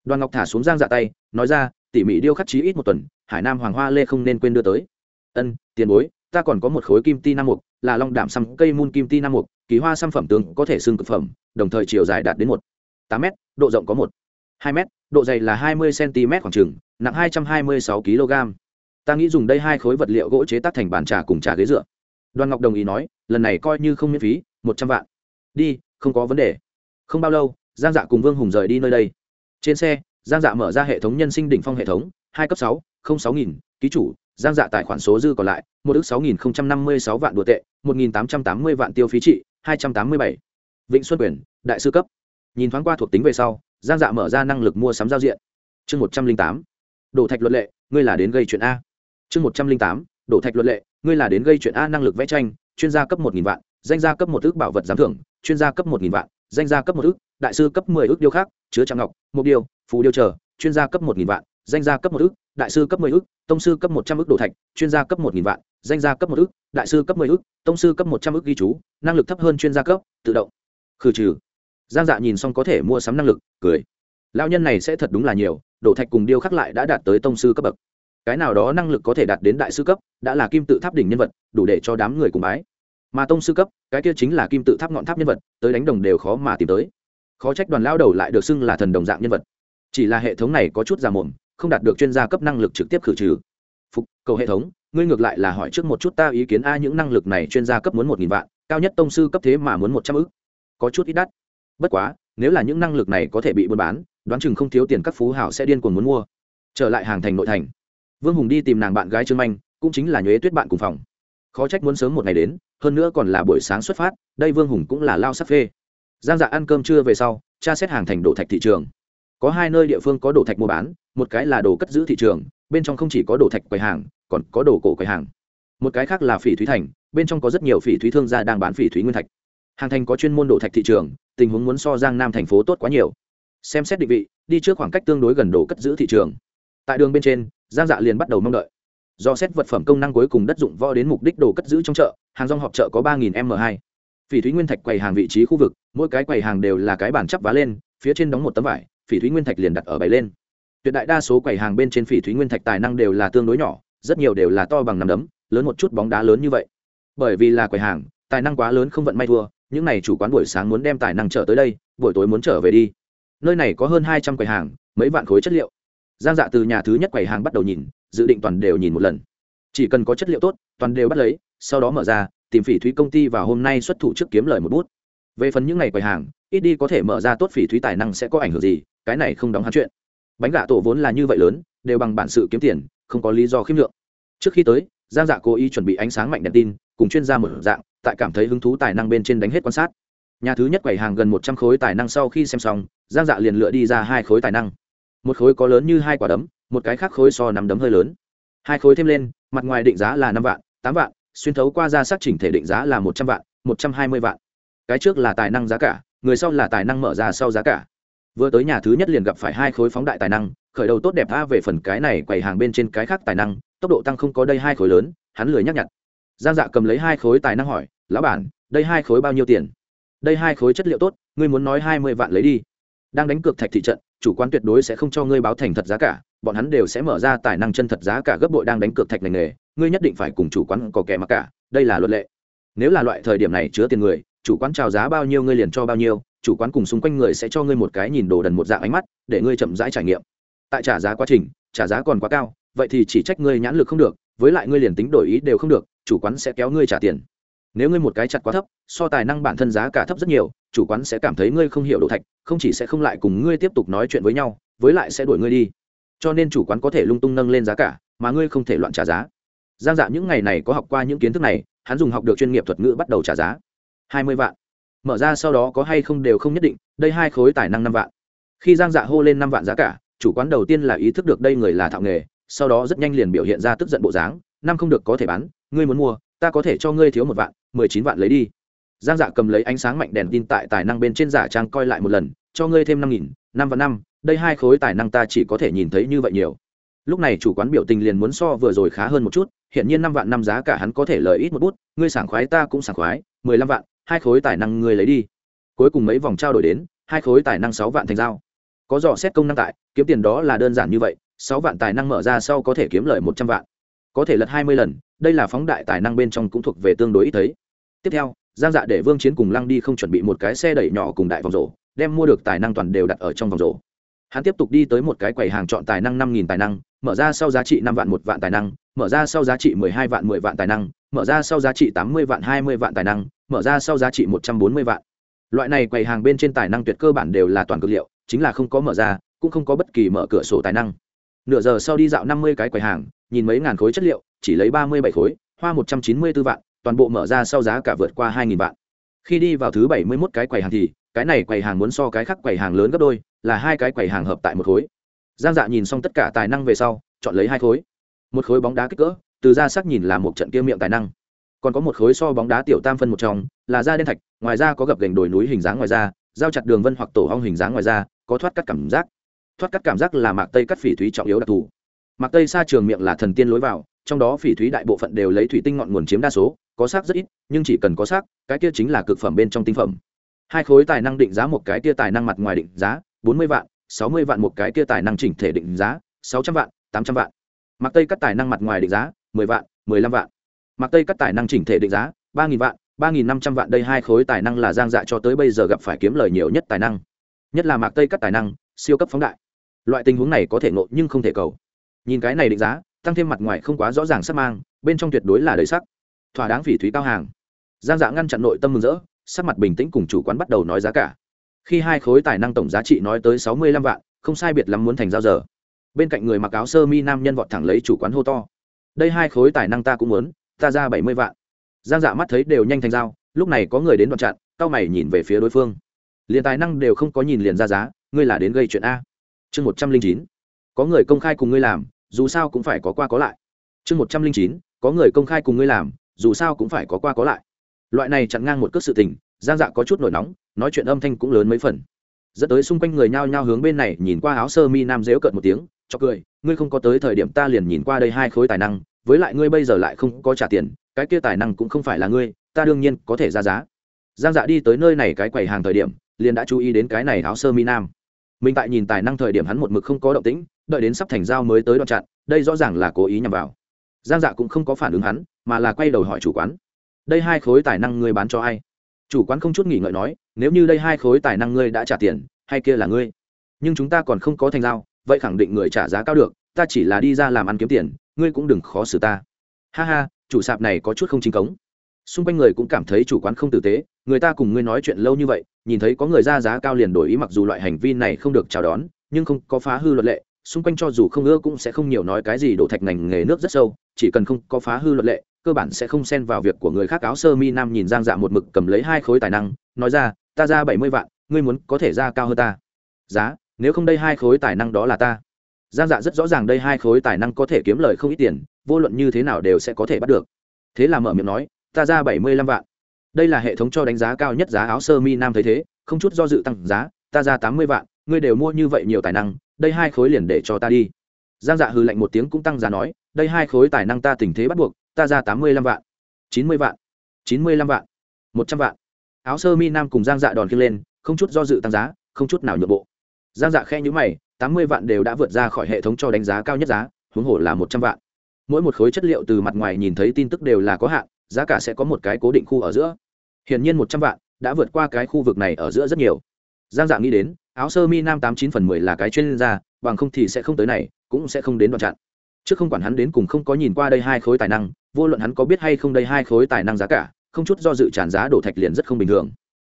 Đoàn ngọc thả xuống giang dạ tay, nói ra tỉ mỉ điêu khắc chí ít một tuần, hải nam hoàng hoa lê không nên quên đưa tới. Ân, tiền bối, ta còn có một khối kim ti nam mục, là long đảm xăm cây mun kim ti nam mục, kỳ hoa xăm phẩm tướng có thể xương cực phẩm, đồng thời chiều dài đạt đến một tám m độ rộng có một hai m độ dày là hai mươi cm khoảng trừng nặng hai trăm hai mươi sáu kg ta nghĩ dùng đây hai khối vật liệu gỗ chế tác thành bàn trà cùng trà ghế dựa. Đoàn ngọc đồng ý nói, lần này coi như không miễn phí, một trăm vạn. Đi, không có vấn đề. Không bao lâu, giang dạ cùng vương hùng rời đi nơi đây. Trên xe giang dạ mở ra hệ thống nhân sinh đỉnh phong hệ thống, hai cấp sáu, không sáu nghìn, ký chủ, giang dạ tài khoản số dư còn lại, một ước sáu nghìn năm mươi sáu vạn đồ tệ, một nghìn tám trăm tám mươi vạn tiêu phí trị, hai trăm tám mươi bảy. Vịnh xuân quyền, đại sư cấp. Nhìn thoáng qua thuộc tính về sau, giang dạ mở ra năng lực mua sắm giao diện. Chương một trăm linh tám. Đổ thạch luật lệ, ngươi là đến gây chuyện a. Chương một trăm linh tám. Đổ thạch luật lệ, ngươi là đến gây chuyện a năng lực vẽ tranh, chuyên gia cấp một nghìn vạn, danh gia cấp một ước bảo vật giám thưởng, chuyên gia cấp một nghìn vạn, danh gia cấp một ước, đại sư cấp mười ước điêu khắc, chứa trang ngọc mục điêu phù điêu chờ chuyên gia cấp một nghìn vạn, danh gia cấp một ước, đại sư cấp mười ước, tông sư cấp một trăm ước đồ thạch, chuyên gia cấp một nghìn vạn, danh gia cấp một ước, đại sư cấp mười ước, tông sư cấp một trăm ước ghi chú, năng lực thấp hơn chuyên gia cấp, tự động. Khử trừ. Giang dạ nhìn xong có thể mua sắm năng lực, cười. Lao nhân này sẽ thật đúng là nhiều, đồ thạch cùng điêu khắc lại đã đạt tới tông sư cấp bậc. Cái nào đó năng lực có thể đạt đến đại sư cấp, đã là kim tự tháp đỉnh nhân vật, đủ để cho đám người cùng bái. Mà tông sư cấp, cái kia chính là kim tự tháp ngọn tháp nhân vật, tới đánh đồng đều khó mà tìm tới. Khó trách đoàn lao đầu lại được xưng là thần đồng dạng nhân vật chỉ là hệ thống này có chút già mồm, không đạt được chuyên gia cấp năng lực trực tiếp khử trừ. Phục, cầu hệ thống, ngươi ngược lại là hỏi trước một chút ta ý kiến a, những năng lực này chuyên gia cấp muốn một nghìn vạn, cao nhất tông sư cấp thế mà muốn một trăm ư có chút ít đắt. Bất quá, nếu là những năng lực này có thể bị buôn bán, đoán chừng không thiếu tiền các phú hảo sẽ điên cuồng muốn mua. Trở lại hàng thành nội thành. Vương hùng đi tìm nàng bạn gái trương manh, cũng chính là nhuế tuyết bạn cùng phòng. Khó trách muốn sớm một ngày đến, hơn nữa còn là buổi sáng xuất phát, đây vương hùng cũng là lao sắc phê. Giang dạ ăn cơm trưa về sau, tra xét hàng thành đổ thạch thị trường có hai nơi địa phương có đồ thạch mua bán, một cái là đồ cất giữ thị trường, bên trong không chỉ có đồ thạch quầy hàng, còn có đồ cổ quầy hàng. Một cái khác là phỉ thúy thành, bên trong có rất nhiều phỉ thúy thương gia đang bán phỉ thúy nguyên thạch. Hàng thành có chuyên môn đồ thạch thị trường, tình huống muốn so giang nam thành phố tốt quá nhiều. Xem xét định vị, đi trước khoảng cách tương đối gần đồ cất giữ thị trường. Tại đường bên trên, giang dạ liền bắt đầu mong đợi. Do xét vật phẩm công năng cuối cùng đất dụng võ đến mục đích đồ cất giữ trong chợ, hàng rong họp chợ có ba m hai. Phỉ thúy nguyên thạch quầy hàng vị trí khu vực, mỗi cái quầy hàng đều là cái bản chắp vá lên, phía trên đóng một tấm vải phỉ thúy nguyên thạch liền đặt ở bày lên. Tuyệt đại đa số quầy hàng bên trên phỉ thúy nguyên thạch tài năng đều là tương đối nhỏ, rất nhiều đều là to bằng nằm đấm, lớn một chút bóng đá lớn như vậy. Bởi vì là quầy hàng, tài năng quá lớn không vận may thua, những n à y chủ quán buổi sáng muốn đem tài năng trở tới đây, buổi tối muốn trở về đi. Nơi này có hơn hai trăm quầy hàng, mấy vạn khối chất liệu. Giang dạ từ nhà thứ nhất quầy hàng bắt đầu nhìn, dự định toàn đều nhìn một lần. Chỉ cần có chất liệu tốt, toàn đều bắt lấy, sau đó mở ra, tìm phỉ thúy công ty và hôm nay xuất thủ trước kiếm lời một bút. Về phần những ngày quầy hàng, ít đi có thể mở ra tốt phỉ thúy tài năng sẽ có ảnh hưởng gì cái này không đóng hắn chuyện. Bánh gà tổ vốn là như vậy lớn, đều bằng bản sự kiếm tiền, không có lý do khiêm lượng trước khi tới, giang dạ cố ý chuẩn bị ánh sáng mạnh đèn tin, cùng chuyên gia mở dạng, tại cảm thấy hứng thú tài năng bên trên đánh hết quan sát. Nhà thứ nhất quầy hàng gần một trăm khối tài năng sau khi xem xong, giang dạ liền lựa đi ra hai khối tài năng. Một khối có lớn như hai quả đấm, một cái khác khối so nắm đấm hơi lớn. Hai khối thêm lên, mặt ngoài định giá là năm vạn, tám vạn, xuyên thấu qua ra xác chỉnh thể định giá là một trăm vạn, một trăm hai mươi vạn. Cái trước là tài năng giá cả, người sau là tài năng mở ra sau giá cả vừa tới nhà thứ nhất liền gặp phải hai khối phóng đại tài năng, khởi đầu tốt đẹp tha về phần cái này quầy hàng bên trên cái khác tài năng, tốc độ tăng không có đây hai khối lớn, hắn lười nhắc nhặt. Giang dạ cầm lấy hai khối tài năng hỏi, lão bản, đây hai khối bao nhiêu tiền? Đây hai khối chất liệu tốt, ngươi muốn nói hai mươi vạn lấy đi. Đang đánh cược thạch thị trận, chủ quán tuyệt đối sẽ không cho ngươi báo thành thật giá cả, bọn hắn đều sẽ mở ra tài năng chân thật giá cả gấp bội đang đánh cược thạch ngành nghề, ngươi nhất định phải cùng chủ quán có kẻ mặc cả, đây là luật lệ. Nếu là loại thời điểm này chứa tiền người, chủ quán chào giá bao nhiêu ngươi liền cho bao nhiêu chủ quán cùng xung quanh người sẽ cho ngươi một cái nhìn đồ đần một dạng ánh mắt, để ngươi chậm rãi trải nghiệm. Tại trả giá quá trình, trả giá còn quá cao, vậy thì chỉ trách ngươi nhãn lực không được, với lại ngươi liền tính đổi ý đều không được, chủ quán sẽ kéo ngươi trả tiền. Nếu ngươi một cái chặt quá thấp, so tài năng bản thân giá cả thấp rất nhiều, chủ quán sẽ cảm thấy ngươi không hiểu đồ thạch, không chỉ sẽ không lại cùng ngươi tiếp tục nói chuyện với nhau, với lại sẽ đuổi ngươi đi. Cho nên chủ quán có thể lung tung nâng lên giá cả, mà ngươi không thể loạn trả giá. Giang dạ những ngày này có học qua những kiến thức này, hắn dùng học được chuyên nghiệp thuật ngữ bắt đầu trả giá. Hai mươi vạn mở ra sau đó có hay không đều không nhất định, đây hai khối tài năng năm vạn. Khi giang dạ hô lên năm vạn giá cả, chủ quán đầu tiên là ý thức được đây người là thạo nghề, sau đó rất nhanh liền biểu hiện ra tức giận bộ dáng, năm không được có thể bán, ngươi muốn mua, ta có thể cho ngươi thiếu một vạn, mười chín vạn lấy đi. Giang dạ cầm lấy ánh sáng mạnh đèn tin tại tài năng bên trên giả trang coi lại một lần, cho ngươi thêm năm nghìn, năm và năm, đây hai khối tài năng ta chỉ có thể nhìn thấy như vậy nhiều. Lúc này chủ quán biểu tình liền muốn so vừa rồi khá hơn một chút hiện nhiên năm vạn năm giá cả hắn có thể lời ít một bút, ngươi sảng khoái ta cũng sảng khoái, mười lăm vạn hai khối tài năng ngươi lấy đi. Cuối cùng mấy vòng trao đổi đến, hai khối tài năng sáu vạn thành dao có dò xét công năng tại, kiếm tiền đó là đơn giản như vậy, sáu vạn tài năng mở ra sau có thể kiếm lợi một trăm vạn. Có thể lật hai mươi lần, đây là phóng đại tài năng bên trong cũng thuộc về tương đối ít thấy. Tiếp theo, giang dạ để vương chiến cùng lăng đi không chuẩn bị một cái xe đẩy nhỏ cùng đại vòng rổ, đem mua được tài năng toàn đều đặt ở trong vòng rổ. Hắn tiếp tục đi tới một cái quầy hàng chọn tài năng năm nghìn tài năng, mở ra sau giá trị năm vạn một vạn tài năng, mở ra sau giá trị mười hai vạn mười vạn tài năng, mở ra sau giá trị tám mươi vạn hai mươi vạn tài năng mở ra sau giá trị một trăm bốn mươi vạn. Loại này quầy hàng bên trên tài năng tuyệt cơ bản đều là toàn cực liệu, chính là không có mở ra, cũng không có bất kỳ mở cửa sổ tài năng. Nửa giờ sau đi dạo năm mươi cái quầy hàng, nhìn mấy ngàn khối chất liệu, chỉ lấy ba mươi bảy khối, hoa một trăm chín mươi b ố vạn, toàn bộ mở ra sau giá cả vượt qua hai nghìn vạn. Khi đi vào thứ bảy mươi mốt cái quầy hàng thì, cái này quầy hàng muốn so cái khác quầy hàng lớn gấp đôi, là hai cái quầy hàng hợp tại một khối. Giang dạ nhìn xong tất cả tài năng về sau, chọn lấy hai khối. Một khối bóng đá kích cỡ, từ ra sắc nhìn là một trận kia miệng tài năng còn có một khối so bóng đá tiểu tam phân một trong, là da đen thạch, ngoài ra có gập gành đồi núi hình dáng ngoài ra giao chặt đường vân hoặc tổ hong hình dáng ngoài ra có thoát cắt cảm giác. Thoát cắt cảm giác là mạc tây cắt phỉ thúy trọng yếu đặc thù. Mạc tây xa trường miệng là thần tiên lối vào, trong đó phỉ thúy đại bộ phận đều lấy thủy tinh ngọn nguồn chiếm đa số, có xác rất ít, nhưng chỉ cần có xác, cái kia chính là cực phẩm bên trong tinh phẩm. Hai khối tài năng định giá một cái kia tài năng mặt ngoài định giá, bốn mươi vạn, sáu mươi vạn một cái kia tài năng chỉnh thể định giá, sáu trăm vạn, tám trăm vạn. Mặc tây cắt tài năng mặt ngoài định giá, mười vạn, mười lăm vạn mặc tây cắt tài năng chỉnh thể định giá, ba nghìn vạn, ba nghìn năm trăm vạn, đây hai khối tài năng là giang dạ cho tới bây giờ gặp phải kiếm lời nhiều nhất tài năng. Nhất là mạc tây cắt tài năng, siêu cấp phóng đại. Loại tình huống này có thể ngộ nhưng không thể cầu. Nhìn cái này định giá, tăng thêm mặt ngoài không quá rõ ràng sắc mang, bên trong tuyệt đối là đầy sắc. Thỏa đáng phỉ thúy cao hàng. Giang dạ ngăn chặn nội tâm mừng rỡ, sắc mặt bình tĩnh cùng chủ quán bắt đầu nói giá cả. Khi hai khối tài năng tổng giá trị nói tới sáu mươi lăm vạn, không sai biệt lắm muốn thành giao giờ. Bên cạnh người mặc áo sơ mi nam nhân vọt thẳng lấy chủ quán hô to. Đây hai khối tài năng ta cũng muốn ta ra bảy mươi vạn. Giang dạ mắt thấy đều nhanh thành dao, lúc này có người đến đoạn chặn cao mày nhìn về phía đối phương. Liền tài năng đều không có nhìn liền ra giá ngươi là đến gây chuyện a. Chương một trăm linh chín có người công khai cùng ngươi làm dù sao cũng phải có qua có lại. Chương một trăm linh chín có người công khai cùng ngươi làm dù sao cũng phải có qua có lại. Loại này chặn ngang một cước sự tình giang dạ có chút nổi nóng nói chuyện âm thanh cũng lớn mấy phần. Dẫn tới xung quanh người nhao nhao hướng bên này nhìn qua áo sơ mi nam dễu cợt một tiếng cho cười ngươi không có tới thời điểm ta liền nhìn qua đây hai khối tài năng với lại ngươi bây giờ lại không có trả tiền, cái kia tài năng cũng không phải là ngươi, ta đương nhiên có thể ra giá. Giang dạ đi tới nơi này cái quầy hàng thời điểm, liền đã chú ý đến cái này áo sơ mi nam. Mình tại nhìn tài năng thời điểm hắn một mực không có động tĩnh, đợi đến sắp thành giao mới tới đoạn chặn, đây rõ ràng là cố ý nhằm vào. Giang dạ cũng không có phản ứng hắn, mà là quay đầu hỏi chủ quán. Đây hai khối tài năng ngươi bán cho ai? Chủ quán không chút nghỉ ngợi nói, nếu như đây hai khối tài năng ngươi đã trả tiền, hay kia là ngươi? Nhưng chúng ta còn không có thành giao, vậy khẳng định người trả giá cao được, ta chỉ là đi ra làm ăn kiếm tiền ngươi cũng đừng khó xử ta. Ha ha, chủ sạp này có chút không chính cống. Xung quanh người cũng cảm thấy chủ quán không tử tế, người ta cùng ngươi nói chuyện lâu như vậy, nhìn thấy có người ra giá cao liền đổi ý mặc dù loại hành vi này không được chào đón, nhưng không có phá hư luật lệ, xung quanh cho dù không ưa cũng sẽ không nhiều nói cái gì đổ thạch ngành nghề nước rất sâu, chỉ cần không có phá hư luật lệ, cơ bản sẽ không xen vào việc của người khác áo sơ mi nam nhìn giang dạ một mực cầm lấy hai khối tài năng, nói ra, ta ra bảy mươi vạn, ngươi muốn có thể ra cao hơn ta. Giá, nếu không đây hai khối tài năng đó là ta giang dạ rất rõ ràng đây hai khối tài năng có thể kiếm lời không ít tiền, vô luận như thế nào đều sẽ có thể bắt được. Thế là mở miệng nói, ta ra bảy mươi lăm vạn. Đây là hệ thống cho đánh giá cao nhất giá áo sơ mi nam thấy thế, không chút do dự tăng giá, ta ra tám mươi vạn, ngươi đều mua như vậy nhiều tài năng, đây hai khối liền để cho ta đi. Giang dạ hư lạnh một tiếng cũng tăng giá nói, đây hai khối tài năng ta tình thế bắt buộc, ta ra tám mươi lăm vạn. Chín mươi vạn. Chín mươi lăm vạn. Một trăm vạn. Áo sơ mi nam cùng giang dạ đòn kia lên, không chút do dự tăng giá, không chút nào nhượng bộ. Giang dạ khe nhữ mày tám mươi vạn đều đã vượt ra khỏi hệ thống cho đánh giá cao nhất giá, huống hồ là một trăm vạn. Mỗi một khối chất liệu từ mặt ngoài nhìn thấy tin tức đều là có hạn, giá cả sẽ có một cái cố định khu ở giữa. Hiển nhiên một trăm vạn đã vượt qua cái khu vực này ở giữa rất nhiều. Giang dạ nghĩ đến, áo sơ mi nam tám chín phần mười là cái chuyên gia, bằng không thì sẽ không tới này, cũng sẽ không đến đoạn chặn. Trước không quản hắn đến cùng không có nhìn qua đây hai khối tài năng, vô luận hắn có biết hay không đây hai khối tài năng giá cả, không chút do dự tràn giá đổ thạch liền rất không bình thường.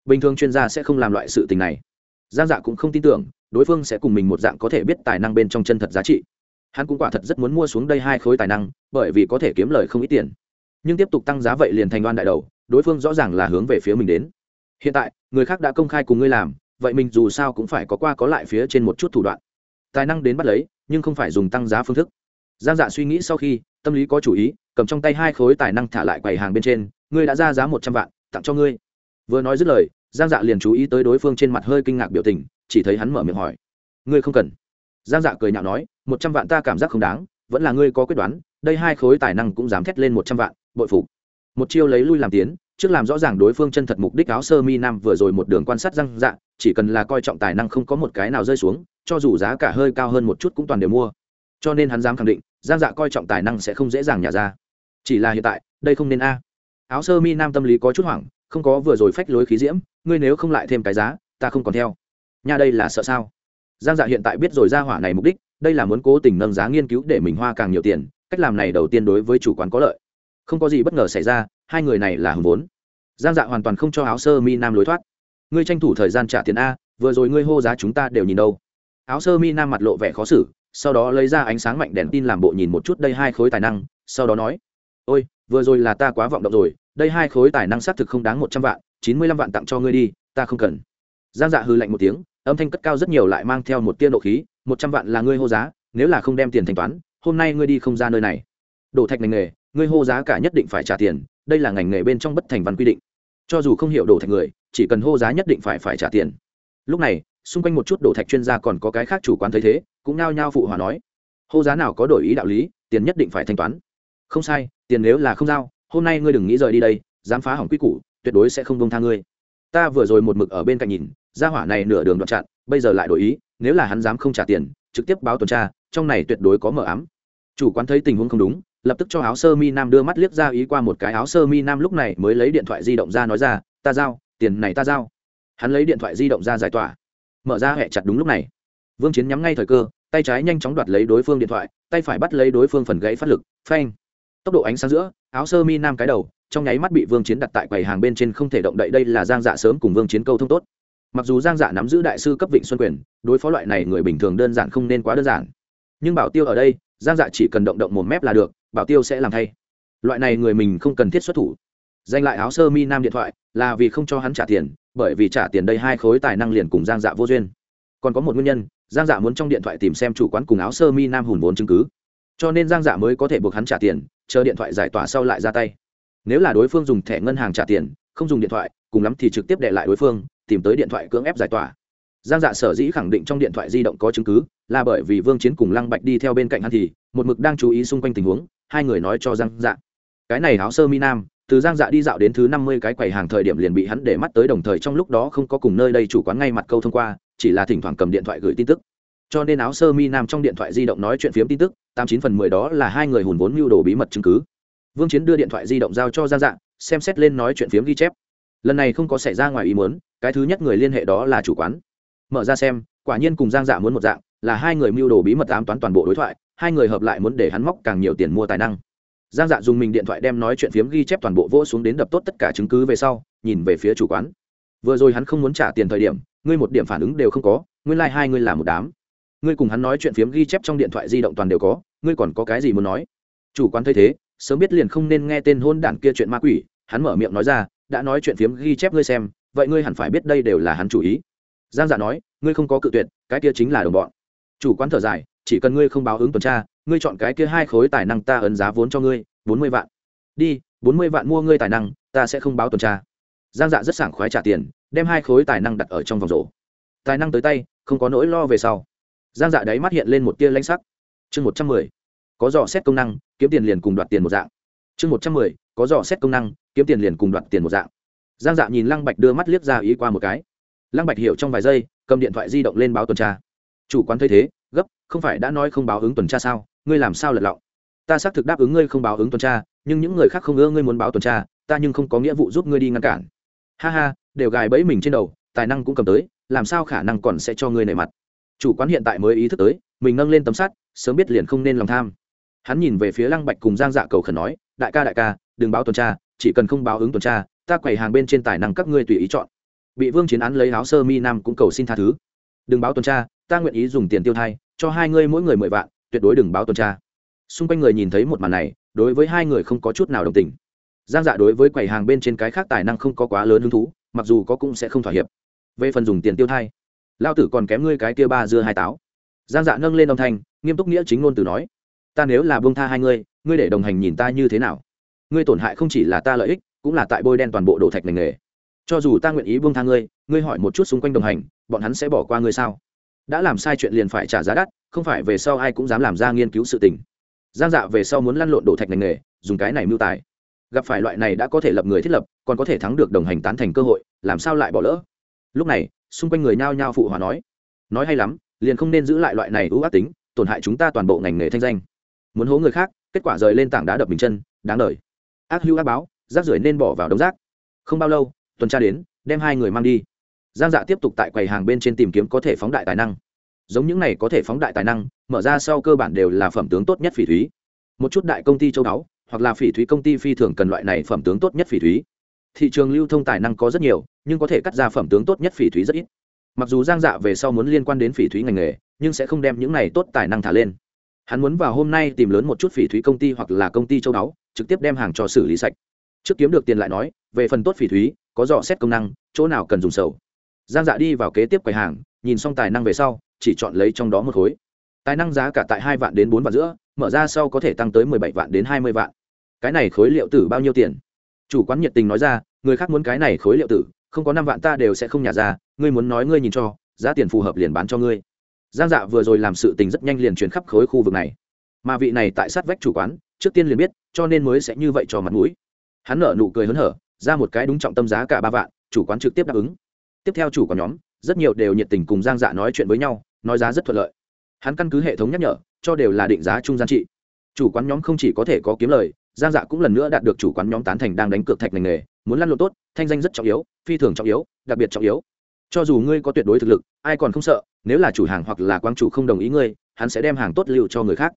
Bình thường chuyên gia sẽ không làm loại sự tình này. Giang dạ cũng không tin tưởng đối phương sẽ cùng mình một dạng có thể biết tài năng bên trong chân thật giá trị. Hắn cũng quả thật rất muốn mua xuống đây hai khối tài năng, bởi vì có thể kiếm lời không ít tiền. Nhưng tiếp tục tăng giá vậy liền thành đoan đại đầu, đối phương rõ ràng là hướng về phía mình đến. Hiện tại, người khác đã công khai cùng ngươi làm, vậy mình dù sao cũng phải có qua có lại phía trên một chút thủ đoạn. Tài năng đến bắt lấy, nhưng không phải dùng tăng giá phương thức. Giang dạ suy nghĩ sau khi, tâm lý có chủ ý, cầm trong tay hai khối tài năng thả lại quầy hàng bên trên, ngươi đã ra giá một trăm vạn, tặng cho ngươi. Vừa nói dứt lời, giang dạ liền chú ý tới đối phương trên mặt hơi kinh ngạc biểu tình chỉ thấy hắn mở miệng hỏi. Ngươi không cần. Giang dạ cười nhạo nói, một trăm vạn ta cảm giác không đáng, vẫn là ngươi có quyết đoán, đây hai khối tài năng cũng dám thét lên một trăm vạn, bội phục. Một chiêu lấy lui làm tiến, trước làm rõ ràng đối phương chân thật mục đích áo sơ mi nam vừa rồi một đường quan sát răng dạ chỉ cần là coi trọng tài năng không có một cái nào rơi xuống, cho dù giá cả hơi cao hơn một chút cũng toàn đều mua. Cho nên hắn dám khẳng định, giang dạ coi trọng tài năng sẽ không dễ dàng nhả ra. Chỉ là hiện tại, đây không nên a. Áo sơ mi nam tâm lý có chút hoảng, không có vừa rồi phách lối khí diễm, ngươi nếu không lại thêm cái giá, ta không còn theo nhà đây là sợ sao? Giang dạ hiện tại biết rồi ra hỏa này mục đích, đây là muốn cố tình nâng giá nghiên cứu để mình hoa càng nhiều tiền, cách làm này đầu tiên đối với chủ quán có lợi. Không có gì bất ngờ xảy ra, hai người này là hùng vốn. Giang dạ hoàn toàn không cho áo sơ mi nam lối thoát. Ngươi tranh thủ thời gian trả tiền a, vừa rồi ngươi hô giá chúng ta đều nhìn đâu. Áo sơ mi nam mặt lộ vẻ khó xử, sau đó lấy ra ánh sáng mạnh đèn tin làm bộ nhìn một chút đây hai khối tài năng, sau đó nói, ôi, vừa rồi là ta quá vọng động rồi, đây hai khối tài năng xác thực không đáng một trăm vạn, chín mươi lăm vạn tặng cho ngươi đi, ta không cần. Giang dạ hư lạnh một tiếng âm thanh cất cao rất nhiều lại mang theo một tia nộ khí, một trăm vạn là ngươi hô giá, nếu là không đem tiền thanh toán, hôm nay ngươi đi không ra nơi này. Đổ thạch ngành nghề, ngươi hô giá cả nhất định phải trả tiền, đây là ngành nghề bên trong bất thành văn quy định. Cho dù không hiểu đổ thạch người, chỉ cần hô giá nhất định phải phải trả tiền. Lúc này, xung quanh một chút đổ thạch chuyên gia còn có cái khác chủ quán thấy thế, cũng nao nhao phụ hòa nói, hô giá nào có đổi ý đạo lý, tiền nhất định phải thanh toán. Không sai, tiền nếu là không giao, hôm nay ngươi đừng nghĩ rời đi đây, dám phá hỏng quy củ, tuyệt đối sẽ không bông tha ngươi. Ta vừa rồi một mực ở bên cạnh nhìn gia hỏa này nửa đường đoạn chặn, bây giờ lại đổi ý, nếu là hắn dám không trả tiền, trực tiếp báo tuần tra, trong này tuyệt đối có mờ ám. Chủ quán thấy tình huống không đúng, lập tức cho áo sơ mi nam đưa mắt liếc ra ý qua một cái áo sơ mi nam lúc này mới lấy điện thoại di động ra nói ra, ta giao, tiền này ta giao. Hắn lấy điện thoại di động ra giải tỏa. Mở ra hẹ chặt đúng lúc này. Vương chiến nhắm ngay thời cơ, tay trái nhanh chóng đoạt lấy đối phương điện thoại, tay phải bắt lấy đối phương phần gãy phát lực, phanh. Tốc độ ánh sáng giữa, áo sơ mi nam cái đầu, trong nháy mắt bị vương chiến đặt tại quầy hàng bên trên không thể động đậy, đây là giang dạ sớm cùng vương chiến câu thông tốt mặc dù giang dạ nắm giữ đại sư cấp vịnh xuân quyền, đối phó loại này người bình thường đơn giản không nên quá đơn giản. Nhưng bảo tiêu ở đây, giang dạ chỉ cần động động một mép là được, bảo tiêu sẽ làm thay. Loại này người mình không cần thiết xuất thủ. Danh lại áo sơ mi nam điện thoại, là vì không cho hắn trả tiền, bởi vì trả tiền đây hai khối tài năng liền cùng giang dạ vô duyên. Còn có một nguyên nhân, giang dạ muốn trong điện thoại tìm xem chủ quán cùng áo sơ mi nam hùn vốn chứng cứ. Cho nên giang dạ mới có thể buộc hắn trả tiền, chờ điện thoại giải tỏa sau lại ra tay. Nếu là đối phương dùng thẻ ngân hàng trả tiền, không dùng điện thoại, cùng lắm thì trực tiếp để lại đối phương tìm tới điện thoại cưỡng ép giải tỏa. Giang dạ sở dĩ khẳng định trong điện thoại di động có chứng cứ là bởi vì vương chiến cùng lăng bạch đi theo bên cạnh hắn thì một mực đang chú ý xung quanh tình huống, hai người nói cho giang dạ. Cái này áo sơ mi nam, từ giang dạ đi dạo đến thứ năm mươi cái quầy hàng thời điểm liền bị hắn để mắt tới đồng thời trong lúc đó không có cùng nơi đây chủ quán ngay mặt câu thông qua, chỉ là thỉnh thoảng cầm điện thoại gửi tin tức. Cho nên áo sơ mi nam trong điện thoại di động nói chuyện phiếm tin tức, tám chín phần mười đó là hai người hùn vốn mưu đồ bí mật chứng cứ. Vương chiến đưa điện thoại di động giao cho giang dạ xem xét lên nói chuyện phiếm ghi chép lần này không có xảy ra ngoài ý muốn, cái thứ nhất người liên hệ đó là chủ quán. Mở ra xem, quả nhiên cùng giang dạ muốn một dạng, là hai người mưu đồ bí mật ám toán toàn bộ đối thoại, hai người hợp lại muốn để hắn móc càng nhiều tiền mua tài năng. Giang dạ dùng mình điện thoại đem nói chuyện phiếm ghi chép toàn bộ vỗ xuống đến đập tốt tất cả chứng cứ về sau, nhìn về phía chủ quán. Vừa rồi hắn không muốn trả tiền thời điểm, ngươi một điểm phản ứng đều không có, nguyên lai、like、hai ngươi là một đám. Ngươi cùng hắn nói chuyện phiếm ghi chép trong điện thoại di động toàn đều có, ngươi còn có cái gì muốn nói? Chủ quán thấy thế, sớm biết liền không nên nghe tên hôn đản kia chuyện ma quỷ, hắn mở miệng nói ra đã nói chuyện phiếm ghi chép ngươi xem, vậy ngươi hẳn phải biết đây đều là hắn chủ ý. Giang dạ nói, ngươi không có cự tuyệt, cái kia chính là đồng bọn. Chủ quán thở dài, chỉ cần ngươi không báo ứng tuần tra, ngươi chọn cái kia hai khối tài năng ta ấn giá vốn cho ngươi, bốn mươi vạn. Đi, bốn mươi vạn mua ngươi tài năng, ta sẽ không báo tuần tra. Giang dạ rất sảng khoái trả tiền, đem hai khối tài năng đặt ở trong vòng rổ. Tài năng tới tay, không có nỗi lo về sau. Giang dạ đáy mắt hiện lên một tia lanh sắc. Chương một trăm mười. Có dò xét công năng, kiếm tiền liền cùng đoạt tiền một dạng chương một trăm mười, có dò xét công năng, kiếm tiền liền cùng đoạt tiền một dạng. Giang dạ nhìn lăng bạch đưa mắt liếc ra ý qua một cái. Lăng bạch hiểu trong vài giây, cầm điện thoại di động lên báo tuần tra. Chủ quán thấy thế, gấp, không phải đã nói không báo ứng tuần tra sao? Ngươi làm sao lật lọng? Ta xác thực đáp ứng ngươi không báo ứng tuần tra, nhưng những người khác không ưa ngươi muốn báo tuần tra, ta nhưng không có nghĩa vụ giúp ngươi đi ngăn cản. Ha ha, đều gài bẫy mình trên đầu, tài năng cũng cầm tới, làm sao khả năng còn sẽ cho ngươi nảy mặt? Chủ quán hiện tại mới ý thức tới, mình nâng lên tấm sắt, sớm biết liền không nên lòng tham. Hắn nhìn về phía lăng bạch cùng giang dạ cầu khẩn nói đại ca đại ca, đừng báo tuần tra, chỉ cần không báo ứng tuần tra, ta quầy hàng bên trên tài năng các ngươi tùy ý chọn. Bị vương chiến án lấy áo sơ mi nam cũng cầu xin tha thứ. Đừng báo tuần tra, ta nguyện ý dùng tiền tiêu thai, cho hai ngươi mỗi người mười vạn, tuyệt đối đừng báo tuần tra. Xung quanh người nhìn thấy một màn này, đối với hai người không có chút nào đồng tình. Giang dạ đối với quầy hàng bên trên cái khác tài năng không có quá lớn hứng thú, mặc dù có cũng sẽ không thỏa hiệp. Về phần dùng tiền tiêu thai, lao tử còn kém ngươi cái kia ba dưa hai táo. Giang dạ nâng lên âm thanh, nghiêm túc nghĩa chính ngôn từ nói, ta nếu là bông tha hai ngươi ngươi để đồng hành nhìn ta như thế nào? Ngươi tổn hại không chỉ là ta lợi ích, cũng là tại bôi đen toàn bộ đồ thạch ngành nghề. Cho dù ta nguyện ý buông tha ngươi ngươi hỏi một chút xung quanh đồng hành, bọn hắn sẽ bỏ qua ngươi sao? Đã làm sai chuyện liền phải trả giá đắt, không phải về sau ai cũng dám làm ra nghiên cứu sự tình. Giang dạ về sau muốn lăn lộn đổ thạch ngành nghề, dùng cái này mưu tài. Gặp phải loại này đã có thể lập người thiết lập, còn có thể thắng được đồng hành tán thành cơ hội, làm sao lại bỏ lỡ? Lúc này, xung quanh người nhao nhao phụ hòa nói. Nói hay lắm, liền không nên giữ lại loại này ưu ác tính, tổn hại chúng ta toàn bộ ngành nghề thanh danh. Muốn hố người khác kết quả rời lên tảng đá đập mình chân, đáng đời. Ác hữu ác báo, rác rưởi nên bỏ vào đống rác. Không bao lâu, tuần tra đến, đem hai người mang đi. Giang dạ tiếp tục tại quầy hàng bên trên tìm kiếm có thể phóng đại tài năng. Giống những này có thể phóng đại tài năng, mở ra sau cơ bản đều là phẩm tướng tốt nhất phỉ thúy. Một chút đại công ty châu đáo hoặc là phỉ thúy công ty phi thường cần loại này phẩm tướng tốt nhất phỉ thúy. Thị trường lưu thông tài năng có rất nhiều, nhưng có thể cắt ra phẩm tướng tốt nhất phỉ thúy rất ít. Mặc dù giang dạ về sau muốn liên quan đến phỉ thúy ngành nghề, nhưng sẽ không đem những này tốt tài năng thả lên hắn muốn vào hôm nay tìm lớn một chút phỉ thúy công ty hoặc là công ty châu đáo trực tiếp đem hàng cho xử lý sạch. Trước kiếm được tiền lại nói, về phần tốt phỉ thúy, có dò xét công năng, chỗ nào cần dùng sầu. Giang dạ đi vào kế tiếp quầy hàng, nhìn xong tài năng về sau, chỉ chọn lấy trong đó một khối. Tài năng giá cả tại hai vạn đến bốn vạn giữa, mở ra sau có thể tăng tới mười bảy vạn đến hai mươi vạn. Cái này khối liệu tử bao nhiêu tiền? Chủ quán nhiệt tình nói ra, người khác muốn cái này khối liệu tử, không có năm vạn ta đều sẽ không nhả ra, ngươi muốn nói ngươi nhìn cho, giá tiền phù hợp liền bán cho ngươi giang dạ vừa rồi làm sự tình rất nhanh liền chuyển khắp khối khu vực này. Mà vị này tại sát vách chủ quán, trước tiên liền biết, cho nên mới sẽ như vậy cho mặt mũi. Hắn nở nụ cười hớn hở, ra một cái đúng trọng tâm giá cả ba vạn, chủ quán trực tiếp đáp ứng. Tiếp theo chủ quán nhóm, rất nhiều đều nhiệt tình cùng giang dạ nói chuyện với nhau, nói giá rất thuận lợi. Hắn căn cứ hệ thống nhắc nhở, cho đều là định giá trung gian trị. Chủ quán nhóm không chỉ có thể có kiếm lời, giang dạ cũng lần nữa đạt được chủ quán nhóm tán thành đang đánh cược thạch ngành nghề, muốn lăn lộn tốt, thanh danh rất trọng yếu, phi thường trọng yếu, đặc biệt trọng yếu. Cho dù ngươi có tuyệt đối thực lực, ai còn không sợ nếu là chủ hàng hoặc là quang chủ không đồng ý ngươi, hắn sẽ đem hàng tốt lưu cho người khác.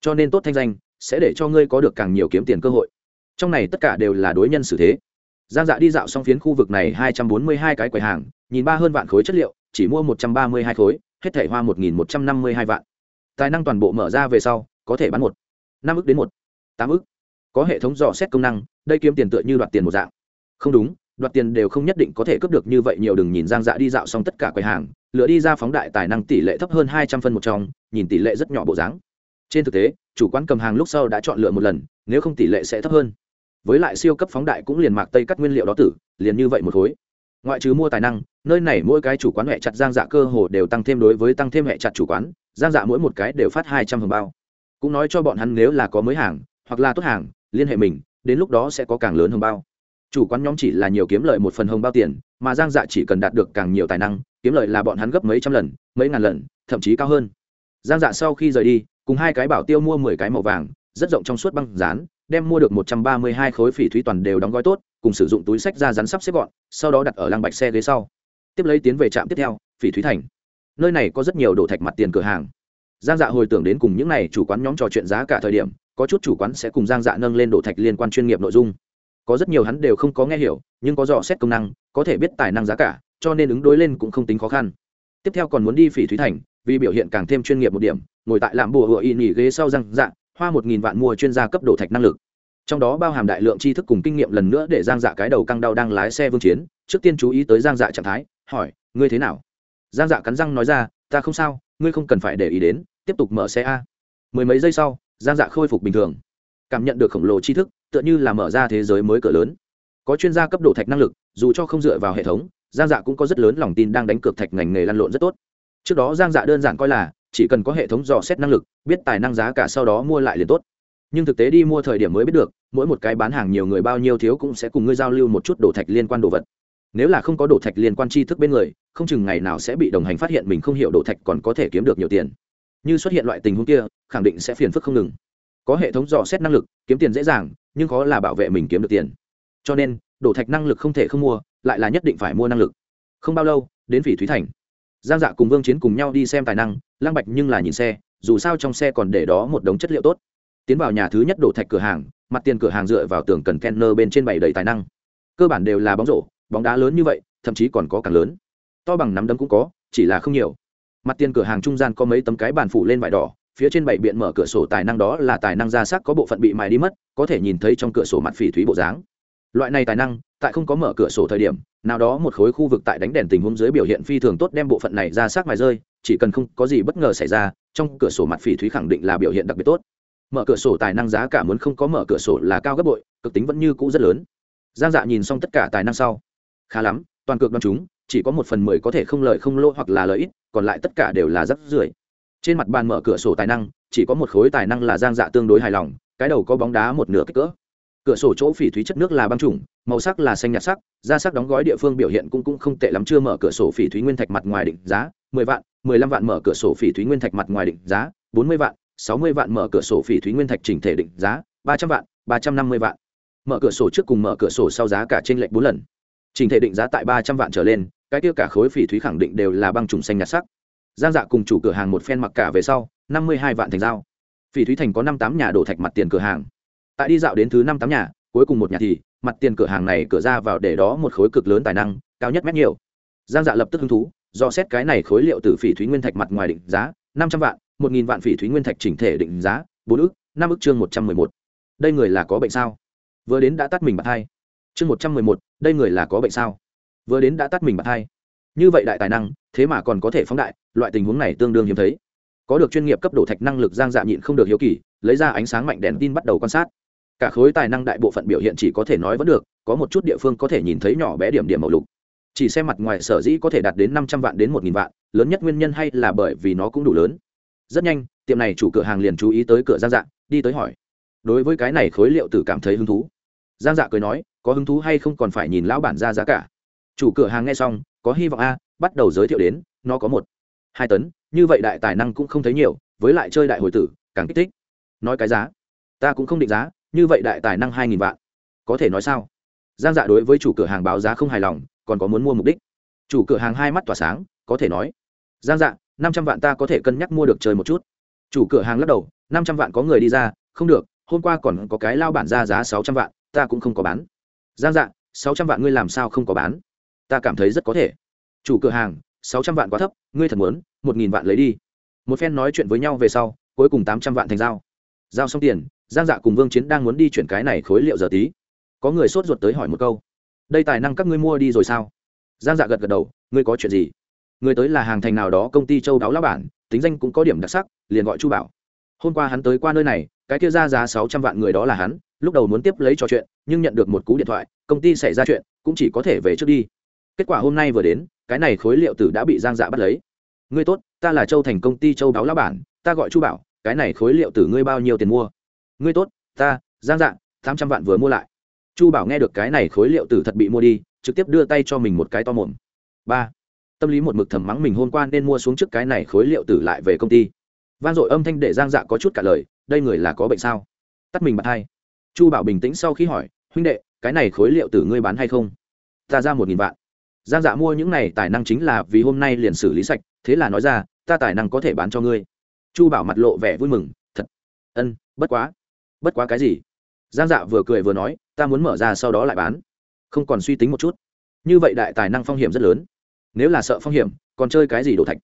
Cho nên tốt thanh danh sẽ để cho ngươi có được càng nhiều kiếm tiền cơ hội. Trong này tất cả đều là đối nhân xử thế. Giang dạ đi dạo xong phiến khu vực này hai trăm bốn mươi hai cái quầy hàng, nhìn ba hơn vạn khối chất liệu, chỉ mua một trăm ba mươi hai khối, hết thể hoa một nghìn một trăm năm mươi hai vạn. Tài năng toàn bộ mở ra về sau, có thể bán một, năm ức đến một, tám ức. Có hệ thống dò xét công năng, đây kiếm tiền tựa như đoạt tiền một dạng. Không đúng đoạt tiền đều không nhất định có thể cướp được như vậy nhiều đừng nhìn giang dạ đi dạo xong tất cả quầy hàng, lựa đi ra phóng đại tài năng tỷ lệ thấp hơn hai trăm phân một trong, nhìn tỷ lệ rất nhỏ bộ dáng. Trên thực tế, chủ quán cầm hàng lúc sau đã chọn lựa một lần, nếu không tỷ lệ sẽ thấp hơn. Với lại siêu cấp phóng đại cũng liền mạc tây cắt nguyên liệu đó tử, liền như vậy một khối. Ngoại trừ mua tài năng, nơi này mỗi cái chủ quán hẹ chặt giang dạ cơ hồ đều tăng thêm đối với tăng thêm hẹ chặt chủ quán, giang dạ mỗi một cái đều phát hai trăm hồng bao. Cũng nói cho bọn hắn nếu là có mới hàng, hoặc là tốt hàng, liên hệ mình, đến lúc đó sẽ có càng lớn hồng bao chủ quán nhóm chỉ là nhiều kiếm lợi một phần hồng bao tiền, mà giang dạ chỉ cần đạt được càng nhiều tài năng, kiếm lợi là bọn hắn gấp mấy trăm lần, mấy ngàn lần, thậm chí cao hơn. Giang dạ sau khi rời đi, cùng hai cái bảo tiêu mua mười cái màu vàng, rất rộng trong suốt băng dán, đem mua được một trăm ba mươi hai khối phỉ thúy toàn đều đóng gói tốt, cùng sử dụng túi sách ra rắn sắp xếp gọn, sau đó đặt ở lăng bạch xe ghế sau. Tiếp lấy tiến về trạm tiếp theo, phỉ thúy thành. Nơi này có rất nhiều đồ thạch mặt tiền cửa hàng. Giang dạ hồi tưởng đến cùng những n à y chủ quán nhóm trò chuyện giá cả thời điểm, có chút chủ quán sẽ cùng giang dạ nâng lên đồ thạch liên quan chuyên nghiệp nội dung có rất nhiều hắn đều không có nghe hiểu, nhưng có dò xét công năng, có thể biết tài năng giá cả, cho nên ứng đối lên cũng không tính khó khăn. Tiếp theo còn muốn đi phỉ thúy thành, vì biểu hiện càng thêm chuyên nghiệp một điểm, ngồi tại làm bùa hựa y nghỉ ghế sau giang dạ hoa một nghìn vạn mua chuyên gia cấp đồ thạch năng lực. Trong đó bao hàm đại lượng tri thức cùng kinh nghiệm lần nữa để giang dạ cái đầu căng đau đang lái xe vương chiến, trước tiên chú ý tới giang dạ trạng thái, hỏi, ngươi thế nào? Giang dạ cắn răng nói ra, ta không sao, ngươi không cần phải để ý đến, tiếp tục mở xe a. Mười mấy giây sau giang dạ khôi phục bình thường. Cảm nhận được khổng lồ tri thức tựa như là mở ra thế giới mới cửa lớn. Có chuyên gia cấp độ thạch năng lực, dù cho không dựa vào hệ thống, giang dạ cũng có rất lớn lòng tin đang đánh cược thạch ngành nghề lăn lộn rất tốt. Trước đó giang dạ đơn giản coi là, chỉ cần có hệ thống dò xét năng lực, biết tài năng giá cả sau đó mua lại liền tốt. Nhưng thực tế đi mua thời điểm mới biết được, mỗi một cái bán hàng nhiều người bao nhiêu thiếu cũng sẽ cùng ngươi giao lưu một chút đồ thạch liên quan đồ vật. Nếu là không có đồ thạch liên quan tri thức bên người, không chừng ngày nào sẽ bị đồng hành phát hiện mình không hiểu đồ thạch còn có thể kiếm được nhiều tiền. Như xuất hiện loại tình huống kia, khẳng định sẽ phiền phức không ngừng. Có hệ thống dò xét năng lực, kiếm tiền dễ dàng nhưng khó là bảo vệ mình kiếm được tiền. Cho nên, đổ thạch năng lực không thể không mua, lại là nhất định phải mua năng lực. Không bao lâu, đến phỉ thúy thành. Giang dạ cùng vương chiến cùng nhau đi xem tài năng, lăng bạch nhưng là nhìn xe, dù sao trong xe còn để đó một đống chất liệu tốt. Tiến vào nhà thứ nhất đổ thạch cửa hàng, mặt tiền cửa hàng dựa vào tường cần kenner bên trên bảy đầy tài năng. Cơ bản đều là bóng rổ, bóng đá lớn như vậy, thậm chí còn có càng lớn. To bằng nắm đấm cũng có, chỉ là không nhiều. Mặt tiền cửa hàng trung gian có mấy tấm cái bàn phủ lên vải đỏ phía trên bảy biện mở cửa sổ tài năng đó là tài năng ra sắc có bộ phận bị mài đi mất, có thể nhìn thấy trong cửa sổ mặt phỉ thúy bộ dáng. Loại này tài năng, tại không có mở cửa sổ thời điểm, nào đó một khối khu vực tại đánh đèn tình huống dưới biểu hiện phi thường tốt đem bộ phận này ra sắc mài rơi, chỉ cần không có gì bất ngờ xảy ra, trong cửa sổ mặt phỉ thúy khẳng định là biểu hiện đặc biệt tốt. Mở cửa sổ tài năng giá cả muốn không có mở cửa sổ là cao gấp bội, cực tính vẫn như cũ rất lớn. Giang dạ nhìn xong tất cả tài năng sau. Khá lắm, toàn cực đoan chúng, chỉ có một phần mười có thể không lợi không lỗ hoặc là lợi ích, còn lại tất cả đều là rắc rưởi trên mặt bàn mở cửa sổ tài năng, chỉ có một khối tài năng là giang dạ tương đối hài lòng, cái đầu có bóng đá một nửa kích cỡ. Cửa sổ chỗ phỉ thúy chất nước là băng trùng, màu sắc là xanh nhạt sắc, da sắc đóng gói địa phương biểu hiện cũng cũng không tệ lắm, chưa mở cửa sổ phỉ thúy nguyên thạch mặt ngoài định giá mười vạn, mười lăm vạn mở cửa sổ phỉ thúy nguyên thạch mặt ngoài định giá bốn mươi vạn, sáu mươi vạn mở cửa sổ phỉ thúy nguyên thạch chỉnh thể định giá ba trăm vạn, ba trăm năm mươi vạn. Mở cửa sổ trước cùng mở cửa sổ sau giá cả trên lệch bốn lần. Chỉnh thể định giá tại ba trăm vạn trở lên, cái tiêu cả khối phỉ thúy khẳng định đều là băng trùng xanh nhạt sắc giang dạ cùng chủ cửa hàng một phen mặc cả về sau, năm mươi hai vạn thành giao. Phỉ thúy thành có năm tám nhà đổ thạch mặt tiền cửa hàng. Tại đi dạo đến thứ năm tám nhà, cuối cùng một nhà thì, mặt tiền cửa hàng này cửa ra vào để đó một khối cực lớn tài năng, cao nhất mét nhiều. Giang dạ lập tức hứng thú, do xét cái này khối liệu từ phỉ thúy nguyên thạch mặt ngoài định giá, năm trăm vạn, một nghìn vạn phỉ thúy nguyên thạch chỉnh thể định giá, bốn ức, năm ức chương một trăm mười một. Đây người là có bệnh sao? Vừa đến đã tắt mình bạc hai. Chương một trăm mười một, đây người là có bệnh sao? Vừa đến đã tắt mình bạc hai như vậy đại tài năng, thế mà còn có thể phóng đại, loại tình huống này tương đương hiếm thấy. Có được chuyên nghiệp cấp độ thạch năng lực giang dạ nhịn không được hiếu kỳ, lấy ra ánh sáng mạnh đèn tin bắt đầu quan sát. Cả khối tài năng đại bộ phận biểu hiện chỉ có thể nói vẫn được, có một chút địa phương có thể nhìn thấy nhỏ bé điểm điểm màu lục. Chỉ xem mặt ngoài sở dĩ có thể đạt đến năm trăm vạn đến một nghìn vạn, lớn nhất nguyên nhân hay là bởi vì nó cũng đủ lớn. Rất nhanh, tiệm này chủ cửa hàng liền chú ý tới cửa giang dạ đi tới hỏi. Đối với cái này khối liệu tử cảm thấy hứng thú. Giang dạ cười nói, có hứng thú hay không còn phải nhìn lão bản ra giá cả. Chủ cửa hàng nghe xong có hy vọng a, bắt đầu giới thiệu đến, nó có một, hai tấn, như vậy đại tài năng cũng không thấy nhiều, với lại chơi đại hồi tử, càng kích thích. Nói cái giá, ta cũng không định giá, như vậy đại tài năng hai nghìn vạn. Có thể nói sao? Giang dạ đối với chủ cửa hàng báo giá không hài lòng, còn có muốn mua mục đích. Chủ cửa hàng hai mắt tỏa sáng, có thể nói. Giang dạ năm trăm vạn ta có thể cân nhắc mua được chơi một chút. Chủ cửa hàng lắc đầu, năm trăm vạn có người đi ra, không được, hôm qua còn có cái lao bản ra giá sáu trăm vạn, ta cũng không có bán. Giang dạ sáu trăm vạn ngươi làm sao không có bán? Ta cảm thấy rất có thể. Chủ cửa hàng, sáu trăm vạn quá thấp, ngươi thật muốn, một nghìn vạn lấy đi. Một phen nói chuyện với nhau về sau, cuối cùng tám trăm vạn thành giao. Giao xong tiền, giang dạ cùng vương chiến đang muốn đi chuyển cái này khối liệu giờ tí. Có người sốt ruột tới hỏi một câu. Đây tài năng các ngươi mua đi rồi sao? Giang dạ gật gật đầu, ngươi có chuyện gì? Người tới là hàng thành nào đó công ty châu đáo lão bản, tính danh cũng có điểm đặc sắc, liền gọi chu bảo. Hôm qua hắn tới qua nơi này, cái kia ra giá sáu trăm vạn người đó là hắn, lúc đầu muốn tiếp lấy trò chuyện, nhưng nhận được một cú điện thoại, công ty xảy ra chuyện, cũng chỉ có thể về trước đi kết quả hôm nay vừa đến, cái này khối liệu tử đã bị giang dạ bắt lấy. Ngươi tốt, ta là châu thành công ty châu báo lão bản, ta gọi chu bảo, cái này khối liệu tử ngươi bao nhiêu tiền mua? Ngươi tốt, ta, giang dạ tám trăm vạn vừa mua lại. Chu bảo nghe được cái này khối liệu tử thật bị mua đi, trực tiếp đưa tay cho mình một cái to mồm. Ba, tâm lý một mực thầm mắng mình hôm qua nên mua xuống trước cái này khối liệu tử lại về công ty. Van dội âm thanh để giang dạ có chút cả lời, đây người là có bệnh sao? Tắt mình bật hai. Chu bảo bình tĩnh sau khi hỏi, huynh đệ, cái này khối liệu tử ngươi bán hay không? Ta ra một nghìn vạn giang dạ mua những này tài năng chính là vì hôm nay liền xử lý sạch, thế là nói ra, ta tài năng có thể bán cho ngươi. Chu bảo mặt lộ vẻ vui mừng, thật. Ân, bất quá. Bất quá cái gì? Giang dạ vừa cười vừa nói, ta muốn mở ra sau đó lại bán. Không còn suy tính một chút. Như vậy đại tài năng phong hiểm rất lớn. Nếu là sợ phong hiểm, còn chơi cái gì đổ thạch?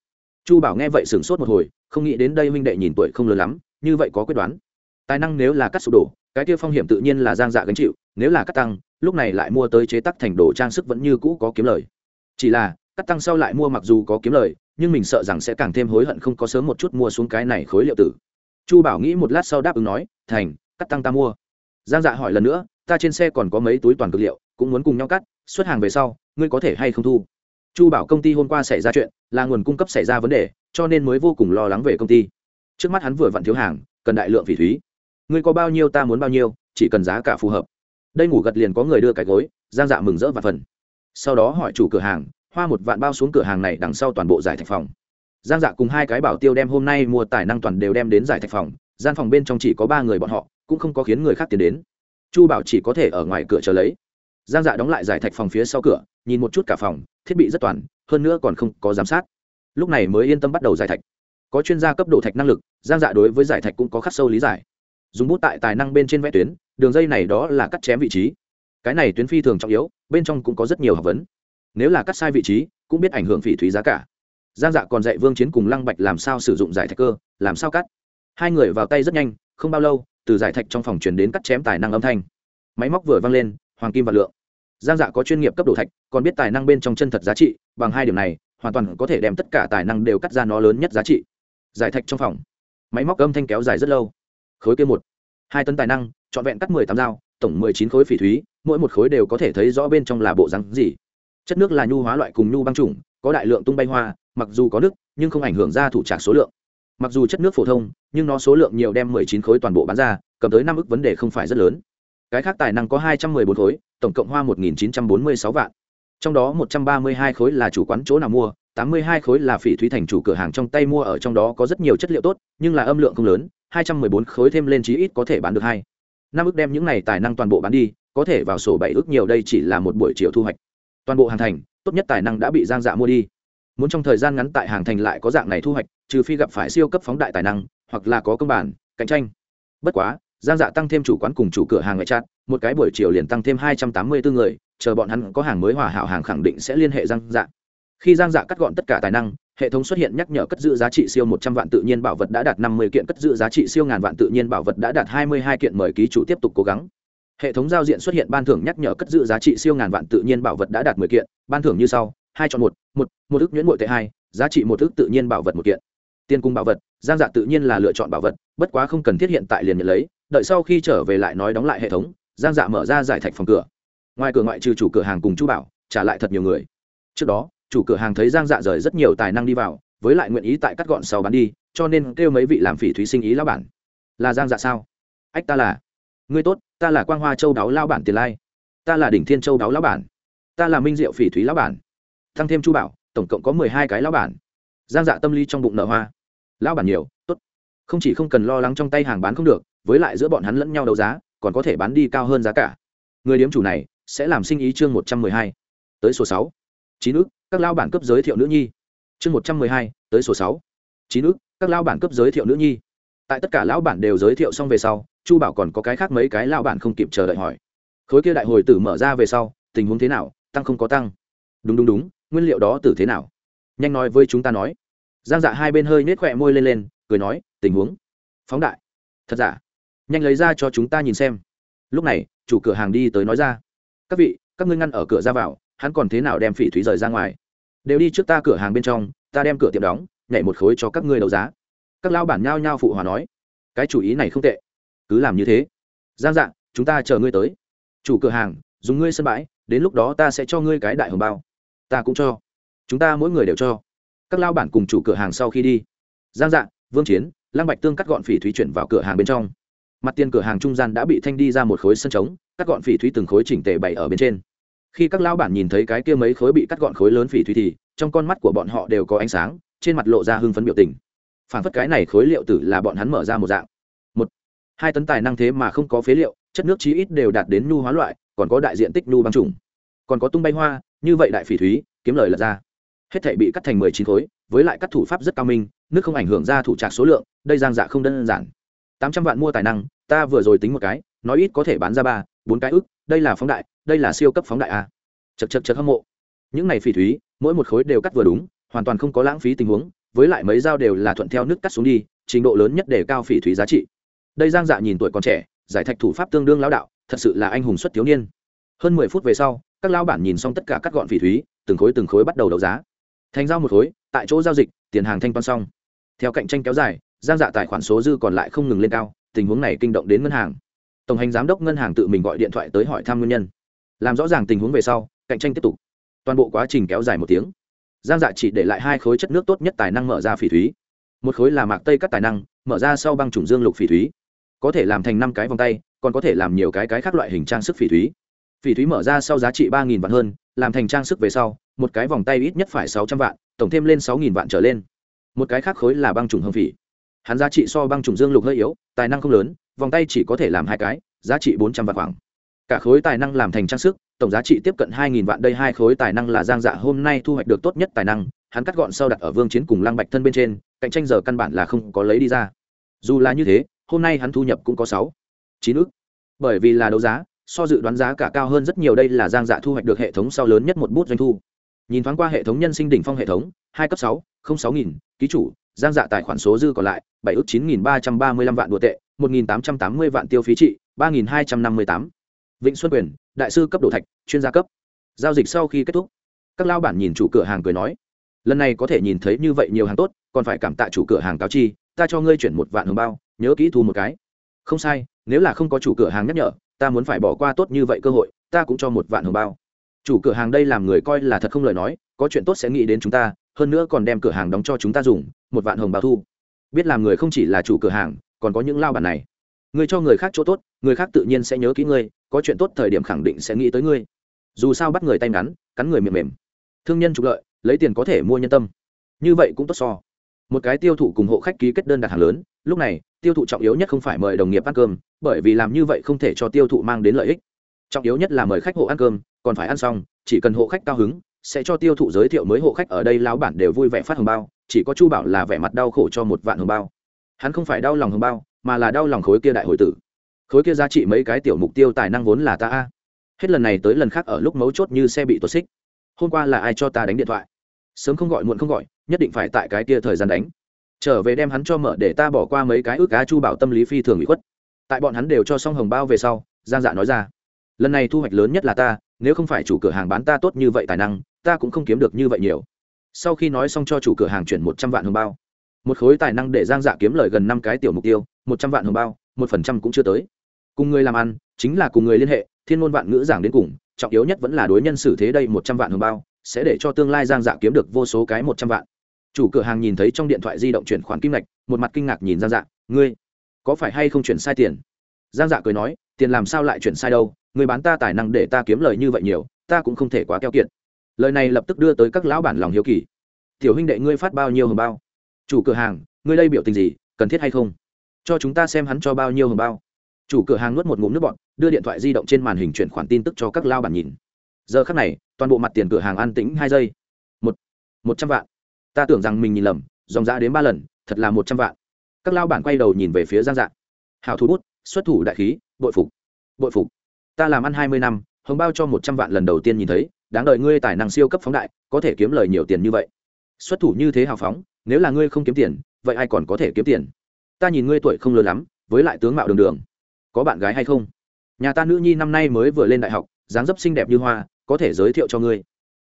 Chu bảo nghe vậy sửng sốt một hồi, không nghĩ đến đây huynh đệ nhìn tuổi không lớn lắm, như vậy có quyết đoán. Tài năng nếu là cắt sụp đổ, cái kia phong hiểm tự nhiên là giang dạ gánh chịu nếu là cắt tăng, lúc này lại mua tới chế tắc thành đồ trang sức vẫn như cũ có kiếm lời. Chỉ là, cắt tăng sau lại mua mặc dù có kiếm lời, nhưng mình sợ rằng sẽ càng thêm hối hận không có sớm một chút mua xuống cái này khối liệu tử. Chu bảo nghĩ một lát sau đáp ứng nói, thành, cắt tăng ta mua. Giang dạ hỏi lần nữa, ta trên xe còn có mấy túi toàn cực liệu, cũng muốn cùng nhau cắt, xuất hàng về sau, ngươi có thể hay không thu? Chu bảo công ty hôm qua xảy ra chuyện, là nguồn cung cấp xảy ra vấn đề, cho nên mới vô cùng lo lắng về công ty. Trước mắt hắn vừa vặn thiếu hàng, cần đại lượng phỉ thúy. Ngươi có bao nhiêu ta muốn bao nhiêu, chỉ cần giá cả phù hợp đây ngủ gật liền có người đưa cái gối, giang dạ mừng rỡ và phần. Sau đó hỏi chủ cửa hàng, hoa một vạn bao xuống cửa hàng này đằng sau toàn bộ giải thạch phòng. Giang dạ cùng hai cái bảo tiêu đem hôm nay mua tài năng toàn đều đem đến giải thạch phòng, gian phòng bên trong chỉ có ba người bọn họ, cũng không có khiến người khác tiến đến. Chu bảo chỉ có thể ở ngoài cửa chờ lấy. Giang dạ đóng lại giải thạch phòng phía sau cửa, nhìn một chút cả phòng, thiết bị rất toàn, hơn nữa còn không có giám sát. Lúc này mới yên tâm bắt đầu giải thạch. Có chuyên gia cấp độ thạch năng lực, giang dạ đối với giải thạch cũng có khắc sâu lý giải. Dùng bút tại tài năng bên trên vẽ tuyến đường dây này đó là cắt chém vị trí. Cái này tuyến phi thường trọng yếu, bên trong cũng có rất nhiều học vấn. Nếu là cắt sai vị trí, cũng biết ảnh hưởng phỉ thúy giá cả. Giang dạ còn dạy vương chiến cùng lăng bạch làm sao sử dụng giải thạch cơ, làm sao cắt. Hai người vào tay rất nhanh, không bao lâu, từ giải thạch trong phòng chuyển đến cắt chém tài năng âm thanh. Máy móc vừa vang lên, hoàng kim và lượng. Giang dạ có chuyên nghiệp cấp độ thạch, còn biết tài năng bên trong chân thật giá trị, bằng hai điểm này, hoàn toàn có thể đem tất cả tài năng đều cắt ra nó lớn nhất giá trị. Giải thạch trong phòng. Máy móc âm thanh kéo dài rất lâu. Khối kia một, hai tấn tài năng trọn vẹn cắt mười tám dao, tổng mười chín khối phỉ thúy, mỗi một khối đều có thể thấy rõ bên trong là bộ rắn gì. Chất nước là nhu hóa loại cùng nhu băng trùng có đại lượng tung bay hoa, mặc dù có nước, nhưng không ảnh hưởng ra thủ trạc số lượng. Mặc dù chất nước phổ thông, nhưng nó số lượng nhiều đem mười chín khối toàn bộ bán ra, cầm tới năm ức vấn đề không phải rất lớn. Cái khác tài năng có hai trăm mười bốn khối, tổng cộng hoa một nghìn chín trăm bốn mươi sáu vạn. Trong đó một trăm ba mươi hai khối là chủ quán chỗ nào mua, tám mươi hai khối là phỉ thúy thành chủ cửa hàng trong tay mua ở trong đó có rất nhiều chất liệu tốt, nhưng là âm lượng không lớn, hai trăm mười bốn khối thêm lên chí ít có thể bán được hai năm ước đem những này tài năng toàn bộ bán đi, có thể vào sổ bảy ước nhiều đây chỉ là một buổi chiều thu hoạch. Toàn bộ hàng thành, tốt nhất tài năng đã bị giang dạ mua đi. Muốn trong thời gian ngắn tại hàng thành lại có dạng này thu hoạch, trừ phi gặp phải siêu cấp phóng đại tài năng, hoặc là có công bản, cạnh tranh. Bất quá, giang dạ tăng thêm chủ quán cùng chủ cửa hàng ngoại trát, một cái buổi chiều liền tăng thêm hai trăm tám mươi bốn người, chờ bọn hắn có hàng mới hòa hảo hàng khẳng định sẽ liên hệ giang dạ. Khi giang dạ cắt gọn tất cả tài năng hệ thống xuất hiện nhắc nhở cất giữ giá trị siêu một trăm vạn tự nhiên bảo vật đã đạt năm mươi kiện, cất giữ giá trị siêu ngàn vạn tự nhiên bảo vật đã đạt hai mươi hai kiện, mời ký chủ tiếp tục cố gắng. Hệ thống giao diện xuất hiện ban thưởng nhắc nhở cất giữ giá trị siêu ngàn vạn tự nhiên bảo vật đã đạt mười kiện, ban thưởng như sau, hai chọn một một một ước nhuyễn bội tệ hai, giá trị một ước tự nhiên bảo vật một kiện. Tiên cung bảo vật, giang dạ tự nhiên là lựa chọn bảo vật, bất quá không cần thiết hiện tại liền nhận lấy, đợi sau khi trở về lại nói đóng lại hệ thống, giang dạ mở ra giải thạch phòng cửa. Ngoài cửa ngoại trừ chủ cửa hàng cùng chú bảo, trả lại thật nhiều người. Trước đó chủ cửa hàng thấy giang dạ rời rất nhiều tài năng đi vào, với lại nguyện ý tại cắt gọn sau bán đi, cho nên kêu mấy vị làm phỉ thúy sinh ý lão bản. Là giang dạ sao? Ách, ta là. Ngươi tốt, ta là quang hoa châu đáo lao bản tiền lai. Ta là đỉnh thiên châu đáo lão bản. Ta là minh diệu phỉ thúy lão bản. Thăng thêm chu bảo, tổng cộng có mười hai cái lão bản. Giang dạ tâm lý trong bụng nợ hoa. Lão bản nhiều, tốt. Không chỉ không cần lo lắng trong tay hàng bán không được, với lại giữa bọn hắn lẫn nhau đấu giá, còn có thể bán đi cao hơn giá cả. Người điếm chủ này, sẽ làm sinh ý chương một trăm mười hai. Tới số sáu chín ước các lao bản cấp giới thiệu nữ nhi. Chương một trăm mười hai, tới số sáu. Chín ước các lao bản cấp giới thiệu nữ nhi. Tại tất cả lão bản đều giới thiệu xong về sau, chu bảo còn có cái khác mấy cái lao bản không kịp chờ đợi hỏi. Khối kia đại hồi tử mở ra về sau, tình huống thế nào? Tăng không có tăng. Đúng đúng đúng, nguyên liệu đó tử thế nào? Nhanh nói với chúng ta nói. Giang dạ hai bên hơi nết khỏe môi lên lên, cười nói, tình huống. Phóng đại. Thật giả? Nhanh lấy ra cho chúng ta nhìn xem. Lúc này, chủ cửa hàng đi tới nói ra. Các vị, các ngươi ngăn ở cửa ra vào hắn còn thế nào đem phỉ thúy rời ra ngoài? Đều đi trước ta cửa hàng bên trong, ta đem cửa tiệm đóng, nhảy một khối cho các ngươi đấu giá. Các lao bản nhao nhao phụ hòa nói. Cái chủ ý này không tệ. Cứ làm như thế. Giang dạng chúng ta chờ ngươi tới. Chủ cửa hàng, dùng ngươi sân bãi, đến lúc đó ta sẽ cho ngươi cái đại hồng bao. Ta cũng cho. Chúng ta mỗi người đều cho. Các lao bản cùng chủ cửa hàng sau khi đi. Giang dạng vương chiến, lăng bạch tương cắt gọn phỉ thúy chuyển vào cửa hàng bên trong. Mặt tiền cửa hàng trung gian đã bị thanh đi ra một khối sân trống, cắt gọn phỉ thúy từng khối chỉnh tề bày ở bên trên khi các lao bản nhìn thấy cái kia mấy khối bị cắt gọn khối lớn phỉ thúy thì, trong con mắt của bọn họ đều có ánh sáng, trên mặt lộ ra hưng phấn biểu tình. Phản phất cái này khối liệu tử là bọn hắn mở ra một dạng. Một, hai tấn tài năng thế mà không có phế liệu, chất nước chí ít đều đạt đến nhu hóa loại, còn có đại diện tích nhu băng trùng. Còn có tung bay hoa, như vậy đại phỉ thúy, kiếm lời lật ra. Hết thể bị cắt thành mười chín khối, với lại các thủ pháp rất cao minh, nước không ảnh hưởng ra thủ trạc số lượng, đây giang dạ không đơn giản. Tám trăm vạn mua tài năng, ta vừa rồi tính một cái, nói ít có thể bán ra ba, bốn cái ức, đây là phóng đại đây là siêu cấp phóng đại a. Chật chật chật hâm mộ. Những này phỉ thúy, mỗi một khối đều cắt vừa đúng, hoàn toàn không có lãng phí tình huống, với lại mấy dao đều là thuận theo nước cắt xuống đi, trình độ lớn nhất để cao phỉ thúy giá trị. Đây giang dạ nhìn tuổi còn trẻ, giải thạch thủ pháp tương đương lão đạo, thật sự là anh hùng xuất thiếu niên. Hơn mười phút về sau, các lao bản nhìn xong tất cả các gọn phỉ thúy, từng khối từng khối bắt đầu đấu giá. Thành giao một khối, tại chỗ giao dịch, tiền hàng thanh toán xong. Theo cạnh tranh kéo dài, giang dạ tài khoản số dư còn lại không ngừng lên cao, tình huống này kinh động đến ngân hàng. Tổng hành giám đốc ngân hàng tự mình gọi điện thoại tới hỏi thăm nguyên nhân làm rõ ràng tình huống về sau, cạnh tranh tiếp tục. Toàn bộ quá trình kéo dài một tiếng. Giang dạ chỉ để lại hai khối chất nước tốt nhất tài năng mở ra phỉ thúy. Một khối là mạc tây cắt tài năng, mở ra sau băng trùng dương lục phỉ thúy. Có thể làm thành năm cái vòng tay, còn có thể làm nhiều cái cái khác loại hình trang sức phỉ thúy. Phỉ thúy mở ra sau giá trị ba nghìn vạn hơn, làm thành trang sức về sau, một cái vòng tay ít nhất phải sáu trăm vạn, tổng thêm lên sáu nghìn vạn trở lên. Một cái khác khối là băng trùng hương phỉ. Hắn giá trị so băng trùng dương lục hơi yếu, tài năng không lớn, vòng tay chỉ có thể làm hai cái, giá trị bốn trăm vạn khoảng cả khối tài năng làm thành trang sức, tổng giá trị tiếp cận hai nghìn vạn đây, hai khối tài năng là giang dạ hôm nay thu hoạch được tốt nhất tài năng, hắn cắt gọn sau đặt ở vương chiến cùng lăng bạch thân bên trên, cạnh tranh giờ căn bản là không có lấy đi ra. Dù là như thế, hôm nay hắn thu nhập cũng có sáu, chín ước bởi vì là đấu giá, so dự đoán giá cả cao hơn rất nhiều đây là giang dạ thu hoạch được hệ thống sau lớn nhất một bút doanh thu. Nhìn thoáng qua hệ thống nhân sinh đỉnh phong hệ thống, hai cấp sáu, không sáu nghìn, ký chủ, giang dạ tài khoản số dư còn lại, bảy ước chín nghìn ba trăm ba mươi lăm vạn đô tệ, một nghìn tám trăm tám mươi vạn tiêu phí trị, ba nghìn hai trăm năm mươi tám vịnh xuân quyền, đại sư cấp đồ thạch, chuyên gia cấp. Giao dịch sau khi kết thúc, các lao bản nhìn chủ cửa hàng cười nói, lần này có thể nhìn thấy như vậy nhiều hàng tốt, còn phải cảm tạ chủ cửa hàng cáo chi, ta cho ngươi chuyển một vạn hồng bao, nhớ kỹ thu một cái. Không sai, nếu là không có chủ cửa hàng nhắc nhở, ta muốn phải bỏ qua tốt như vậy cơ hội, ta cũng cho một vạn hồng bao. Chủ cửa hàng đây làm người coi là thật không lời nói, có chuyện tốt sẽ nghĩ đến chúng ta, hơn nữa còn đem cửa hàng đóng cho chúng ta dùng, một vạn hồng bao thu. Biết làm người không chỉ là chủ cửa hàng, còn có những lao bản này. Người cho người khác chỗ tốt, người khác tự nhiên sẽ nhớ kỹ ngươi có chuyện tốt thời điểm khẳng định sẽ nghĩ tới ngươi. Dù sao bắt người tay ngắn, cắn người miệng mềm. Thương nhân trục lợi, lấy tiền có thể mua nhân tâm. Như vậy cũng tốt so. Một cái tiêu thụ cùng hộ khách ký kết đơn đặt hàng lớn, lúc này, tiêu thụ trọng yếu nhất không phải mời đồng nghiệp ăn cơm, bởi vì làm như vậy không thể cho tiêu thụ mang đến lợi ích. Trọng yếu nhất là mời khách hộ ăn cơm, còn phải ăn xong, chỉ cần hộ khách cao hứng, sẽ cho tiêu thụ giới thiệu mới hộ khách ở đây lão bản đều vui vẻ phát hồng bao, chỉ có chu bảo là vẻ mặt đau khổ cho một vạn hồng bao. Hắn không phải đau lòng hồng bao, mà là đau lòng khối kia đại hội tử khối kia giá trị mấy cái tiểu mục tiêu tài năng vốn là ta a. Hết lần này tới lần khác ở lúc mấu chốt như xe bị tuột xích. Hôm qua là ai cho ta đánh điện thoại? Sớm không gọi muộn không gọi, nhất định phải tại cái kia thời gian đánh. Trở về đem hắn cho mở để ta bỏ qua mấy cái ước cá chu bảo tâm lý phi thường bị khuất. Tại bọn hắn đều cho xong hồng bao về sau, giang dạ nói ra, lần này thu hoạch lớn nhất là ta, nếu không phải chủ cửa hàng bán ta tốt như vậy tài năng, ta cũng không kiếm được như vậy nhiều. Sau khi nói xong cho chủ cửa hàng chuyển một trăm vạn hồng bao. Một khối tài năng để giang dạ kiếm lời gần năm cái tiểu mục tiêu, một trăm vạn hồng bao, một phần trăm cũng chưa tới cùng người làm ăn, chính là cùng người liên hệ, thiên môn vạn ngữ giảng đến cùng, trọng yếu nhất vẫn là đối nhân xử thế đây một trăm vạn hồng bao, sẽ để cho tương lai giang dạ kiếm được vô số cái một trăm vạn. Chủ cửa hàng nhìn thấy trong điện thoại di động chuyển khoản kim ngạch, một mặt kinh ngạc nhìn giang dạ ngươi, có phải hay không chuyển sai tiền? Giang dạ cười nói, tiền làm sao lại chuyển sai đâu người bán ta tài năng để ta kiếm lời như vậy nhiều, ta cũng không thể quá keo kiệt. Lời này lập tức đưa tới các lão bản lòng hiếu kỳ. Tiểu huynh đệ ngươi phát bao nhiêu hồng bao? Chủ cửa hàng, ngươi đây biểu tình gì, cần thiết hay không? Cho chúng ta xem hắn cho bao nhiêu hồng bao chủ cửa hàng nuốt một ngụm nước bọt, đưa điện thoại di động trên màn hình chuyển khoản tin tức cho các lao bản nhìn. Giờ khắc này toàn bộ mặt tiền cửa hàng an tĩnh hai giây. Một một trăm vạn. Ta tưởng rằng mình nhìn lầm dòng ra đến ba lần thật là một trăm vạn. Các lao bản quay đầu nhìn về phía giang dạng hào thú bút xuất thủ đại khí bội phục bội phục. Ta làm ăn hai mươi năm hồng bao cho một trăm vạn lần đầu tiên nhìn thấy đáng đợi ngươi tài năng siêu cấp phóng đại có thể kiếm lời nhiều tiền như vậy. Xuất thủ như thế hào phóng nếu là ngươi không kiếm tiền vậy ai còn có thể kiếm tiền? Ta nhìn ngươi tuổi không lớn lắm với lại tướng mạo đường đường có bạn gái hay không? Nhà ta nữ nhi năm nay mới vừa lên đại học, dáng dấp xinh đẹp như hoa, có thể giới thiệu cho ngươi.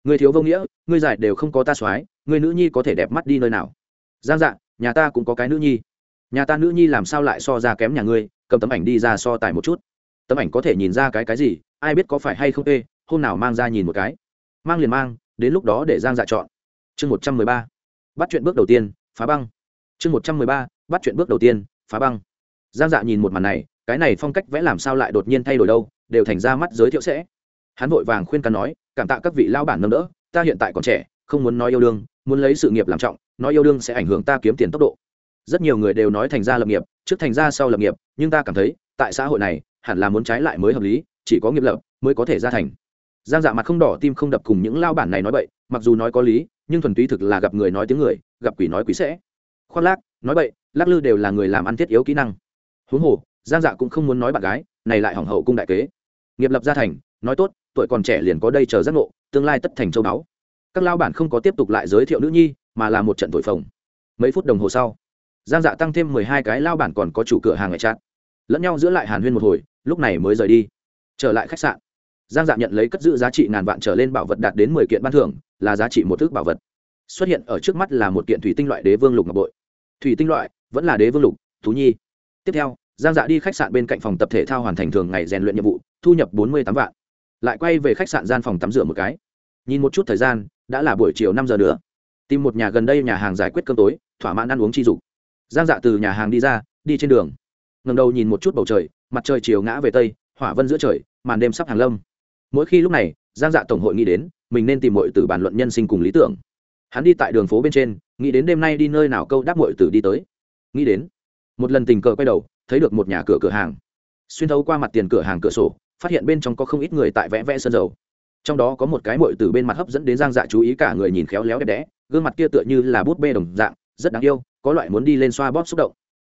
Ngươi thiếu vô nghĩa, ngươi giải đều không có ta soái, ngươi nữ nhi có thể đẹp mắt đi nơi nào? Giang dạ nhà ta cũng có cái nữ nhi. Nhà ta nữ nhi làm sao lại so ra kém nhà ngươi, cầm tấm ảnh đi ra so tài một chút. Tấm ảnh có thể nhìn ra cái cái gì, ai biết có phải hay không ê, hôm nào mang ra nhìn một cái. Mang liền mang, đến lúc đó để giang dạ chọn. Chương một trăm mười ba, bắt chuyện bước đầu tiên, phá băng. Chương một trăm mười ba, bắt chuyện bước đầu tiên, phá băng. Giang dạ nhìn một màn này cái này phong cách vẽ làm sao lại đột nhiên thay đổi đâu, đều thành ra mắt giới thiệu sẽ. Hắn vội vàng khuyên can nói, cảm tạ các vị lao bản nâng đỡ, ta hiện tại còn trẻ, không muốn nói yêu đương, muốn lấy sự nghiệp làm trọng, nói yêu đương sẽ ảnh hưởng ta kiếm tiền tốc độ. Rất nhiều người đều nói thành ra lập nghiệp, trước thành ra sau lập nghiệp, nhưng ta cảm thấy, tại xã hội này, hẳn là muốn trái lại mới hợp lý, chỉ có nghiệp lập mới có thể ra thành. Giang dạ mặt không đỏ tim không đập cùng những lao bản này nói bậy, mặc dù nói có lý, nhưng thuần túy thực là gặp người nói tiếng người, gặp quỷ nói quỷ sẽ. Khoác lác, nói bậy, lắc lư đều là người làm ăn thiết yếu kỹ năng. Huống hồ giang dạ cũng không muốn nói bạn gái, này lại hỏng hậu cung đại kế. Nghiệp lập gia thành, nói tốt, tuổi còn trẻ liền có đây chờ giác ngộ, tương lai tất thành châu báu. Các lao bản không có tiếp tục lại giới thiệu nữ nhi, mà là một trận thổi phồng. Mấy phút đồng hồ sau, giang dạ tăng thêm mười hai cái lao bản còn có chủ cửa hàng ngoại trát lẫn nhau giữa lại hàn huyên một hồi, lúc này mới rời đi. Trở lại khách sạn. Giang dạ nhận lấy cất giữ giá trị ngàn vạn trở lên bảo vật đạt đến mười kiện ban thưởng, là giá trị một thước bảo vật. Xuất hiện ở trước mắt là một kiện thủy tinh loại đế vương lục ngọc bội. Thủy tinh loại vẫn là đế vương lục, thú nhi. Tiếp theo giang dạ đi khách sạn bên cạnh phòng tập thể thao hoàn thành thường ngày rèn luyện nhiệm vụ, thu nhập bốn mươi tám vạn. Lại quay về khách sạn gian phòng tắm rửa một cái. Nhìn một chút thời gian, đã là buổi chiều năm giờ nữa. Tìm một nhà gần đây nhà hàng giải quyết cơm tối, thỏa mãn ăn uống chi dục. Giang dạ từ nhà hàng đi ra, đi trên đường. Ngầm đầu nhìn một chút bầu trời, mặt trời chiều ngã về tây, hỏa vân giữa trời, màn đêm sắp hàng lâm. Mỗi khi lúc này, giang dạ tổng hội nghĩ đến, mình nên tìm mọi từ bàn luận nhân sinh cùng lý tưởng. Hắn đi tại đường phố bên trên, nghĩ đến đêm nay đi nơi nào câu đáp mọi từ đi tới. Nghĩ đến, một lần tình cờ quay đầu thấy được một nhà cửa cửa hàng. Xuyên thấu qua mặt tiền cửa hàng cửa sổ, phát hiện bên trong có không ít người tại vẽ vẽ sơn dầu. Trong đó có một cái mội từ bên mặt hấp dẫn đến giang dạ chú ý cả người nhìn khéo léo đẹp đẽ, gương mặt kia tựa như là bút bê đồng dạng, rất đáng yêu, có loại muốn đi lên xoa bóp xúc động.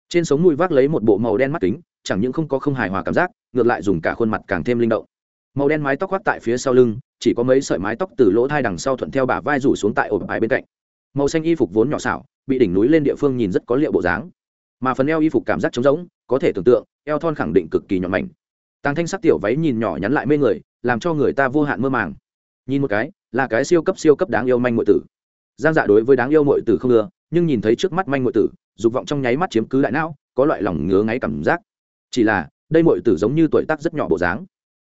Trên sống mùi vác lấy một bộ màu đen mắt kính, chẳng những không có không hài hòa cảm giác, ngược lại dùng cả khuôn mặt càng thêm linh động. Màu đen mái tóc khoác tại phía sau lưng, chỉ có mấy sợi mái tóc từ lỗ thai đằng sau thuận theo bả vai rủ xuống tại ổ bài bên cạnh. Màu xanh y phục vốn nhỏ xảo, bị đỉnh núi lên địa phương nhìn rất có liệu bộ dáng mà phần eo y phục cảm giác trống rỗng, có thể tưởng tượng, eo thon khẳng định cực kỳ nhỏ mảnh. Tàng thanh sắc tiểu váy nhìn nhỏ nhắn lại mê người, làm cho người ta vô hạn mơ màng. Nhìn một cái, là cái siêu cấp siêu cấp đáng yêu manh ngụy tử. Giang dạ đối với đáng yêu ngụy tử không ưa, nhưng nhìn thấy trước mắt manh ngụy tử, dục vọng trong nháy mắt chiếm cứ đại não, có loại lòng ngứa ngáy cảm giác. Chỉ là, đây ngụy tử giống như tuổi tác rất nhỏ bộ dáng.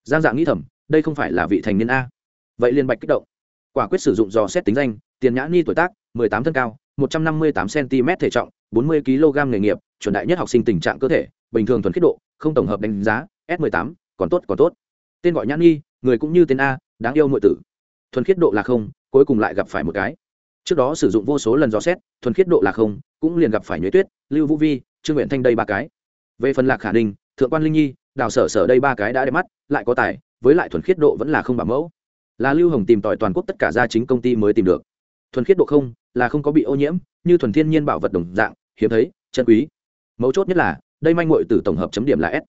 Giang dạ nghĩ thầm, đây không phải là vị thành niên a. Vậy liên bạch kích động. Quả quyết sử dụng dò xét tính danh, tiền nhã ni tuổi tác, mười tám thân cao, một trăm năm mươi tám cm thể trọng bốn mươi kg nghề nghiệp, chuẩn đại nhất học sinh tình trạng cơ thể, bình thường thuần khiết độ, không tổng hợp đánh giá, s 18 còn tốt còn tốt. Tên gọi nhãn nghi người cũng như tên a, đáng yêu muội tử. Thuần khiết độ là không, cuối cùng lại gặp phải một cái. Trước đó sử dụng vô số lần dò xét, thuần khiết độ là không, cũng liền gặp phải nhuế tuyết, lưu vũ vi, trương nguyện thanh đây ba cái. Về phần lạc khả ninh, thượng quan linh nhi, đào sở sở đây ba cái đã đẹp mắt, lại có tài, với lại thuần khiết độ vẫn là không bảo mẫu. Là lưu hồng tìm tòi toàn quốc tất cả gia chính công ty mới tìm được. Thuần khiết độ không, là không có bị ô nhiễm, như thuần thiên nhiên bảo vật đồng dạng hiếm thấy, chân quý. Mấu chốt nhất là, đây manh mội từ tổng hợp chấm điểm là s.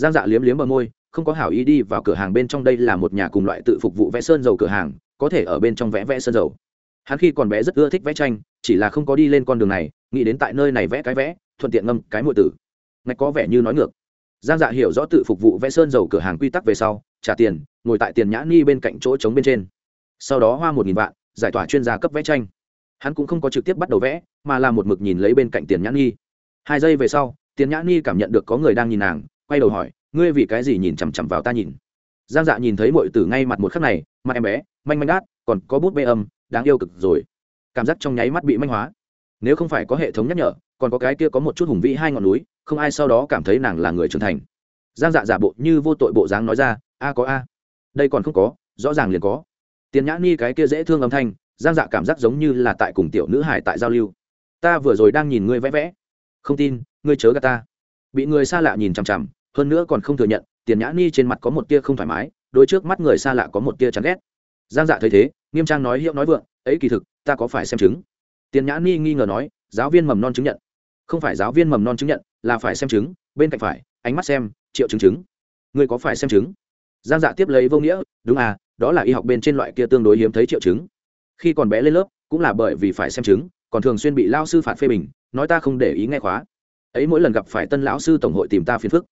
Giang dạ liếm liếm bờ môi, không có hảo ý đi vào cửa hàng bên trong đây là một nhà cùng loại tự phục vụ vẽ sơn dầu cửa hàng, có thể ở bên trong vẽ vẽ sơn dầu. Hắn khi còn bé rất ưa thích vẽ tranh, chỉ là không có đi lên con đường này, nghĩ đến tại nơi này vẽ cái vẽ, thuận tiện ngâm cái mội tử. Ngạch có vẻ như nói ngược. Giang dạ hiểu rõ tự phục vụ vẽ sơn dầu cửa hàng quy tắc về sau, trả tiền, ngồi tại tiền nhã ni bên cạnh chỗ trống bên trên. Sau đó hoa một nghìn vạn, giải tỏa chuyên gia cấp vẽ tranh hắn cũng không có trực tiếp bắt đầu vẽ, mà là một mực nhìn lấy bên cạnh tiền nhã nhi hai giây về sau, tiền nhã nhi cảm nhận được có người đang nhìn nàng, quay đầu hỏi, ngươi vì cái gì nhìn chằm chằm vào ta nhìn? Giang dạ nhìn thấy mọi tử ngay mặt một khắc này, mặt em bé, manh manh đát, còn có bút bê âm, đáng yêu cực rồi. Cảm giác trong nháy mắt bị manh hóa. Nếu không phải có hệ thống nhắc nhở, còn có cái kia có một chút hùng vĩ hai ngọn núi, không ai sau đó cảm thấy nàng là người trưởng thành. Giang dạ giả bộ như vô tội bộ dáng nói ra, a có a. Đây còn không có, rõ ràng liền có. Tiền nhã ni cái kia dễ thương âm thanh giang dạ cảm giác giống như là tại cùng tiểu nữ hải tại giao lưu. Ta vừa rồi đang nhìn ngươi vẽ vẽ. Không tin, ngươi chớ gà ta. Bị người xa lạ nhìn chằm chằm, hơn nữa còn không thừa nhận, tiền nhã ni trên mặt có một tia không thoải mái, đôi trước mắt người xa lạ có một tia chán ghét. Giang dạ thấy thế, nghiêm trang nói hiệu nói vượng, ấy kỳ thực, ta có phải xem chứng? Tiền nhã ni nghi ngờ nói, giáo viên mầm non chứng nhận. Không phải giáo viên mầm non chứng nhận, là phải xem chứng, bên cạnh phải, ánh mắt xem, triệu chứng chứng. Ngươi có phải xem chứng? Giang dạ tiếp lấy vô nghĩa, đúng à đó là y học bên trên loại kia tương đối hiếm thấy triệu chứng khi còn bé lên lớp, cũng là bởi vì phải xem chứng, còn thường xuyên bị lao sư phạt phê bình, nói ta không để ý nghe khóa. Ấy mỗi lần gặp phải tân lão sư tổng hội tìm ta phiền phức.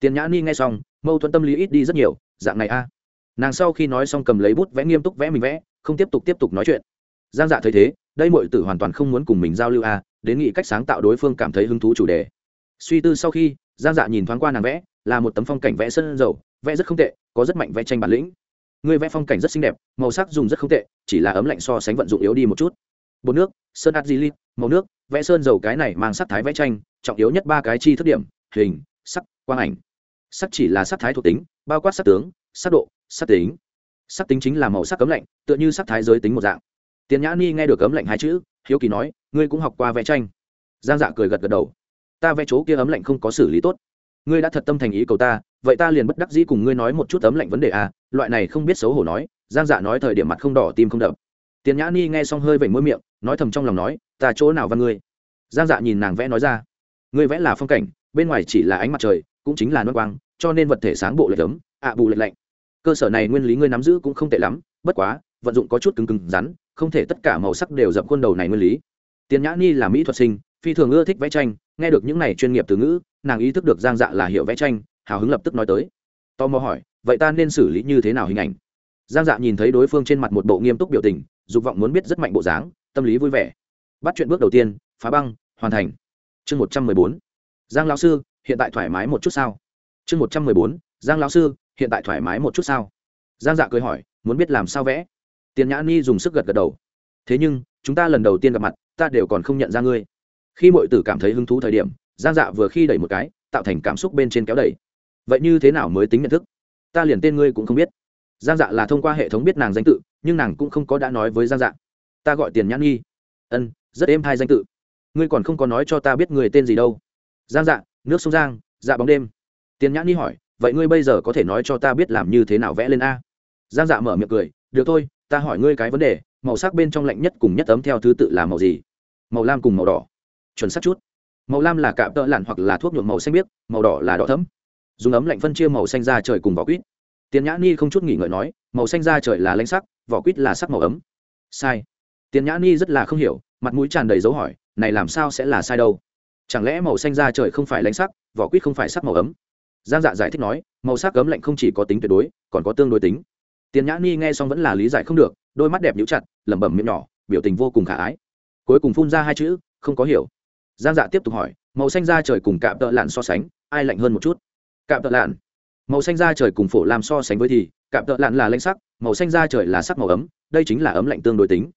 Tiền nhã ni nghe xong, mâu thuẫn tâm lý ít đi rất nhiều, dạng này a. Nàng sau khi nói xong cầm lấy bút vẽ nghiêm túc vẽ mình vẽ, không tiếp tục tiếp tục nói chuyện. Giang dạ thấy thế, đây mọi tử hoàn toàn không muốn cùng mình giao lưu a, đến nghĩ cách sáng tạo đối phương cảm thấy hứng thú chủ đề. Suy tư sau khi, giang dạ nhìn thoáng qua nàng vẽ, là một tấm phong cảnh vẽ sân dầu, vẽ rất không tệ, có rất mạnh vẽ tranh bản lĩnh. Ngươi vẽ phong cảnh rất xinh đẹp, màu sắc dùng rất không tệ, chỉ là ấm lạnh so sánh vận dụng yếu đi một chút. Bột nước, sơn át màu nước, vẽ sơn dầu cái này mang sắc thái vẽ tranh, trọng yếu nhất ba cái chi thức điểm, hình, sắc, quang ảnh. Sắc chỉ là sắc thái thuộc tính, bao quát sắc tướng, sắc độ, sắc tính. Sắc tính chính là màu sắc cấm lạnh, tựa như sắc thái giới tính một dạng. Tiền nhã ni nghe được cấm lạnh hai chữ, hiếu kỳ nói, ngươi cũng học qua vẽ tranh. Giang dạ cười gật gật đầu. Ta vẽ chỗ kia ấm lạnh không có xử lý tốt. Ngươi đã thật tâm thành ý cầu ta vậy ta liền bất đắc dĩ cùng ngươi nói một chút ấm lạnh vấn đề à loại này không biết xấu hổ nói, giang dạ nói thời điểm mặt không đỏ, tim không đập. Tiền nhã ni nghe xong hơi vẩy môi miệng, nói thầm trong lòng nói, ta chỗ nào văn ngươi? Giang dạ nhìn nàng vẽ nói ra, ngươi vẽ là phong cảnh, bên ngoài chỉ là ánh mặt trời, cũng chính là nước quang, cho nên vật thể sáng bộ lệch ấm, ạ bù lệch lạnh. Cơ sở này nguyên lý ngươi nắm giữ cũng không tệ lắm, bất quá, vận dụng có chút cứng cứng rắn, không thể tất cả màu sắc đều dập khuôn đầu này nguyên lý. Tiền nhã ni là mỹ thuật sinh, phi thường ưa thích vẽ tranh, nghe được những này chuyên nghiệp từ ngữ, nàng ý thức được giang dạ là hiệu vẽ tranh hào hứng lập tức nói tới. Tò mò hỏi, vậy ta nên xử lý như thế nào hình ảnh? Giang dạ nhìn thấy đối phương trên mặt một bộ nghiêm túc biểu tình, dục vọng muốn biết rất mạnh bộ dáng, tâm lý vui vẻ. Bắt chuyện bước đầu tiên, phá băng, hoàn thành. Chương một trăm mười bốn. Giang lão sư, hiện tại thoải mái một chút sao? Chương một trăm mười bốn, giang lão sư, hiện tại thoải mái một chút sao? Giang dạ cười hỏi, muốn biết làm sao vẽ? Tiền nhã ni dùng sức gật gật đầu. Thế nhưng, chúng ta lần đầu tiên gặp mặt, ta đều còn không nhận ra ngươi. Khi mọi tử cảm thấy hứng thú thời điểm, giang dạ vừa khi đẩy một cái, tạo thành cảm xúc bên trên kéo đẩy vậy như thế nào mới tính nhận thức? Ta liền tên ngươi cũng không biết. Giang dạ là thông qua hệ thống biết nàng danh tự, nhưng nàng cũng không có đã nói với giang dạ. Ta gọi tiền nhãn nghi. Ân, rất êm hai danh tự. Ngươi còn không có nói cho ta biết người tên gì đâu. Giang dạ nước sông giang dạ bóng đêm. Tiền nhãn nghi hỏi, vậy ngươi bây giờ có thể nói cho ta biết làm như thế nào vẽ lên a? Giang dạ mở miệng cười, được thôi, ta hỏi ngươi cái vấn đề, màu sắc bên trong lạnh nhất cùng nhất tấm theo thứ tự là màu gì? Màu lam cùng màu đỏ. Chuẩn xác chút. Màu lam là cạm tợ lặn hoặc là thuốc nhuộm màu xanh biếc, màu đỏ là đỏ thấm dùng ấm lạnh phân chia màu xanh ra trời cùng vỏ quýt. Tiền nhã ni không chút nghỉ ngợi nói, màu xanh ra trời là lãnh sắc, vỏ quýt là sắc màu ấm. Sai. Tiền nhã ni rất là không hiểu, mặt mũi tràn đầy dấu hỏi, này làm sao sẽ là sai đâu? Chẳng lẽ màu xanh ra trời không phải lãnh sắc, vỏ quýt không phải sắc màu ấm? Giang dạ giải thích nói, màu sắc ấm lạnh không chỉ có tính tuyệt đối, còn có tương đối tính. Tiền nhã ni nghe xong vẫn là lý giải không được, đôi mắt đẹp nhũ chặt, lẩm bẩm miệng nhỏ, biểu tình vô cùng khả ái. Cuối cùng phun ra hai chữ, không có hiểu. Giang dạ tiếp tục hỏi, màu xanh da trời cùng cạm tợ lặn so sánh, ai lạnh hơn một chút? Cạm tợ lạn. Màu xanh da trời cùng phổ làm so sánh với thì, cạm tợ lạn là lạnh sắc, màu xanh da trời là sắc màu ấm, đây chính là ấm lạnh tương đối tính.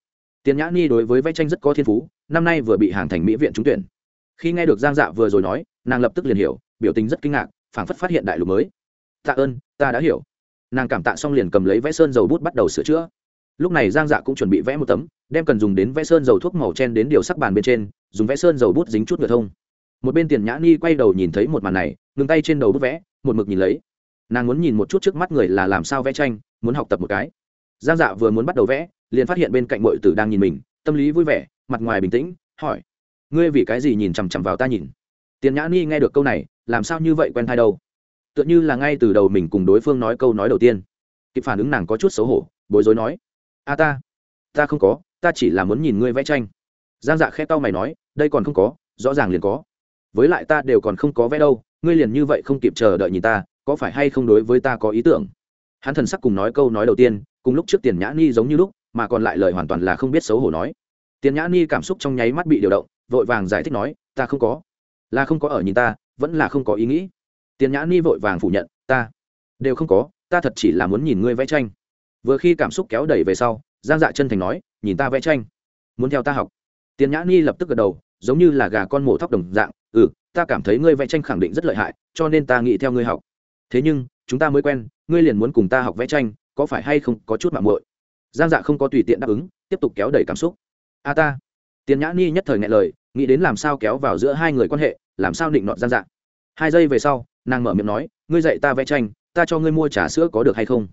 Tiền nhã ni đối với vẽ tranh rất có thiên phú, năm nay vừa bị hàng thành mỹ viện trúng tuyển. Khi nghe được giang dạ vừa rồi nói, nàng lập tức liền hiểu, biểu tình rất kinh ngạc, phảng phất phát hiện đại lục mới. Tạ ơn, ta đã hiểu. Nàng cảm tạ xong liền cầm lấy vẽ sơn dầu bút bắt đầu sửa chữa. Lúc này giang dạ cũng chuẩn bị vẽ một tấm, đem cần dùng đến vẽ sơn dầu thuốc màu chen đến điều sắc bàn bên trên, dùng vẽ sơn dầu bút dính chút ngựa thông một bên tiền nhã ni quay đầu nhìn thấy một màn này, ngừng tay trên đầu bút vẽ, một mực nhìn lấy. Nàng muốn nhìn một chút trước mắt người là làm sao vẽ tranh, muốn học tập một cái. Giang dạ vừa muốn bắt đầu vẽ, liền phát hiện bên cạnh mọi tử đang nhìn mình, tâm lý vui vẻ, mặt ngoài bình tĩnh, hỏi, ngươi vì cái gì nhìn chằm chằm vào ta nhìn? Tiền nhã ni nghe được câu này, làm sao như vậy quen thai đâu? Tựa như là ngay từ đầu mình cùng đối phương nói câu nói đầu tiên. Kịp phản ứng nàng có chút xấu hổ, bối rối nói, a ta ta không có, ta chỉ là muốn nhìn ngươi vẽ tranh. Giang dạ khẽ tao mày nói, đây còn không có, rõ ràng liền có với lại ta đều còn không có vẽ đâu, ngươi liền như vậy không kịp chờ đợi nhìn ta, có phải hay không đối với ta có ý tưởng? Hắn thần sắc cùng nói câu nói đầu tiên, cùng lúc trước tiền nhã ni giống như lúc, mà còn lại lời hoàn toàn là không biết xấu hổ nói. Tiền nhã ni cảm xúc trong nháy mắt bị điều động, vội vàng giải thích nói, ta không có, là không có ở nhìn ta, vẫn là không có ý nghĩ. Tiền nhã ni vội vàng phủ nhận, ta đều không có, ta thật chỉ là muốn nhìn ngươi vẽ tranh. Vừa khi cảm xúc kéo đẩy về sau, giang dạ chân thành nói, nhìn ta vẽ tranh, muốn theo ta học. Tiền nhã ni lập tức gật đầu, giống như là gà con mổ thóc đồng dạng ừ ta cảm thấy ngươi vẽ tranh khẳng định rất lợi hại, cho nên ta nghĩ theo ngươi học. Thế nhưng, chúng ta mới quen, ngươi liền muốn cùng ta học vẽ tranh, có phải hay không có chút mạng muội? Giang dạ không có tùy tiện đáp ứng, tiếp tục kéo đẩy cảm xúc. A ta. Tiền nhã ni nhất thời ngại lời, nghĩ đến làm sao kéo vào giữa hai người quan hệ, làm sao định nọt giang dạ. Hai giây về sau, nàng mở miệng nói, ngươi dạy ta vẽ tranh, ta cho ngươi mua trà sữa có được hay không?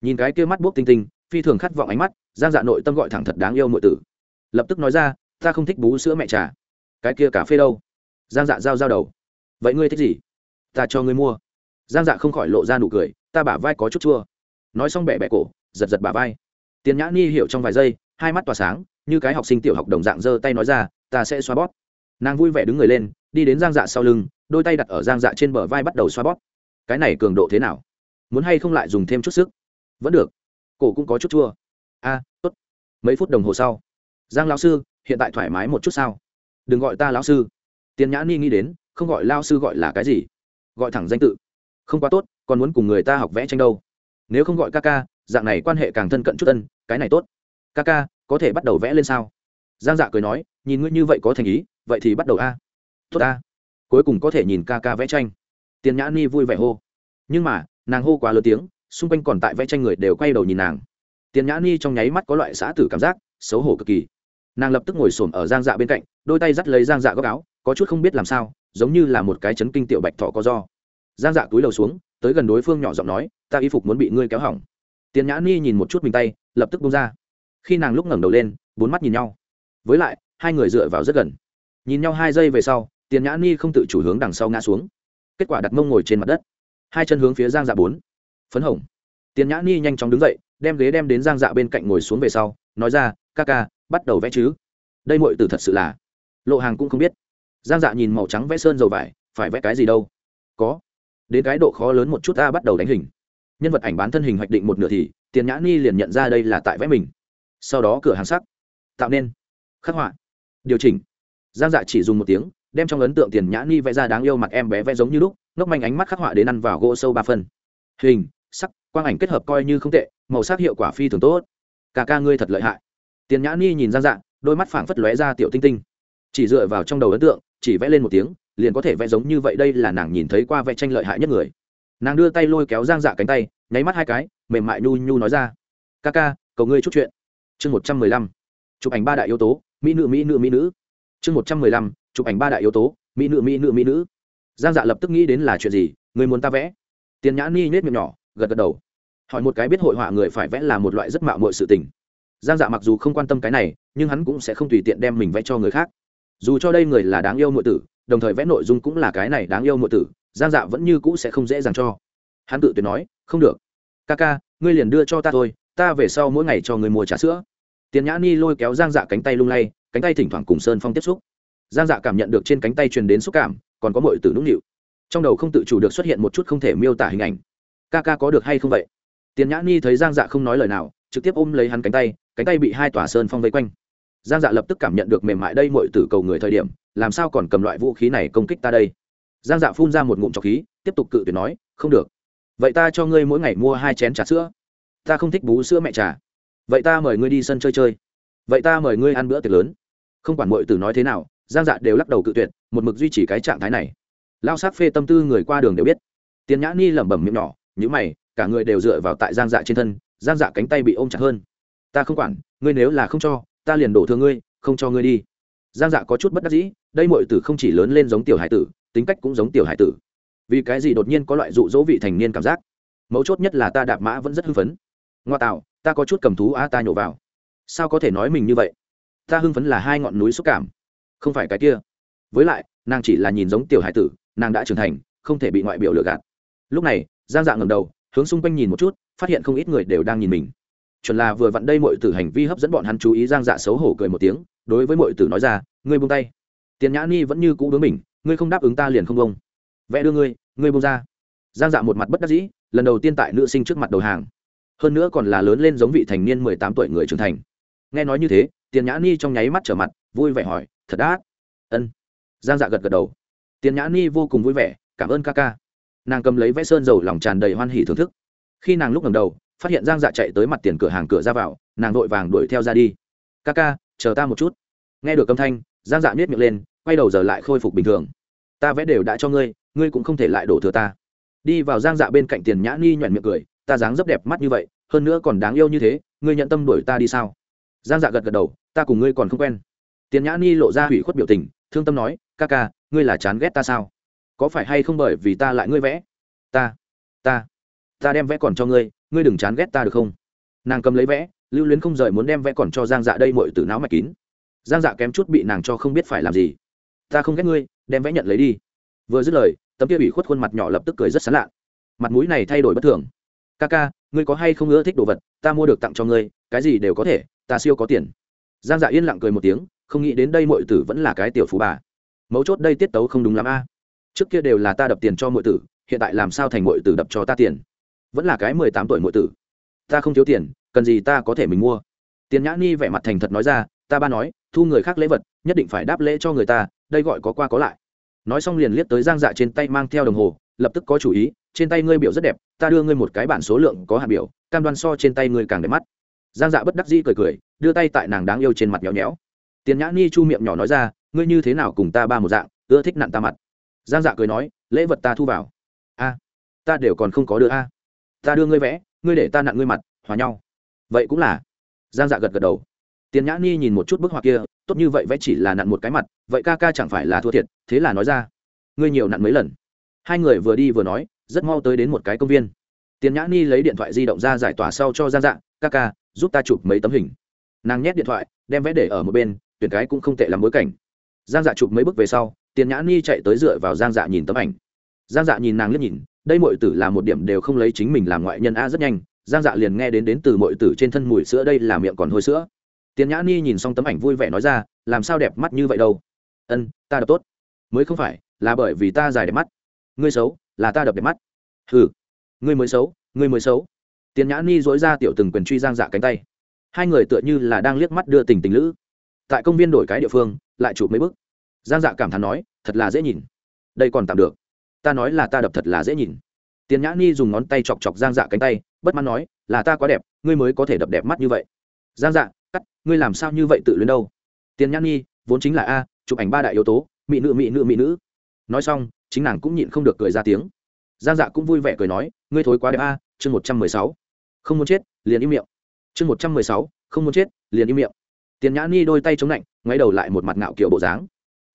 Nhìn cái kia mắt buốc tinh tinh, phi thường khát vọng ánh mắt, giang dạ nội tâm gọi thẳng thật đáng yêu nội tử. Lập tức nói ra, ta không thích bú sữa mẹ trà. Cái kia cà phê đâu? Giang dạ giao giao đầu. Vậy ngươi thích gì? Ta cho ngươi mua. Giang dạ không khỏi lộ ra nụ cười, ta bả vai có chút chua. Nói xong bẹ bẹ cổ, giật giật bả vai. Tiền nhã ni hiểu trong vài giây, hai mắt tỏa sáng, như cái học sinh tiểu học đồng dạng giơ tay nói ra, ta sẽ xoa bóp. Nàng vui vẻ đứng người lên, đi đến giang dạ sau lưng, đôi tay đặt ở giang dạ trên bờ vai bắt đầu xoa bóp. Cái này cường độ thế nào? Muốn hay không lại dùng thêm chút sức? Vẫn được. Cổ cũng có chút chua. A, tốt. Mấy phút đồng hồ sau. Giang lão sư, hiện tại thoải mái một chút sao? Đừng gọi ta lão sư tiền nhã ni nghĩ đến, không gọi lao sư gọi là cái gì? Gọi thẳng danh tự. Không quá tốt, còn muốn cùng người ta học vẽ tranh đâu. Nếu không gọi ca ca, dạng này quan hệ càng thân cận chút ân, cái này tốt. Ca ca, có thể bắt đầu vẽ lên sao? Giang dạ cười nói, nhìn ngươi như vậy có thành ý, vậy thì bắt đầu a. Tốt a. Cuối cùng có thể nhìn ca ca vẽ tranh. Tiền nhã ni vui vẻ hô. Nhưng mà, nàng hô quá lớn tiếng, xung quanh còn tại vẽ tranh người đều quay đầu nhìn nàng. Tiền nhã ni trong nháy mắt có loại xã tử cảm giác, xấu hổ cực kỳ. Nàng lập tức ngồi s ổ m ở giang dạ bên cạnh, đôi tay dắt lấy giang dạ góc áo có chút không biết làm sao, giống như là một cái chấn kinh tiểu bạch thọ có do. Giang dạ túi đầu xuống, tới gần đối phương nhỏ giọng nói, ta y phục muốn bị ngươi kéo hỏng. Tiền nhã ni nhìn một chút mình tay, lập tức bung ra. Khi nàng lúc ngẩng đầu lên, bốn mắt nhìn nhau. Với lại, hai người dựa vào rất gần. Nhìn nhau hai giây về sau, tiền nhã ni không tự chủ hướng đằng sau ngã xuống. Kết quả đặt mông ngồi trên mặt đất. Hai chân hướng phía giang dạ bốn. Phấn hồng. Tiền nhã ni nhanh chóng đứng dậy, đem ghế đem đến giang dạ bên cạnh ngồi xuống về sau, nói ra, ca ca, bắt đầu vẽ chứ. Đây mọi từ thật sự là. Lộ hàng cũng không biết giang dạ nhìn màu trắng vẽ sơn dầu vải, phải vẽ cái gì đâu? Có. Đến cái độ khó lớn một chút ta bắt đầu đánh hình. Nhân vật ảnh bán thân hình hoạch định một nửa thì, tiền nhã ni liền nhận ra đây là tại vẽ mình. Sau đó cửa hàng sắc. Tạo nên. Khắc họa. Điều chỉnh. Giang dạ chỉ dùng một tiếng, đem trong ấn tượng tiền nhã ni vẽ ra đáng yêu mặt em bé vẽ giống như lúc, ngốc manh ánh mắt khắc họa đến ăn vào gỗ sâu ba phân hình, sắc, quang ảnh kết hợp coi như không tệ, màu sắc hiệu quả phi thường tốt. Cả ca ngươi thật lợi hại. Tiền nhã ni nhìn giang dạ đôi mắt phảng phất lóe ra tiểu tinh tinh. Chỉ dựa vào trong đầu ấn tượng chỉ vẽ lên một tiếng, liền có thể vẽ giống như vậy đây là nàng nhìn thấy qua vẽ tranh lợi hại nhất người. Nàng đưa tay lôi kéo giang dạ cánh tay, nháy mắt hai cái, mềm mại nhu nhu nói ra, ca ca, cầu ngươi chút chuyện. Chương một trăm mười lăm, chụp ảnh ba đại yếu tố, mỹ nữ mỹ nữ mỹ nữ. Chương một trăm mười lăm, chụp ảnh ba đại yếu tố, mỹ nữ mỹ nữ mỹ nữ. Giang dạ lập tức nghĩ đến là chuyện gì, người muốn ta vẽ? Tiền nhã ni nhét miệng nhỏ, gật gật đầu. Hỏi một cái biết hội họa người phải vẽ là một loại rất mạo mọi sự tình. Giang dạ mặc dù không quan tâm cái này, nhưng hắn cũng sẽ không tùy tiện đem mình vẽ cho người khác dù cho đây người là đáng yêu nội tử, đồng thời vẽ nội dung cũng là cái này đáng yêu nội tử, giang dạ vẫn như cũ sẽ không dễ dàng cho. Hắn tự tuyệt nói, không được. Ca ca ngươi liền đưa cho ta thôi, ta về sau mỗi ngày cho người mua trà sữa. Tiền nhã ni lôi kéo giang dạ cánh tay lung lay, cánh tay thỉnh thoảng cùng sơn phong tiếp xúc. Giang dạ cảm nhận được trên cánh tay truyền đến xúc cảm, còn có mọi từ nũng nịu. Trong đầu không tự chủ được xuất hiện một chút không thể miêu tả hình ảnh. Ca ca có được hay không vậy? Tiền nhã ni thấy giang dạ không nói lời nào, trực tiếp ôm lấy hắn cánh tay cánh tay bị hai tòa sơn phong vây quanh giang dạ lập tức cảm nhận được mềm mại đây mọi tử cầu người thời điểm, làm sao còn cầm loại vũ khí này công kích ta đây? Giang dạ phun ra một ngụm trọc khí, tiếp tục cự tuyệt nói, không được. Vậy ta cho ngươi mỗi ngày mua hai chén trà sữa. Ta không thích bú sữa mẹ trà. Vậy ta mời ngươi đi sân chơi chơi. Vậy ta mời ngươi ăn bữa tiệc lớn. Không quản mọi tử nói thế nào, giang dạ đều lắc đầu cự tuyệt, một mực duy trì cái trạng thái này. Lao sát phê tâm tư người qua đường đều biết. Tiền nhã ni lẩm bẩm miệng nhỏ nhữ mày, cả người đều dựa vào tại giang dạ trên thân, giang dạ cánh tay bị ôm chặt hơn. Ta không quản, ngươi nếu là không cho ta liền đổ thương ngươi, không cho ngươi đi. Giang dạ có chút bất đắc dĩ, đây mọi tử không chỉ lớn lên giống tiểu hải tử, tính cách cũng giống tiểu hải tử. Vì cái gì đột nhiên có loại dụ dỗ vị thành niên cảm giác? Mấu chốt nhất là ta đạp mã vẫn rất hưng phấn. Ngoa tạo, ta có chút cầm thú a ta nhổ vào. Sao có thể nói mình như vậy? Ta hưng phấn là hai ngọn núi xúc cảm, không phải cái kia. Với lại, nàng chỉ là nhìn giống tiểu hải tử, nàng đã trưởng thành, không thể bị ngoại biểu lừa gạt. Lúc này, giang dạ ngầm đầu, hướng xung quanh nhìn một chút, phát hiện không ít người đều đang nhìn mình chuẩn là vừa vặn đây mọi tử hành vi hấp dẫn bọn hắn chú ý giang dạ xấu hổ cười một tiếng, đối với mọi tử nói ra, ngươi buông tay. Tiền nhã ni vẫn như cũ bướng mình ngươi không đáp ứng ta liền không bông vẽ đưa ngươi ngươi buông ra. Giang dạ một mặt bất đắc dĩ, lần đầu tiên tại nữ sinh trước mặt đầu hàng. Hơn nữa còn là lớn lên giống vị thành niên mười tám tuổi người trưởng thành. Nghe nói như thế, tiền nhã ni trong nháy mắt trở mặt, vui vẻ hỏi, thật đã ân. Giang dạ gật gật đầu. Tiền nhã ni vô cùng vui vẻ, cảm ơn ca ca. Nàng cầm lấy vẽ sơn dầu lòng tràn đầy hoan hỉ thưởng thức. Khi nàng lúc ngầm đầu phát hiện giang dạ chạy tới mặt tiền cửa hàng cửa ra vào, nàng vội vàng đuổi theo ra đi. Ca ca, chờ ta một chút. Nghe được âm thanh, giang dạ nhét miệng lên, quay đầu giờ lại khôi phục bình thường. Ta vẽ đều đã cho ngươi ngươi cũng không thể lại đổ thừa ta. Đi vào giang dạ bên cạnh tiền nhã ni nhoẹn miệng cười, ta dáng rất đẹp mắt như vậy, hơn nữa còn đáng yêu như thế, ngươi nhận tâm đuổi ta đi sao? Giang dạ gật gật đầu, ta cùng ngươi còn không quen. Tiền nhã ni lộ ra hủy khuất biểu tình, thương tâm nói, ca ca, ngươi là chán ghét ta sao? Có phải hay không bởi vì ta lại ngươi vẽ? Ta ta ta đem vẽ còn cho ngươi ngươi đừng chán ghét ta được không? Nàng cầm lấy vẽ, lưu luyến không rời muốn đem vẽ còn cho giang dạ đây mọi từ não mạch kín. Giang dạ kém chút bị nàng cho không biết phải làm gì. Ta không ghét ngươi, đem vẽ nhận lấy đi. Vừa dứt lời, tấm kia bị khuất khuôn mặt nhỏ lập tức cười rất sán lạ. Mặt mũi này thay đổi bất thường. Ca ca, ngươi có hay không ưa thích đồ vật? Ta mua được tặng cho ngươi, cái gì đều có thể, ta siêu có tiền. Giang dạ yên lặng cười một tiếng, không nghĩ đến đây mọi tử vẫn là cái tiểu phú bà. Mấu chốt đây tiết tấu không đúng lắm a. Trước kia đều là ta đập tiền cho mọi tử, hiện tại làm sao thành mọi tử đập cho ta tiền? Vẫn là cái mười tám tuổi mọi tử. Ta không thiếu tiền, cần gì ta có thể mình mua? Tiền nhã ni vẻ mặt thành thật nói ra, ta ba nói, thu người khác lễ vật, nhất định phải đáp lễ cho người ta, đây gọi có qua có lại. Nói xong liền liếc tới giang dạ trên tay mang theo đồng hồ, lập tức có chủ ý, trên tay ngươi biểu rất đẹp, ta đưa ngươi một cái bản số lượng có hạt biểu, cam đoan so trên tay ngươi càng đẹp mắt. Giang dạ bất đắc dĩ cười cười, đưa tay tại nàng đáng yêu trên mặt nhéo nhéo. Tiền nhã ni chu miệng nhỏ nói ra, ngươi như thế nào cùng ta ba một dạng, ưa thích nặn ta mặt. Giang dạ cười nói, lễ vật ta thu vào. A, ta đều còn không có đưa a ta đưa ngươi vẽ, ngươi để ta nặn ngươi mặt, hòa nhau. Vậy cũng là. Giang dạ gật gật đầu. Tiền nhã ni nhìn một chút bức họa kia, tốt như vậy vẽ chỉ là nặn một cái mặt, vậy ca ca chẳng phải là thua thiệt, thế là nói ra. Ngươi nhiều nặn mấy lần. Hai người vừa đi vừa nói, rất mau tới đến một cái công viên. Tiền nhã ni lấy điện thoại di động ra giải tỏa sau cho giang dạ ca ca, giúp ta chụp mấy tấm hình. Nàng nhét điện thoại, đem vẽ để ở một bên, tuyển cái cũng không tệ làm bối cảnh. Giang dạ chụp mấy bước về sau, tiền nhã ni chạy tới dựa vào giang dạ nhìn tấm ảnh. Giang dạ nhìn nàng liếc nhìn đây mọi tử là một điểm đều không lấy chính mình làm ngoại nhân a rất nhanh, giang dạ liền nghe đến đến từ mọi tử trên thân mùi sữa đây là miệng còn hôi sữa. Tiến nhã ni nhìn xong tấm ảnh vui vẻ nói ra, làm sao đẹp mắt như vậy đâu? Ân, ta đập tốt. Mới không phải, là bởi vì ta dài đẹp mắt. Ngươi xấu, là ta đập đẹp mắt. Hừ, ngươi mới xấu, ngươi mới xấu. Tiến nhã ni dối ra tiểu từng quyền truy giang dạ cánh tay. Hai người tựa như là đang liếc mắt đưa tình tình lữ. Tại công viên đổi cái địa phương, lại chụp mấy bức. Giang dạ cảm thán nói, thật là dễ nhìn. Đây còn tạm được ta nói là ta đập thật là dễ nhìn. Tiền nhã ni dùng ngón tay chọc chọc giang dạ cánh tay, bất mãn nói, là ta quá đẹp, ngươi mới có thể đập đẹp mắt như vậy. Giang dạ cắt, ngươi làm sao như vậy tự luyến đâu? Tiền nhã ni, vốn chính là a, chụp ảnh ba đại yếu tố, mỹ nữ mỹ nữ mỹ nữ. Nói xong, chính nàng cũng nhịn không được cười ra tiếng. Giang dạ cũng vui vẻ cười nói, ngươi thối quá đẹp a, chương một trăm mười sáu. Không muốn chết, liền im miệng. Chương một trăm mười sáu, không muốn chết, liền im miệng. Tiền nhã ni đôi tay chống lạnh ngoáy đầu lại một mặt ngạo kiểu bộ dáng.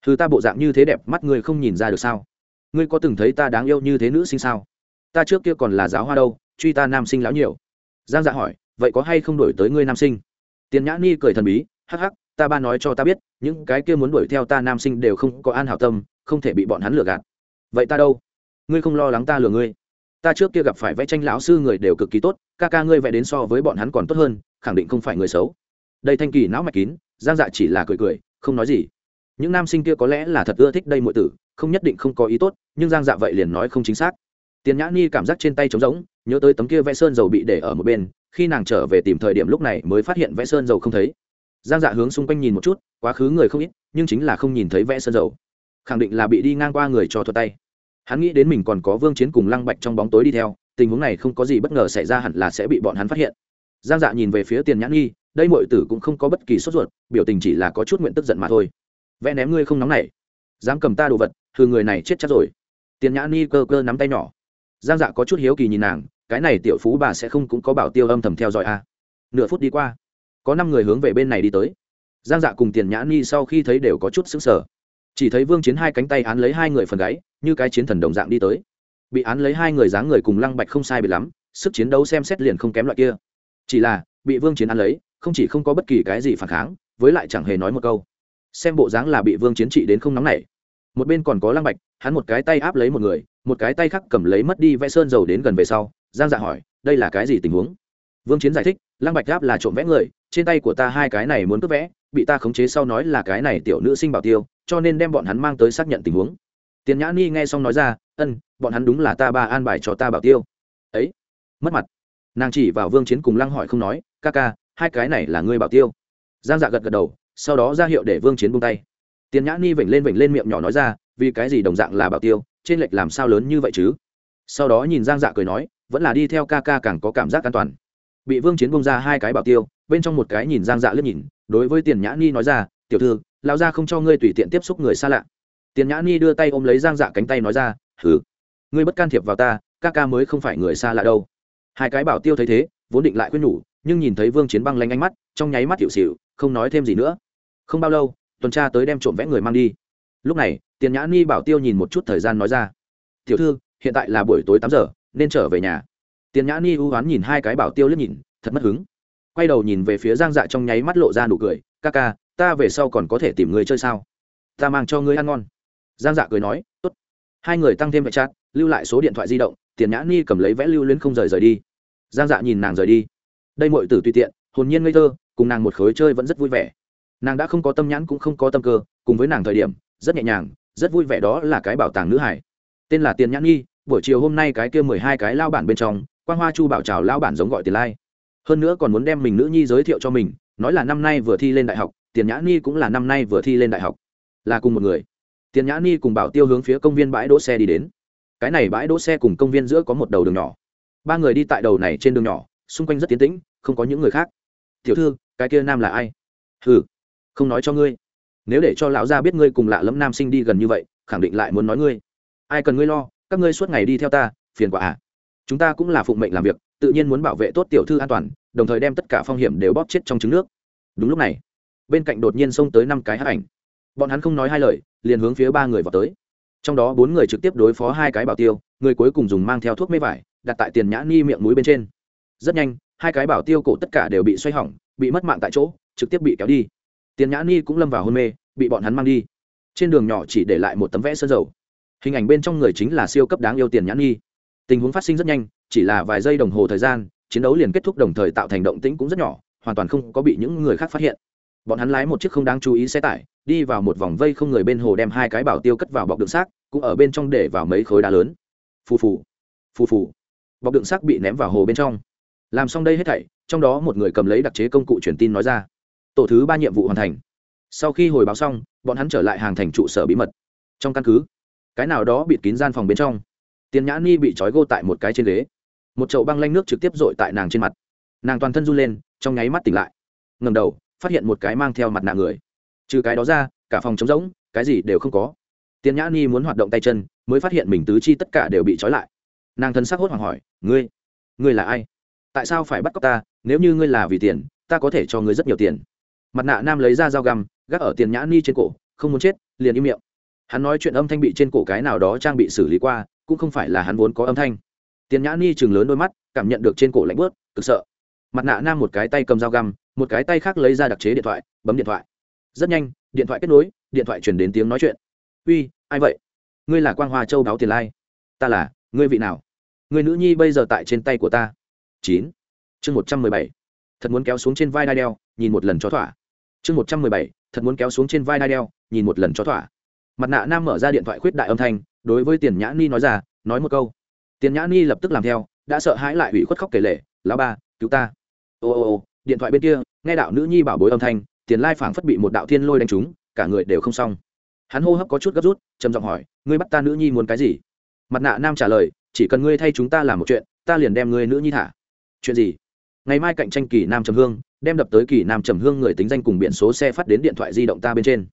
Thứ ta bộ dạng như thế đẹp, mắt ngươi không nhìn ra được sao? Ngươi có từng thấy ta đáng yêu như thế nữ sinh sao? Ta trước kia còn là giáo hoa đâu, truy ta nam sinh lão nhiều. Giang dạ hỏi, vậy có hay không đổi tới ngươi nam sinh? Tiền nhã ni cười thần bí, hắc hắc, ta ba nói cho ta biết, những cái kia muốn đuổi theo ta nam sinh đều không có an hảo tâm, không thể bị bọn hắn lừa gạt. Vậy ta đâu? Ngươi không lo lắng ta lừa ngươi. Ta trước kia gặp phải vẽ tranh lão sư người đều cực kỳ tốt, ca ca ngươi vẽ đến so với bọn hắn còn tốt hơn, khẳng định không phải người xấu. Đây thanh kỳ não mạch kín, giang dạ chỉ là cười cười, không nói gì những nam sinh kia có lẽ là thật ưa thích đây mọi tử, không nhất định không có ý tốt, nhưng giang dạ vậy liền nói không chính xác. Tiền nhã ni cảm giác trên tay trống rỗng, nhớ tới tấm kia vẽ sơn dầu bị để ở một bên, khi nàng trở về tìm thời điểm lúc này mới phát hiện vẽ sơn dầu không thấy. Giang dạ hướng xung quanh nhìn một chút, quá khứ người không ít, nhưng chính là không nhìn thấy vẽ sơn dầu. Khẳng định là bị đi ngang qua người cho thuật tay. Hắn nghĩ đến mình còn có vương chiến cùng lăng bạch trong bóng tối đi theo, tình huống này không có gì bất ngờ xảy ra hẳn là sẽ bị bọn hắn phát hiện. Giang dạ nhìn về phía tiền nhãn nghi đây mọi tử cũng không có bất kỳ sốt ruột, biểu tình chỉ là có chút nguyện tức giận mà thôi vẽ ném ngươi không nóng này. Dám cầm ta đồ vật thường người này chết chắc rồi. Tiền nhã ni cơ cơ nắm tay nhỏ. Giang dạ có chút hiếu kỳ nhìn nàng, cái này tiểu phú bà sẽ không cũng có bảo tiêu âm thầm theo dõi à. nửa phút đi qua, có năm người hướng về bên này đi tới. Giang dạ cùng tiền nhã ni sau khi thấy đều có chút xứng sở chỉ thấy vương chiến hai cánh tay án lấy hai người phần gáy, như cái chiến thần đồng dạng đi tới. Bị án lấy hai người dáng người cùng lăng bạch không sai bị lắm, sức chiến đấu xem xét liền không kém loại kia. Chỉ là, bị vương chiến án lấy, không chỉ không có bất kỳ cái gì phản kháng, với lại chẳng hề nói một câu xem bộ dáng là bị vương chiến trị đến không nóng nảy. Một bên còn có lăng bạch, hắn một cái tay áp lấy một người, một cái tay khác cầm lấy mất đi vẽ sơn dầu đến gần về sau, giang dạ hỏi, đây là cái gì tình huống? Vương chiến giải thích, lăng bạch áp là trộm vẽ người, trên tay của ta hai cái này muốn cướp vẽ, bị ta khống chế sau nói là cái này tiểu nữ sinh bảo tiêu, cho nên đem bọn hắn mang tới xác nhận tình huống. Tiền nhã ni nghe xong nói ra, ân, bọn hắn đúng là ta ba an bài cho ta bảo tiêu. Ấy? Mất mặt. Nàng chỉ vào vương chiến cùng lăng hỏi không nói, ca ca, hai cái này là ngươi bảo tiêu. Giang dạ gật gật đầu sau đó ra hiệu để vương chiến buông tay. Tiền nhã ni vểnh lên vểnh lên miệng nhỏ nói ra, vì cái gì đồng dạng là bảo tiêu, trên lệch làm sao lớn như vậy chứ? Sau đó nhìn giang dạ cười nói, vẫn là đi theo ca ca càng có cảm giác an toàn. Bị vương chiến bông ra hai cái bảo tiêu, bên trong một cái nhìn giang dạ lướt nhìn, đối với tiền nhã ni nói ra, tiểu thư, lão gia không cho ngươi tùy tiện tiếp xúc người xa lạ. Tiền nhã ni đưa tay ôm lấy giang dạ cánh tay nói ra, hừ, ngươi bất can thiệp vào ta, ca ca mới không phải người xa lạ đâu. Hai cái bảo tiêu thấy thế, vốn định lại khuyên nhủ, nhưng nhìn thấy vương chiến băng lanh ánh mắt, trong nháy mắt hiệu xịu không nói thêm gì nữa không bao lâu, tuần tra tới đem trộm vẽ người mang đi. Lúc này, tiền nhã ni bảo tiêu nhìn một chút thời gian nói ra, tiểu thư, hiện tại là buổi tối tám giờ, nên trở về nhà. Tiền nhã ni ưu hoán nhìn hai cái bảo tiêu liếc nhìn, thật mất hứng. Quay đầu nhìn về phía giang dạ trong nháy mắt lộ ra nụ cười, ca ca, ta về sau còn có thể tìm người chơi sao? Ta mang cho ngươi ăn ngon. Giang dạ cười nói, tốt. Hai người tăng thêm vệ chat, lưu lại số điện thoại di động, tiền nhã ni cầm lấy vẽ lưu luyến không rời rời đi. Giang dạ nhìn nàng rời đi. Đây mọi tử tùy tiện, hồn nhiên ngây thơ, cùng nàng một khối chơi vẫn rất vui vẻ nàng đã không có tâm nhãn cũng không có tâm cơ, cùng với nàng thời điểm, rất nhẹ nhàng, rất vui vẻ đó là cái bảo tàng nữ hải. Tên là tiền nhãn nhi buổi chiều hôm nay cái kia mười hai cái lao bản bên trong quan hoa chu bảo trào lao bản giống gọi tiền lai. Hơn nữa còn muốn đem mình nữ nhi giới thiệu cho mình, nói là năm nay vừa thi lên đại học, tiền nhã nhi cũng là năm nay vừa thi lên đại học. Là cùng một người. Tiền nhã ni cùng bảo tiêu hướng phía công viên bãi đỗ xe đi đến. Cái này bãi đỗ xe cùng công viên giữa có một đầu đường nhỏ. Ba người đi tại đầu này trên đường nhỏ, xung quanh rất tiến tĩnh, không có những người khác. Tiểu thư, cái kia nam là ai? Ừ không nói cho ngươi. Nếu để cho lão gia biết ngươi cùng lạ lẫm nam sinh đi gần như vậy, khẳng định lại muốn nói ngươi. Ai cần ngươi lo, các ngươi suốt ngày đi theo ta, phiền quả à. Chúng ta cũng là phụng mệnh làm việc, tự nhiên muốn bảo vệ tốt tiểu thư an toàn, đồng thời đem tất cả phong hiểm đều bóp chết trong trứng nước. Đúng lúc này, bên cạnh đột nhiên xông tới năm cái hát ảnh. Bọn hắn không nói hai lời, liền hướng phía ba người vào tới. Trong đó bốn người trực tiếp đối phó hai cái bảo tiêu, người cuối cùng dùng mang theo thuốc mê vải, đặt tại tiền nhã ni miệng mũi bên trên. Rất nhanh, hai cái bảo tiêu cổ tất cả đều bị xoay hỏng, bị mất mạng tại chỗ, trực tiếp bị kéo đi tiền nhã ni cũng lâm vào hôn mê, bị bọn hắn mang đi. Trên đường nhỏ chỉ để lại một tấm vẽ sơn dầu. Hình ảnh bên trong người chính là siêu cấp đáng yêu tiền nhã ni. Tình huống phát sinh rất nhanh, chỉ là vài giây đồng hồ thời gian, chiến đấu liền kết thúc đồng thời tạo thành động tĩnh cũng rất nhỏ, hoàn toàn không có bị những người khác phát hiện. Bọn hắn lái một chiếc không đáng chú ý xe tải, đi vào một vòng vây không người bên hồ đem hai cái bảo tiêu cất vào bọc đựng xác, cũng ở bên trong để vào mấy khối đá lớn. Phù phù phù phù. Bọc đựng xác bị ném vào hồ bên trong. Làm xong đây hết thảy, trong đó một người cầm lấy đặc chế công cụ truyền tin nói ra tổ thứ ba nhiệm vụ hoàn thành. Sau khi hồi báo xong, bọn hắn trở lại hàng thành trụ sở bí mật. Trong căn cứ, cái nào đó bịt kín gian phòng bên trong tiền nhã ni bị trói gô tại một cái trên ghế. Một chậu băng lanh nước trực tiếp dội tại nàng trên mặt. Nàng toàn thân run lên, trong nháy mắt tỉnh lại. Ngầm đầu, phát hiện một cái mang theo mặt nạ người. Trừ cái đó ra, cả phòng trống rỗng, cái gì đều không có. Tiền nhã ni muốn hoạt động tay chân, mới phát hiện mình tứ chi tất cả đều bị trói lại. Nàng thân sắc hốt hoảng hỏi, ngươi ngươi là ai? Tại sao phải bắt cóc ta? Nếu như ngươi là vì tiền, ta có thể cho ngươi rất nhiều tiền mặt nạ nam lấy ra dao găm, gác ở tiền nhã ni trên cổ, không muốn chết, liền im miệng. Hắn nói chuyện âm thanh bị trên cổ cái nào đó trang bị xử lý qua, cũng không phải là hắn vốn có âm thanh. Tiền nhã ni chừng lớn đôi mắt, cảm nhận được trên cổ lạnh bớt, cực sợ. Mặt nạ nam một cái tay cầm dao găm, một cái tay khác lấy ra đặc chế điện thoại, bấm điện thoại. Rất nhanh, điện thoại kết nối, điện thoại chuyển đến tiếng nói chuyện. Uy, ai vậy? Ngươi là quang hoa châu báo tiền lai. Ta là, ngươi vị nào? Người nữ nhi bây giờ tại trên tay của ta. Chín. Chương một trăm mười bảy. Thật muốn kéo xuống trên vai đai đeo, nhìn một lần cho thỏa chương một trăm mười bảy, thật muốn kéo xuống trên vai đai đeo nhìn một lần cho thỏa. Mặt nạ nam mở ra điện thoại khuyết đại âm thanh, đối với tiền nhã ni nói ra, nói một câu. Tiền nhã ni lập tức làm theo, đã sợ hãi lại ủy khuất khóc kể lể, lão ba, cứu ta. Ô ô ô, điện thoại bên kia, nghe đạo nữ nhi bảo bối âm thanh, tiền lai phảng phất bị một đạo thiên lôi đánh trúng, cả người đều không xong. Hắn hô hấp có chút gấp rút, trầm giọng hỏi, ngươi bắt ta nữ nhi muốn cái gì? Mặt nạ nam trả lời, chỉ cần ngươi thay chúng ta làm một chuyện, ta liền đem ngươi nữ nhi thả. Chuyện gì? Ngày mai cạnh tranh kỳ nam trầm hương, đem đập tới kỳ nam trầm hương người tính danh cùng biển số xe phát đến điện thoại di động ta bên trên.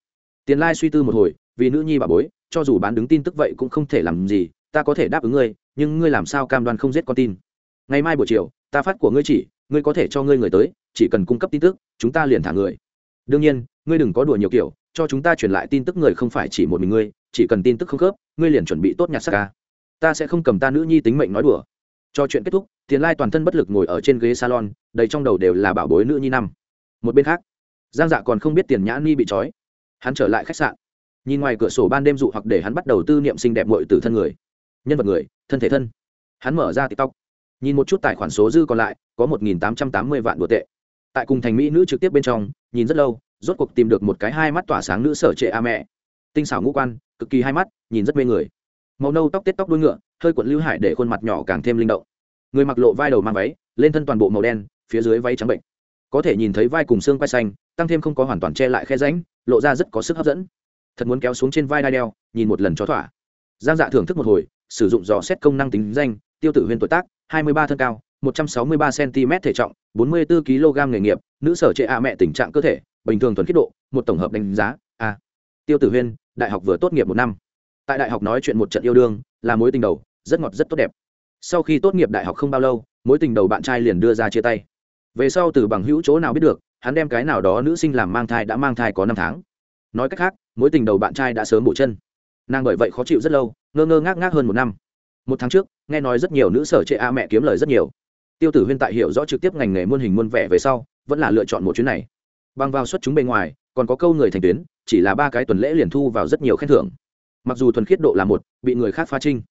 Tiền lai suy tư một hồi, vì nữ nhi bà bối, cho dù bán đứng tin tức vậy cũng không thể làm gì, ta có thể đáp ứng ngươi, nhưng ngươi làm sao cam đoan không giết con tin? Ngày mai buổi chiều, ta phát của ngươi chỉ, ngươi có thể cho ngươi người tới, chỉ cần cung cấp tin tức, chúng ta liền thả người. Đương nhiên, ngươi đừng có đùa nhiều kiểu, cho chúng ta truyền lại tin tức người không phải chỉ một mình ngươi, chỉ cần tin tức không khớp, ngươi liền chuẩn bị tốt nhặt xác ca. Ta sẽ không cầm ta nữ nhi tính mệnh nói đùa cho chuyện kết thúc, tiền lai toàn thân bất lực ngồi ở trên ghế salon, đầy trong đầu đều là bảo bối nữ nhi năm. Một bên khác, giang dạ còn không biết tiền nhã ni bị trói. Hắn trở lại khách sạn. Nhìn ngoài cửa sổ ban đêm dụ hoặc để hắn bắt đầu tư niệm xinh đẹp mội từ thân người. Nhân vật người, thân thể thân. Hắn mở ra tiktok. Nhìn một chút tài khoản số dư còn lại, có một nghìn tám trăm tám mươi vạn đ tệ. Tại cùng thành mỹ nữ trực tiếp bên trong, nhìn rất lâu, rốt cuộc tìm được một cái hai mắt tỏa sáng nữ sở trệ a mẹ. Tinh xảo ngũ quan, cực kỳ hai mắt, nhìn rất mê người. Màu nâu tóc tết tóc đuôi ngựa hơi cuộn lưu hải để khuôn mặt nhỏ càng thêm linh động. Người mặc lộ vai đầu mang váy, lên thân toàn bộ màu đen, phía dưới váy trắng bệnh. Có thể nhìn thấy vai cùng xương quay xanh, tăng thêm không có hoàn toàn che lại khe ránh lộ ra rất có sức hấp dẫn. Thật muốn kéo xuống trên vai đai đeo, nhìn một lần cho thỏa. Giang dạ thưởng thức một hồi, sử dụng dò xét công năng tính danh, tiêu tử huyên tuổi tác, hai mươi ba thân cao, một trăm sáu mươi ba cm thể trọng, bốn mươi bốn kg nghề nghiệp, nữ sở trệ a mẹ tình trạng cơ thể, bình thường thuần khiết độ, một tổng hợp đánh giá, a. Tiêu tử huyên đại học vừa tốt nghiệp một năm. Tại đại học nói chuyện một trận yêu đương, là mối tình đầu rất ngọt, rất tốt đẹp. Sau khi tốt nghiệp đại học không bao lâu, mối tình đầu bạn trai liền đưa ra chia tay. Về sau từ bằng hữu chỗ nào biết được, hắn đem cái nào đó nữ sinh làm mang thai đã mang thai có năm tháng. Nói cách khác, mối tình đầu bạn trai đã sớm bổ chân. Nàng bởi vậy khó chịu rất lâu, ngơ ngơ ngác ngác hơn một năm. Một tháng trước, nghe nói rất nhiều nữ sở trệ a mẹ kiếm lời rất nhiều. Tiêu tử huyên tại hiểu rõ trực tiếp ngành nghề muôn hình muôn vẻ về sau, vẫn là lựa chọn một chuyến này. Băng vào xuất chúng bề ngoài, còn có câu người thành tuyến, chỉ là ba cái tuần lễ liền thu vào rất nhiều khen thưởng. Mặc dù thuần khiết độ là một, bị người khác pha trinh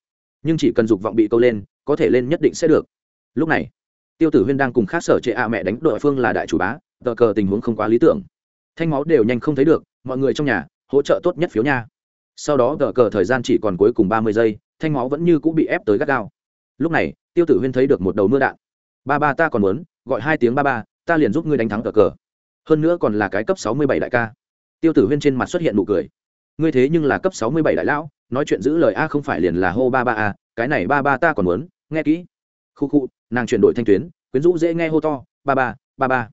nhưng chỉ cần dục vọng bị câu lên, có thể lên nhất định sẽ được. Lúc này, tiêu tử huyên đang cùng khác sở trệ a mẹ đánh đội phương là đại chủ bá, tờ cờ tình huống không quá lý tưởng. Thanh máu đều nhanh không thấy được, mọi người trong nhà, hỗ trợ tốt nhất phiếu nha. Sau đó tờ cờ thời gian chỉ còn cuối cùng ba mươi giây, thanh máu vẫn như cũng bị ép tới gắt gao. Lúc này, tiêu tử huyên thấy được một đầu mưa đạn. Ba ba, ta còn muốn, gọi hai tiếng ba ba, ta liền giúp ngươi đánh thắng tờ cờ. Hơn nữa còn là cái cấp sáu mươi bảy đại ca. Tiêu tử huyên trên mặt xuất hiện nụ cười. Ngươi thế nhưng là cấp sáu mươi bảy đại lão nói chuyện giữ lời a không phải liền là hô ba ba a, cái này ba ba ta còn muốn, nghe kỹ. Khu khu, nàng chuyển đổi thanh tuyến, quyến rũ dễ nghe hô to, ba ba ba ba.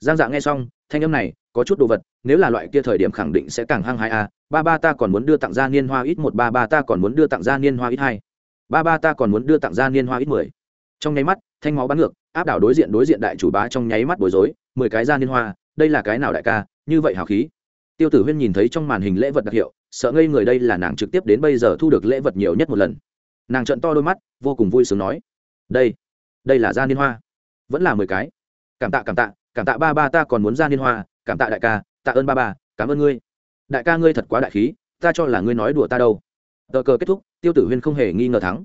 Giang dạ nghe xong, thanh âm này có chút đồ vật, nếu là loại kia thời điểm khẳng định sẽ càng hăng hai a, ba ba ta còn muốn đưa tặng gia niên hoa ít một, ba ba ta còn muốn đưa tặng gia niên hoa ít hai, ba ba ta còn muốn đưa tặng gia niên hoa ít mười. Trong nháy mắt, thanh máu bắn ngược, áp đảo đối diện đối diện đại chủ bá trong nháy mắt bối rối, mười cái gia niên hoa, đây là cái nào đại ca, như vậy hào khí. Tiêu tử huyên nhìn thấy trong màn hình lễ vật đặc hiệu sợ ngây người đây là nàng trực tiếp đến bây giờ thu được lễ vật nhiều nhất một lần. Nàng trận to đôi mắt, vô cùng vui sướng nói, đây đây là gia niên hoa. Vẫn là mười cái. Cảm tạ cảm tạ cảm tạ ba ba ta còn muốn gia niên hoa, cảm tạ đại ca, tạ ơn ba ba, cảm ơn ngươi. Đại ca ngươi thật quá đại khí, ta cho là ngươi nói đùa ta đâu. Tờ cờ kết thúc, tiêu tử huyên không hề nghi ngờ thắng.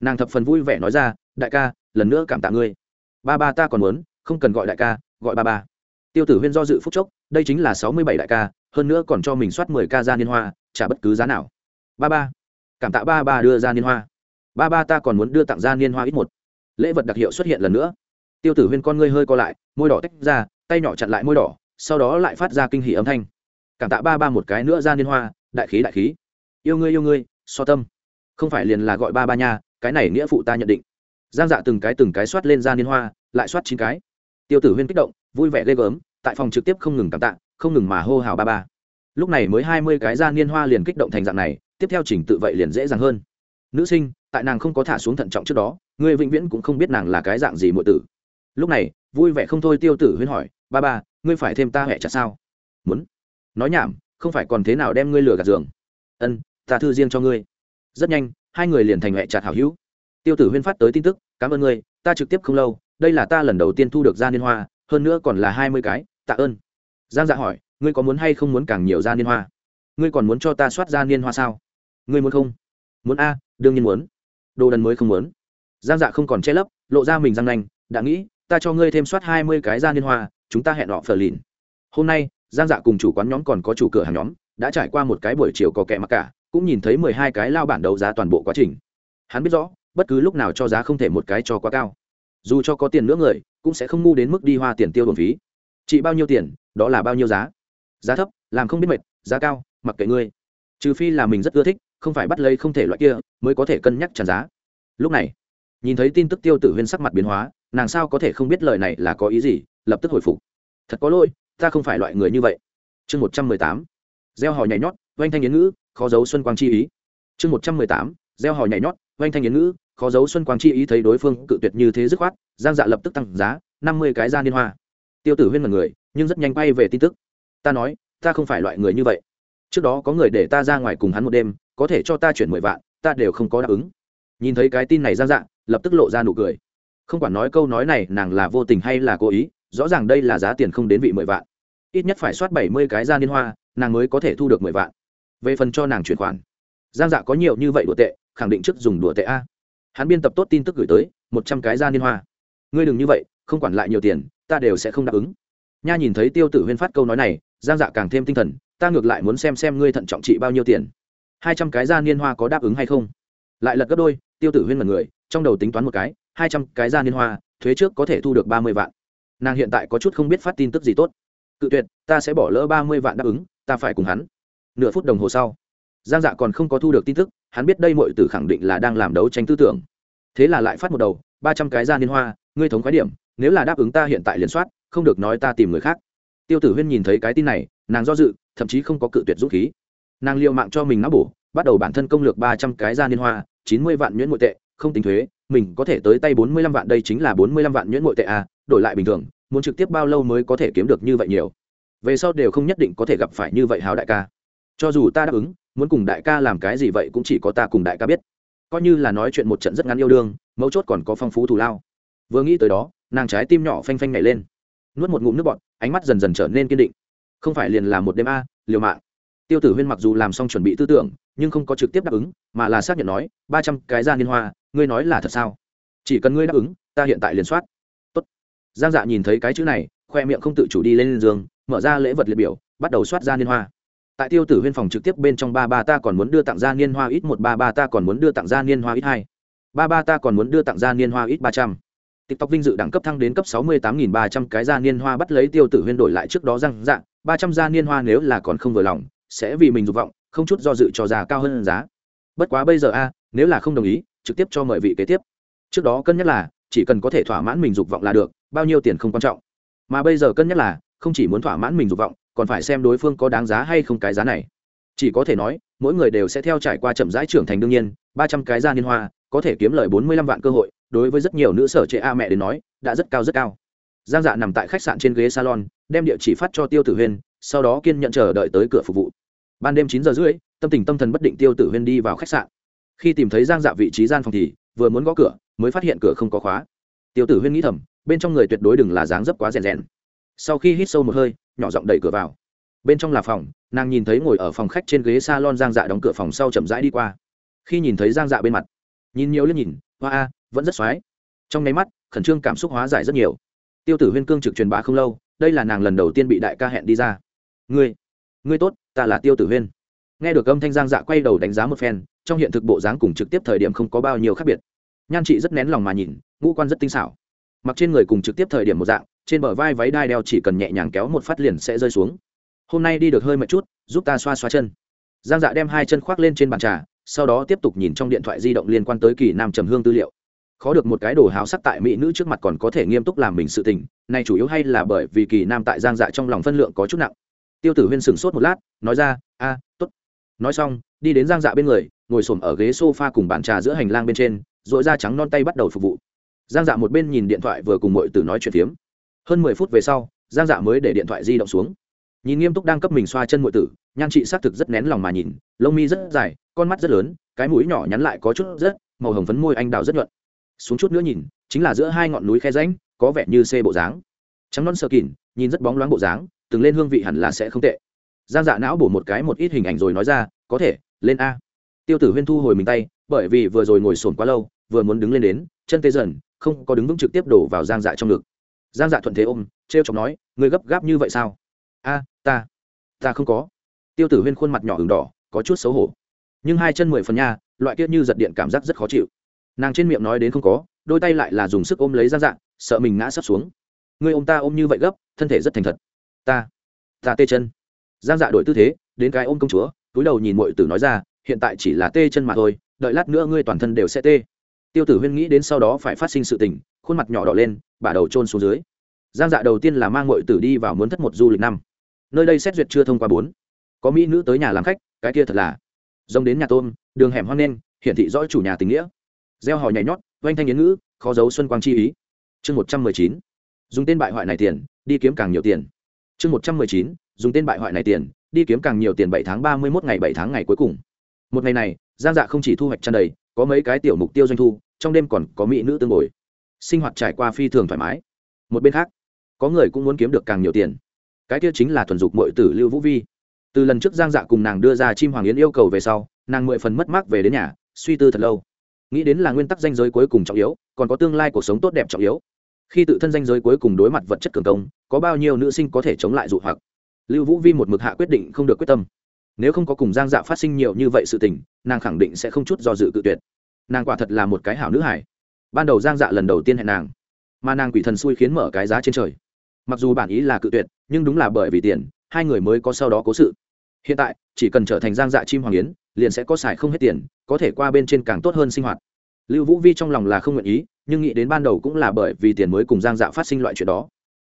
Nàng thập phần vui vẻ nói ra, đại ca, lần nữa cảm tạ ngươi. Ba ba ta còn muốn, không cần gọi đại ca, gọi ba ba. Tiêu tử huyên do dự phúc chốc, đây chính là sáu mươi bảy đại ca, hơn nữa còn cho mình soát mười ca ra niên hoa trả bất cứ giá nào. Ba ba. Cảm tạ ba ba đưa ra niên hoa. Ba ba ta còn muốn đưa tặng ra niên hoa ít một. Lễ vật đặc hiệu xuất hiện lần nữa. Tiêu tử huyên con ngươi hơi co lại, môi đỏ tách ra, tay nhỏ chặn lại môi đỏ, sau đó lại phát ra kinh hỉ âm thanh. Cảm tạ ba ba một cái nữa ra niên hoa, đại khí đại khí. Yêu ngươi yêu ngươi, so tâm. Không phải liền là gọi ba ba nha, cái này nghĩa phụ ta nhận định. Giang dạ từng cái từng cái soát lên ra niên hoa, lại soát chín cái. Tiêu tử huyên kích động, vui vẻ ghê gớm, tại phòng trực tiếp không ngừng cảm tạ, không ngừng mà hô hào ba ba lúc này mới hai mươi cái ra niên hoa liền kích động thành dạng này, tiếp theo chỉnh tự vậy liền dễ dàng hơn. Nữ sinh, tại nàng không có thả xuống thận trọng trước đó người vĩnh viễn cũng không biết nàng là cái dạng gì muội tử. Lúc này, vui vẻ không thôi tiêu tử huyên hỏi, ba ba, ngươi phải thêm ta hẹ chặt sao? Muốn. Nói nhảm, không phải còn thế nào đem ngươi lừa gạt giường? Ân, ta thư riêng cho ngươi. Rất nhanh, hai người liền thành hẹ chặt hảo hữu. Tiêu tử huyên phát tới tin tức, cảm ơn ngươi, ta trực tiếp không lâu, đây là ta lần đầu tiên thu được ra niên hoa, hơn nữa còn là hai mươi cái, tạ ơn. Giang dạ hỏi ngươi có muốn hay không muốn càng nhiều ra niên hoa? Ngươi còn muốn cho ta soát ra niên hoa sao? Ngươi muốn không? Muốn a, đương nhiên muốn. Đồ đần mới không muốn. Giang dạ không còn che lấp, lộ ra mình răng nanh, đã nghĩ, ta cho ngươi thêm soát hai mươi cái ra niên hoa, chúng ta hẹn họ phờ lìn. Hôm nay, giang dạ cùng chủ quán nhóm còn có chủ cửa hàng nhóm, đã trải qua một cái buổi chiều có kẻ mặc cả, cũng nhìn thấy mười hai cái lao bản đấu giá toàn bộ quá trình. Hắn biết rõ, bất cứ lúc nào cho giá không thể một cái cho quá cao. Dù cho có tiền nữa người, cũng sẽ không ngu đến mức đi hoa tiền tiêu đồn phí. Chị bao nhiêu tiền, đó là bao nhiêu giá? Giá thấp, làm không biết mệt, giá cao, mặc kệ ngươi. Trừ phi là mình rất ưa thích, không phải bắt lấy không thể loại kia, mới có thể cân nhắc tràn giá. Lúc này, nhìn thấy tin tức tiêu tử huyên sắc mặt biến hóa, nàng sao có thể không biết lời này là có ý gì, lập tức hồi phục. Thật có lỗi, ta không phải loại người như vậy. Chương một trăm mười tám, gieo hò nhảy nhót, oanh thanh yến ngữ, khó giấu xuân quang chi ý. Chương một trăm mười tám, gieo hò nhảy nhót, oanh thanh yến ngữ, khó giấu xuân quang chi ý thấy đối phương cự tuyệt như thế dứt khoát, giang dạ lập tức tăng giá, năm mươi cái ra liên hoa. Tiêu tử huyên mật người, nhưng rất nhanh quay về tin tức ta nói, ta không phải loại người như vậy. Trước đó có người để ta ra ngoài cùng hắn một đêm, có thể cho ta chuyển mười vạn, ta đều không có đáp ứng. Nhìn thấy cái tin này giang dạng, lập tức lộ ra nụ cười. Không quản nói câu nói này nàng là vô tình hay là cố ý, rõ ràng đây là giá tiền không đến vị mười vạn. Ít nhất phải soát bảy mươi cái ra liên hoa, nàng mới có thể thu được mười vạn. Về phần cho nàng chuyển khoản. Giang dạ có nhiều như vậy đùa tệ, khẳng định trước dùng đùa tệ a. Hắn biên tập tốt tin tức gửi tới, một trăm cái ra liên hoa. Ngươi đừng như vậy, không quản lại nhiều tiền, ta đều sẽ không đáp ứng. Nha nhìn thấy tiêu tử huyên phát câu nói này giang dạ càng thêm tinh thần, ta ngược lại muốn xem xem ngươi thận trọng trị bao nhiêu tiền. Hai trăm cái gia niên hoa có đáp ứng hay không? Lại lật gấp đôi, tiêu tử huyên mật người, trong đầu tính toán một cái, hai trăm cái gia niên hoa, thuế trước có thể thu được ba mươi vạn. Nàng hiện tại có chút không biết phát tin tức gì tốt. Cự tuyệt, ta sẽ bỏ lỡ ba mươi vạn đáp ứng, ta phải cùng hắn. Nửa phút đồng hồ sau, giang dạ còn không có thu được tin tức, hắn biết đây mọi tử khẳng định là đang làm đấu tranh tư tưởng. Thế là lại phát một đầu, ba trăm cái gia niên hoa, ngươi thống khái điểm, nếu là đáp ứng ta hiện tại liền soát, không được nói ta tìm người khác tiêu tử huyên nhìn thấy cái tin này nàng do dự thậm chí không có cự tuyệt dũng khí. Nàng l mạng cho mình nắp bổ bắt đầu bản thân công lược ba trăm cái ra niên hoa chín mươi vạn nhuyễn nội tệ không tính thuế mình có thể tới tay bốn mươi lăm vạn đây chính là bốn mươi lăm vạn nhuyễn nội tệ à, đổi lại bình thường muốn trực tiếp bao lâu mới có thể kiếm được như vậy nhiều? Về sau đều không nhất định có thể gặp phải như vậy hào đại ca. Cho dù ta đáp ứng muốn cùng đại ca làm cái gì vậy cũng chỉ có ta cùng đại ca biết. Coi như là nói chuyện một trận rất ngắn yêu đương mấu chốt còn có phong phú thù lao. Vừa nghĩ tới đó nàng trái tim nhỏ phanh phanh nhảy lên nuốt một ngụm nước bọt, ánh mắt dần dần trở nên kiên định. Không phải liền là một đêm a, liều mạng. Tiêu tử huyên mặc dù làm xong chuẩn bị tư tưởng, nhưng không có trực tiếp đáp ứng, mà là xác nhận nói, ba trăm cái ra liên hoa, ngươi nói là thật sao? Chỉ cần ngươi đáp ứng, ta hiện tại liền soát. Tốt. giang dạ nhìn thấy cái chữ này, khoe miệng không tự chủ đi lên giường, mở ra lễ vật liệt biểu, bắt đầu soát ra liên hoa. Tại tiêu tử huyên phòng trực tiếp bên trong ba ba ta còn muốn đưa tặng ra niên hoa ít một, ba ba ta còn muốn đưa tặng ra niên hoa ít hai, ba ba ta còn muốn đưa tặng ra niên hoa ít ba trăm tiktok vinh dự đẳng cấp thăng đến cấp sáu mươi tám nghìn ba trăm cái gia niên hoa bắt lấy tiêu tử huyên đổi lại trước đó răng dạng ba trăm gia niên hoa nếu là còn không vừa lòng, sẽ vì mình dục vọng, không chút do dự cho giá cao hơn giá. Bất quá bây giờ a, nếu là không đồng ý, trực tiếp cho mời vị kế tiếp. Trước đó cân nhắc là, chỉ cần có thể thỏa mãn mình dục vọng là được, bao nhiêu tiền không quan trọng. Mà bây giờ cân nhắc là, không chỉ muốn thỏa mãn mình dục vọng, còn phải xem đối phương có đáng giá hay không cái giá này. Chỉ có thể nói, mỗi người đều sẽ theo trải qua chậm rãi trưởng thành đương nhiên, ba trăm cái gia niên hoa có thể kiếm lời bốn mươi lăm vạn cơ hội, đối với rất nhiều nữ sở chế a mẹ đến nói, đã rất cao rất cao. Giang dạ nằm tại khách sạn trên ghế salon, đem địa chỉ phát cho tiêu tử huyên, sau đó kiên nhận chờ đợi tới cửa phục vụ. Ban đêm chín giờ rưỡi, tâm tình tâm thần bất định tiêu tử huyên đi vào khách sạn. Khi tìm thấy giang dạ vị trí gian phòng thì, vừa muốn gõ cửa, mới phát hiện cửa không có khóa. Tiêu tử huyên nghĩ thầm, bên trong người tuyệt đối đừng là dáng dấp quá rèn rèn. Sau khi hít sâu một hơi, nhỏ giọng đẩy cửa vào. Bên trong là phòng, nàng nhìn thấy ngồi ở phòng khách trên ghế s a lon giang dạ đóng cửa phòng sau chậm rãi đi qua. Khi nhìn thấy giang dạ bên mặt nhìn nhiều liếc nhìn, hoa a, vẫn rất x o á i trong nháy mắt, khẩn trương cảm xúc hóa giải rất nhiều. Tiêu tử huyên cương trực truyền bá không lâu, đây là nàng lần đầu tiên bị đại ca hẹn đi ra. Ngươi ngươi tốt, ta là tiêu tử huyên. Nghe được âm thanh giang dạ quay đầu đánh giá một phen, trong hiện thực bộ dáng cùng trực tiếp thời điểm không có bao nhiêu khác biệt. Nhan chị rất nén lòng mà nhìn, ngũ quan rất tinh xảo. Mặc trên người cùng trực tiếp thời điểm một dạng, trên bờ vai váy đai đeo chỉ cần nhẹ nhàng kéo một phát liền sẽ rơi xuống. Hôm nay đi được hơi mệt chút, giúp ta xoa xoa chân. Giang dạ đem hai chân khoác lên trên bàn trà sau đó tiếp tục nhìn trong điện thoại di động liên quan tới kỳ nam trầm hương tư liệu. Khó được một cái đồ háo sắc tại mỹ nữ trước mặt còn có thể nghiêm túc làm mình sự tình này chủ yếu hay là bởi vì kỳ nam tại giang dạ trong lòng phân lượng có chút nặng. Tiêu tử huyên sửng sốt một lát, nói ra, a t ố t nói xong, đi đến giang dạ bên người, ngồi s ổ m ở ghế s o f a cùng bàn trà giữa hành lang bên trên r ồ i da trắng non tay bắt đầu phục vụ. Giang dạ một bên nhìn điện thoại vừa cùng mọi từ nói chuyện phiếm. Hơn mười phút về sau, giang dạ mới để điện thoại di động xuống. Nhìn nghiêm túc đang cấp mình xoa chân mọi tử, nhan chị xác thực rất nén lòng mà nhìn, lông mi rất dài con mắt rất lớn, cái mũi nhỏ nhắn lại có chút rất, màu hồng phấn môi anh đào rất nhuận. Xuống chút nữa nhìn, chính là giữa hai ngọn núi khe ránh có vẻ như xê bộ dáng. Trắng non sơ kỉn, nhìn rất bóng loáng bộ dáng, từng lên hương vị hẳn là sẽ không tệ. Giang dạ não bổ một cái một ít hình ảnh rồi nói ra, có thể, lên a. Tiêu tử huyên thu hồi mình tay, bởi vì vừa rồi ngồi sồn quá lâu, vừa muốn đứng lên đến, chân tê dần, không có đứng vững trực tiếp đổ vào giang dạ trong ngực. Giang dạ thuận thế ôm t r e o chọc nói người gấp gáp như vậy sao? A, ta ta không có. Tiêu tử huyên khuôn mặt nhỏ h đỏ, có chút xấu hổ nhưng hai chân mười phần nha, loại kia như giật điện cảm giác rất khó chịu. Nàng trên miệng nói đến không có, đôi tay lại là dùng sức ôm lấy giang dạng sợ mình ngã sắp xuống. Người ôm ta ôm như vậy gấp, thân thể rất thành thật. Ta ta tê chân. Giang dạ đổi tư thế, đến cái ôm công chúa, túi đầu nhìn mọi tử nói ra, hiện tại chỉ là tê chân mà thôi, đợi lát nữa ngươi toàn thân đều sẽ tê. Tiêu tử huyên nghĩ đến sau đó phải phát sinh sự tình, khuôn mặt nhỏ đỏ lên bả đầu trôn xuống dưới. Giang dạ đầu tiên là mang mọi tử đi vào muốn thất một du lịch năm. Nơi đây xét duyệt chưa thông qua bốn. Có mỹ nữ tới nhà làm khách, cái kia thật là rông đến nhà tôm, đường hẻm hoang nên, hiển thị rõ chủ nhà tình nghĩa. Gieo hò nhảy nhót, oanh thanh yến ngữ, khó giấu xuân quang chi ý. Chương một trăm mười chín, dùng tên bại hoại này tiền, đi kiếm càng nhiều tiền. Chương một trăm mười chín, dùng tên bại hoại này tiền, đi kiếm càng nhiều tiền bảy tháng ba mươi mốt ngày bảy tháng ngày cuối cùng. Một ngày này, giang dạ không chỉ thu hoạch chăn đầy, có mấy cái tiểu mục tiêu doanh thu, trong đêm còn có mỹ nữ tương bồi. Sinh hoạt trải qua phi thường thoải mái. Một bên khác, có người cũng muốn kiếm được càng nhiều tiền. Cái kia chính là thuần dục mọi tử lưu vũ vi từ lần trước giang dạ cùng nàng đưa ra chim hoàng yến yêu cầu về sau, nàng mười phần mất mát về đến nhà, suy tư thật lâu. Nghĩ đến là nguyên tắc danh giới cuối cùng trọng yếu, còn có tương lai cuộc sống tốt đẹp trọng yếu. Khi tự thân danh giới cuối cùng đối mặt vật chất cường công, có bao nhiêu nữ sinh có thể chống lại dụ hoặc? Lưu vũ vi một mực hạ quyết định không được quyết tâm. Nếu không có cùng giang dạ phát sinh nhiều như vậy sự tình, nàng khẳng định sẽ không chút do dự cự tuyệt. Nàng quả thật là một cái hảo nữ hải ban đầu giang dạ lần đầu tiên hẹn nàng, mà nàng quỷ thần xui khiến mở cái giá trên trời. Mặc dù bản ý là cự tuyệt, nhưng đúng là bởi vì tiền, hai người mới có sau đó cố sự hiện tại, chỉ cần trở thành giang dạ chim hoàng yến, liền sẽ có xài không hết tiền, có thể qua bên trên càng tốt hơn sinh hoạt. Lưu vũ vi trong lòng là không nguyện ý, nhưng nghĩ đến ban đầu cũng là bởi vì tiền mới cùng giang dạ phát sinh loại chuyện đó.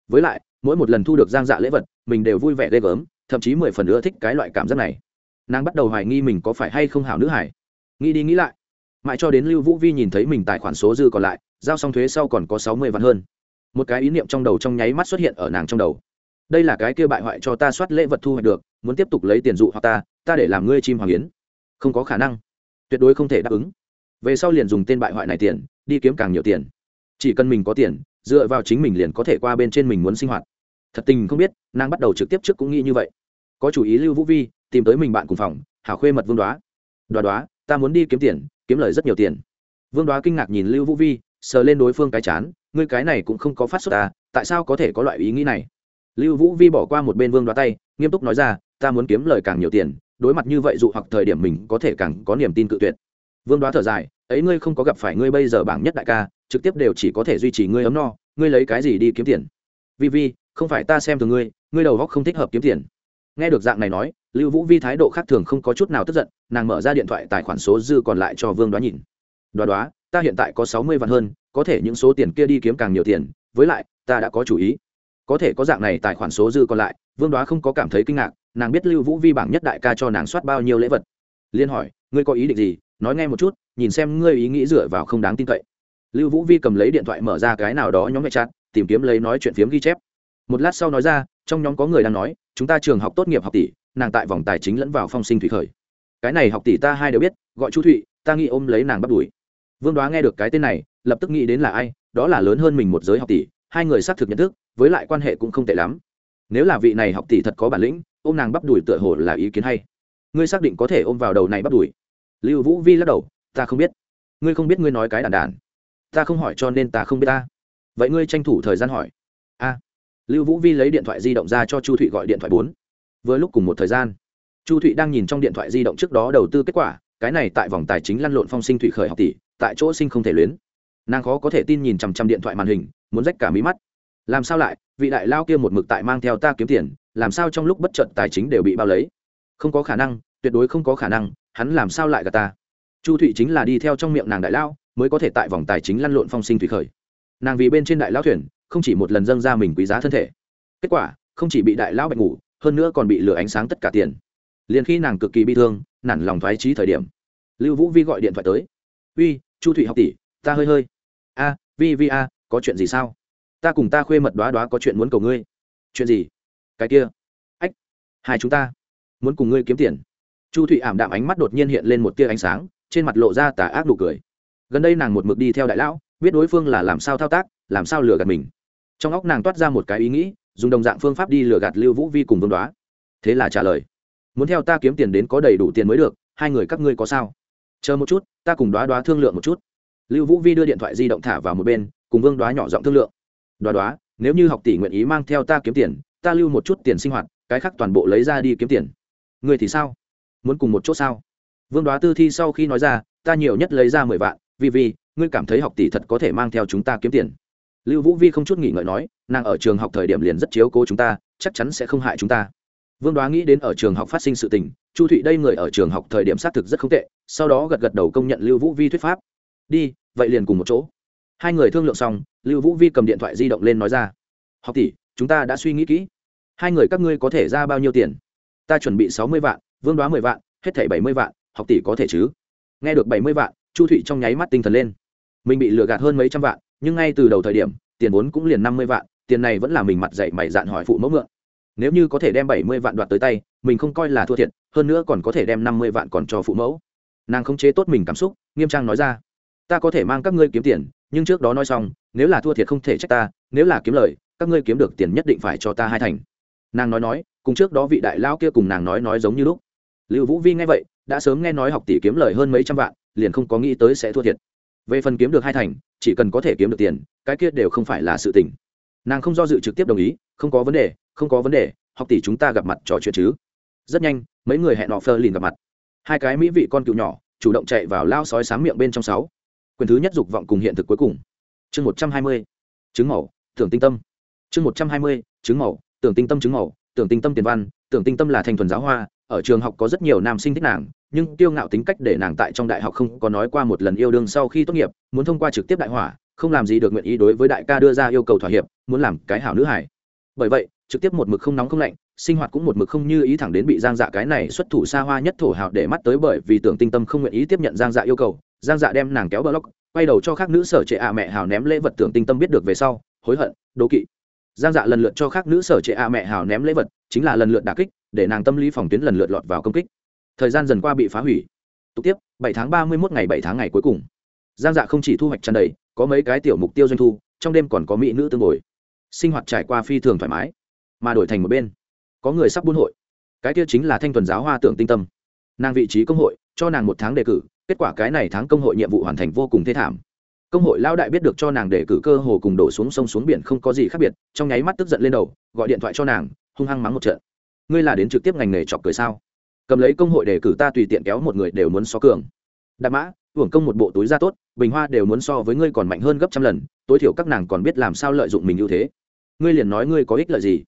Với lại, mỗi một lần thu được giang dạ lễ vật, mình đều vui vẻ ghê gớm, thậm chí mười phần nữa thích cái loại cảm giác này. Nàng bắt đầu hoài nghi mình có phải hay không hảo nữ hải nghĩ đi nghĩ lại, mãi cho đến lưu vũ vi nhìn thấy mình tài khoản số dư còn lại, giao xong thuế sau còn có sáu mươi vạn hơn. Một cái ý niệm trong đầu trong nháy mắt xuất hiện ở nàng trong đầu. Đây là cái kia bại hoại cho ta soát lễ vật thu hoạch được muốn tiếp tục lấy tiền dụ hoặc ta ta để làm ngươi chim hoàng yến. Không có khả năng. Tuyệt đối không thể đáp ứng. Về sau liền dùng tên bại hoại này tiền, đi kiếm càng nhiều tiền. Chỉ cần mình có tiền, dựa vào chính mình liền có thể qua bên trên mình muốn sinh hoạt. Thật tình không biết, nàng bắt đầu trực tiếp trước cũng nghĩ như vậy. Có chủ ý lưu vũ vi, tìm tới mình bạn cùng phòng, hảo khuê mật vương đoá. Đoá đoá, ta muốn đi kiếm tiền, kiếm lời rất nhiều tiền. Vương đoá kinh ngạc nhìn lưu vũ vi, sờ lên đối phương cái chán, ngươi cái này cũng không có phát xuất ta à, tại sao có thể có loại ý nghĩ này? Lưu vũ vi bỏ qua một bên vương đoá tay, nghiêm túc nói ra ta muốn kiếm lời càng nhiều tiền, đối mặt như vậy dụ hoặc thời điểm mình có thể càng có niềm tin cự tuyệt. Vương đoá thở dài, ấy ngươi không có gặp phải ngươi bây giờ bảng nhất đại ca, trực tiếp đều chỉ có thể duy trì ngươi ấm no, ngươi lấy cái gì đi kiếm tiền? Vi vi, không phải ta xem từ ngươi ngươi đầu góc không thích hợp kiếm tiền. Nghe được dạng này nói, lưu vũ vi thái độ khác thường không có chút nào tức giận, nàng mở ra điện thoại tài khoản số dư còn lại cho vương đoá nhìn. Đoá đoá, ta hiện tại có sáu mươi vạn hơn, có thể những số tiền kia đi kiếm càng nhiều tiền, với lại, ta đã có chủ ý. Có thể có dạng này tài khoản số dư còn lại, vương đoá không có cảm thấy kinh ngạc nàng biết lưu vũ vi bảng nhất đại ca cho nàng soát bao nhiêu lễ vật. Liên hỏi, ngươi có ý định gì? Nói nghe một chút, nhìn xem ngươi ý nghĩ dựa vào không đáng tin cậy. Lưu vũ vi cầm lấy điện thoại mở ra cái nào đó nhóm mẹ chặt tìm kiếm lấy nói chuyện phiếm ghi chép. Một lát sau nói ra, trong nhóm có người đang nói, chúng ta trường học tốt nghiệp học tỷ, nàng tại vòng tài chính lẫn vào phong sinh thủy khởi. Cái này học tỷ ta hai đều biết, gọi chu thụy, ta nghĩ ôm lấy nàng bắt đuổi. Vương đoá nghe được cái tên này, lập tức nghĩ đến là ai, đó là lớn hơn mình một giới học tỷ, hai người xác thực nhận thức, với lại quan hệ cũng không tệ lắm. Nếu là vị này học tỷ thật có bản lĩnh ôm nàng bắp đùi tựa hồ là ý kiến hay. Ngươi xác định có thể ôm vào đầu này bắp đùi? Lưu vũ vi lắc đầu, ta không biết. Ngươi không biết ngươi nói cái đàn đàn. Ta không hỏi cho nên ta không biết ta. Vậy ngươi tranh thủ thời gian hỏi. A. Lưu vũ vi lấy điện thoại di động ra cho chu thụy gọi điện thoại bốn. Vừa lúc cùng một thời gian, chu thụy đang nhìn trong điện thoại di động trước đó đầu tư kết quả, cái này tại vòng tài chính lăn lộn phong sinh thụy khởi học tỷ, tại chỗ sinh không thể luyến. Nàng khó có thể tin nhìn chằm chằm điện thoại màn hình, muốn rách cả mí mắt. Làm sao lại, vị đại lao kia một mực tại mang theo ta kiếm tiền làm sao trong lúc bất trận tài chính đều bị bao lấy? Không có khả năng, tuyệt đối không có khả năng, hắn làm sao lại gạt ta? Chu thụy chính là đi theo trong miệng nàng đại lao mới có thể tại vòng tài chính lăn lộn phong sinh thủy khởi. Nàng vì bên trên đại lao thuyền, không chỉ một lần dâng ra mình quý giá thân thể, kết quả, không chỉ bị đại lao bệnh ngủ, hơn nữa còn bị lửa ánh sáng tất cả tiền. Liền khi nàng cực kỳ bi thương, nản lòng thoái trí thời điểm, lưu vũ vi gọi điện thoại tới. Uy, chu thụy học tỷ, ta hơi hơi. A, vi vi a, có chuyện gì sao? Ta cùng ta khuê mật đoá đoá có chuyện muốn cầu ngươi. Chuyện gì? Cái kia. Ách, hai chúng ta muốn cùng ngươi kiếm tiền. Chu thụy ảm đạm ánh mắt đột nhiên hiện lên một tia ánh sáng, trên mặt lộ ra tà ác nụ cười. Gần đây nàng một mực đi theo đại lão, biết đối phương là làm sao thao tác, làm sao lừa gạt mình. Trong óc nàng toát ra một cái ý nghĩ, dùng đồng dạng phương pháp đi lừa gạt lưu vũ vi cùng vương đoá. Thế là trả lời, muốn theo ta kiếm tiền đến có đầy đủ tiền mới được, hai người các ngươi có sao? Chờ một chút, ta cùng đoá đoá thương lượng một chút. Lưu vũ vi đưa điện thoại di động thả vào một bên, cùng vương đoá nhỏ giọng thương lượng, đoá đoá, nếu như học tỷ nguyện ý mang theo ta kiếm tiền ta lưu một chút tiền sinh hoạt, cái khác toàn bộ lấy ra đi kiếm tiền. Ngươi thì sao? Muốn cùng một chỗ sao? Vương đoá tư thi sau khi nói ra, ta nhiều nhất lấy ra mười vạn, vì vì, ngươi cảm thấy học tỷ thật có thể mang theo chúng ta kiếm tiền. Lưu vũ vi không chút nghỉ ngợi nói, nàng ở trường học thời điểm liền rất chiếu cố chúng ta, chắc chắn sẽ không hại chúng ta. Vương đoá nghĩ đến ở trường học phát sinh sự tình, chu thụy đây người ở trường học thời điểm xác thực rất không tệ, sau đó gật gật đầu công nhận lưu vũ vi thuyết pháp. Đi, vậy liền cùng một chỗ. Hai người thương lượng xong, lưu vũ vi cầm điện thoại di động lên nói ra. Học tỷ, chúng ta đã suy nghĩ kỹ hai người các ngươi có thể ra bao nhiêu tiền? Ta chuẩn bị sáu mươi vạn, vương đoá mười vạn, hết thảy bảy mươi vạn, học tỷ có thể chứ? Nghe được bảy mươi vạn, chu thụy trong nháy mắt tinh thần lên. Mình bị lừa gạt hơn mấy trăm vạn, nhưng ngay từ đầu thời điểm, tiền vốn cũng liền năm mươi vạn, tiền này vẫn là mình mặt dạy mày dạn hỏi phụ mẫu mượn. Nếu như có thể đem bảy mươi vạn đoạt tới tay, mình không coi là thua thiệt, hơn nữa còn có thể đem năm mươi vạn còn cho phụ mẫu. Nàng không chế tốt mình cảm xúc, nghiêm trang nói ra. Ta có thể mang các ngươi kiếm tiền, nhưng trước đó nói xong, nếu là thua thiệt không thể trách ta, nếu là kiếm lời, các ngươi kiếm được tiền nhất định phải cho ta hai thành nàng nói nói, cùng trước đó vị đại lao kia cùng nàng nói nói giống như lúc. Lưu vũ vi nghe vậy, đã sớm nghe nói học tỷ kiếm lời hơn mấy trăm vạn, liền không có nghĩ tới sẽ thua thiệt. Về phần kiếm được hai thành, chỉ cần có thể kiếm được tiền, cái kia đều không phải là sự tình. Nàng không do dự trực tiếp đồng ý, không có vấn đề, không có vấn đề, học tỷ chúng ta gặp mặt trò chuyện chứ. Rất nhanh, mấy người hẹn họ phơ liền gặp mặt. Hai cái mỹ vị con cựu nhỏ, chủ động chạy vào lao sói sáng miệng bên trong sáu. Quyền thứ nhất dục vọng cùng hiện thực cuối cùng. Chương một trăm hai mươi, chứng màu, thưởng tinh tâm. Chương một trăm hai mươi, chứng màu tưởng tinh tâm chứng màu, tưởng tinh tâm tiền văn, tưởng tinh tâm là thành thuần giáo hoa, ở trường học có rất nhiều nam sinh thích nàng, nhưng tiêu ngạo tính cách để nàng tại trong đại học không có nói qua một lần yêu đương sau khi tốt nghiệp, muốn thông qua trực tiếp đại hỏa, không làm gì được nguyện ý đối với đại ca đưa ra yêu cầu thỏa hiệp, muốn làm cái hảo nữ hải bởi vậy, trực tiếp một mực không nóng không lạnh, sinh hoạt cũng một mực không như ý thẳng đến bị giang dạ cái này xuất thủ xa hoa nhất thổ hào để mắt tới bởi vì tưởng tinh tâm không nguyện ý tiếp nhận giang dạ yêu cầu, giang dạ đem nàng kéo bờ lóc quay đầu cho khác nữ sở trệ ạ mẹ hào ném lễ vật tưởng tinh tâm biết được về sau, hối hận, đố kỵ giang dạ lần lượt cho khác nữ sở trệ a mẹ hào ném lễ vật, chính là lần lượt đà kích, để nàng tâm lý phòng tuyến lần lượt lọt vào công kích. Thời gian dần qua bị phá hủy. Tục tiếp, bảy tháng ba mươi một ngày bảy tháng ngày cuối cùng. Giang dạ không chỉ thu hoạch tràn đầy, có mấy cái tiểu mục tiêu doanh thu, trong đêm còn có mỹ nữ tương bồi. Sinh hoạt trải qua phi thường thoải mái, mà đổi thành một bên, có người sắp buôn hội. Cái kia chính là thanh thuần giáo hoa tưởng tinh tâm. Nàng vị trí công hội, cho nàng một tháng đề cử, kết quả cái này tháng công hội nhiệm vụ hoàn thành vô cùng thê thảm công hội lao đại biết được cho nàng để cử cơ hồ cùng đổ xuống sông xuống biển không có gì khác biệt, trong nháy mắt tức giận lên đầu, gọi điện thoại cho nàng, hung hăng mắng một trận. Ngươi là đến trực tiếp ngành nghề chọc cười sao? Cầm lấy công hội để cử ta tùy tiện kéo một người đều muốn so cường. Đạp mã, hưởng công một bộ túi ra tốt, bình hoa đều muốn so với ngươi còn mạnh hơn gấp trăm lần, tối thiểu các nàng còn biết làm sao lợi dụng mình ưu thế. Ngươi liền nói ngươi có ích lợi gì?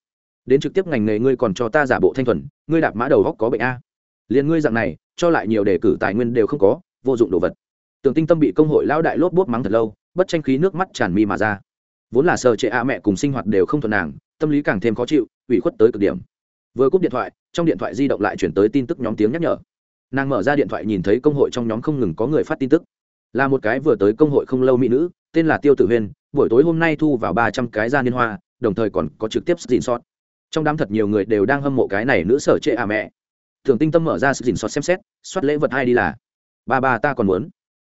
Đến trực tiếp ngành nghề ngươi còn cho ta giả bộ thanh thuần, ngươi đạp mã đầu góc có bệnh a. Liền ngươi dạng này, cho lại nhiều đề cử tài nguyên đều không có, vô dụng đồ vật tưởng tinh tâm bị công hội lão đại lốp bốp mắng thật lâu, bất tranh khí nước mắt tràn mi mà ra. Vốn là sợ trệ a mẹ cùng sinh hoạt đều không thuận nàng, tâm lý càng thêm khó chịu, ủy khuất tới cực điểm. Vừa cúp điện thoại, trong điện thoại di động lại chuyển tới tin tức nhóm tiếng nhắc nhở. Nàng mở ra điện thoại nhìn thấy công hội trong nhóm không ngừng có người phát tin tức. Là một cái vừa tới công hội không lâu mỹ nữ, tên là tiêu tử huyên buổi tối hôm nay thu vào ba trăm cái gia liên hoa, đồng thời còn có trực tiếp xin sót trong đám thật nhiều người đều đang hâm mộ cái này nữ sở trệ à mẹ. Thường tinh tâm mở ra sự dìn sót xem xét, soát lễ vật hai đi là? Ba ba ta còn muốn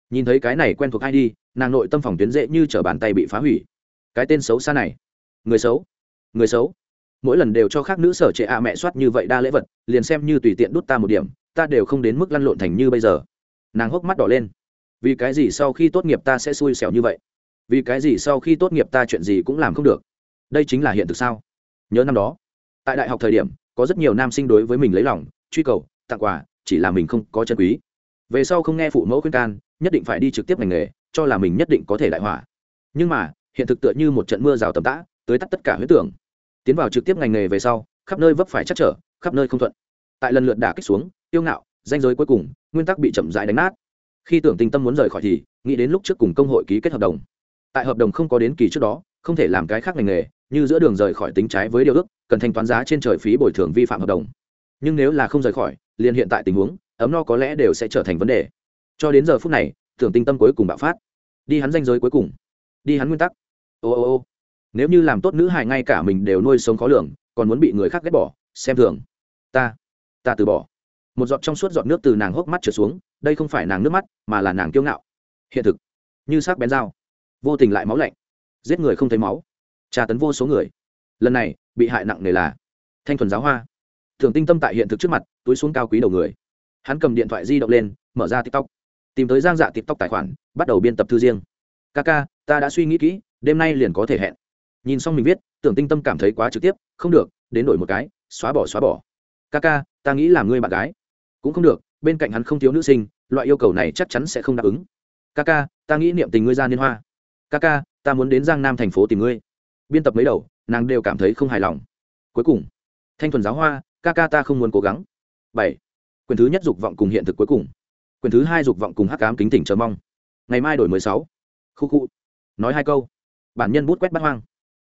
nhìn thấy cái này quen thuộc ai đi, nàng nội tâm phòng tuyến dễ như t bàn tay bị phá hủy. Cái tên xấu xa này. Người xấu. Người xấu. Mỗi lần đều cho khác nữ sở trệ ạ mẹ soát như vậy đa lễ vật, liền xem như tùy tiện đút ta một điểm, ta đều không đến mức lăn lộn thành như bây giờ. Nàng hốc mắt đỏ lên. Vì cái gì sau khi tốt nghiệp ta sẽ xui xẻo như vậy? Vì cái gì sau khi tốt nghiệp ta chuyện gì cũng làm không được? Đây chính là hiện thực sao? Nhớ năm đó, tại đại học thời điểm, có rất nhiều nam sinh đối với mình lấy lòng, truy cầu, tặng quà, chỉ là mình không có chân quý về sau không nghe phụ mẫu khuyên can, nhất định phải đi trực tiếp ngành nghề, cho là mình nhất định có thể đại hỏa. Nhưng mà, hiện thực tựa như một trận mưa rào tầm tã, tới tắt tất cả huyết tưởng. Tiến vào trực tiếp ngành nghề về sau, khắp nơi vấp phải chắc trở, khắp nơi không thuận. Tại lần lượt đả kích xuống, tiêu ngạo danh giới cuối cùng, nguyên tắc bị chậm rãi đánh nát. Khi tưởng tinh tâm muốn rời khỏi thì, nghĩ đến lúc trước cùng công hội ký kết hợp đồng. Tại hợp đồng không có đến kỳ trước đó, không thể làm cái khác ngành nghề, như giữa đường rời khỏi tính trái với điều ước, cần thanh toán giá trên trời phí bồi thường vi phạm hợp đồng. Nhưng nếu là không rời khỏi, liền hiện tại tình huống ấm no có lẽ đều sẽ trở thành vấn đề. Cho đến giờ phút này, tưởng tinh tâm cuối cùng bạo phát. Đi hắn danh giới cuối cùng. Đi hắn nguyên tắc. Ô ô ô. Nếu như làm tốt nữ hài ngay cả mình đều nuôi sống khó lường, còn muốn bị người khác ghét bỏ, xem thường. Ta ta từ bỏ. Một giọt trong suốt giọt nước từ nàng hốc mắt trở xuống, đây không phải nàng nước mắt, mà là nàng kiêu ngạo. Hiện thực. Như sắc bén dao. Vô tình lại máu lạnh. Giết người không thấy máu. Tra tấn vô số người. Lần này, bị hại nặng nề là thanh thuần giáo hoa. Thường tinh tâm tại hiện thực trước mặt, túi xuống cao quý đầu người hắn cầm điện thoại di động lên, mở ra tiktok. Tìm tới giang dạ tiktok tài khoản, bắt đầu biên tập thư riêng. Ca ca, ta đã suy nghĩ kỹ, đêm nay liền có thể hẹn. Nhìn xong mình viết, tưởng tinh tâm cảm thấy quá trực tiếp, không được, đến đổi một cái, xóa bỏ xóa bỏ. Ca ca, ta nghĩ là ngươi bạn gái. Cũng không được, bên cạnh hắn không thiếu nữ sinh, loại yêu cầu này chắc chắn sẽ không đáp ứng. Ca ca, ta nghĩ niệm tình ngươi ra liên hoa. Ca ca, ta muốn đến giang nam thành phố tìm ngươi. Biên tập mấy đầu, nàng đều cảm thấy không hài lòng. Cuối cùng, thanh thuần giáo hoa, ca ca ta không muốn cố gắng. Bảy quyền thứ nhất dục vọng cùng hiện thực cuối cùng. Quyền thứ hai dục vọng cùng hắc cám kính tỉnh chờ mong. Ngày mai đổi mười sáu. Khu khu. Nói hai câu. Bản nhân bút quét bắt hoang.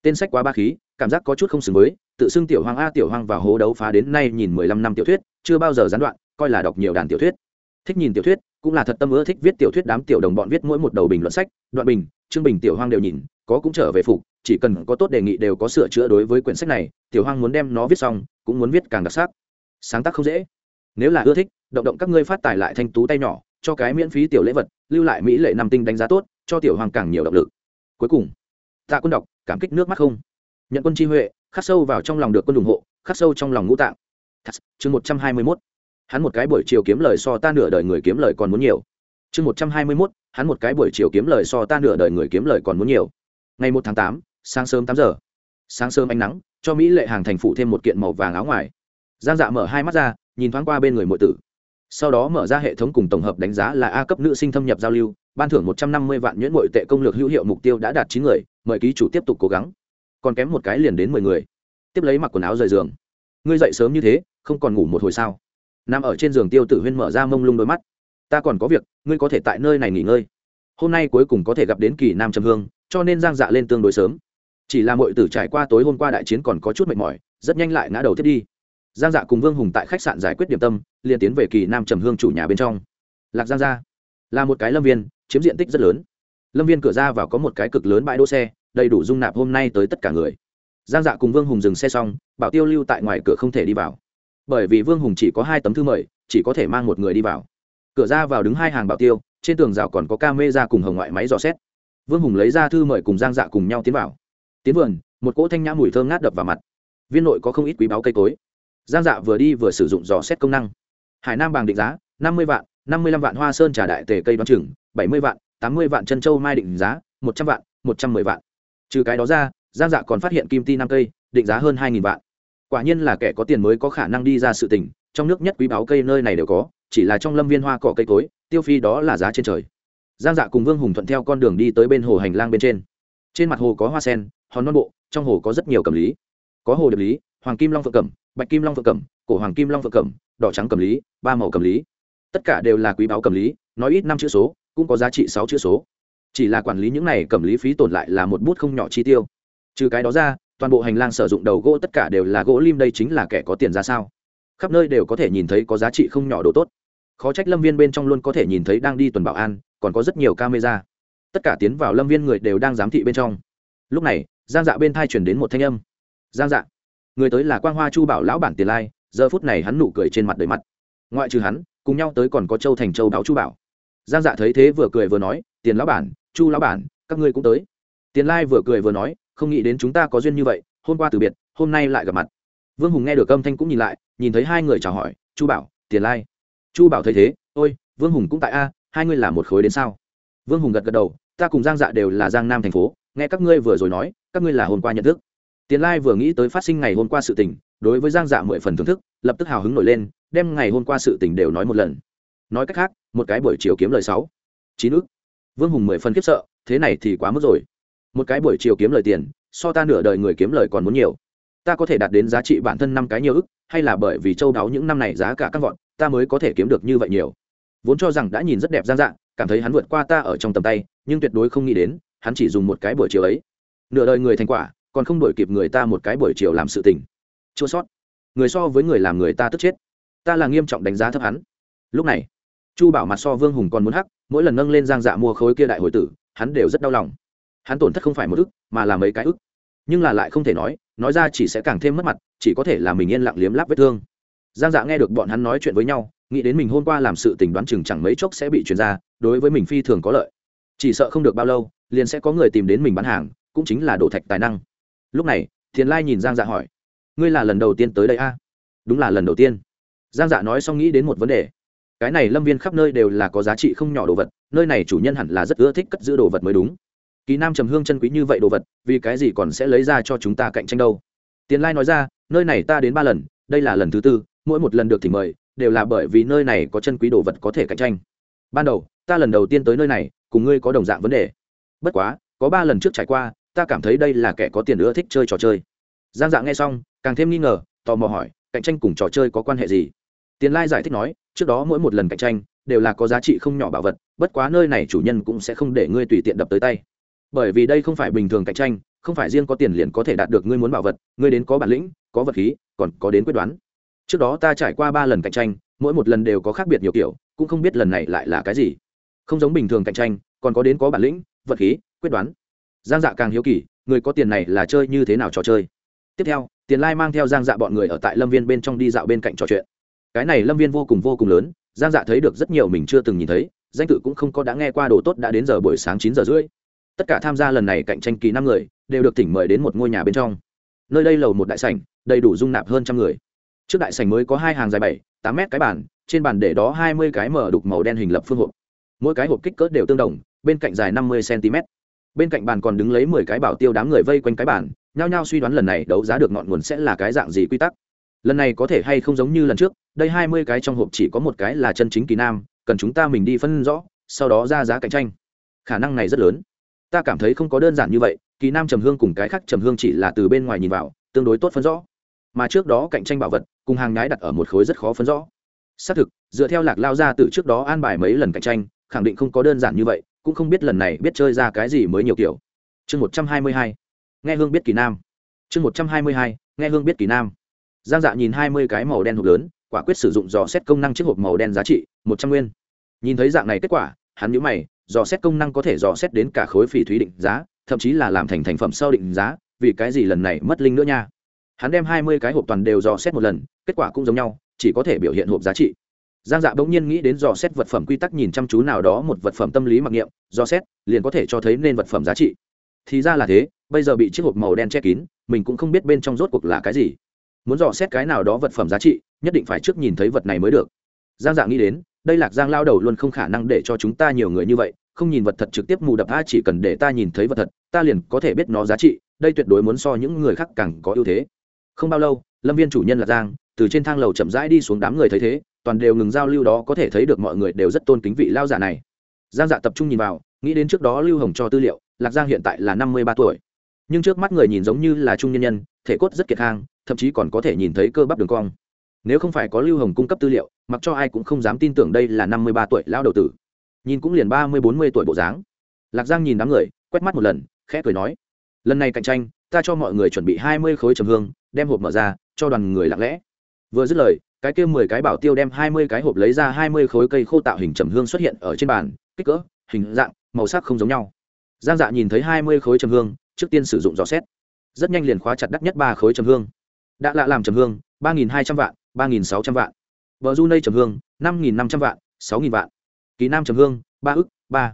Tên sách quá ba khí, cảm giác có chút không xứng với, tự xưng tiểu hoàng a, tiểu hoàng và hố đấu phá đến nay nhìn mười lăm năm tiểu thuyết, chưa bao giờ gián đoạn, coi là đọc nhiều đàn tiểu thuyết. Thích nhìn tiểu thuyết, cũng là thật tâm ưa thích viết tiểu thuyết đám tiểu đồng bọn viết mỗi một đầu bình luận sách, đoạn bình, chương bình tiểu hoang đều nhìn, có cũng trở về phục, chỉ cần có tốt đề nghị đều có sửa chữa đối với quyển sách này, tiểu hoang muốn đem nó viết xong, cũng muốn viết càng đặc sắc. Sáng tác không dễ nếu là ưa thích, động động các ngươi phát tài lại thanh tú tay nhỏ, cho cái miễn phí tiểu lễ vật, lưu lại mỹ lệ năm tinh đánh giá tốt, cho tiểu hoàng càng nhiều động lực. Cuối cùng, tạ quân đọc, cảm kích nước mắt không? Nhận quân chi huệ, khắc sâu vào trong lòng được quân ủng hộ, khắc sâu trong lòng ngũ tạng. Chương một trăm hai mươi mốt. Hắn một cái buổi chiều kiếm lời so ta nửa đời người kiếm lời còn muốn nhiều. Chương một trăm hai mươi mốt, hắn một cái buổi chiều kiếm lời so ta nửa đời người kiếm lời còn muốn nhiều. Ngày một tháng tám, sáng sớm tám giờ. Sáng sớm ánh nắng, cho mỹ lệ hàng thành phụ thêm một kiện màu vàng áo ngoài. Giang dạ mở hai mắt ra nhìn thoáng qua bên người mọi tử. Sau đó mở ra hệ thống cùng tổng hợp đánh giá là a cấp nữ sinh thâm nhập giao lưu, ban thưởng một trăm năm mươi vạn nhuyễn nội tệ công lược hữu hiệu mục tiêu đã đạt chín người, mời ký chủ tiếp tục cố gắng. Còn kém một cái liền đến mười người. Tiếp lấy mặc quần áo rời giường. Ngươi dậy sớm như thế, không còn ngủ một hồi sao? Nằm ở trên giường tiêu tử huyên mở ra mông lung đôi mắt. Ta còn có việc, ngươi có thể tại nơi này nghỉ ngơi. Hôm nay cuối cùng có thể gặp đến kỳ nam trầm hương, cho nên giang dạ lên tương đối sớm. Chỉ là mọi tử trải qua tối hôm qua đại chiến còn có chút mệt mỏi, rất nhanh lại ngã đầu thiết đi giang dạ cùng vương hùng tại khách sạn giải quyết điểm tâm, liền tiến về kỳ nam trầm hương chủ nhà bên trong. Lạc giang gia là một cái lâm viên, chiếm diện tích rất lớn. Lâm viên cửa ra vào có một cái cực lớn bãi đỗ xe, đầy đủ dung nạp hôm nay tới tất cả người. Giang dạ cùng vương hùng dừng xe xong, bảo tiêu lưu tại ngoài cửa không thể đi vào. Bởi vì vương hùng chỉ có hai tấm thư mời, chỉ có thể mang một người đi vào. Cửa ra vào đứng hai hàng bảo tiêu, trên tường rào còn có ca mê ra cùng hồng ngoại máy dò xét. Vương hùng lấy ra thư mời cùng giang dạ cùng nhau tiến vào. Tiến vườn, một cỗ thanh nhã mùi thơm ngát đập vào mặt. Viên nội có không ít quý báo cây cối giang dạ vừa đi vừa sử dụng dò xét công năng. Hải nam bàng định giá, năm mươi vạn, năm mươi lăm vạn hoa sơn trà đại tề cây đoán chừng, bảy mươi vạn, tám mươi vạn chân châu mai định giá, một trăm vạn, một trăm mười vạn. Trừ cái đó ra, giang dạ còn phát hiện kim ti năm cây, định giá hơn hai nghìn vạn. Quả nhiên là kẻ có tiền mới có khả năng đi ra sự tình, trong nước nhất quý báo cây nơi này đều có, chỉ là trong lâm viên hoa cỏ cây cối, tiêu phi đó là giá trên trời. Giang dạ cùng vương hùng thuận theo con đường đi tới bên hồ hành lang bên trên. Trên mặt hồ có hoa sen, hòn non bộ, trong hồ có rất nhiều cầm lý. Có hồ điệp lý, hoàng kim long phượng cẩm bạch kim long phượng cẩm, cổ hoàng kim long phượng cẩm, đỏ trắng cầm lý, ba màu cầm lý. Tất cả đều là quý báo cầm lý, nói ít năm chữ số, cũng có giá trị sáu chữ số. Chỉ là quản lý những này cầm lý phí tổn lại là một bút không nhỏ chi tiêu. Trừ cái đó ra, toàn bộ hành lang sử dụng đầu gỗ tất cả đều là gỗ lim đây chính là kẻ có tiền ra sao? Khắp nơi đều có thể nhìn thấy có giá trị không nhỏ đồ tốt. Khó trách lâm viên bên trong luôn có thể nhìn thấy đang đi tuần bảo an, còn có rất nhiều camera. Tất cả tiến vào lâm viên người đều đang giám thị bên trong. Lúc này, giang dạ bên thai chuyển đến một thanh âm. Giang dạ người tới là quang hoa chu bảo lão bản tiền lai, giờ phút này hắn nụ cười trên mặt đời mặt. Ngoại trừ hắn, cùng nhau tới còn có châu thành châu báo chu bảo. Giang dạ thấy thế vừa cười vừa nói, tiền lão bản, chu lão bản, các ngươi cũng tới. Tiền lai vừa cười vừa nói, không nghĩ đến chúng ta có duyên như vậy, hôm qua từ biệt, hôm nay lại gặp mặt. Vương hùng nghe được âm thanh cũng nhìn lại, nhìn thấy hai người chào hỏi, chu bảo, tiền lai. Chu bảo thấy thế, ôi, vương hùng cũng tại a, hai ngươi là một khối đến sao? Vương hùng gật gật đầu, ta cùng giang dạ đều là giang nam thành phố, nghe các ngươi vừa rồi nói, các ngươi là hôm qua nhận thức tiền lai vừa nghĩ tới phát sinh ngày hôm qua sự tình, đối với giang dạ mười phần thưởng thức, lập tức hào hứng nổi lên, đem ngày hôm qua sự tình đều nói một lần. Nói cách khác, một cái buổi chiều kiếm lời sáu. Chín ức. Vương hùng mười phần khiếp sợ, thế này thì quá mức rồi. Một cái buổi chiều kiếm lời tiền, so ta nửa đời người kiếm lời còn muốn nhiều. Ta có thể đạt đến giá trị bản thân năm cái nhiều ức, hay là bởi vì châu đáo những năm này giá cả các vọn ta mới có thể kiếm được như vậy nhiều. Vốn cho rằng đã nhìn rất đẹp giang dạng cảm thấy hắn vượt qua ta ở trong tầm tay, nhưng tuyệt đối không nghĩ đến, hắn chỉ dùng một cái buổi chiều ấy. Nửa đời người thành quả còn không đổi kịp người ta một cái buổi chiều làm sự tình. Chua sót. Người so với người làm người ta tức chết. Ta là nghiêm trọng đánh giá thấp hắn. Lúc này, chu bảo mặt so vương hùng còn muốn hắc, mỗi lần nâng lên giang dạ mua khối kia đại hồi tử, hắn đều rất đau lòng. Hắn tổn thất không phải một ức, mà là mấy cái ức. Nhưng là lại không thể nói nói ra chỉ sẽ càng thêm mất mặt, chỉ có thể là mình yên lặng liếm láp vết thương. Giang dạ nghe được bọn hắn nói chuyện với nhau, nghĩ đến mình hôm qua làm sự tình đoán chừng chẳng mấy chốc sẽ bị chuyển ra, đối với mình phi thường có lợi. Chỉ sợ không được bao lâu, liền sẽ có người tìm đến mình bán hàng, cũng chính là đổ thạch tài năng lúc này, thiền lai nhìn giang dạ hỏi, ngươi là lần đầu tiên tới đây a à? đúng là lần đầu tiên. Giang dạ nói xong nghĩ đến một vấn đề. Cái này lâm viên khắp nơi đều là có giá trị không nhỏ đồ vật, nơi này chủ nhân hẳn là rất ưa thích cất giữ đồ vật mới đúng. Kỳ nam trầm hương chân quý như vậy đồ vật, vì cái gì còn sẽ lấy ra cho chúng ta cạnh tranh đâu? Tiền lai nói ra, nơi này ta đến ba lần, đây là lần thứ tư, mỗi một lần được thì mời, đều là bởi vì nơi này có chân quý đồ vật có thể cạnh tranh. Ban đầu, ta lần đầu tiên tới nơi này, cùng ngươi có đồng dạng vấn đề. Bất quá, có ba lần trước trải qua ta cảm thấy đây là kẻ có tiền ưa thích chơi trò chơi. Giang dạ nghe xong, càng thêm nghi ngờ, tò mò hỏi, cạnh tranh cùng trò chơi có quan hệ gì? Tiền lai giải thích nói, trước đó mỗi một lần cạnh tranh đều là có giá trị không nhỏ bảo vật, bất quá nơi này chủ nhân cũng sẽ không để ngươi tùy tiện đập tới tay. Bởi vì đây không phải bình thường cạnh tranh, không phải riêng có tiền liền có thể đạt được ngươi muốn bảo vật, ngươi đến có bản lĩnh, có vật khí, còn có đến quyết đoán. Trước đó ta trải qua ba lần cạnh tranh, mỗi một lần đều có khác biệt nhiều kiểu, cũng không biết lần này lại là cái gì. Không giống bình thường cạnh tranh, còn có đến có bản lĩnh, vật khí, quyết đoán giang dạ càng hiếu kỳ, người có tiền này là chơi như thế nào trò chơi? Tiếp theo, tiền lai mang theo giang dạ bọn người ở tại lâm viên bên trong đi dạo bên cạnh trò chuyện. Cái này lâm viên vô cùng vô cùng lớn, giang dạ thấy được rất nhiều mình chưa từng nhìn thấy, danh tự cũng không có đã nghe qua đồ tốt đã đến giờ buổi sáng chín giờ rưỡi. Tất cả tham gia lần này cạnh tranh kỳ năm người, đều được tỉnh mời đến một ngôi nhà bên trong. Nơi đây lầu một đại sảnh, đầy đủ dung nạp hơn trăm người. Trước đại sảnh mới có hai hàng dài bảy, tám mét cái bàn, trên bàn để đó hai mươi cái mở đục màu đen hình lập phương hộp. Mỗi cái hộp kích cỡ đều tương đồng, bên cạnh dài năm mươi cm bên cạnh bàn còn đứng lấy mười cái bảo tiêu đám người vây quanh cái bàn, nhao nhao suy đoán lần này đấu giá được ngọn nguồn sẽ là cái dạng gì quy tắc. Lần này có thể hay không giống như lần trước, đây hai mươi cái trong hộp chỉ có một cái là chân chính kỳ nam, cần chúng ta mình đi phân rõ, sau đó ra giá cạnh tranh. Khả năng này rất lớn. Ta cảm thấy không có đơn giản như vậy, kỳ nam trầm hương cùng cái khác trầm hương chỉ là từ bên ngoài nhìn vào, tương đối tốt phân rõ. Mà trước đó cạnh tranh bảo vật, cùng hàng nhái đặt ở một khối rất khó phân rõ. Xác thực, dựa theo lạc lao ra từ trước đó an bài mấy lần cạnh tranh, khẳng định không có đơn giản như vậy cũng không biết lần này biết chơi ra cái gì mới nhiều kiểu. Chương một trăm hai mươi hai, nghe hương biết kỳ nam. Chương một trăm hai mươi hai, nghe hương biết kỳ nam. Giang dạ nhìn hai mươi cái màu đen hộp lớn, quả quyết sử dụng dò xét công năng chiếc hộp màu đen giá trị, một trăm nguyên. Nhìn thấy dạng này kết quả, hắn nhữ mày, dò xét công năng có thể dò xét đến cả khối phỉ thúy định giá, thậm chí là làm thành thành phẩm sau định giá, vì cái gì lần này mất linh nữa nha. Hắn đem hai mươi cái hộp toàn đều dò xét một lần, kết quả cũng giống nhau, chỉ có thể biểu hiện hộp giá trị giang dạ bỗng nhiên nghĩ đến dò xét vật phẩm quy tắc nhìn chăm chú nào đó một vật phẩm tâm lý mặc niệm, dò xét, liền có thể cho thấy nên vật phẩm giá trị. Thì ra là thế, bây giờ bị chiếc hộp màu đen che kín, mình cũng không biết bên trong rốt cuộc là cái gì. Muốn dò xét cái nào đó vật phẩm giá trị, nhất định phải trước nhìn thấy vật này mới được. Giang dạ nghĩ đến, đây lạc giang lao đầu luôn không khả năng để cho chúng ta nhiều người như vậy, không nhìn vật thật trực tiếp mù đập a, chỉ cần để ta nhìn thấy vật thật, ta liền có thể biết nó giá trị, đây tuyệt đối muốn so những người khác càng có ưu thế. Không bao lâu, lâm viên chủ nhân lạc giang, từ trên thang lầu chậm rãi đi xuống đám người thấy thế toàn đều ngừng giao lưu đó có thể thấy được mọi người đều rất tôn kính vị lao giả này. Giang dạ tập trung nhìn vào, nghĩ đến trước đó lưu hồng cho tư liệu, lạc giang hiện tại là năm mươi ba tuổi. Nhưng trước mắt người nhìn giống như là trung nhân nhân, thể cốt rất kiệt hang, thậm chí còn có thể nhìn thấy cơ bắp đường cong. Nếu không phải có lưu hồng cung cấp tư liệu, mặc cho ai cũng không dám tin tưởng đây là năm mươi ba tuổi lao đầu tử. Nhìn cũng liền ba mươi bốn mươi tuổi bộ dáng. Lạc giang nhìn đám người, quét mắt một lần, khẽ cười nói, lần này cạnh tranh, ta cho mọi người chuẩn bị hai mươi khối trầm hương, đem hộp mở ra, cho đoàn người lặng lẽ. Vừa dứt lời cái kia mười cái bảo tiêu đem hai mươi cái hộp lấy ra hai mươi khối cây khô tạo hình trầm hương xuất hiện ở trên bàn, kích cỡ, hình dạng, màu sắc không giống nhau. Giang dạ nhìn thấy hai mươi khối trầm hương, trước tiên sử dụng dò xét. Rất nhanh liền khóa chặt đắt nhất ba khối trầm hương. Đã lạ làm trầm hương, ba nghìn hai trăm vạn, ba nghìn sáu trăm vạn. Vợ du nây trầm hương, năm nghìn năm trăm vạn, sáu nghìn vạn. Kỳ nam trầm hương, ba ức, ba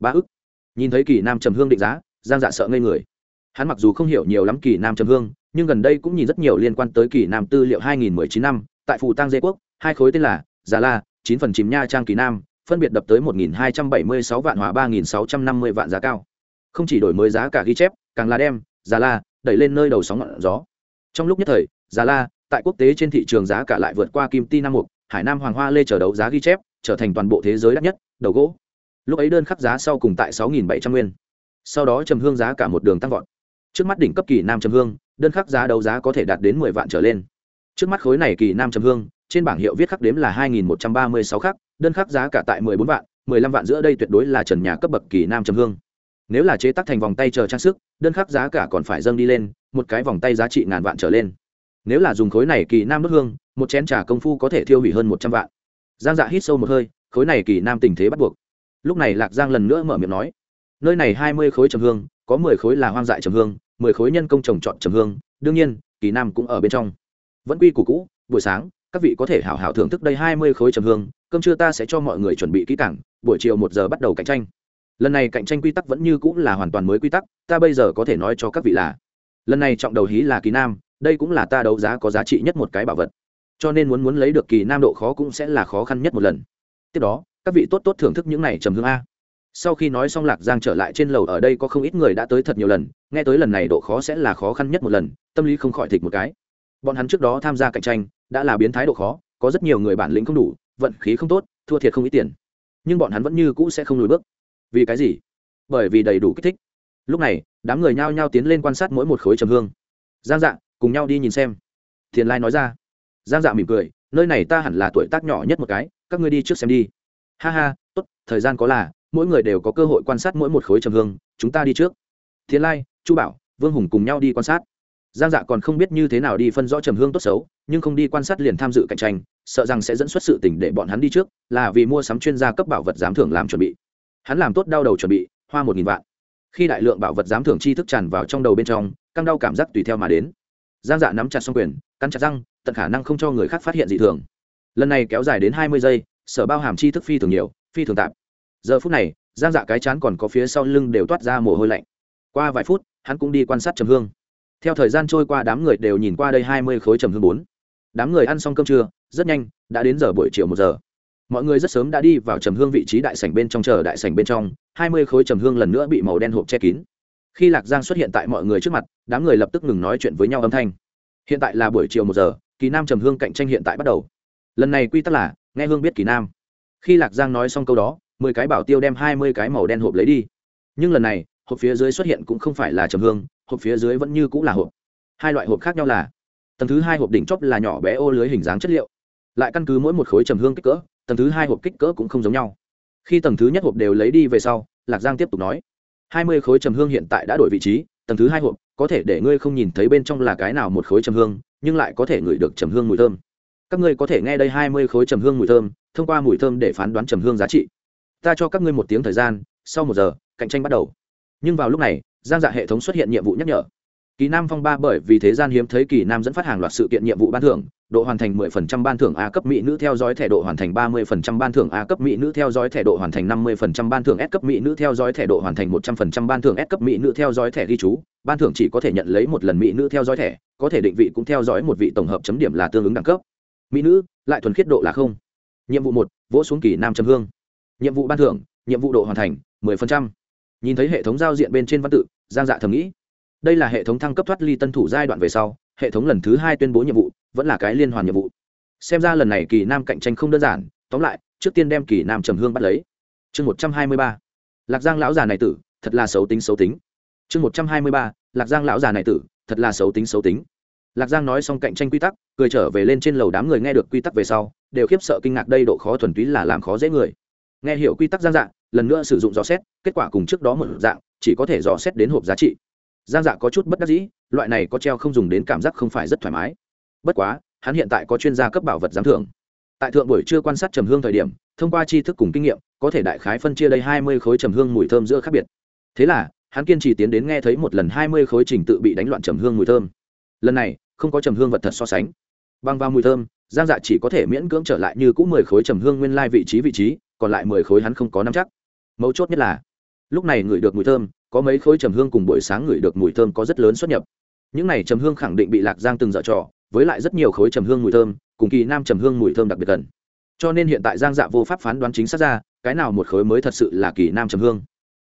ba ức. Nhìn thấy kỳ nam trầm hương định giá, giang dạ sợ ngây người. Hắn mặc dù không hiểu nhiều lắm kỳ nam trầm hương, nhưng gần đây cũng nhìn rất nhiều liên quan tới kỳ nam tư liệu 2019 năm tại phù tăng dê quốc, hai khối tên là già la, chín phần chìm nha trang kỳ nam, phân biệt đập tới 1.276 vạn hòa 3.650 vạn giá cao. Không chỉ đổi mới giá cả ghi chép, càng là đem già la đẩy lên nơi đầu sóng ngọn gió. Trong lúc nhất thời, già la tại quốc tế trên thị trường giá cả lại vượt qua kim ti nam mục, hải nam hoàng hoa lê trở đấu giá ghi chép, trở thành toàn bộ thế giới đắt nhất, đầu gỗ. Lúc ấy đơn khắc giá sau cùng tại 6.700 nguyên. Sau đó trầm hương giá cả một đường tăng vọt. Trước mắt đỉnh cấp kỳ nam trầm hương, đơn khắc giá đấu giá có thể đạt đến 10 vạn trở lên trước mắt khối này kỳ nam trầm hương, trên bảng hiệu viết khắc đếm là 2.136 khắc, đơn khắc giá cả tại 14 vạn 15 vạn giữa đây tuyệt đối là trần nhà cấp bậc kỳ nam trầm hương. Nếu là chế tác thành vòng tay chờ trang sức, đơn khắc giá cả còn phải dâng đi lên, một cái vòng tay giá trị ngàn vạn trở lên. Nếu là dùng khối này kỳ nam đốt hương, một chén trà công phu có thể thiêu hủy hơn một trăm vạn. Giang dạ hít sâu một hơi, khối này kỳ nam tình thế bắt buộc. Lúc này lạc giang lần nữa mở miệng nói, nơi này hai mươi khối trầm hương, có mười khối là hoang dại trầm hương, mười khối nhân công trồng trọt trầm hương, đương nhiên, kỳ nam cũng ở bên trong vẫn quy củ cũ, buổi sáng, các vị có thể hảo hảo thưởng thức đây hai mươi khối trầm hương, cơm trưa ta sẽ cho mọi người chuẩn bị kỹ càng, buổi chiều một giờ bắt đầu cạnh tranh. Lần này cạnh tranh quy tắc vẫn như cũng là hoàn toàn mới quy tắc, ta bây giờ có thể nói cho các vị là, lần này trọng đầu hí là kỳ nam, đây cũng là ta đấu giá có giá trị nhất một cái bảo vật. Cho nên muốn muốn lấy được kỳ nam độ khó cũng sẽ là khó khăn nhất một lần. Tiếp đó, các vị tốt tốt thưởng thức những này trầm hương a. Sau khi nói xong lạc giang trở lại trên lầu ở đây có không ít người đã tới thật nhiều lần, nghe tới lần này độ khó sẽ là khó khăn nhất một lần, tâm lý không khỏi thịt một cái bọn hắn trước đó tham gia cạnh tranh, đã là biến thái độ khó, có rất nhiều người bản lĩnh không đủ, vận khí không tốt, thua thiệt không ít tiền. Nhưng bọn hắn vẫn như cũ sẽ không lùi bước. Vì cái gì? Bởi vì đầy đủ kích thích. Lúc này, đám người nhao nhao tiến lên quan sát mỗi một khối trầm hương. Giang dạ cùng nhau đi nhìn xem. Thiền lai nói ra. Giang dạ mỉm cười, nơi này ta hẳn là tuổi tác nhỏ nhất một cái, các ngươi đi trước xem đi. Ha ha, tốt, thời gian có là, mỗi người đều có cơ hội quan sát mỗi một khối trầm hương, chúng ta đi trước. Thiền lai, chu bảo, vương hùng cùng nhau đi quan sát giang dạ còn không biết như thế nào đi phân rõ trầm hương tốt xấu, nhưng không đi quan sát liền tham dự cạnh tranh, sợ rằng sẽ dẫn xuất sự tình để bọn hắn đi trước, là vì mua sắm chuyên gia cấp bảo vật giám thưởng làm chuẩn bị. Hắn làm tốt đau đầu chuẩn bị, hoa một nghìn vạn. Khi đại lượng bảo vật giám thưởng chi thức tràn vào trong đầu bên trong, căng đau cảm giác tùy theo mà đến. Giang dạ nắm chặt xong quyền, cắn chặt răng, tận khả năng không cho người khác phát hiện dị thường. Lần này kéo dài đến hai mươi giây, sở bao hàm chi thức phi thường nhiều, phi thường tạp. Giờ phút này, giang dạ cái chán còn có phía sau lưng đều toát ra mồ hôi lạnh. Qua vài phút, hắn cũng đi quan sát trầm hương theo thời gian trôi qua, đám người đều nhìn qua đây hai mươi khối trầm hương bốn. Đám người ăn xong cơm trưa, rất nhanh, đã đến giờ buổi chiều một giờ. Mọi người rất sớm đã đi vào trầm hương vị trí đại sảnh bên trong, chờ đại sảnh bên trong, hai mươi khối trầm hương lần nữa bị màu đen hộp che kín. Khi lạc giang xuất hiện tại mọi người trước mặt, đám người lập tức ngừng nói chuyện với nhau âm thanh. Hiện tại là buổi chiều một giờ, kỳ nam trầm hương cạnh tranh hiện tại bắt đầu. Lần này quy tắc là, nghe hương biết kỳ nam. Khi lạc giang nói xong câu đó, mười cái bảo tiêu đem hai mươi cái màu đen hộp lấy đi. Nhưng lần này, hộp phía dưới xuất hiện cũng không phải là trầm hương hộp phía dưới vẫn như cũng là hộp. Hai loại hộp khác nhau là, tầng thứ hai hộp đỉnh chóp là nhỏ bé ô lưới hình dáng chất liệu. Lại căn cứ mỗi một khối trầm hương kích cỡ, tầng thứ hai hộp kích cỡ cũng không giống nhau. Khi tầng thứ nhất hộp đều lấy đi về sau, lạc giang tiếp tục nói, hai mươi khối trầm hương hiện tại đã đổi vị trí, tầng thứ hai hộp có thể để ngươi không nhìn thấy bên trong là cái nào một khối trầm hương, nhưng lại có thể ngửi được trầm hương mùi thơm. Các ngươi có thể nghe đây hai mươi khối trầm hương mùi thơm, thông qua mùi thơm để phán đoán trầm hương giá trị. Ta cho các ngươi một tiếng thời gian, sau một giờ, cạnh tranh bắt đầu. Nhưng vào lúc này giang dạ hệ thống xuất hiện nhiệm vụ nhắc nhở. Kỳ nam phong ba bởi vì thế gian hiếm thấy kỳ nam dẫn phát hàng loạt sự kiện nhiệm vụ ban thưởng, độ hoàn thành 10% ban thưởng a cấp mỹ nữ theo dõi thẻ độ hoàn thành 30% ban thưởng a cấp mỹ nữ theo dõi thẻ độ hoàn thành 50% ban thưởng s cấp mỹ nữ theo dõi thẻ độ hoàn thành 100% ban thưởng s cấp mỹ nữ theo dõi thẻ ghi chú. Ban thưởng chỉ có thể nhận lấy một lần mỹ nữ theo dõi thẻ, có thể định vị cũng theo dõi một vị tổng hợp chấm điểm là tương ứng đẳng cấp. Mỹ nữ, lại thuần khiết độ là không. Nhiệm vụ một, vỗ xuống kỳ nam chấm hương. Nhiệm vụ ban thưởng, nhiệm vụ độ hoàn thành 10%. nhìn thấy hệ thống giao diện bên trên văn tự giang dạ thầm nghĩ. Đây là hệ thống thăng cấp thoát ly tân thủ giai đoạn về sau, hệ thống lần thứ hai tuyên bố nhiệm vụ, vẫn là cái liên hoàn nhiệm vụ. Xem ra lần này kỳ nam cạnh tranh không đơn giản, tóm lại, trước tiên đem kỳ nam trầm hương bắt lấy. Chương một trăm hai mươi ba. Lạc giang lão già này tử, thật là xấu tính xấu tính. Chương một trăm hai mươi ba. Lạc giang lão già này tử, thật là xấu tính xấu tính. Lạc giang nói xong cạnh tranh quy tắc, cười trở về lên trên lầu đám người nghe được quy tắc về sau, đều khiếp sợ kinh ngạc đây độ khó thuần túy là làm khó dễ người. Nghe hiểu quy tắc giang dạ lần nữa sử dụng dò xét, kết quả cùng trước đó một dạng chỉ có thể dò xét đến hộp giá trị. Giang dạ có chút bất đắc dĩ, loại này có treo không dùng đến cảm giác không phải rất thoải mái. Bất quá, hắn hiện tại có chuyên gia cấp bảo vật giám thưởng. Tại thượng buổi trưa quan sát trầm hương thời điểm, thông qua tri thức cùng kinh nghiệm, có thể đại khái phân chia đây hai mươi khối trầm hương mùi thơm giữa khác biệt. Thế là, hắn kiên trì tiến đến nghe thấy một lần hai mươi khối trình tự bị đánh loạn trầm hương mùi thơm. Lần này, không có trầm hương vật thật so sánh. Băng vào mùi thơm, giang dạ chỉ có thể miễn cưỡng trở lại như cũng mười khối trầm hương nguyên lai vị trí vị trí, còn lại mười khối hắn không có nắm chắc. Mấu chốt nhất là lúc này ngửi được mùi thơm, có mấy khối trầm hương cùng buổi sáng ngửi được mùi thơm có rất lớn xuất nhập. Những này trầm hương khẳng định bị lạc giang từng dở trò, với lại rất nhiều khối trầm hương mùi thơm, cùng kỳ nam trầm hương mùi thơm đặc biệt gần. Cho nên hiện tại giang dạ vô pháp phán đoán chính xác ra, cái nào một khối mới thật sự là kỳ nam trầm hương.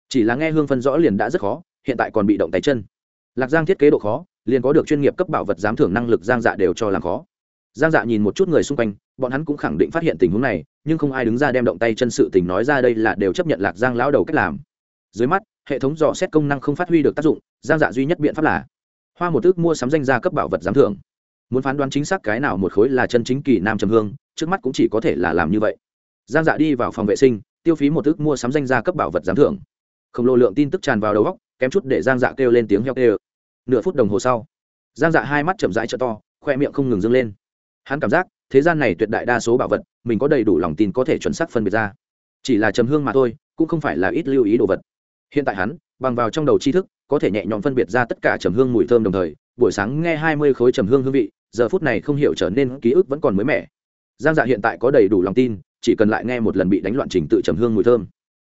Chỉ là nghe hương phân rõ liền đã rất khó, hiện tại còn bị động tay chân. Lạc giang thiết kế độ khó, liền có được chuyên nghiệp cấp bảo vật giám thưởng năng lực giang dạ đều cho làm khó. Giang dạ nhìn một chút người xung quanh, bọn hắn cũng khẳng định phát hiện tình huống này, nhưng không ai đứng ra đem động tay chân sự tình nói ra đây là đều chấp nhận lạc giang lão đầu cách làm dưới mắt, hệ thống dò xét công năng không phát huy được tác dụng, giang dạ duy nhất biện pháp là hoa một ước mua sắm danh gia cấp bảo vật giám thưởng. Muốn phán đoán chính xác cái nào một khối là chân chính kỳ nam trầm hương, trước mắt cũng chỉ có thể là làm như vậy. Giang dạ đi vào phòng vệ sinh, tiêu phí một ước mua sắm danh gia cấp bảo vật giám thưởng. Khổng lồ lượng tin tức tràn vào đầu góc kém chút để giang dạ kêu lên tiếng heo kêu. Nửa phút đồng hồ sau, giang dạ hai mắt chậm rãi t to, khoe miệng không ngừng dâng lên. Hắn cảm giác, thế gian này tuyệt đại đa số bảo vật, mình có đầy đủ lòng tin có thể chuẩn xác phân biệt ra. Chỉ là trầm hương mà thôi, cũng không phải là ít lưu ý đồ vật hiện tại hắn, bằng vào trong đầu tri thức, có thể nhẹ nhõm phân biệt ra tất cả trầm hương mùi thơm đồng thời, buổi sáng nghe hai mươi khối trầm hương hương vị, giờ phút này không hiểu trở nên ký ức vẫn còn mới mẻ. Giang dạ hiện tại có đầy đủ lòng tin, chỉ cần lại nghe một lần bị đánh loạn trình tự trầm hương mùi thơm.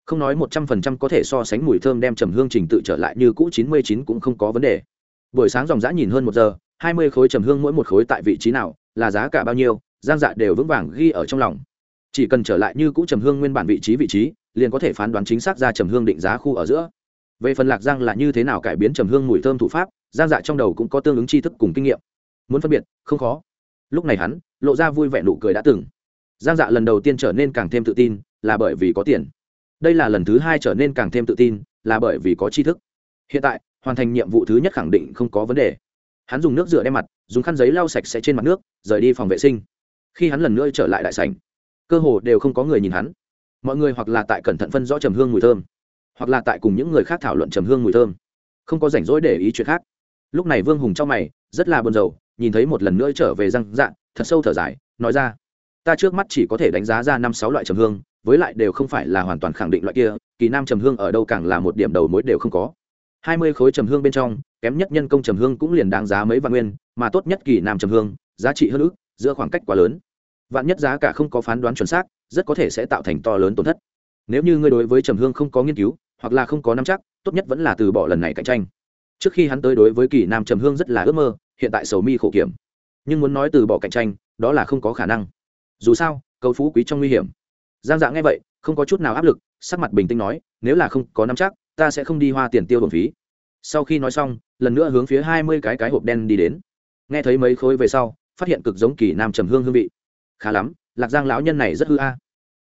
Không nói một trăm phần trăm có thể so sánh mùi thơm đem trầm hương trình tự trở lại như cũ chín mươi chín cũng không có vấn đề. Buổi sáng dòng dã nhìn hơn một giờ, hai mươi khối trầm hương mỗi một khối tại vị trí nào, là giá cả bao nhiêu, giang dạ đều vững vàng ghi ở trong lòng. Chỉ cần trở lại như cũ trầm hương nguyên bản vị trí vị trí liền có thể phán đoán chính xác ra trầm hương định giá khu ở giữa. Về phần lạc giang là như thế nào cải biến trầm hương mùi thơm thủ pháp, giang dạ trong đầu cũng có tương ứng tri thức cùng kinh nghiệm. Muốn phân biệt, không khó. Lúc này hắn, lộ ra vui vẻ nụ cười đã từng. Giang dạ lần đầu tiên trở nên càng thêm tự tin, là bởi vì có tiền. Đây là lần thứ hai trở nên càng thêm tự tin, là bởi vì có tri thức. Hiện tại, hoàn thành nhiệm vụ thứ nhất khẳng định không có vấn đề. Hắn dùng nước rửa đem mặt, dùng khăn giấy lau sạch sẽ trên mặt nước, rời đi phòng vệ sinh. Khi hắn lần nữa trở lại đại sảnh, cơ hồ đều không có người nhìn hắn mọi người hoặc là tại cẩn thận phân rõ trầm hương mùi thơm, hoặc là tại cùng những người khác thảo luận trầm hương mùi thơm, không có rảnh rỗi để ý chuyện khác. Lúc này vương hùng trong mày, rất là buồn rầu, nhìn thấy một lần nữa trở về răng dạng thật sâu thở dài, nói ra, ta trước mắt chỉ có thể đánh giá ra năm sáu loại trầm hương, với lại đều không phải là hoàn toàn khẳng định loại kia, kỳ nam trầm hương ở đâu càng là một điểm đầu mối đều không có. Hai mươi khối trầm hương bên trong, kém nhất nhân công trầm hương cũng liền đáng giá mấy vạn nguyên, mà tốt nhất kỳ nam trầm hương, giá trị hơn ước, giữa khoảng cách quá lớn. Vạn nhất giá cả không có phán đoán chuẩn xác rất có thể sẽ tạo thành to lớn tổn thất. Nếu như ngươi đối với trầm hương không có nghiên cứu, hoặc là không có nắm chắc, tốt nhất vẫn là từ bỏ lần này cạnh tranh. Trước khi hắn tới đối với kỳ nam trầm hương rất là ước mơ, hiện tại sầu mi khổ kiểm. Nhưng muốn nói từ bỏ cạnh tranh, đó là không có khả năng. Dù sao, cầu phú quý trong nguy hiểm. Giang dạ nghe vậy, không có chút nào áp lực, sắc mặt bình tĩnh nói, nếu là không có nắm chắc, ta sẽ không đi hoa tiền tiêu bổng phí. Sau khi nói xong, lần nữa hướng phía hai mươi cái cái hộp đen đi đến. Nghe thấy mấy khối về sau, phát hiện cực giống kỳ nam trầm hương hương vị. Khá lắm lạc giang lão nhân này rất hư a.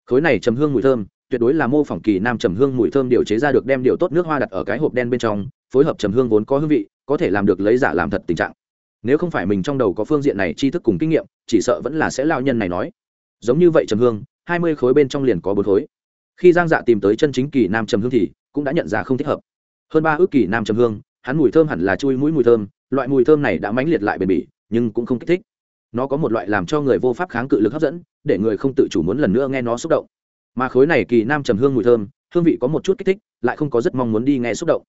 Khối này trầm hương mùi thơm, tuyệt đối là mô phỏng kỳ nam trầm hương mùi thơm điều chế ra được đem điều tốt nước hoa đặt ở cái hộp đen bên trong, phối hợp trầm hương vốn có hương vị, có thể làm được lấy giả làm thật tình trạng. Nếu không phải mình trong đầu có phương diện này tri thức cùng kinh nghiệm, chỉ sợ vẫn là sẽ lao nhân này nói. Giống như vậy trầm hương, hai mươi khối bên trong liền có bốn khối. Khi giang dạ tìm tới chân chính kỳ nam trầm hương thì cũng đã nhận ra không thích hợp. Hơn ba ước kỳ nam trầm hương, hắn mùi thơm hẳn là chui mũi mùi thơm, loại mùi thơm này đã mãnh liệt lại bền bỉ, nhưng cũng không kích thích nó có một loại làm cho người vô pháp kháng cự lực hấp dẫn, để người không tự chủ muốn lần nữa nghe nó xúc động. Mà khối này kỳ nam trầm hương mùi thơm, hương vị có một chút kích thích, lại không có rất mong muốn đi nghe xúc động.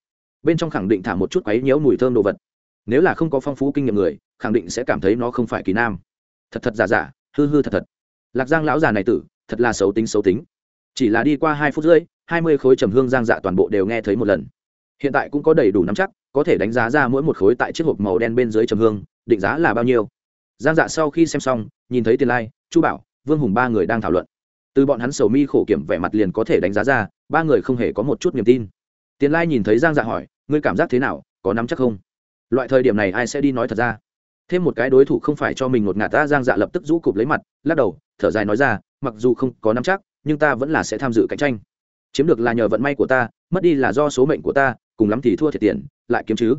Bên trong khẳng định thả một chút quấy nhiễu mùi thơm đồ vật. Nếu là không có phong phú kinh nghiệm người, khẳng định sẽ cảm thấy nó không phải kỳ nam. Thật thật giả giả, hư hư thật thật. Lạc giang lão già này tử, thật là xấu tính xấu tính. Chỉ là đi qua hai phút rưỡi, hai mươi khối trầm hương giang dạ toàn bộ đều nghe thấy một lần. Hiện tại cũng có đầy đủ nắm chắc, có thể đánh giá ra mỗi một khối tại chiếc hộp màu đen bên dưới trầm hương, định giá là bao nhiêu giang dạ sau khi xem xong, nhìn thấy tiền lai, chu bảo, vương hùng ba người đang thảo luận. Từ bọn hắn sầu mi khổ kiểm vẻ mặt liền có thể đánh giá ra, ba người không hề có một chút niềm tin. Tiền lai nhìn thấy giang dạ hỏi, ngươi cảm giác thế nào, có nắm chắc không? Loại thời điểm này ai sẽ đi nói thật ra? Thêm một cái đối thủ không phải cho mình một ngạt ta, giang dạ lập tức rũ cụp lấy mặt, lắc đầu, thở dài nói ra, mặc dù không có nắm chắc, nhưng ta vẫn là sẽ tham dự cạnh tranh. Chiếm được là nhờ vận may của ta, mất đi là do số mệnh của ta, cùng lắm thì thua thiệt tiền, lại kiếm chứ.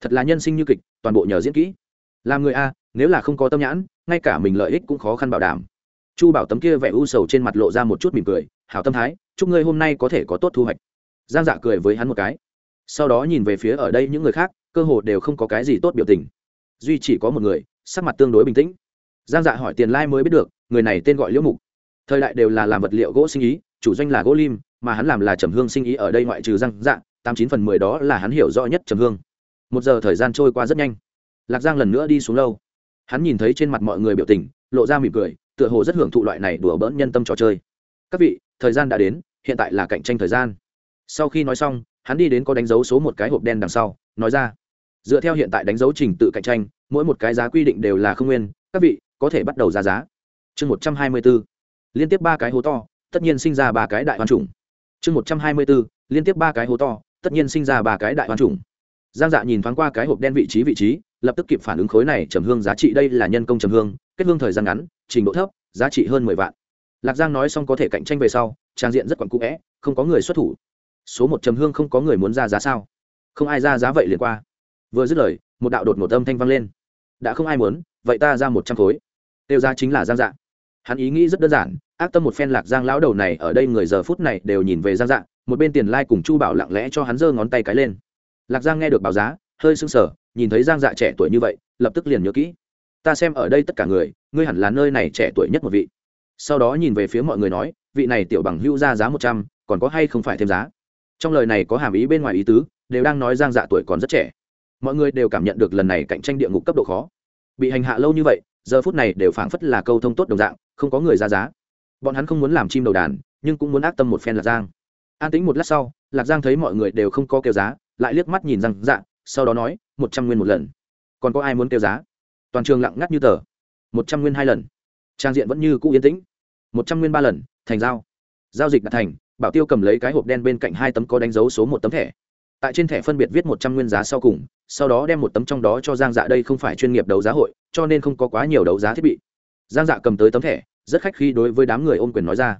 Thật là nhân sinh như kịch, toàn bộ nhờ diễn kỹ. Làm người a nếu là không có tâm nhãn, ngay cả mình lợi ích cũng khó khăn bảo đảm. Chu bảo tấm kia vẻ u sầu trên mặt lộ ra một chút mỉm cười, hảo tâm thái, chúc ngươi hôm nay có thể có tốt thu hoạch. Giang dạ cười với hắn một cái. Sau đó nhìn về phía ở đây những người khác, cơ hồ đều không có cái gì tốt biểu tình. Duy chỉ có một người, sắc mặt tương đối bình tĩnh. Giang dạ hỏi tiền lai mới biết được, người này tên gọi liễu mục. Thời đại đều là làm vật liệu gỗ sinh ý, chủ doanh là gỗ lim, mà hắn làm là trầm hương sinh ý ở đây ngoại trừ giang dạ tám chín phần mười đó là hắn hiểu rõ nhất trầm hương. Một giờ thời gian trôi qua rất nhanh. Lạc giang lần nữa đi xuống lâu hắn nhìn thấy trên mặt mọi người biểu tình, lộ ra mỉm cười, tựa hồ rất hưởng thụ loại này đùa bỡn nhân tâm trò chơi. Các vị, thời gian đã đến, hiện tại là cạnh tranh thời gian. Sau khi nói xong, hắn đi đến có đánh dấu số một cái hộp đen đằng sau, nói ra, dựa theo hiện tại đánh dấu trình tự cạnh tranh, mỗi một cái giá quy định đều là không nguyên, các vị, có thể bắt đầu ra giá. Chương một trăm hai mươi b ố liên tiếp ba cái hố to, tất nhiên sinh ra ba cái đại hoàn chủng chương một trăm hai mươi b ố liên tiếp ba cái hố to, tất nhiên sinh ra ba cái đại hoàn chủng giang dạ nhìn thoáng qua cái hộp đen vị trí vị trí lập tức kịp phản ứng khối này trầm hương giá trị, đây là nhân công trầm hương, kết hương thời gian ngắn, trình độ thấp, giá trị hơn mười vạn. Lạc giang nói xong có thể cạnh tranh về sau, trang diện rất quặn cũ vẽ, không có người xuất thủ. Số một trầm hương không có người muốn ra giá sao? Không ai ra giá vậy liền qua. Vừa dứt lời, một đạo đột một âm thanh vang lên. Đã không ai muốn, vậy ta ra một trăm khối. Tiêu ra chính là giang dạ. Hắn ý nghĩ rất đơn giản, ác tâm một phen lạc giang lão đầu này ở đây người giờ phút này đều nhìn về giang dạ một bên tiền lai、like、cùng chu bảo lặng lẽ cho hắn giơ ngón tay cái lên. Lạc giang nghe được báo giá, hơi sưng sờ nhìn thấy giang dạ trẻ tuổi như vậy, lập tức liền nhớ kỹ. Ta xem ở đây tất cả người, ngươi hẳn là nơi này trẻ tuổi nhất một vị. Sau đó nhìn về phía mọi người nói, vị này tiểu bằng hữu ra giá một trăm, còn có hay không phải thêm giá? Trong lời này có hàm ý bên ngoài ý tứ, đều đang nói giang dạ tuổi còn rất trẻ. Mọi người đều cảm nhận được lần này cạnh tranh địa ngục cấp độ khó. Bị hành hạ lâu như vậy, giờ phút này đều phảng phất là câu thông tốt đồng dạng, không có người ra giá. Bọn hắn không muốn làm chim đầu đàn, nhưng cũng muốn ác tâm một phen lạc giang. An tính một lát sau, lạc giang thấy mọi người đều không có kêu giá, lại liếc mắt nhìn rằng dạ sau đó nói, một trăm nguyên một lần. Còn có ai muốn kêu giá? Toàn trường lặng ngắt như tờ. Một trăm nguyên hai lần. Trang diện vẫn như cũ yên tĩnh. Một trăm nguyên ba lần, thành giao. Giao dịch đã thành, bảo tiêu cầm lấy cái hộp đen bên cạnh hai tấm có đánh dấu số một tấm thẻ. Tại trên thẻ phân biệt viết một trăm nguyên giá sau cùng, sau đó đem một tấm trong đó cho giang dạ đây không phải chuyên nghiệp đấu giá hội, cho nên không có quá nhiều đấu giá thiết bị. Giang dạ cầm tới tấm thẻ, rất khách khi đối với đám người ôm quyền nói ra.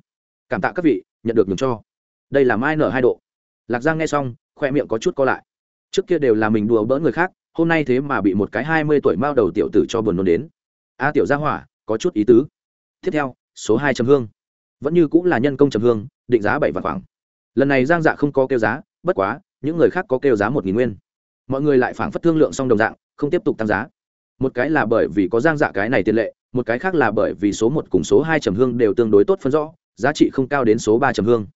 Cảm tạ các vị, nhận được nhường cho. Đây là mai nở hai độ. Lạc giang nghe xong, khoe miệng có chút co lại trước kia đều là mình đùa bỡ người khác, hôm nay thế mà bị một cái hai mươi tuổi mao đầu tiểu tử cho buồn nôn đến. A tiểu gia hỏa, có chút ý tứ. Tiếp theo, số hai trầm hương. Vẫn như cũng là nhân công trầm hương, định giá bảy vạn khoảng. Lần này giang dạ không có kêu giá, bất quá, những người khác có kêu giá một nghìn nguyên. Mọi người lại phảng phất thương lượng xong đồng dạng, không tiếp tục tăng giá. Một cái là bởi vì có giang dạ cái này tiền lệ, một cái khác là bởi vì số một cùng số hai trầm hương đều tương đối tốt phân rõ, giá trị không cao đến số ba trầm hương.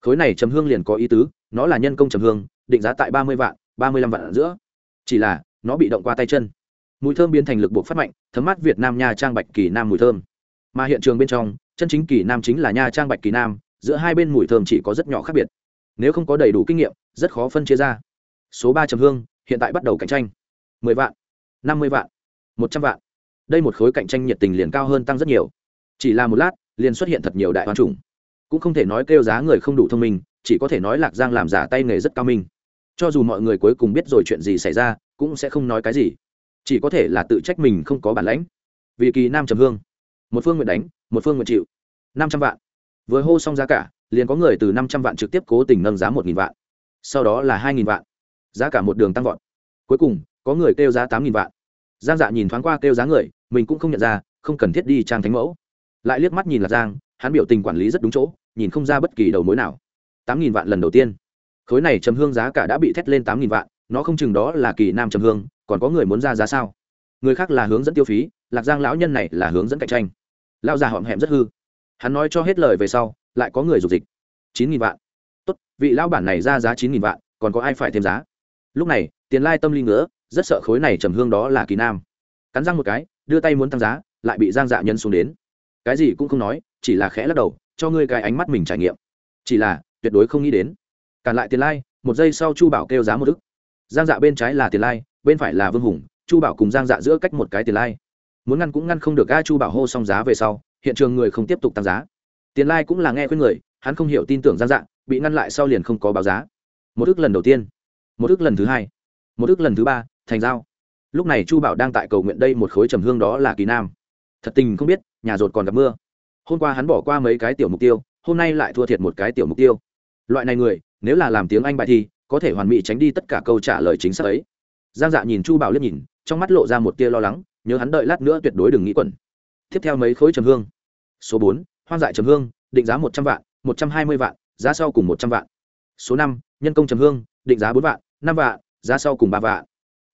Khối này trầm hương liền có ý tứ, nó là nhân công trầm hương, định giá tại ba mươi vạn ba mươi lăm vạn ở giữa. Chỉ là, nó bị động qua tay chân. Mùi thơm biến thành lực buộc phát mạnh, thấm mát việt nam nha trang bạch kỳ nam mùi thơm. Mà hiện trường bên trong, chân chính kỳ nam chính là nha trang bạch kỳ nam, giữa hai bên mùi thơm chỉ có rất nhỏ khác biệt. Nếu không có đầy đủ kinh nghiệm, rất khó phân chia ra. Số ba trầm hương, hiện tại bắt đầu cạnh tranh. mười vạn, năm mươi vạn, một trăm vạn. Đây một khối cạnh tranh nhiệt tình liền cao hơn tăng rất nhiều. Chỉ là một lát, liền xuất hiện thật nhiều đại hoàn trùng cũng không thể nói kêu giá người không đủ thông minh, chỉ có thể nói lạc giang làm giả tay nghề rất cao minh cho dù mọi người cuối cùng biết rồi chuyện gì xảy ra, cũng sẽ không nói cái gì. Chỉ có thể là tự trách mình không có bản lãnh. Vì kỳ nam trầm hương. Một phương nguyện đánh, một phương nguyện chịu. Năm trăm vạn. Vừa hô xong giá cả, liền có người từ năm trăm vạn trực tiếp cố tình nâng giá một nghìn vạn. Sau đó là hai nghìn vạn. Giá cả một đường tăng vọt. Cuối cùng, có người kêu giá tám nghìn vạn. Giang dạ nhìn thoáng qua kêu giá người, mình cũng không nhận ra, không cần thiết đi trang thánh mẫu. Lại liếc mắt nhìn là giang, hắn biểu tình quản lý rất đúng chỗ, nhìn không ra bất kỳ đầu mối nào. Tám nghìn vạn lần đầu tiên khối này trầm hương giá cả đã bị thét lên tám nghìn vạn, nó không chừng đó là kỳ nam trầm hương, còn có người muốn ra giá sao? Người khác là hướng dẫn tiêu phí, lạc giang lão nhân này là hướng dẫn cạnh tranh. Lão già họm hẹm rất hư. Hắn nói cho hết lời về sau, lại có người dục dịch. Chín nghìn vạn. Tốt, vị lão bản này ra giá chín nghìn vạn, còn có ai phải thêm giá? Lúc này, tiền lai tâm linh nữa rất sợ khối này trầm hương đó là kỳ nam. Cắn răng một cái, đưa tay muốn tăng giá, lại bị giang dạ nhân xuống đến. Cái gì cũng không nói, chỉ là khẽ lắc đầu, cho ngươi cái ánh mắt mình trải nghiệm. Chỉ là, tuyệt đối không nghĩ đến cản lại tiền lai, một giây sau chu bảo kêu giá một ức. Giang dạ bên trái là tiền lai, bên phải là vương hùng, chu bảo cùng giang dạ giữa cách một cái tiền lai. Muốn ngăn cũng ngăn không được, a, chu bảo hô xong giá về sau, hiện trường người không tiếp tục tăng giá. Tiền lai cũng là nghe khuyên người, hắn không hiểu tin tưởng giang dạ bị ngăn lại sau liền không có báo giá. Một ức lần đầu tiên, một ức lần thứ hai, một ức lần thứ ba, thành giao. Lúc này chu bảo đang tại cầu nguyện đây một khối trầm hương đó là kỳ nam. Thật tình không biết, nhà rột còn gặp mưa. Hôm qua hắn bỏ qua mấy cái tiểu mục tiêu, hôm nay lại thua thiệt một cái tiểu mục tiêu. Loại này người nếu là làm tiếng anh bài thi, có thể hoàn mỹ tránh đi tất cả câu trả lời chính xác ấy. Giang dạ nhìn chu bảo liếc nhìn, trong mắt lộ ra một tia lo lắng, nhớ hắn đợi lát nữa tuyệt đối đừng nghĩ quẩn. Tiếp theo mấy khối trầm hương. Số bốn, hoang dại trầm hương, định giá một trăm vạn, một trăm hai mươi vạn, giá sau cùng một trăm vạn. Số năm, nhân công trầm hương, định giá bốn vạn, năm vạn, giá sau cùng ba vạn.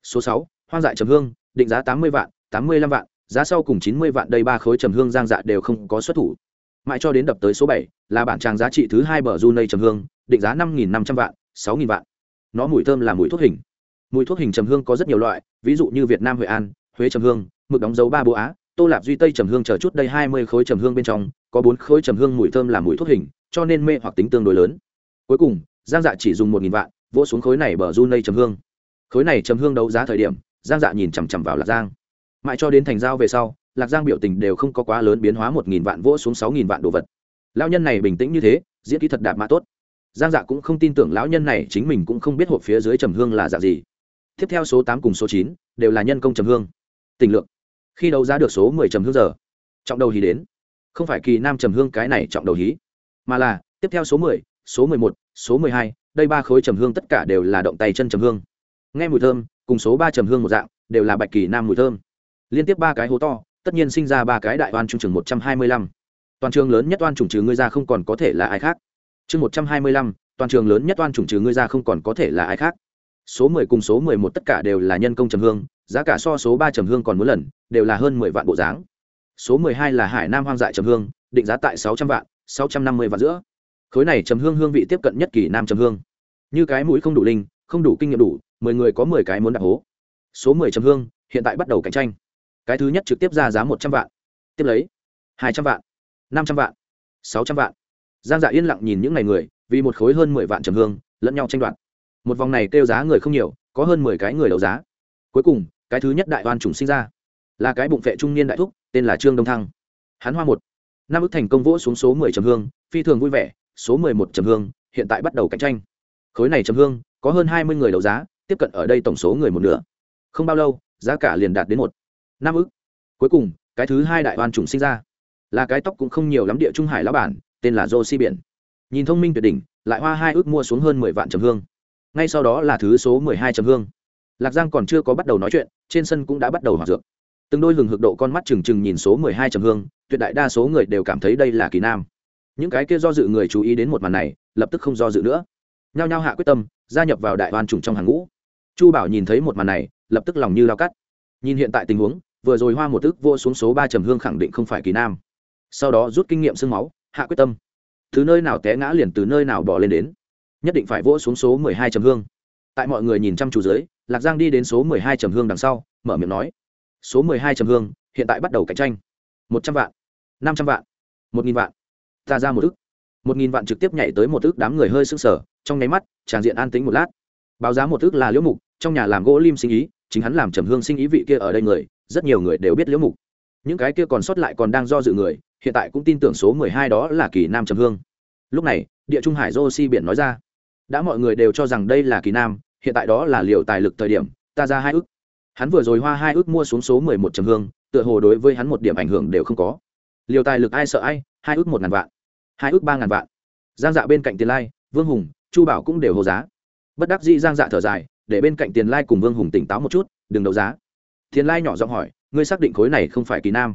Số sáu, hoang dại trầm hương, định giá tám mươi vạn, tám mươi lăm vạn, giá sau cùng chín mươi vạn. Đây ba khối trầm hương giang dạ đều không có xuất thủ. Mãi cho đến đập tới số bảy, là bản tràng giá trị thứ hai bờ du nây trầm hương định giá năm nghìn năm trăm vạn, sáu nghìn vạn. Nó mùi thơm là mùi thuốc hình. Mùi thuốc hình trầm hương có rất nhiều loại, ví dụ như việt nam huệ an, huế trầm hương, mực đóng dấu ba bộ á, tô lạp duy tây trầm hương chờ chút đây hai mươi khối trầm hương bên trong, có bốn khối trầm hương mùi thơm là mùi thuốc hình, cho nên mê hoặc tính tương đối lớn. Cuối cùng, giang dạ chỉ dùng một nghìn vạn, vỗ xuống khối này bờ du nây trầm hương. Khối này trầm hương đấu giá thời điểm, giang dạ nhìn chằm chằm vào lạc giang. Mãi cho đến thành giao về sau, lạc giang biểu tình đều không có quá lớn biến hóa một nghìn vạn vỗ xuống sáu nghìn vạn đồ vật. Lão nhân này bình tĩnh như thế, diễn kỹ thật đạt mã tốt giang dạ cũng không tin tưởng lão nhân này, chính mình cũng không biết hộp phía dưới trầm hương là dạng gì. Tiếp theo số tám cùng số chín đều là nhân công trầm hương. Tình lượng. Khi đấu giá được số mười trầm hương giờ, trọng đầu hí đến. Không phải kỳ nam trầm hương cái này trọng đầu hí, mà là, tiếp theo số mười số mười một, số mười hai, đây ba khối trầm hương tất cả đều là động tay chân trầm hương. Nghe mùi thơm, cùng số ba trầm hương một dạng, đều là bạch kỳ nam mùi thơm. Liên tiếp ba cái hố to, tất nhiên sinh ra ba cái đại oan trung trường một trăm hai mươi lăm. Toàn trường lớn nhất oan trùng trừ ngươi ra không còn có thể là ai khác chương một trăm hai mươi lăm, toàn trường lớn nhất oan chủng trừ ngươi ra không còn có thể là ai khác. Số mười cùng số mười một tất cả đều là nhân công trầm hương, giá cả so số ba trầm hương còn mỗi lần, đều là hơn mười vạn bộ dáng. Số mười hai là hải nam hoang dại trầm hương, định giá tại sáu trăm vạn, sáu trăm năm mươi vạn giữa. Khối này trầm hương hương vị tiếp cận nhất kỳ nam trầm hương. Như cái mũi không đủ linh, không đủ kinh nghiệm đủ, mười người có mười cái muốn đặt hố. Số mười trầm hương, hiện tại bắt đầu cạnh tranh. Cái thứ nhất trực tiếp ra giá một trăm vạn. Tiếp lấy, hai trăm vạn, năm trăm vạn, sáu trăm vạn giang dạ yên lặng nhìn những ngày người, vì một khối hơn mười vạn trầm hương, lẫn nhau tranh đoạt. Một vòng này kêu giá người không nhiều, có hơn mười cái người đấu giá. Cuối cùng, cái thứ nhất đại oan trùng sinh ra. Là cái bụng vệ trung niên đại thúc, tên là trương đông thăng. Hắn hoa một. Năm ước thành công vỗ xuống số mười trầm hương, phi thường vui vẻ, số mười một trầm hương, hiện tại bắt đầu cạnh tranh. Khối này trầm hương, có hơn hai mươi người đấu giá, tiếp cận ở đây tổng số người một nửa. Không bao lâu, giá cả liền đạt đến một. Năm ước cuối cùng, cái thứ hai đại oan trùng sinh ra. Là cái tóc cũng không nhiều lắm địa trung hải lão bản tên là rô si biển. Nhìn thông minh tuyệt đỉnh, lại hoa hai ước mua xuống hơn mười vạn trầm hương. Ngay sau đó là thứ số mười hai trầm hương. Lạc giang còn chưa có bắt đầu nói chuyện, trên sân cũng đã bắt đầu hoạt dược. Từng đôi lừng hực độ con mắt trừng trừng nhìn số mười hai trầm hương, tuyệt đại đa số người đều cảm thấy đây là kỳ nam. Những cái kia do dự người chú ý đến một màn này, lập tức không do dự nữa. Nhao nhao hạ quyết tâm, gia nhập vào đại oan trùng trong hàng ngũ. Chu bảo nhìn thấy một màn này, lập tức lòng như lao cắt. Nhìn hiện tại tình huống, vừa rồi hoa một tức vô xuống số ba trầm hương khẳng định không phải kỳ nam. Sau đó rút kinh nghiệm sương máu hạ quyết tâm. Từ nơi nào té ngã liền từ nơi nào bỏ lên đến. Nhất định phải vỗ xuống số mười hai trầm hương. Tại mọi người nhìn chăm chú dưới, lạc giang đi đến số mười hai trầm hương đằng sau, mở miệng nói. Số mười hai trầm hương, hiện tại bắt đầu cạnh tranh. Một trăm vạn, năm trăm vạn, một nghìn vạn. Ta ra một ức. Một nghìn vạn trực tiếp nhảy tới một ức đám người hơi sưng sở trong nháy mắt, tràng diện an tính một lát. Báo giá một ức là liễu mục, trong nhà làm gỗ lim sinh ý, chính hắn làm trầm hương sinh ý vị kia ở đây người, rất nhiều người đều biết liễu mục. Những cái kia còn sót lại còn đang do dự người hiện tại cũng tin tưởng số mười hai đó là kỳ nam trầm hương. Lúc này, địa trung hải dô si biển nói ra, đã mọi người đều cho rằng đây là kỳ nam, hiện tại đó là liều tài lực thời điểm, ta ra hai ước. Hắn vừa rồi hoa hai ước mua xuống số mười một trầm hương, tựa hồ đối với hắn một điểm ảnh hưởng đều không có. Liều tài lực ai sợ ai, hai ước một ngàn vạn, hai ước ba ngàn vạn. Giang dạ bên cạnh tiền lai, vương hùng, chu bảo cũng đều hô giá. Bất đắc dĩ giang dạ thở dài, để bên cạnh tiền lai cùng vương hùng tỉnh táo một chút, đừng đấu giá. Tiền lai nhỏ giọng hỏi, ngươi xác định khối này không phải kỳ nam?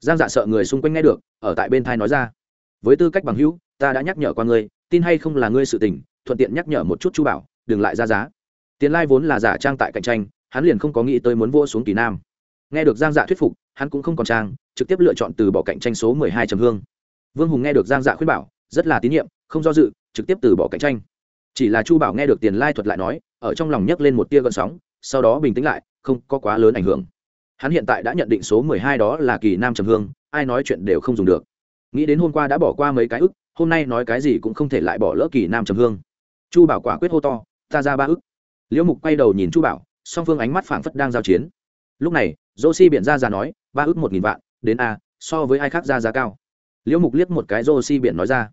Giang dạ sợ người xung quanh nghe được, ở tại bên thai nói ra. Với tư cách bằng hữu, ta đã nhắc nhở qua ngươi, tin hay không là ngươi sự tình, thuận tiện nhắc nhở một chút chu bảo, đừng lại ra giá. Tiền lai vốn là giả trang tại cạnh tranh, hắn liền không có nghĩ tới muốn vua xuống kỳ nam. Nghe được giang dạ thuyết phục, hắn cũng không còn trang, trực tiếp lựa chọn từ bỏ cạnh tranh số mười hai trầm hương. Vương hùng nghe được giang dạ khuyên bảo, rất là tín nhiệm, không do dự, trực tiếp từ bỏ cạnh tranh. Chỉ là chu bảo nghe được tiền lai thuật lại nói, ở trong lòng nhấc lên một tia gợn sóng, sau đó bình tĩnh lại, không có quá lớn ảnh hưởng hắn hiện tại đã nhận định số mười hai đó là kỳ nam trầm hương, ai nói chuyện đều không dùng được. Nghĩ đến hôm qua đã bỏ qua mấy cái ức, hôm nay nói cái gì cũng không thể lại bỏ lỡ kỳ nam trầm hương. Chu bảo quả quyết hô to, ta ra ba ức. Liễu mục quay đầu nhìn chu bảo, song phương ánh mắt phảng phất đang giao chiến. Lúc này dô si biển ra ra nói, ba ức một nghìn vạn, đến a, so với ai khác ra giá cao. Liễu mục liếc một cái dô si biển nói ra,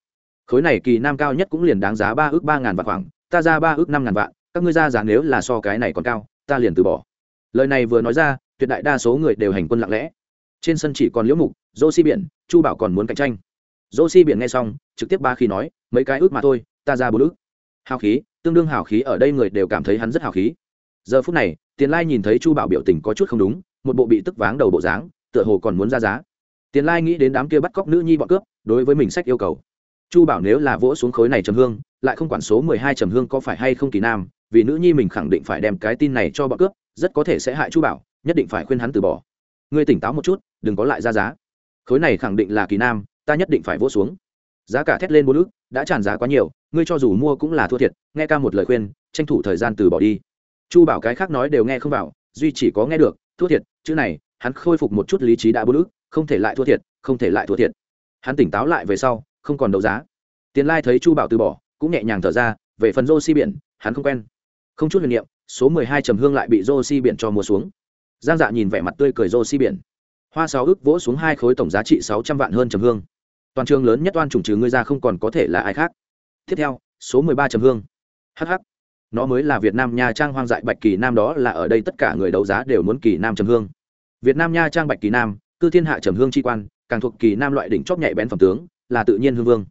khối này kỳ nam cao nhất cũng liền đáng giá ba ước ba ngàn vạn khoảng, ta ra ba ước năm ngàn vạn, các ngươi ra giá nếu là so cái này còn cao, ta liền từ bỏ. Lời này vừa nói ra tuyệt đại đa số người đều hành quân lặng lẽ. Trên sân chỉ còn liễu mục dô si biển, chu bảo còn muốn cạnh tranh. Dô si biển nghe xong, trực tiếp ba khi nói, mấy cái ước mà thôi, ta ra bốn ước. Hào khí, tương đương hào khí ở đây người đều cảm thấy hắn rất hào khí. Giờ phút này, tiền lai nhìn thấy chu bảo biểu tình có chút không đúng, một bộ bị tức váng đầu bộ dáng, tựa hồ còn muốn ra giá. Tiền lai nghĩ đến đám kia bắt cóc nữ nhi bọn cướp, đối với mình sách yêu cầu. Chu bảo nếu là vỗ xuống khối này trầm hương, lại không quản số mười hai trầm hương có phải hay không kỳ nam, vì nữ nhi mình khẳng định phải đem cái tin này cho bọn cướp, rất có thể sẽ hại chu bảo nhất định phải khuyên hắn từ bỏ. Ngươi tỉnh táo một chút, đừng có lại ra giá. Khối này khẳng định là kỳ nam, ta nhất định phải vỗ xuống. Giá cả thét lên bốn ước đã tràn giá quá nhiều, ngươi cho dù mua cũng là thua thiệt, nghe ca một lời khuyên, tranh thủ thời gian từ bỏ đi. Chu bảo cái khác nói đều nghe không vào, duy chỉ có nghe được, thua thiệt, chữ này, hắn khôi phục một chút lý trí đã bốn ước không thể lại thua thiệt, không thể lại thua thiệt. Hắn tỉnh táo lại về sau, không còn đấu giá. Tiền lai thấy chu bảo từ bỏ, cũng nhẹ nhàng thở ra, về phần rô si biển, hắn không quen. Không chút huyền niệm, số mười hai trầm hương lại bị rô si biển cho mua xuống giang dạ nhìn vẻ mặt tươi cười rô si biển. Hoa sáu ước vỗ xuống hai khối tổng giá trị sáu trăm vạn hơn trầm hương. Toàn trường lớn nhất oan trùng trừ ngươi ra không còn có thể là ai khác. Tiếp theo, số mười ba trầm hương. Hh nó mới là việt nam nha trang hoang dại bạch kỳ nam đó là ở đây tất cả người đấu giá đều muốn kỳ nam trầm hương. Việt nam nha trang bạch kỳ nam, cư thiên hạ trầm hương tri quan, càng thuộc kỳ nam loại đỉnh chóp nhạy bén phẩm tướng, là tự nhiên hương vương.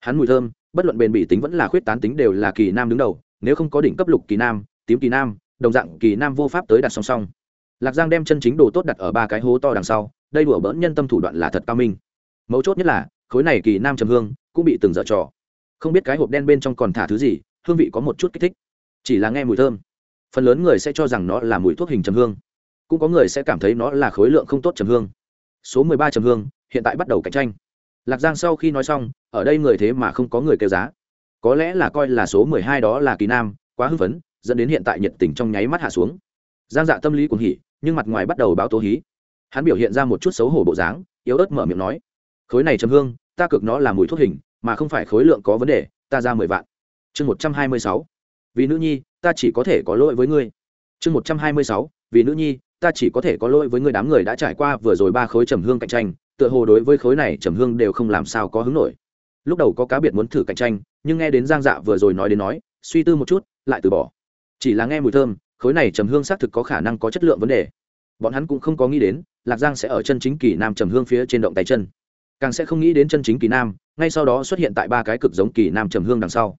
Hắn mùi thơm, bất luận bền bỉ tính vẫn là khuyết tán tính đều là kỳ nam đứng đầu, nếu không có đỉnh cấp lục kỳ nam, tím kỳ nam, đồng dạng kỳ nam vô pháp tới đặt song song lạc giang đem chân chính đồ tốt đặt ở ba cái hố to đằng sau, đây đùa bỡn nhân tâm thủ đoạn là thật cao minh. Mấu chốt nhất là, khối này kỳ nam trầm hương cũng bị từng dở trò. Không biết cái hộp đen bên trong còn thả thứ gì, hương vị có một chút kích thích. Chỉ là nghe mùi thơm. Phần lớn người sẽ cho rằng nó là mùi thuốc hình trầm hương. Cũng có người sẽ cảm thấy nó là khối lượng không tốt trầm hương. Số mười ba trầm hương, hiện tại bắt đầu cạnh tranh. Lạc giang sau khi nói xong, ở đây người thế mà không có người kêu giá. Có lẽ là coi là số mười hai đó là kỳ nam, quá hưng phấn, dẫn đến hiện tại nhiệt tình trong nháy mắt hạ xuống. Giang dạ tâm lý cuồng hỉ nhưng mặt ngoài bắt đầu báo tố hí. Hắn biểu hiện ra một chút xấu hổ bộ dáng, yếu ớt mở miệng nói, khối này chấm hương, ta cực nó là mùi thuốc hình, mà không phải khối lượng có vấn đề, ta ra mười vạn. Chương một trăm hai mươi sáu, vì nữ nhi, ta chỉ có thể có lỗi với ngươi. Chương một trăm hai mươi sáu, vì nữ nhi, ta chỉ có thể có lỗi với ngươi. Đám người đã trải qua vừa rồi ba khối trầm hương cạnh tranh, tựa hồ đối với khối này trầm hương đều không làm sao có hứng nổi. Lúc đầu có cá biệt muốn thử cạnh tranh, nhưng nghe đến giang dạ vừa rồi nói đến nói, suy tư một chút, lại từ bỏ. Chỉ là nghe mùi thơm khối này trầm hương xác thực có khả năng có chất lượng vấn đề. Bọn hắn cũng không có nghĩ đến, lạc giang sẽ ở chân chính kỳ nam trầm hương phía trên động tay chân. Càng sẽ không nghĩ đến chân chính kỳ nam, ngay sau đó xuất hiện tại ba cái cực giống kỳ nam trầm hương đằng sau.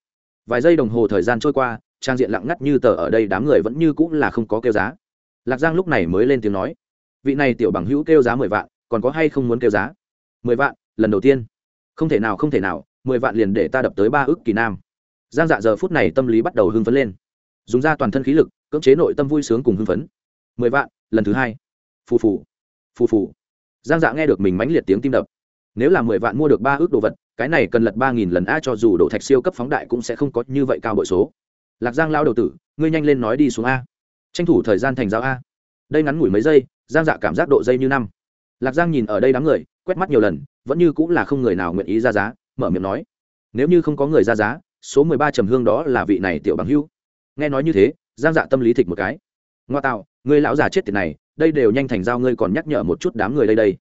Vài giây đồng hồ thời gian trôi qua, trang diện lặng ngắt như tờ ở đây đám người vẫn như cũng là không có kêu giá. Lạc giang lúc này mới lên tiếng nói, vị này tiểu bằng hữu kêu giá mười vạn, còn có hay không muốn kêu giá? Mười vạn, lần đầu tiên. Không thể nào, không thể nào, mười vạn liền để ta đập tới ba ước kỳ nam. Giang dạ giờ phút này tâm lý bắt đầu hưng phấn lên. Dùng ra toàn thân khí lực cưỡng chế nội tâm vui sướng cùng hưng phấn. Mười vạn, lần thứ hai. Phù phù. Phù phù. Giang dạ nghe được mình mãnh liệt tiếng tim đập. Nếu là mười vạn mua được ba ước đồ vật, cái này cần lật ba nghìn lần a cho dù đồ thạch siêu cấp phóng đại cũng sẽ không có như vậy cao bội số. Lạc giang lao đầu tử, ngươi nhanh lên nói đi xuống a. Tranh thủ thời gian thành giáo a. Đây ngắn ngủi mấy giây, giang dạ cảm giác độ dây như năm. Lạc giang nhìn ở đây đám người, quét mắt nhiều lần, vẫn như cũng là không người nào nguyện ý ra giá, mở miệng nói. Nếu như không có người ra giá, số mười ba trầm hương đó là vị này tiểu bằng hưu. Nghe nói như thế giang dạ tâm lý thịt một cái. Ngoa tạo, người lão già chết tiệt này, đây đều nhanh thành giao ngươi còn nhắc nhở một chút đám người đây đây.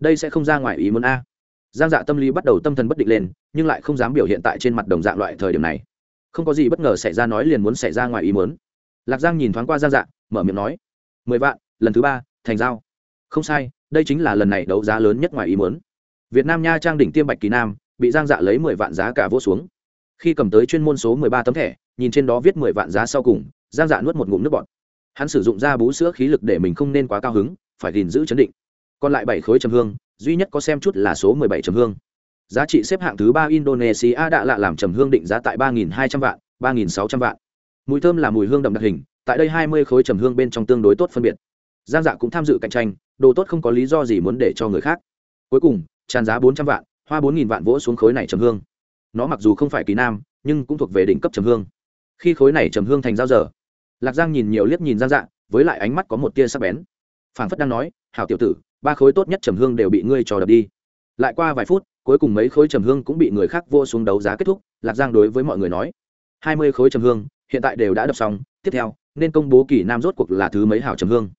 Đây sẽ không ra ngoài ý muốn a. Giang dạ tâm lý bắt đầu tâm thần bất định lên, nhưng lại không dám biểu hiện tại trên mặt đồng dạng loại thời điểm này. Không có gì bất ngờ xảy ra nói liền muốn xảy ra ngoài ý muốn. Lạc giang nhìn thoáng qua giang dạ mở miệng nói, mười vạn, lần thứ ba, thành giao. Không sai, đây chính là lần này đấu giá lớn nhất ngoài ý muốn. Việt nam nha trang đỉnh tiêm bạch kỳ nam, bị giang dạ lấy mười vạn giá cả vô xuống. Khi cầm tới chuyên môn số mười ba tấm thẻ, nhìn trên đó viết mười vạn giá sau cùng giang dạ nuốt một ngụm nước bọt. Hắn sử dụng ra bú sữa khí lực để mình không nên quá cao hứng, phải gìn giữ chấn định. Còn lại bảy khối trầm hương, duy nhất có xem chút là số mười bảy trầm hương. Giá trị xếp hạng thứ ba indonesia đã lạ làm trầm hương định giá tại ba nghìn hai trăm vạn, ba nghìn sáu trăm vạn. Mùi thơm là mùi hương đậm đặc hình, tại đây hai mươi khối trầm hương bên trong tương đối tốt phân biệt. Giang dạ cũng tham dự cạnh tranh, đồ tốt không có lý do gì muốn để cho người khác. Cuối cùng, tràn giá bốn trăm vạn, hoa bốn nghìn vạn vỗ xuống khối này trầm hương. Nó mặc dù không phải kỳ nam, nhưng cũng thuộc về đỉnh cấp trầm hương. Khi khối này trầm hương thành giao giờ lạc giang nhìn nhiều liếc nhìn giang dạ với lại ánh mắt có một tia sắc bén. Phảng phất đang nói, hảo tiểu tử, ba khối tốt nhất trầm hương đều bị ngươi trò đập đi. Lại qua vài phút, cuối cùng mấy khối trầm hương cũng bị người khác vô xuống đấu giá kết thúc, lạc giang đối với mọi người nói, hai mươi khối trầm hương, hiện tại đều đã đập xong, tiếp theo, nên công bố kỳ nam rốt cuộc là thứ mấy hảo trầm hương.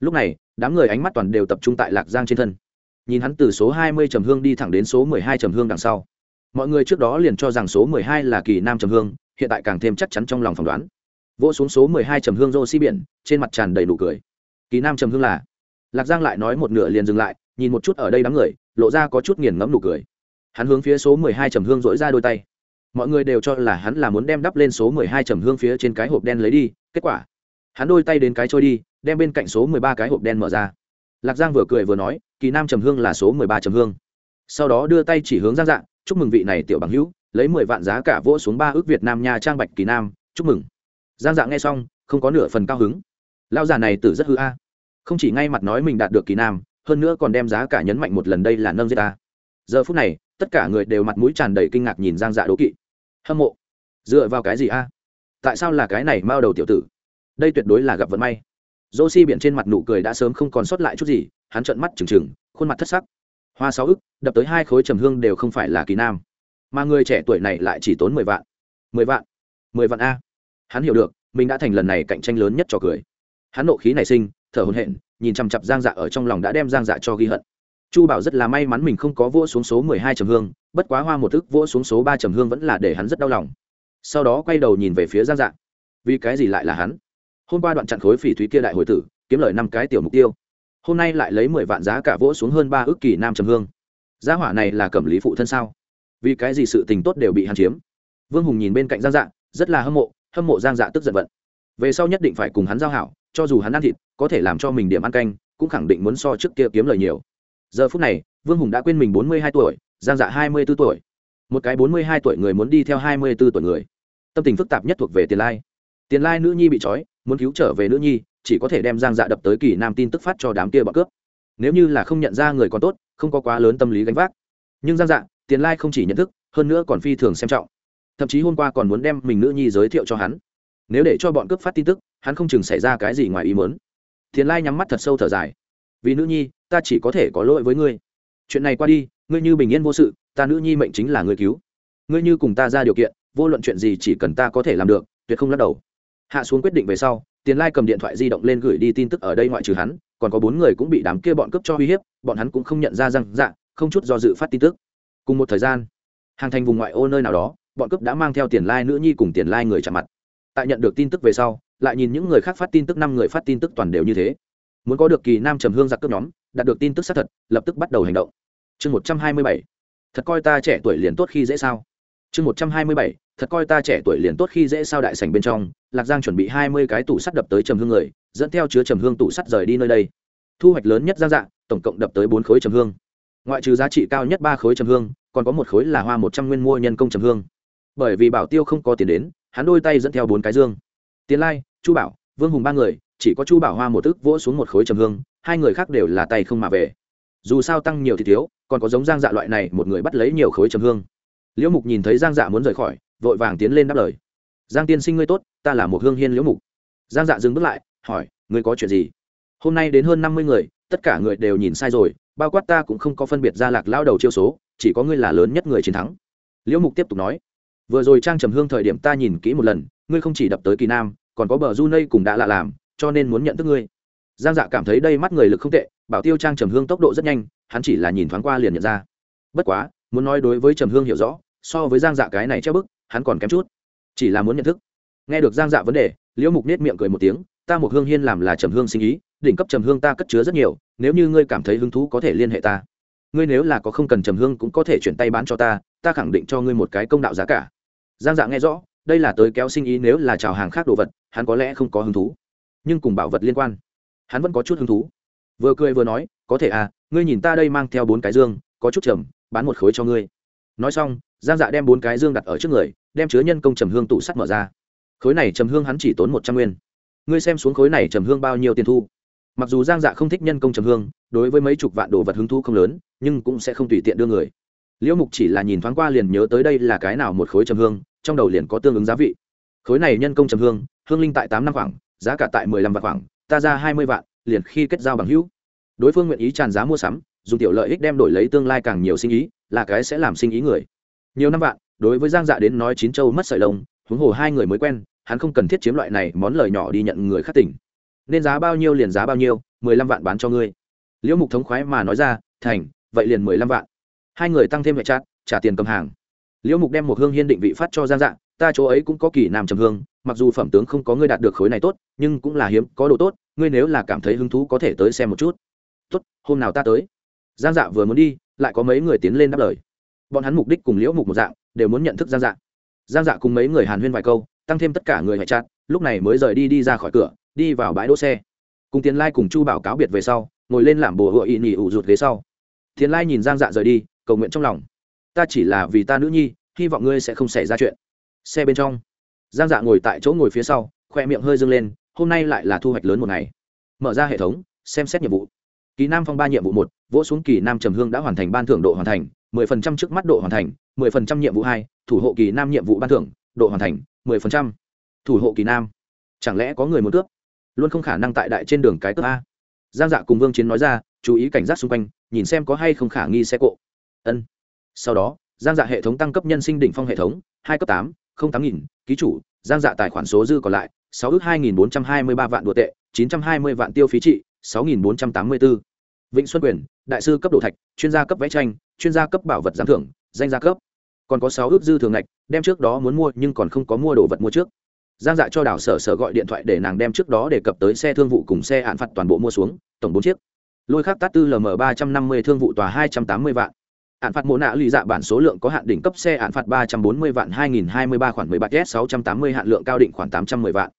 Lúc này, đám người ánh mắt toàn đều tập trung tại lạc giang trên thân. Nhìn hắn từ số hai mươi trầm hương đi thẳng đến số mười hai trầm hương đằng sau, mọi người trước đó liền cho rằng số mười hai là kỳ nam trầm hương, hiện tại càng thêm chắc chắn trong lòng phỏng đoán vỗ xuống số mười hai trầm hương rô si biển, trên mặt tràn đầy nụ cười. Kỳ nam trầm hương là? Lạc giang lại nói một nửa liền dừng lại, nhìn một chút ở đây đám người, lộ ra có chút nghiền ngẫm nụ cười. Hắn hướng phía số mười hai trầm hương dỗi ra đôi tay. Mọi người đều cho là hắn là muốn đem đắp lên số mười hai trầm hương phía trên cái hộp đen lấy đi, kết quả, hắn đôi tay đến cái trôi đi, đem bên cạnh số mười ba cái hộp đen mở ra. Lạc giang vừa cười vừa nói, kỳ nam trầm hương là số mười ba trầm hương. Sau đó đưa tay chỉ hướng giang dạng chúc mừng vị này tiểu bằng hữu, lấy mười vạn giá cả vỗ xuống ba ước việt nam nha trang bạch kỳ nam, chúc mừng giang dạ nghe xong, không có nửa phần cao hứng. Lao già này tử rất hư a. Không chỉ ngay mặt nói mình đạt được kỳ nam, hơn nữa còn đem giá cả nhấn mạnh một lần đây là nâng giết ta giờ phút này, tất cả người đều mặt mũi tràn đầy kinh ngạc nhìn giang dạ đố kỵ. Hâm mộ. Dựa vào cái gì a? Tại sao là cái này mao đầu tiểu tử? Đây tuyệt đối là gặp vận may. Dô si biển trên mặt nụ cười đã sớm không còn sót lại chút gì, hắn trợn mắt trừng trừng, khuôn mặt thất sắc. Hoa sáu ức, đập tới hai khối trầm hương đều không phải là kỳ nam. Mà người trẻ tuổi này lại chỉ tốn mười vạn. Mười vạn. Mười vạn a hắn hiểu được, mình đã thành lần này cạnh tranh lớn nhất cho cười. Hắn nộ khí nảy sinh, thở hồn hện nhìn chằm chặp giang dạ ở trong lòng đã đem giang dạ cho ghi hận. Chu bảo rất là may mắn mình không có vỗ xuống số mười hai trầm hương, bất quá hoa một thức vỗ xuống số ba trầm hương vẫn là để hắn rất đau lòng. Sau đó quay đầu nhìn về phía giang dạ. Vì cái gì lại là hắn? Hôm qua đoạn chặn khối phỉ thúy kia đại hồi tử, kiếm lời năm cái tiểu mục tiêu. Hôm nay lại lấy mười vạn giá cả vỗ xuống hơn ba ước kỳ nam trầm hương. Giá hỏa này là cẩm lý phụ thân sao? Vì cái gì sự tình tốt đều bị hắn chiếm? Vương hùng nhìn bên cạnh giang dạ rất là hâm mộ hâm mộ giang dạ tức giận vận. Về sau nhất định phải cùng hắn giao hảo, cho dù hắn ăn thịt, có thể làm cho mình điểm ăn canh, cũng khẳng định muốn so trước kia kiếm lời nhiều. Giờ phút này, vương hùng đã quên mình bốn mươi hai tuổi, giang dạ hai mươi b ố tuổi. Một cái bốn mươi hai tuổi người muốn đi theo hai mươi b ố tuổi người. Tâm tình phức tạp nhất thuộc về tiền lai. Tiền lai nữ nhi bị trói, muốn cứu trở về nữ nhi, chỉ có thể đem giang dạ đập tới kỳ nam tin tức phát cho đám kia bọc cướp. Nếu như là không nhận ra người còn tốt, không có quá lớn tâm lý gánh vác. Nhưng giang dạ tiền lai không chỉ nhận thức, hơn nữa còn phi thường xem trọng thậm chí hôm qua còn muốn đem mình nữ nhi giới thiệu cho hắn. Nếu để cho bọn cướp phát tin tức, hắn không chừng xảy ra cái gì ngoài ý muốn. Thiền lai nhắm mắt thật sâu thở dài. Vì nữ nhi, ta chỉ có thể có lỗi với ngươi. Chuyện này qua đi, ngươi như bình yên vô sự, ta nữ nhi mệnh chính là ngươi cứu. Ngươi như cùng ta ra điều kiện, vô luận chuyện gì chỉ cần ta có thể làm được, tuyệt không lắc đầu. Hạ xuống quyết định về sau tiền lai cầm điện thoại di động lên gửi đi tin tức ở đây ngoại trừ hắn, còn có bốn người cũng bị đám kia bọn cướp cho uy hiếp, bọn hắn cũng không nhận ra răng dạ không chút do dự phát tin tức. Cùng một thời gian, hàng thành vùng ngoại ô nơi nào đó bọn cướp đã mang theo tiền lai nữ nhi cùng tiền lai người chạm mặt. Tại nhận được tin tức về sau, lại nhìn những người khác phát tin tức, năm người phát tin tức toàn đều như thế. Muốn có được kỳ nam trầm hương giặc cướp nhóm, đạt được tin tức xác thật, lập tức bắt đầu hành động. Chương một trăm hai mươi bảy. Thật coi ta trẻ tuổi liền tốt khi dễ sao? Chương một trăm hai mươi bảy. Thật coi ta trẻ tuổi liền tốt khi dễ sao đại sảnh bên trong, lạc giang chuẩn bị hai mươi cái tủ sắt đập tới trầm hương người, dẫn theo chứa trầm hương tủ sắt rời đi nơi đây. Thu hoạch lớn nhất giang dạng tổng cộng đập tới bốn khối trầm hương. Ngoại trừ giá trị cao nhất ba khối trầm hương, còn có một khối là hoa một trăm nguyên mua nhân công trầm hương bởi vì bảo tiêu không có tiền đến, hắn đôi tay dẫn theo bốn cái dương. Tiến lai, chu bảo, vương hùng ba người, chỉ có chu bảo hoa một tức vỗ xuống một khối trầm hương, hai người khác đều là tay không mà về. Dù sao tăng nhiều thì thiếu, còn có giống giang dạ loại này, một người bắt lấy nhiều khối trầm hương. Liễu mục nhìn thấy giang dạ muốn rời khỏi, vội vàng tiến lên đáp lời. Giang tiên sinh ngươi tốt, ta là một hương hiên liễu mục. Giang dạ dừng bước lại, hỏi, ngươi có chuyện gì? Hôm nay đến hơn năm mươi người, tất cả người đều nhìn sai rồi, bao quát ta cũng không có phân biệt ra lạc lao đầu chiêu số, chỉ có ngươi là lớn nhất người chiến thắng. Liễu mục tiếp tục nói vừa rồi trang trầm hương thời điểm ta nhìn kỹ một lần, ngươi không chỉ đập tới kỳ nam, còn có bờ du nây cùng đã lạ làm, cho nên muốn nhận thức ngươi. Giang dạ cảm thấy đây mắt người lực không tệ, bảo tiêu trang trầm hương tốc độ rất nhanh, hắn chỉ là nhìn thoáng qua liền nhận ra. Bất quá, muốn nói đối với trầm hương hiểu rõ, so với giang dạ cái này treo bức, hắn còn kém chút. Chỉ là muốn nhận thức. Nghe được giang dạ vấn đề, liễu mục nết miệng cười một tiếng, ta một hương hiên làm là trầm hương sinh ý, đỉnh cấp trầm hương ta cất chứa rất nhiều, nếu như ngươi cảm thấy hứng thú có thể liên hệ ta. Ngươi nếu là có không cần trầm hương cũng có thể chuyển tay bán cho ta ta khẳng định cho ngươi một cái công đạo giá cả giang dạ nghe rõ, đây là tới kéo sinh ý nếu là chào hàng khác đồ vật, hắn có lẽ không có hứng thú. Nhưng cùng bảo vật liên quan, hắn vẫn có chút hứng thú. Vừa cười vừa nói, có thể à ngươi nhìn ta đây mang theo bốn cái dương, có chút trầm bán một khối cho ngươi. Nói xong, giang dạ đem bốn cái dương đặt ở trước người, đem chứa nhân công trầm hương tủ sắt mở ra. Khối này trầm hương hắn chỉ tốn một trăm nguyên. Ngươi xem xuống khối này trầm hương bao nhiêu tiền thu? Mặc dù giang dạ không thích nhân công trầm hương, đối với mấy chục vạn đồ vật hứng thú không lớn, nhưng cũng sẽ không tùy tiện đưa người. Liễu mục chỉ là nhìn thoáng qua liền nhớ tới đây là cái nào một khối trầm hương trong đầu liền có tương ứng giá vị. Khối này nhân công trầm hương hương linh tại tám năm khoảng, giá cả tại mười lăm vạn khoảng, ta ra hai mươi vạn, liền khi kết giao bằng hữu. Đối phương nguyện ý tràn giá mua sắm, dùng tiểu lợi ích đem đổi lấy tương lai càng nhiều sinh ý, là cái sẽ làm sinh ý người. Nhiều năm vạn, đối với giang dạ đến nói chín châu mất sợi lông, huống hồ hai người mới quen, hắn không cần thiết chiếm loại này món lời nhỏ đi nhận người khác tỉnh. Nên giá bao nhiêu liền giá bao nhiêu, mười lăm vạn bán cho ngươi. Liễu mục thống khoái mà nói ra, thành, vậy liền mười lăm vạn. Hai người tăng thêm hệ chát, trả tiền cầm hàng liễu mục đem một hương hiên định vị phát cho giang Dạng, ta chỗ ấy cũng có kỳ nam trầm hương mặc dù phẩm tướng không có ngươi đạt được khối này tốt nhưng cũng là hiếm có đồ tốt ngươi nếu là cảm thấy hứng thú có thể tới xem một chút. Tốt hôm nào ta tới. Giang dạ vừa muốn đi lại có mấy người tiến lên đáp lời. Bọn hắn mục đích cùng liễu mục một dạng đều muốn nhận thức giang dạ. Giang dạ cùng mấy người hàn huyên vài câu tăng thêm tất cả người hệ chặt lúc này mới rời đi đi ra khỏi cửa đi vào bãi đỗ xe. Cùng tiến lai cùng chu bảo cáo biệt về sau ngồi lên làm bồ hựa ị nỉ ủ rụt ghế sau. Tiến lai nhìn giang dạ rời đi cầu nguyện trong lòng ta chỉ là vì ta nữ nhi, hy vọng ngươi sẽ không xảy ra chuyện. Xe bên trong, giang dạ ngồi tại chỗ ngồi phía sau, khoe miệng hơi dâng lên, hôm nay lại là thu hoạch lớn một ngày. Mở ra hệ thống, xem xét nhiệm vụ. Kỳ nam phong ba nhiệm vụ một, vỗ xuống kỳ nam trầm hương đã hoàn thành ban thưởng độ hoàn thành, mười phần trăm trước mắt độ hoàn thành, mười phần trăm nhiệm vụ hai, thủ hộ kỳ nam nhiệm vụ ban thưởng, độ hoàn thành, mười phần trăm. Thủ hộ kỳ nam. Chẳng lẽ có người muốn cướp? Luôn không khả năng tại đại trên đường cái cướp a. Giang dạ cùng vương chiến nói ra, chú ý cảnh giác xung quanh, nhìn xem có hay không khả nghi xe cộ. Ân sau đó, giang dạ hệ thống tăng cấp nhân sinh đỉnh phong hệ thống, hai cấp tám, không tám nghìn, ký chủ, giang dạ tài khoản số dư còn lại, sáu ước hai nghìn bốn trăm hai mươi ba vạn đô tệ, chín trăm hai mươi vạn tiêu phí trị, sáu nghìn bốn trăm tám mươi bốn vịnh xuân quyền, đại sư cấp đồ thạch, chuyên gia cấp vẽ tranh, chuyên gia cấp bảo vật giám thưởng, danh gia cấp. Còn có sáu ước dư thường ngạch, đem trước đó muốn mua nhưng còn không có mua đồ vật mua trước. Giang dạ cho đảo sở sở gọi điện thoại để nàng đem trước đó đề cập tới xe thương vụ cùng xe hạn phạt toàn bộ mua xuống, tổng bốn chiếc. Lôi khắc tát tư lm ba trăm năm mươi thương vụ tòa hai trăm tám mươi vạn hạn phạt mộ nạ lì dạ bản số lượng có hạn đỉnh cấp xe hạn phạt ba trăm bốn mươi vạn, hai nghìn hai mươi ba khoản mười ba s, sáu trăm tám mươi hạn lượng cao định khoản tám trăm mười vạn.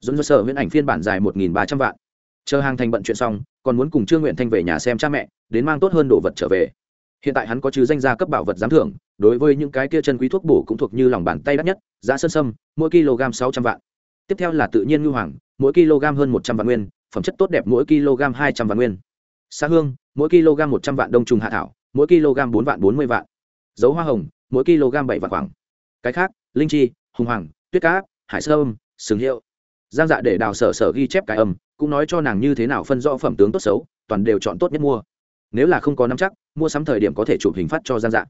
Dồn dơ sở viễn ảnh phiên bản dài một nghìn ba trăm vạn. Chờ hàng thành bận chuyện xong, còn muốn cùng trương nguyện thanh về nhà xem cha mẹ, đến mang tốt hơn đồ vật trở về. Hiện tại hắn có chứ danh gia cấp bảo vật giám thưởng, đối với những cái kia chân quý thuốc bổ cũng thuộc như lòng bàn tay đắt nhất, giá sơn sâm, mỗi kg sáu trăm vạn. Tiếp theo là tự nhiên ngư hoàng, mỗi kg hơn một trăm vạn nguyên, phẩm chất tốt đẹp mỗi kg hai trăm vạn nguyên. Xa hương, mỗi kg một trăm vạn đông trùng hạ thảo mỗi kg bốn vạn bốn mươi vạn. Dấu hoa hồng mỗi kg bảy vạn khoảng. Cái khác linh chi hùng hoàng tuyết cá hải sâm, sừng hiệu. Giang dạ để đào sở sở ghi chép cái âm cũng nói cho nàng như thế nào phân rõ phẩm tướng tốt xấu toàn đều chọn tốt nhất mua. Nếu là không có nắm chắc mua sắm thời điểm có thể chụp hình phát cho giang dạ.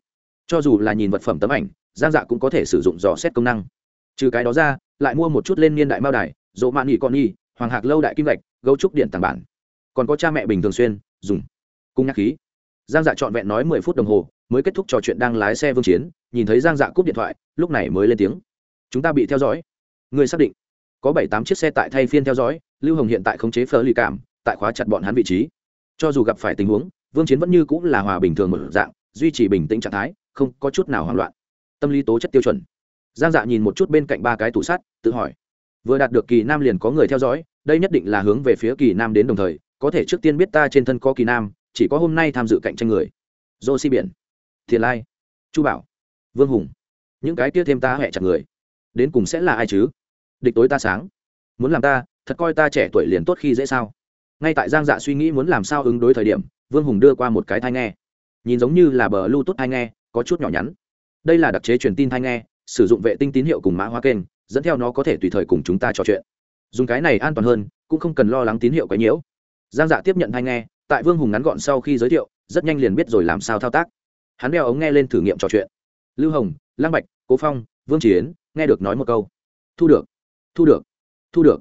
Cho dù là nhìn vật phẩm tấm ảnh giang dạ cũng có thể sử dụng dò xét công năng. Trừ cái đó ra lại mua một chút lên niên đại mao đài dỗ mạn nghị con nhi hoàng hạc lâu đại kim gạch gấu trúc điện tàng bản. Còn có cha mẹ bình thường xuyên dùng. Cung nhắc khí giang dạ trọn vẹn nói mười phút đồng hồ, mới kết thúc trò chuyện đang lái xe vương chiến, nhìn thấy giang dạ cúp điện thoại, lúc này mới lên tiếng. Chúng ta bị theo dõi. Người xác định. Có bảy tám chiếc xe tại thay phiên theo dõi, lưu hồng hiện tại khống chế phở lì cảm tại khóa chặt bọn hắn vị trí. Cho dù gặp phải tình huống, vương chiến vẫn như cũng là hòa bình thường một dạng, duy trì bình tĩnh trạng thái, không có chút nào hoảng loạn. Tâm lý tố chất tiêu chuẩn. Giang dạ nhìn một chút bên cạnh ba cái tủ sát tự hỏi. Vừa đạt được kỳ nam liền có người theo dõi, đây nhất định là hướng về phía kỳ nam đến đồng thời, có thể trước tiên biết ta trên thân có kỳ nam chỉ có hôm nay tham dự cạnh tranh người. Dô si biển, thiền lai, chu bảo, vương hùng, những cái kia thêm ta hẹ chặt người. Đến cùng sẽ là ai chứ? Địch tối ta sáng. Muốn làm ta, thật coi ta trẻ tuổi liền tốt khi dễ sao? Ngay tại giang dạ suy nghĩ muốn làm sao ứng đối thời điểm, vương hùng đưa qua một cái thai nghe. Nhìn giống như là bờ bluetooth thai nghe, có chút nhỏ nhắn. Đây là đặc chế truyền tin thai nghe, sử dụng vệ tinh tín hiệu cùng mã hóa kênh, dẫn theo nó có thể tùy thời cùng chúng ta trò chuyện. Dùng cái này an toàn hơn, cũng không cần lo lắng tín hiệu quấy nhiễu. Giang dạ tiếp nhận thai nghe tại vương hùng ngắn gọn sau khi giới thiệu, rất nhanh liền biết rồi làm sao thao tác. Hắn đeo ống nghe lên thử nghiệm trò chuyện. Lưu hồng, lăng bạch, cố phong, vương chiến, nghe được nói một câu. Thu được thu được thu được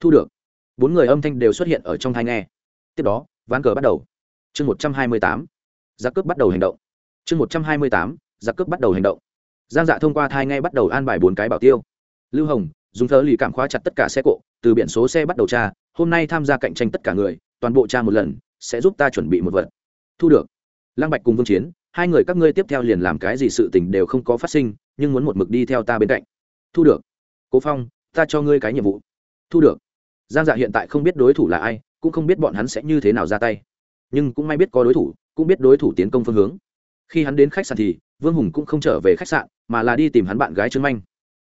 thu được. Bốn người âm thanh đều xuất hiện ở trong thai nghe. Tiếp đó, ván cờ bắt đầu. Chương một trăm hai mươi tám, giặc cướp bắt đầu hành động. Chương một trăm hai mươi tám, giặc cướp bắt đầu hành động. Giang dạ thông qua thai nghe bắt đầu an bài bốn cái bảo tiêu. Lưu hồng, dùng thớ lì cảm khóa chặt tất cả xe cộ, từ biển số xe bắt đầu tra, hôm nay tham gia cạnh tranh tất cả người, toàn bộ tra một lần sẽ giúp ta chuẩn bị một vật. Thu được. Lăng bạch cùng vương chiến, hai người các ngươi tiếp theo liền làm cái gì sự tình đều không có phát sinh, nhưng muốn một mực đi theo ta bên cạnh. Thu được. Cố phong, ta cho ngươi cái nhiệm vụ. Thu được. Giang dạ hiện tại không biết đối thủ là ai, cũng không biết bọn hắn sẽ như thế nào ra tay. Nhưng cũng may biết có đối thủ, cũng biết đối thủ tiến công phương hướng. Khi hắn đến khách sạn thì, vương hùng cũng không trở về khách sạn, mà là đi tìm hắn bạn gái trương manh.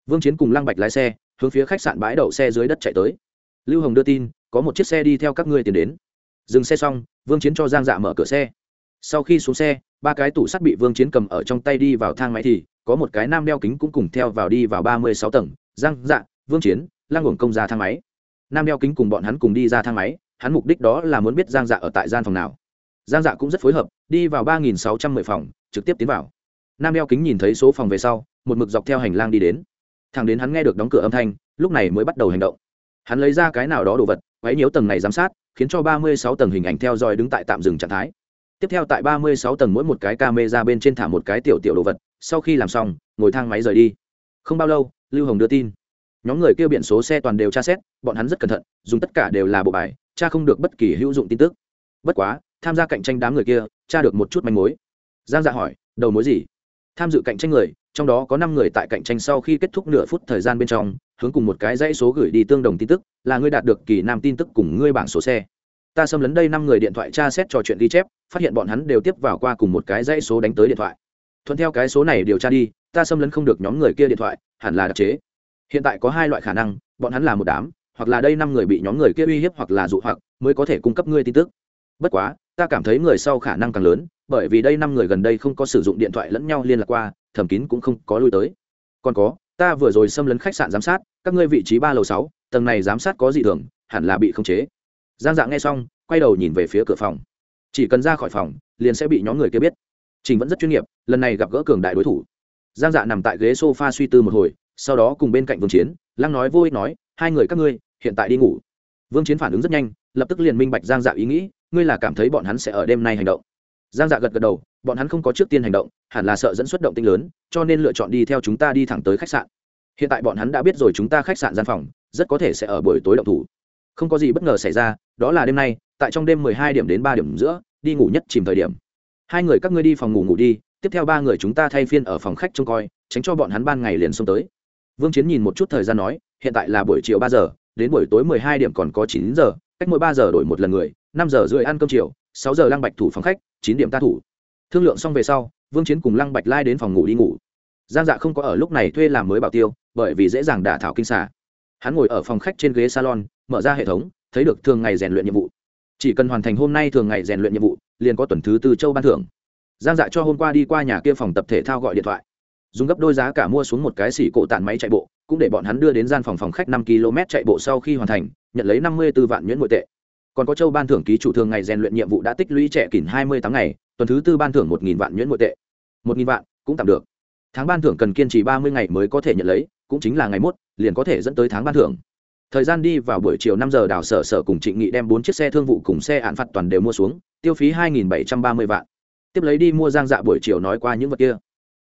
Vương chiến cùng lăng bạch lái xe, hướng phía khách sạn bãi đậu xe dưới đất chạy tới. Lưu hồng đưa tin, có một chiếc xe đi theo các ngươi tiến đến dừng xe xong, vương chiến cho giang dạ mở cửa xe. Sau khi xuống xe, ba cái tủ sắt bị vương chiến cầm ở trong tay đi vào thang máy thì, có một cái nam đeo kính cũng cùng theo vào đi vào ba mươi sáu tầng. Giang dạ vương chiến Lang uổng công ra thang máy. Nam đeo kính cùng bọn hắn cùng đi ra thang máy, hắn mục đích đó là muốn biết giang dạ ở tại gian phòng nào. Giang dạ cũng rất phối hợp, đi vào ba nghìn sáu trăm mười phòng, trực tiếp tiến vào. Nam đeo kính nhìn thấy số phòng về sau, một mực dọc theo hành lang đi đến. Thằng đến hắn nghe được đóng cửa âm thanh, lúc này mới bắt đầu hành động. Hắn lấy ra cái nào đó đồ vật, quấy nhiễu tầng này giám sát khiến cho ba mươi sáu tầng hình ảnh theo dõi đứng tại tạm dừng trạng thái. Tiếp theo tại ba mươi sáu tầng mỗi một cái camera bên trên thả một cái tiểu tiểu đồ vật, sau khi làm xong, ngồi thang máy rời đi. Không bao lâu, lưu hồng đưa tin. Nhóm người kêu biển số xe toàn đều tra xét, bọn hắn rất cẩn thận, dùng tất cả đều là bộ bài cha không được bất kỳ hữu dụng tin tức. Bất quá, tham gia cạnh tranh đám người kia cha được một chút manh mối. Giang dạ hỏi, đầu mối gì? Tham dự cạnh tranh người, trong đó có năm người tại cạnh tranh sau khi kết thúc nửa phút thời gian bên trong hướng cùng một cái dãy số gửi đi tương đồng tin tức, là ngươi đạt được kỳ nam tin tức cùng ngươi bảng số xe. Ta xâm lấn đây năm người điện thoại tra xét trò chuyện ghi chép, phát hiện bọn hắn đều tiếp vào qua cùng một cái dãy số đánh tới điện thoại. Thuận theo cái số này điều tra đi, ta xâm lấn không được nhóm người kia điện thoại, hẳn là đặc chế. Hiện tại có hai loại khả năng, bọn hắn là một đám, hoặc là đây năm người bị nhóm người kia uy hiếp hoặc là dụ hoặc, mới có thể cung cấp ngươi tin tức. Bất quá, ta cảm thấy người sau khả năng càng lớn, bởi vì đây năm người gần đây không có sử dụng điện thoại lẫn nhau liên lạc qua thẩm kín cũng không có lui tới. Còn có, ta vừa rồi xâm lấn khách sạn giám sát các ngươi vị trí ba lầu sáu, tầng này giám sát có gì thường, hẳn là bị khống chế. Giang dạng nghe xong, quay đầu nhìn về phía cửa phòng. Chỉ cần ra khỏi phòng, liền sẽ bị nhóm người kia biết. Trình vẫn rất chuyên nghiệp, lần này gặp gỡ cường đại đối thủ. Giang dạ nằm tại ghế s o f a suy tư một hồi, sau đó cùng bên cạnh vương chiến, lăng nói vô ích nói, hai người các ngươi, hiện tại đi ngủ. Vương chiến phản ứng rất nhanh, lập tức liền minh bạch giang dạ ý nghĩ, ngươi là cảm thấy bọn hắn sẽ ở đêm nay hành động. Giang dạ gật gật đầu, bọn hắn không có trước tiên hành động, hẳn là sợ dẫn xuất động tinh lớn, cho nên lựa chọn đi theo chúng ta đi thẳng tới khách sạn hiện tại bọn hắn đã biết rồi chúng ta khách sạn gian phòng, rất có thể sẽ ở buổi tối động thủ. Không có gì bất ngờ xảy ra, đó là đêm nay, tại trong đêm mười hai điểm đến ba điểm giữa, đi ngủ nhất chìm thời điểm. Hai người các ngươi đi phòng ngủ ngủ đi, tiếp theo ba người chúng ta thay phiên ở phòng khách trông coi, tránh cho bọn hắn ban ngày liền xông tới. Vương chiến nhìn một chút thời gian nói, hiện tại là buổi chiều ba giờ, đến buổi tối mười hai điểm còn có chín giờ, cách mỗi ba giờ đổi một lần người, năm giờ rưỡi ăn cơm chiều, sáu giờ lăng bạch thủ phòng khách, chín điểm ta thủ. Thương lượng xong về sau, vương chiến cùng lăng bạch lai đến phòng ngủ đi ngủ giang dạ không có ở lúc này thuê làm mới bảo tiêu, bởi vì dễ dàng đả thảo kinh xả hắn ngồi ở phòng khách trên ghế salon, mở ra hệ thống, thấy được thường ngày rèn luyện nhiệm vụ. Chỉ cần hoàn thành hôm nay thường ngày rèn luyện nhiệm vụ, liền có tuần thứ tư châu ban thưởng. Giang dạ cho hôm qua đi qua nhà kia phòng tập thể thao gọi điện thoại. Dùng gấp đôi giá cả mua xuống một cái xỉ cổ tản máy chạy bộ, cũng để bọn hắn đưa đến gian phòng phòng khách năm km chạy bộ sau khi hoàn thành, nhận lấy năm mươi b ố vạn nhuyễn nội tệ. Còn có châu ban thưởng ký chủ thường ngày rèn luyện nhiệm vụ đã tích lũy trẻ kỷ hai mươi tháng ngày, tuần thứ tư ban thưởng một nghìn vạn nhuyễn nội tệ. Một nghìn vạn cũng tạm được tháng ban thưởng cần kiên trì ba mươi ngày mới có thể nhận lấy, cũng chính là ngày mốt, liền có thể dẫn tới tháng ban thưởng. Thời gian đi vào buổi chiều năm giờ đào sở sở cùng trịnh nghị đem bốn chiếc xe thương vụ cùng xe hạn phạt toàn đều mua xuống, tiêu phí hai nghìn bảy trăm ba mươi vạn. Tiếp lấy đi mua giang dạ buổi chiều nói qua những vật kia.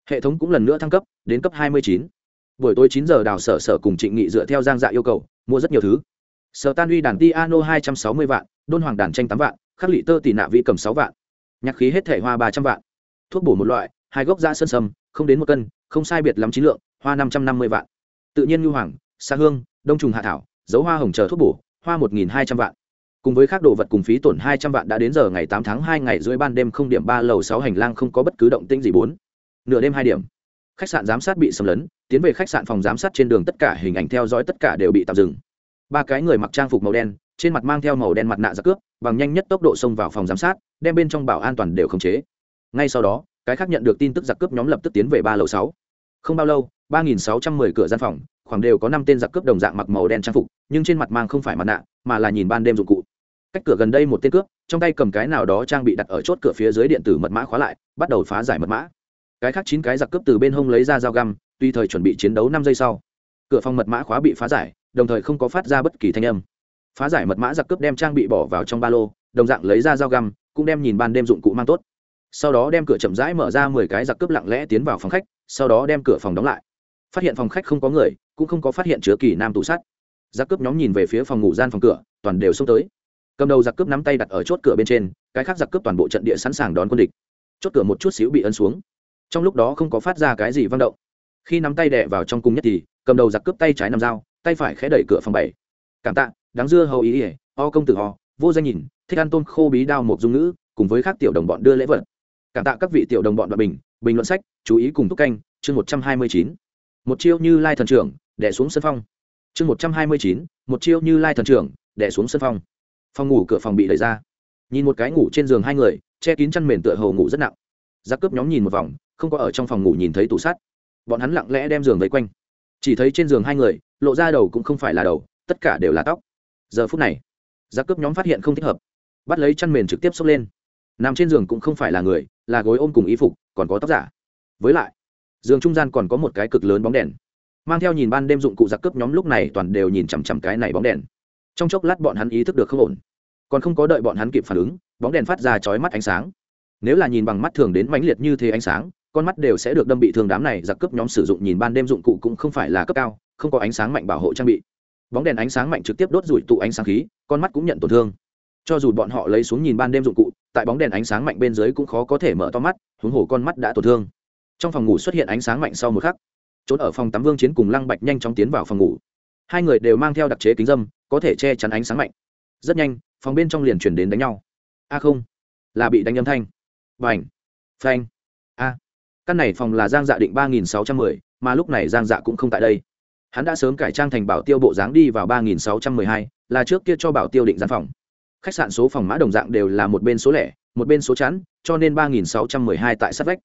Hệ thống cũng lần nữa thăng cấp, đến cấp hai mươi chín. Buổi tối chín giờ đào sở sở cùng trịnh nghị dựa theo giang dạ yêu cầu, mua rất nhiều thứ. Sở tan uy đàn piano hai trăm sáu mươi vạn, đôn hoàng đàn tranh tám vạn, khắc lị tơ tỷ nạ vị cầm sáu vạn. Nhạc khí hết thể hoa ba trăm vạn. Thuốc bổ một loại hai gốc da sơn sâm, không đến một cân, không sai biệt lắm chín lượng, hoa năm trăm năm mươi vạn. Tự nhiên ngư hoàng xa hương, đông trùng hạ thảo dấu hoa hồng chờ thuốc bổ, hoa một nghìn hai trăm vạn. Cùng với các đồ vật cùng phí tổn hai trăm vạn đã đến giờ ngày tám tháng hai ngày dưới ban đêm không điểm ba lầu sáu hành lang không có bất cứ động tĩnh gì bốn. Nửa đêm hai điểm. Khách sạn giám sát bị xâm lấn, tiến về khách sạn phòng giám sát trên đường tất cả hình ảnh theo dõi tất cả đều bị tạm dừng. Ba cái người mặc trang phục màu đen, trên mặt mang theo màu đen mặt nạ giặc cướp, bằng nhanh nhất tốc độ xông vào phòng giám sát, đem bên trong bảo an toàn đều khống chế. Ngay sau đó cái khác nhận được tin tức giặc cướp nhóm lập tức tiến về ba lầu sáu. Không bao lâu, ba nghìn sáu trăm mười cửa gian phòng, khoảng đều có năm tên giặc cướp đồng dạng mặc màu đen trang phục, nhưng trên mặt mang không phải mặt nạ, mà là nhìn ban đêm dụng cụ. Cách cửa gần đây một tên cướp, trong tay cầm cái nào đó trang bị đặt ở chốt cửa phía dưới điện tử mật mã khóa lại, bắt đầu phá giải mật mã. Cái khác chín cái giặc cướp từ bên hông lấy ra dao găm tuy thời chuẩn bị chiến đấu năm giây sau. Cửa phòng mật mã khóa bị phá giải, đồng thời không có phát ra bất kỳ thanh âm. Phá giải mật mã giặc cướp đem trang bị bỏ vào trong ba lô, đồng dạng lấy ra dao găm, cũng đem nhìn ban đêm dụng cụ mang tốt sau đó đem cửa chậm rãi mở ra mười cái giặc cướp lặng lẽ tiến vào phòng khách, sau đó đem cửa phòng đóng lại. Phát hiện phòng khách không có người, cũng không có phát hiện chứa kỳ nam tủ sát. giặc cướp nhóm nhìn về phía phòng ngủ gian phòng cửa, toàn đều xông tới. Cầm đầu giặc cướp nắm tay đặt ở chốt cửa bên trên, cái khác giặc cướp toàn bộ trận địa sẵn sàng đón quân địch. Chốt cửa một chút xíu bị ấn xuống. Trong lúc đó không có phát ra cái gì vang động. Khi nắm tay đè vào trong cung nhất thì, cầm đầu giặc cướp tay trái nằm dao, tay phải khẽ đẩy cửa phòng bảy. Cảm tạ, đáng dưa hầu ý ỉa o công tử ho vô danh nhìn, thích ăn tôm khô bí đao một dung ngữ, cùng với các tiểu đồng bọn đưa lễ vật cảm tạ các vị tiểu đồng bọn đoạn bình bình luận sách, chú ý cùng thúc canh, chương một trăm hai mươi chín. Một chiêu như lai thần trưởng đẻ xuống sân phong. Chương một trăm hai mươi chín, một chiêu như lai thần trưởng đẻ xuống sân phong. Phòng ngủ cửa phòng bị đẩy ra. Nhìn một cái ngủ trên giường hai người, che kín chăn mền tựa hầu ngủ rất nặng. Giặc cướp nhóm nhìn một vòng, không có ở trong phòng ngủ nhìn thấy tủ sắt bọn hắn lặng lẽ đem giường vây quanh. Chỉ thấy trên giường hai người, lộ ra đầu cũng không phải là đầu, tất cả đều là tóc. Giờ phút này, giặc cướp nhóm phát hiện không thích hợp. Bắt lấy chăn mền trực tiếp xốc lên nằm trên giường cũng không phải là người, là gối ôm cùng y phục, còn có tóc giả. Với lại, giường trung gian còn có một cái cực lớn bóng đèn. Mang theo nhìn ban đêm dụng cụ giặc cướp nhóm lúc này toàn đều nhìn chằm chằm cái này bóng đèn. Trong chốc lát bọn hắn ý thức được không ổn. Còn không có đợi bọn hắn kịp phản ứng, bóng đèn phát ra chói mắt ánh sáng. Nếu là nhìn bằng mắt thường đến mãnh liệt như thế ánh sáng, con mắt đều sẽ được đâm bị thương đám này giặc cướp nhóm sử dụng nhìn ban đêm dụng cụ cũng không phải là cấp cao, không có ánh sáng mạnh bảo hộ trang bị. Bóng đèn ánh sáng mạnh trực tiếp đốt rủi tụ ánh sáng khí, con mắt cũng nhận tổn thương cho dù bọn họ lấy xuống nhìn ban đêm dụng cụ, tại bóng đèn ánh sáng mạnh bên dưới cũng khó có thể mở to mắt, huống hồ con mắt đã tổn thương. Trong phòng ngủ xuất hiện ánh sáng mạnh sau một khắc. Trốn ở phòng tắm vương chiến cùng lăng bạch nhanh chóng tiến vào phòng ngủ. Hai người đều mang theo đặc chế kính dâm, có thể che chắn ánh sáng mạnh. Rất nhanh, phòng bên trong liền chuyển đến đánh nhau. A không, là bị đánh âm thanh. B à n h phanh. A. Căn này phòng là giang dạ định ba nghìn sáu trăm mười, mà lúc này giang dạ cũng không tại đây. Hắn đã sớm cải trang thành bảo tiêu bộ dáng đi vào ba nghìn sáu trăm mười hai, là trước kia cho bảo tiêu định gian phòng khách sạn số phòng mã đồng dạng đều là một bên số lẻ, một bên số chắn cho nên ba nghìn sáu trăm mười hai tại sát vách.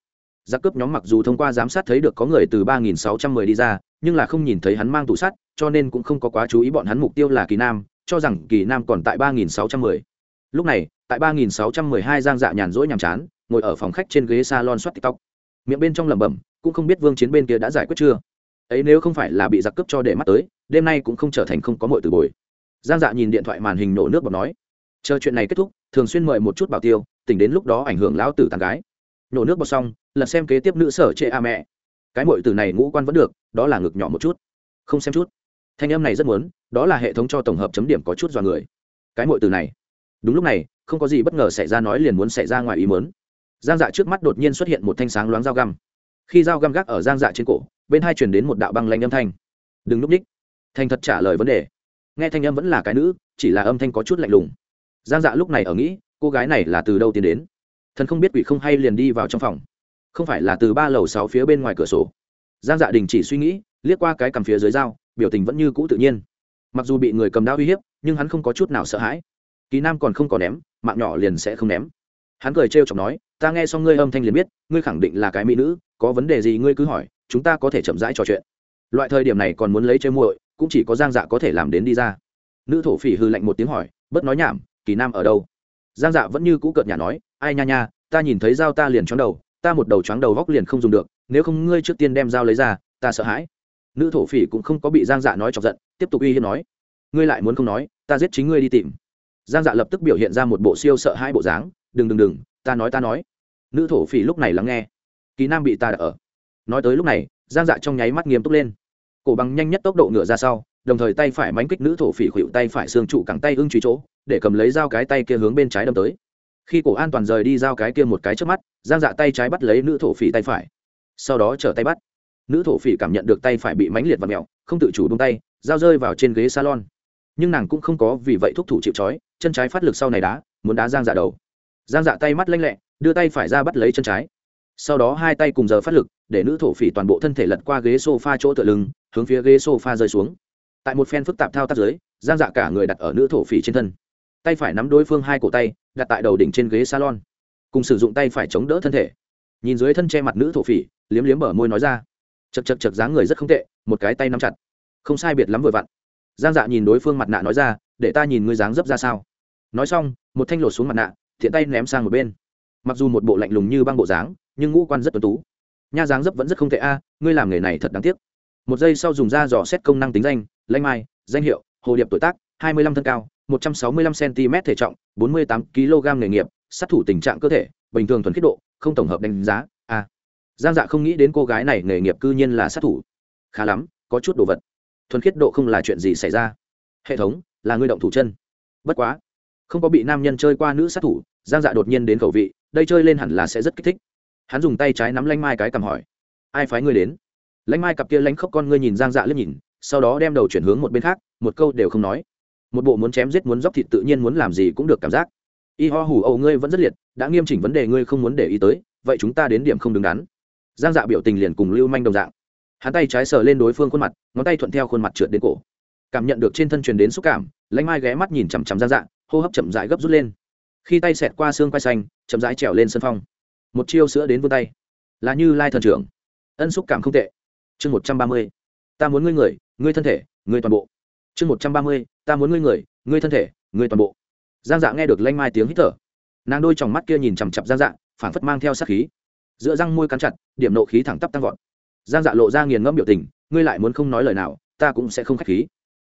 Giặc cướp nhóm mặc dù thông qua giám sát thấy được có người từ ba nghìn sáu trăm mười đi ra, nhưng là không nhìn thấy hắn mang tủ sắt cho nên cũng không có quá chú ý bọn hắn mục tiêu là kỳ nam, cho rằng kỳ nam còn tại ba nghìn sáu trăm mười. Lúc này, tại ba nghìn sáu trăm mười hai giang dạ nhàn rỗi nhàm chán, ngồi ở phòng khách trên ghế salon soát tiktok. Miệng bên trong lẩm bẩm, cũng không biết vương chiến bên kia đã giải quyết chưa. Ấy nếu không phải là bị giặc cướp cho để mắt tới, đêm nay cũng không trở thành không có mọi từ bồi. Giang dạ nhìn điện thoại màn hình nổ nước bọc nói chờ chuyện này kết thúc, thường xuyên mời một chút bảo tiêu, tỉnh đến lúc đó ảnh hưởng lão tử tàn gái. Nổ nước bọt xong lật xem kế tiếp nữ sở chệ a mẹ. Cái mội từ này ngũ quan vẫn được, đó là ngực nhỏ một chút. Không xem chút. Thanh âm này rất muốn, đó là hệ thống cho tổng hợp chấm điểm có chút dọa người. Cái mội từ này. Đúng lúc này, không có gì bất ngờ xảy ra nói liền muốn xảy ra ngoài ý mớn giang dạ trước mắt đột nhiên xuất hiện một thanh sáng loáng dao găm. Khi dao găm gác ở giang dạ trên cổ, bên hai chuyển đến một đạo băng lanh âm thanh. Đừng núp ních thanh thật trả lời vấn đề. Nghe thanh âm vẫn là cái nữ, chỉ là âm thanh có chút lạnh lùng giang dạ lúc này ở nghĩ, cô gái này là từ đâu tiến đến? Thần không biết quỷ không hay liền đi vào trong phòng. Không phải là từ ba lầu sáu phía bên ngoài cửa sổ. Giang dạ đình chỉ suy nghĩ, liếc qua cái cầm phía dưới dao, biểu tình vẫn như cũ tự nhiên. Mặc dù bị người cầm đao uy hiếp, nhưng hắn không có chút nào sợ hãi. Kỳ nam còn không có ném, mạng nhỏ liền sẽ không ném. Hắn cười trêu chọc nói, ta nghe xong ngươi âm thanh liền biết, ngươi khẳng định là cái mỹ nữ, có vấn đề gì ngươi cứ hỏi, chúng ta có thể chậm rãi trò chuyện. Loại thời điểm này còn muốn lấy chơi muội, cũng chỉ có giang dạ có thể làm đến đi ra. Nữ thổ phỉ hư lạnh một tiếng hỏi bớt nói nhảm kỳ nam ở đâu? Giang dạ vẫn như cũ cợt nhà nói, ai nha nha, ta nhìn thấy dao ta liền chóng đầu, ta một đầu chóng đầu góc liền không dùng được, nếu không ngươi trước tiên đem dao lấy ra, ta sợ hãi. Nữ thổ phỉ cũng không có bị giang dạ nói chọc giận, tiếp tục uy hiếp nói, ngươi lại muốn không nói, ta giết chính ngươi đi tìm. Giang dạ lập tức biểu hiện ra một bộ siêu sợ hai bộ dáng, đừng đừng đừng, ta nói ta nói. Nữ thổ phỉ lúc này lắng nghe, kỳ nam bị ta đã ở. Nói tới lúc này, giang dạ trong nháy mắt nghiêm túc lên cổ bằng nhanh nhất tốc độ ngựa ra sau, đồng thời tay phải mánh kích nữ thổ phỉ khuỵu tay phải xương trụ cẳng tay ưng truy chỗ, để cầm lấy dao cái tay kia hướng bên trái đâm tới. Khi cổ an toàn rời đi dao cái kia một cái trước mắt, giang dạ tay trái bắt lấy nữ thổ phỉ tay phải. Sau đó trở tay bắt. Nữ thổ phỉ cảm nhận được tay phải bị mánh liệt và mẹo không tự chủ bông tay, dao rơi vào trên ghế salon. Nhưng nàng cũng không có vì vậy thúc thủ chịu trói, chân trái phát lực sau này đá, muốn đá giang dạ đầu. Giang dạ tay mắt lanh lẹ, đưa tay phải ra bắt lấy chân trái sau đó hai tay cùng giờ phát lực, để nữ thổ phỉ toàn bộ thân thể lật qua ghế s o f a chỗ tựa lưng, hướng phía ghế s o f a rơi xuống. Tại một phen phức tạp thao tác giới giang dạ cả người đặt ở nữ thổ phỉ trên thân. Tay phải nắm đối phương hai cổ tay, đặt tại đầu đỉnh trên ghế salon. Cùng sử dụng tay phải chống đỡ thân thể. Nhìn dưới thân che mặt nữ thổ phỉ, liếm liếm bở môi nói ra. Chật chật chật dáng người rất không tệ, một cái tay nắm chặt. Không sai biệt lắm vừa vặn. Giang dạ nhìn đối phương mặt nạ nói ra, để ta nhìn ngươi dáng dấp ra sao. Nói xong, một thanh lột xuống mặt nạ, thiện tay ném sang một bên mặc dù một bộ lạnh lùng như băng bộ dáng, nhưng ngũ quan rất tuấn tú. Nha dáng dấp vẫn rất không tệ a, ngươi làm nghề này thật đáng tiếc. Một giây sau dùng da dò xét công năng tính danh, lanh mai, danh hiệu, hồ điệp tuổi tác, hai mươi lăm thân cao, một trăm sáu mươi lăm cm thể trọng, bốn mươi tám kg nghề nghiệp, sát thủ tình trạng cơ thể, bình thường thuần khiết độ, không tổng hợp đánh giá, a. Giang dạ không nghĩ đến cô gái này nghề nghiệp cư nhiên là sát thủ. Khá lắm, có chút đồ vật. Thuần khiết độ không là chuyện gì xảy ra. Hệ thống, là ngươi động thủ chân. Bất quá, không có bị nam nhân chơi qua nữ sát thủ, giang dạ đột nhiên đến khẩu vị đây chơi lên hẳn là sẽ rất kích thích. Hắn dùng tay trái nắm lanh mai cái cầm hỏi, ai phái ngươi đến? Lanh mai cặp kia lanh khóc con ngươi nhìn giang dạ liếc nhìn, sau đó đem đầu chuyển hướng một bên khác, một câu đều không nói. Một bộ muốn chém giết muốn dóc thịt tự nhiên muốn làm gì cũng được cảm giác. Y ho hủ âu ngươi vẫn rất liệt, đã nghiêm chỉnh vấn đề ngươi không muốn để ý tới, vậy chúng ta đến điểm không đứng đắn. Giang dạ biểu tình liền cùng lưu manh đồng dạng. Hắn tay trái sờ lên đối phương khuôn mặt, ngón tay thuận theo khuôn mặt trượt đến cổ. Cảm nhận được trên thân truyền đến xúc cảm lãnh mai ghé mắt nhìn chằm chằm giang dạ hô hấp chậm rãi gấp rút lên khi tay xẹt qua xương quai xanh, chậm rãi trèo lên sân phong. Một chiêu sữa đến vươn tay. Là như lai thần trưởng. Ân xúc cảm không tệ. Chương một trăm ba mươi. Ta muốn ngươi người, ngươi thân thể, ngươi toàn bộ. Chương một trăm ba mươi, ta muốn ngươi người, ngươi thân thể, ngươi toàn bộ. Giang dạ nghe được lanh mai tiếng hít thở. Nàng đôi t mắt kia nhìn chằm chặp giang dạ phản phất mang theo sát khí. Giữa răng môi cắn chặt, điểm nộ khí thẳng tắp tăng vọt. Giang dạ lộ ra nghiền ngẫm biểu tình, ngươi lại muốn không nói lời nào, ta cũng sẽ không k h á c h khí.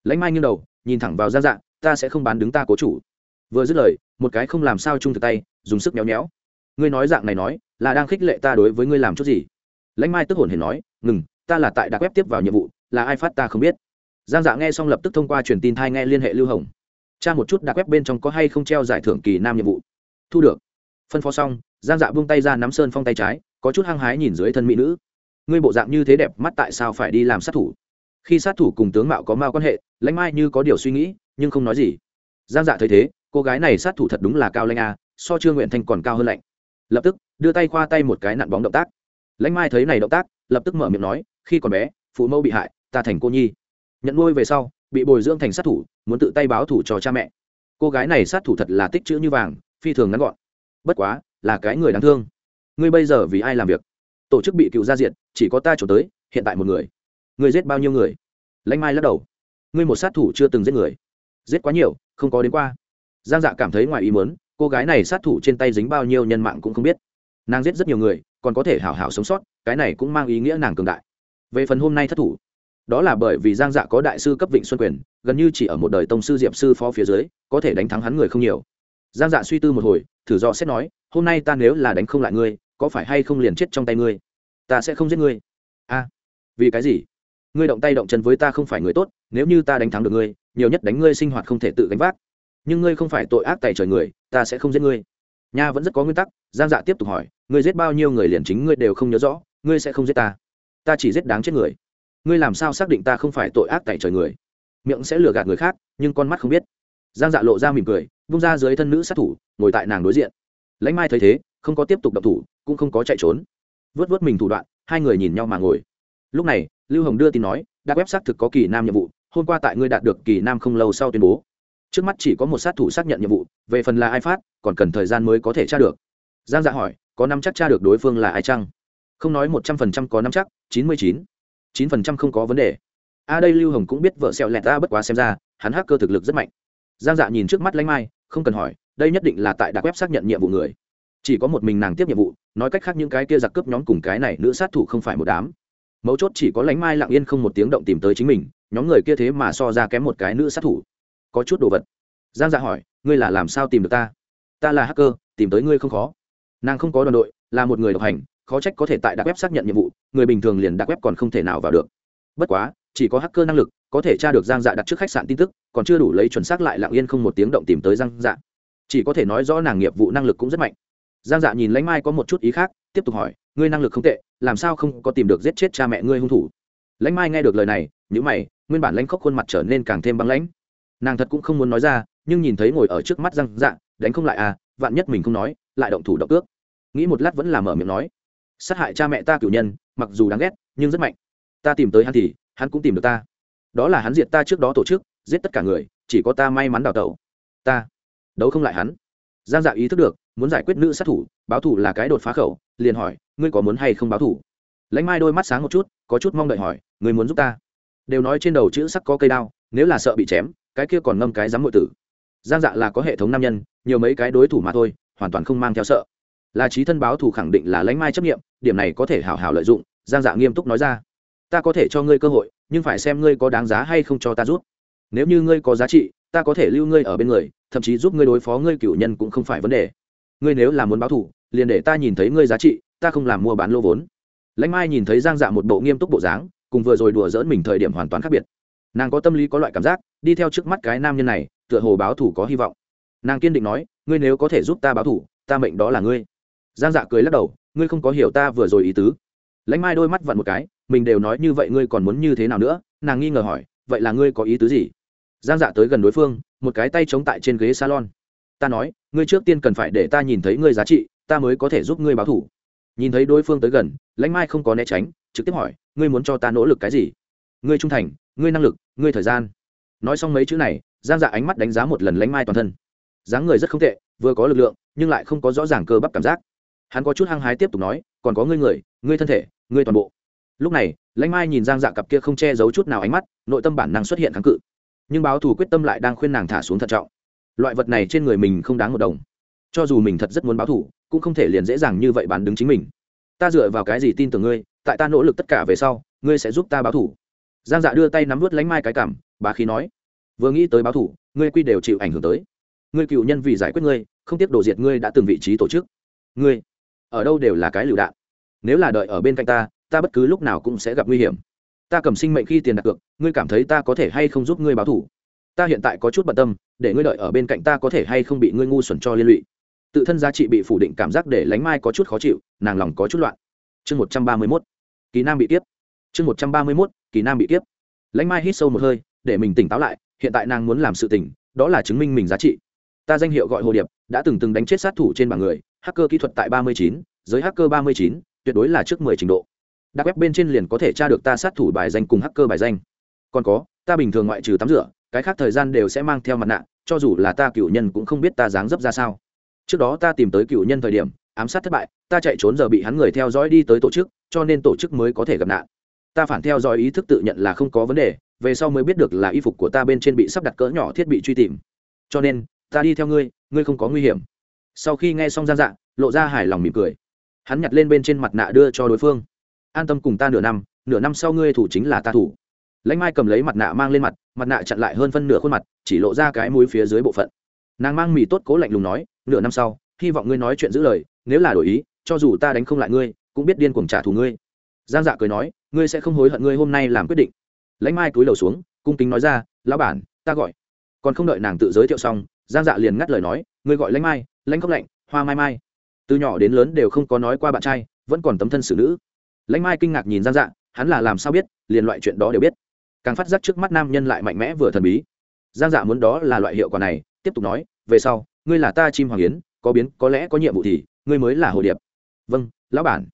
Lãnh mai nghiêng đầu, nhìn thẳng vào giang dạ ta sẽ không bán đứng ta cố chủ vừa dứt lời, một cái không làm sao chung thực tay, dùng sức méo méo. Ngươi nói dạng này nói, là đang khích lệ ta đối với ngươi làm chút gì? Lãnh mai tức hồn hề nói, ngừng, ta là tại đặc web tiếp vào nhiệm vụ, là ai phát ta không biết. Giang dạ nghe xong lập tức thông qua truyền tin thai nghe liên hệ lưu hồng. Tra một chút đặc web bên trong có hay không treo giải thưởng kỳ nam nhiệm vụ. Thu được. Phân phó xong, giang dạ buông tay ra nắm sơn phong tay trái, có chút hăng hái nhìn dưới thân mỹ nữ. Ngươi bộ dạng như thế đẹp, mắt tại sao phải đi làm sát thủ? Khi sát thủ cùng tướng mạo có mao quan hệ, lãnh mai như có điều suy nghĩ, nhưng không nói gì. Giang dạ thấy thế cô gái này sát thủ thật đúng là cao lanh a, so trương nguyện thanh còn cao hơn lạnh. Lập tức, đưa tay khoa tay một cái nặn bóng động tác. Lãnh mai thấy này động tác, lập tức mở miệng nói, khi còn bé, phụ mẫu bị hại, ta thành cô nhi. Nhận nuôi về sau, bị bồi dưỡng thành sát thủ, muốn tự tay báo thủ cho cha mẹ. Cô gái này sát thủ thật là tích chữ như vàng, phi thường ngắn gọn. Bất quá, là cái người đáng thương. Ngươi bây giờ vì ai làm việc? Tổ chức bị cựu gia diện chỉ có ta trốn tới, hiện tại một người. Ngươi giết bao nhiêu người? Lãnh mai lắc đầu. Ngươi một sát thủ chưa từng giết người. Giết quá nhiều, không có đến qua giang dạ cảm thấy ngoài ý muốn, cô gái này sát thủ trên tay dính bao nhiêu nhân mạng cũng không biết. Nàng giết rất nhiều người, còn có thể hảo hảo sống sót, cái này cũng mang ý nghĩa nàng cường đại. Về phần hôm nay thất thủ, đó là bởi vì giang dạ có đại sư cấp vịnh xuân quyền, gần như chỉ ở một đời tông sư diệp sư phó phía dưới, có thể đánh thắng hắn người không nhiều. Giang dạ suy tư một hồi, thử do xét nói, hôm nay ta nếu là đánh không lại ngươi, có phải hay không liền chết trong tay ngươi? Ta sẽ không giết ngươi. A, vì cái gì? Ngươi động tay động chân với ta không phải người tốt, nếu như ta đánh thắng được ngươi, nhiều nhất đánh ngươi sinh hoạt không thể tự gánh vác nhưng ngươi không phải tội ác tài trời người, ta sẽ không giết ngươi. Nha vẫn rất có nguyên tắc, giang dạ tiếp tục hỏi, ngươi giết bao nhiêu người liền chính ngươi đều không nhớ rõ, ngươi sẽ không giết ta. Ta chỉ giết đáng chết người. Ngươi làm sao xác định ta không phải tội ác tài trời người? Miệng sẽ lừa gạt người khác, nhưng con mắt không biết. Giang dạ lộ ra mỉm cười bung ra dưới thân nữ sát thủ, ngồi tại nàng đối diện. Lãnh mai thấy thế, không có tiếp tục đập thủ, cũng không có chạy trốn. Vớt vớt mình thủ đoạn, hai người nhìn nhau mà ngồi. Lúc này, lưu hồng đưa tin nói đã web xác thực có kỳ nam nhiệm vụ, hôm qua tại ngươi đạt được kỳ nam không lâu sau tuyên bố trước mắt chỉ có một sát thủ xác nhận nhiệm vụ, về phần là ai phát, còn cần thời gian mới có thể tra được. Giang dạ hỏi, có năm chắc tra được đối phương là ai chăng? Không nói một trăm phần trăm có năm chắc, chín mươi chín. chín phần trăm không có vấn đề. A đây lưu hồng cũng biết vợ sẹo lẹt ta bất quá xem ra, hắn hacker thực lực rất mạnh. Giang dạ nhìn trước mắt lanh mai, không cần hỏi, đây nhất định là tại đặc web xác nhận nhiệm vụ người. Chỉ có một mình nàng tiếp nhiệm vụ, nói cách khác những cái kia giặc cướp nhóm cùng cái này nữ sát thủ không phải một đám. Mấu chốt chỉ có lánh mai lặng yên không một tiếng động tìm tới chính mình, nhóm người kia thế mà so ra kém một cái nữ sát thủ có chút đồ vật. Giang dạ hỏi, ngươi là làm sao tìm được ta? Ta là hacker, tìm tới ngươi không khó. Nàng không có đoàn đội, là một người độc hành, khó trách có thể tại đặc web xác nhận nhiệm vụ, người bình thường liền đặc web còn không thể nào vào được. Bất quá, chỉ có hacker năng lực, có thể tra được giang dạ đặt trước khách sạn tin tức, còn chưa đủ lấy chuẩn xác lại lặng yên không một tiếng động tìm tới giang dạ. Chỉ có thể nói rõ nàng nghiệp vụ năng lực cũng rất mạnh. Giang dạ nhìn lãnh mai có một chút ý khác, tiếp tục hỏi, ngươi năng lực không tệ, làm sao không có tìm được giết chết cha mẹ ngươi hung thủ? Lãnh mai nghe được lời này nhữ mày, nguyên bản lãnh khóc khuôn mặt trở nên càng thêm băng lãnh nàng thật cũng không muốn nói ra, nhưng nhìn thấy ngồi ở trước mắt giang dạ đánh không lại à vạn nhất mình không nói, lại động thủ động ước nghĩ một lát vẫn là mở miệng nói, sát hại cha mẹ ta cửu nhân, mặc dù đáng ghét, nhưng rất mạnh. Ta tìm tới hắn thì, hắn cũng tìm được ta. Đó là hắn diệt ta trước đó tổ chức, giết tất cả người, chỉ có ta may mắn đào tẩu. Ta đấu không lại hắn. Giang dạ ý thức được, muốn giải quyết nữ sát thủ, báo thủ là cái đột phá khẩu, liền hỏi, ngươi có muốn hay không báo thủ lãnh mai đôi mắt sáng một chút, có chút mong đợi hỏi, ngươi muốn giúp ta? Đều nói trên đầu chữ sắc có cây đao, nếu là sợ bị chém cái kia còn ngâm cái dám ngội tử. Giang dạ là có hệ thống nam nhân, nhiều mấy cái đối thủ mà thôi, hoàn toàn không mang theo sợ. Là trí thân báo thủ khẳng định là lãnh mai chấp nghiệm, điểm này có thể hảo hảo lợi dụng, giang dạ nghiêm túc nói ra. Ta có thể cho ngươi cơ hội, nhưng phải xem ngươi có đáng giá hay không cho ta rút. Nếu như ngươi có giá trị, ta có thể lưu ngươi ở bên người, thậm chí giúp ngươi đối phó ngươi cựu nhân cũng không phải vấn đề. Ngươi nếu là muốn báo thủ liền để ta nhìn thấy ngươi giá trị, ta không làm mua bán lô vốn. Lãnh mai nhìn thấy giang dạ một bộ nghiêm túc bộ dáng, cùng vừa rồi đùa dỡn mình thời điểm hoàn toàn khác biệt nàng có tâm lý có loại cảm giác, đi theo trước mắt cái nam nhân này, tựa hồ báo thủ có hy vọng. Nàng kiên định nói, ngươi nếu có thể giúp ta báo thủ ta mệnh đó là ngươi. Giang dạ cười lắc đầu, ngươi không có hiểu ta vừa rồi ý tứ. Lãnh mai đôi mắt vặn một cái, mình đều nói như vậy ngươi còn muốn như thế nào nữa? Nàng nghi ngờ hỏi, vậy là ngươi có ý tứ gì? Giang dạ tới gần đối phương, một cái tay chống tại trên ghế salon. Ta nói, ngươi trước tiên cần phải để ta nhìn thấy ngươi giá trị, ta mới có thể giúp ngươi báo thủ nhìn thấy đối phương tới gần, lãnh mai không có né tránh, trực tiếp hỏi, ngươi muốn cho ta nỗ lực cái gì? Ngươi trung thành ngươi năng lực, ngươi thời gian. Nói xong mấy chữ này, giang dạ ánh mắt đánh giá một lần lãnh mai toàn thân. Dáng người rất không tệ, vừa có lực lượng, nhưng lại không có rõ ràng cơ bắp cảm giác. Hắn có chút hăng hái tiếp tục nói, còn có ngươi người, ngươi thân thể, ngươi toàn bộ. Lúc này lãnh mai nhìn giang dạ cặp kia không che giấu chút nào ánh mắt, nội tâm bản năng xuất hiện kháng cự. Nhưng báo thù quyết tâm lại đang khuyên nàng thả xuống thận trọng. Loại vật này trên người mình không đáng một đồng. Cho dù mình thật rất muốn báo thù, cũng không thể liền dễ dàng như vậy bán đứng chính mình. Ta dựa vào cái gì tin tưởng ngươi, tại ta nỗ lực tất cả về sau, ngươi sẽ giúp ta báo thù giang dạ đưa tay nắm vớt lánh mai cái cảm bà khí nói, vừa nghĩ tới báo thù ngươi quy đều chịu ảnh hưởng tới. Ngươi cựu nhân vì giải quyết ngươi, không tiếc đổ diệt ngươi đã từng vị trí tổ chức. Ngươi, ở đâu đều là cái lựu đạn. Nếu là đợi ở bên cạnh ta ta bất cứ lúc nào cũng sẽ gặp nguy hiểm. Ta cầm sinh mệnh khi tiền đặt cược, ngươi cảm thấy ta có thể hay không giúp ngươi báo thủ? Ta hiện tại có chút bận tâm, để ngươi đợi ở bên cạnh ta có thể hay không bị ngươi ngu xuẩn cho liên lụy. Tự thân giá trị bị phủ định cảm giác để lánh mai có chút khó chịu, nàng lòng có chút loạn. Chương một trăm ba mươi mốt, kỳ nam bị tiếp. Chương một trăm ba mươi mốt kỳ nam bị tiếp Lãnh mai hít sâu một hơi, để mình tỉnh táo lại, hiện tại nàng muốn làm sự tỉnh đó là chứng minh mình giá trị. Ta danh hiệu gọi hồ điệp, đã từng từng đánh chết sát thủ trên bảng người, hacker kỹ thuật tại ba mươi chín, giới hacker ba mươi chín, tuyệt đối là trước mười trình độ. Đặc web bên trên liền có thể tra được ta sát thủ bài danh cùng hacker bài danh. Còn có, ta bình thường ngoại trừ tắm rửa, cái khác thời gian đều sẽ mang theo mặt nạ, cho dù là ta cựu nhân cũng không biết ta dáng dấp ra sao. Trước đó ta tìm tới cựu nhân thời điểm, ám sát thất bại, ta chạy trốn giờ bị hắn người theo dõi đi tới tổ chức, cho nên tổ chức mới có thể gặp nạn ta phản theo dõi ý thức tự nhận là không có vấn đề, về sau mới biết được là y phục của ta bên trên bị sắp đặt cỡ nhỏ thiết bị truy tìm. Cho nên, ta đi theo ngươi ngươi không có nguy hiểm. Sau khi nghe xong gian dạ lộ ra hài lòng mỉm cười. Hắn nhặt lên bên trên mặt nạ đưa cho đối phương. An tâm cùng ta nửa năm nửa năm sau ngươi thủ chính là ta thủ. Lãnh mai cầm lấy mặt nạ mang lên mặt mặt nạ chặn lại hơn phân nửa khuôn mặt, chỉ lộ ra cái mũi phía dưới bộ phận. Nàng mang mì tốt cố lạnh lùng nói, nửa năm sau, hy vọng ngươi nói chuyện giữ lời, nếu là đổi ý, cho dù ta đánh không lại ngươi, cũng biết điên cuồng trả thù ngươi. Giang dạ cười nói ngươi sẽ không hối hận ngươi hôm nay làm quyết định. Lãnh mai cúi đầu xuống, cung kính nói ra, lão bản, ta gọi. Còn không đợi nàng tự giới thiệu xong, giang dạ liền ngắt lời nói, ngươi gọi lãnh mai, lãnh khóc lạnh, hoa mai mai. Từ nhỏ đến lớn đều không có nói qua bạn trai, vẫn còn tấm thân xử nữ. Lãnh mai kinh ngạc nhìn giang dạ hắn là làm sao biết, liền loại chuyện đó đều biết. Càng phát giác trước mắt nam nhân lại mạnh mẽ vừa thần bí. Giang dạ muốn đó là loại hiệu quả này, tiếp tục nói, về sau, ngươi là ta chim hoàng yến, có biến, có lẽ có nhiệm vụ thì, ngươi mới là hồ điệp. Vâng lão bản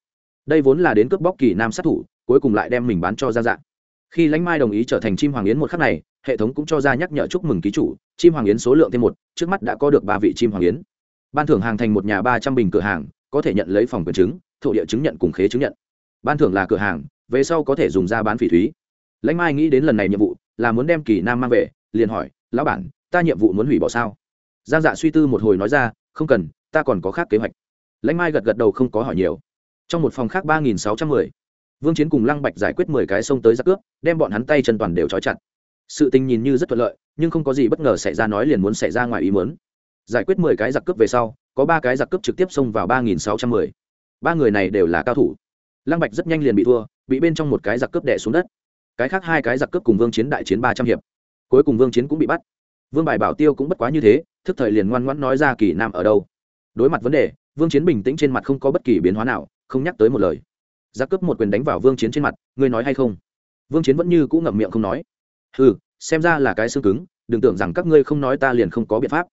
đây vốn là đến cướp bóc kỳ nam sát thủ, cuối cùng lại đem mình bán cho giang dạng khi lãnh mai đồng ý trở thành chim hoàng yến một khắc này, hệ thống cũng cho ra nhắc nhở chúc mừng ký chủ, chim hoàng yến số lượng thêm một, trước mắt đã có được ba vị chim hoàng yến. Ban thưởng hàng thành một nhà ba trăm bình cửa hàng, có thể nhận lấy phòng quyền chứng, thổ địa chứng nhận cùng khế chứng nhận. Ban thưởng là cửa hàng, về sau có thể dùng ra bán phỉ thúy. Lãnh mai nghĩ đến lần này nhiệm vụ, là muốn đem kỳ nam mang về, liền hỏi, lão bản, ta nhiệm vụ muốn hủy bỏ sao? Giang dạ suy tư một hồi nói ra, không cần, ta còn có khác kế hoạch. Lãnh mai gật gật đầu không có hỏi nhiều trong một phòng khác ba nghìn sáu trăm mười. Vương chiến cùng lăng bạch giải quyết mười cái sông tới giặc cướp, đem bọn hắn tay chân toàn đều trói chặt. Sự tình nhìn như rất thuận lợi, nhưng không có gì bất ngờ xảy ra nói liền muốn xảy ra ngoài ý muốn. Giải quyết mười cái giặc cướp về sau, có ba cái giặc cướp trực tiếp xông vào ba nghìn sáu trăm mười. Ba người này đều là cao thủ. Lăng bạch rất nhanh liền bị thua, bị bên trong một cái giặc cướp đẻ xuống đất. Cái khác hai cái giặc cướp cùng vương chiến đại chiến ba trăm hiệp. Cuối cùng vương chiến cũng bị bắt. Vương bài bảo tiêu cũng bất quá như thế, thức thời liền ngoan ngoãn nói ra kỳ nam ở đâu. Đối mặt vấn đề, vương chiến bình tĩnh trên mặt không có bất kỳ biến hóa nào không nhắc tới một lời. Giặc cướp một quyền đánh vào vương chiến trên mặt, ngươi nói hay không? Vương chiến vẫn như cũng ngậm miệng không nói. Ừ xem ra là cái xương cứng, đừng tưởng rằng các ngươi không nói ta liền không có biện pháp.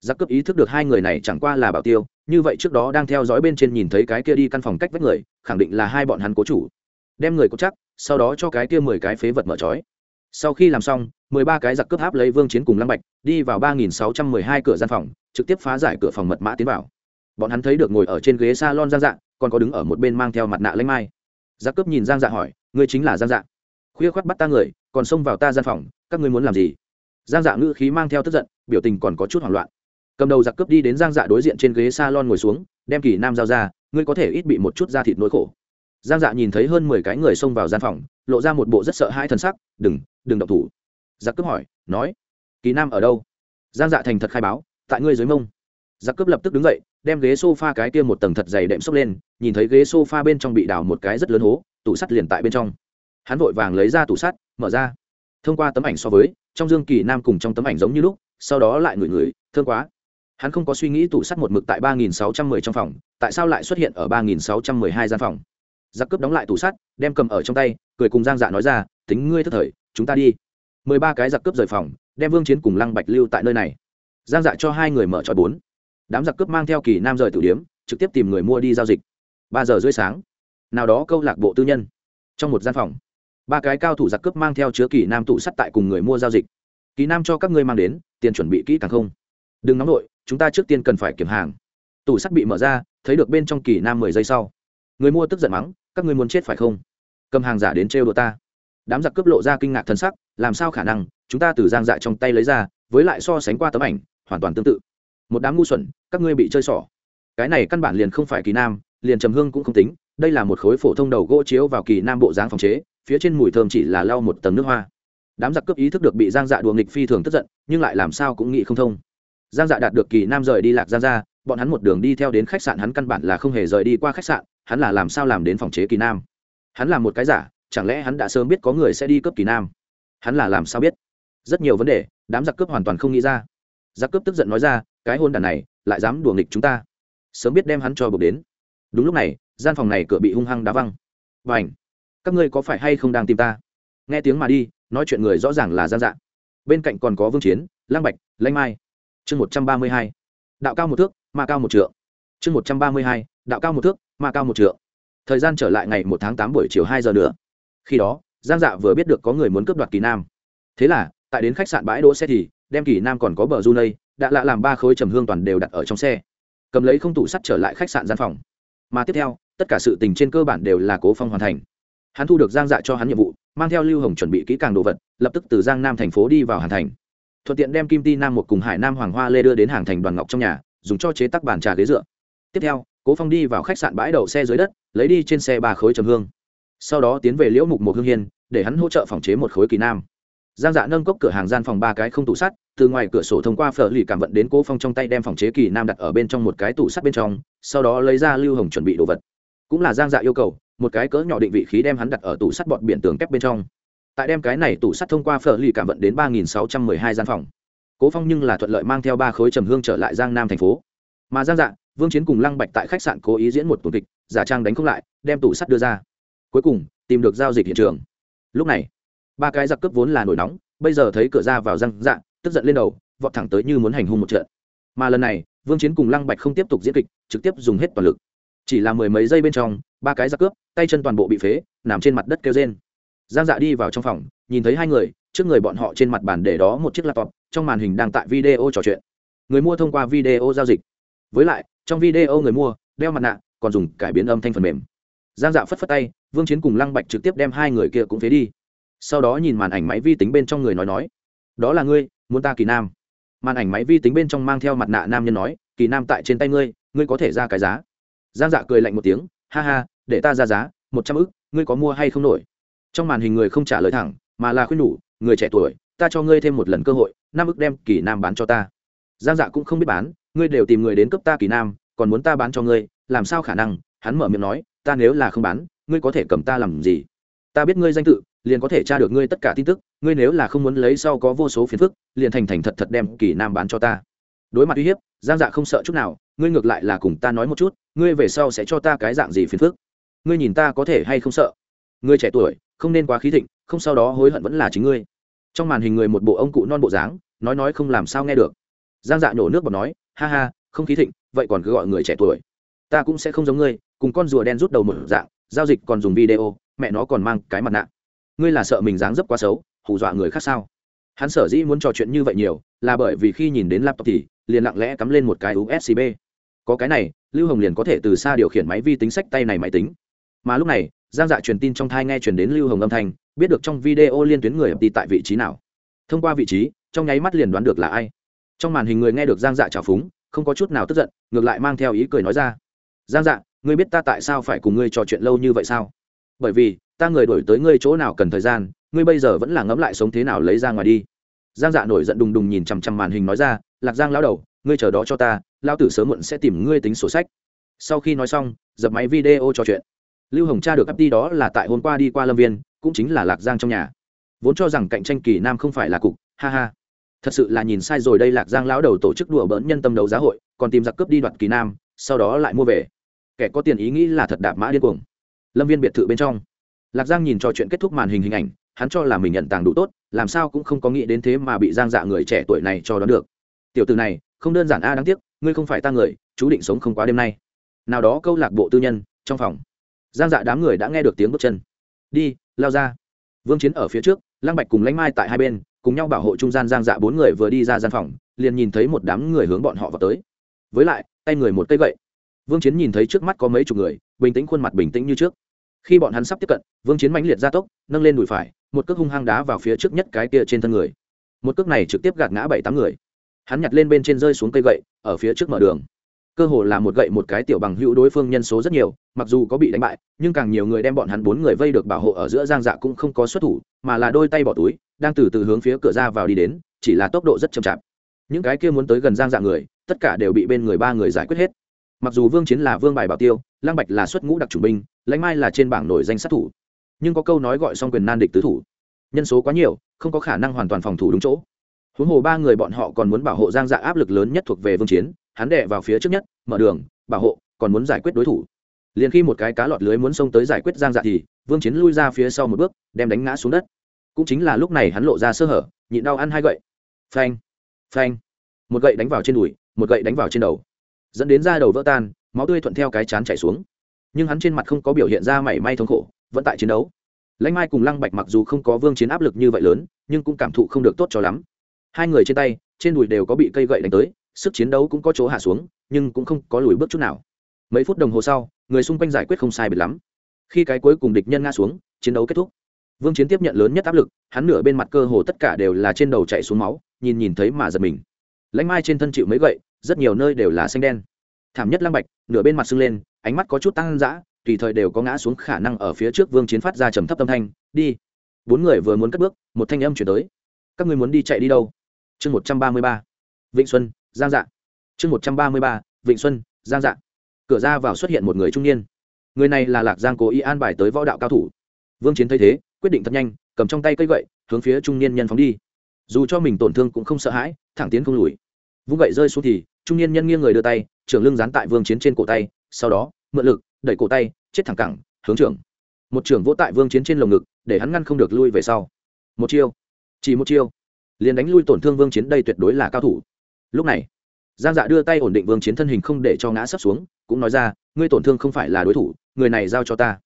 Giặc cướp ý thức được hai người này chẳng qua là bảo tiêu, như vậy trước đó đang theo dõi bên trên nhìn thấy cái kia đi căn phòng cách vách người, khẳng định là hai bọn hắn cố chủ. Đem người cố chắc, sau đó cho cái kia mười cái phế vật mở trói. Sau khi làm xong, mười ba cái giặc cướp áp lấy vương chiến cùng lăng bạch, đi vào ba nghìn sáu trăm mười hai cửa gian phòng, trực tiếp phá giải cửa phòng mật mã tiến vào. Bọn hắn thấy được ngồi ở trên ghế s a lon giang dạng còn có đứng ở một bên mang theo mặt nạ lanh mai. Giặc cướp nhìn giang dạ hỏi, ngươi chính là giang dạ? Khuya khoắt bắt ta người, còn xông vào ta gian phòng, các ngươi muốn làm gì? Giang dạ ngữ khí mang theo tức giận, biểu tình còn có chút hoảng loạn. Cầm đầu giặc cướp đi đến giang dạ đối diện trên ghế s a lon ngồi xuống, đem kỳ nam giao ra, ngươi có thể ít bị một chút da thịt nỗi khổ. Giang dạ nhìn thấy hơn mười cái người xông vào gian phòng, lộ ra một bộ rất sợ hãi t sắc, đừng đừng động thủ. Giặc cướp hỏi, nói, kỳ nam ở đâu? Giang dạ thành thật khai báo, tại ngươi dưới mông giặc cướp lập tức đứng dậy, đem ghế s o f a cái kia một tầng thật dày đệm xốc lên, nhìn thấy ghế s o f a bên trong bị đào một cái rất lớn hố, tủ sắt liền tại bên trong. Hắn vội vàng lấy ra tủ sắt, mở ra. Thông qua tấm ảnh so với, trong dương kỳ nam cùng trong tấm ảnh giống như lúc, sau đó lại ngửi ngửi, thương quá. Hắn không có suy nghĩ tủ sắt một mực tại ba nghìn sáu trăm mười trong phòng, tại sao lại xuất hiện ở ba nghìn sáu trăm mười hai gian phòng? Giặc cướp đóng lại tủ sắt, đem cầm ở trong tay, cười cùng giang dạ nói ra, tính ngươi thất thời, chúng ta đi. Mười ba cái giặc cướp rời phòng, đem vương chiến cùng lăng bạch lưu tại nơi này. Giang dạ cho hai người mở tròi bốn đám giặc cướp mang theo kỳ nam rời tử điếm, trực tiếp tìm người mua đi giao dịch. Ba giờ rưỡi sáng, nào đó câu lạc bộ tư nhân, trong một gian phòng, ba cái cao thủ giặc cướp mang theo chứa kỳ nam tủ sắt tại cùng người mua giao dịch. Kỳ nam cho các ngươi mang đến, tiền chuẩn bị kỹ càng không? Đừng nóng nổi chúng ta trước tiên cần phải kiểm hàng. Tủ sắt bị mở ra, thấy được bên trong kỳ nam mười giây sau. Người mua tức giận mắng, các ngươi muốn chết phải không? Cầm hàng giả đến trêu đồ ta. Đám giặc cướp lộ ra kinh ngạc thân sắc, làm sao khả năng, chúng ta từ giang dạ trong tay lấy ra, với lại so sánh qua tấm ảnh, hoàn toàn tương tự một đám ngu xuẩn, các ngươi bị chơi xỏ. Cái này căn bản liền không phải kỳ nam, liền trầm hương cũng không tính, đây là một khối phổ thông đầu gỗ chiếu vào kỳ nam bộ dáng phòng chế, phía trên mùi thơm chỉ là lau một tầng nước hoa. Đám giặc cướp ý thức được bị giang dạ đùa nghịch phi thường tức giận, nhưng lại làm sao cũng nghĩ không thông. Giang dạ đạt được kỳ nam rời đi lạc giang ra, bọn hắn một đường đi theo đến khách sạn, hắn căn bản là không hề rời đi qua khách sạn, hắn là làm sao làm đến phòng chế kỳ nam? Hắn là một cái giả, chẳng lẽ hắn đã sớm biết có người sẽ đi cướp kỳ nam? Hắn là làm sao biết? Rất nhiều vấn đề, đám giặc cướp hoàn toàn không nghĩ ra. Giặc cướp tức giận nói ra cái hôn đàn này lại dám đùa nghịch chúng ta. Sớm biết đem hắn cho buộc đến. Đúng lúc này, gian phòng này cửa bị hung hăng đá văng. Và ảnh các ngươi có phải hay không đang tìm ta? Nghe tiếng mà đi, nói chuyện người rõ ràng là gian dạng bên cạnh còn có vương chiến lang bạch, lanh mai. Chương một trăm ba mươi hai. Đạo cao một thước, mà cao một trượng. Chương một trăm ba mươi hai. Đạo cao một thước, mà cao một trượng. Thời gian trở lại ngày một tháng tám buổi chiều hai giờ nữa. Khi đó, giang dạ vừa biết được có người muốn cướp đoạt kỳ nam. Thế là, tại đến khách sạn bãi đỗ xe thì, đem kỳ nam còn có bờ du nây đã lạ làm ba khối trầm hương toàn đều đặt ở trong xe. Cầm lấy không tủ sắt trở lại khách sạn gian phòng. Mà tiếp theo, tất cả sự tình trên cơ bản đều là cố phong hoàn thành. Hắn thu được giang dạ cho hắn nhiệm vụ, mang theo lưu hồng chuẩn bị kỹ càng đồ vật, lập tức từ giang nam thành phố đi vào hàn thành. Thuận tiện đem kim ti nam một cùng hải nam hoàng hoa lê đưa đến hàng thành đoàn ngọc trong nhà, dùng cho chế tắc bàn trà ghế dựa. Tiếp theo, cố phong đi vào khách sạn bãi đậu xe dưới đất, lấy đi trên xe ba khối trầm hương. Sau đó tiến về liễu mục một hương hiên, để hắn hỗ trợ phòng chế một khối kỳ nam giang dạ nâng cốc cửa hàng gian phòng ba cái không tủ sắt, từ ngoài cửa sổ thông qua phở lì cảm vận đến cố phong trong tay đem phòng chế kỳ nam đặt ở bên trong một cái tủ sắt bên trong, sau đó lấy ra lưu hồng chuẩn bị đồ vật. Cũng là giang dạ yêu cầu, một cái cỡ nhỏ định vị khí đem hắn đặt ở tủ sắt bọt biển tường kép bên trong. Tại đem cái này tủ sắt thông qua phở lì cảm vận đến ba nghìn sáu trăm mười hai gian phòng. Cố phong nhưng là thuận lợi mang theo ba khối trầm hương trở lại giang nam thành phố. Mà giang dạ vương chiến cùng lăng bạch tại khách sạn cố ý diễn một tuần kịch, giả trang đánh không lại, đem tủ sắt đưa ra. Cuối cùng, tìm được giao dịch hiện trường. Lúc này ba cái giặc cướp vốn là nổi nóng, bây giờ thấy cửa ra vào răng dạ tức giận lên đầu, vọt thẳng tới như muốn hành hung một trận. Mà lần này, vương chiến cùng lăng bạch không tiếp tục diễn kịch, trực tiếp dùng hết toàn lực. Chỉ là mười mấy giây bên trong, ba cái giặc cướp, tay chân toàn bộ bị phế, nằm trên mặt đất kêu rên. Giang dạ đi vào trong phòng, nhìn thấy hai người, trước người bọn họ trên mặt bàn để đó một chiếc laptop, trong màn hình đang tại video trò chuyện. Người mua thông qua video giao dịch. Với lại, trong video người mua, đeo mặt nạ, còn dùng cải biến âm thanh phần mềm. Giang dạ phất phất tay, vương chiến cùng lăng bạch trực tiếp đem hai người kia cũng phế đi sau đó nhìn màn ảnh máy vi tính bên trong người nói nói, đó là ngươi, muốn ta kỳ nam. Màn ảnh máy vi tính bên trong mang theo mặt nạ nam nhân nói, kỳ nam tại trên tay ngươi ngươi có thể ra cái giá. Giang dạ cười lạnh một tiếng, ha ha, để ta ra giá, một trăm ức, ngươi có mua hay không nổi? Trong màn hình người không trả lời thẳng, mà là khuyên nhủ, người trẻ tuổi, ta cho ngươi thêm một lần cơ hội, năm ức đem kỳ nam bán cho ta. Giang dạ cũng không biết bán, ngươi đều tìm người đến cấp ta kỳ nam, còn muốn ta bán cho ngươi, làm sao khả năng? Hắn mở miệng nói, ta nếu là không bán, ngươi có thể cầm ta làm gì? Ta biết ngươi danh tự liền có thể tra được ngươi tất cả tin tức, ngươi nếu là không muốn lấy sau có vô số phiền phức, liền thành thành thật thật đem kỳ nam bán cho ta. Đối mặt uy hiếp, giang dạ không sợ chút nào, ngươi ngược lại là cùng ta nói một chút, ngươi về sau sẽ cho ta cái dạng gì phiền phức? Ngươi nhìn ta có thể hay không sợ? Ngươi trẻ tuổi, không nên quá khí thịnh, không sau đó hối hận vẫn là chính ngươi. Trong màn hình người một bộ ông cụ non bộ dáng, nói nói không làm sao nghe được. Giang dạ nhổ nước bọt nói, ha ha, không khí thịnh, vậy còn cứ gọi người trẻ tuổi. Ta cũng sẽ không giống ngươi, cùng con rùa đen rút đầu một dạng, giao dịch còn dùng video, mẹ nó còn mang cái mặt nạ ngươi là sợ mình dáng dấp quá xấu, hù dọa người khác sao? Hắn sở dĩ muốn trò chuyện như vậy nhiều, là bởi vì khi nhìn đến laptop thì, liền lặng lẽ cắm lên một cái usb có cái này, lưu hồng liền có thể từ xa điều khiển máy vi tính sách tay này máy tính. Mà lúc này, giang dạ truyền tin trong thai nghe truyền đến lưu hồng âm thanh, biết được trong video liên tuyến người đi tại vị trí nào. Thông qua vị trí, trong nháy mắt liền đoán được là ai. Trong màn hình người nghe được giang dạ trào phúng, không có chút nào tức giận, ngược lại mang theo ý cười nói ra. Giang dạ ngươi biết ta tại sao phải cùng ngươi trò chuyện lâu như vậy sao? Bởi vì, ta người đổi tới ngươi chỗ nào cần thời gian, ngươi bây giờ vẫn là ngẫm lại sống thế nào lấy ra ngoài đi. Giang dạ nổi giận đùng đùng nhìn chằm chằm màn hình nói ra, lạc giang lao đầu, ngươi chờ đó cho ta lao tử sớm muộn sẽ tìm ngươi tính sổ sách. Sau khi nói xong, dập máy video trò chuyện. Lưu hồng cha được ấp đi đó là tại hôm qua đi qua lâm viên, cũng chính là lạc giang trong nhà. Vốn cho rằng cạnh tranh kỳ nam không phải là cục, ha ha. Thật sự là nhìn sai rồi đây, lạc giang lão đầu tổ chức đùa bỡn nhân tâm đấu giá hội, còn tìm giặc cướp đi đoạt kỳ nam, sau đó lại mua về. Kẻ có tiền ý nghĩ là thật đạp mã điên cuồng lâm viên biệt thự bên trong lạc giang nhìn trò chuyện kết thúc màn hình hình ảnh hắn cho là mình nhận tàng đủ tốt làm sao cũng không có nghĩ đến thế mà bị giang dạ người trẻ tuổi này cho đón được tiểu từ này không đơn giản a à đáng tiếc ngươi không phải ta người chú định sống không quá đêm nay nào đó câu lạc bộ tư nhân trong phòng giang dạ đám người đã nghe được tiếng bước chân đi lao ra vương chiến ở phía trước lăng bạch cùng lãnh mai tại hai bên cùng nhau bảo hộ trung gian giang dạ bốn người vừa đi ra gian phòng liền nhìn thấy một đám người hướng bọn họ vào tới với lại tay người một cây gậy vương chiến nhìn thấy trước mắt có mấy chục người bình tĩnh khuôn mặt bình tĩnh như trước khi bọn hắn sắp tiếp cận, vương chiến mãnh liệt ra tốc, nâng lên đùi phải, một cước hung hăng đá vào phía trước nhất cái kia trên thân người. Một cước này trực tiếp gạt ngã bảy tám người. Hắn nhặt lên bên trên rơi xuống cây gậy, ở phía trước mở đường. Cơ hồ là một gậy một cái tiểu bằng hữu đối phương nhân số rất nhiều, mặc dù có bị đánh bại, nhưng càng nhiều người đem bọn hắn bốn người vây được bảo hộ ở giữa giang dạ cũng không có xuất thủ, mà là đôi tay bỏ túi, đang từ từ hướng phía cửa ra vào đi đến, chỉ là tốc độ rất chậm chạp. Những cái kia muốn tới gần giang dạ người, tất cả đều bị bên người ba người giải quyết hết mặc dù vương chiến là vương bài bảo tiêu lang bạch là xuất ngũ đặc chủ binh, lãnh mai là trên bảng nổi danh sát thủ. Nhưng có câu nói gọi xong quyền nan địch tứ thủ. Nhân số quá nhiều, không có khả năng hoàn toàn phòng thủ đúng chỗ. Huống hồ ba người bọn họ còn muốn bảo hộ giang dạ áp lực lớn nhất thuộc về vương chiến, hắn đệ vào phía trước nhất, mở đường, bảo hộ, còn muốn giải quyết đối thủ. Liền khi một cái cá lọt lưới muốn xông tới giải quyết giang dạ thì, vương chiến lui ra phía sau một bước, đem đánh ngã xuống đất. Cũng chính là lúc này hắn lộ ra sơ hở, nhịn đau ăn hai gậy. Phanh phanh. Một gậy đánh vào trên đùi, một gậy đánh vào trên đầu dẫn đến da đầu vỡ tan, máu tươi thuận theo cái chán chảy xuống. Nhưng hắn trên mặt không có biểu hiện ra mảy may thống khổ, vẫn tại chiến đấu. Lãnh mai cùng lăng bạch mặc dù không có vương chiến áp lực như vậy lớn, nhưng cũng cảm thụ không được tốt cho lắm. Hai người trên tay, trên đùi đều có bị cây gậy đánh tới, sức chiến đấu cũng có chỗ hạ xuống, nhưng cũng không có lùi bước chút nào. Mấy phút đồng hồ sau, người xung quanh giải quyết không sai biệt lắm. Khi cái cuối cùng địch nhân ngã xuống, chiến đấu kết thúc. Vương chiến tiếp nhận lớn nhất áp lực, hắn nửa bên mặt cơ hồ tất cả đều là trên đầu chạy xuống máu, nhìn nhìn thấy mà giật mình. Lãnh mai trên thân chịu mấy gậy rất nhiều nơi đều là xanh đen. Thảm nhất lăng bạch, nửa bên mặt sưng lên, ánh mắt có chút tăng dã, tùy thời đều có ngã xuống khả năng ở phía trước vương chiến phát ra trầm thấp âm thanh, đi. Bốn người vừa muốn cất bước, một thanh âm chuyển tới. Các người muốn đi chạy đi đâu? Chương một trăm ba mươi ba. Vịnh xuân, giang dạ. Chương một trăm ba mươi ba, vịnh xuân, giang dạ. Cửa ra vào xuất hiện một người trung niên. Người này là lạc giang cố ý an bài tới võ đạo cao thủ. Vương chiến thấy thế, quyết định thật nhanh, cầm trong tay cây gậy, hướng phía trung niên nhân phóng đi. Dù cho mình tổn thương cũng không sợ hãi, thẳng tiến không lùi vung gậy rơi xuống thì, trung niên nhân nghiêng người đưa tay, trưởng lưng dán tại vương chiến trên cổ tay, sau đó, mượn lực, đẩy cổ tay, chết thẳng cẳng, hướng trưởng. Một trưởng vỗ tại vương chiến trên lồng ngực, để hắn ngăn không được lui về sau. Một chiêu. Chỉ một chiêu. Liền đánh lui tổn thương vương chiến đây tuyệt đối là cao thủ. Lúc này, giang dạ đưa tay ổn định vương chiến thân hình không để cho ngã sấp xuống, cũng nói ra, ngươi tổn thương không phải là đối thủ, người này giao cho ta.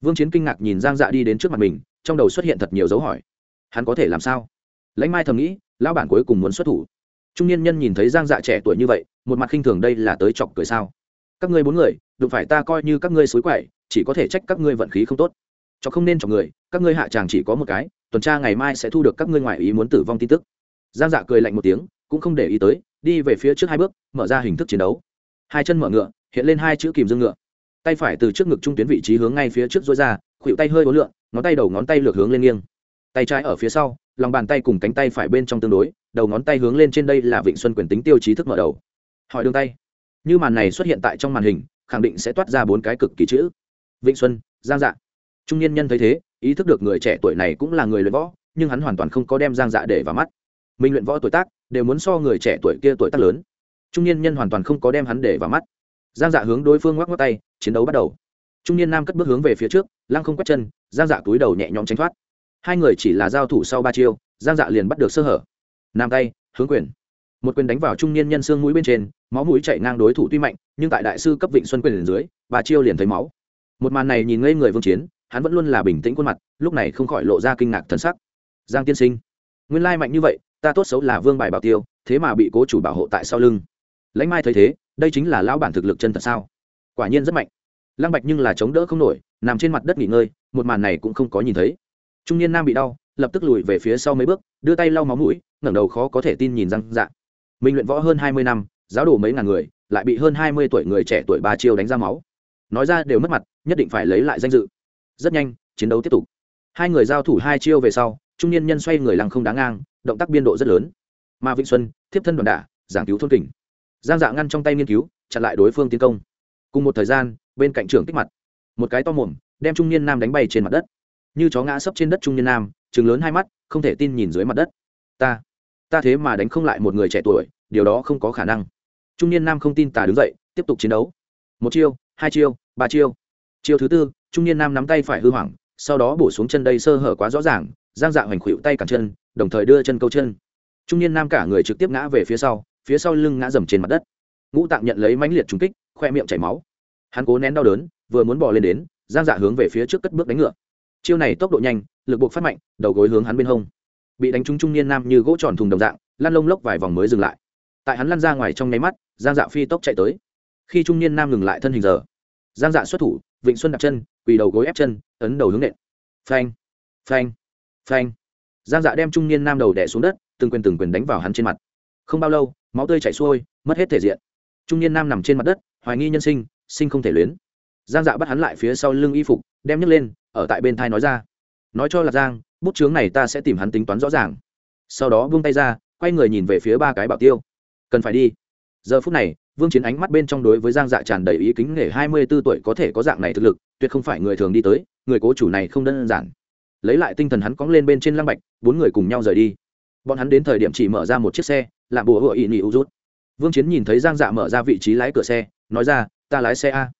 Vương chiến kinh ngạc nhìn giang dạ đi đến trước mặt mình, trong đầu xuất hiện thật nhiều dấu hỏi. Hắn có thể làm sao? Lãnh mai thầm nghĩ, lão bản cuối cùng muốn xuất thủ trung niên nhân nhìn thấy giang dạ trẻ tuổi như vậy, một mặt khinh thường đây là tới chọc cười sao? Các ngươi bốn người, đụng phải ta coi như các ngươi xối quậy, chỉ có thể trách các ngươi vận khí không tốt. Cho không nên chọc người, các ngươi hạ tràng chỉ có một cái, tuần tra ngày mai sẽ thu được các ngươi ngoại ý muốn tử vong tin tức. Giang dạ cười lạnh một tiếng, cũng không để ý tới, đi về phía trước hai bước, mở ra hình thức chiến đấu. Hai chân mở ngựa, hiện lên hai chữ kìm dương ngựa. Tay phải từ trước ngực trung tuyến vị trí hướng ngay phía trước dối ra khuỵu tay hơi ố lượn, ngón tay đầu ngón tay lược hướng lên nghiêng. Tay trái ở phía sau lòng bàn tay cùng cánh tay phải bên trong tương đối, đầu ngón tay hướng lên trên đây là vịnh xuân quyền tính tiêu chí thức mở đầu. Hỏi đường tay. Như màn này xuất hiện tại trong màn hình, khẳng định sẽ toát ra bốn cái cực kỳ chữ. Vịnh xuân, giang dạ. Trung niên nhân thấy thế, ý thức được người trẻ tuổi này cũng là người luyện võ, nhưng hắn hoàn toàn không có đem giang dạ để vào mắt. Mình luyện võ tuổi tác, đều muốn so người trẻ tuổi kia tuổi tác lớn. Trung niên nhân hoàn toàn không có đem hắn để vào mắt. Giang dạ hướng đối phương ngoắc ngoắc tay, chiến đấu bắt đầu. Trung niên nam cất bước hướng về phía trước, lăng không quét chân, giang dạ túi đầu nhẹ nhõm tránh thoát hai người chỉ là giao thủ sau ba chiêu, giang dạ liền bắt được sơ hở. Nam tay, hướng quyền. Một quyền đánh vào trung niên nhân xương mũi bên trên, máu mũi chạy ngang đối thủ tuy mạnh, nhưng tại đại sư cấp vịnh xuân quyền dưới, ba chiêu liền thấy máu. Một màn này nhìn ngây người vương chiến, hắn vẫn luôn là bình tĩnh khuôn mặt, lúc này không khỏi lộ ra kinh ngạc thần sắc. Giang tiên sinh, nguyên lai mạnh như vậy, ta tốt xấu là vương bài bảo tiêu, thế mà bị cố chủ bảo hộ tại sau lưng. Lãnh mai thấy thế, đây chính là lão bản thực lực chân thật sao? Quả nhiên rất mạnh. Lăng bạch nhưng là chống đỡ không nổi, nằm trên mặt đất nghỉ ngơi, một màn này cũng không có nhìn thấy trung niên nam bị đau, lập tức lùi về phía sau mấy bước, đưa tay lau máu mũi, ngẩng đầu khó có thể tin nhìn răng dạ. Mình luyện võ hơn hai mươi năm, giáo đồ mấy ngàn người, lại bị hơn hai mươi tuổi người trẻ tuổi ba chiêu đánh ra máu. Nói ra đều mất mặt, nhất định phải lấy lại danh dự. Rất nhanh, chiến đấu tiếp tục. Hai người giao thủ hai chiêu về sau, trung niên nhân xoay người lăng không đáng ngang, động tác biên độ rất lớn. Mà vĩnh xuân tiếp thân đoàn đả, giảng cứu thôn kình. Giang dạ ngăn trong tay nghiên cứu, chặn lại đối phương tiến công. Cùng một thời gian, bên cạnh trưởng tích mặt, một cái to mồm, đem trung niên nam đánh bay trên mặt đất như chó ngã sấp trên đất trung niên nam chừng lớn hai mắt, không thể tin nhìn dưới mặt đất. Ta ta thế mà đánh không lại một người trẻ tuổi, điều đó không có khả năng. Trung niên nam không tin tà đứng dậy, tiếp tục chiến đấu. Một chiêu, hai chiêu, ba chiêu. Chiêu thứ tư, trung niên nam nắm tay phải hư hoảng, sau đó bổ xuống chân đây sơ hở quá rõ ràng, giang dạ hoành khuỵu tay cản chân, đồng thời đưa chân câu chân. Trung niên nam cả người trực tiếp ngã về phía sau phía sau lưng ngã dầm trên mặt đất. Ngũ tạng nhận lấy mãnh liệt trúng kích, khoe miệng chảy máu. Hắn cố nén đau đớn, vừa muốn bỏ lên đến, giang dạ hướng về phía trước cất bước đánh ngựa chiêu này tốc độ nhanh, lực buộc phát mạnh, đầu gối hướng hắn bên hông. Bị đánh trúng trung niên nam như gỗ tròn thùng đồng dạng, lăn lông lốc vài vòng mới dừng lại. Tại hắn lăn ra ngoài trong nháy mắt, giang dạ phi tốc chạy tới. Khi trung niên nam ngừng lại thân hình giờ, giang dạ xuất thủ, vịnh xuân đặt chân, quỳ đầu gối ép chân, ấn đầu hướng nện. Phanh phanh phanh. Giang dạ đem trung niên nam đầu đẻ xuống đất, từng quyền từng quyền đánh vào hắn trên mặt. Không bao lâu, máu tươi chảy xuôi, mất hết thể diện. Trung niên nam nằm trên mặt đất, hoài nghi nhân sinh sinh không thể luyến. Giang dạ bắt hắn lại phía sau lưng y phục, đem nhấc lên ở tại bên thai nói ra. Nói cho là giang, bút chướng này ta sẽ tìm hắn tính toán rõ ràng. Sau đó vung tay ra, quay người nhìn về phía ba cái bảo tiêu. Cần phải đi. Giờ phút này, vương chiến ánh mắt bên trong đối với giang dạ tràn đầy ý kính nể, hai mươi b ố tuổi có thể có dạng này thực lực, tuyệt không phải người thường đi tới, người cố chủ này không đơn giản. Lấy lại tinh thần hắn cóng lên bên trên lăng bạch, bốn người cùng nhau rời đi. Bọn hắn đến thời điểm chỉ mở ra một chiếc xe, làm bùa hựa ỵ nị u rút. Vương chiến nhìn thấy giang dạ mở ra vị trí lái cửa xe, nói ra, ta lái xe a.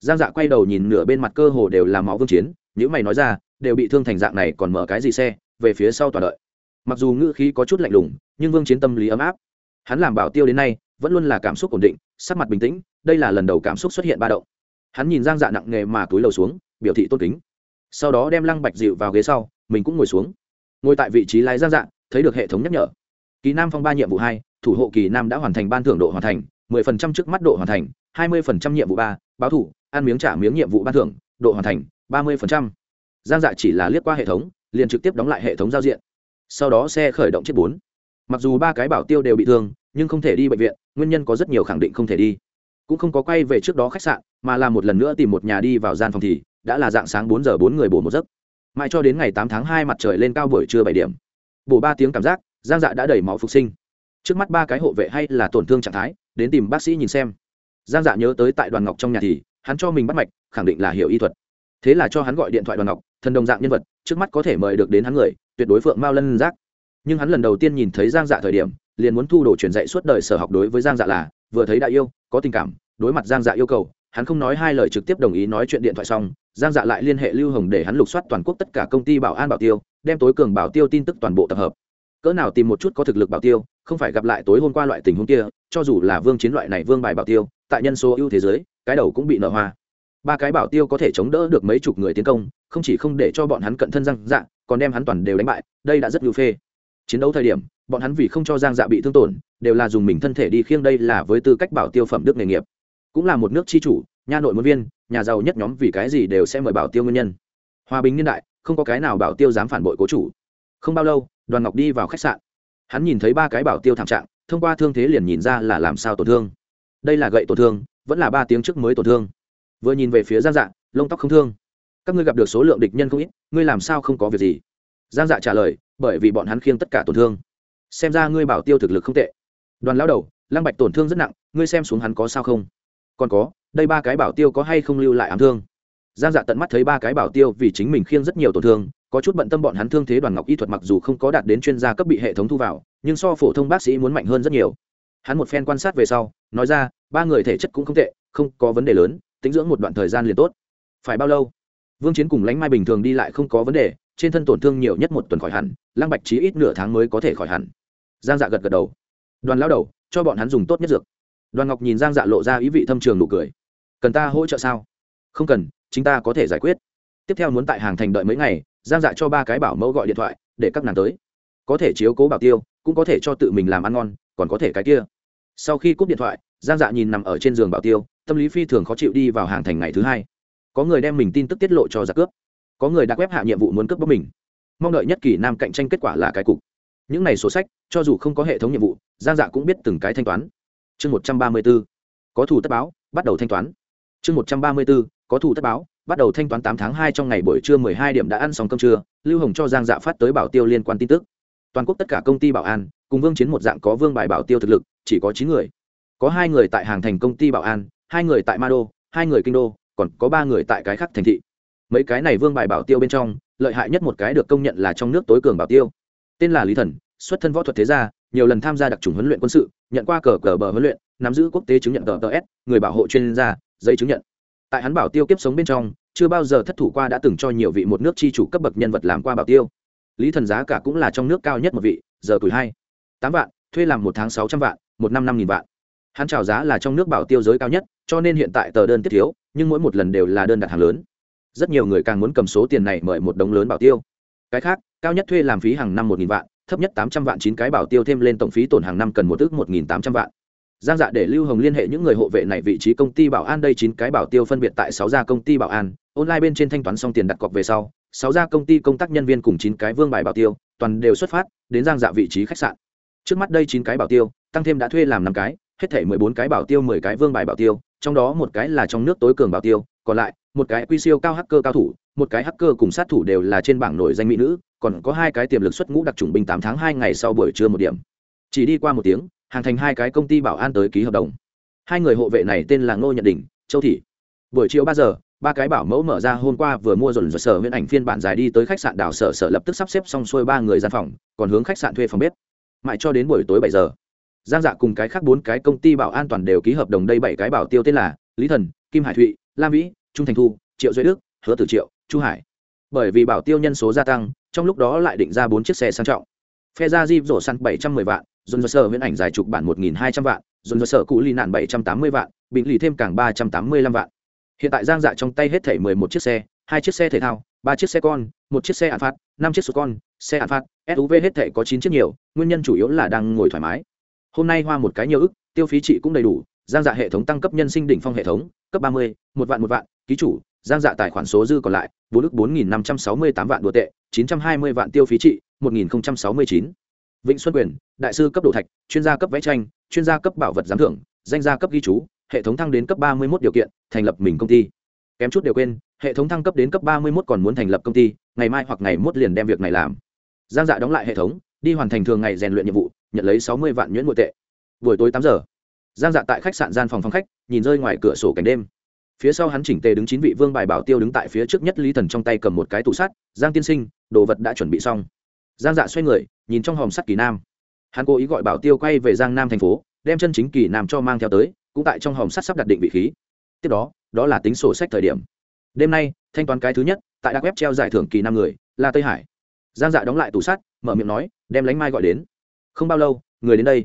Giang dạ quay đầu nhìn nửa bên mặt cơ hồ đều là máu vương chiến những mày nói ra, đều bị thương thành dạng này còn mở cái gì xe, về phía sau tòa đợi. Mặc dù ngữ khí có chút lạnh lùng, nhưng vương chiến tâm lý ấm áp. Hắn làm bảo tiêu đến nay, vẫn luôn là cảm xúc ổn định, sắc mặt bình tĩnh, đây là lần đầu cảm xúc xuất hiện ba động. Hắn nhìn giang dạ nặng nghề mà túi lầu xuống, biểu thị tôn kính. Sau đó đem lăng bạch dịu vào ghế sau, mình cũng ngồi xuống. Ngồi tại vị trí lái giang dạ thấy được hệ thống nhắc nhở. Kỳ nam phong ba nhiệm vụ hai, thủ hộ kỳ nam đã hoàn thành ban thưởng độ hoàn thành, mười phần trăm trước mắt độ hoàn thành, hai mươi phần trăm nhiệm vụ ba, báo thủ, ăn miếng trả miếng nhiệm vụ ban thưởng, độ hoàn thành ba mươi phần trăm. Giang dạ chỉ là liếc qua hệ thống, liền trực tiếp đóng lại hệ thống giao diện. Sau đó xe khởi động chiếc bốn. Mặc dù ba cái bảo tiêu đều bị thương, nhưng không thể đi bệnh viện, nguyên nhân có rất nhiều khẳng định không thể đi. Cũng không có quay về trước đó khách sạn, mà là một lần nữa tìm một nhà đi vào gian phòng thì, đã là dạng sáng bốn giờ bốn người bổ một giấc. Mãi cho đến ngày tám tháng hai mặt trời lên cao buổi trưa bảy điểm. Bổ ba tiếng cảm giác, giang dạ đã đẩy máu phục sinh. Trước mắt ba cái hộ vệ hay là tổn thương trạng thái, đến tìm bác sĩ nhìn xem. Giang dạ nhớ tới tại đoàn ngọc trong nhà thì, hắn cho mình bắt mạch, khẳng định là hiểu y thuật thế là cho hắn gọi điện thoại đoàn ngọc, thần đồng dạng nhân vật, trước mắt có thể mời được đến hắn người, tuyệt đối phượng mao lân giác. Nhưng hắn lần đầu tiên nhìn thấy giang dạ thời điểm, liền muốn thu đồ truyền dạy suốt đời sở học đối với giang dạ là, vừa thấy đại yêu, có tình cảm, đối mặt giang dạ yêu cầu, hắn không nói hai lời trực tiếp đồng ý nói chuyện điện thoại xong, giang dạ lại liên hệ lưu hồng để hắn lục soát toàn quốc tất cả công ty bảo an bảo tiêu, đem tối cường bảo tiêu tin tức toàn bộ tập hợp. Cỡ nào tìm một chút có thực lực bảo tiêu, không phải gặp lại tối hôm qua loại tình huống kia, cho dù là vương chiến loại này vương bài bảo tiêu, tại nhân số ưu thế giới, cái đầu cũng bị nở hoa ba cái bảo tiêu có thể chống đỡ được mấy chục người tiến công, không chỉ không để cho bọn hắn cận thân giang dạ còn đem hắn toàn đều đánh bại, đây đã rất ưu phê. Chiến đấu thời điểm, bọn hắn vì không cho giang dạ bị thương tổn, đều là dùng mình thân thể đi khiêng đây là với tư cách bảo tiêu phẩm đức nghề nghiệp. Cũng là một nước chi chủ, nha nội muốn viên, nhà giàu nhất nhóm vì cái gì đều sẽ mời bảo tiêu nguyên nhân. Hòa bình niên đại, không có cái nào bảo tiêu dám phản bội cố chủ. Không bao lâu, đoàn ngọc đi vào khách sạn. Hắn nhìn thấy ba cái bảo tiêu thảm trạng, thông qua thương thế liền nhìn ra là làm sao tổn thương. Đây là gậy tổn thương, vẫn là ba tiếng trước mới tổn thương vừa nhìn về phía giang dạ lông tóc không thương. Các ngươi gặp được số lượng địch nhân không ít, ngươi làm sao không có việc gì? Giang dạ trả lời, bởi vì bọn hắn khiêng tất cả tổn thương. Xem ra ngươi bảo tiêu thực lực không tệ. Đoàn lao đầu, lăng bạch tổn thương rất nặng, ngươi xem xuống hắn có sao không? Còn có, đây ba cái bảo tiêu có hay không lưu lại ám thương? Giang dạ tận mắt thấy ba cái bảo tiêu vì chính mình khiêng rất nhiều tổn thương, có chút bận tâm bọn hắn thương thế đoàn ngọc y thuật mặc dù không có đạt đến chuyên gia cấp bị hệ thống thu vào, nhưng so phổ thông bác sĩ muốn mạnh hơn rất nhiều. Hắn một phen quan sát về sau, nói ra, ba người thể chất cũng không tệ, không có vấn đề lớn tính dưỡng một đoạn thời gian liền tốt. Phải bao lâu? Vương chiến cùng lánh mai bình thường đi lại không có vấn đề, trên thân tổn thương nhiều nhất một tuần khỏi hẳn, lăng bạch chí ít nửa tháng mới có thể khỏi hẳn. Giang dạ gật gật đầu. Đoàn lao đầu, cho bọn hắn dùng tốt nhất dược. Đoàn ngọc nhìn giang dạ lộ ra ý vị thâm trường nụ cười. Cần ta hỗ trợ sao? Không cần chúng ta có thể giải quyết. Tiếp theo muốn tại hàng thành đợi mấy ngày, giang dạ cho ba cái bảo mẫu gọi điện thoại, để các nàng tới. Có thể chiếu cố bảo tiêu, cũng có thể cho tự mình làm ăn ngon, còn có thể cái kia. Sau khi cúp điện thoại, giang dạ nhìn nằm ở trên giường bảo tiêu tâm lý phi thường khó chịu đi vào hàng thành ngày thứ hai. Có người đem mình tin tức tiết lộ cho giặc cướp. Có người đã web hạ nhiệm vụ muốn cướp bóc mình. Mong đợi nhất kỳ nam cạnh tranh kết quả là cái cục. Những này sổ sách, cho dù không có hệ thống nhiệm vụ, giang dạ cũng biết từng cái thanh toán. Chương một trăm ba mươi b ố có thủ tất báo, bắt đầu thanh toán. Chương một trăm ba mươi b ố có thủ tất báo, bắt đầu thanh toán tám tháng hai trong ngày buổi trưa mười hai điểm đã ăn xong cơm trưa, lưu hồng cho giang dạ phát tới bảo tiêu liên quan tin tức. Toàn quốc tất cả công ty bảo an, cùng vương chiến một dạng có vương bài bảo tiêu thực lực, chỉ có chín người. Có hai người tại hàng thành công ty bảo an hai người tại ma đô, hai người kinh đô, còn có ba người tại cái khác thành thị. Mấy cái này vương bài bảo tiêu bên trong, lợi hại nhất một cái được công nhận là trong nước tối cường bảo tiêu. Tên là lý thần, xuất thân võ thuật thế gia, nhiều lần tham gia đặc trùng huấn luyện quân sự, nhận qua cờ cờ bờ huấn luyện, nắm giữ quốc tế chứng nhận tờ s, người bảo hộ chuyên gia, giấy chứng nhận. Tại hắn bảo tiêu kiếp sống bên trong, chưa bao giờ thất thủ qua đã từng cho nhiều vị một nước chi chủ cấp bậc nhân vật làm qua bảo tiêu. Lý thần giá cả cũng là trong nước cao nhất một vị, giờ tuổi hai. Tám vạn, thuê làm một tháng sáu trăm vạn, một năm năm nghìn vạn hắn trào giá là trong nước bảo tiêu giới cao nhất, cho nên hiện tại tờ đơn tiết thiếu, nhưng mỗi một lần đều là đơn đặt hàng lớn. Rất nhiều người càng muốn cầm số tiền này mời một đống lớn bảo tiêu. Cái khác, cao nhất thuê làm phí hàng năm một nghìn vạn, thấp nhất tám trăm vạn chín cái bảo tiêu thêm lên tổng phí tổn hàng năm cần một ước một nghìn tám trăm vạn. Giang dạ để lưu hồng liên hệ những người hộ vệ này vị trí công ty bảo an đây chín cái bảo tiêu phân biệt tại sáu gia công ty bảo an, online bên trên thanh toán xong tiền đặt cọc về sau, sáu gia công ty công tác nhân viên cùng chín cái vương bài bảo tiêu, toàn đều xuất phát, đến giang dạ vị trí khách sạn. Trước mắt đây chín cái bảo tiêu, tăng thêm đã thuê làm năm cái hết thể mười bốn cái bảo tiêu, mười cái vương bài bảo tiêu, trong đó một cái là trong nước tối cường bảo tiêu, còn lại, một cái quy siêu cao hacker cao thủ, một cái hacker cùng sát thủ đều là trên bảng nổi danh mỹ nữ, còn có hai cái tiềm lực xuất ngũ đặc trùng binh tám tháng hai ngày sau buổi trưa một điểm. Chỉ đi qua một tiếng, hàng thành hai cái công ty bảo an tới ký hợp đồng. Hai người hộ vệ này tên là ngô nhận đình châu thị. Buổi chiều ba giờ, ba cái bảo mẫu mở ra, hôm qua vừa mua dồn dồn sở huyễn ảnh phiên bản dài đi tới khách sạn đảo sở sở lập tức sắp xếp xong xuôi ba người gian phòng, còn hướng khách sạn thuê phòng bếp. Mãi cho đến buổi tối bảy giờ giang dạ cùng cái khác bốn cái công ty bảo an toàn đều ký hợp đồng đây bảy cái bảo tiêu tên là lý thần, kim hải thụy, lam vĩ, trung thành thu, triệu duy đức, hứa tử triệu, chu hải. Bởi vì bảo tiêu nhân số gia tăng, trong lúc đó lại định ra bốn chiếc xe sang trọng. Phe ra jeep rổ săn bảy trăm mười vạn dồn dơ sở viễn ảnh dài chụp bản một nghìn hai trăm vạn dồn dơ sở cụ ly nạn bảy trăm tám mươi vạn, bình lì thêm càng ba trăm tám mươi lăm vạn. Hiện tại giang dạ trong tay hết thảy mười một chiếc xe, hai chiếc xe thể thao, ba chiếc xe con, một chiếc xe ạn phát năm chiếc số con, xe ạn phát suv hết thảy có chín chiếc nhiều, nguyên nhân chủ yếu là đang ngồi thoải mái hôm nay hoa một cái nhiều ức, tiêu phí trị cũng đầy đủ, giang dạ hệ thống tăng cấp nhân sinh đỉnh phong hệ thống, cấp ba mươi, một vạn một vạn, ký chủ, giang dạ tài khoản số dư còn lại, bốn ức bốn nghìn năm trăm sáu mươi tám vạn đồ tệ, chín trăm hai mươi vạn tiêu phí trị, một nghìn sáu mươi chín. Vịnh xuân quyền, đại sư cấp đồ thạch, chuyên gia cấp vẽ tranh, chuyên gia cấp bảo vật giám thưởng, danh gia cấp ghi chú, hệ thống thăng đến cấp ba mươi một điều kiện, thành lập mình công ty. Kém chút đều quên, hệ thống thăng cấp đến cấp ba mươi một còn muốn thành lập công ty, ngày mai hoặc ngày mốt liền đem việc này làm. Giang dạ đóng lại hệ thống đi hoàn thành thường ngày rèn luyện nhiệm vụ, nhận lấy sáu mươi vạn nhuyễn nội tệ. Buổi tối tám giờ, giang dạ tại khách sạn gian phòng phòng khách, nhìn rơi ngoài cửa sổ cảnh đêm. Phía sau hắn chỉnh tề đứng chín vị vương bài bảo tiêu đứng tại phía trước nhất lý thần trong tay cầm một cái tủ sắt, giang tiên sinh, đồ vật đã chuẩn bị xong. Giang dạ xoay người, nhìn trong hòm sắt kỳ nam. Hắn cố ý gọi bảo tiêu quay về giang nam thành phố, đem chân chính kỳ nam cho mang theo tới, cũng tại trong hòm sắt sắp đặt định vị khí. Tiếp đó đó là tính sổ sách thời điểm. Đêm nay, thanh toán cái thứ nhất, tại đặc web treo giải thưởng kỳ nam người, là tây hải giang dạ đóng lại tủ sắt, mở miệng nói, đem lánh mai gọi đến. Không bao lâu, người đến đây.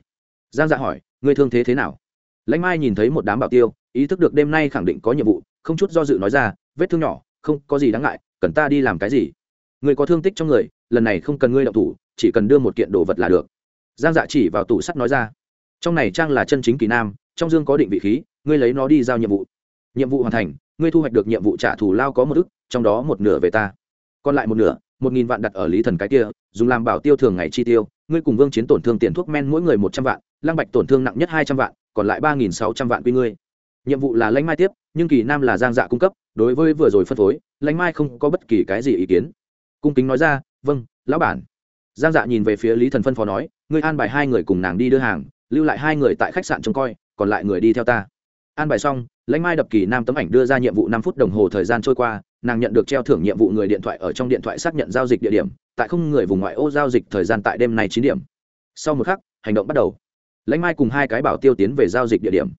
Giang dạ hỏi, người thương thế thế nào? Lãnh mai nhìn thấy một đám bảo tiêu, ý thức được đêm nay khẳng định có nhiệm vụ, không chút do dự nói ra, vết thương nhỏ, không có gì đáng ngại, cần ta đi làm cái gì? Người có thương tích trong người, lần này không cần ngươi động thủ, chỉ cần đưa một kiện đồ vật là được. Giang dạ chỉ vào tủ sắt nói ra, trong này trang là chân chính kỳ nam, trong dương có định vị khí, ngươi lấy nó đi giao nhiệm vụ. Nhiệm vụ hoàn thành, ngươi thu hoạch được nhiệm vụ trả thù lao có một ức, trong đó một nửa về ta, còn lại một nửa một nghìn vạn đặt ở lý thần cái kia, dùng làm bảo tiêu thường ngày chi tiêu, ngươi cùng vương chiến tổn thương tiền thuốc men mỗi người một trăm vạn, lăng bạch tổn thương nặng nhất hai trăm vạn, còn lại ba nghìn sáu trăm vạn quy ngươi. Nhiệm vụ là lãnh mai tiếp, nhưng kỳ nam là giang dạ cung cấp, đối với vừa rồi phân phối, lãnh mai không có bất kỳ cái gì ý kiến. Cung kính nói ra vâng lão bản. Giang dạ nhìn về phía lý thần phân phó nói, ngươi an bài hai người cùng nàng đi đưa hàng, lưu lại hai người tại khách sạn trông coi, còn lại người đi theo ta. An bài xong, lãnh mai đập kỳ nam tấm ảnh đưa ra nhiệm vụ năm phút đồng hồ thời gian trôi qua nàng nhận được treo thưởng nhiệm vụ người điện thoại ở trong điện thoại xác nhận giao dịch địa điểm, tại không người vùng ngoại ô giao dịch thời gian tại đêm này chín điểm. Sau một khắc, hành động bắt đầu. Lãnh mai cùng hai cái bảo tiêu tiến về giao dịch địa điểm.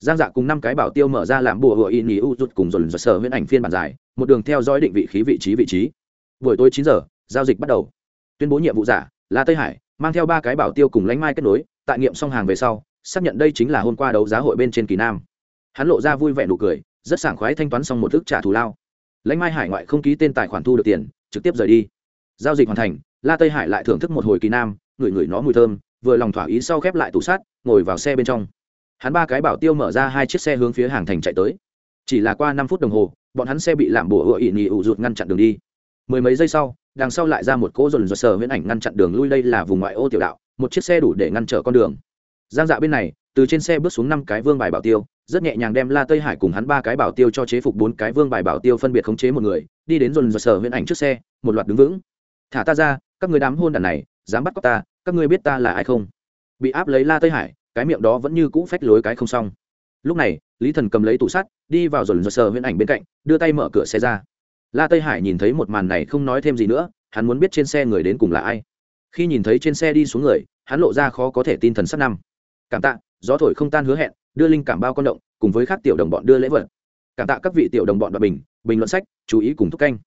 Giang dạ cùng năm cái bảo tiêu mở ra làm bùa hựa in ý u rút cùng dồn dồn sờ huyễn ảnh phiên bản dài, một đường theo dõi định vị khí vị trí vị trí. Buổi tối chín giờ, giao dịch bắt đầu. Tuyên bố nhiệm vụ giả là tây hải, mang theo ba cái bảo tiêu cùng lãnh mai kết nối, tại nghiệm xong hàng về sau, xác nhận đây chính là hôm qua đấu giá hội bên trên kỳ nam. Hắn lộ ra vui vẻ nụ cười, rất sảng khoái thanh toán xong một thức trả thù lao lãnh mai hải ngoại không ký tên tài khoản thu được tiền, trực tiếp rời đi. Giao dịch hoàn thành, la tây hải lại thưởng thức một hồi kỳ nam, ngửi ngửi nó mùi thơm, vừa lòng thỏa ý sau khép lại tủ sát ngồi vào xe bên trong. Hắn ba cái bảo tiêu mở ra hai chiếc xe hướng phía hàng thành chạy tới. Chỉ là qua năm phút đồng hồ, bọn hắn xe bị làm bùa ựa ị nhị ụ rụt ngăn chặn đường đi. Mười mấy giây sau, đằng sau lại ra một cỗ dồn dồn sờ viễn ảnh ngăn chặn đường lui, đây là vùng ngoại ô tiểu đạo, một chiếc xe đủ để ngăn trở con đường. Giang dạ bên này từ trên xe bước xuống năm cái vương bài bảo tiêu, rất nhẹ nhàng đem la tây hải cùng hắn ba cái bảo tiêu cho chế phục bốn cái vương bài bảo tiêu phân biệt khống chế một người, đi đến dồn dồn sở huyễn ảnh trước xe, một loạt đứng vững. Thả ta ra, các người đám hôn đàn này, dám bắt cóc ta, các ngươi biết ta là ai không? Bị áp lấy la tây hải, cái miệng đó vẫn như cũ phách lối cái không xong. Lúc này, lý thần cầm lấy tủ sắt, đi vào dồn dồn sở huyễn ảnh bên cạnh, đưa tay mở cửa xe ra. La tây hải nhìn thấy một màn này không nói thêm gì nữa, hắn muốn biết trên xe người đến cùng là ai. Khi nhìn thấy trên xe đi xuống người, hắn lộ ra khó có thể tin thần sắt năm. Cảm tạ gió thổi không tan hứa hẹn, đưa linh cảm bao con động, cùng với các tiểu đồng bọn đưa lễ vật. Cảm tạ các vị tiểu đồng bọn và bình bình luận sách, chú ý cùng thúc canh.